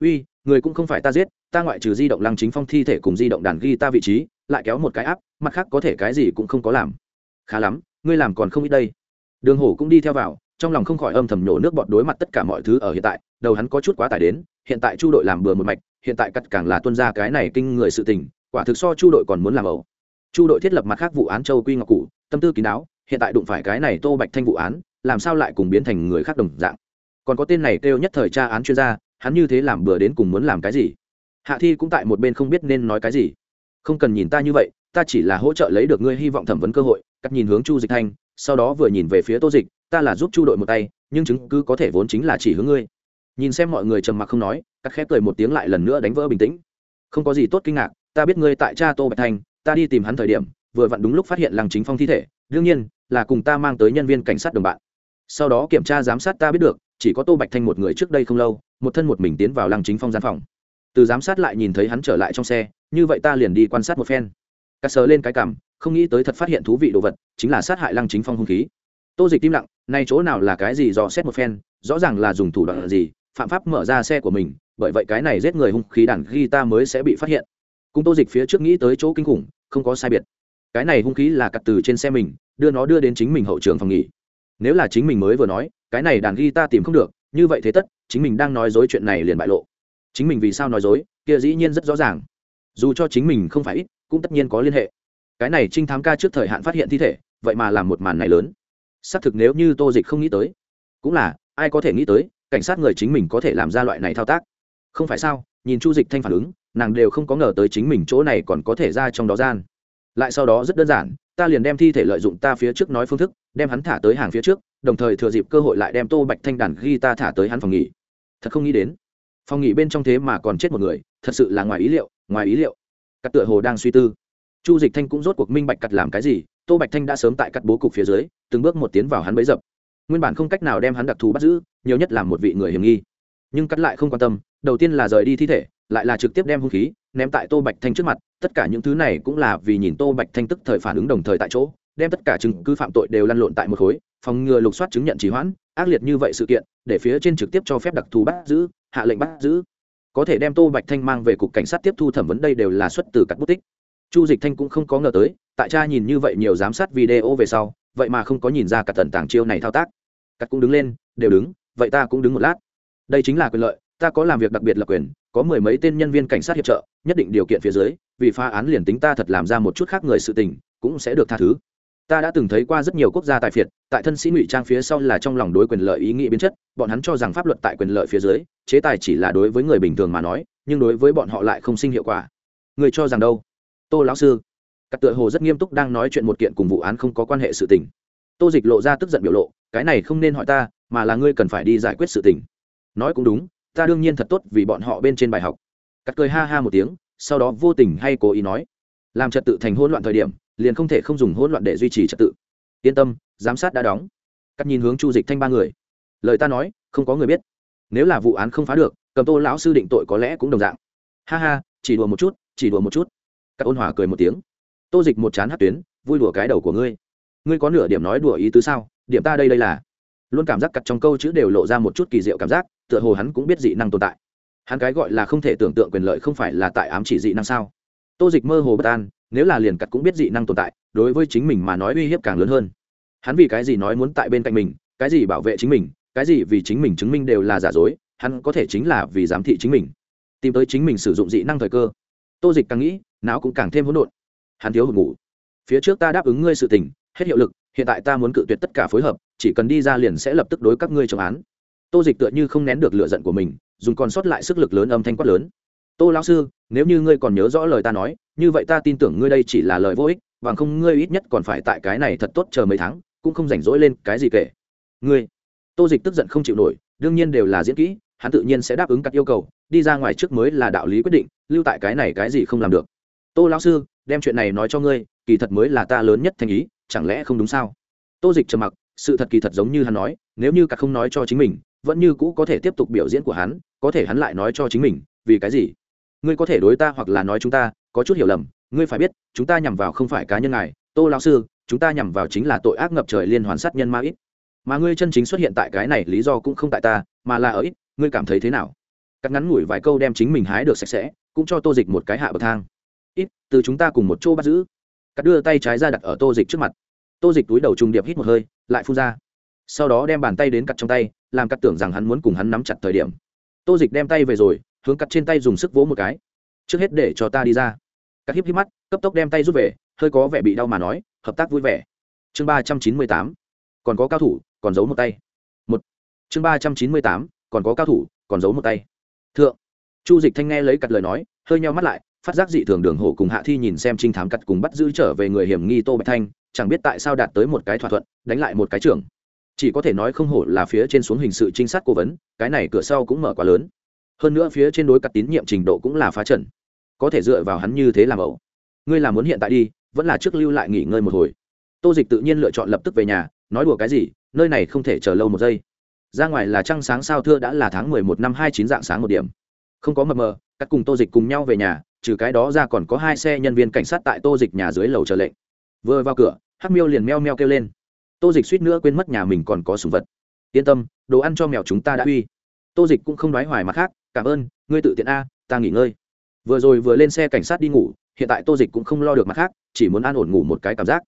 uy người cũng không phải ta giết ta ngoại trừ di động lăng chính phong thi thể cùng di động đàn ghi ta vị trí lại kéo một cái áp mặt khác có thể cái gì cũng không có làm. Khá lắm ngươi làm còn không ít đây. Đường hổ cũng đi theo vào trong lòng không khỏi âm thầm nhổ nước bọt đối mặt tất cả mọi thứ ở hiện tại đầu hắn có chút quá tải đến hiện tại chu đội làm bừa một mạch hiện tại cắt càng là tuân ra cái này kinh người sự tình quả thực so chu đội còn muốn làm ẩu. Chu đội thiết lập mặt khác vụ án châu quy ngọc cụ tâm tư kín đáo hiện tại đụng phải cái này tô bạch thanh vụ án, làm sao lại cùng biến thành người khác đồng dạng? Còn có tên này kêu nhất thời tra án chuyên gia, hắn như thế làm bừa đến cùng muốn làm cái gì? Hạ thi cũng tại một bên không biết nên nói cái gì. Không cần nhìn ta như vậy, ta chỉ là hỗ trợ lấy được ngươi hy vọng thẩm vấn cơ hội, cắt nhìn hướng chu dịch thanh, sau đó vừa nhìn về phía tô dịch, ta là giúp chu đội một tay, nhưng chứng cứ có thể vốn chính là chỉ hướng ngươi. Nhìn xem mọi người trầm mặc không nói, cắt khép cười một tiếng lại lần nữa đánh vỡ bình tĩnh. Không có gì tốt kinh ngạc, ta biết ngươi tại cha tô bạch thanh, ta đi tìm hắn thời điểm, vừa vặn đúng lúc phát hiện làng chính phong thi thể đương nhiên, là cùng ta mang tới nhân viên cảnh sát đồng bạn. Sau đó kiểm tra giám sát ta biết được, chỉ có tô bạch thanh một người trước đây không lâu, một thân một mình tiến vào lăng chính phong gian phòng. Từ giám sát lại nhìn thấy hắn trở lại trong xe, như vậy ta liền đi quan sát một phen. Cắt sờ lên cái cảm, không nghĩ tới thật phát hiện thú vị đồ vật, chính là sát hại lăng chính phong hung khí. Tô dịch im lặng, nay chỗ nào là cái gì dò xét một phen, rõ ràng là dùng thủ đoạn gì, phạm pháp mở ra xe của mình, bởi vậy cái này giết người hung khí đàn ghi ta mới sẽ bị phát hiện. Cùng tô dịch phía trước nghĩ tới chỗ kinh khủng, không có sai biệt. Cái này hung khí là cặt từ trên xe mình đưa nó đưa đến chính mình hậu trường phòng nghỉ. Nếu là chính mình mới vừa nói, cái này đàn ghi ta tìm không được, như vậy thế tất, chính mình đang nói dối chuyện này liền bại lộ. Chính mình vì sao nói dối, kia dĩ nhiên rất rõ ràng. Dù cho chính mình không phải ít, cũng tất nhiên có liên hệ. Cái này trinh thám ca trước thời hạn phát hiện thi thể, vậy mà làm một màn này lớn. Xác thực nếu như tô dịch không nghĩ tới, cũng là, ai có thể nghĩ tới, cảnh sát người chính mình có thể làm ra loại này thao tác. Không phải sao, nhìn chu dịch thanh phản ứng, nàng đều không có ngờ tới chính mình chỗ này còn có thể ra trong đó gian lại sau đó rất đơn giản, ta liền đem thi thể lợi dụng ta phía trước nói phương thức, đem hắn thả tới hàng phía trước, đồng thời thừa dịp cơ hội lại đem tô bạch thanh đàn ghi ta thả tới hắn phòng nghỉ. Thật không nghĩ đến, phòng nghỉ bên trong thế mà còn chết một người, thật sự là ngoài ý liệu, ngoài ý liệu. Cắt tựa hồ đang suy tư. Chu dịch thanh cũng rốt cuộc minh bạch cắt làm cái gì, tô bạch thanh đã sớm tại cắt bố cục phía dưới, từng bước một tiến vào hắn bấy dập. Nguyên bản không cách nào đem hắn đặc thù bắt giữ, nhiều nhất là một vị người hiểm nghi. Nhưng cắt lại không quan tâm, đầu tiên là rời đi thi thể, lại là trực tiếp đem hung khí ném tại tô bạch thanh trước mặt, tất cả những thứ này cũng là vì nhìn tô bạch thanh tức thời phản ứng đồng thời tại chỗ, đem tất cả chứng cứ phạm tội đều lăn lộn tại một khối, phòng ngừa lục soát chứng nhận trì hoãn, ác liệt như vậy sự kiện, để phía trên trực tiếp cho phép đặc thù bắt giữ, hạ lệnh bắt giữ. Có thể đem tô bạch thanh mang về cục cảnh sát tiếp thu thẩm vấn đây đều là xuất từ các bút tích. Chu dịch thanh cũng không có ngờ tới, tại cha nhìn như vậy nhiều giám sát video về sau, vậy mà không có nhìn ra cả tần tảng chiêu này thao tác. Cắt cũng đứng lên, đều đứng, vậy ta cũng đứng một lát. Đây chính là quyền lợi, ta có làm việc đặc biệt là quyền có mười mấy tên nhân viên cảnh sát hiệp trợ, nhất định điều kiện phía dưới, vì phá án liền tính ta thật làm ra một chút khác người sự tình, cũng sẽ được tha thứ. Ta đã từng thấy qua rất nhiều quốc gia tại phiệt tại thân sĩ ngụy trang phía sau là trong lòng đối quyền lợi ý nghĩ biến chất, bọn hắn cho rằng pháp luật tại quyền lợi phía dưới, chế tài chỉ là đối với người bình thường mà nói, nhưng đối với bọn họ lại không sinh hiệu quả. Người cho rằng đâu? Tô lão sư. Cặp tựa hồ rất nghiêm túc đang nói chuyện một kiện cùng vụ án không có quan hệ sự tình. Tô dịch lộ ra tức giận biểu lộ, cái này không nên hỏi ta, mà là ngươi cần phải đi giải quyết sự tình. Nói cũng đúng ta đương nhiên thật tốt vì bọn họ bên trên bài học. Cắt cười ha ha một tiếng, sau đó vô tình hay cố ý nói, làm trật tự thành hỗn loạn thời điểm, liền không thể không dùng hỗn loạn để duy trì trật tự. Yên tâm, giám sát đã đóng. Cắt nhìn hướng chu dịch thanh ba người. Lời ta nói, không có người biết. Nếu là vụ án không phá được, cầm tô lão sư định tội có lẽ cũng đồng dạng. Ha ha, chỉ đùa một chút, chỉ đùa một chút. Các ôn hòa cười một tiếng. Tô dịch một chán hát tuyến, vui đùa cái đầu của ngươi. Ngươi có nửa điểm nói đùa ý tứ sao? Điểm ta đây đây là luôn cảm giác cặt trong câu chữ đều lộ ra một chút kỳ diệu cảm giác, tựa hồ hắn cũng biết dị năng tồn tại. Hắn cái gọi là không thể tưởng tượng quyền lợi không phải là tại ám chỉ dị năng sao? Tô dịch mơ hồ bất an, nếu là liền cặt cũng biết dị năng tồn tại, đối với chính mình mà nói uy hiếp càng lớn hơn. Hắn vì cái gì nói muốn tại bên cạnh mình, cái gì bảo vệ chính mình, cái gì vì chính mình chứng minh đều là giả dối, hắn có thể chính là vì giám thị chính mình. Tìm tới chính mình sử dụng dị năng thời cơ. Tô dịch càng nghĩ, não cũng càng thêm hỗn độn. Hắn thiếu hụt ngủ. Phía trước ta đáp ứng ngươi sự tình, hết hiệu lực, hiện tại ta muốn cự tuyệt tất cả phối hợp chỉ cần đi ra liền sẽ lập tức đối các ngươi trọng án. Tô dịch tựa như không nén được lựa giận của mình, dùng còn sót lại sức lực lớn âm thanh quát lớn. Tô lão sư, nếu như ngươi còn nhớ rõ lời ta nói, như vậy ta tin tưởng ngươi đây chỉ là lời vô ích, bằng không ngươi ít nhất còn phải tại cái này thật tốt chờ mấy tháng, cũng không rảnh rỗi lên cái gì kể. Ngươi. Tô dịch tức giận không chịu nổi, đương nhiên đều là diễn kỹ, hắn tự nhiên sẽ đáp ứng các yêu cầu, đi ra ngoài trước mới là đạo lý quyết định, lưu tại cái này cái gì không làm được. Tô lão sư, đem chuyện này nói cho ngươi, kỳ thật mới là ta lớn nhất thành ý, chẳng lẽ không đúng sao? Tô dịch trầm mặc sự thật kỳ thật giống như hắn nói, nếu như cả không nói cho chính mình, vẫn như cũ có thể tiếp tục biểu diễn của hắn, có thể hắn lại nói cho chính mình, vì cái gì? Ngươi có thể đối ta hoặc là nói chúng ta, có chút hiểu lầm, ngươi phải biết, chúng ta nhằm vào không phải cá nhân ngài, tô lão sư, chúng ta nhằm vào chính là tội ác ngập trời liên hoàn sát nhân ma ít. Mà ngươi chân chính xuất hiện tại cái này lý do cũng không tại ta, mà là ở ít, ngươi cảm thấy thế nào? Cắt ngắn ngủi vài câu đem chính mình hái được sạch sẽ, cũng cho tô dịch một cái hạ bậc thang. Ít, từ chúng ta cùng một chỗ bắt giữ. Cắt đưa tay trái ra đặt ở tô dịch trước mặt tô dịch túi đầu trùng điệp hít một hơi, lại phun ra. Sau đó đem bàn tay đến cặt trong tay, làm cắt tưởng rằng hắn muốn cùng hắn nắm chặt thời điểm. Tô dịch đem tay về rồi, hướng cắt trên tay dùng sức vỗ một cái. Trước hết để cho ta đi ra. Cắt híp híp mắt, cấp tốc đem tay rút về, hơi có vẻ bị đau mà nói, hợp tác vui vẻ. Chương ba trăm chín mươi tám, còn có cao thủ, còn giấu một tay. Một. Chương ba trăm chín mươi tám, còn có cao thủ, còn giấu một tay. Thượng. Chu dịch thanh nghe lấy cặt lời nói, hơi nheo mắt lại, phát giác dị thường đường hổ cùng hạ thi nhìn xem trinh thám cặt cùng bắt giữ trở về người hiểm nghi tô bạch thanh chẳng biết tại sao đạt tới một cái thỏa thuận, đánh lại một cái trưởng. Chỉ có thể nói không hổ là phía trên xuống hình sự trinh sát cố vấn, cái này cửa sau cũng mở quá lớn. Hơn nữa phía trên đối cặt tín nhiệm trình độ cũng là phá trần có thể dựa vào hắn như thế làm ẩu. Ngươi làm muốn hiện tại đi, vẫn là trước lưu lại nghỉ ngơi một hồi. Tô dịch tự nhiên lựa chọn lập tức về nhà, nói đùa cái gì, nơi này không thể chờ lâu một giây. Ra ngoài là trăng sáng sao thưa đã là tháng mười một năm hai chín dạng sáng một điểm. Không có mập mờ, các cùng tô dịch cùng nhau về nhà, trừ cái đó ra còn có hai xe nhân viên cảnh sát tại tô dịch nhà dưới lầu chờ lệnh. Vừa vào cửa hắc miêu liền meo meo kêu lên. Tô dịch suýt nữa quên mất nhà mình còn có sùng vật. Yên tâm, đồ ăn cho mèo chúng ta đã uy. Tô dịch cũng không nói hoài mặt khác, cảm ơn, ngươi tự tiện a, ta nghỉ ngơi. Vừa rồi vừa lên xe cảnh sát đi ngủ, hiện tại tô dịch cũng không lo được mặt khác, chỉ muốn an ổn ngủ một cái cảm giác.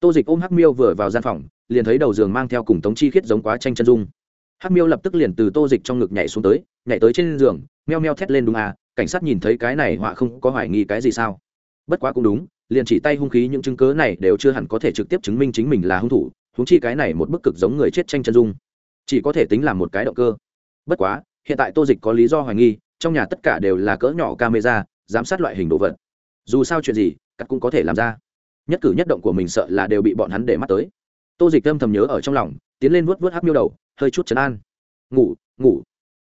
Tô dịch ôm hắc miêu vừa vào gian phòng, liền thấy đầu giường mang theo cùng tống chi khiết giống quá tranh chân dung. Hắc miêu lập tức liền từ tô dịch trong ngực nhảy xuống tới, nhảy tới trên giường, meo meo thét lên đúng à cảnh sát nhìn thấy cái này họa không có hoài nghi cái gì sao? Bất quá cũng đúng liền chỉ tay hung khí những chứng cớ này đều chưa hẳn có thể trực tiếp chứng minh chính mình là hung thủ húng chi cái này một bức cực giống người chết tranh chân dung. Chỉ có thể tính là một cái động cơ. Bất quá, hiện tại tô dịch có lý do hoài nghi, trong nhà tất cả đều là cỡ nhỏ camera, giám sát loại hình đồ vật. Dù sao chuyện gì, cắt cũng có thể làm ra. Nhất cử nhất động của mình sợ là đều bị bọn hắn để mắt tới. Tô dịch âm thầm nhớ ở trong lòng, tiến lên vuốt vuốt hắc miêu đầu, hơi chút chấn an. Ngủ ngủ.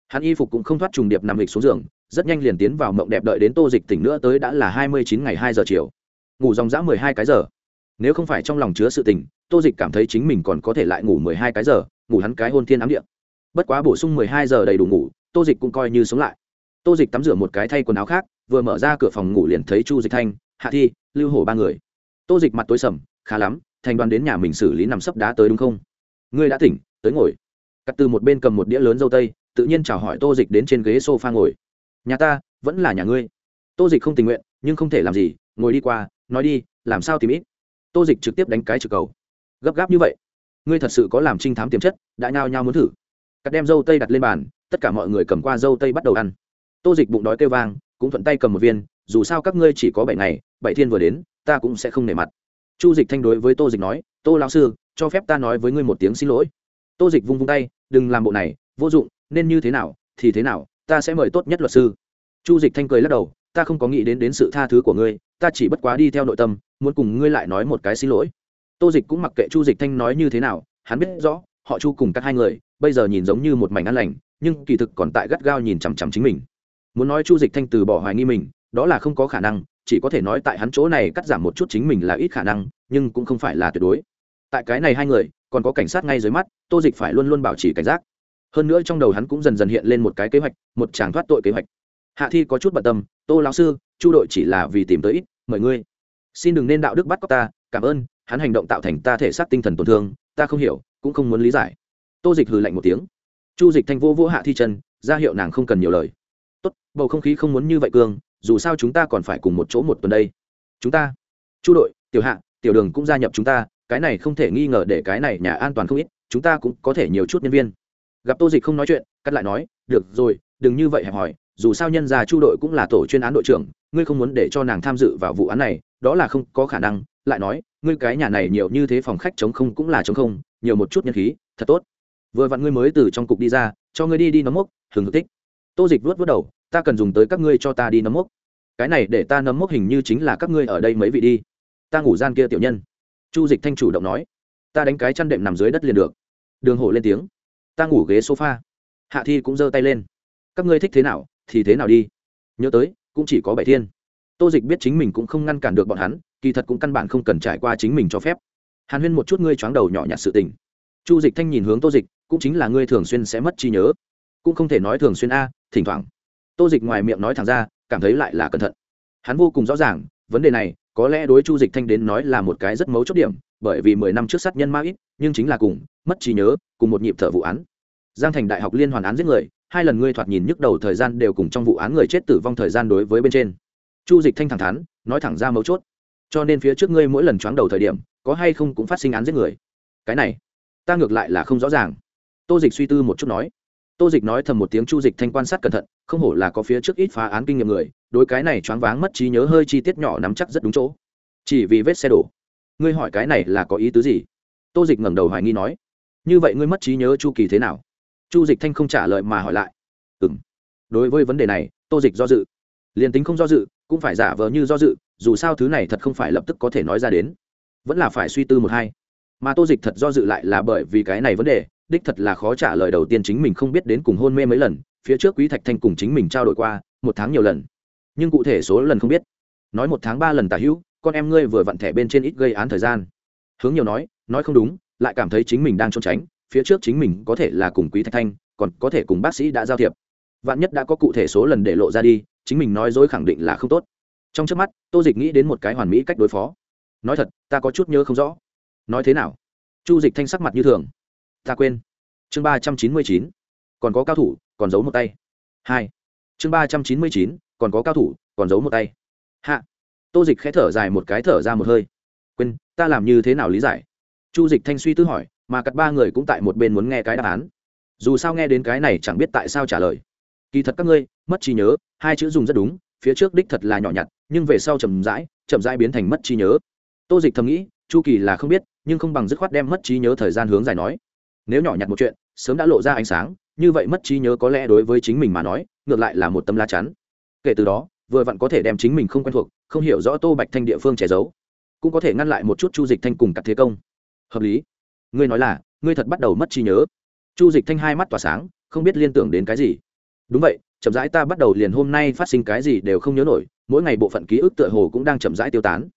Hắn y phục cũng không thoát trùng điệp nằm lịch xuống giường, rất nhanh liền tiến vào mộng đẹp đợi đến tô dịch tỉnh nữa tới đã là hai mươi chín ngày hai giờ chiều ngủ dòng dã mười hai cái giờ. Nếu không phải trong lòng chứa sự tình, tô dịch cảm thấy chính mình còn có thể lại ngủ mười hai cái giờ, ngủ hắn cái hôn thiên ám địa. bất quá bổ sung mười hai giờ đầy đủ ngủ, tô dịch cũng coi như sống lại. Tô dịch tắm rửa một cái thay quần áo khác, vừa mở ra cửa phòng ngủ liền thấy chu dịch thanh, hạ thi, lưu hổ ba người. Tô dịch mặt tối sầm, khá lắm, thành đoàn đến nhà mình xử lý nằm sấp đá tới đúng không? Ngươi đã tỉnh, tới ngồi. Cắt từ một bên cầm một đĩa lớn dâu tây, tự nhiên chào hỏi tô dịch đến trên ghế s o f a ngồi. Nhà ta, vẫn là nhà ngươi. Tô dịch không tình nguyện, nhưng không thể làm gì, ngồi đi qua nói đi, làm sao tìm ít? Tô dịch trực tiếp đánh cái trực cầu. Gấp gáp như vậy, ngươi thật sự có làm trinh thám tiềm chất, đã nhao nhao muốn thử. Cắt đem dâu tây đặt lên bàn, tất cả mọi người cầm qua dâu tây bắt đầu ăn. Tô dịch bụng đói kêu vang, cũng thuận tay cầm một viên, dù sao các ngươi chỉ có bảy ngày, bảy thiên vừa đến, ta cũng sẽ không nể mặt. Chu dịch thanh đối với tô dịch nói, tô lão sư, cho phép ta nói với ngươi một tiếng xin lỗi. Tô dịch vung vung tay, đừng làm bộ này, vô dụng, nên như thế nào, thì thế nào, ta sẽ mời tốt nhất luật sư. Chu dịch thanh cười lắc đầu, ta không có nghĩ đến đến sự tha thứ của ngươi ta chỉ bất quá đi theo nội tâm, muốn cùng ngươi lại nói một cái xin lỗi. Tô dịch cũng mặc kệ chu dịch thanh nói như thế nào, hắn biết rõ, họ chu cùng các hai người, bây giờ nhìn giống như một mảnh ăn lành, nhưng kỳ thực còn tại gắt gao nhìn chằm chằm chính mình. Muốn nói chu dịch thanh từ bỏ hoài nghi mình, đó là không có khả năng, chỉ có thể nói tại hắn chỗ này cắt giảm một chút chính mình là ít khả năng, nhưng cũng không phải là tuyệt đối. Tại cái này hai người, còn có cảnh sát ngay dưới mắt, tô dịch phải luôn luôn bảo trì cảnh giác. Hơn nữa trong đầu hắn cũng dần dần hiện lên một cái kế hoạch, một tràng thoát tội kế hoạch hạ thi có chút bận tâm, tô lão sư, chu đội chỉ là vì tìm tới ít, mời ngươi. Xin đừng nên đạo đức bắt cóc ta, cảm ơn, hắn hành động tạo thành ta thể xác tinh thần tổn thương, ta không hiểu, cũng không muốn lý giải. Tô dịch hừ lạnh một tiếng. Chu dịch thanh vô vô hạ thi chân, ra hiệu nàng không cần nhiều lời. Tốt, bầu không khí không muốn như vậy cương dù sao chúng ta còn phải cùng một chỗ một tuần đây. Chúng ta? Chu đội, tiểu hạ, tiểu đường cũng gia nhập chúng ta, cái này không thể nghi ngờ để cái này nhà an toàn không ít, chúng ta cũng có thể nhiều chút nhân viên. Gặp tô dịch không nói chuyện, cắt lại nói, được rồi, đừng như vậy hẹp hỏi dù sao nhân gia chu đội cũng là tổ chuyên án đội trưởng, ngươi không muốn để cho nàng tham dự vào vụ án này, đó là không có khả năng. Lại nói, ngươi cái nhà này nhiều như thế phòng khách chống không cũng là chống không, nhiều một chút nhân khí, thật tốt. Vừa vặn ngươi mới từ trong cục đi ra, cho ngươi đi đi nấm mốc, hừng thực tích tô dịch vuốt vuốt đầu, ta cần dùng tới các ngươi cho ta đi nấm mốc. Cái này để ta nấm mốc hình như chính là các ngươi ở đây mấy vị đi. Ta ngủ gian kia tiểu nhân. Chu dịch thanh chủ động nói. Ta đánh cái chăn đệm nằm dưới đất liền được. Đường hổ lên tiếng. Ta ngủ ghế sofa. Hạ thi cũng giơ tay lên. Các ngươi thích thế nào? Thì thế nào đi? Nhớ tới, cũng chỉ có bảy thiên. Tô dịch biết chính mình cũng không ngăn cản được bọn hắn, kỳ thật cũng căn bản không cần trải qua chính mình cho phép. Hàn huyên một chút ngươi choáng đầu nhỏ nhặt sự tình. Chu dịch thanh nhìn hướng tô dịch, cũng chính là ngươi thường xuyên sẽ mất trí nhớ. Cũng không thể nói thường xuyên a, thỉnh thoảng. Tô dịch ngoài miệng nói thẳng ra, cảm thấy lại là cẩn thận. Hắn vô cùng rõ ràng, vấn đề này, có lẽ đối chu dịch thanh đến nói là một cái rất mấu chốt điểm, bởi vì mười năm trước sát nhân ma ít, nhưng chính là cùng, mất trí nhớ, cùng một nhịp thở vụ án. Giang thành đại học liên hoàn án giết người hai lần ngươi thoạt nhìn nhức đầu thời gian đều cùng trong vụ án người chết tử vong thời gian đối với bên trên. Chu dịch thanh thẳng thắn, nói thẳng ra mấu chốt. Cho nên phía trước ngươi mỗi lần choáng đầu thời điểm, có hay không cũng phát sinh án giết người. Cái này, ta ngược lại là không rõ ràng. Tô dịch suy tư một chút nói. Tô dịch nói thầm một tiếng chu dịch thanh quan sát cẩn thận, không hổ là có phía trước ít phá án kinh nghiệm người, đối cái này choáng váng mất trí nhớ hơi chi tiết nhỏ nắm chắc rất đúng chỗ. Chỉ vì vết xe đổ. Ngươi hỏi cái này là có ý tứ gì? Tô dịch ngẩng đầu hoài nghi nói. Như vậy ngươi mất trí nhớ chu kỳ thế nào? Chu dịch thanh không trả lời mà hỏi lại. Ừ m đối với vấn đề này, tô dịch do dự. Liền tính không do dự, cũng phải giả vờ như do dự, dù sao thứ này thật không phải lập tức có thể nói ra đến. Vẫn là phải suy tư một hai. Mà tô dịch thật do dự lại là bởi vì cái này vấn đề, đích thật là khó trả lời đầu tiên chính mình không biết đến cùng hôn mê mấy lần, phía trước quý thạch thanh cùng chính mình trao đổi qua, một tháng nhiều lần. Nhưng cụ thể số lần không biết. Nói một tháng ba lần tả hữu, con em ngươi vừa vặn thẻ bên trên ít gây án thời gian. Hướng nhiều nói nói không đúng, lại cảm thấy chính mình đang trốn tránh phía trước chính mình có thể là cùng quý thạch thanh, còn có thể cùng bác sĩ đã giao thiệp. Vạn nhất đã có cụ thể số lần để lộ ra đi, chính mình nói dối khẳng định là không tốt. Trong trước mắt, tô dịch nghĩ đến một cái hoàn mỹ cách đối phó. Nói thật, ta có chút nhớ không rõ. Nói thế nào? Chu dịch thanh sắc mặt như thường. Ta quên. Chương ba trăm chín mươi chín. Còn có cao thủ, còn giấu một tay. Hai. Chương ba trăm chín mươi chín, còn có cao thủ, còn giấu một tay. Hạ. Tô dịch khẽ thở dài một cái thở ra một hơi. Quên, ta làm như thế nào lý giải? Chu dịch thanh suy tư hỏi mà cặp ba người cũng tại một bên muốn nghe cái đáp án. Dù sao nghe đến cái này chẳng biết tại sao trả lời. Kỳ thật các ngươi, mất trí nhớ, hai chữ dùng rất đúng, phía trước đích thật là nhỏ nhặt, nhưng về sau chậm rãi chậm rãi biến thành mất trí nhớ. Tô dịch thầm nghĩ, chu kỳ là không biết, nhưng không bằng dứt khoát đem mất trí nhớ thời gian hướng dài nói. Nếu nhỏ nhặt một chuyện, sớm đã lộ ra ánh sáng, như vậy mất trí nhớ có lẽ đối với chính mình mà nói, ngược lại là một tấm lá chắn. Kể từ đó, vừa vặn có thể đem chính mình không quen thuộc, không hiểu rõ tô bạch thanh địa phương che giấu, cũng có thể ngăn lại một chút chu dịch thanh cùng cặp thế công. Hợp lý ngươi nói là, ngươi thật bắt đầu mất trí nhớ. Chu dịch thanh hai mắt tỏa sáng, không biết liên tưởng đến cái gì. Đúng vậy, chậm rãi ta bắt đầu liền hôm nay phát sinh cái gì đều không nhớ nổi, mỗi ngày bộ phận ký ức tựa hồ cũng đang chậm rãi tiêu tán.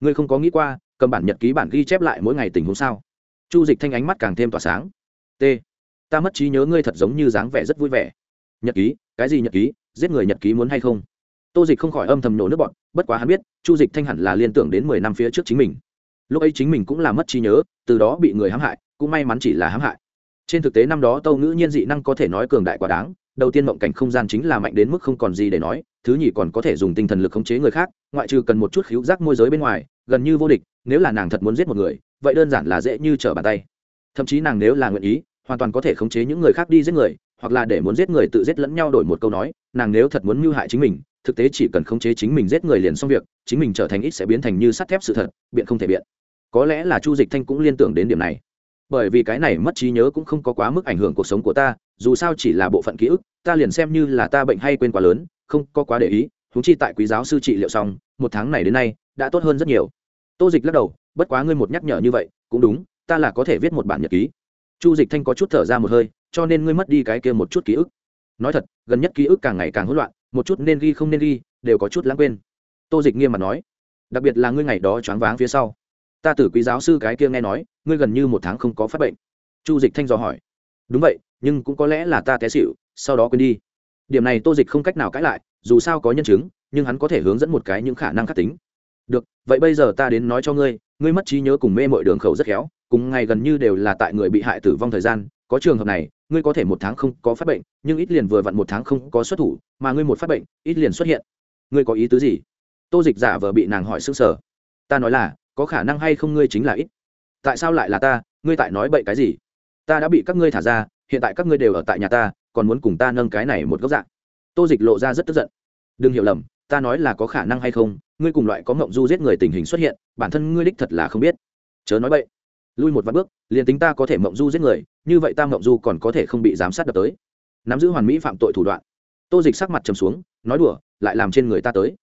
Ngươi không có nghĩ qua, cầm bản nhật ký bản ghi chép lại mỗi ngày tình huống sao? Chu dịch thanh ánh mắt càng thêm tỏa sáng. T. Ta mất trí nhớ ngươi thật giống như dáng vẻ rất vui vẻ. Nhật ký, cái gì nhật ký, giết người nhật ký muốn hay không? Tô dịch không khỏi âm thầm nổ nước bọn bất quá hắn biết, chu dịch thanh hẳn là liên tưởng đến mười năm phía trước chính mình lúc ấy chính mình cũng là mất trí nhớ, từ đó bị người hãm hại, cũng may mắn chỉ là hãm hại. Trên thực tế năm đó tâu ngữ nhiên dị năng có thể nói cường đại quá đáng, đầu tiên mộng cảnh không gian chính là mạnh đến mức không còn gì để nói, thứ nhì còn có thể dùng tinh thần lực khống chế người khác, ngoại trừ cần một chút khíu giác môi giới bên ngoài, gần như vô địch, nếu là nàng thật muốn giết một người, vậy đơn giản là dễ như trở bàn tay. Thậm chí nàng nếu là nguyện ý, hoàn toàn có thể khống chế những người khác đi giết người, hoặc là để muốn giết người tự giết lẫn nhau đổi một câu nói, nàng nếu thật muốn mưu hại chính mình, thực tế chỉ cần khống chế chính mình giết người liền xong việc, chính mình trở thành ít sẽ biến thành như sắt thép sự thật, biện không thể biện có lẽ là chu dịch thanh cũng liên tưởng đến điểm này. Bởi vì cái này mất trí nhớ cũng không có quá mức ảnh hưởng cuộc sống của ta, dù sao chỉ là bộ phận ký ức, ta liền xem như là ta bệnh hay quên quá lớn, không có quá để ý húng chi tại quý giáo sư trị liệu xong, một tháng này đến nay, đã tốt hơn rất nhiều. Tô dịch lắc đầu, bất quá ngươi một nhắc nhở như vậy, cũng đúng, ta là có thể viết một bản nhật ký. Chu dịch thanh có chút thở ra một hơi, cho nên ngươi mất đi cái kia một chút ký ức. Nói thật, gần nhất ký ức càng ngày càng hỗn loạn, một chút nên ghi không nên ghi, đều có chút lãng quên. Tô dịch nghiêm mặt nói, đặc biệt là ngươi ngày đó choáng váng phía sau ta từ quý giáo sư cái kia nghe nói, ngươi gần như một tháng không có phát bệnh. Chu dịch thanh dò hỏi. Đúng vậy, nhưng cũng có lẽ là ta té xịu sau đó quên đi. Điểm này tô dịch không cách nào cãi lại, dù sao có nhân chứng, nhưng hắn có thể hướng dẫn một cái những khả năng khắc tính. Được, vậy bây giờ ta đến nói cho ngươi ngươi mất trí nhớ cùng mê mọi đường khẩu rất khéo, cùng ngày gần như đều là tại người bị hại tử vong thời gian, có trường hợp này, ngươi có thể một tháng không có phát bệnh, nhưng ít liền vừa vặn một tháng không có xuất thủ, mà ngươi một phát bệnh, ít liền xuất hiện. Ngươi có ý tứ gì? Tô dịch giả vờ bị nàng hỏi s ư n g sở ta nói là có khả năng hay không ngươi chính là ít? Tại sao lại là ta? Ngươi tại nói bậy cái gì? Ta đã bị các ngươi thả ra, hiện tại các ngươi đều ở tại nhà ta, còn muốn cùng ta nâng cái này một góc dạng. Tô dịch lộ ra rất tức giận. Đừng hiểu lầm, ta nói là có khả năng hay không, ngươi cùng loại có ngộng du giết người tình hình xuất hiện, bản thân ngươi đích thật là không biết. Chớ nói bậy. Lui một vài bước, liền tính ta có thể mộng du giết người, như vậy ta mộng du còn có thể không bị giám sát đập tới. Nắm giữ hoàn mỹ phạm tội thủ đoạn. Tô dịch sắc mặt trầm xuống, nói đùa, lại làm trên người ta tới.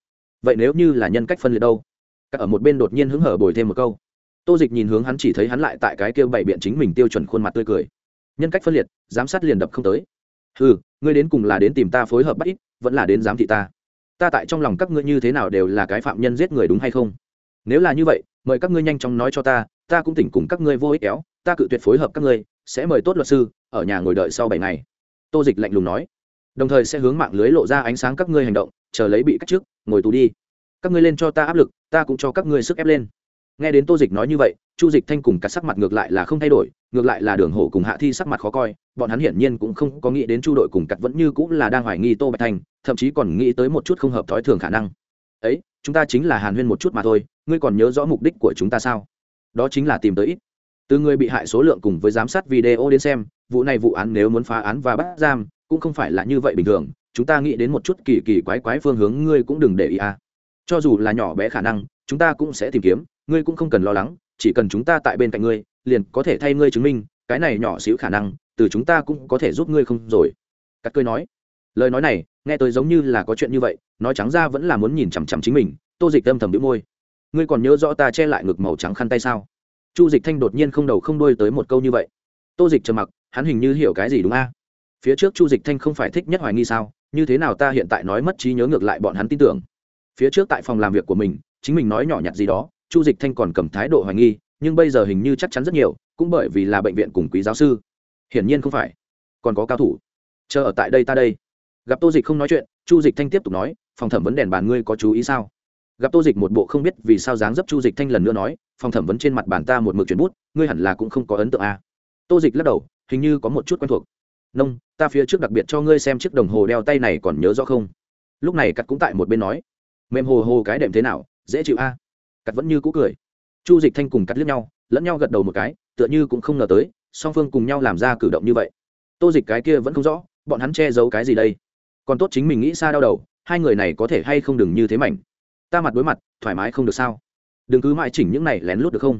Vậy nếu như là nhân cách phân liệt đâu? Các ở một bên đột nhiên hứng hở bồi thêm một câu. Tô dịch nhìn hướng hắn chỉ thấy hắn lại tại cái kêu bảy biện chính mình tiêu chuẩn khuôn mặt tươi cười. Nhân cách phân liệt, giám sát liền đập không tới. Ừ ngươi đến cùng là đến tìm ta phối hợp bắt ít vẫn là đến giám thị ta. Ta tại trong lòng các ngươi như thế nào đều là cái phạm nhân giết người đúng hay không? Nếu là như vậy, mời các ngươi nhanh chóng nói cho ta ta cũng tỉnh cùng các ngươi vô ích kéo, ta cự tuyệt phối hợp các ngươi, sẽ mời tốt luật sư, ở nhà ngồi đợi sau bảy ngày. Tô dịch lạnh lùng nói. Đồng thời sẽ hướng mạng lưới lộ ra ánh sáng các ngươi hành động, chờ lấy bị cách trước, ngồi tù đi. Các ngươi lên cho ta áp lực ta cũng cho các ngươi sức ép lên. Nghe đến tô dịch nói như vậy chu dịch thanh cùng cả sắc mặt ngược lại là không thay đổi ngược lại là đường hổ cùng hạ thi sắc mặt khó coi bọn hắn hiển nhiên cũng không có nghĩ đến chu đội cùng cặt vẫn như cũng là đang hoài nghi tô bạch Thanh, thậm chí còn nghĩ tới một chút không hợp thói thường khả năng. Ấy chúng ta chính là hàn huyên một chút mà thôi ngươi còn nhớ rõ mục đích của chúng ta sao? Đó chính là tìm tới ít. Từ người bị hại số lượng cùng với giám sát video đến xem vụ này vụ án nếu muốn phá án và bắt giam cũng không phải là như vậy bình thường chúng ta nghĩ đến một chút kỳ kỳ quái quái phương hướng ngươi cũng đừng để ý à cho dù là nhỏ bé khả năng, chúng ta cũng sẽ tìm kiếm, ngươi cũng không cần lo lắng, chỉ cần chúng ta tại bên cạnh ngươi, liền có thể thay ngươi chứng minh, cái này nhỏ xíu khả năng, từ chúng ta cũng có thể giúp ngươi không rồi. Cắt cười nói. Lời nói này, nghe tôi giống như là có chuyện như vậy, nói trắng ra vẫn là muốn nhìn chằm chằm chính mình, tô dịch âm thầm đĩu môi. Ngươi còn nhớ rõ ta che lại ngực màu trắng khăn tay sao? Chu dịch thanh đột nhiên không đầu không đuôi tới một câu như vậy. Tô dịch trầm mặc, hắn hình như hiểu cái gì đúng a? Phía trước chu dịch thanh không phải thích nhất hoài nghi sao? Như thế nào ta hiện tại nói mất trí nhớ ngược lại bọn hắn tin tưởng? Phía trước tại phòng làm việc của mình, chính mình nói nhỏ nhặt gì đó, chu dịch thanh còn cầm thái độ hoài nghi, nhưng bây giờ hình như chắc chắn rất nhiều, cũng bởi vì là bệnh viện cùng quý giáo sư. Hiển nhiên không phải. Còn có cao thủ. Chờ ở tại đây ta đây. Gặp tô dịch không nói chuyện, chu dịch thanh tiếp tục nói, phòng thẩm vấn đèn bàn ngươi có chú ý sao? Gặp tô dịch một bộ không biết vì sao dáng dấp chu dịch thanh lần nữa nói, phòng thẩm vấn trên mặt bàn ta một mực chuyển bút, ngươi hẳn là cũng không có ấn tượng à. tô dịch lắc đầu, hình như có một chút quen thuộc. Nông, ta phía trước đặc biệt cho ngươi xem chiếc đồng hồ đeo tay này còn nhớ rõ không? Lúc này cắt cũng tại một bên nói mềm hồ hồ cái đệm thế nào, dễ chịu a? À? cắt vẫn như cũ cười. Chu dịch thanh cùng cắt liếc nhau, lẫn nhau gật đầu một cái, tựa như cũng không ngờ tới, song phương cùng nhau làm ra cử động như vậy. Tô dịch cái kia vẫn không rõ, bọn hắn che giấu cái gì đây? Còn tốt chính mình nghĩ xa đau đầu, hai người này có thể hay không đừng như thế mảnh? Ta mặt đối mặt, thoải mái không được sao? Đừng cứ mãi chỉnh những này lén lút được không?